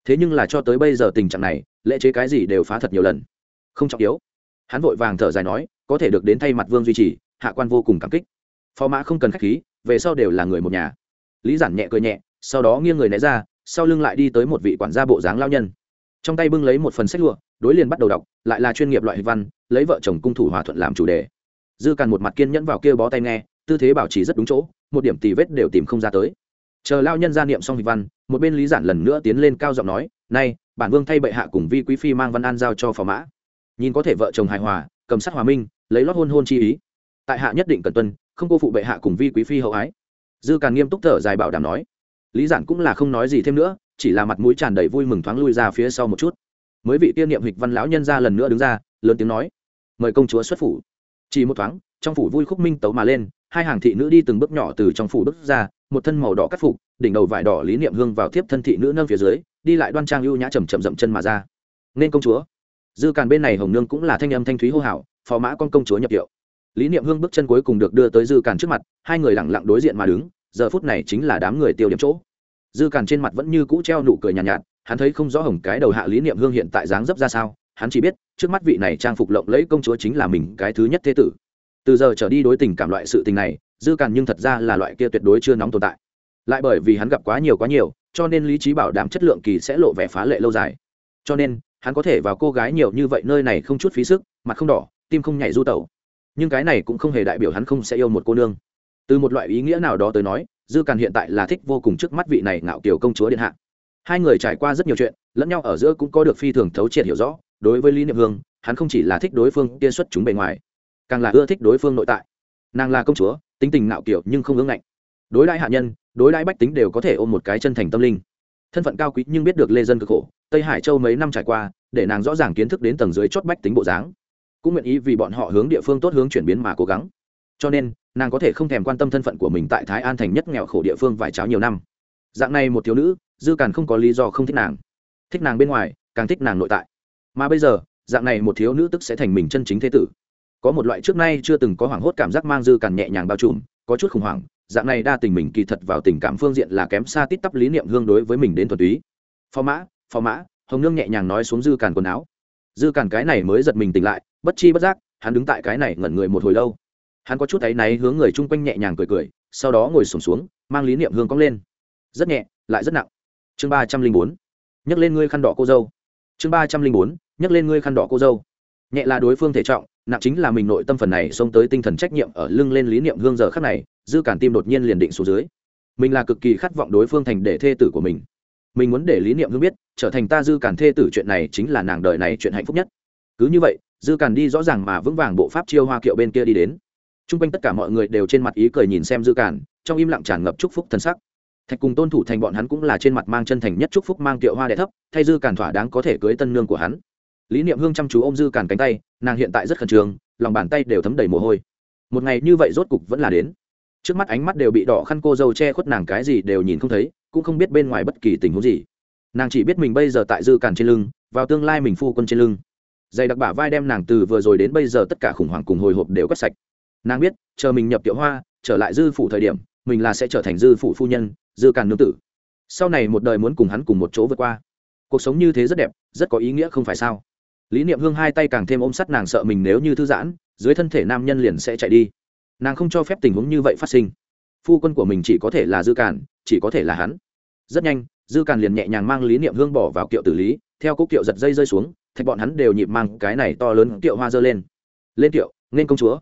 Thế nhưng là cho tới bây giờ tình trạng này, lễ chế cái gì đều phá thật nhiều lần. Không trọng yếu. Hắn vội vàng thở dài nói, có thể được đến thay mặt vương duy trì, hạ quan vô cùng cảm kích phó mã không cần k h á c h khí, về sau đều là người một nhà. Lý giản nhẹ cười nhẹ, sau đó nghiêng người né ra, sau lưng lại đi tới một vị quản gia bộ dáng lao nhân. Trong tay bưng lấy một phần sách lụa, đối liền bắt đầu đọc, lại là chuyên nghiệp loại hình văn, lấy vợ chồng cung thủ hòa thuận làm chủ đề. Dư càn một mặt kiên nhẫn vào kia bó tay nghe, tư thế bảo trì rất đúng chỗ, một điểm tì vết đều tìm không ra tới. Chờ lao nhân ra niệm xong hình văn, một bên lý giản lần nữa tiến lên cao giọng nói nay bản vương thay bệ hạ cùng vi quý phi mang văn an giao cho phò mã. Nhìn có thể vợ chồng hài hòa, cầm sát hòa minh, lấy lót hôn hôn chi ý. Tại hạ nhất định cần tuân không cô phụ bệ hạ cùng vi quý phi hậu ái. Dư càn nghiêm túc thở dài bảo đảm nói. Lý giản cũng là không nói gì thêm nữa, chỉ là mặt mũi tràn đầy vui mừng thoáng lui ra phía sau một chút. Mới vị tiên niệm hịch văn lão nhân ra lần nữa đứng ra, lớn tiếng nói. Mời công chúa xuất phủ. Chỉ một thoáng, trong phủ vui khúc minh tấu mà lên, hai hàng thị nữ đi từng bước nhỏ từ trong phủ bước ra, một thân màu đỏ cắt phục, đỉnh đầu vải đỏ lý niệm hương vào tiếp thân thị nữ nâng phía dưới, đi lại đoan trang ưu nhã chầm chậm dậm chân mà ra. Nên công chúa. Dư càn bên này hồng nương cũng là thanh âm thanh thúy hô hào phò mã con công chúa nhập hiệu lý niệm hương bước chân cuối cùng được đưa tới dư càn trước mặt hai người lẳng lặng đối diện mà đứng giờ phút này chính là đám người tiêu điểm chỗ. Dư càn trên mặt vẫn như cũ treo nụ cười nhàn nhạt, nhạt hắn thấy không rõ hồng cái đầu hạ lý niệm hương hiện tại dáng dấp ra sao hắn chỉ biết trước mắt vị này trang phục lộng lẫy công chúa chính là mình cái thứ nhất thế tử. Từ giờ trở đi đối tình cảm loại sự tình này dư càn nhưng thật ra là loại kia tuyệt đối chưa nóng tồn tại. Lại bởi vì hắn gặp quá nhiều quá nhiều cho nên lý trí bảo đảm chất lượng kỳ sẽ lộ vẻ phá lệ lâu dài. Cho nên hắn có thể vào cô gái nhiều như vậy nơi này không chút phí sức mặt không đỏ tim không nhảy du tẩu nhưng cái này cũng không hề đại biểu hắn không sẽ yêu một cô nương. Từ một loại ý nghĩa nào đó tới nói, dư càn hiện tại là thích vô cùng trước mắt vị này ngạo kiều công chúa điện hạ. Hai người trải qua rất nhiều chuyện, lẫn nhau ở giữa cũng có được phi thường thấu triệt hiểu rõ, đối với lý niệm hương, hắn không chỉ là thích đối phương tiên xuất chúng bề ngoài, càng là ưa thích đối phương nội tại. Nàng là công chúa, tính tình ngạo kiểu nhưng không ưng ngạnh. Đối đãi hạ nhân, đối đãi bách tính đều có thể ôm một cái chân thành tâm linh. Thân phận cao quý nhưng biết được lê dân cực khổ, tây hải châu mấy năm trải qua, để nàng rõ ràng kiến thức đến tầng dưới chót bách tính bộ dáng cũng nguyện ý vì bọn họ hướng địa phương tốt hướng chuyển biến mà cố gắng. Cho nên, nàng có thể không thèm quan tâm thân phận của mình tại thái an thành nhất nghèo khổ địa phương vài cháo nhiều năm. Dạng này một thiếu nữ, dư càn không có lý do không thích nàng. Thích nàng bên ngoài, càng thích nàng nội tại. Mà bây giờ, dạng này một thiếu nữ tức sẽ thành mình chân chính thế tử. Có một loại trước nay chưa từng có hoảng hốt cảm giác mang dư càn nhẹ nhàng bao trùm, có chút khủng hoảng, dạng này đa tình mình kỳ thật vào tình cảm phương diện là kém xa tít tắp lý niệm hương đối với mình đến thuần túy. Phó mã phó mã, hồng nương nhẹ nhàng nói xuống dư càn quần áo. Dư càn cái này mới giật mình tỉnh lại bất chi bất giác hắn đứng tại cái này ngẩn người một hồi lâu. Hắn có chút áy náy hướng người chung quanh nhẹ nhàng cười cười sau đó ngồi sổm xuống, xuống mang lý niệm hương cong lên. Rất nhẹ lại rất nặng. Chương ba trăm linh bốn. Nhấc lên ngươi khăn đỏ cô dâu. Chương ba trăm linh bốn. Nhấc lên ngươi khăn đỏ cô dâu. Nhẹ là đối phương thể trọng nặng chính là mình nội tâm phần này xông tới tinh thần trách nhiệm ở lưng lên lý niệm hương giờ khắc này dư cản tim đột nhiên liền định xuống dưới. Mình là cực kỳ khát vọng đối phương thành để thê tử của mình. Mình muốn để lý niệm hương biết trở thành ta dư cản thê tử chuyện này chính là nàng đời này chuyện hạnh phúc nhất cứ như vậy dư càn đi rõ ràng mà vững vàng bộ pháp chiêu hoa kiệu bên kia đi đến. T r u n g quanh tất cả mọi người đều trên mặt ý cười nhìn xem dư càn, trong im lặng tràn ngập chúc phúc thân sắc. Thạch cùng tôn thủ thành bọn hắn cũng là trên mặt mang chân thành nhất chúc phúc mang kiệu hoa đẻ thấp thay dư càn thỏa đáng có thể cưới tân nương của hắn. Lý niệm hương chăm chú ô m dư càn cánh tay nàng hiện tại rất khẩn trương lòng bàn tay đều thấm đầy mồ hôi. Một ngày như vậy rốt cục vẫn là đến. Trước mắt ánh mắt đều bị đỏ khăn cô dâu che khuất nàng cái gì đều nhìn không thấy cũng không biết bên ngoài bất kỳ tình huống gì. Nàng chỉ biết mình bây giờ tại dư càn trên lưng vào tương lai mình phu quân trên lưng dày đặc bả vai đem nàng từ vừa rồi đến bây giờ tất cả khủng hoảng cùng hồi hộp đều cắt sạch. Nàng biết, chờ mình nhập tiệu hoa, trở lại dư phủ thời điểm, mình là sẽ trở thành dư phủ phu nhân, dư càn nương tử. Sau này một đời muốn cùng hắn cùng một chỗ vượt qua. Cuộc sống như thế rất đẹp, rất có ý nghĩa không phải sao? Lý niệm hương hai tay càng thêm ôm sắt nàng sợ mình nếu như thư giãn, dưới thân thể nam nhân liền sẽ chạy đi. Nàng không cho phép tình huống như vậy phát sinh. Phu quân của mình chỉ có thể là dư càn, chỉ có thể là hắn. Rất nhanh, dư càn liền nhẹ nhàng mang lý niệm hương bỏ vào kiệu tử lý, theo cúc kiệu giật dây rơi xuống thạch bọn hắn đều nhịp mang cái này to lớn kiệu hoa dơ lên. Lên kiệu, nên công chúa.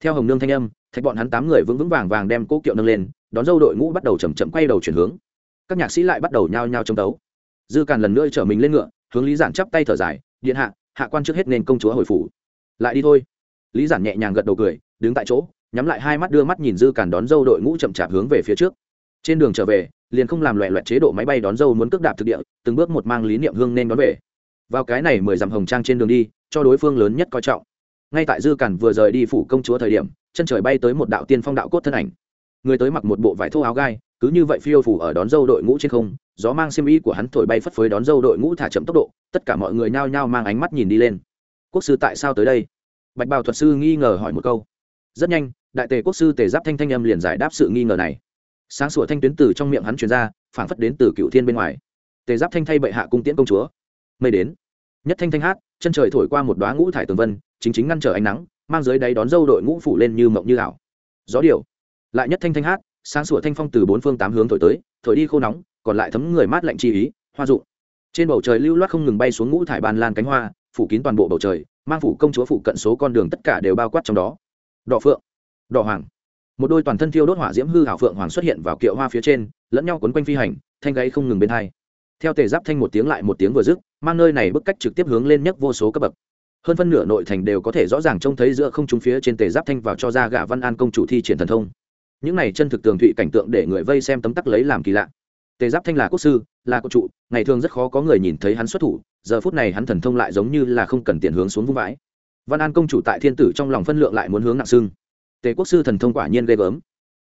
Theo hồng nương thanh âm, thạch bọn hắn tám người vững vững vàng vàng đem cúc kiệu nâng lên, đón dâu đội ngũ bắt đầu chầm chậm quay đầu chuyển hướng. Các nhạc sĩ lại bắt đầu nhao nhao trông tấu dư càn lần nữa chở mình lên ngựa, hướng lý giản chắp tay thở dài, điện hạ hạ quan trước hết nên công chúa hồi phủ. Lại đi thôi. Lý giản nhẹ nhàng gật đầu cười, đứng tại chỗ, nhắm lại hai mắt đưa mắt nhìn dư càn đón dâu đội ngũ chậm chạp hướng về phía trước. Trên đường trở về, liền không làm loẹ loẹt chế độ máy bay đón dâu muốn cước đạp thực địa, từng bước một mang lý niệm hương nên đón về vào cái này mười dặm hồng trang trên đường đi, cho đối phương lớn nhất coi trọng. Ngay tại dư cản vừa rời đi phủ công chúa thời điểm, chân trời bay tới một đạo tiên phong đạo cốt thân ảnh. Người tới mặc một bộ vải thô áo gai, cứ như vậy phiêu phủ ở đón dâu đội ngũ trên không, gió mang xiêm y của hắn thổi bay phất phới đón dâu đội ngũ thả chậm tốc độ, tất cả mọi người nhao nhao mang ánh mắt nhìn đi lên. Quốc sư tại sao tới đây? Bạch bào thuật sư nghi ngờ hỏi một câu. Rất nhanh, đại tề quốc sư tề giáp thanh thanh âm liền giải đáp sự nghi ngờ này. Sáng sủa thanh tuyến từ trong miệng hắn truyền ra, phảng phất đến từ cựu thiên bên ngoài. Tề giáp thanh thay bệ hạ cung tiễn công chúa. Mây đến nhất thanh thanh hát, chân trời thổi qua một đoá ngũ thải tường vân, chính chính ngăn trở ánh nắng, mang dưới đáy đón dâu đội ngũ phủ lên như mộng như ảo. Gió điều lại nhất thanh thanh hát, sáng sủa thanh phong từ bốn phương tám hướng thổi tới, thổi đi khô nóng, còn lại thấm người mát lạnh chi ý, hoa dụng trên bầu trời lưu loát không ngừng bay xuống ngũ thải ban lan cánh hoa, phủ kín toàn bộ bầu trời, mang phủ công chúa phụ cận số con đường tất cả đều bao quát trong đó. Đỏ phượng, đỏ hoàng. Một đôi toàn thân thiêu đốt hỏa diễm hư hảo phượng hoàng xuất hiện vào kiệu hoa phía trên, lẫn nhau quấn quanh phi hành, thanh gáy không ngừng bên hai. Theo tề giáp thanh một tiếng lại một tiếng vừa dứt mang nơi này bức cách trực tiếp hướng lên nhất vô số cấp bậc. Hơn phân nửa nội thành đều có thể rõ ràng trông thấy giữa không trung phía trên tề giáp thanh vào cho ra gạ văn an công chủ thi triển thần thông. Những này chân thực tường thụy cảnh tượng để người vây xem tấm tắc lấy làm kỳ lạ. Tề giáp thanh là quốc sư, là quốc trụ ngày thường rất khó có người nhìn thấy hắn xuất thủ, giờ phút này hắn thần thông lại giống như là không cần tiền hướng xuống vung vãi. Văn an công chủ tại thiên tử trong lòng phân lượng lại muốn hướng nặng xương. Tề quốc sư thần thông quả nhiên ghê gớm.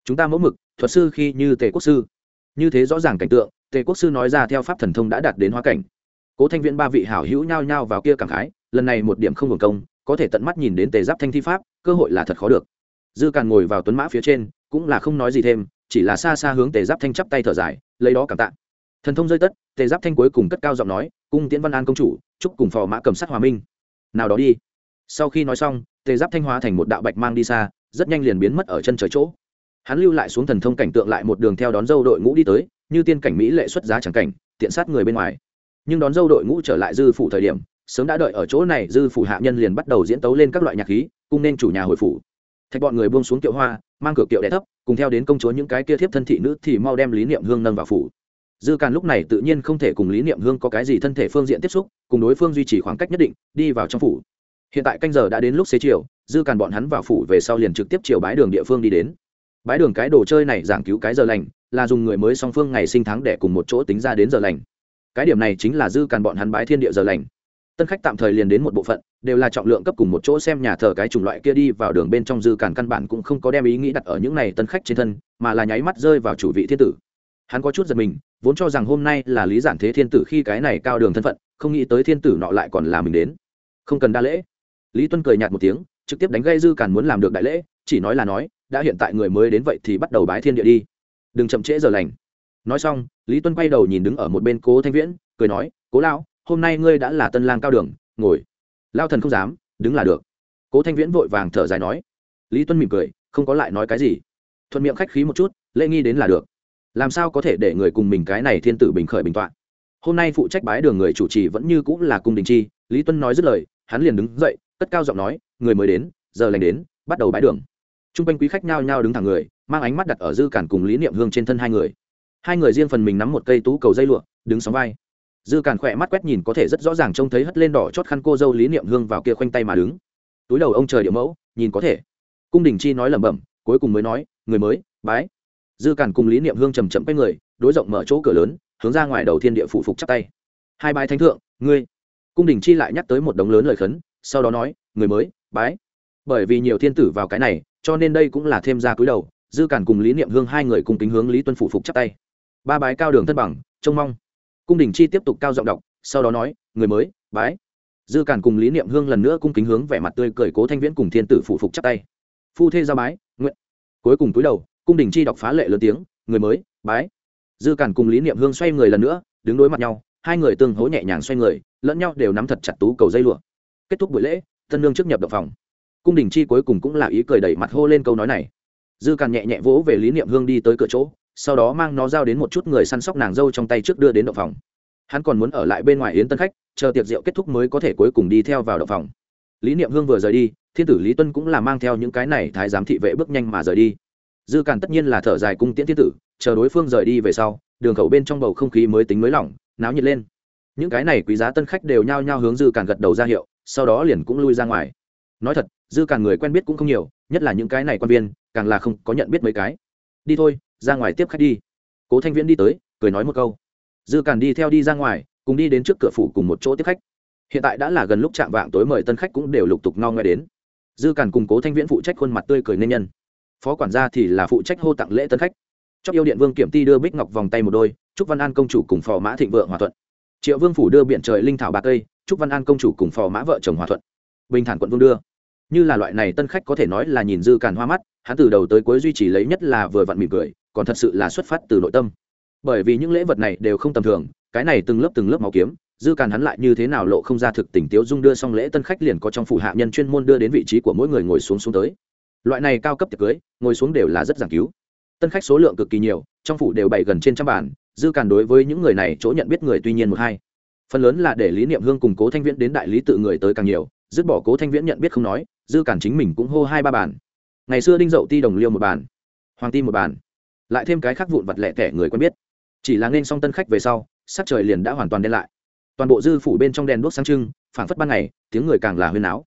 Chúng ta mẫu mực, thuật sư khi như tề quốc sư. Như thế rõ ràng cảnh tượng, tề quốc sư nói ra theo pháp thần thông đã đạt đến hóa cảnh cố thanh viễn ba vị hảo hữu nhao nhao vào kia cảm khái, lần này một điểm không hưởng công, có thể tận mắt nhìn đến tề giáp thanh thi pháp, cơ hội là thật khó được. Dư càn ngồi vào tuấn mã phía trên, cũng là không nói gì thêm, chỉ là xa xa hướng tề giáp thanh chắp tay thở dài, lấy đó cảm tạ. Thần thông rơi tất, tề giáp thanh cuối cùng cất cao giọng nói, cung tiễn văn an công chủ, chúc cùng phò mã cầm sát hòa minh. Nào đó đi. Sau khi nói xong, tề giáp thanh hóa thành một đạo bạch mang đi xa, rất nhanh liền biến mất ở chân trời chỗ. Hắn lưu lại xuống thần thông cảnh tượng lại một đường theo đón dâu đội ngũ đi tới, như tiên cảnh mỹ lệ xuất giá chẳng cảnh, tiện sát người bên ngoài nhưng đón dâu đội ngũ trở lại dư phủ thời điểm, sớm đã đợi ở chỗ này, dư phủ hạ nhân liền bắt đầu diễn tấu lên các loại nhạc khí, cung nên chủ nhà hồi phủ. Thạch bọn người buông xuống kiệu hoa, mang cửa kiệu đẻ thấp, cùng theo đến công chúa những cái kia thiếp thân thị nữ thì mau đem lý niệm hương nâng vào phủ. Dư càn lúc này tự nhiên không thể cùng lý niệm hương có cái gì thân thể phương diện tiếp xúc, cùng đối phương duy trì khoảng cách nhất định, đi vào trong phủ. Hiện tại canh giờ đã đến lúc xế chiều, dư càn bọn hắn vào phủ về sau liền trực tiếp chiều bái đường địa phương đi đến. Bái đường cái đồ chơi này giảng cứu cái giờ lành, là dùng người mới song phương ngày sinh tháng để cùng một chỗ tính ra đến giờ lành cái điểm này chính là dư càn bọn hắn bái thiên địa giờ lành. Tân khách tạm thời liền đến một bộ phận, đều là trọng lượng cấp cùng một chỗ xem nhà thờ cái chủng loại kia đi vào đường bên trong dư càn căn bản cũng không có đem ý nghĩ đặt ở những này tân khách trên thân, mà là nháy mắt rơi vào chủ vị thiên tử. Hắn có chút giật mình, vốn cho rằng hôm nay là lý giản thế thiên tử khi cái này cao đường thân phận, không nghĩ tới thiên tử nọ lại còn là mình đến. Không cần đa lễ. Lý tuân cười nhạt một tiếng, trực tiếp đánh gây dư càn muốn làm được đại lễ, chỉ nói là nói, đã hiện tại người mới đến vậy thì bắt đầu bái thiên địa đi. Đừng chậm trễ giờ lành nói xong, lý tuân quay đầu nhìn đứng ở một bên cố thanh viễn, cười nói, cố lão, hôm nay ngươi đã là tân lang cao đường, ngồi. Lao thần không dám, đứng là được. Cố thanh viễn vội vàng thở dài nói. Lý tuân mỉm cười, không có lại nói cái gì. Thuận miệng khách khí một chút, lễ nghi đến là được. Làm sao có thể để người cùng mình cái này thiên tử bình khởi bình tọa hôm nay phụ trách bái đường người chủ trì vẫn như cũng là cung đình chi, lý tuân nói dứt lời, hắn liền đứng dậy, cất cao giọng nói, người mới đến, giờ lành đến, bắt đầu bái đường. T r u n g quanh quý khách nhao nhao đứng thẳng người, mang ánh mắt đặt ở dư cản cùng lý niệm hương trên thân hai người hai người riêng phần mình nắm một cây tú cầu dây lụa, đứng sóng vai. Dư càn khỏe mắt quét nhìn có thể rất rõ ràng trông thấy hất lên đỏ chót khăn cô dâu lý niệm hương vào kia khoanh tay mà đứng. Túi đầu ông trời địa mẫu, nhìn có thể. Cung đình chi nói lẩm bẩm, cuối cùng mới nói, người mới, bái. Dư càn cùng lý niệm hương chầm chậm quay người, đối rộng mở chỗ cửa lớn, hướng ra ngoài đầu thiên địa phủ phục chắp tay. Hai bái thánh thượng, ngươi. Cung đình chi lại nhắc tới một đống lớn lời khấn, sau đó nói, người mới, bái. Bởi vì nhiều thiên tử vào cái này, cho nên đây cũng là thêm ra cúi đầu, dư càn cùng lý niệm hương hai người cùng kính hướng lý tuân phủ phục chắp tay ba bái cao đường thân bằng, trông mong. Cung đình chi tiếp tục cao giọng đọc, sau đó nói, người mới, bái. Dư cản cùng lý niệm hương lần nữa cung kính hướng vẻ mặt tươi cười cố thanh viễn cùng thiên tử phủ phục chắp tay. Phu thê ra bái, nguyện. Cuối cùng cúi đầu, cung đình chi đọc phá lệ lớn tiếng, người mới, bái. Dư cản cùng lý niệm hương xoay người lần nữa, đứng đối mặt nhau, hai người tương hố nhẹ nhàng xoay người, lẫn nhau đều nắm thật chặt tú cầu dây lụa. Kết thúc buổi lễ tân lương trước nhập động phòng. Cung đình chi cuối cùng cũng là ý cười đẩy mặt hô lên câu nói này. Dư càn nhẹ nhẹ vỗ về lý niệm hương đi tới cửa chỗ sau đó mang nó giao đến một chút người săn sóc nàng dâu trong tay trước đưa đến động phòng. Hắn còn muốn ở lại bên ngoài yến tân khách, chờ tiệc rượu kết thúc mới có thể cuối cùng đi theo vào động phòng. Lý niệm hương vừa rời đi, thiên tử lý tuân cũng là mang theo những cái này thái giám thị vệ bước nhanh mà rời đi. Dư càn tất nhiên là thở dài cung tiễn thiên tử, chờ đối phương rời đi về sau, đường khẩu bên trong bầu không khí mới tính mới lỏng, náo nhiệt lên. Những cái này quý giá tân khách đều nhao nhao hướng dư càn gật đầu ra hiệu, sau đó liền cũng lui ra ngoài. Nói thật, dư càn người quen biết cũng không nhiều, nhất là những cái này quan viên, càng là không có nhận biết mấy cái. Đi thôi ra ngoài tiếp khách đi. Cố thanh viễn đi tới, cười nói một câu. Dư càn đi theo đi ra ngoài, cùng đi đến trước cửa phủ cùng một chỗ tiếp khách. Hiện tại đã là gần lúc chạm vạng tối mời tân khách cũng đều lục tục no ngoe đến. Dư càn cùng cố thanh viễn phụ trách khuôn mặt tươi cười nên nhân. Phó quản gia thì là phụ trách hô tặng lễ tân khách. Chóc yêu điện vương kiểm ti đưa bích ngọc vòng tay một đôi chúc văn an công chủ cùng phò mã thịnh vượng hòa thuận. Triệu vương phủ đưa biện trời linh thảo bạc cây chúc văn an công chủ cùng phò mã vợ chồng hòa thuận. Bình thản quận vương đưa. Như là loại này tân khách có thể nói là nhìn dư càn hoa mắt, hắn từ đầu tới cuối duy trì lấy nhất là vừa vặn mỉm cười còn thật sự là xuất phát từ nội tâm. Bởi vì những lễ vật này đều không tầm thường, cái này từng lớp từng lớp máu kiếm, dư càn hắn lại như thế nào lộ không ra thực tình tiếu dung đưa xong lễ tân khách liền có trong phủ hạ nhân chuyên môn đưa đến vị trí của mỗi người ngồi xuống xuống tới. Loại này cao cấp tiệc cưới, ngồi xuống đều là rất giảng cứu. Tân khách số lượng cực kỳ nhiều, trong phủ đều bày gần trên trăm bàn, dư càn đối với những người này chỗ nhận biết người tuy nhiên một hai. Phần lớn là để lý niệm hương cùng cố thanh viễn đến đại lý tự người tới càng nhiều, dứt bỏ cố thanh viễn nhận biết không nói, dư càn chính mình cũng hô hai ba bàn. Ngày xưa đinh dậu ti đồng liêu một bàn, hoàng ti một bàn lại thêm cái khác vụn vặt lẻ tẻ người quen biết. Chỉ là nên xong tân khách về sau, sắc trời liền đã hoàn toàn đen lại. Toàn bộ dư phủ bên trong đèn đuốc sáng trưng, phảng phất ban ngày, tiếng người càng là huyên áo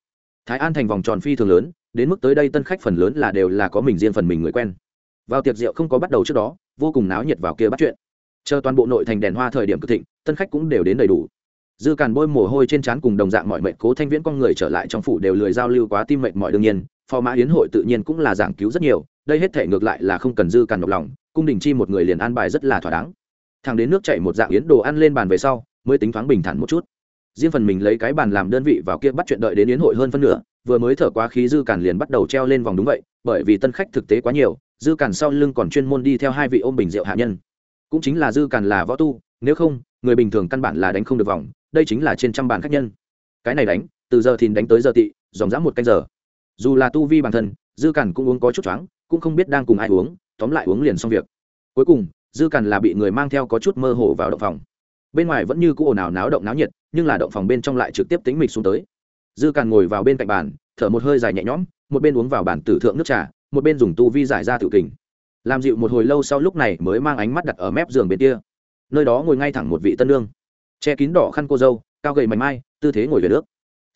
thái an thành vòng tròn phi thường lớn, đến mức tới đây tân khách phần lớn là đều là có mình riêng phần mình người quen. Vào tiệc rượu không có bắt đầu trước đó, vô cùng náo nhiệt vào kia bắt chuyện. Chờ toàn bộ nội thành đèn hoa thời điểm cực thịnh, tân khách cũng đều đến đầy đủ. Dư càn bôi mồ hôi trên trán cùng đồng dạng mọi mệnh cố thanh viễn con người trở lại trong phủ đều lười giao lưu quá tim mệnh mọi đương nhiên, phò mã hiến hội tự nhiên cũng là giảng cứu rất nhiều đây hết thể ngược lại là không cần dư càn nhọc lòng, cung đình chi một người liền an bài rất là thỏa đáng. Thằng đến nước chảy một dạng yến đồ ăn lên bàn về sau, mới tính thoáng bình thản một chút. Riêng phần mình lấy cái bàn làm đơn vị vào kia bắt chuyện đợi đến yến hội hơn phân nửa, vừa mới thở quá khí dư càn liền bắt đầu treo lên vòng đúng vậy, bởi vì tân khách thực tế quá nhiều, dư càn sau lưng còn chuyên môn đi theo hai vị ôm bình rượu hạ nhân. Cũng chính là dư càn là võ tu, nếu không, người bình thường căn bản là đánh không được vòng, đây chính là trên trăm bàn khách nhân. Cái này đánh, từ giờ thìn đánh tới giờ tị dòng dã một canh giờ. Dù là tu vi bản thân, dư càn cũng uống có chút choáng cũng không biết đang cùng ai uống, tóm lại uống liền xong việc. Cuối cùng, dư càn là bị người mang theo có chút mơ hồ vào động phòng. Bên ngoài vẫn như cũ ồn ào náo động náo nhiệt, nhưng là động phòng bên trong lại trực tiếp tính mịch xuống tới. Dư càn ngồi vào bên cạnh bàn, thở một hơi dài nhẹ nhõm, một bên uống vào bản tử thượng nước trà, một bên dùng tu vi giải ra tự kình. Làm dịu một hồi lâu sau lúc này mới mang ánh mắt đặt ở mép giường bên kia. Nơi đó ngồi ngay thẳng một vị tân lương che kín đỏ khăn cô dâu, cao gầy mảnh mai, tư thế ngồi về nước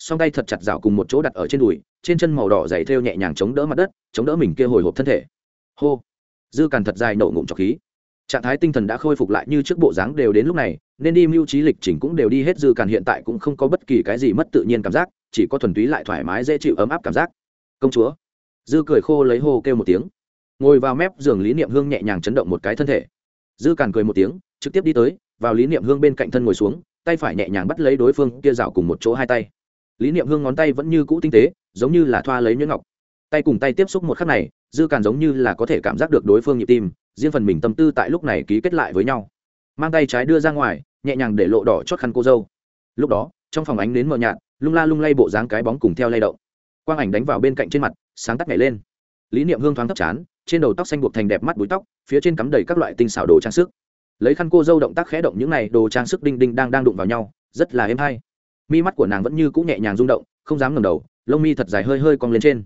song tay thật chặt rào cùng một chỗ đặt ở trên đùi, trên chân màu đỏ dày theo nhẹ nhàng chống đỡ mặt đất, chống đỡ mình kia hồi hộp thân thể. Hô! Dư càn thật dài nổ ngụm trọc khí. Trạng thái tinh thần đã khôi phục lại như trước bộ dáng đều đến lúc này, nên đi mưu trí lịch trình cũng đều đi hết dư càn hiện tại cũng không có bất kỳ cái gì mất tự nhiên cảm giác, chỉ có thuần túy lại thoải mái dễ chịu ấm áp cảm giác. Công chúa! Dư cười khô lấy hô kêu một tiếng. Ngồi vào mép giường lý niệm hương nhẹ nhàng chấn động một cái thân thể. Dư càn cười một tiếng, trực tiếp đi tới, vào lý niệm hương bên cạnh thân ngồi xuống, tay phải nhẹ nhàng bắt lấy đối phương kia rào cùng một chỗ hai tay lý niệm hương ngón tay vẫn như cũ tinh tế, giống như là thoa lấy nhuyễn ngọc. Tay cùng tay tiếp xúc một khắc này, dư càn giống như là có thể cảm giác được đối phương nhịp tim, riêng phần mình tâm tư tại lúc này ký kết lại với nhau. Mang tay trái đưa ra ngoài, nhẹ nhàng để lộ đỏ chót khăn cô dâu. Lúc đó, trong phòng ánh đến mờ nhạt, lung la lung lay bộ dáng cái bóng cùng theo lay động. Quang ảnh đánh vào bên cạnh trên mặt, sáng tắt nhảy lên. Lý niệm hương thoáng thấp chán, trên đầu tóc xanh buộc thành đẹp mắt búi tóc, phía trên cắm đầy các loại tinh xảo đồ trang sức. Lấy khăn cô dâu động tác khẽ động những này, đồ trang sức đinh đinh đang đang đụng vào nhau, rất là êm hay mi mắt của nàng vẫn như cũ nhẹ nhàng rung động, không dám ngẩng đầu, lông mi thật dài hơi hơi cong lên trên.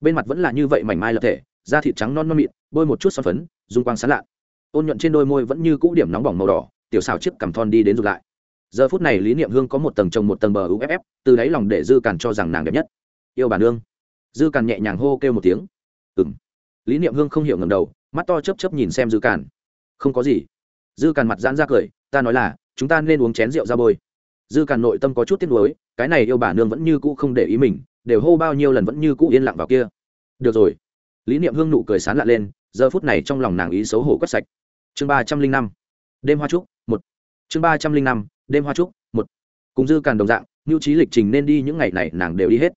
Bên mặt vẫn là như vậy mảnh mai lập thể, da thịt trắng non non mịn, bôi một chút son phấn, dung quang sán lạ. Ôn nhuận trên đôi môi vẫn như cũ điểm nóng bỏng màu đỏ, tiểu xào chiếc cằm thon đi đến rụt lại. Giờ phút này lý niệm hương có một tầng trồng một tầng bờ uff từ đáy lòng để dư càn cho rằng nàng đẹp nhất. Yêu bà nương dư càn nhẹ nhàng hô kêu một tiếng. Ừng lý niệm hương không hiểu ngầm đầu, mắt to chấp chấp nhìn xem dư càn. Không có gì. Dư càn mặt giãn ra cười, ta nói là, chúng ta nên uống chén rượu ra bôi dư càn nội tâm có chút tiếc nuối, cái này yêu bà nương vẫn như cũ không để ý mình, đều hô bao nhiêu lần vẫn như cũ yên lặng vào kia. Được rồi. Lý niệm hương nụ cười sán lạ lên, giờ phút này trong lòng nàng ý xấu hổ quét sạch. Chương ba trăm linh năm. Đêm hoa trúc, một. Chương ba trăm linh năm, đêm hoa trúc, một. Cùng dư càn đồng dạng mưu trí lịch trình nên đi những ngày này nàng đều đi hết.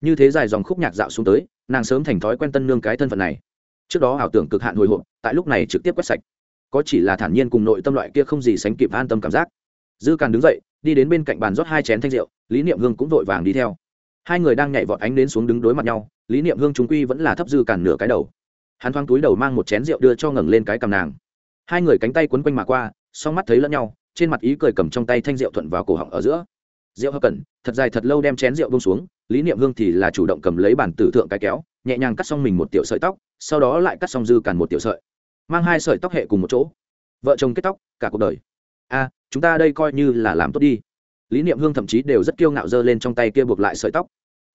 Như thế dài dòng khúc nhạc dạo xuống tới, nàng sớm thành thói quen tân nương cái thân phận này. Trước đó ảo tưởng cực hạn hồi hộp, tại lúc này trực tiếp quét sạch. Có chỉ là thản nhiên cùng nội tâm loại kia không gì sánh kịp an tâm cảm giác. Dư càn đứng dậy đi đến bên cạnh bàn rót hai chén thanh rượu, lý niệm hương cũng vội vàng đi theo. Hai người đang nhảy vọt ánh đến xuống đứng đối mặt nhau, lý niệm hương chúng quy vẫn là thấp dư cản nửa cái đầu. Hắn thoáng túi đầu mang một chén rượu đưa cho ngẩng lên cái cầm nàng. Hai người cánh tay quấn quanh mà qua, song mắt thấy lẫn nhau, trên mặt ý cười cầm trong tay thanh rượu thuận vào cổ họng ở giữa. Rượu hấp cẩn, thật dài thật lâu đem chén rượu bông xuống, lý niệm hương thì là chủ động cầm lấy bản tử thượng cái kéo, nhẹ nhàng cắt xong mình một tiểu sợi tóc, sau đó lại cắt xong dư cản một tiểu sợi. Mang hai sợi tóc hệ cùng một chỗ. Vợ chồng kết tóc, cả cuộc đời. A chúng ta đây coi như là làm tốt đi. Lý niệm hương thậm chí đều rất kiêu ngạo giơ lên trong tay kia buộc lại sợi tóc.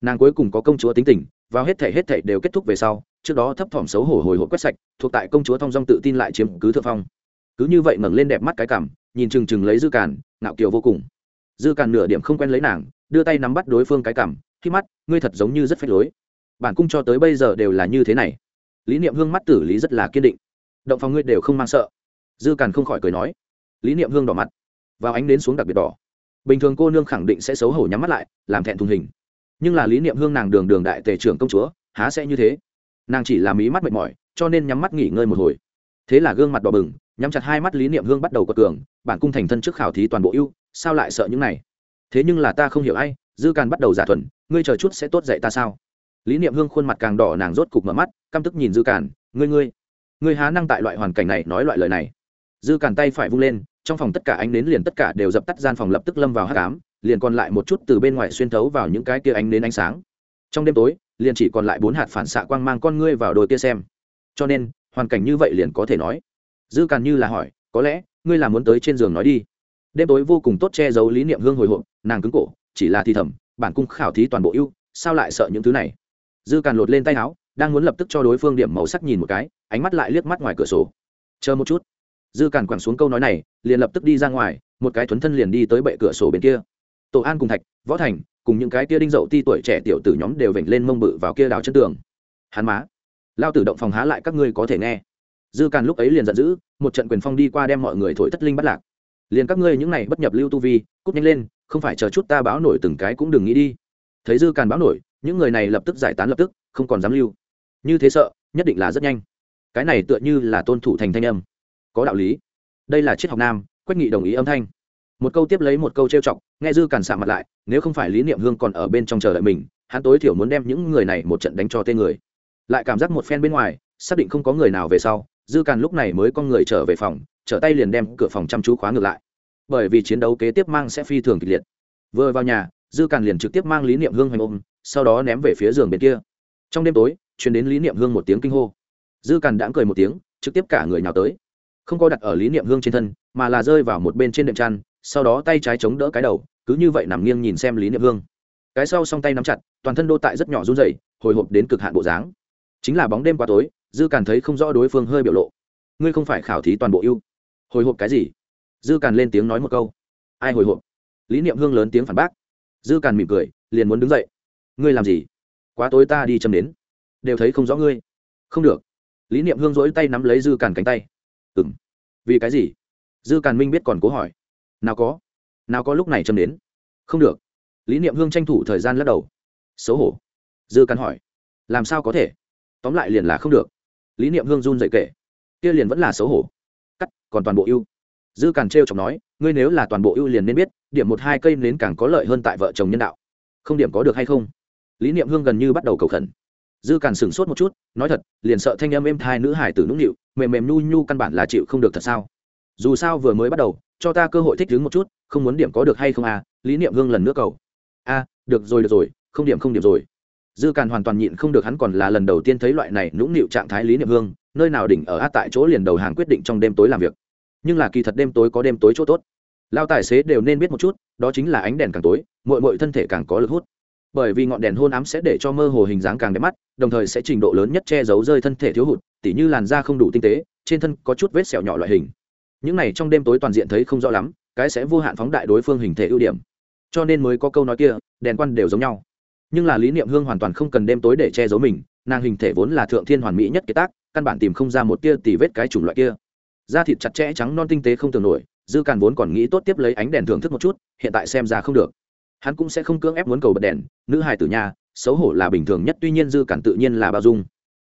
Nàng cuối cùng có công chúa tính tình, vào hết thể hết thể đều kết thúc về sau, trước đó thấp thỏm xấu hổ hồi hộp quét sạch, thuộc tại công chúa thong dong tự tin lại chiếm cứ thượng phong. Cứ như vậy ngẩng lên đẹp mắt cái cảm, nhìn chừng chừng lấy dư càn, ngạo kiều vô cùng. Dư càn nửa điểm không quen lấy nàng, đưa tay nắm bắt đối phương cái cảm, khi mắt, ngươi thật giống như rất phách lối. Bản cung cho tới bây giờ đều là như thế này. Lý niệm hương mắt tử lý rất là kiên định. Động phòng ngươi đều không mang sợ. Dư càn không khỏi cười nói. Lý niệm hương đỏ mặt vào ánh đến xuống đặc biệt đỏ. Bình thường cô nương khẳng định sẽ xấu hổ nhắm mắt lại, làm thẹn thùng hình. Nhưng là lý niệm hương nàng đường đường đại tể trưởng công chúa, há sẽ như thế? Nàng chỉ làm ý mắt mệt mỏi, cho nên nhắm mắt nghỉ ngơi một hồi. Thế là gương mặt đỏ bừng, nhắm chặt hai mắt lý niệm hương bắt đầu quật cường, bản cung thành thân trước khảo thí toàn bộ ưu, sao lại sợ những này? Thế nhưng là ta không hiểu ai, dư càn bắt đầu giả thuần, ngươi chờ chút sẽ tốt dậy ta sao? Lý niệm hương khuôn mặt càng đỏ nàng rốt cục mở mắt, căm tức nhìn dư càn ngươi ngươi ngươi há năng tại loại hoàn cảnh này nói loại lời này? Dư càn tay phải vung lên trong phòng tất cả ánh nến liền tất cả đều dập tắt, gian phòng lập tức lâm vào hát cám liền còn lại một chút từ bên ngoài xuyên thấu vào những cái kia ánh nến ánh sáng. Trong đêm tối, liền chỉ còn lại bốn hạt phản xạ quang mang con ngươi vào đôi kia xem. Cho nên, hoàn cảnh như vậy liền có thể nói. Dư càn như là hỏi, có lẽ, ngươi là muốn tới trên giường nói đi? Đêm tối vô cùng tốt che giấu lý niệm hương hồi hộp, nàng cứng cổ, chỉ là thi thầm, bản cung khảo thí toàn bộ ưu, sao lại sợ những thứ này? Dư càn lột lên tay áo, đang muốn lập tức cho đối phương điểm màu sắc nhìn một cái, ánh mắt lại liếc mắt ngoài cửa sổ. Chờ một chút dư càn quẳng xuống câu nói này, liền lập tức đi ra ngoài, một cái thuấn thân liền đi tới bệ cửa sổ bên kia. Tổ an cùng thạch, võ thành, cùng những cái kia đinh dậu ti tuổi trẻ tiểu tử nhóm đều vểnh lên mông bự vào kia đào chân tường. Hắn má, lao tử động phòng há lại các ngươi có thể nghe. Dư càn lúc ấy liền giận dữ, một trận quyền phong đi qua đem mọi người thổi thất linh bắt lạc. Liền các ngươi những này bất nhập lưu tu vi, cút nhanh lên, không phải chờ chút ta báo nổi từng cái cũng đừng nghĩ đi. Thấy dư càn báo nổi, những người này lập tức giải tán lập tức, không còn dám lưu. Như thế sợ, nhất định là rất nhanh. Cái này tựa như là tôn thủ thành thanh âm có đạo lý. Đây là triết học nam quách nghị đồng ý âm thanh. Một câu tiếp lấy một câu trêu chọc, nghe dư càn xạ mặt lại, nếu không phải lý niệm hương còn ở bên trong chờ đợi mình, hắn tối thiểu muốn đem những người này một trận đánh cho tên người. Lại cảm giác một phen bên ngoài, xác định không có người nào về sau, dư càn lúc này mới con người trở về phòng, trở tay liền đem cửa phòng chăm chú khóa ngược lại. Bởi vì chiến đấu kế tiếp mang sẽ phi thường kịch liệt. Vừa vào nhà, dư càn liền trực tiếp mang lý niệm hương hoành ôm, sau đó ném về phía giường bên kia. Trong đêm tối chuyển đến lý niệm hương một tiếng kinh hô. Dư càn đãng cười một tiếng, trực tiếp cả người nào tới không có đặt ở lý niệm hương trên thân, mà là rơi vào một bên trên đệm chăn, sau đó tay trái chống đỡ cái đầu, cứ như vậy nằm nghiêng nhìn xem lý niệm hương. Cái sau song tay nắm chặt, toàn thân đô tại rất nhỏ run dày hồi hộp đến cực hạn bộ dáng. Chính là bóng đêm qua tối, dư càn thấy không rõ đối phương hơi biểu lộ. Ngươi không phải khảo thí toàn bộ ưu. Hồi hộp cái gì? Dư càn lên tiếng nói một câu. Ai hồi hộp? Lý niệm hương lớn tiếng phản bác. Dư càn mỉm cười, liền muốn đứng dậy. Ngươi làm gì? Quá tối ta đi châm đến. Đều thấy không rõ ngươi. Không được. Lý niệm hương dỗi tay nắm lấy dư càn cánh tay. Ừ m vì cái gì? Dư càn minh biết còn cố hỏi. Nào có. Nào có lúc này châm đến. Không được. Lý niệm hương tranh thủ thời gian lắc đầu. Xấu hổ. Dư càn hỏi. Làm sao có thể? Tóm lại liền là không được. Lý niệm hương run dậy kể. Kia liền vẫn là xấu hổ. Cắt, còn toàn bộ ưu. Dư càn t r chọc nói, ngươi nếu là toàn bộ ưu liền nên biết, điểm một hai cây nến càng có lợi hơn tại vợ chồng nhân đạo. Không điểm có được hay không? Lý niệm hương gần như bắt đầu cầu khẩn dư càn sửng sốt một chút, nói thật, liền sợ thanh âm êm thai nữ hải tử nũng nịu, mềm mềm nhu nhu căn bản là chịu không được thật sao? Dù sao vừa mới bắt đầu, cho ta cơ hội thích đứng một chút, không muốn điểm có được hay không à lý niệm hương lần nữa cầu. A, được rồi được rồi, không điểm không điểm rồi. Dư càn hoàn toàn nhịn không được, hắn còn là lần đầu tiên thấy loại này nũng nịu trạng thái lý niệm hương, nơi nào đỉnh ở a tại chỗ liền đầu hàng quyết định trong đêm tối làm việc. Nhưng là kỳ thật đêm tối có đêm tối chỗ tốt. Lao tài xế đều nên biết một chút, đó chính là ánh đèn càng tối mội mội thân thể càng có lực hút bởi vì ngọn đèn hôn ám sẽ để cho mơ hồ hình dáng càng đẹp mắt, đồng thời sẽ trình độ lớn nhất che giấu rơi thân thể thiếu hụt, tỉ như làn da không đủ tinh tế, trên thân có chút vết sẹo nhỏ loại hình. Những này trong đêm tối toàn diện thấy không rõ lắm, cái sẽ vô hạn phóng đại đối phương hình thể ưu điểm. Cho nên mới có câu nói kia, đèn quan đều giống nhau. Nhưng là lý niệm hương hoàn toàn không cần đêm tối để che giấu mình, nàng hình thể vốn là thượng thiên hoàn mỹ nhất kế tác, căn bản tìm không ra một tia tỉ vết cái chủng loại kia. Da thịt chặt chẽ trắng non tinh tế không tưởng nổi, dư càn vốn còn nghĩ tốt tiếp lấy ánh đèn thưởng thức một chút, hiện tại xem ra không được hắn cũng sẽ không cưỡng ép muốn cầu bật đèn, nữ hài tử nhà, xấu hổ là bình thường nhất, tuy nhiên dư cản tự nhiên là bao dung.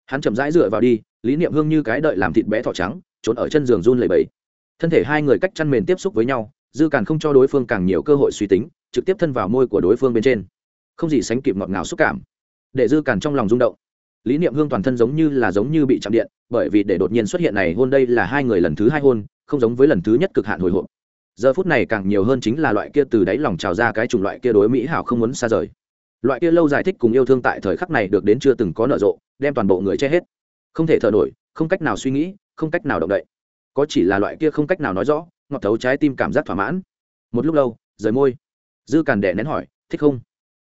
Hắn chậm rãi dựa vào đi, lý niệm hương như cái đợi làm thịt bé thỏ trắng, trốn ở chân giường run lẩy bẩy. Thân thể hai người cách chăn mền tiếp xúc với nhau, dư cản không cho đối phương càng nhiều cơ hội suy tính, trực tiếp thân vào môi của đối phương bên trên. Không gì sánh kịp ngọt ngào xúc cảm, để dư cản trong lòng rung động. Lý niệm hương toàn thân giống như là giống như bị chạm điện, bởi vì để đột nhiên xuất hiện này, hôn đây là hai người lần thứ hai hôn, không giống với lần thứ nhất cực hạn hồi hộp giờ phút này càng nhiều hơn chính là loại kia từ đáy lòng trào ra cái chủng loại kia đối mỹ hảo không muốn xa rời. Loại kia lâu giải thích cùng yêu thương tại thời khắc này được đến chưa từng có nợ rộ, đem toàn bộ người che hết. Không thể thở nổi, không cách nào suy nghĩ, không cách nào động đậy. Có chỉ là loại kia không cách nào nói rõ, ngọt thấu trái tim cảm giác thỏa mãn. Một lúc lâu, rời môi. Dư càn đẻ nén hỏi, thích không?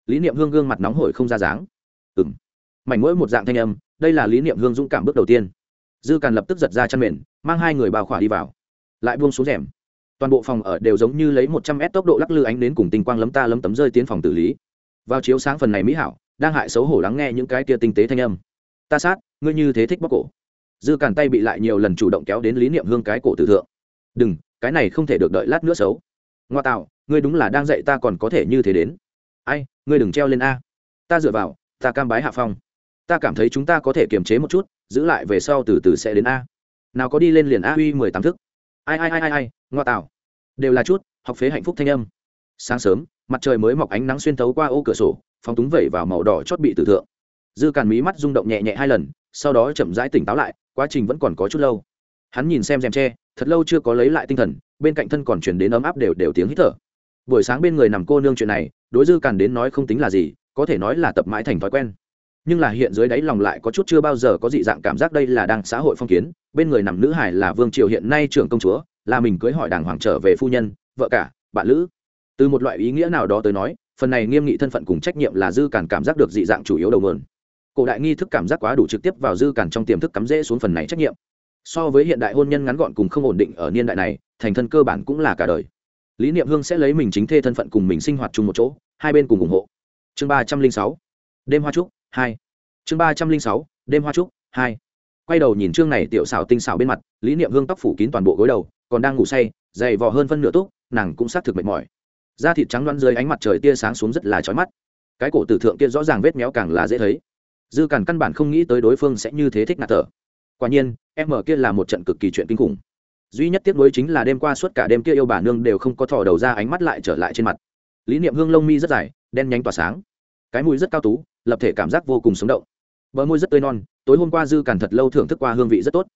Lý niệm hương gương mặt nóng hổi không ra dáng. Ừng mảnh mỗi một dạng thanh âm, đây là lý niệm hương dũng cảm bước đầu tiên. Dư càn lập tức giật ra chăn mền, mang hai người bao khỏa đi vào. Lại buông xuống rèm toàn bộ phòng ở đều giống như lấy một trăm s tốc độ lắc lư ánh đến cùng tinh quang lấm ta lấm tấm rơi tiến phòng tử lý. Vào chiếu sáng phần này mỹ hảo, đang hại xấu hổ lắng nghe những cái kia tinh tế thanh âm. Ta sát, ngươi như thế thích bóc cổ. Dư cản tay bị lại nhiều lần chủ động kéo đến lý niệm hương cái cổ tử thượng. Đừng, cái này không thể được đợi lát nữa xấu. Ngoa tạo, ngươi đúng là đang dạy ta còn có thể như thế đến. Ai, ngươi đừng treo lên a. Ta dựa vào, ta cam bái hạ phong. Ta cảm thấy chúng ta có thể kiềm chế một chút, giữ lại về sau từ từ sẽ đến a. Nào có đi lên liền a uy mười tám thức ai ai ai ai ai, ngoa tạo đều là chút, học phế hạnh phúc thanh âm. Sáng sớm, mặt trời mới mọc ánh nắng xuyên thấu qua ô cửa sổ, phóng túng vẩy vào màu đỏ chót bị tử thượng. Dư càn mí mắt rung động nhẹ nhẹ hai lần, sau đó chậm rãi tỉnh táo lại, quá trình vẫn còn có chút lâu. Hắn nhìn xem rèm tre, thật lâu chưa có lấy lại tinh thần, bên cạnh thân còn chuyển đến ấm áp đều đều tiếng hít thở. Buổi sáng bên người nằm cô nương chuyện này, đối dư càn đến nói không tính là gì, có thể nói là tập mãi thành thói quen nhưng là hiện dưới đáy lòng lại có chút chưa bao giờ có dị dạng cảm giác đây là đang xã hội phong kiến, bên người nằm nữ hải là vương triều hiện nay trưởng công chúa, là mình cưới hỏi đàng hoàng trở về phu nhân, vợ cả, bạn lữ. Từ một loại ý nghĩa nào đó tới nói, phần này nghiêm nghị thân phận cùng trách nhiệm là dư cản cảm giác được dị dạng chủ yếu đầu nguồn. Cổ đại nghi thức cảm giác quá đủ trực tiếp vào dư cản trong tiềm thức cắm rễ xuống phần này trách nhiệm. So với hiện đại hôn nhân ngắn gọn cùng không ổn định ở niên đại này, thành thân cơ bản cũng là cả đời. Lý niệm hương sẽ lấy mình chính thê thân phận cùng mình sinh hoạt chung một chỗ, hai bên cùng ủng hộ. Chương ba trăm linh sáu. Đêm hoa trúc hai. Chương ba trăm linh sáu, đêm hoa trúc, hai. Quay đầu nhìn chương này tiểu xảo tinh xảo bên mặt, lý niệm hương tóc phủ kín toàn bộ gối đầu, còn đang ngủ say, dày vò hơn phân nửa túc, nàng cũng xác thực mệt mỏi. Da thịt trắng loăn dưới ánh mặt trời tia sáng xuống rất là chói mắt. Cái cổ tử thượng kia rõ ràng vết méo càng là dễ thấy. Dư càn căn bản không nghĩ tới đối phương sẽ như thế thích ngạt thở. Quả nhiên, em ở kia là một trận cực kỳ chuyện kinh khủng. Duy nhất tiếc nuối chính là đêm qua suốt cả đêm kia yêu bà nương đều không có thò đầu ra ánh mắt lại trở lại trên mặt. Lý niệm hương lông mi rất dài, đen nhánh tỏa sáng. Cái mùi rất cao tú lập thể cảm giác vô cùng sống động. Bờ môi rất tươi non, tối hôm qua dư càn thật lâu thưởng thức qua hương vị rất tốt.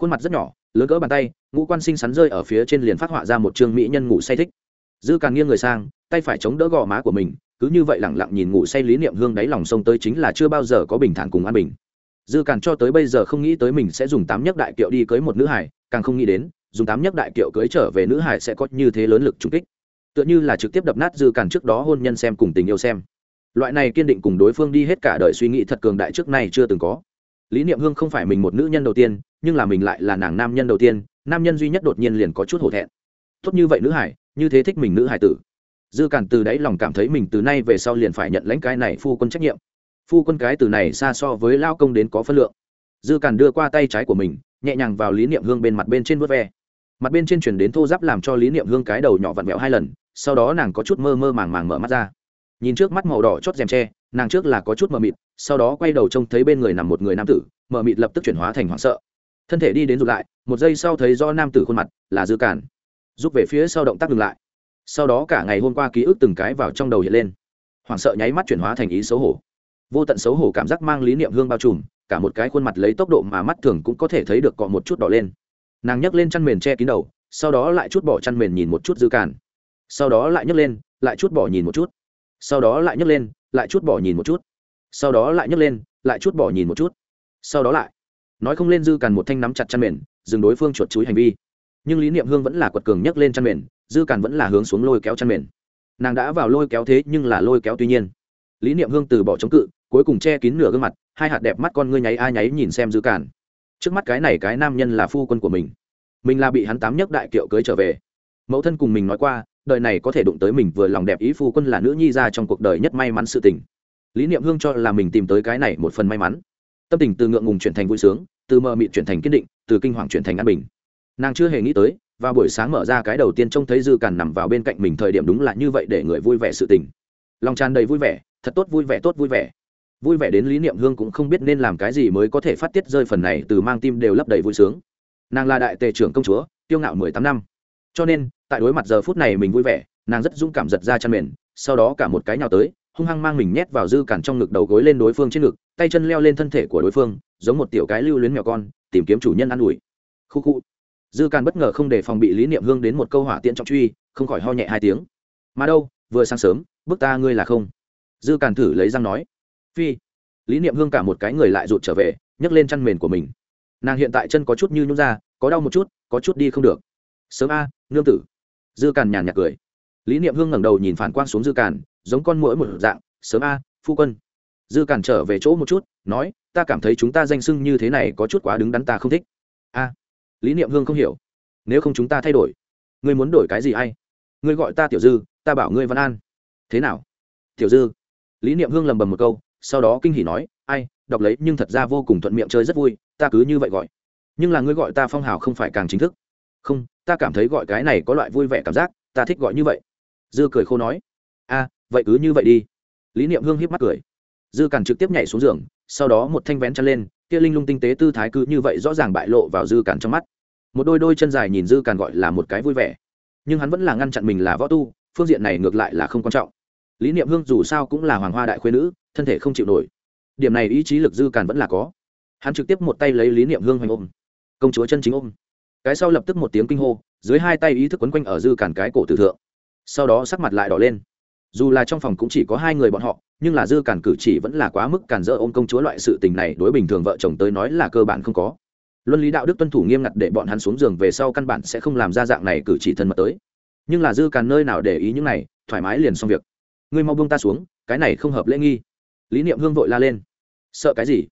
Khuôn mặt rất nhỏ, lớn cỡ bàn tay, ngũ quan sinh sắn rơi ở phía trên liền phát họa ra một trương mỹ nhân ngủ say thích. Dư càn nghiêng người sang, tay phải chống đỡ gò má của mình, cứ như vậy lẳng lặng nhìn ngủ say lý niệm hương đáy lòng sông tới chính là chưa bao giờ có bình thản cùng an bình. Dư càn cho tới bây giờ không nghĩ tới mình sẽ dùng tám nhấc đại kiệu đi cưới một nữ hải càng không nghĩ đến, dùng tám nhấc đại kiệu cưới trở về nữ hải sẽ có như thế lớn lực trung kích. Tựa như là trực tiếp đập nát dư càn trước đó hôn nhân xem cùng tình yêu xem loại này kiên định cùng đối phương đi hết cả đời suy nghĩ thật cường đại trước nay chưa từng có. Lý niệm hương không phải mình một nữ nhân đầu tiên, nhưng là mình lại là nàng nam nhân đầu tiên, nam nhân duy nhất đột nhiên liền có chút hổ thẹn. Tốt như vậy nữ hải, như thế thích mình nữ hải tử. Dư cản từ đáy lòng cảm thấy mình từ nay về sau liền phải nhận lãnh cái này phu quân trách nhiệm. Phu quân cái từ này xa so với lao công đến có phân lượng. Dư cản đưa qua tay trái của mình, nhẹ nhàng vào lý niệm hương bên mặt bên trên vớt ve. Mặt bên trên chuyển đến thô giáp làm cho lý niệm hương cái đầu nhỏ vặn vẹo hai lần, sau đó nàng có chút mơ mơ màng màng mở mắt ra nhìn trước mắt màu đỏ chót rèm tre, nàng trước là có chút mờ mịt, sau đó quay đầu trông thấy bên người nằm một người nam tử, mờ mịt lập tức chuyển hóa thành hoảng sợ. Thân thể đi đến rụt lại, một giây sau thấy do nam tử khuôn mặt là dư cản. Giúp về phía sau động tác dừng lại. Sau đó cả ngày hôm qua ký ức từng cái vào trong đầu hiện lên. Hoảng sợ nháy mắt chuyển hóa thành ý xấu hổ. Vô tận xấu hổ cảm giác mang lý niệm hương bao trùm, cả một cái khuôn mặt lấy tốc độ mà mắt thường cũng có thể thấy được cọ một chút đỏ lên. Nàng nhấc lên chăn mền che kín đầu, sau đó lại chút bỏ chăn mền nhìn một chút dư cản. Sau đó lại nhấc lên, lại chút bỏ nhìn một chút sau đó lại nhấc lên, lại chút bỏ nhìn một chút. Sau đó lại nhấc lên, lại chút bỏ nhìn một chút. Sau đó lại. Nói không lên dư càn một thanh nắm chặt chăn mền, dừng đối phương chuột chuối hành vi. Nhưng lý niệm hương vẫn là quật cường nhấc lên chăn mền, dư càn vẫn là hướng xuống lôi kéo chăn mền. Nàng đã vào lôi kéo thế nhưng là lôi kéo tuy nhiên. Lý niệm hương từ bỏ chống cự, cuối cùng che kín nửa gương mặt, hai hạt đẹp mắt con ngươi nháy ai nháy nhìn xem dư càn. Trước mắt cái này cái nam nhân là phu quân của mình. Mình là bị hắn tám nhấc đại kiệu cưới trở về. Mẫu thân cùng mình nói qua đời này có thể đụng tới mình vừa lòng đẹp ý phu quân là nữ nhi ra trong cuộc đời nhất may mắn sự tình. Lý niệm hương cho là mình tìm tới cái này một phần may mắn. Tâm tình từ ngượng ngùng chuyển thành vui sướng, từ mờ mịt chuyển thành kiên định, từ kinh hoàng chuyển thành an bình. Nàng chưa hề nghĩ tới và buổi sáng mở ra cái đầu tiên trông thấy dư càn nằm vào bên cạnh mình thời điểm đúng là như vậy để người vui vẻ sự tình. Lòng tràn đầy vui vẻ, thật tốt vui vẻ, tốt vui vẻ. Vui vẻ đến lý niệm hương cũng không biết nên làm cái gì mới có thể phát tiết rơi phần này từ mang tim đều lấp đầy vui sướng. Nàng là đại tề trưởng công chúa, tiêu ngạo mười tám năm cho nên, tại đối mặt giờ phút này mình vui vẻ, nàng rất dũng cảm giật ra chăn mền, sau đó cả một cái nhào tới, hung hăng mang mình nhét vào dư cản trong ngực đầu gối lên đối phương trên ngực, tay chân leo lên thân thể của đối phương, giống một tiểu cái lưu luyến mèo con, tìm kiếm chủ nhân ă n ủi. Khu khu. Dư cản bất ngờ không để phòng bị lý niệm hương đến một câu hỏa tiễn trọng truy, không khỏi ho nhẹ hai tiếng. Mà đâu, vừa sáng sớm bước ta ngươi là không? Dư cản thử lấy răng nói. Phi. Lý niệm hương cả một cái người lại rụt trở về, nhấc lên chăn mền của mình. Nàng hiện tại chân có chút như nhún ra, có đau một chút, có chút đi không được. Sớm a nương tử. Dư càn nhàn nhạt cười. Lý niệm hương ngẩng đầu nhìn phản quang xuống dư càn, giống con mũi một dạng, sớm a, phu quân. Dư càn trở về chỗ một chút, nói, ta cảm thấy chúng ta danh sưng như thế này có chút quá đứng đắn ta không thích. A. Lý niệm hương không hiểu. Nếu không chúng ta thay đổi, ngươi muốn đổi cái gì hay? Ngươi gọi ta tiểu dư, ta bảo ngươi văn an. Thế nào? Tiểu dư. Lý niệm hương lầm bầm một câu, sau đó kinh hỉ nói, ai, đọc lấy nhưng thật ra vô cùng thuận miệng chơi rất vui, ta cứ như vậy gọi. Nhưng là ngươi gọi ta phong hào không phải càng chính thức không, ta cảm thấy gọi cái này có loại vui vẻ cảm giác, ta thích gọi như vậy. Dư cười khô nói. A, vậy cứ như vậy đi. Lý niệm hương hiếp mắt cười. Dư càn trực tiếp nhảy xuống giường, sau đó một thanh vén chân lên, kia linh lung tinh tế tư thái cứ như vậy rõ ràng bại lộ vào dư càn trong mắt. Một đôi đôi chân dài nhìn dư càn gọi là một cái vui vẻ. Nhưng hắn vẫn là ngăn chặn mình là võ tu, phương diện này ngược lại là không quan trọng. Lý niệm hương dù sao cũng là hoàng hoa đại khuyên nữ, thân thể không chịu nổi. Điểm này ý chí lực dư càn vẫn là có. Hắn trực tiếp một tay lấy lý niệm hương hoành ôm. Công chúa chân chính ôm cái sau lập tức một tiếng kinh hô, dưới hai tay ý thức quấn quanh ở dư cản cái cổ tử thượng. Sau đó sắc mặt lại đỏ lên. Dù là trong phòng cũng chỉ có hai người bọn họ, nhưng là dư cản cử chỉ vẫn là quá mức cản dỡ ôm công chúa loại sự tình này đối bình thường vợ chồng tới nói là cơ bản không có. Luân lý đạo đức tuân thủ nghiêm ngặt để bọn hắn xuống giường về sau căn bản sẽ không làm ra dạng này cử chỉ thân mật tới. Nhưng là dư càn nơi nào để ý những này, thoải mái liền xong việc. Ngươi mau buông ta xuống, cái này không hợp lễ nghi. Lý niệm hương vội la lên. Sợ cái gì?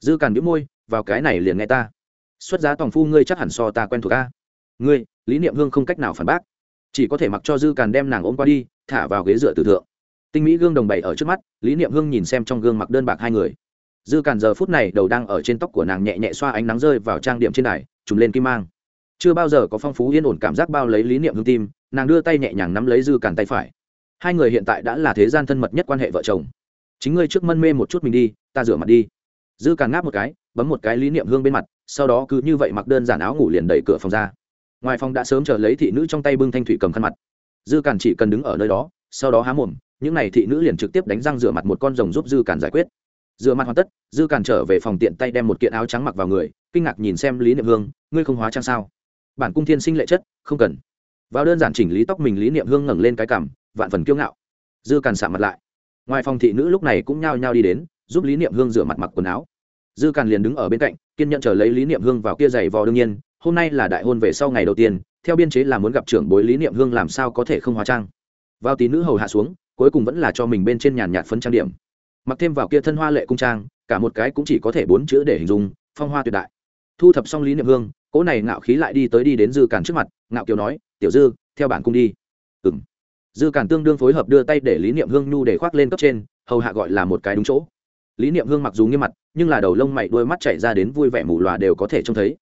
Dư càn biếu môi, vào cái này liền nghe ta xuất giá tòng phu ngươi chắc hẳn so ta quen thuộc a. Ngươi, lý niệm hương không cách nào phản bác. Chỉ có thể mặc cho dư càn đem nàng ôm qua đi, thả vào ghế dựa tử thượng. Tinh mỹ gương đồng bày ở trước mắt, lý niệm hương nhìn xem trong gương mặc đơn bạc hai người. Dư càn giờ phút này đầu đang ở trên tóc của nàng nhẹ nhẹ xoa ánh nắng rơi vào trang điểm trên đài, trùm lên kim mang. Chưa bao giờ có phong phú yên ổn cảm giác bao lấy lý niệm hương tim, nàng đưa tay nhẹ nhàng nắm lấy dư càn tay phải. Hai người hiện tại đã là thế gian thân mật nhất quan hệ vợ chồng. Chính ngươi trước mân mê một chút mình đi, ta rửa mặt đi. Dư càn ngáp một cái, bấm một cái lý niệm hương bên mặt sau đó cứ như vậy mặc đơn giản áo ngủ liền đẩy cửa phòng ra. Ngoài phòng đã sớm chờ lấy thị nữ trong tay bưng thanh thủy cầm khăn mặt. Dư càn chỉ cần đứng ở nơi đó, sau đó há mồm, những n à y thị nữ liền trực tiếp đánh răng rửa mặt một con rồng giúp dư càn giải quyết. Rửa mặt hoàn tất, dư càn trở về phòng tiện tay đem một kiện áo trắng mặc vào người, kinh ngạc nhìn xem lý niệm hương, ngươi không hóa trang sao? Bản cung thiên sinh lệ chất, không cần. Vào đơn giản chỉnh lý tóc mình, lý niệm hương ngẩng lên cái cằm, vạn phần kiêu ngạo. Dư càn xả mặt lại. Ngoài phòng thị nữ lúc này cũng nhao nhao đi đến, giúp lý niệm hương rửa mặt mặc quần áo dư càn liền đứng ở bên cạnh, kiên nhận chờ lấy lý niệm hương vào kia giày vò đương nhiên, hôm nay là đại hôn về sau ngày đầu tiên, theo biên chế là muốn gặp trưởng bối lý niệm hương làm sao có thể không hóa trang. Vào tí nữ hầu hạ xuống, cuối cùng vẫn là cho mình bên trên nhàn nhạt phấn trang điểm. Mặc thêm vào kia thân hoa lệ cung trang, cả một cái cũng chỉ có thể bốn chữ để hình dung, phong hoa tuyệt đại. Thu thập xong lý niệm hương, cỗ này ngạo khí lại đi tới đi đến dư càn trước mặt, ngạo kiều nói, tiểu dư, theo bản cung đi. Ừ m dư càn tương đương phối hợp đưa tay để lý niệm hương nhu để khoác lên cấp trên, hầu hạ gọi là một cái đúng chỗ lý niệm hương mặc dù nghiêm mặt, nhưng là đầu lông mày đôi mắt chạy ra đến vui vẻ mù loà đều có thể trông thấy.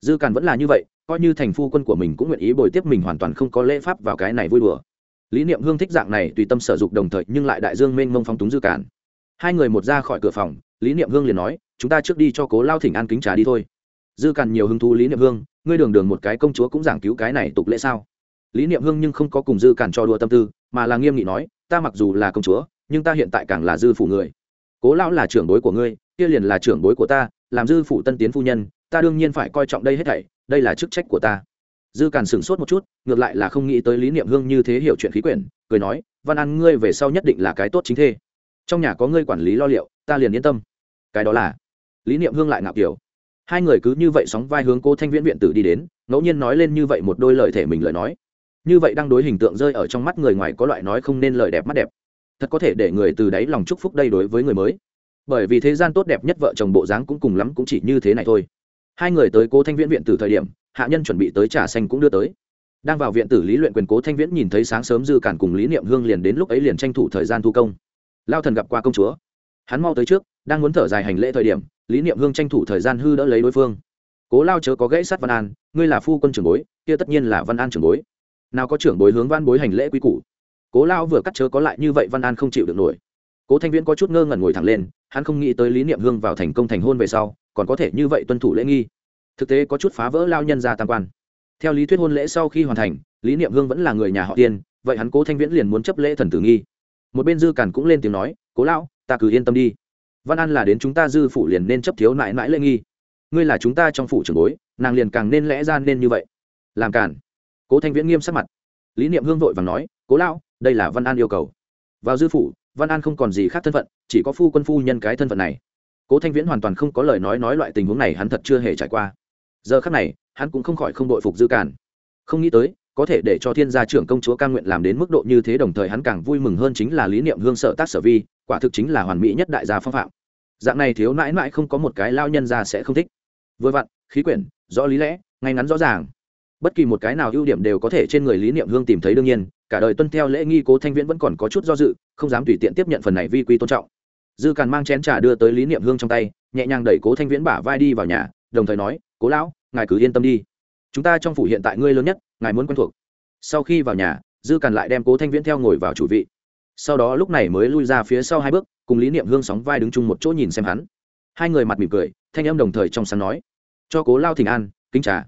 Dư càn vẫn là như vậy, coi như thành phu quân của mình cũng nguyện ý bồi tiếp mình hoàn toàn không có lễ pháp vào cái này vui đùa. Lý niệm hương thích dạng này tùy tâm sở dục đồng thời nhưng lại đại dương mênh mông phong túng dư càn. Hai người một ra khỏi cửa phòng, lý niệm hương liền nói, chúng ta trước đi cho cố lao thỉnh an kính trà đi thôi. Dư càn nhiều hứng thú lý niệm hương, ngươi đường đường một cái công chúa cũng giảng cứu cái này tục lễ sao? Lý niệm hương nhưng không có cùng dư càn cho đùa tâm tư, mà là nghiêm nghị nói, ta mặc dù là công chúa, nhưng ta hiện tại càng là dư phủ người cố lão là trưởng bối của ngươi, kia liền là trưởng bối của ta, làm dư phụ tân tiến phu nhân, ta đương nhiên phải coi trọng đây hết thảy, đây là chức trách của ta. Dư càn sửng sốt một chút, ngược lại là không nghĩ tới lý niệm hương như thế hiểu chuyện khí quyển, cười nói, văn ăn ngươi về sau nhất định là cái tốt chính thê. Trong nhà có ngươi quản lý lo liệu, ta liền yên tâm. Cái đó là, lý niệm hương lại ngạo kiểu. Hai người cứ như vậy sóng vai hướng cô thanh viễn viện tử đi đến, ngẫu nhiên nói lên như vậy một đôi lời thể mình lời nói. Như vậy đang đối hình tượng rơi ở trong mắt người ngoài có loại nói không nên lời đẹp mắt đẹp thật có thể để người từ đáy lòng chúc phúc đây đối với người mới. Bởi vì thế gian tốt đẹp nhất vợ chồng bộ dáng cũng cùng lắm cũng chỉ như thế này thôi. Hai người tới cố thanh viễn viện từ thời điểm, hạ nhân chuẩn bị tới trà xanh cũng đưa tới. Đang vào viện tử lý luyện quyền cố thanh viễn nhìn thấy sáng sớm dư cản cùng lý niệm hương liền đến lúc ấy liền tranh thủ thời gian thu công. Lao thần gặp qua công chúa. Hắn mau tới trước, đang muốn thở dài hành lễ thời điểm, lý niệm hương tranh thủ thời gian hư đỡ lấy đối phương. Cố lao chớ có gãy sát văn an, ngươi là phu quân trưởng bối, kia tất nhiên là văn an trưởng bối. Nào có trưởng bối hướng văn bối hành lễ quy củ cố lao vừa cắt chớ có lại như vậy văn an không chịu được nổi. Cố thanh viễn có chút ngơ ngẩn ngồi thẳng lên, hắn không nghĩ tới lý niệm hương vào thành công thành hôn về sau, còn có thể như vậy tuân thủ lễ nghi. Thực tế có chút phá vỡ lao nhân ra tam quan. Theo lý thuyết hôn lễ sau khi hoàn thành, lý niệm hương vẫn là người nhà họ tiên, vậy hắn cố thanh viễn liền muốn chấp lễ thần tử nghi. Một bên dư cản cũng lên tiếng nói, cố lao ta cứ yên tâm đi. Văn an là đến chúng ta dư phủ liền nên chấp thiếu nại nãi lễ nghi. Ngươi là chúng ta trong phủ trường bối, nàng liền càng nên lẽ ra nên như vậy. Làm cản cố thanh viễn nghiêm sắc mặt. Lý niệm hương vội vàng nói, cố lao đây là văn an yêu cầu. Vào dư phủ, văn an không còn gì khác thân phận, chỉ có phu quân phu nhân cái thân phận này. Cố thanh viễn hoàn toàn không có lời nói nói loại tình huống này hắn thật chưa hề trải qua. Giờ khác này, hắn cũng không khỏi không đội phục dư cản không nghĩ tới, có thể để cho thiên gia trưởng công chúa ca nguyện làm đến mức độ như thế đồng thời hắn càng vui mừng hơn chính là lý niệm hương sợ tác sở vi, quả thực chính là hoàn mỹ nhất đại gia phong phạm. Dạng này thiếu nãi nãi không có một cái lao nhân ra sẽ không thích. Vừa vặn, khí quyển, rõ lý lẽ, ngay ngắn rõ ràng. Bất kỳ một cái nào ưu điểm đều có thể trên người lý niệm hương tìm thấy đương nhiên cả đời tuân theo lễ nghi cố thanh viễn vẫn còn có chút do dự, không dám tùy tiện tiếp nhận phần này vi quy tôn trọng. Dư càn mang chén trà đưa tới lý niệm hương trong tay, nhẹ nhàng đẩy cố thanh viễn bả vai đi vào nhà, đồng thời nói, cố lão, ngài cứ yên tâm đi. Chúng ta trong phủ hiện tại ngươi lớn nhất, ngài muốn quen thuộc. Sau khi vào nhà, dư càn lại đem cố thanh viễn theo ngồi vào chủ vị. Sau đó lúc này mới lui ra phía sau hai bước, cùng lý niệm hương sóng vai đứng chung một chỗ nhìn xem hắn. Hai người mặt mỉm cười, thanh âm đồng thời trong sáng nói, cho cố lao thỉnh an, kính trà.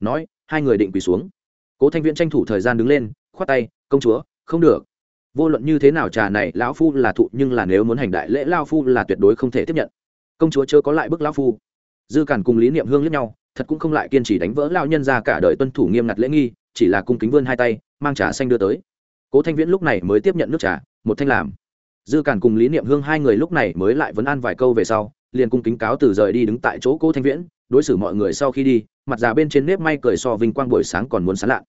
Nói, hai người định quỳ xuống. Cố thanh viễn tranh thủ thời gian đứng lên, khoát tay công chúa, không được. Vô luận như thế nào trà này, lão phu là thụ, nhưng là nếu muốn hành đại lễ lao phu là tuyệt đối không thể tiếp nhận. Công chúa chưa có lại bức lão phu. Dư cản cùng lý niệm hương lẫn nhau, thật cũng không lại kiên trì đánh vỡ lao nhân ra cả đời tuân thủ nghiêm ngặt lễ nghi, chỉ là cung kính vươn hai tay, mang trà xanh đưa tới. Cố thanh viễn lúc này mới tiếp nhận nước trà, một thanh làm. Dư cản cùng lý niệm hương hai người lúc này mới lại vấn an vài câu về sau, liền cung kính cáo từ rời đi đứng tại chỗ cố thanh viễn, đối xử mọi người sau khi đi, mặt già bên trên nếp may cười so vinh quang buổi sáng còn muốn sán lạn.